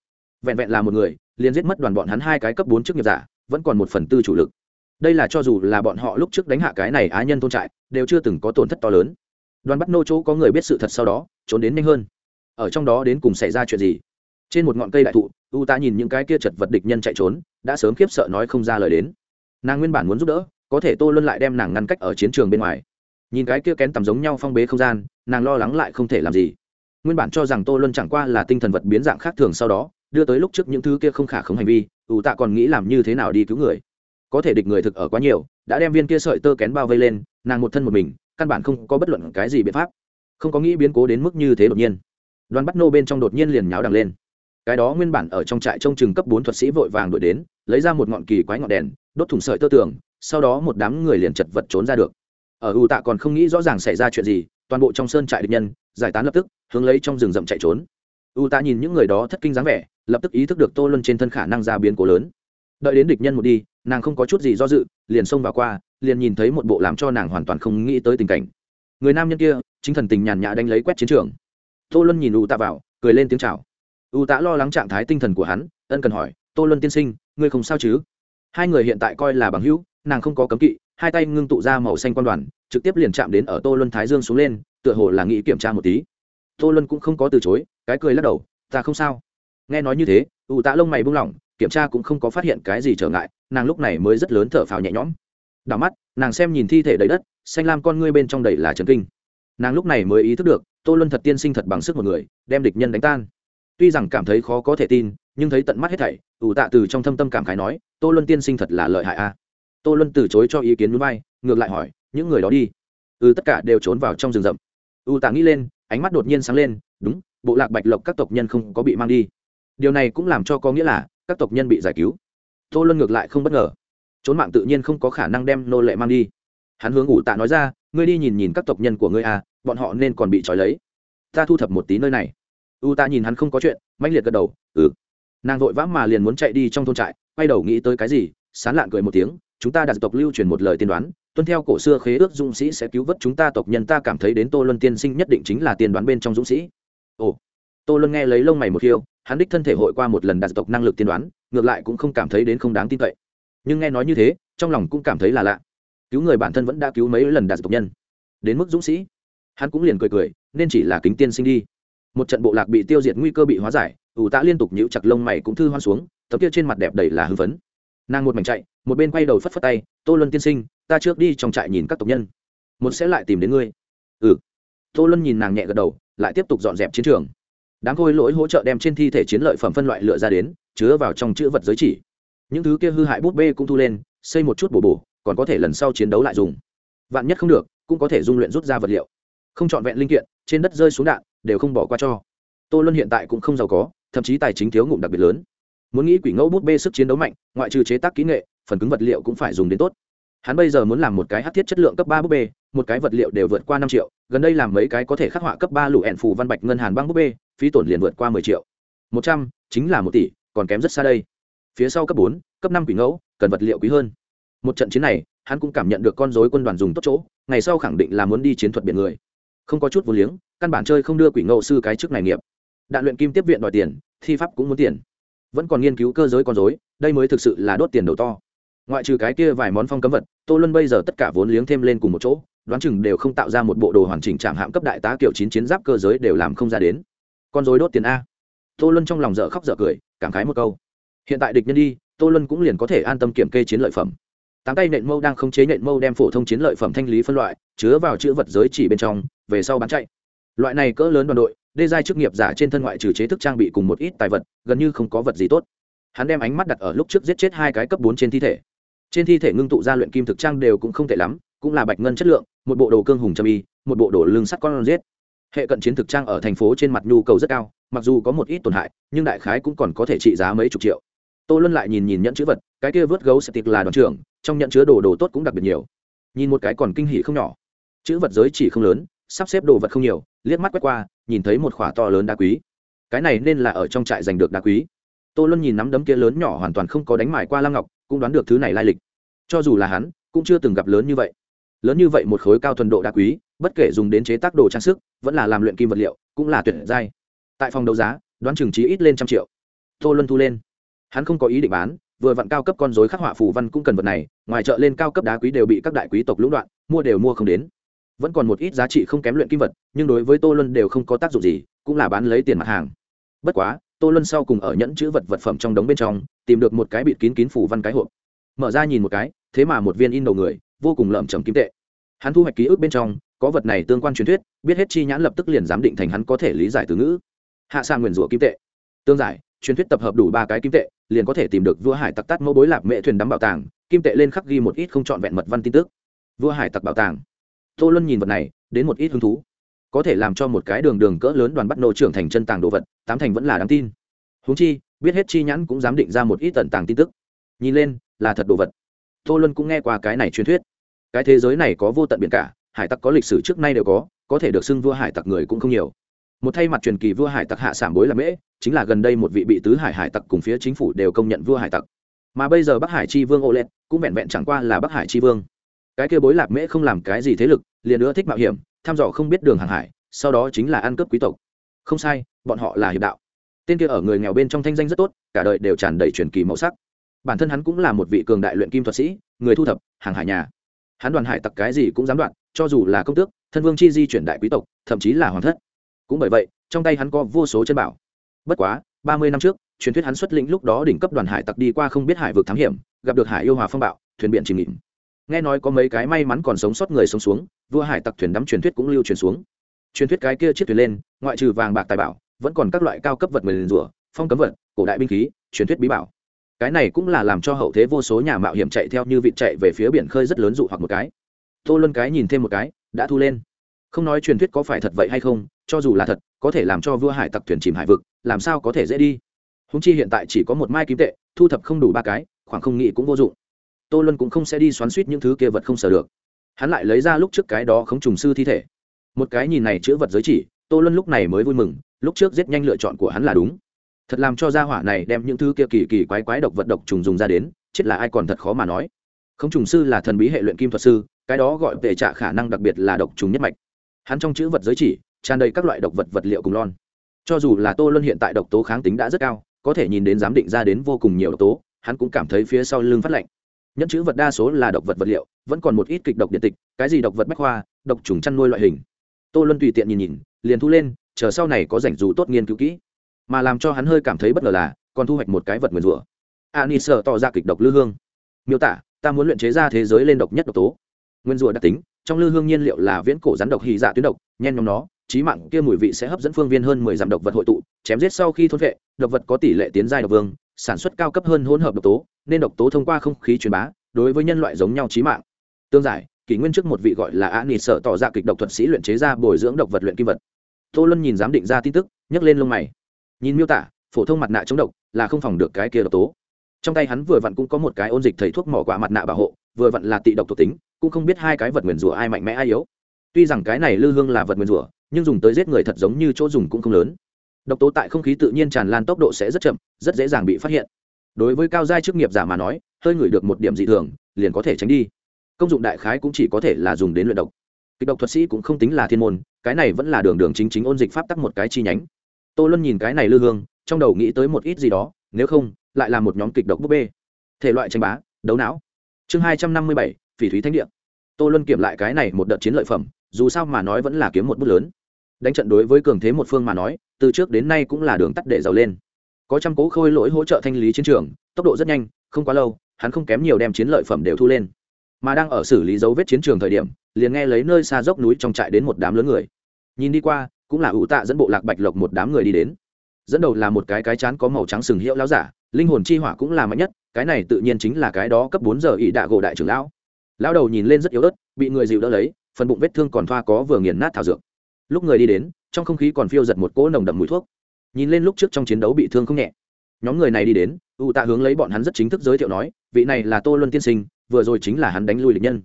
Vẹn vẹn là một người liền giết mất đoàn bọn hắn hai cái cấp bốn chức nghiệp giả, vẫn còn một phần tư chủ lực. Đây là cho dù là bọn họ lúc trước đánh hạ cái này á nhân tôn trại, đều chưa từng có tổn thất to lớn. Đoàn bắt nô chỗ có người biết sự thật sau đó, trốn đến nhanh hơn. Ở trong đó đến cùng xảy ra chuyện gì? Trên một ngọn cây đại thụ, u ta nhìn những cái kia chật vật địch nhân chạy trốn, đã sớm khiếp sợ nói không ra lời đến. Nàng nguyên bản muốn giúp đỡ, có thể tô luân lại đem nàng ngăn cách ở chiến trường bên ngoài. Nhìn cái kia kén tầm giống nhau phong bế không gian, nàng lo lắng lại không thể làm gì. Nguyên bản cho rằng tô luân chẳng qua là tinh thần vật biến dạng khác thường sau đó đưa tới lúc trước những thứ kia không khả không hành vi, ủ tạ còn nghĩ làm như thế nào đi cứu người. Có thể địch người thực ở quá nhiều, đã đem viên kia sợi tơ kén bao vây lên, nàng một thân một mình, căn bản không có bất luận cái gì biện pháp. Không có nghĩ biến cố đến mức như thế đột nhiên. Đoàn bắt nô bên trong đột nhiên liền nháo đằng lên. Cái đó nguyên bản ở trong trại trông chừng cấp bốn thuật sĩ vội vàng đuổi đến, lấy ra một ngọn kỳ quái ngọn đèn, đốt thủng sợi tơ tường, sau đó một đám người liền chật vật trốn ra được. Ở ưu tạ còn không nghĩ rõ ràng xảy ra chuyện gì, toàn bộ trong sơn trại địch nhân, giải tán lập tức, hướng lấy trong rừng rậm chạy trốn. U tạ nhìn những người đó thất kinh dáng vẻ lập tức ý thức được tô luân trên thân khả năng ra biến cố lớn. Đợi đến địch nhân một đi, nàng không có chút gì do dự, liền xông vào qua, liền nhìn thấy một bộ làm cho nàng hoàn toàn không nghĩ tới tình cảnh. Người nam nhân kia, chính thần tình nhàn nhã đánh lấy quét chiến trường. Tô luân nhìn u tạ vào, cười lên tiếng chào. U tạ lo lắng trạng thái tinh thần của hắn, ân cần hỏi, tô luân tiên sinh, ngươi không sao chứ? Hai người hiện tại coi là bằng hữu, nàng không có cấm kỵ, hai tay ngưng tụ ra màu xanh quan đoàn, trực tiếp liền chạm đến ở tô luân thái dương xuống lên, tựa hồ là nghĩ kiểm tra một tí. Tô luân cũng không có từ chối, cái cười lắc đầu, ta không sao nghe nói như thế ủ tạ lông mày buông lỏng, kiểm tra cũng không có phát hiện cái gì trở ngại, nàng lúc này mới rất lớn thở phào nhẹ nhõm. Đảo mắt, nàng xem nhìn thi thể đầy đất, xanh lam con ngươi bên trong đầy là trần kinh. Nàng lúc này mới ý thức được, tô luân thật tiên sinh thật bằng sức một người, đem địch nhân đánh tan. Tuy rằng cảm thấy khó có thể tin, nhưng thấy tận mắt hết thảy ủ tạ từ trong thâm tâm cảm khái nói, tô luân tiên sinh thật là lợi hại a. Tô luân từ chối cho ý kiến núi bay, ngược lại hỏi, những người đó đi? Ừ tất cả đều trốn vào trong rừng rậm. Ủ tạ nghĩ lên, ánh mắt đột nhiên sáng lên, đúng, bộ lạc bạch lộc các tộc nhân không có bị mang đi điều này cũng làm cho có nghĩa là các tộc nhân bị giải cứu. Tô luân ngược lại không bất ngờ. Trốn mạng tự nhiên không có khả năng đem nô lệ mang đi. Hắn hướng ủ tạ nói ra, ngươi đi nhìn nhìn các tộc nhân của ngươi à bọn họ nên còn bị trói lấy. Ta thu thập một tí nơi này. U Tạ nhìn hắn không có chuyện, mãnh liệt gật đầu ừ. Nàng vội vã mà liền muốn chạy đi trong thôn trại, quay đầu nghĩ tới cái gì, sán lạn cười một tiếng, chúng ta đặt tộc lưu truyền một lời tiên đoán, tuân theo cổ xưa khế ước dũng sĩ sẽ cứu vớt chúng ta tộc nhân, ta cảm thấy đến tô luân tiên sinh nhất định chính là tiên đoán bên trong dũng sĩ. Ồ. Tô luân nghe lấy lông mày một khiêu hắn đích thân thể hội qua một lần đạt tộc năng lực tiên đoán, ngược lại cũng không cảm thấy đến không đáng tin cậy. Nhưng nghe nói như thế, trong lòng cũng cảm thấy là lạ. Cứu người bản thân vẫn đã cứu mấy lần đạt tộc nhân. Đến mức dũng sĩ. Hắn cũng liền cười cười, nên chỉ là kính tiên sinh đi. Một trận bộ lạc bị tiêu diệt nguy cơ bị hóa giải, ủ tạ liên tục nhũ chặt lông mày cũng thư hoan xuống, tấm kia trên mặt đẹp đầy là hưng phấn. Nàng một mảnh chạy, một bên quay đầu phất phất tay, tô luân tiên sinh, ta trước đi trong trại nhìn các tộc nhân. Một sẽ lại tìm đến ngươi. Ừ. Tô luân nhìn nàng nhẹ gật đầu, lại tiếp tục dọn dẹp chiến trường đám khôi lỗi hỗ trợ đem trên thi thể chiến lợi phẩm phân loại lựa ra đến, chứa vào trong chữ vật giới chỉ. Những thứ kia hư hại bút bê cũng thu lên, xây một chút bổ bổ, còn có thể lần sau chiến đấu lại dùng. Vạn nhất không được, cũng có thể dung luyện rút ra vật liệu. Không chọn vẹn linh kiện, trên đất rơi xuống đạn, đều không bỏ qua cho. Tô luân hiện tại cũng không giàu có, thậm chí tài chính thiếu ngụm đặc biệt lớn. Muốn nghĩ quỷ ngẫu bút bê sức chiến đấu mạnh, ngoại trừ chế tác kỹ nghệ, phần cứng vật liệu cũng phải dùng đến tốt. Hắn bây giờ muốn làm một cái hát thiết chất lượng cấp ba bút bê, một cái vật liệu đều vượt qua năm triệu, gần đây làm mấy cái có thể khắc họa cấp ba lũ ẹn phù văn bạch ngân hàn băng bút bê phí tổn liền vượt qua mười triệu. Một trăm, chính là một tỷ, còn kém rất xa đây. Phía sau cấp bốn, cấp năm quỷ ngẫu, cần vật liệu quý hơn. Một trận chiến này, hắn cũng cảm nhận được con dối quân đoàn dùng tốt chỗ, ngày sau khẳng định là muốn đi chiến thuật biển người. Không có chút vô liếng, căn bản chơi không đưa quỷ ngẫu sư cái chức này nghiệp. Đạn luyện kim tiếp viện đòi tiền, thi pháp cũng muốn tiền. Vẫn còn nghiên cứu cơ giới con dối đây mới thực sự là đốt tiền đầu to. Ngoại trừ cái kia vài món phong cấm vật, tô luân bây giờ tất cả vốn liếng thêm lên cùng một chỗ, đoán chừng đều không tạo ra một bộ đồ hoàn chỉnh trạm hạm cấp đại tá kiểu chín chiến giáp cơ giới đều làm không ra đến con dối đốt tiền a. Tô luân trong lòng dở khóc dở cười, cảm khái một câu. Hiện tại địch nhân đi, tô luân cũng liền có thể an tâm kiểm kê chiến lợi phẩm. Tám tay nện mâu đang không chế nện mâu đem phổ thông chiến lợi phẩm thanh lý phân loại, chứa vào chữ vật giới chỉ bên trong, về sau bán chạy. Loại này cỡ lớn đoàn đội, đê giai chức nghiệp giả trên thân ngoại trừ chế thức trang bị cùng một ít tài vật, gần như không có vật gì tốt. Hắn đem ánh mắt đặt ở lúc trước giết chết hai cái cấp bốn trên thi thể. Trên thi thể ngưng tụ ra luyện kim thực trang đều cũng không tệ lắm, cũng là bạch ngân chất lượng, một bộ đồ cương hùng châm y, một bộ đồ lương sắt con giết hệ cận chiến thực trang ở thành phố trên mặt nhu cầu rất cao, mặc dù có một ít tổn hại, nhưng đại khái cũng còn có thể trị giá mấy chục triệu. Tô luân lại nhìn nhìn nhận chữ vật, cái kia vớt gấu sẽ tiệc là đoàn trưởng, trong nhận chứa đồ đồ tốt cũng đặc biệt nhiều. Nhìn một cái còn kinh hỉ không nhỏ. Chữ vật giới chỉ không lớn, sắp xếp đồ vật không nhiều, liếc mắt quét qua, nhìn thấy một khỏa to lớn đá quý. Cái này nên là ở trong trại giành được đá quý. Tô luân nhìn nắm đấm kia lớn nhỏ hoàn toàn không có đánh mải qua lăng ngọc, cũng đoán được thứ này lai lịch. Cho dù là hắn, cũng chưa từng gặp lớn như vậy. Lớn như vậy một khối cao thuần độ đá quý bất kể dùng đến chế tác đồ trang sức, vẫn là làm luyện kim vật liệu, cũng là tuyển giai. Tại phòng đấu giá, đoán chừng trí ít lên trăm triệu. Tô luân thu lên. Hắn không có ý định bán, vừa vặn cao cấp con dối khắc họa phù văn cũng cần vật này, ngoài chợ lên cao cấp đá quý đều bị các đại quý tộc lũng đoạn, mua đều mua không đến. Vẫn còn một ít giá trị không kém luyện kim vật, nhưng đối với tô luân đều không có tác dụng gì, cũng là bán lấy tiền mặt hàng. Bất quá, tô luân sau cùng ở nhẫn chữ vật vật phẩm trong đống bên trong, tìm được một cái bịt kín kín phủ văn cái hộp. Mở ra nhìn một cái, thế mà một viên in đầu người, vô cùng lợm chầm kim tệ. Hắn thu hoạch ký ức bên trong có vật này tương quan truyền thuyết, biết hết chi nhãn lập tức liền giám định thành hắn có thể lý giải từ ngữ. Hạ sang nguyền rủa kim tệ. Tương giải, truyền thuyết tập hợp đủ ba cái kim tệ, liền có thể tìm được vua hải tặc tắt mẫu bối lạc mệ thuyền đắm bảo tàng, kim tệ lên khắc ghi một ít không trọn vẹn mật văn tin tức. Vua hải tặc bảo tàng. Tô luân nhìn vật này, đến một ít hứng thú. Có thể làm cho một cái đường đường cỡ lớn đoàn bắt nô trưởng thành chân tàng đồ vật, tám thành vẫn là đáng tin. Húng chi, biết hết chi nhãn cũng dám định ra một ít tận tàng tin tức. Nhìn lên, là thật đồ vật. Tô luân cũng nghe qua cái này truyền thuyết. Cái thế giới này có vô tận biển cả hải tặc có lịch sử trước nay đều có có thể được xưng vua hải tặc người cũng không nhiều. Một thay mặt truyền kỳ vua hải tặc hạ sản bối là mễ, chính là gần đây một vị bị tứ hải hải tặc cùng phía chính phủ đều công nhận vua hải tặc. Mà bây giờ bắc hải chi vương ô lẹt cũng vẹn vẹn chẳng qua là bắc hải chi vương. Cái kia bối lạc mễ không làm cái gì thế lực, liền nữa thích mạo hiểm, thăm dò không biết đường hàng hải, sau đó chính là ăn cướp quý tộc. Không sai, bọn họ là hiệp đạo. Tên kia ở người nghèo bên trong thanh danh rất tốt, cả đời đều tràn đầy truyền kỳ màu sắc. Bản thân hắn cũng là một vị cường đại luyện kim thuật sĩ, người thu thập, hàng hải nhà hắn đoàn hải tặc cái gì cũng dám đoạn cho dù là công tước, thân vương chi di chuyển đại quý tộc, thậm chí là hoàng thất. Cũng bởi vậy, trong tay hắn có vô số chân bảo. Bất quá, ba mươi năm trước, truyền thuyết hắn xuất lĩnh lúc đó đỉnh cấp đoàn hải tặc đi qua không biết hải vực thám hiểm, gặp được hải yêu hòa phong bạo, thuyền biển chìm nghỉm. Nghe nói có mấy cái may mắn còn sống sót người sống xuống, vua hải tặc thuyền đắm truyền thuyết cũng lưu truyền xuống. Truyền thuyết cái kia chiếc thuyền lên, ngoại trừ vàng bạc tài bảo, vẫn còn các loại cao cấp vật mềm rủa phong cấm vật, cổ đại binh khí, truyền thuyết bí bảo cái này cũng là làm cho hậu thế vô số nhà mạo hiểm chạy theo như vịt chạy về phía biển khơi rất lớn dụ hoặc một cái. Tô luân cái nhìn thêm một cái, đã thu lên. Không nói truyền thuyết có phải thật vậy hay không, cho dù là thật, có thể làm cho vua hải tặc thuyền chìm hải vực, làm sao có thể dễ đi? Húng chi hiện tại chỉ có một mai kim tệ, thu thập không đủ ba cái, khoảng không nghị cũng vô dụng. Tô luân cũng không sẽ đi xoắn suýt những thứ kia vật không sở được. Hắn lại lấy ra lúc trước cái đó không trùng sư thi thể. Một cái nhìn này chữ vật giới chỉ, tô luân lúc này mới vui mừng, lúc trước giết nhanh lựa chọn của hắn là đúng thật làm cho gia hỏa này đem những thứ kia kỳ kỳ quái quái độc vật độc trùng dùng ra đến, chết là ai còn thật khó mà nói. Không trùng sư là thần bí hệ luyện kim thuật sư, cái đó gọi về trả khả năng đặc biệt là độc trùng nhất mạch. Hắn trong chữ vật giới chỉ, tràn đầy các loại độc vật vật liệu cùng lon. Cho dù là tô luân hiện tại độc tố kháng tính đã rất cao, có thể nhìn đến giám định ra đến vô cùng nhiều độc tố, hắn cũng cảm thấy phía sau lưng phát lạnh. Nhẫn chữ vật đa số là độc vật vật liệu, vẫn còn một ít kịch độc điện tịch, cái gì độc vật bách khoa, độc trùng chăn nuôi loại hình. Tô luân tùy tiện nhìn nhìn, liền thu lên, chờ sau này có rảnh dù tốt nghiên cứu kỹ mà làm cho hắn hơi cảm thấy bất ngờ là, còn thu hoạch một cái vật nguyền rủa. A ni sợ tỏ ra kịch độc lư hương. Miêu tả, ta muốn luyện chế ra thế giới lên độc nhất độc tố. Nguyên rủa đặc tính, trong lư hương nhiên liệu là viễn cổ rắn độc hy dạ tuyến độc, nhen nhóm nó trí mạng kia mùi vị sẽ hấp dẫn phương viên hơn mười dặm độc vật hội tụ, chém giết sau khi thôn vệ, độc vật có tỷ lệ tiến giai độc vương, sản xuất cao cấp hơn hỗn hợp độc tố, nên độc tố thông qua không khí truyền bá, đối với nhân loại giống nhau trí mạng. Tương giải, kỷ nguyên trước một vị gọi là a nị sợ tỏ ra kịch độc thuật sĩ luyện chế ra bồi dưỡng độc vật luyện kim vật. Tô luân nhìn giám định ra tin tức, nhấc lên lông mày nhìn miêu tả, phổ thông mặt nạ chống độc là không phòng được cái kia độc tố. Trong tay hắn vừa vặn cũng có một cái ôn dịch thầy thuốc mỏ quả mặt nạ bảo hộ, vừa vặn là tị độc thuộc tính, cũng không biết hai cái vật nguyền rủa ai mạnh mẽ ai yếu. Tuy rằng cái này lư hương là vật nguyền rủa, nhưng dùng tới giết người thật giống như chỗ dùng cũng không lớn. Độc tố tại không khí tự nhiên tràn lan tốc độ sẽ rất chậm, rất dễ dàng bị phát hiện. Đối với cao giai chức nghiệp giả mà nói, hơi ngửi được một điểm dị thường, liền có thể tránh đi. Công dụng đại khái cũng chỉ có thể là dùng đến luyện độc. Kịch độc thuật sĩ cũng không tính là thiên môn, cái này vẫn là đường đường chính chính ôn dịch pháp tắc một cái chi nhánh tô luân nhìn cái này lư hương, trong đầu nghĩ tới một ít gì đó, nếu không, lại là một nhóm kịch độc búp bê. Thể loại tranh bá, đấu não. Chương hai trăm năm mươi bảy, phỉ thúy thánh địa. Tô luân kiểm lại cái này một đợt chiến lợi phẩm, dù sao mà nói vẫn là kiếm một bút lớn. Đánh trận đối với cường thế một phương mà nói, từ trước đến nay cũng là đường tắt để giàu lên. Có trăm cố khôi lỗi hỗ trợ thanh lý chiến trường, tốc độ rất nhanh, không quá lâu, hắn không kém nhiều đem chiến lợi phẩm đều thu lên. Mà đang ở xử lý dấu vết chiến trường thời điểm, liền nghe lấy nơi xa dốc núi trong trại đến một đám lớn người. Nhìn đi qua cũng là ủ tạ dẫn bộ lạc bạch lộc một đám người đi đến. Dẫn đầu là một cái cái chán có màu trắng sừng hiệu láo giả, linh hồn chi hỏa cũng là mạnh nhất, cái này tự nhiên chính là cái đó cấp bốn giờ ỵ đạ gỗ đại trưởng lão. Lão đầu nhìn lên rất yếu ớt, bị người dịu đỡ lấy, phần bụng vết thương còn thoa có vừa nghiền nát thảo dược. Lúc người đi đến, trong không khí còn phiêu giật một cỗ nồng đậm mùi thuốc. Nhìn lên lúc trước trong chiến đấu bị thương không nhẹ. Nhóm người này đi đến u tạ hướng lấy bọn hắn rất chính thức giới thiệu nói, vị này là tô luân tiên sinh, vừa rồi chính là hắn đánh lui địch nhân.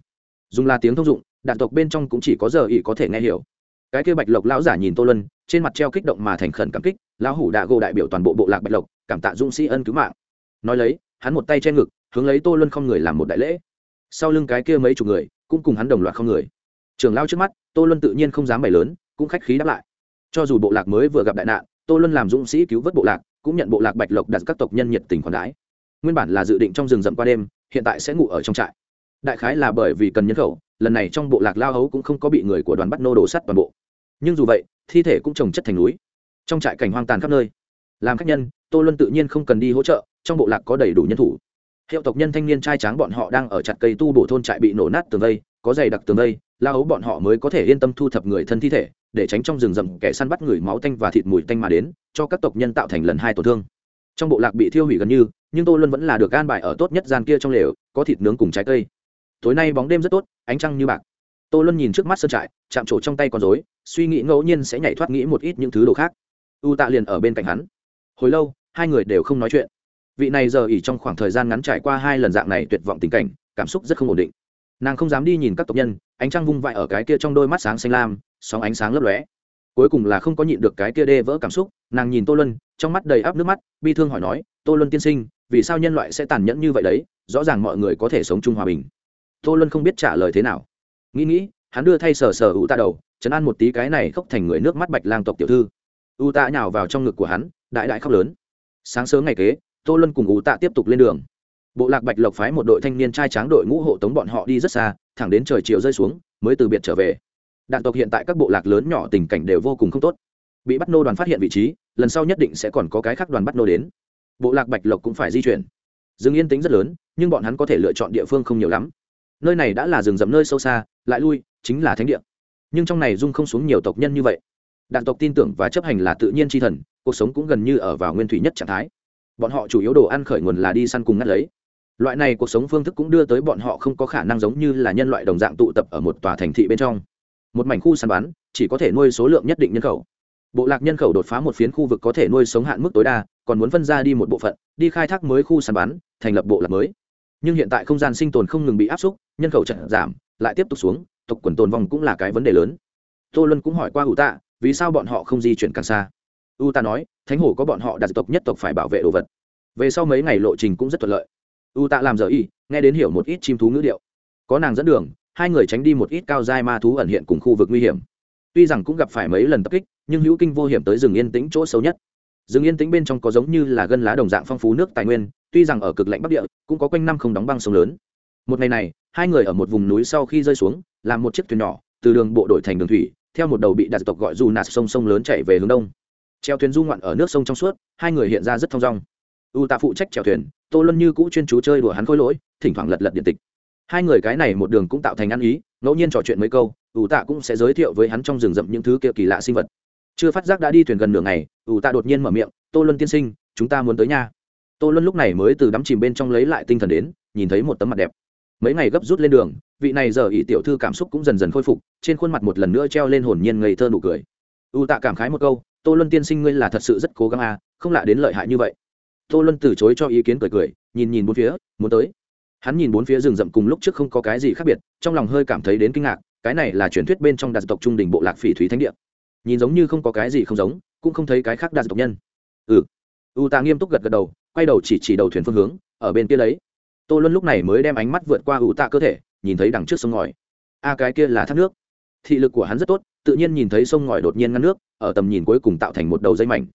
Dùng là tiếng thông dụng, đạn tộc bên trong cũng chỉ có giờ ỵ có thể nghe hiểu cái kia bạch lộc lão giả nhìn tô luân, trên mặt treo kích động mà thành khẩn cảm kích, lão hủ đạ gô đại biểu toàn bộ bộ lạc bạch lộc, cảm tạ dũng sĩ ân cứu mạng. Nói lấy, hắn một tay che ngực, hướng lấy tô luân không người làm một đại lễ. Sau lưng cái kia mấy chục người, cũng cùng hắn đồng loạt không người. Trường lao trước mắt, tô luân tự nhiên không dám bày lớn, cũng khách khí đáp lại. Cho dù bộ lạc mới vừa gặp đại nạn, tô luân làm dũng sĩ cứu vớt bộ lạc, cũng nhận bộ lạc bạch lộc đặt các tộc nhân nhiệt tình khoản đái nguyên bản là dự định trong rừng rậm qua đêm, hiện tại sẽ ngủ ở trong trại. Đại khái là bởi vì cần nhân khẩu, lần này trong bộ lạc lao hấu cũng không có bị người của đoàn bắt nô đổ sắt toàn bộ nhưng dù vậy, thi thể cũng trồng chất thành núi. Trong trại cảnh hoang tàn khắp nơi, làm khách nhân, tô luân tự nhiên không cần đi hỗ trợ, trong bộ lạc có đầy đủ nhân thủ. Hiệu tộc nhân thanh niên trai tráng bọn họ đang ở chặt cây tu bổ thôn trại bị nổ nát tường vây, có dày đặc tường vây, la hấu bọn họ mới có thể yên tâm thu thập người thân thi thể, để tránh trong rừng rậm kẻ săn bắt người máu tanh và thịt mùi tanh mà đến, cho các tộc nhân tạo thành lần hai tổn thương. Trong bộ lạc bị thiêu hủy gần như, nhưng tô luân vẫn là được gan bài ở tốt nhất gian kia trong lều, có thịt nướng cùng trái cây. Tối nay bóng đêm rất tốt, ánh trăng như bạc tô luân nhìn trước mắt sơn trại, chạm trổ trong tay con dối suy nghĩ ngẫu nhiên sẽ nhảy thoát nghĩ một ít những thứ đồ khác. U tạ liền ở bên cạnh hắn. Hồi lâu, hai người đều không nói chuyện. Vị này giờ ỉ trong khoảng thời gian ngắn trải qua hai lần dạng này tuyệt vọng tình cảnh, cảm xúc rất không ổn định. Nàng không dám đi nhìn các tộc nhân, ánh trăng vung vãi ở cái kia trong đôi mắt sáng xanh lam, sóng ánh sáng lấp lóe. Cuối cùng là không có nhịn được cái kia đê vỡ cảm xúc, nàng nhìn tô luân, trong mắt đầy áp nước mắt, bi thương hỏi nói, tô luân tiên sinh, vì sao nhân loại sẽ tàn nhẫn như vậy đấy? Rõ ràng mọi người có thể sống chung hòa bình. Tô luân không biết trả lời thế nào nghĩ nghĩ, hắn đưa thay sờ sờ u tạ đầu, chấn an một tí cái này khóc thành người nước mắt bạch lang tộc tiểu thư. U tạ nhào vào trong ngực của hắn, đại đại khóc lớn. Sáng sớm ngày kế, tô luân cùng u tạ tiếp tục lên đường. Bộ lạc bạch lộc phái một đội thanh niên trai tráng đội ngũ hộ tống bọn họ đi rất xa, thẳng đến trời chiều rơi xuống, mới từ biệt trở về. Đạn tộc hiện tại các bộ lạc lớn nhỏ tình cảnh đều vô cùng không tốt. Bị bắt nô đoàn phát hiện vị trí, lần sau nhất định sẽ còn có cái khác đoàn bắt nô đến. Bộ lạc bạch lộc cũng phải di chuyển. Rừng yên tính rất lớn, nhưng bọn hắn có thể lựa chọn địa phương không nhiều lắm. Nơi này đã là rừng rậm nơi sâu xa lại lui, chính là thánh địa. Nhưng trong này dung không xuống nhiều tộc nhân như vậy. Đạn tộc tin tưởng và chấp hành là tự nhiên tri thần, cuộc sống cũng gần như ở vào nguyên thủy nhất trạng thái. Bọn họ chủ yếu đồ ăn khởi nguồn là đi săn cùng ngắt lấy. Loại này cuộc sống phương thức cũng đưa tới bọn họ không có khả năng giống như là nhân loại đồng dạng tụ tập ở một tòa thành thị bên trong. Một mảnh khu săn bắn, chỉ có thể nuôi số lượng nhất định nhân khẩu. Bộ lạc nhân khẩu đột phá một phiến khu vực có thể nuôi sống hạn mức tối đa, còn muốn phân ra đi một bộ phận, đi khai thác mới khu săn bắn, thành lập bộ lạc mới nhưng hiện tại không gian sinh tồn không ngừng bị áp xúc, nhân khẩu trận giảm, lại tiếp tục xuống, tộc quần tồn vong cũng là cái vấn đề lớn. Tô luân cũng hỏi qua ủ tạ, vì sao bọn họ không di chuyển càng xa? U ta nói, thánh hổ có bọn họ đặt tộc nhất tộc phải bảo vệ đồ vật. Về sau mấy ngày lộ trình cũng rất thuận lợi. U tạ làm giờ y, nghe đến hiểu một ít chim thú ngữ điệu. Có nàng dẫn đường, hai người tránh đi một ít cao dai ma thú ẩn hiện cùng khu vực nguy hiểm. Tuy rằng cũng gặp phải mấy lần tập kích, nhưng hữu kinh vô hiểm tới rừng yên tĩnh chỗ xấu nhất. Rừng yên tĩnh bên trong có giống như là gân lá đồng dạng phong phú nước tài nguyên tuy rằng ở cực lạnh bắc địa, cũng có quanh năm không đóng băng sông lớn. Một ngày này, hai người ở một vùng núi sau khi rơi xuống, làm một chiếc thuyền nhỏ, từ đường bộ đội thành đường thủy, theo một đầu bị đặt tộc gọi dù nạt sông sông lớn chạy về hướng đông. Treo thuyền du ngoạn ở nước sông trong suốt, hai người hiện ra rất thong dong. U tạ phụ trách chèo thuyền, tô luân như cũ chuyên chú chơi đùa hắn khôi lỗi, thỉnh thoảng lật lật điện tịch. Hai người cái này một đường cũng tạo thành ăn ý, ngẫu nhiên trò chuyện mấy câu, U tạ cũng sẽ giới thiệu với hắn trong rừng rậm những thứ kia kỳ lạ sinh vật. Chưa phát giác đã đi thuyền gần nửa ngày, U tạ đột nhiên mở miệng, tô luân tiên sinh, chúng ta muốn tới nhà tô luân lúc này mới từ đắm chìm bên trong lấy lại tinh thần đến, nhìn thấy một tấm mặt đẹp. Mấy ngày gấp rút lên đường, vị này giờ ỷ tiểu thư cảm xúc cũng dần dần khôi phục, trên khuôn mặt một lần nữa treo lên hồn nhiên ngây thơ nụ cười. U tạ cảm khái một câu, tô luân tiên sinh ngươi là thật sự rất cố gắng à không lạ đến lợi hại như vậy. Tô luân từ chối cho ý kiến cười cười, nhìn nhìn bốn phía, muốn tới. Hắn nhìn bốn phía rừng rậm cùng lúc trước không có cái gì khác biệt, trong lòng hơi cảm thấy đến kinh ngạc, cái này là truyền thuyết bên trong đạt tộc trung đình bộ lạc phỉ thúy thánh địa. Nhìn giống như không có cái gì không giống, cũng không thấy cái khác đạt tộc nhân. Ừ. U tạ nghiêm túc gật gật đầu quay đầu chỉ chỉ đầu thuyền phương hướng, ở bên kia lấy tô luân lúc này mới đem ánh mắt vượt qua u tạ cơ thể, nhìn thấy đằng trước sông ngòi. A, cái kia là thác nước. Thị lực của hắn rất tốt, tự nhiên nhìn thấy sông ngòi đột nhiên ngăn nước, ở tầm nhìn cuối cùng tạo thành một đầu dây mảnh.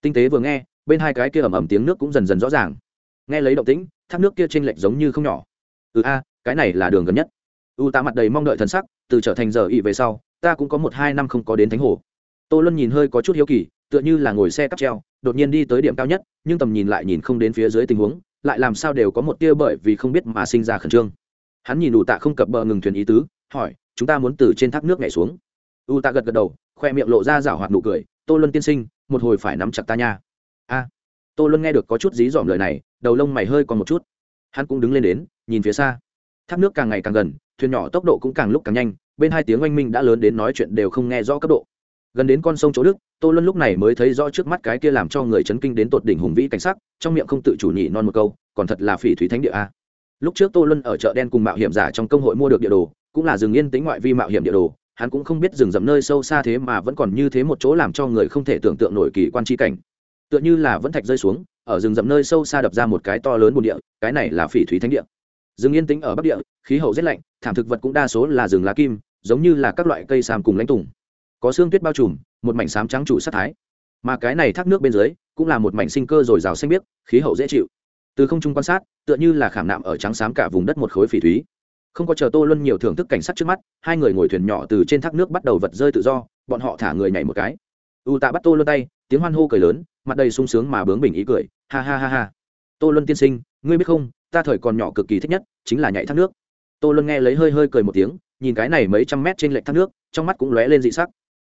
Tinh tế vừa nghe, bên hai cái kia ầm ầm tiếng nước cũng dần dần rõ ràng. Nghe lấy động tĩnh, thác nước kia t r ê n lệch giống như không nhỏ. Ừ a, cái này là đường gần nhất. U tạ mặt đầy mong đợi thần sắc, từ trở thành giờ ị về sau, ta cũng có một hai năm không có đến thánh hồ. Tô luân nhìn hơi có chút hiếu kỳ, tựa như là ngồi xe cắp treo đột nhiên đi tới điểm cao nhất, nhưng tầm nhìn lại nhìn không đến phía dưới tình huống, lại làm sao đều có một tia bởi vì không biết mà sinh ra khẩn trương. Hắn nhìn u tạ không cập bờ ngừng thuyền ý tứ, hỏi, chúng ta muốn từ trên thác nước nhảy xuống? U tạ gật gật đầu, khoe miệng lộ ra rảo hoạt nụ cười, tô luân tiên sinh, một hồi phải nắm chặt ta nha. A. Tô luân nghe được có chút dí dỏm lời này, đầu lông mày hơi còn một chút. Hắn cũng đứng lên đến, nhìn phía xa. Thác nước càng ngày càng gần, thuyền nhỏ tốc độ cũng càng lúc càng nhanh, bên hai tiếng oanh minh đã lớn đến nói chuyện đều không nghe rõ cấp độ gần đến con sông chỗ đức, tô luân lúc này mới thấy rõ trước mắt cái kia làm cho người chấn kinh đến tột đỉnh hùng vĩ cảnh sắc, trong miệng không tự chủ nhị non một câu, còn thật là phỉ thúy thánh địa a. Lúc trước tô luân ở chợ đen cùng mạo hiểm giả trong công hội mua được địa đồ, cũng là rừng yên tính ngoại vi mạo hiểm địa đồ, hắn cũng không biết rừng rậm nơi sâu xa thế mà vẫn còn như thế một chỗ làm cho người không thể tưởng tượng nổi kỳ quan tri cảnh. Tựa như là vẫn thạch rơi xuống, ở rừng rậm nơi sâu xa đập ra một cái to lớn bồn địa, cái này là phỉ thúy thánh địa. Rừng yên tĩnh ở bắc địa, khí hậu rét lạnh, thảm thực vật cũng đa số là rừng lá kim, giống như là các loại cây sam cùng lãnh tùng có xương tuyết bao trùm, một mảnh sám trắng chủ sát thái. Mà cái này thác nước bên dưới cũng là một mảnh sinh cơ dồi dào xanh biếc, khí hậu dễ chịu. Từ không trung quan sát, tựa như là khảm nạm ở trắng xám cả vùng đất một khối phỉ thúy. Không có chờ tô luân nhiều thưởng thức cảnh sát trước mắt, hai người ngồi thuyền nhỏ từ trên thác nước bắt đầu vật rơi tự do, bọn họ thả người nhảy một cái. U tạ bắt tô luân tay, tiếng hoan hô cười lớn, mặt đầy sung sướng mà bướng bình ý cười, ha ha ha ha. Tô luân tiên sinh, ngươi biết không, ta thời còn nhỏ cực kỳ thích nhất, chính là nhảy thác nước. Tô luân nghe lấy hơi hơi cười một tiếng, nhìn cái này mấy trăm mét trên lệch thác nước, trong mắt cũng lóe lên dị sắc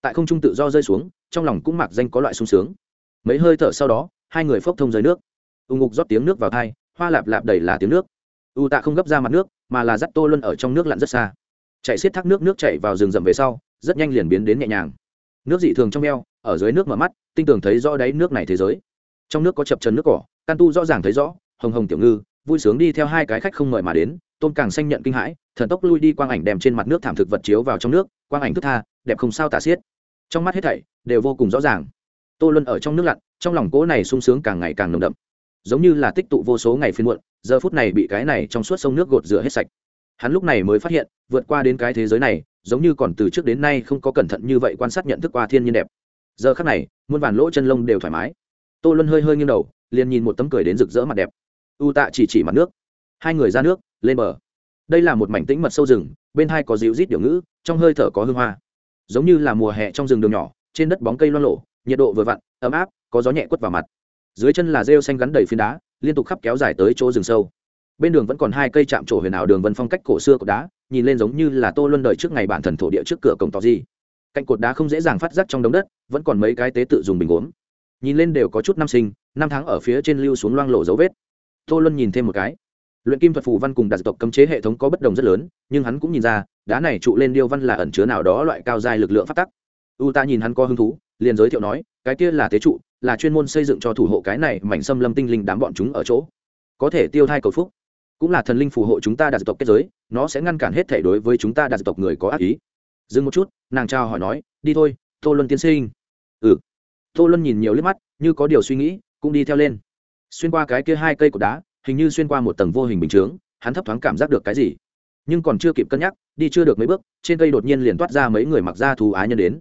tại không trung tự do rơi xuống, trong lòng cũng mặc danh có loại sung sướng. Mấy hơi thở sau đó, hai người phốc thông rơi nước. Ù ngục rót tiếng nước vào thai, hoa lạp lạp đầy là tiếng nước. U tạ không gấp ra mặt nước, mà là dắt tô luân ở trong nước lặn rất xa. Chạy xiết thác nước nước chạy vào rừng rậm về sau, rất nhanh liền biến đến nhẹ nhàng. Nước dị thường trong eo, ở dưới nước mở mắt, tinh tường thấy rõ đáy nước này thế giới. Trong nước có chập trần nước cỏ can tu rõ ràng thấy rõ, hồng hồng tiểu ngư, vui sướng đi theo hai cái khách không mời mà đến, tôn càng xanh nhận kinh hãi, thần tốc lui đi quang ảnh đem trên mặt nước thảm thực vật chiếu vào trong nước, quang ảnh thức tha, đẹp không sao tả xiết trong mắt hết thảy đều vô cùng rõ ràng. Tô luân ở trong nước lặn, trong lòng cỗ này sung sướng càng ngày càng nồng đậm. Giống như là tích tụ vô số ngày phiên muộn, giờ phút này bị cái này trong suốt sông nước gột rửa hết sạch. Hắn lúc này mới phát hiện, vượt qua đến cái thế giới này, giống như còn từ trước đến nay không có cẩn thận như vậy quan sát nhận thức qua thiên nhiên đẹp. Giờ khắc này, muôn vàn lỗ chân lông đều thoải mái. Tô luân hơi hơi nghiêng đầu, liền nhìn một tấm cười đến rực rỡ mặt đẹp. U tạ chỉ chỉ mặt nước. Hai người ra nước, lên bờ. Đây là một mảnh tĩnh mật sâu rừng, bên hai có dịu rít điệu ngữ, trong hơi thở có hương hoa giống như là mùa hè trong rừng đường nhỏ, trên đất bóng cây loan lộ nhiệt độ vừa vặn, ấm áp, có gió nhẹ quất vào mặt. Dưới chân là rêu xanh gắn đầy phiến đá, liên tục khắp kéo dài tới chỗ rừng sâu. Bên đường vẫn còn hai cây chạm trổ huyền ảo đường vân phong cách cổ xưa cột đá, nhìn lên giống như là tô luân đời trước ngày bản thần thổ địa trước cửa cổng tò di cạnh cột đá không dễ dàng phát giác trong đống đất, vẫn còn mấy cái tế tự dùng bình gốm. Nhìn lên đều có chút năm sinh, năm tháng ở phía trên lưu xuống loang lộ dấu vết. Tô luân nhìn thêm một cái luyện kim thuật phù văn cùng đặc tộc cấm chế hệ thống có bất đồng rất lớn, nhưng hắn cũng nhìn ra, đá này trụ lên điêu văn là ẩn chứa nào đó loại cao dài lực lượng phát tắc. U ta nhìn hắn có hứng thú, liền giới thiệu nói, cái kia là tế trụ, là chuyên môn xây dựng cho thủ hộ cái này mảnh xâm lâm tinh linh đám bọn chúng ở chỗ. Có thể tiêu thai cầu phúc. Cũng là thần linh phù hộ chúng ta đạt tộc kết giới, nó sẽ ngăn cản hết thể đối với chúng ta đạt tộc người có ác ý. Dừng một chút, nàng trao hỏi nói, đi thôi, tô luân tiên sinh. Ừ. Tô luân nhìn nhiều liếc mắt, như có điều suy nghĩ, cũng đi theo lên. Xuyên qua cái kia hai cây cột đá hình như xuyên qua một tầng vô hình bình chướng, hắn thấp thoáng cảm giác được cái gì. Nhưng còn chưa kịp cân nhắc, đi chưa được mấy bước, trên cây đột nhiên liền toát ra mấy người mặc da thú ái nhân đến.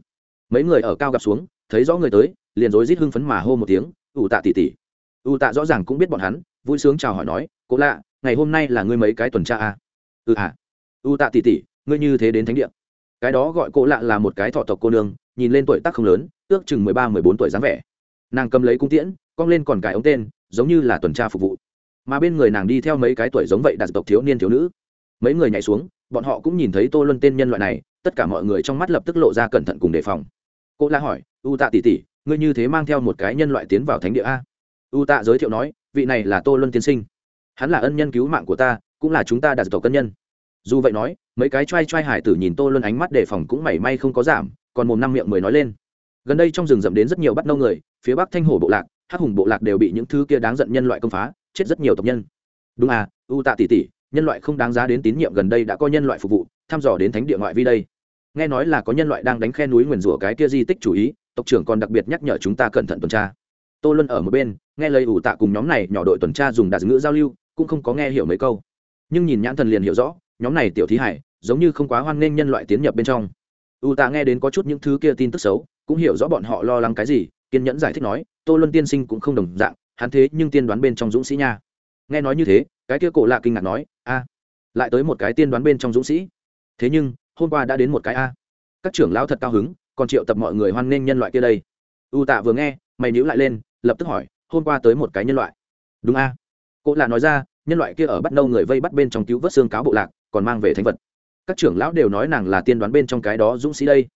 Mấy người ở cao gặp xuống, thấy rõ người tới, liền rối rít hưng phấn mà hô một tiếng, ủ tạ tỉ tỉ ủ tạ rõ ràng cũng biết bọn hắn, vui sướng chào hỏi nói cố lạ, ngày hôm nay là ngươi mấy cái tuần tra à? ừ à. Ủ tạ tỉ tỉ ngươi như thế đến thánh địa. Cái đó gọi cố lạ là một cái thọ tộc cô nương, nhìn lên tuổi tác không lớn, ước chừng mười ba, mười bốn tuổi dáng vẻ. Nàng cầm lấy cung tiễn, cong lên còn cài ống tên, giống như là tuần tra phục vụ mà bên người nàng đi theo mấy cái tuổi giống vậy đạt tộc thiếu niên thiếu nữ. Mấy người nhảy xuống, bọn họ cũng nhìn thấy tô luân tên nhân loại này, tất cả mọi người trong mắt lập tức lộ ra cẩn thận cùng đề phòng. Cô la hỏi, u tạ tỉ tỉ ngươi như thế mang theo một cái nhân loại tiến vào thánh địa a? U tạ giới thiệu nói, vị này là tô luân tiên sinh. Hắn là ân nhân cứu mạng của ta, cũng là chúng ta đạt tộc cân nhân. Dù vậy nói, mấy cái t r a i t r a i hải tử nhìn tô luân ánh mắt đề phòng cũng mảy may không có giảm, còn mồm năm miệng mười nói lên. Gần đây trong rừng rậm đến rất nhiều bắt nâu người, phía bắc thanh hổ bộ lạc, hắc hùng bộ lạc đều bị những thứ kia đáng giận nhân loại công phá chết rất nhiều tộc nhân. Đúng à u tạ tỷ tỷ, nhân loại không đáng giá đến tín nhiệm gần đây đã có nhân loại phục vụ, thăm dò đến thánh địa ngoại vi đây. Nghe nói là có nhân loại đang đánh khe núi nguyền rủa cái kia di tích chủ ý, tộc trưởng còn đặc biệt nhắc nhở chúng ta cẩn thận tuần tra. Tô luân ở một bên, nghe lời ủ tạ cùng nhóm này nhỏ đội tuần tra dùng đạt ngữ giao lưu, cũng không có nghe hiểu mấy câu. Nhưng nhìn nhãn thần liền hiểu rõ, nhóm này tiểu thí hải, giống như không quá hoan nghênh nhân loại tiến nhập bên trong. Ủ tạ nghe đến có chút những thứ kia tin tức xấu, cũng hiểu rõ bọn họ lo lắng cái gì, kiên nhẫn giải thích nói, tô luân tiên sinh cũng không đồng dạng hắn thế nhưng tiên đoán bên trong dũng sĩ nha. Nghe nói như thế, cái kia cổ lạ kinh ngạc nói, a, lại tới một cái tiên đoán bên trong dũng sĩ. Thế nhưng, hôm qua đã đến một cái a. Các trưởng lão thật cao hứng, còn triệu tập mọi người hoan nghênh nhân loại kia đây. U tạ vừa nghe, mày nhữ lại lên, lập tức hỏi, hôm qua tới một cái nhân loại? Đúng a. Cổ lạ nói ra, nhân loại kia ở bắt nâu người vây bắt bên trong cứu vớt xương cáo bộ lạc, còn mang về thánh vật. Các trưởng lão đều nói nàng là tiên đoán bên trong cái đó dũng sĩ đây.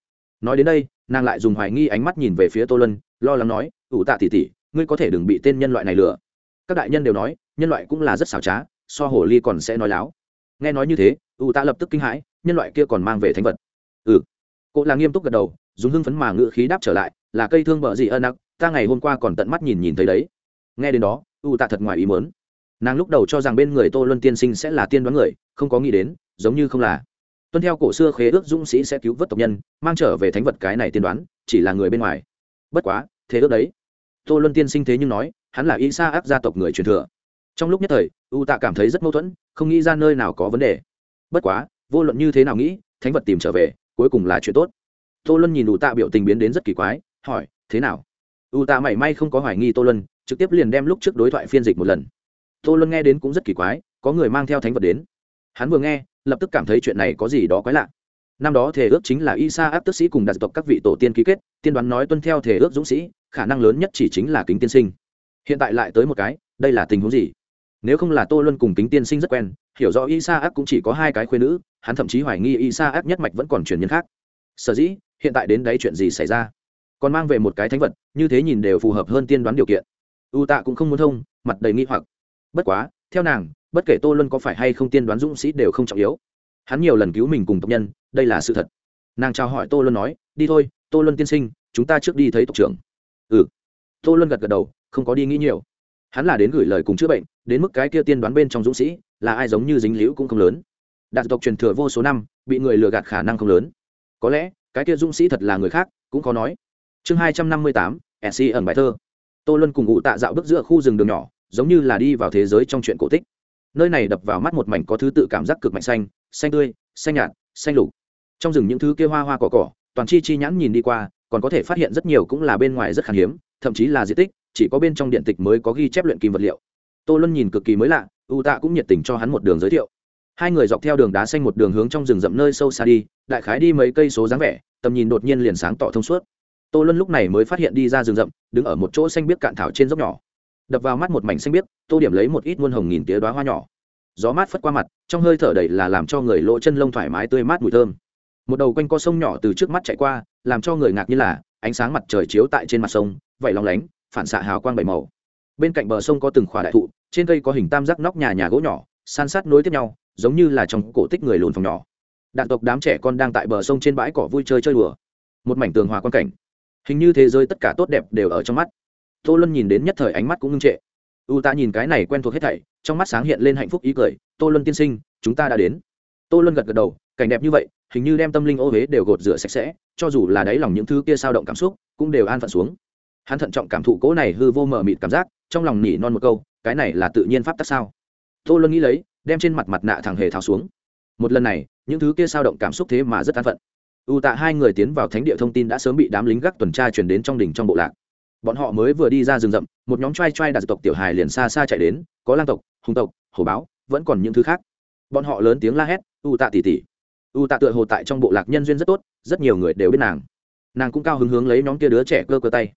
Nói đến đây, nàng lại dùng hoài nghi ánh mắt nhìn về phía tô lân lo lắng nói ủ tạ tỉ tỉ ngươi có thể đừng bị tên nhân loại này lừa. Các đại nhân đều nói, nhân loại cũng là rất xảo trá, so hồ ly còn sẽ nói láo. Nghe nói như thế, U tạ lập tức kinh hãi, nhân loại kia còn mang về thánh vật. Ừ. Cô là nghiêm túc gật đầu, dùng hưng phấn mà ngự khí đáp trở lại, là cây thương bờ gì ân nặc, ta ngày hôm qua còn tận mắt nhìn nhìn thấy đấy. Nghe đến đó, U tạ thật ngoài ý mớn nàng lúc đầu cho rằng bên người tô luân tiên sinh sẽ là tiên đoán người, không có nghĩ đến, giống như không là. Tuân theo cổ xưa khế ước dũng sĩ sẽ cứu vớt tộc nhân, mang trở về thánh vật cái này tiên đoán, chỉ là người bên ngoài. Bất quá, thế ước đấy tô luân tiên sinh thế nhưng nói, hắn là y sa áp gia tộc người truyền thừa. Trong lúc nhất thời, u tạ cảm thấy rất mâu thuẫn, không nghĩ ra nơi nào có vấn đề. Bất quá, vô luận như thế nào nghĩ, thánh vật tìm trở về, cuối cùng là chuyện tốt. Tô luân nhìn u tạ biểu tình biến đến rất kỳ quái, hỏi, thế nào? U tạ mảy may không có hoài nghi tô luân, trực tiếp liền đem lúc trước đối thoại phiên dịch một lần. Tô luân nghe đến cũng rất kỳ quái, có người mang theo thánh vật đến. Hắn vừa nghe, lập tức cảm thấy chuyện này có gì đó quái lạ. Năm đó thể ước chính là y sa áp tức sĩ cùng đạt tộc các vị tổ tiên ký kết, tiên đoán nói tuân theo thể ước dũng sĩ khả năng lớn nhất chỉ chính là kính tiên sinh. Hiện tại lại tới một cái, đây là tình huống gì? Nếu không là tô luân cùng kính tiên sinh rất quen, hiểu rõ y sa ác cũng chỉ có hai cái khuyên nữ, hắn thậm chí hoài nghi y sa ác nhất mạch vẫn còn truyền nhân khác. Sở dĩ, hiện tại đến đấy chuyện gì xảy ra? Còn mang về một cái thánh vật, như thế nhìn đều phù hợp hơn tiên đoán điều kiện. U tạ cũng không muốn thông, mặt đầy nghi hoặc. Bất quá, theo nàng, bất kể tô luân có phải hay không tiên đoán dũng sĩ đều không trọng yếu. Hắn nhiều lần cứu mình cùng tộc nhân, đây là sự thật. Nàng trao hỏi tô luân nói, đi thôi, tô luân tiên sinh, chúng ta trước đi thấy tộc trưởng ừ. Tô luân gật gật đầu, không có đi nghĩ nhiều. Hắn là đến gửi lời cùng chữa bệnh, đến mức cái kia tiên đoán bên trong dũng sĩ, là ai giống như dính liễu cũng không lớn. Đạt tộc truyền thừa vô số năm, bị người lừa gạt khả năng không lớn. Có lẽ, cái kia dũng sĩ thật là người khác, cũng khó nói. Chương hai trăm năm mươi tám sc ẩn bài thơ. Tô luân cùng ngụ tạ dạo bước giữa khu rừng đường nhỏ, giống như là đi vào thế giới trong chuyện cổ tích. Nơi này đập vào mắt một mảnh có thứ tự cảm giác cực mạnh xanh xanh tươi, xanh nhạt, xanh lục. Trong rừng những thứ kia hoa hoa cỏ cỏ, toàn chi chi nhãn nhìn đi qua còn có thể phát hiện rất nhiều cũng là bên ngoài rất khan hiếm, thậm chí là di tích, chỉ có bên trong điện tịch mới có ghi chép luyện kim vật liệu. Tô luân nhìn cực kỳ mới lạ, u tạ cũng nhiệt tình cho hắn một đường giới thiệu. Hai người dọc theo đường đá xanh một đường hướng trong rừng rậm nơi sâu xa đi, đại khái đi mấy cây số dáng vẻ, tầm nhìn đột nhiên liền sáng tỏ thông suốt. Tô luân lúc này mới phát hiện đi ra rừng rậm, đứng ở một chỗ xanh biếc cạn thảo trên dốc nhỏ. Đập vào mắt một mảnh xanh biếc, tô điểm lấy một ít muôn hồng nghìn tía đoá hoa nhỏ. Gió mát phất qua mặt, trong hơi thở đầy là làm cho người lỗ chân lông thoải mái tươi mát mùi thơm một đầu quanh co sông nhỏ từ trước mắt chạy qua, làm cho người ngạc như là, ánh sáng mặt trời chiếu tại trên mặt sông vậy lóng lánh, phản xạ hào quang bảy màu. Bên cạnh bờ sông có từng khỏa đại thụ, trên cây có hình tam giác nóc nhà nhà gỗ nhỏ, san sát nối tiếp nhau, giống như là trong cổ tích người lùn phòng nhỏ. Đạn tộc đám trẻ con đang tại bờ sông trên bãi cỏ vui chơi chơi đùa. Một mảnh tường hòa quan cảnh. Hình như thế giới tất cả tốt đẹp đều ở trong mắt. Tô luân nhìn đến nhất thời ánh mắt cũng ngưng trệ. U tạ nhìn cái này quen thuộc hết thảy, trong mắt sáng hiện lên hạnh phúc ý cười. Tô luân tiên sinh, chúng ta đã đến. Tô luân gật gật đầu cảnh đẹp như vậy, hình như đem tâm linh ô huế đều gột rửa sạch sẽ, cho dù là đáy lòng những thứ kia sao động cảm xúc, cũng đều an phận xuống. Hắn thận trọng cảm thụ cỗ này hư vô mờ mịt cảm giác, trong lòng nỉ non một câu, cái này là tự nhiên pháp tắc sao? Tô luân nghĩ lấy, đem trên mặt mặt nạ thằng hề tháo xuống. Một lần này, những thứ kia sao động cảm xúc thế mà rất an phận. U tạ hai người tiến vào thánh địa thông tin đã sớm bị đám lính gác tuần tra chuyển đến trong đỉnh trong bộ lạc. Bọn họ mới vừa đi ra rừng rậm, một nhóm trai trai đạt tộc tiểu hài liền xa xa chạy đến, có lang tộc, hùng tộc, hổ báo, vẫn còn những thứ khác. Bọn họ lớn tiếng la hét, u tạ tỉ tỉ u tạ tựa hồ tại trong bộ lạc nhân duyên rất tốt, rất nhiều người đều biết nàng. Nàng cũng cao hứng hướng lấy nhóm kia đứa trẻ cơ cơ tay.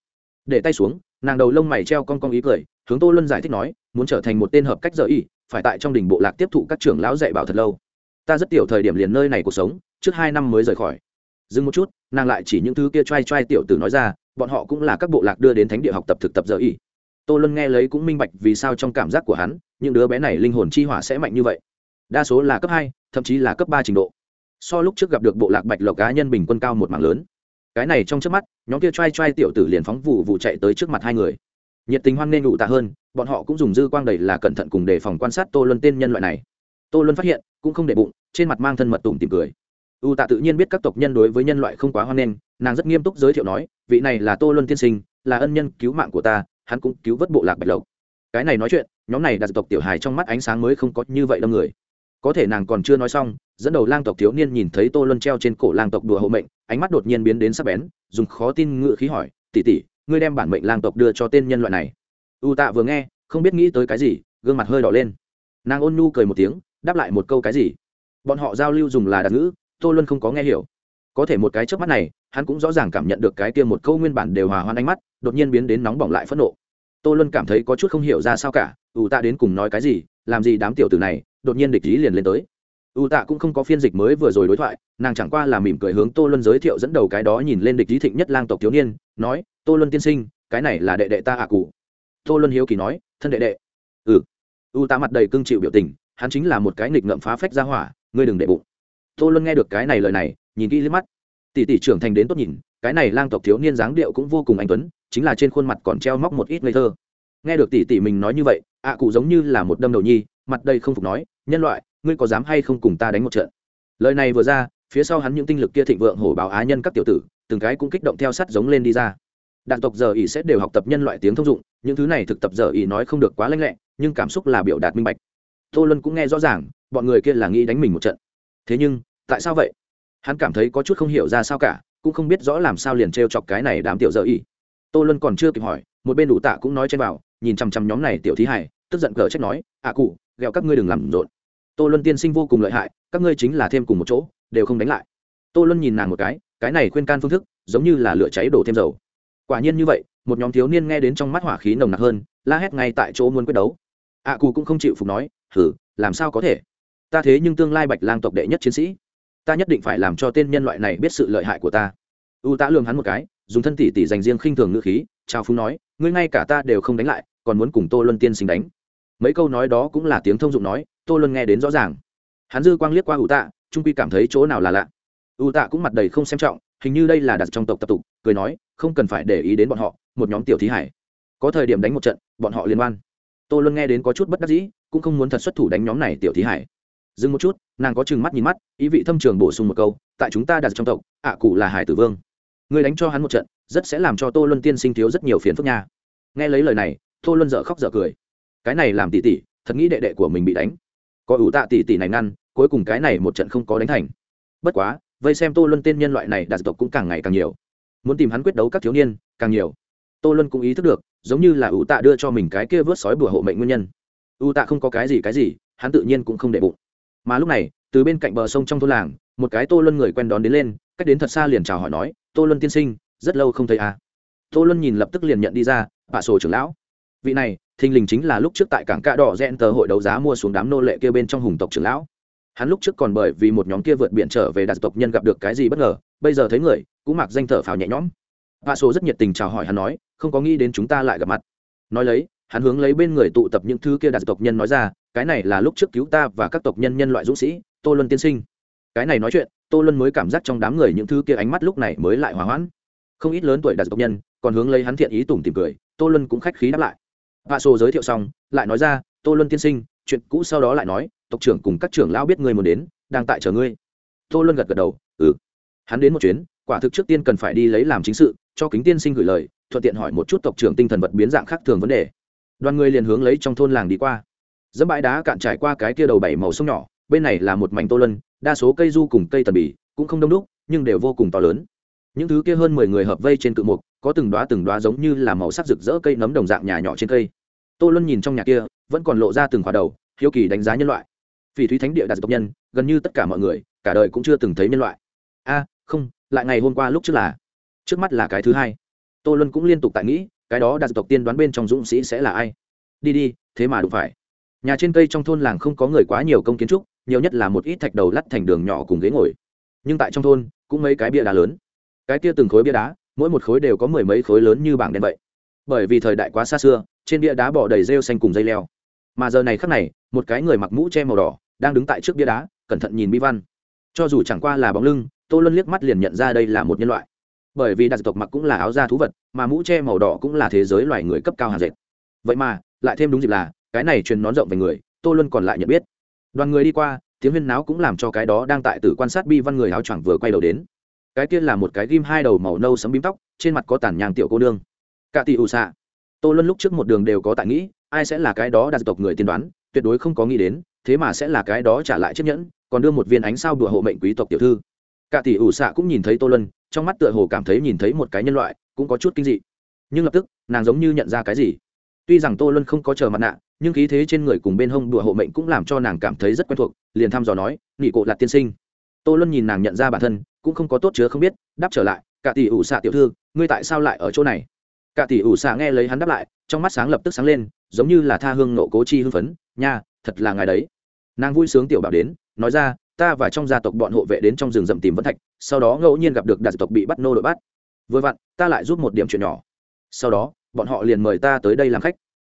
Để tay xuống, nàng đầu lông mày treo con con ý cười, hướng tô luân giải thích nói, muốn trở thành một tên hợp cách giờ y, phải tại trong đình bộ lạc tiếp thụ các trưởng lão dạy bảo thật lâu. Ta rất tiểu thời điểm liền nơi này cuộc sống, trước hai năm mới rời khỏi. Dừng một chút, nàng lại chỉ những thứ kia t r a i t r a i tiểu tử nói ra, bọn họ cũng là các bộ lạc đưa đến thánh địa học tập thực tập giờ y. Tô luân nghe lấy cũng minh bạch vì sao trong cảm giác của hắn, những đứa bé này linh hồn chi hỏa sẽ mạnh như vậy. Đa số là cấp hai, thậm chí là cấp ba trình độ so lúc trước gặp được bộ lạc bạch lộc cá nhân bình quân cao một mảng lớn. Cái này trong trước mắt, nhóm kia t r a i t r a i tiểu tử liền phóng vụ vụ chạy tới trước mặt hai người. Nhiệt tình hoan nên ngụ tạ hơn, bọn họ cũng dùng dư quang đầy là cẩn thận cùng đề phòng quan sát tô luân tên nhân loại này. Tô luân phát hiện, cũng không để bụng, trên mặt mang thân mật tủm tìm cười. U tạ tự nhiên biết các tộc nhân đối với nhân loại không quá hoan nghênh, nàng rất nghiêm túc giới thiệu nói, vị này là tô luân tiên sinh, là ân nhân cứu mạng của ta, hắn cũng cứu vớt bộ lạc bạch lộc. Cái này nói chuyện, nhóm này đặt tộc tiểu hài trong mắt ánh sáng mới không có như vậy đông người có thể nàng còn chưa nói xong, dẫn đầu lang tộc thiếu niên nhìn thấy tô luân treo trên cổ lang tộc đùa hộ mệnh, ánh mắt đột nhiên biến đến sắc bén, dùng khó tin ngự khí hỏi tỉ tỉ ngươi đem bản mệnh lang tộc đưa cho tên nhân loại này. U tạ vừa nghe, không biết nghĩ tới cái gì, gương mặt hơi đỏ lên. Nàng ôn nhu cười một tiếng, đáp lại một câu cái gì? Bọn họ giao lưu dùng là đặc ngữ, tô luân không có nghe hiểu. Có thể một cái trước mắt này, hắn cũng rõ ràng cảm nhận được cái kia một câu nguyên bản đều hòa hoan ánh mắt, đột nhiên biến đến nóng bỏng lại phẫn nộ. Tô luân cảm thấy có chút không hiểu ra sao cả ủ tạ đến cùng nói cái gì, làm gì đám tiểu tử này đột nhiên địch ý liền lên tới. U tạ cũng không có phiên dịch mới vừa rồi đối thoại, nàng chẳng qua là mỉm cười hướng tô luân giới thiệu dẫn đầu cái đó nhìn lên địch ý thịnh nhất lang tộc thiếu niên, nói, tô luân tiên sinh, cái này là đệ đệ ta ạ à cụ. Tô luân hiếu kỳ nói, thân đệ đệ. Ừ. U tạ mặt đầy cưng chịu biểu tình, hắn chính là một cái nghịch ngợm phá phách ra hỏa, ngươi đừng đệ bụng. Tô luân nghe được cái này lời này, nhìn kỹ liếc mắt. Tỷ tỷ trưởng thành đến tốt nhìn, cái này lang tộc thiếu niên dáng điệu cũng vô cùng anh tuấn, chính là trên khuôn mặt còn treo móc một ít ngây thơ. Nghe được tỷ tỷ mình nói như vậy, ạ cụ giống như là một đâm đầu nhi mặt đây không phục nói, nhân loại, ngươi có dám hay không cùng ta đánh một trận? Lời này vừa ra, phía sau hắn những tinh lực kia thịnh vượng hổ báo á nhân các tiểu tử, từng cái cũng kích động theo sắt giống lên đi ra. Đạn tộc giờ ỉ sẽ đều học tập nhân loại tiếng thông dụng, những thứ này thực tập giờ ỉ nói không được quá lanh lẹ, nhưng cảm xúc là biểu đạt minh bạch. Tô luân cũng nghe rõ ràng, bọn người kia là nghĩ đánh mình một trận. Thế nhưng, tại sao vậy? Hắn cảm thấy có chút không hiểu ra sao cả, cũng không biết rõ làm sao liền t r e o chọc cái này đám tiểu dở ý tô luân còn chưa kịp hỏi, một bên đủ tạ cũng nói trên vào nhìn chằm chằm nhóm này tiểu thí hải tức giận cờ trách nói ạ cụ ghẹo các ngươi đừng làm rộn. Tô luân tiên sinh vô cùng lợi hại, các ngươi chính là thêm cùng một chỗ, đều không đánh lại. Tô luân nhìn nàng một cái cái này khuyên can phương thức, giống như là lửa cháy đổ thêm dầu. Quả nhiên như vậy, một nhóm thiếu niên nghe đến trong mắt hỏa khí nồng nặc hơn, la hét ngay tại chỗ muốn quyết đấu. Ạ cù cũng không chịu phục nói, hử, làm sao có thể? Ta thế nhưng tương lai bạch lang tộc đệ nhất chiến sĩ. Ta nhất định phải làm cho tên nhân loại này biết sự lợi hại của ta. U tá lường hắn một cái, dùng thân tỷ tỷ dành riêng khinh thường ngữ khí, chào phúng nói, ngươi ngay cả ta đều không đánh lại, còn muốn cùng tô luân tiên sinh đánh mấy câu nói đó cũng là tiếng thông dụng nói, tô luân nghe đến rõ ràng. Hắn dư quang liếc qua u tạ, trung quy cảm thấy chỗ nào là lạ. U tạ cũng mặt đầy không xem trọng, hình như đây là đặt trong tộc tập tục, cười nói, không cần phải để ý đến bọn họ, một nhóm tiểu thí hải. Có thời điểm đánh một trận, bọn họ liên quan tô luân nghe đến có chút bất đắc dĩ, cũng không muốn thật xuất thủ đánh nhóm này tiểu thí hải. Dừng một chút, nàng có chừng mắt nhìn mắt, ý vị thâm trường bổ sung một câu, tại chúng ta đặt trong tộc, ạ cụ là hải tử vương. Người đánh cho hắn một trận, rất sẽ làm cho tô luân tiên sinh thiếu rất nhiều phiền phức nha. Nghe lấy lời này, tô luân dở khóc dở cười cái này làm tỉ tỉ, thật nghĩ đệ đệ của mình bị đánh. Có ủ tạ tỉ tỉ này ngăn, cuối cùng cái này một trận không có đánh thành. Bất quá, vây xem tô luân tên nhân loại này đạt tộc cũng càng ngày càng nhiều. Muốn tìm hắn quyết đấu các thiếu niên, càng nhiều. Tô luân cũng ý thức được, giống như là ủ tạ đưa cho mình cái kia vớt sói bùa hộ mệnh nguyên nhân. Ủ tạ không có cái gì cái gì, hắn tự nhiên cũng không để bụng. Mà lúc này, từ bên cạnh bờ sông trong thôn làng, một cái tô luân người quen đón đến lên, cách đến thật xa liền chào hỏi nói, tô luân tiên sinh, rất lâu không thấy à. tô luân nhìn lập tức liền nhận đi ra bà sổ trưởng lão. Vị này thình lình chính là lúc trước tại cảng cạ đỏ rẽn tờ hội đấu giá mua xuống đám nô lệ kia bên trong hùng tộc trưởng lão. Hắn lúc trước còn bởi vì một nhóm kia vượt biển trở về đạt tộc nhân gặp được cái gì bất ngờ, bây giờ thấy người, cũng mặc danh thở phào nhẹ nhõm. Vạ sổ rất nhiệt tình chào hỏi hắn nói, không có nghĩ đến chúng ta lại gặp mặt. Nói lấy, hắn hướng lấy bên người tụ tập những thứ kia đạt tộc nhân nói ra, cái này là lúc trước cứu ta và các tộc nhân nhân loại dũng sĩ, tô luân tiên sinh. Cái này nói chuyện, tô luân mới cảm giác trong đám người những thứ kia ánh mắt lúc này mới lại hòa hoãn. Không ít lớn tuổi đạt tộc nhân còn hướng lấy hắn thiện ý tủm tìm cười, tô luân cũng khách khí đáp lại vạ sổ giới thiệu xong, lại nói ra, tô luân tiên sinh, chuyện cũ sau đó lại nói, tộc trưởng cùng các trưởng lão biết ngươi muốn đến, đang tại chờ ngươi. Tô luân gật gật đầu ừ. Hắn đến một chuyến, quả thực trước tiên cần phải đi lấy làm chính sự, cho kính tiên sinh gửi lời, thuận tiện hỏi một chút tộc trưởng tinh thần vật biến dạng khác thường vấn đề. Đoàn người liền hướng lấy trong thôn làng đi qua. Dẫm bãi đá cạn trải qua cái kia đầu bảy màu sông nhỏ, bên này là một mảnh tô lân đa số cây du cùng cây tần bì, cũng không đông đúc, nhưng đều vô cùng to lớn. Những thứ kia hơn mười người hợp vây trên cự mục, có từng đoá từng đoá giống như là màu sắc rực rỡ cây nấm đồng dạng nhà nhỏ trên cây tô luân nhìn trong nhà kia, vẫn còn lộ ra từng khỏa đầu, hiếu kỳ đánh giá nhân loại. Phỉ thúy thánh địa đạt tộc nhân, gần như tất cả mọi người, cả đời cũng chưa từng thấy nhân loại. A, không, lại ngày hôm qua lúc trước là, trước mắt là cái thứ hai. Tô luân cũng liên tục tại nghĩ, cái đó đạt tộc tiên đoán bên trong dũng sĩ sẽ là ai? Đi đi, thế mà đụng phải. Nhà trên cây trong thôn làng không có người quá nhiều công kiến trúc, nhiều nhất là một ít thạch đầu lắt thành đường nhỏ cùng ghế ngồi. Nhưng tại trong thôn, cũng mấy cái bia đá lớn. Cái kia từng khối bia đá, mỗi một khối đều có mười mấy khối lớn như bảng đen vậy bởi vì thời đại quá xa xưa, trên bia đá bỏ đầy rêu xanh cùng dây leo. Mà giờ này khắc này, một cái người mặc mũ che màu đỏ đang đứng tại trước bia đá, cẩn thận nhìn bi văn. Cho dù chẳng qua là bóng lưng, tô luân liếc mắt liền nhận ra đây là một nhân loại. Bởi vì đặc tộc mặc cũng là áo da thú vật, mà mũ che màu đỏ cũng là thế giới loài người cấp cao hàng dệt. Vậy mà, lại thêm đúng dịp là, cái này truyền nón rộng về người, tô luân còn lại nhận biết. Đoàn người đi qua, tiếng huyên náo cũng làm cho cái đó đang tại tử quan sát bi văn người áo choàng vừa quay đầu đến. Cái kia là một cái ghim hai đầu màu nâu sấm bím tóc, trên mặt có tàn nhang tiểu cô nương cả tỷ ủ xạ. Tô luân lúc trước một đường đều có tại nghĩ, ai sẽ là cái đó đạt tộc người tiên đoán, tuyệt đối không có nghĩ đến, thế mà sẽ là cái đó trả lại chiếc nhẫn, còn đưa một viên ánh sao đùa hộ mệnh quý tộc tiểu thư. Cả tỷ ủ xạ cũng nhìn thấy tô luân, trong mắt tựa hồ cảm thấy nhìn thấy một cái nhân loại, cũng có chút kinh dị. Nhưng lập tức, nàng giống như nhận ra cái gì? Tuy rằng tô luân không có chờ mặt nạ, nhưng khí thế trên người cùng bên hông đùa hộ mệnh cũng làm cho nàng cảm thấy rất quen thuộc, liền thăm dò nói nghị cộ là tiên sinh. Tô luân nhìn nàng nhận ra bản thân, cũng không có tốt chứa không biết, đáp trở lại, cả tỷ ủ xạ tiểu thư, ngươi tại sao lại ở chỗ này? Cả tỷ ủ xạ nghe lấy hắn đáp lại, trong mắt sáng lập tức sáng lên, giống như là tha hương nộ cố chi hưng phấn, nha, thật là ngài đấy. Nàng vui sướng tiểu bảo đến, nói ra, ta và trong gia tộc bọn hộ vệ đến trong rừng rậm tìm vẫn thạch, sau đó ngẫu nhiên gặp được đạt tộc bị bắt nô đội bắt. Vừa vặn, ta lại giúp một điểm chuyện nhỏ. Sau đó, bọn họ liền mời ta tới đây làm khách.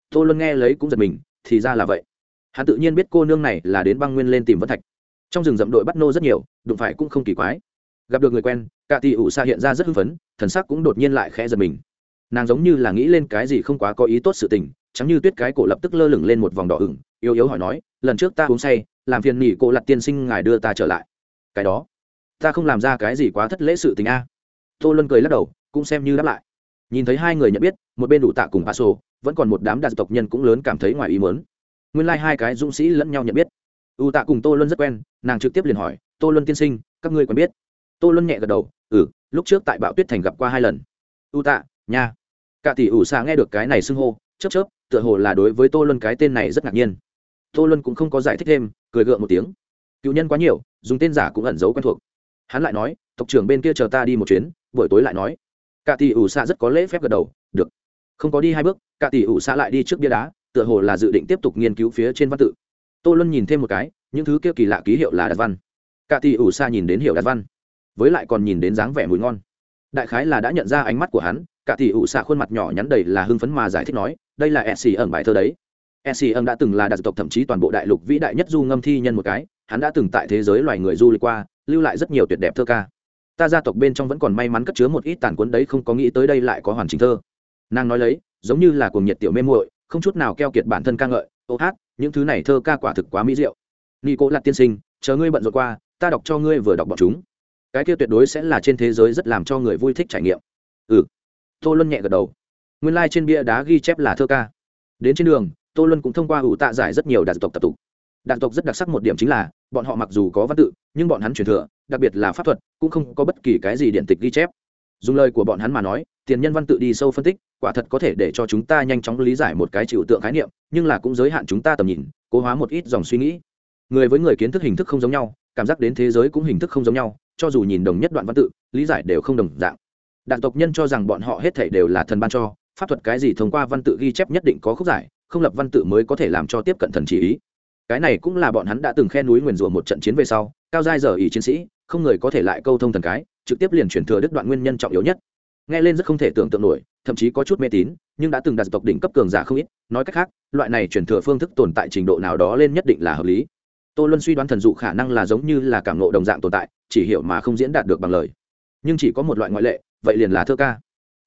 Tô luân nghe lấy cũng giật mình, thì ra là vậy. Hắn tự nhiên biết cô nương này là đến băng nguyên lên tìm vẫn thạch. Trong rừng rậm đội bắt nô rất nhiều, đụng phải cũng không kỳ quái. Gặp được người quen, cả tỷ ủ xa hiện ra rất hưng phấn, thần sắc cũng đột nhiên lại khẽ giật mình nàng giống như là nghĩ lên cái gì không quá có ý tốt sự tình, chẳng như tuyết cái cổ lập tức lơ lửng lên một vòng đỏ ửng, yếu yếu hỏi nói, lần trước ta uống say, làm phiền nỉ cô lặt tiên sinh ngài đưa ta trở lại. Cái đó, ta không làm ra cái gì quá thất lễ sự tình a. Tô luân cười lắc đầu, cũng xem như đáp lại. Nhìn thấy hai người nhận biết, một bên đủ tạ cùng paso, vẫn còn một đám đạt tộc nhân cũng lớn cảm thấy ngoài ý mớn nguyên lai、like、hai cái dũng sĩ lẫn nhau nhận biết. U tạ cùng tô luân rất quen, nàng trực tiếp liền hỏi, tô luân tiên sinh, các ngươi còn biết? Tô luân nhẹ gật đầu ừ lúc trước tại bạo tuyết thành gặp qua hai lần. U tạ, nha cả tỷ ủ xạ nghe được cái này xưng hô, chớp chớp, tựa hồ là đối với tô luân cái tên này rất ngạc nhiên. Tô luân cũng không có giải thích thêm, cười gượng một tiếng. Cựu nhân quá nhiều, dùng tên giả cũng ẩn giấu quen thuộc. Hắn lại nói, tộc trưởng bên kia chờ ta đi một chuyến, buổi tối lại nói. Cả tỷ ủ xạ rất có lễ phép gật đầu, được. Không có đi hai bước, cả tỷ ủ xạ lại đi trước bia đá, tựa hồ là dự định tiếp tục nghiên cứu phía trên văn tự. Tô luân nhìn thêm một cái, những thứ kia kỳ lạ ký hiệu là đạt văn. Cả tỷ ủ xạ nhìn đến hiệu đạt văn, với lại còn nhìn đến dáng vẻ mùi ngon. Đại khái là đã nhận ra ánh mắt của hắn cả tỷ ủ xạ khuôn mặt nhỏ nhắn đầy là hưng phấn mà giải thích nói, đây là e ẩn bài thơ đấy. E ẩn đã từng là đặc tộc, thậm chí toàn bộ đại lục vĩ đại nhất du ngâm thi nhân một cái, hắn đã từng tại thế giới loài người du lịch qua, lưu lại rất nhiều tuyệt đẹp thơ ca. Ta gia tộc bên trong vẫn còn may mắn cất chứa một ít tàn cuốn đấy, không có nghĩ tới đây lại có hoàn chỉnh thơ. Nàng nói lấy, giống như là cuồng nhiệt tiểu mê muội, không chút nào keo kiệt bản thân ca ngợi. Ô hát, những thứ này thơ ca quả thực quá mỹ diệu. Nghi cố lạc tiên sinh, chờ ngươi bận rộn qua, ta đọc cho ngươi vừa đọc bọn chúng. Cái kia tuyệt đối sẽ là trên thế giới rất làm cho người vui thích trải nghiệm. Ừ tô luân nhẹ gật đầu. Nguyên lai、like、trên bia đá ghi chép là thơ ca. Đến trên đường, tô luân cũng thông qua ủ tạ giải rất nhiều đạt tộc tập tục. Đạt tộc rất đặc sắc một điểm chính là, bọn họ mặc dù có văn tự, nhưng bọn hắn truyền thừa, đặc biệt là pháp thuật, cũng không có bất kỳ cái gì điện tịch ghi chép. Dùng lời của bọn hắn mà nói, tiền nhân văn tự đi sâu phân tích, quả thật có thể để cho chúng ta nhanh chóng lý giải một cái chịu tượng khái niệm, nhưng là cũng giới hạn chúng ta tầm nhìn, cố hóa một ít dòng suy nghĩ. Người với người kiến thức hình thức không giống nhau, cảm giác đến thế giới cũng hình thức không giống nhau, cho dù nhìn đồng nhất đoạn văn tự, lý giải đều không đồng dạng đạn tộc nhân cho rằng bọn họ hết thể đều là thần ban cho, pháp thuật cái gì thông qua văn tự ghi chép nhất định có khúc giải, không lập văn tự mới có thể làm cho tiếp cận thần chỉ ý. Cái này cũng là bọn hắn đã từng khen núi nguyền rủa một trận chiến về sau, cao giai giờ ý chiến sĩ, không người có thể lại câu thông thần cái, trực tiếp liền chuyển thừa đứt đoạn nguyên nhân trọng yếu nhất. Nghe lên rất không thể tưởng tượng nổi, thậm chí có chút mê tín, nhưng đã từng đạt tộc đỉnh cấp cường giả không ít, nói cách khác, loại này chuyển thừa phương thức tồn tại trình độ nào đó lên nhất định là hợp lý. Tô luân suy đoán thần dụ khả năng là giống như là cảm nộ đồng dạng tồn tại, chỉ hiểu mà không diễn đạt được bằng lời. Nhưng chỉ có một loại ngoại lệ vậy liền là thơ ca.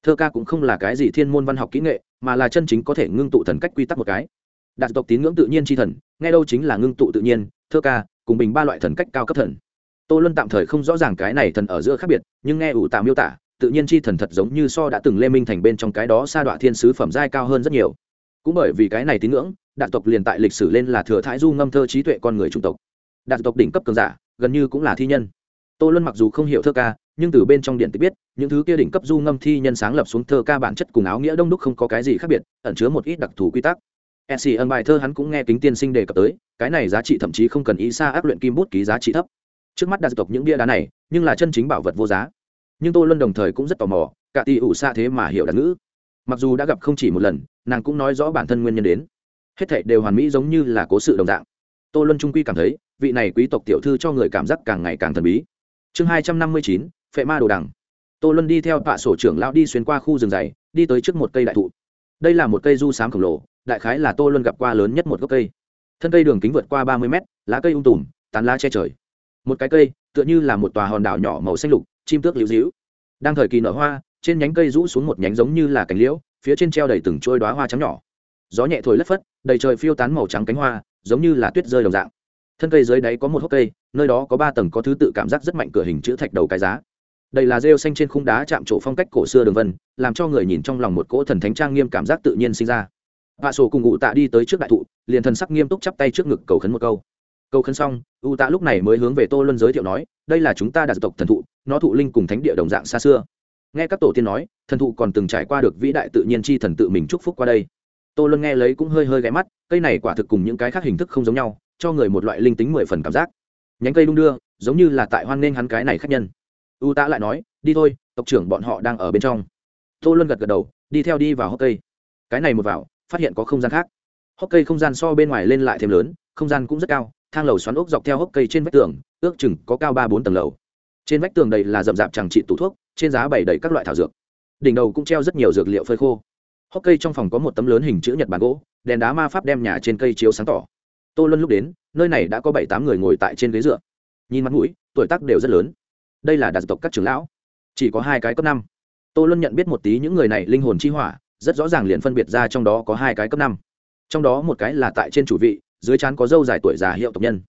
Thơ ca cũng không là cái gì thiên môn văn học kỹ nghệ, mà là chân chính có thể ngưng tụ thần cách quy tắc một cái. Đạt tộc tín ngưỡng tự nhiên tri thần, nghe đâu chính là ngưng tụ tự nhiên, thơ ca, cùng bình ba loại thần cách cao cấp thần. Tô luân tạm thời không rõ ràng cái này thần ở giữa khác biệt, nhưng nghe ủ tạ miêu tả, tự nhiên chi thần thật giống như so đã từng lê minh thành bên trong cái đó sa đọa thiên sứ phẩm giai cao hơn rất nhiều. Cũng bởi vì cái này tín ngưỡng, đạt tộc liền tại lịch sử lên là thừa thái du ngâm thơ trí tuệ con người chủng tộc. Đạt tộc đỉnh cấp cường giả, gần như cũng là thi nhân. Tô luân mặc dù không hiểu thơ ca nhưng từ bên trong điện tịch biết, những thứ kia đỉnh cấp du ngâm thi nhân sáng lập xuống thơ ca bản chất cùng áo nghĩa đông đúc không có cái gì khác biệt, ẩn chứa một ít đặc thù quy tắc. E s ân bài thơ hắn cũng nghe kính tiên sinh đề cập tới, cái này giá trị thậm chí không cần ý xa áp luyện kim bút ký giá trị thấp. Trước mắt đa tộc những bia đá này, nhưng là chân chính bảo vật vô giá. Nhưng tô luân đồng thời cũng rất tò mò, cả tỷ ủ xa thế mà hiểu đạt ngữ. Mặc dù đã gặp không chỉ một lần, nàng cũng nói rõ bản thân nguyên nhân đến. Hết thảy đều hoàn mỹ giống như là cố sự đồng dạng. Tô luân trung quy cảm thấy, vị này quý tộc tiểu thư cho người cảm giác càng ngày càng thần bí. Chương hai trăm năm mươi chín phệ ma đồ đằng. Tô luân đi theo tạ sổ trưởng lão đi xuyên qua khu rừng dày, đi tới trước một cây đại thụ. Đây là một cây du sám khổng lồ, đại khái là tô luân gặp qua lớn nhất một gốc cây. Thân cây đường kính vượt qua ba mươi mét, lá cây ung tùm, tán lá che trời. Một cái cây, tựa như là một tòa hòn đảo nhỏ màu xanh lục, chim tước liễu dĩu đang thời kỳ nở hoa, trên nhánh cây rũ xuống một nhánh giống như là cánh liễu, phía trên treo đầy từng trôi đoá hoa trắng nhỏ. Gió nhẹ thổi lất phất, đầy trời phiêu tán màu trắng cánh hoa, giống như là tuyết rơi đồng dạng. Thân cây dưới đáy có một hốc cây, nơi đó có ba tầng có thứ tự cảm giác rất mạnh cửa hình chữ thạch đầu cái giá đây là rêu xanh trên khung đá chạm trổ phong cách cổ xưa đường vân, làm cho người nhìn trong lòng một cỗ thần thánh trang nghiêm cảm giác tự nhiên sinh ra. Vạ sổ cùng ngụ tạ đi tới trước đại thụ, liền thần sắc nghiêm túc chắp tay trước ngực cầu khấn một câu. Câu khấn xong u tạ lúc này mới hướng về tô luân giới thiệu nói, đây là chúng ta đạt tộc thần thụ, nó thụ linh cùng thánh địa đồng dạng xa xưa. Nghe các tổ tiên nói, thần thụ còn từng trải qua được vĩ đại tự nhiên chi thần tự mình chúc phúc qua đây. Tô luân nghe lấy cũng hơi hơi ghé mắt, cây này quả thực cùng những cái khác hình thức không giống nhau, cho người một loại linh tính mười phần cảm giác. Nhánh cây đung đưa, giống như là tại hoan nghênh hắn cái này khác nhân u tạ lại nói, đi thôi, tộc trưởng bọn họ đang ở bên trong. Tô luân gật gật đầu, đi theo đi vào hốc cây. Cái này một vào, phát hiện có không gian khác. Hốc cây không gian so bên ngoài lên lại thêm lớn, không gian cũng rất cao, thang lầu xoắn ốc dọc theo hốc cây trên vách tường, ước chừng có cao ba bốn tầng lầu. Trên vách tường đầy là rậm rạp chẳng trị tủ thuốc, trên giá bày đầy các loại thảo dược. Đỉnh đầu cũng treo rất nhiều dược liệu phơi khô. Hốc cây trong phòng có một tấm lớn hình chữ nhật bàn gỗ, đèn đá ma pháp đem nhà trên cây chiếu sáng tỏ. Tô luân lúc đến, nơi này đã có bảy tám người ngồi tại trên ghế dựa. Nhìn mặt mũi, tuổi tác đều rất lớn đây là đặc tộc các trưởng lão, chỉ có hai cái cấp năm. Tô luân nhận biết một tí những người này linh hồn chi hỏa, rất rõ ràng liền phân biệt ra trong đó có hai cái cấp năm. Trong đó một cái là tại trên chủ vị, dưới chán có dâu dài tuổi già hiệu tộc nhân.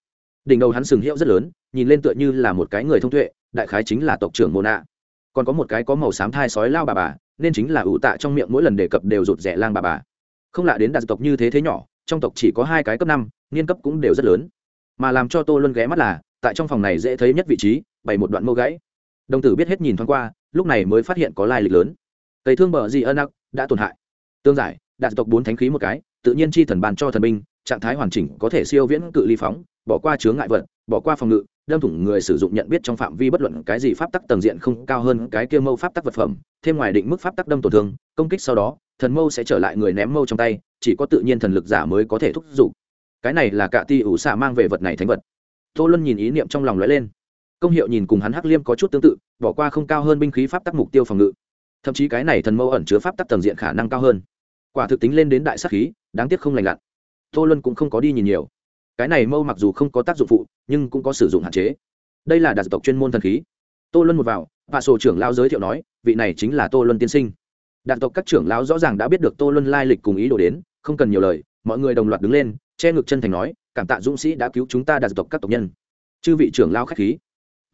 Đỉnh đầu hắn sừng hiệu rất lớn, nhìn lên tựa như là một cái người thông tuệ, đại khái chính là tộc trưởng mô nạ. Còn có một cái có màu xám thai sói lao bà bà, nên chính là ủ tạ trong miệng mỗi lần đề cập đều rụt rẻ lang bà bà. Không lạ đến đạt tộc như thế thế nhỏ, trong tộc chỉ có hai cái cấp năm, niên cấp cũng đều rất lớn. Mà làm cho tô luân ghé mắt là, tại trong phòng này dễ thấy nhất vị trí bày một đoạn mâu gãy. Đồng tử biết hết nhìn thoáng qua, lúc này mới phát hiện có lai lịch lớn. Cây thương bờ gì ân ắc đã tổn hại. Tương giải, đạt tộc bốn thánh khí một cái, tự nhiên chi thần bàn cho thần binh, trạng thái hoàn chỉnh có thể siêu viễn cự ly phóng, bỏ qua chướng ngại vật, bỏ qua phòng ngự, đâm thủng người sử dụng nhận biết trong phạm vi bất luận cái gì pháp tắc tầng diện không cao hơn cái kia mâu pháp tắc vật phẩm, thêm ngoài định mức pháp tắc đâm tổn thương, công kích sau đó, thần mâu sẽ trở lại người ném mâu trong tay, chỉ có tự nhiên thần lực giả mới có thể thúc giục. Cái này là cả ti ủ xạ mang về vật này thánh vật. Tô luân nhìn ý niệm trong lòng lóe lên công hiệu nhìn cùng hắn hắc liêm có chút tương tự, bỏ qua không cao hơn binh khí pháp tắc mục tiêu phòng ngự. Thậm chí cái này thần mâu ẩn chứa pháp tắc tầng diện khả năng cao hơn. Quả thực tính lên đến đại sắc khí, đáng tiếc không lành lặn. Tô luân cũng không có đi nhìn nhiều. Cái này mâu mặc dù không có tác dụng phụ, nhưng cũng có sử dụng hạn chế. Đây là đặc tộc chuyên môn thần khí. Tô luân một vào và sổ trưởng lao giới thiệu nói, vị này chính là tô luân tiên sinh. Đạn tộc các trưởng lão rõ ràng đã biết được tô luân lai lịch cùng ý đồ đến, không cần nhiều lời, mọi người đồng loạt đứng lên, che ngực chân thành nói, cảm tạ dũng sĩ đã cứu chúng ta đạt tộc các tộc nhân. Chư vị trưởng lao k h á c h khí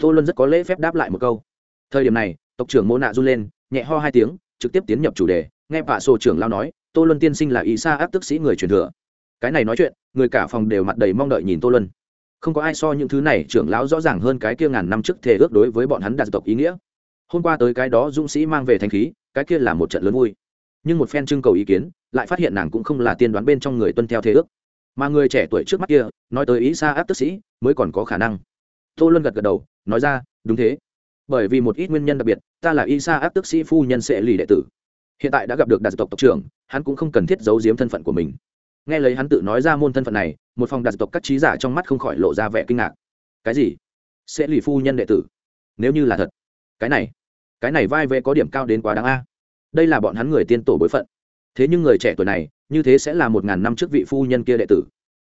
tô luân rất có lễ phép đáp lại một câu. Thời điểm này, tộc trưởng mô nạ run lên, nhẹ ho hai tiếng, trực tiếp tiến nhập chủ đề, nghe vạ sổ trưởng lao nói, tô luân tiên sinh là ý xa áp tức sĩ người truyền thừa. Cái này nói chuyện, người cả phòng đều mặt đầy mong đợi nhìn tô luân. Không có ai so những thứ này trưởng lão rõ ràng hơn cái kia ngàn năm trước thề ước đối với bọn hắn đạt tộc ý nghĩa. Hôm qua tới cái đó dũng sĩ mang về thanh khí, cái kia là một trận lớn vui. Nhưng một phen trưng cầu ý kiến, lại phát hiện nàng cũng không là tiên đoán bên trong người tuân theo thế ước. Mà người trẻ tuổi trước mắt kia, nói tới ý xa áp tức sĩ, mới còn có khả năng tô luân gật gật đầu, nói ra, đúng thế. Bởi vì một ít nguyên nhân đặc biệt, ta là y sa áp tức sĩ phu nhân sẽ lì đệ tử. Hiện tại đã gặp được đạt tộc tộc trưởng, hắn cũng không cần thiết giấu giếm thân phận của mình. Nghe lấy hắn tự nói ra môn thân phận này, một phòng đạt tộc các trí giả trong mắt không khỏi lộ ra vẻ kinh ngạc. Cái gì? Sẽ lì phu nhân đệ tử? Nếu như là thật, cái này cái này vai vẽ có điểm cao đến quá đáng a. Đây là bọn hắn người tiên tổ bối phận. Thế nhưng người trẻ tuổi này, như thế sẽ là một ngàn năm trước vị phu nhân kia đệ tử.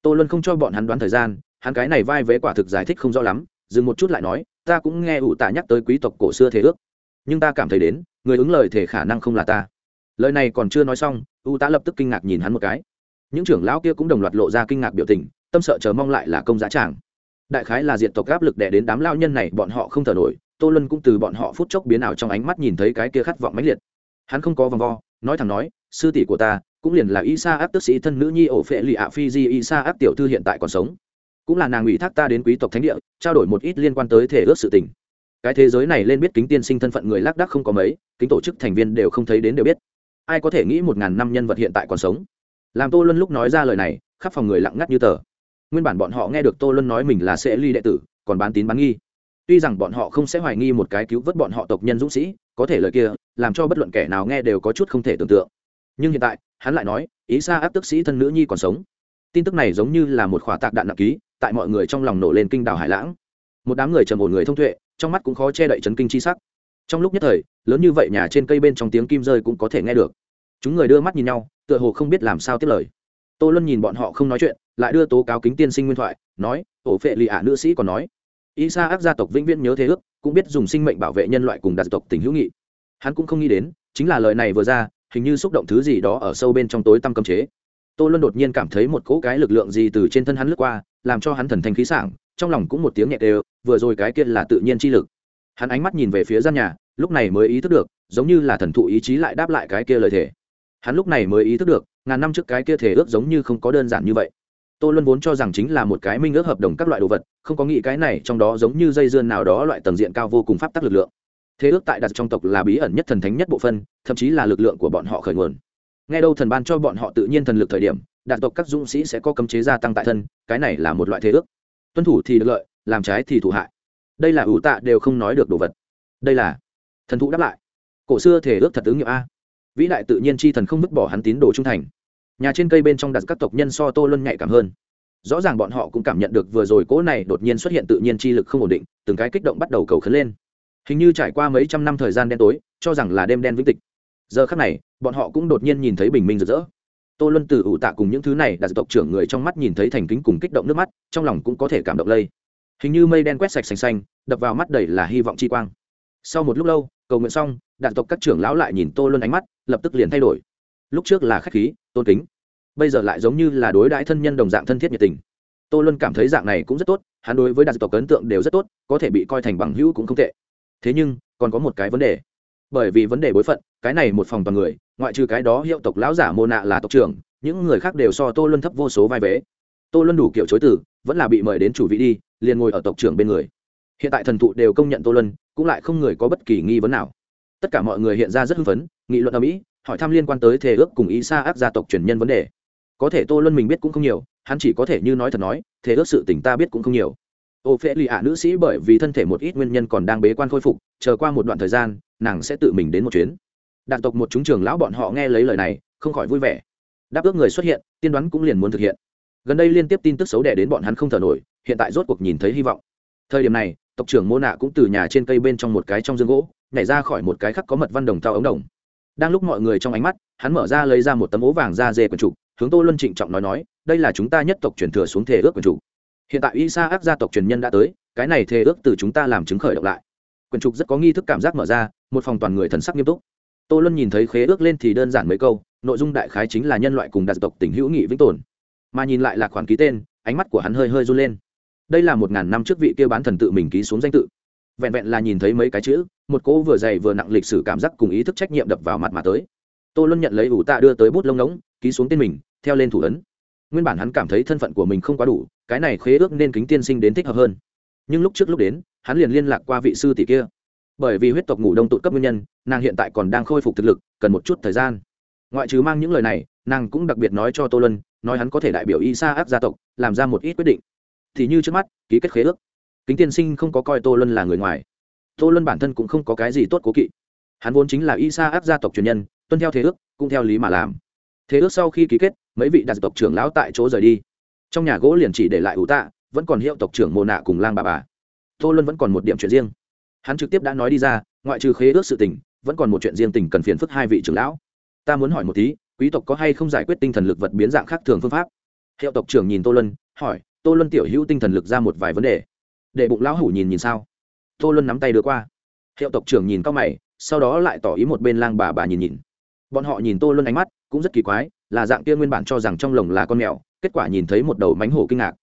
Tô luân không cho bọn hắn đoán thời gian, hắn cái này vai vế quả thực giải thích không rõ lắm dừng một chút lại nói, ta cũng nghe ủ tạ nhắc tới quý tộc cổ xưa thế ước, nhưng ta cảm thấy đến, người ứng lời thể khả năng không là ta. Lời này còn chưa nói xong u Tạ lập tức kinh ngạc nhìn hắn một cái. Những trưởng lão kia cũng đồng loạt lộ ra kinh ngạc biểu tình, tâm sợ chờ mong lại là công giá tràng. Đại khái là diện tộc áp lực đè đến đám lao nhân này, bọn họ không thở nổi, tô luân cũng từ bọn họ phút chốc biến ảo trong ánh mắt nhìn thấy cái kia khát vọng mãnh liệt. Hắn không có vòng vo, nói thẳng nói, sư tỷ của ta, cũng liền là y sa áp tức sĩ thân nữ nhi ổ phệ lì ạ phi di y sa áp tiểu thư hiện tại còn sống cũng là nàng ủy thác ta đến quý tộc thánh địa, trao đổi một ít liên quan tới thể ước sự tình. Cái thế giới này lên biết kính tiên sinh thân phận người lác đắc không có mấy, kính tổ chức thành viên đều không thấy đến đều biết. Ai có thể nghĩ một ngàn năm nhân vật hiện tại còn sống? Làm tô luân lúc nói ra lời này, khắp phòng người lặng ngắt như tờ. Nguyên bản bọn họ nghe được tô luân nói mình là sẽ ly đệ tử, còn bán tín bán nghi. Tuy rằng bọn họ không sẽ hoài nghi một cái cứu vớt bọn họ tộc nhân dũng sĩ, có thể lời kia, làm cho bất luận kẻ nào nghe đều có chút không thể tưởng tượng. Nhưng hiện tại, hắn lại nói, ý xa áp tức sĩ thân nữ nhi còn sống tin tức này giống như là một khỏa tạc đạn nặng ký, tại mọi người trong lòng nổ lên kinh đảo hải lãng. Một đám người trầm ổn người thông tuệ, trong mắt cũng khó che đậy chấn kinh chi sắc. Trong lúc nhất thời, lớn như vậy nhà trên cây bên trong tiếng kim rơi cũng có thể nghe được. Chúng người đưa mắt nhìn nhau, tựa hồ không biết làm sao tiếp lời. Tô luân nhìn bọn họ không nói chuyện, lại đưa tố cáo kính tiên sinh nguyên thoại, nói, ổ phệ lì ả nữ sĩ còn nói. Y sa ác gia tộc vĩnh viễn nhớ thế ước, cũng biết dùng sinh mệnh bảo vệ nhân loại cùng đạt tộc tình hữu nghị. Hắn cũng không nghĩ đến, chính là lời này vừa ra, hình như xúc động thứ gì đó ở sâu bên trong tối tăm cấm chế tô luân đột nhiên cảm thấy một cỗ cái lực lượng gì từ trên thân hắn lướt qua, làm cho hắn thần thanh khí sảng, trong lòng cũng một tiếng nhẹ đều, vừa rồi cái kia là tự nhiên chi lực. Hắn ánh mắt nhìn về phía gian nhà, lúc này mới ý thức được, giống như là thần thụ ý chí lại đáp lại cái kia lời thể. hắn lúc này mới ý thức được, ngàn năm trước cái kia thể ước giống như không có đơn giản như vậy. Tôi luôn vốn cho rằng chính là một cái minh ước hợp đồng các loại đồ vật, không có nghĩ cái này, trong đó giống như dây dưa nào đó loại tầng diện cao vô cùng pháp tắc lực lượng. Thế ước tại đặt trong tộc là bí ẩn nhất thần thánh nhất bộ phân thậm chí là lực lượng của bọn họ khởi nguồn nghe đâu thần ban cho bọn họ tự nhiên thần lực thời điểm đạt tộc các dũng sĩ sẽ có cấm chế gia tăng tại thân, cái này là một loại thế ước. Tuân thủ thì được lợi, làm trái thì thủ hại. Đây là ủ tạ đều không nói được đồ vật. Đây là thần thụ đáp lại. Cổ xưa thể ước thật ứng nghiệm a. Vĩ đại tự nhiên chi thần không vứt bỏ hắn tín đồ trung thành. Nhà trên cây bên trong đặt các tộc nhân so tô luân nhạy cảm hơn. Rõ ràng bọn họ cũng cảm nhận được vừa rồi cỗ này đột nhiên xuất hiện tự nhiên chi lực không ổn định, từng cái kích động bắt đầu cầu khấn lên. Hình như trải qua mấy trăm năm thời gian đen tối, cho rằng là đêm đen vĩnh tịch. Giờ khắc này bọn họ cũng đột nhiên nhìn thấy bình minh rực rỡ. Tô luân từ ủ tạ cùng những thứ này đạt tộc trưởng người trong mắt nhìn thấy thành kính cùng kích động nước mắt, trong lòng cũng có thể cảm động lây. Hình như mây đen quét sạch xanh xanh, đập vào mắt đầy là hy vọng chi quang. Sau một lúc lâu, cầu nguyện xong đạt tộc các trưởng lão lại nhìn tô luân ánh mắt, lập tức liền thay đổi. Lúc trước là khách khí, tôn kính. Bây giờ lại giống như là đối đãi thân nhân đồng dạng thân thiết nhiệt tình. Tô luân cảm thấy dạng này cũng rất tốt, hắn đối với đạt tộc ấn tượng đều rất tốt, có thể bị coi thành bằng hữu cũng không tệ. Thế nhưng, còn có một cái vấn đề. Bởi vì vấn đề bối phận, cái này một phòng toàn người ngoại trừ cái đó hiệu tộc lão giả mô nạ là tộc trưởng, những người khác đều so tô luân thấp vô số vai vế. Tô luân đủ kiểu chối từ, vẫn là bị mời đến chủ vị đi, liền ngồi ở tộc trưởng bên người. Hiện tại thần thụ đều công nhận tô luân, cũng lại không người có bất kỳ nghi vấn nào. Tất cả mọi người hiện ra rất hưng phấn, nghị luận ở mỹ hỏi thăm liên quan tới thề ước cùng ý xa áp gia tộc truyền nhân vấn đề. Có thể tô luân mình biết cũng không nhiều, hắn chỉ có thể như nói thật nói, thề ước sự tình ta biết cũng không nhiều. Ô phễ lì ạ nữ sĩ bởi vì thân thể một ít nguyên nhân còn đang bế quan khôi phục, chờ qua một đoạn thời gian, nàng sẽ tự mình đến một chuyến đạn tộc một chúng trường lão bọn họ nghe lấy lời này, không khỏi vui vẻ. Đáp ước người xuất hiện, tiên đoán cũng liền muốn thực hiện. Gần đây liên tiếp tin tức xấu đẻ đến bọn hắn không thở nổi, hiện tại rốt cuộc nhìn thấy hy vọng. Thời điểm này, tộc trưởng mô nạ cũng từ nhà trên cây bên trong một cái trong dương gỗ, nhảy ra khỏi một cái khắc có mật văn đồng thao ống đồng. Đang lúc mọi người trong ánh mắt, hắn mở ra lấy ra một tấm ố vàng da dê quần trục hướng tô luân trịnh trọng nói nói, đây là chúng ta nhất tộc truyền thừa xuống thể ước quần trục hiện tại y sa áp gia tộc truyền nhân đã tới, cái này thề ước từ chúng ta làm chứng khởi động lại. Quần trục rất có nghi thức cảm giác mở ra, một phòng toàn người thần sắc nghiêm túc tô luân nhìn thấy khế ước lên thì đơn giản mấy câu, nội dung đại khái chính là nhân loại cùng đặc tộc tình hữu nghị vĩnh tồn. Mà nhìn lại là khoản ký tên, ánh mắt của hắn hơi hơi run lên. Đây là một ngàn năm trước vị kia bán thần tự mình ký xuống danh tự. Vẹn vẹn là nhìn thấy mấy cái chữ, một cỗ vừa dày vừa nặng lịch sử cảm giác cùng ý thức trách nhiệm đập vào mặt mà tới. Tô luân nhận lấy ủ tạ đưa tới bút lông ngỗng, ký xuống tên mình, theo lên thủ ấn. Nguyên bản hắn cảm thấy thân phận của mình không quá đủ, cái này khế ước nên kính tiên sinh đến thích hợp hơn. Nhưng lúc trước lúc đến, hắn liền liên lạc qua vị sư tỷ kia bởi vì huyết tộc ngủ đông tụ cấp nguyên nhân, nàng hiện tại còn đang khôi phục thực lực, cần một chút thời gian. Ngoại trừ mang những lời này, nàng cũng đặc biệt nói cho tô lân nói hắn có thể đại biểu y sa áp gia tộc, làm ra một ít quyết định. Thì như trước mắt, ký kết khế ước. Kính tiên sinh không có coi tô lân là người ngoài. Tô lân bản thân cũng không có cái gì tốt cố kỵ. Hắn vốn chính là y sa áp gia tộc truyền nhân, tuân theo thế ước, cũng theo lý mà làm. Thế ước sau khi ký kết, mấy vị đặc tộc trưởng lão tại chỗ rời đi. Trong nhà gỗ liền chỉ để lại ủ tạ, vẫn còn hiệu tộc trưởng mồ nạ cùng lang bà bà. Tô lân vẫn còn một điểm chuyện riêng hắn trực tiếp đã nói đi ra, ngoại trừ khế ước sự tình, vẫn còn một chuyện riêng tình cần phiền phức hai vị trưởng lão. Ta muốn hỏi một tí, quý tộc có hay không giải quyết tinh thần lực vật biến dạng khác thường phương pháp? Hiệu tộc trưởng nhìn tô lân hỏi, tô luân tiểu hữu tinh thần lực ra một vài vấn đề. Để bụng lão hủ nhìn nhìn sao? Tô luân nắm tay đưa qua. Hiệu tộc trưởng nhìn cao mày, sau đó lại tỏ ý một bên lang bà bà nhìn nhìn. Bọn họ nhìn tô luân ánh mắt, cũng rất kỳ quái, là dạng kia nguyên bản cho rằng trong lồng là con mèo, kết quả nhìn thấy một đầu mánh hổ kinh ngạc.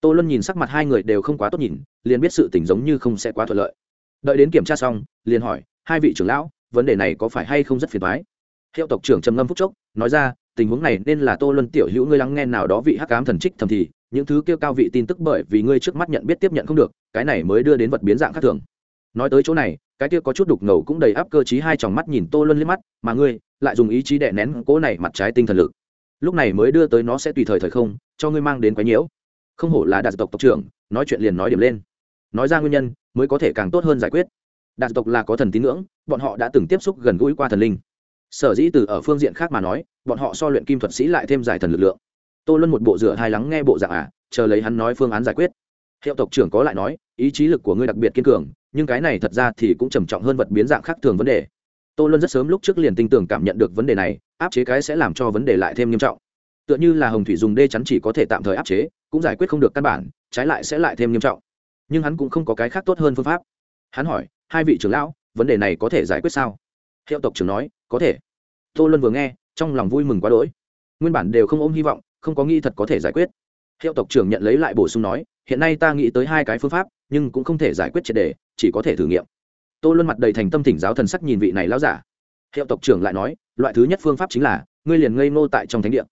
Tô luân nhìn sắc mặt hai người đều không quá tốt nhìn, liền biết sự tình giống như không sẽ quá thuận lợi đợi đến kiểm tra xong, liền hỏi, hai vị trưởng lão, vấn đề này có phải hay không rất phiền thoái hiệu tộc trưởng trầm ngâm phúc chốc, nói ra, tình huống này nên là tô luân tiểu hữu ngươi lắng nghe nào đó vị hắc cám thần trích thầm thì, những thứ kêu cao vị tin tức bởi vì ngươi trước mắt nhận biết tiếp nhận không được, cái này mới đưa đến vật biến dạng khác thường. Nói tới chỗ này, cái kia có chút đục ngầu cũng đầy áp cơ chí hai tròng mắt nhìn tô luân liếc mắt, mà ngươi, lại dùng ý chí đè nén cố này mặt trái tinh thần lực. Lúc này mới đưa tới nó sẽ tùy thời thời không, cho ngươi mang đến quái nhiễu. Không hổ là đạt tộc tộc trưởng, nói chuyện liền nói điểm lên. Nói ra nguyên nhân mới có thể càng tốt hơn giải quyết. Đạt tộc là có thần tín ngưỡng, bọn họ đã từng tiếp xúc gần gũi qua thần linh. Sở dĩ từ ở phương diện khác mà nói, bọn họ so luyện kim thuật sĩ lại thêm giải thần lực lượng. Tô luân một bộ rửa hai lắng nghe bộ dạng à chờ lấy hắn nói phương án giải quyết. Hiệu tộc trưởng có lại nói, ý chí lực của ngươi đặc biệt kiên cường, nhưng cái này thật ra thì cũng trầm trọng hơn vật biến dạng khác thường vấn đề. Tô luân rất sớm lúc trước liền tinh tường cảm nhận được vấn đề này, áp chế cái sẽ làm cho vấn đề lại thêm nghiêm trọng. Tựa như là hồng thủy dùng đê chắn chỉ có thể tạm thời áp chế, cũng giải quyết không được căn bản, trái lại sẽ lại thêm nghiêm trọng nhưng hắn cũng không có cái khác tốt hơn phương pháp. Hắn hỏi, hai vị trưởng lão, vấn đề này có thể giải quyết sao? Hiệu tộc trưởng nói, có thể. Tô luân vừa nghe, trong lòng vui mừng quá đỗi. Nguyên bản đều không ôm hy vọng, không có nghĩ thật có thể giải quyết. Hiệu tộc trưởng nhận lấy lại bổ sung nói, hiện nay ta nghĩ tới hai cái phương pháp, nhưng cũng không thể giải quyết triệt đề, chỉ có thể thử nghiệm. Tô luân mặt đầy thành tâm thỉnh giáo thần sắc nhìn vị này lao giả. Hiệu tộc trưởng lại nói, loại thứ nhất phương pháp chính là, ngươi liền ngây ngô tại trong thánh địa.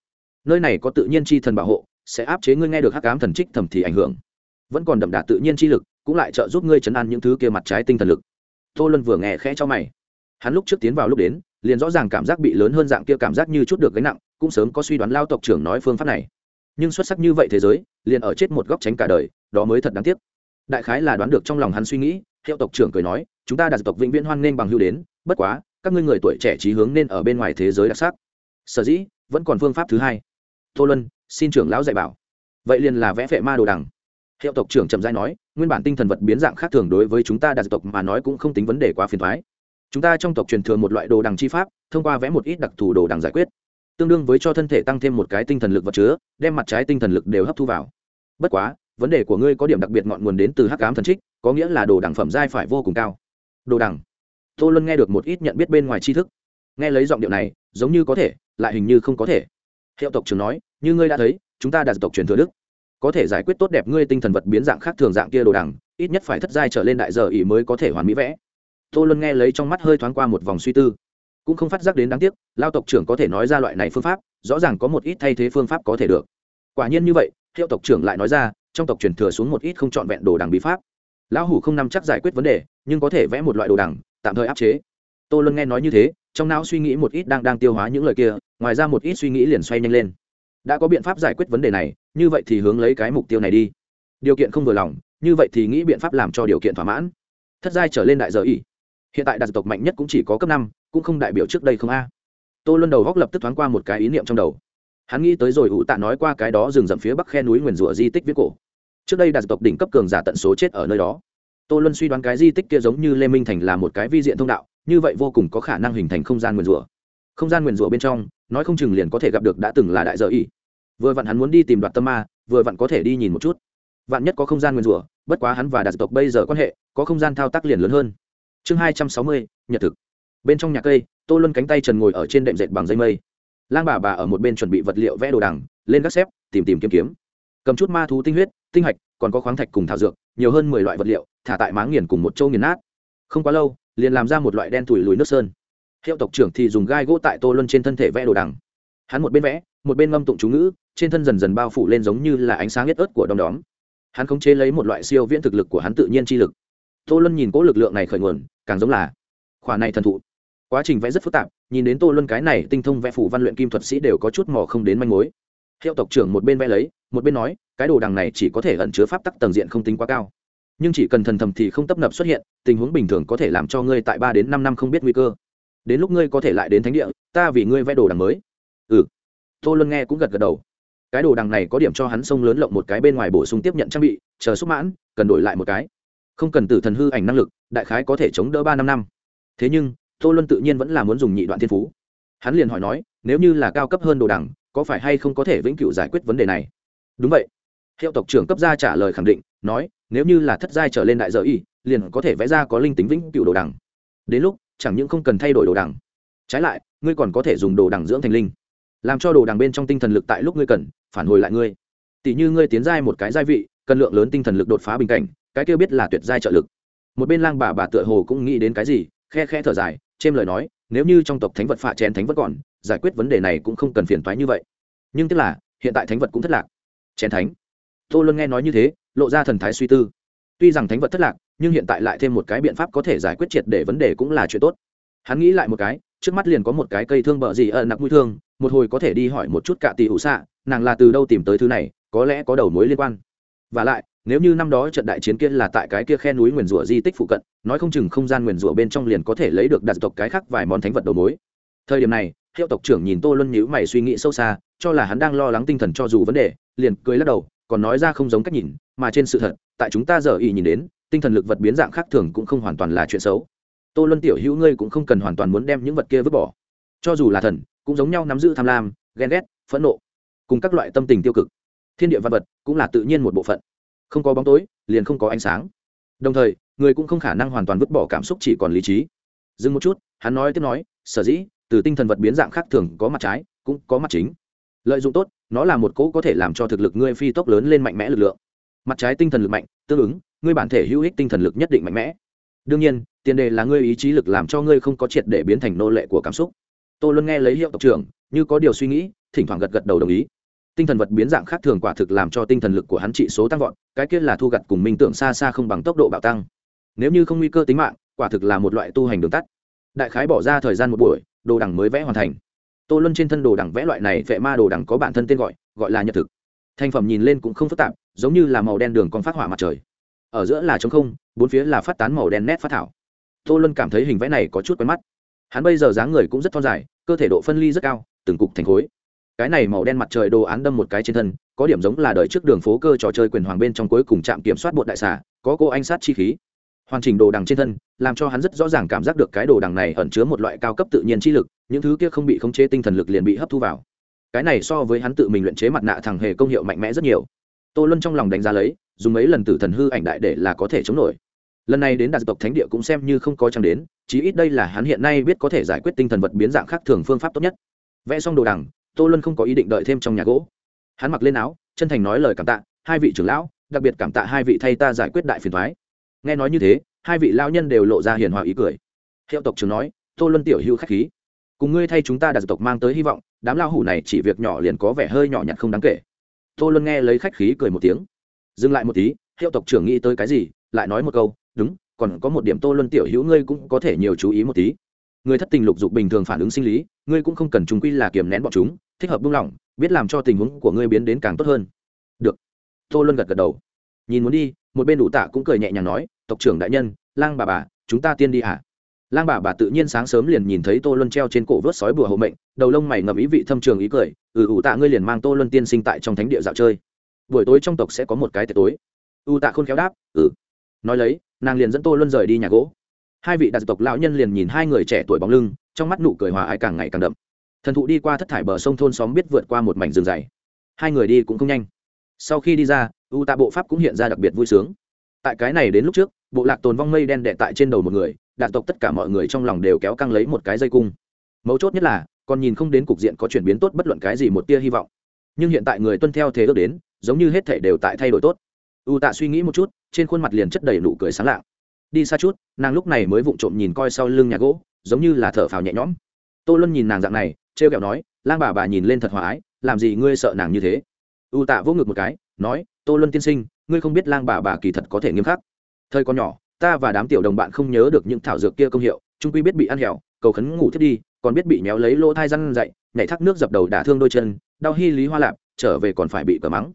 Nơi này có tự nhiên chi thần bảo hộ, sẽ áp chế ngươi nghe được hắc ám thần trích thầm thì ảnh hưởng vẫn còn đậm đà tự nhiên chi lực, cũng lại trợ giúp ngươi chấn an những thứ kia mặt trái tinh thần lực. Tô luân vừa nghe khẽ cho mày. Hắn lúc trước tiến vào lúc đến, liền rõ ràng cảm giác bị lớn hơn dạng kia cảm giác như chút được gánh nặng, cũng sớm có suy đoán lao tộc trưởng nói phương pháp này. Nhưng xuất sắc như vậy thế giới, liền ở chết một góc tránh cả đời, đó mới thật đáng tiếc. Đại khái là đoán được trong lòng hắn suy nghĩ, hiệu tộc trưởng cười nói, chúng ta đạt tộc vĩnh viễn hoan nghênh bằng hưu đến, bất quá, các ngươi người tuổi trẻ trí hướng nên ở bên ngoài thế giới đặc sắc. Sở dĩ, vẫn còn phương pháp thứ hai. Tô luân, xin trưởng lão dạy bảo. Vậy liền là vẽ phệ ma đồ đằng hiệu tộc trưởng trầm giai nói, nguyên bản tinh thần vật biến dạng khác thường đối với chúng ta đạt tộc mà nói cũng không tính vấn đề quá phiền thoái. Chúng ta trong tộc truyền thừa một loại đồ đằng chi pháp, thông qua vẽ một ít đặc thù đồ đằng giải quyết. Tương đương với cho thân thể tăng thêm một cái tinh thần lực vật chứa, đem mặt trái tinh thần lực đều hấp thu vào. Bất quá, vấn đề của ngươi có điểm đặc biệt ngọn nguồn đến từ hắc ám thần trích, có nghĩa là đồ đằng phẩm giai phải vô cùng cao. Đồ đằng. Tô luân nghe được một ít nhận biết bên ngoài tri thức. Nghe lấy giọng điệu này, giống như có thể, lại hình như không có thể. Hiệu tộc trưởng nói, như ngươi đã thấy, chúng ta đạt tộc truyền thừa đức có thể giải quyết tốt đẹp ngươi tinh thần vật biến dạng khác thường dạng kia đồ đằng, ít nhất phải thất giai trở lên đại giờ ỉ mới có thể hoàn mỹ vẽ. Tô luân nghe lấy trong mắt hơi thoáng qua một vòng suy tư. Cũng không phát giác đến đáng tiếc, lao tộc trưởng có thể nói ra loại này phương pháp, rõ ràng có một ít thay thế phương pháp có thể được. Quả nhiên như vậy hiệu tộc trưởng lại nói ra, trong tộc truyền thừa xuống một ít không trọn vẹn đồ đằng bí pháp. Lão hủ không nằm chắc giải quyết vấn đề, nhưng có thể vẽ một loại đồ đằng, tạm thời áp chế. Tô luân nghe nói như thế, trong não suy nghĩ một ít đang đang tiêu hóa những lời kia, ngoài ra một ít suy nghĩ liền xoay nhanh lên đã có biện pháp giải quyết vấn đề này, như vậy thì hướng lấy cái mục tiêu này đi. Điều kiện không vừa lòng, như vậy thì nghĩ biện pháp làm cho điều kiện thỏa mãn. Thất giai trở lên đại giờ ỉ hiện tại đạt tộc mạnh nhất cũng chỉ có cấp năm, cũng không đại biểu trước đây không a. Tô luân đầu góc lập tức thoáng qua một cái ý niệm trong đầu. Hắn nghĩ tới rồi ủ tạ nói qua cái đó rừng rậm phía bắc khe núi nguyền rủa di tích viết cổ. Trước đây đạt tộc đỉnh cấp cường giả tận số chết ở nơi đó. Tô luân suy đoán cái di tích kia giống như lê minh thành là một cái vi diện thông đạo, như vậy vô cùng có khả năng hình thành không gian nguyền rủa không gian nguyền rủa bên trong, nói không chừng liền có thể gặp được đã từng là đại giờ ỉ vừa vặn hắn muốn đi tìm đoạt tâm ma, vừa vặn có thể đi nhìn một chút. Vạn nhất có không gian nguyền rủa, bất quá hắn và đạt tộc bây giờ quan hệ, có không gian thao tác liền lớn hơn. Chương hai trăm sáu mươi, nhật thực. Bên trong nhà cây, tô luân cánh tay trần ngồi ở trên đệm dệt bằng dây mây. Lang bà bà ở một bên chuẩn bị vật liệu vẽ đồ đằng, lên các xếp, tìm tìm kiếm kiếm. Cầm chút ma thú tinh huyết, tinh hạch, còn có khoáng thạch cùng thảo dược, nhiều hơn mười loại vật liệu, thả tại máng nghiền cùng một châu nghiền nát. Không quá lâu, liền làm ra một loại đen tủi lùi nước sơn hiệu tộc trưởng thì dùng gai gỗ tại tô luân trên thân thể vẽ đồ đằng. Hắn một bên vẽ, một bên ngâm tụng chú ngữ, trên thân dần dần bao phủ lên giống như là ánh sáng nhất ớt của đom đóm. Hắn khống chế lấy một loại siêu viễn thực lực của hắn tự nhiên chi lực. Tô luân nhìn cỗ lực lượng này khởi nguồn, càng giống là khỏa này thần thụ. Quá trình vẽ rất phức tạp, nhìn đến tô luân cái này tinh thông vẽ phủ văn luyện kim thuật sĩ đều có chút mò không đến manh mối. Hiệu tộc trưởng một bên vẽ lấy, một bên nói, cái đồ đằng này chỉ có thể ẩn chứa pháp tắc tầng diện không tính quá cao. Nhưng chỉ cần thần thầm thì không tấp nập xuất hiện, tình huống bình thường có thể làm cho ngươi tại ba đến năm năm không biết nguy cơ đến lúc ngươi có thể lại đến thánh địa, ta vì ngươi vẽ đồ đằng mới. Ừ. Tô luân nghe cũng gật gật đầu. Cái đồ đằng này có điểm cho hắn sông lớn lộng một cái bên ngoài bổ sung tiếp nhận trang bị, chờ xúc mãn, cần đổi lại một cái. Không cần tử thần hư ảnh năng lực, đại khái có thể chống đỡ ba năm năm. Thế nhưng, tô luân tự nhiên vẫn là muốn dùng nhị đoạn thiên phú. Hắn liền hỏi nói, nếu như là cao cấp hơn đồ đằng, có phải hay không có thể vĩnh cửu giải quyết vấn đề này? Đúng vậy. Hiệu tộc trưởng cấp gia trả lời khẳng định, nói, nếu như là thất giai trở lên đại dợ y, liền có thể vẽ ra có linh tính vĩnh cửu đồ đằng. Đến lúc chẳng những không cần thay đổi đồ đằng. Trái lại, ngươi còn có thể dùng đồ đằng dưỡng thành linh. Làm cho đồ đằng bên trong tinh thần lực tại lúc ngươi cần, phản hồi lại ngươi. Tỷ như ngươi tiến giai một cái giai vị, cần lượng lớn tinh thần lực đột phá bình cảnh, cái kêu biết là tuyệt giai trợ lực. Một bên lang bà bà tựa hồ cũng nghĩ đến cái gì, khe khe thở dài trên lời nói, nếu như trong tộc thánh vật phạ chén thánh vật còn, giải quyết vấn đề này cũng không cần phiền toái như vậy. Nhưng tức là, hiện tại thánh vật cũng thất lạc. Chén thánh. Tô luân nghe nói như thế, lộ ra thần thái suy tư tuy rằng thánh vật thất lạc, nhưng hiện tại lại thêm một cái biện pháp có thể giải quyết triệt để vấn đề cũng là chuyện tốt. Hắn nghĩ lại một cái, trước mắt liền có một cái cây thương bợ gì ở nặc mũi thương, một hồi có thể đi hỏi một chút cạ tỷ hữu xạ, nàng là từ đâu tìm tới thứ này, có lẽ có đầu mối liên quan. Và lại, nếu như năm đó trận đại chiến kia là tại cái kia khe núi nguyền rủa di tích phụ cận, nói không chừng không gian nguyền rủa bên trong liền có thể lấy được đặt tộc cái khác vài món thánh vật đầu mối. Thời điểm này, hiệu tộc trưởng nhìn tô luân nhữ mày suy nghĩ sâu xa, cho là hắn đang lo lắng tinh thần cho dù vấn đề, liền cười lắc đầu, còn nói ra không giống cách nhìn, mà trên sự thật tại chúng ta giờ ý nhìn đến, tinh thần lực vật biến dạng khác thường cũng không hoàn toàn là chuyện xấu. Tô luân tiểu hữu ngươi cũng không cần hoàn toàn muốn đem những vật kia vứt bỏ. Cho dù là thần, cũng giống nhau nắm giữ tham lam, ghen ghét, phẫn nộ, cùng các loại tâm tình tiêu cực. Thiên địa văn vật cũng là tự nhiên một bộ phận. Không có bóng tối, liền không có ánh sáng. Đồng thời, người cũng không khả năng hoàn toàn vứt bỏ cảm xúc chỉ còn lý trí. Dừng một chút, hắn nói tiếp nói, sở dĩ, từ tinh thần vật biến dạng khác thường có mặt trái, cũng có mặt chính. Lợi dụng tốt, nó là một cỗ có thể làm cho thực lực ngươi phi tốc lớn lên mạnh mẽ lực lượng mặt trái tinh thần lực mạnh, tương ứng, ngươi bản thể hữu ích tinh thần lực nhất định mạnh mẽ. Đương nhiên, tiền đề là ngươi ý chí lực làm cho ngươi không có triệt để biến thành nô lệ của cảm xúc. Tô luân nghe lấy hiệu tộc trưởng, như có điều suy nghĩ, thỉnh thoảng gật gật đầu đồng ý. Tinh thần vật biến dạng khác thường quả thực làm cho tinh thần lực của hắn trị số tăng vọt, cái kia là thu gặt cùng minh tưởng xa xa không bằng tốc độ bạo tăng. Nếu như không nguy cơ tính mạng, quả thực là một loại tu hành đường tắt. Đại khái bỏ ra thời gian một buổi, đồ đằng mới vẽ hoàn thành. Tô luân trên thân đồ đằng vẽ loại này vệ ma đồ đằng có bản thân tên gọi gọi là nhật thực. Thành phẩm nhìn lên cũng không phức tạp giống như là màu đen đường con phát hỏa mặt trời. Ở giữa là trống không, bốn phía là phát tán màu đen nét phát thảo. Tô luân cảm thấy hình vẽ này có chút quen mắt. Hắn bây giờ dáng người cũng rất thon dài, cơ thể độ phân ly rất cao, từng cục thành khối. Cái này màu đen mặt trời đồ án đâm một cái trên thân, có điểm giống là đời trước đường phố cơ trò chơi quyền hoàng bên trong cuối cùng trạm kiểm soát bột đại xà, có cô anh sát chi khí. Hoàn chỉnh đồ đằng trên thân, làm cho hắn rất rõ ràng cảm giác được cái đồ đằng này ẩn chứa một loại cao cấp tự nhiên chi lực, những thứ kia không bị khống chế tinh thần lực liền bị hấp thu vào. Cái này so với hắn tự mình luyện chế mặt nạ thằng hề công hiệu mạnh mẽ rất nhiều tô luân trong lòng đánh giá lấy, dùng mấy lần tử thần hư ảnh đại để là có thể chống nổi. Lần này đến đạt tộc thánh địa cũng xem như không có chẳng đến, chí ít đây là hắn hiện nay biết có thể giải quyết tinh thần vật biến dạng khác thường phương pháp tốt nhất. Vẽ xong đồ đằng, tô luân không có ý định đợi thêm trong nhà gỗ. Hắn mặc lên áo, chân thành nói lời cảm tạ, hai vị trưởng lão, đặc biệt cảm tạ hai vị thay ta giải quyết đại phiền thoái nghe nói như thế, hai vị lão nhân đều lộ ra hiền hòa ý cười. Hiệu tộc trưởng nói, tô luân tiểu hữu k h á c h khí. Cùng ngươi thay chúng ta đạt tộc mang tới hy vọng, đám lao hủ này chỉ việc nhỏ liền có vẻ hơi nhỏ nhặt không đáng kể tô luân nghe lấy khách khí cười một tiếng. Dừng lại một tí, hiệu tộc trưởng nghĩ tới cái gì, lại nói một câu, đúng, còn có một điểm tô luân tiểu hữu ngươi cũng có thể nhiều chú ý một tí. Người thất tình lục dục bình thường phản ứng sinh lý, ngươi cũng không cần chúng quy là kiềm nén bọn chúng, thích hợp buông lỏng, biết làm cho tình huống của ngươi biến đến càng tốt hơn. Được. Tô luân gật gật đầu. Nhìn muốn đi, một bên đủ tạ cũng cười nhẹ nhàng nói, tộc trưởng đại nhân, lang bà bà, chúng ta tiên đi hả lang bà bà tự nhiên sáng sớm liền nhìn thấy tô luân treo trên cổ vớt sói bùa hộ mệnh, đầu lông mày ngầm ý vị thâm trường ý cười ừ ủ tạ ngươi liền mang tô luân tiên sinh tại trong thánh địa dạo chơi. Buổi tối trong tộc sẽ có một cái tiệc tối. U tạ khôn khéo đáp ừ. Nói lấy, nàng liền dẫn tô luân rời đi nhà gỗ. Hai vị đặc tộc lão nhân liền nhìn hai người trẻ tuổi bóng lưng, trong mắt nụ cười hòa ái càng ngày càng đậm. Thần thụ đi qua thất thải bờ sông thôn xóm biết vượt qua một mảnh rừng dày. Hai người đi cũng không nhanh. Sau khi đi ra u tạ bộ pháp cũng hiện ra đặc biệt vui sướng. Tại cái này đến lúc trước, bộ lạc tồn vong mây đen đệ tại trên đầu một người đạn tộc tất cả mọi người trong lòng đều kéo căng lấy một cái dây cung. Mấu chốt nhất là, còn nhìn không đến cục diện có chuyển biến tốt bất luận cái gì một tia hy vọng. Nhưng hiện tại người tuân theo thế ước đến, giống như hết thể đều tại thay đổi tốt. U tạ suy nghĩ một chút, trên khuôn mặt liền chất đầy nụ cười sáng lạng. Đi xa chút, nàng lúc này mới vụng trộm nhìn coi sau lưng nhà gỗ, giống như là thở phào nhẹ nhõm. Tô luân nhìn nàng dạng này, trêu kẹo nói, lang bà bà nhìn lên thật hòa ái, làm gì ngươi sợ nàng như thế? U tạ vỗ ngực một cái, nói, tô luân tiên sinh, ngươi không biết lang bà bà kỳ thật có thể nghiêm khắc. Thời còn nhỏ ta và đám tiểu đồng bạn không nhớ được những thảo dược kia công hiệu trung quy biết bị ăn hẻo cầu khấn ngủ thiết đi, còn biết bị méo lấy lỗ thai răn dậy, nhảy thác nước dập đầu đả thương đôi chân, đau hy lý hoa lạp, trở về còn phải bị cờ mắng.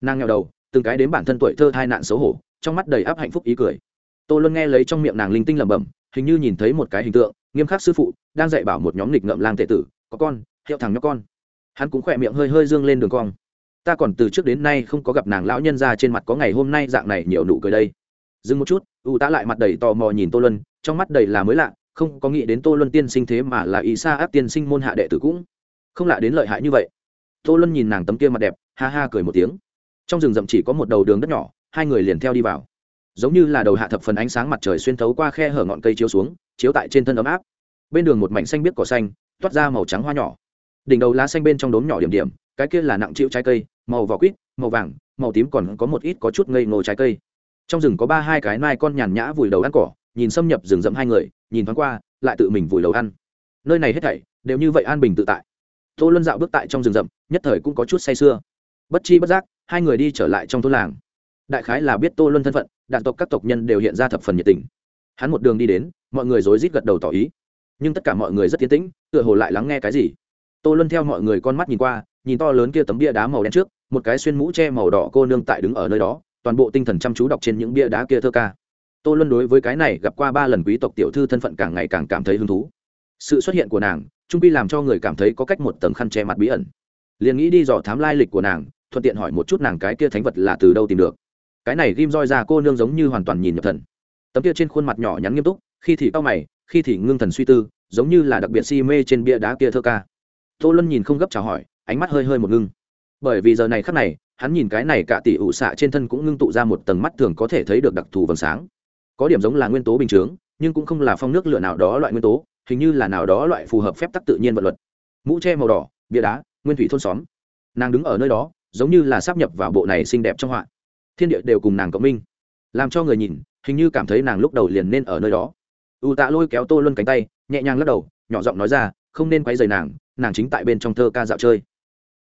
Nàng nghèo đầu, từng cái đến bản thân tuổi thơ thai nạn xấu hổ, trong mắt đầy áp hạnh phúc ý cười. Tô luân nghe lấy trong miệng nàng linh tinh lẩm bẩm, hình như nhìn thấy một cái hình tượng, nghiêm khắc sư phụ, đang dạy bảo một nhóm nghịch ngợm lang tệ tử, có con, hiệu thằng nhóc con. Hắn cũng khỏe miệng hơi hơi dương lên đường cong. Ta còn từ trước đến nay không có gặp nàng lão nhân ra trên mặt có ngày hôm nay dạng này nhiều nụ cười đây dừng một chút, u tá lại mặt đầy tò mò nhìn tô luân, trong mắt đầy là mới lạ, không có nghĩ đến tô luân tiên sinh thế mà là ý xa áp tiên sinh môn hạ đệ tử cũng không lạ đến lợi hại như vậy. Tô luân nhìn nàng tấm kia mặt đẹp, ha ha cười một tiếng. Trong rừng rậm chỉ có một đầu đường đất nhỏ, hai người liền theo đi vào. Giống như là đầu hạ thập phần ánh sáng mặt trời xuyên thấu qua khe hở ngọn cây chiếu xuống, chiếu tại trên thân ấm áp. Bên đường một mảnh xanh biếc cỏ xanh, toát ra màu trắng hoa nhỏ. Đỉnh đầu lá xanh bên trong đốm nhỏ điểm điểm, cái kia là nặng chịu trái cây, màu vỏ quýt, màu vàng, màu tím còn có một ít có chút ngây ngô trái cây trong rừng có ba hai cái nai con nhàn nhã vùi đầu ăn cỏ, nhìn xâm nhập rừng rậm hai người, nhìn thoáng qua, lại tự mình vùi đầu ăn. Nơi này hết thảy đều như vậy an bình tự tại. Tô luân dạo bước tại trong rừng rậm, nhất thời cũng có chút say sưa. Bất chi bất giác, hai người đi trở lại trong thôn làng. Đại khái là biết tô luân thân phận, đạn tộc các tộc nhân đều hiện ra thập phần nhiệt tình. Hắn một đường đi đến, mọi người rối rít gật đầu tỏ ý. Nhưng tất cả mọi người rất tiến tĩnh, tựa hồ lại lắng nghe cái gì. Tô luân theo mọi người con mắt nhìn qua, nhìn to lớn kia tấm bia đá màu đen trước, một cái xuyên mũ che màu đỏ cô nương tại đứng ở nơi đó toàn bộ tinh thần chăm chú đọc trên những bia đá kia thơ ca. Tô luân đối với cái này gặp qua ba lần quý tộc tiểu thư thân phận càng ngày càng cảm thấy hứng thú. Sự xuất hiện của nàng, trung pi làm cho người cảm thấy có cách một tầng khăn che mặt bí ẩn. Liền nghĩ đi dò thám lai lịch của nàng, thuận tiện hỏi một chút nàng cái kia thánh vật là từ đâu tìm được. Cái này ghim roi ra cô nương giống như hoàn toàn nhìn nhập thần. Tấm kia trên khuôn mặt nhỏ nhắn nghiêm túc, khi thì cao mày, khi thì ngưng thần suy tư, giống như là đặc biệt si mê trên bia đá kia thơ ca. Tô luân nhìn không gấp chào hỏi, ánh mắt hơi hơi một ngưng. Bởi vì giờ này khắc này hắn nhìn cái này cả tỷ ủ xạ trên thân cũng ngưng tụ ra một tầng mắt thường có thể thấy được đặc thù vầng sáng. Có điểm giống là nguyên tố bình chướng, nhưng cũng không là phong nước lửa nào đó loại nguyên tố, hình như là nào đó loại phù hợp phép tắc tự nhiên vật luật. Mũ tre màu đỏ, bia đá, nguyên thủy thôn xóm. Nàng đứng ở nơi đó, giống như là sắp nhập vào bộ này xinh đẹp trong họa. Thiên địa đều cùng nàng cộng minh. Làm cho người nhìn, hình như cảm thấy nàng lúc đầu liền nên ở nơi đó. U tạ lôi kéo tô luân cánh tay, nhẹ nhàng lắc đầu, nhỏ giọng nói ra, không nên quay rầy nàng nàng chính tại bên trong thơ ca dạo chơi.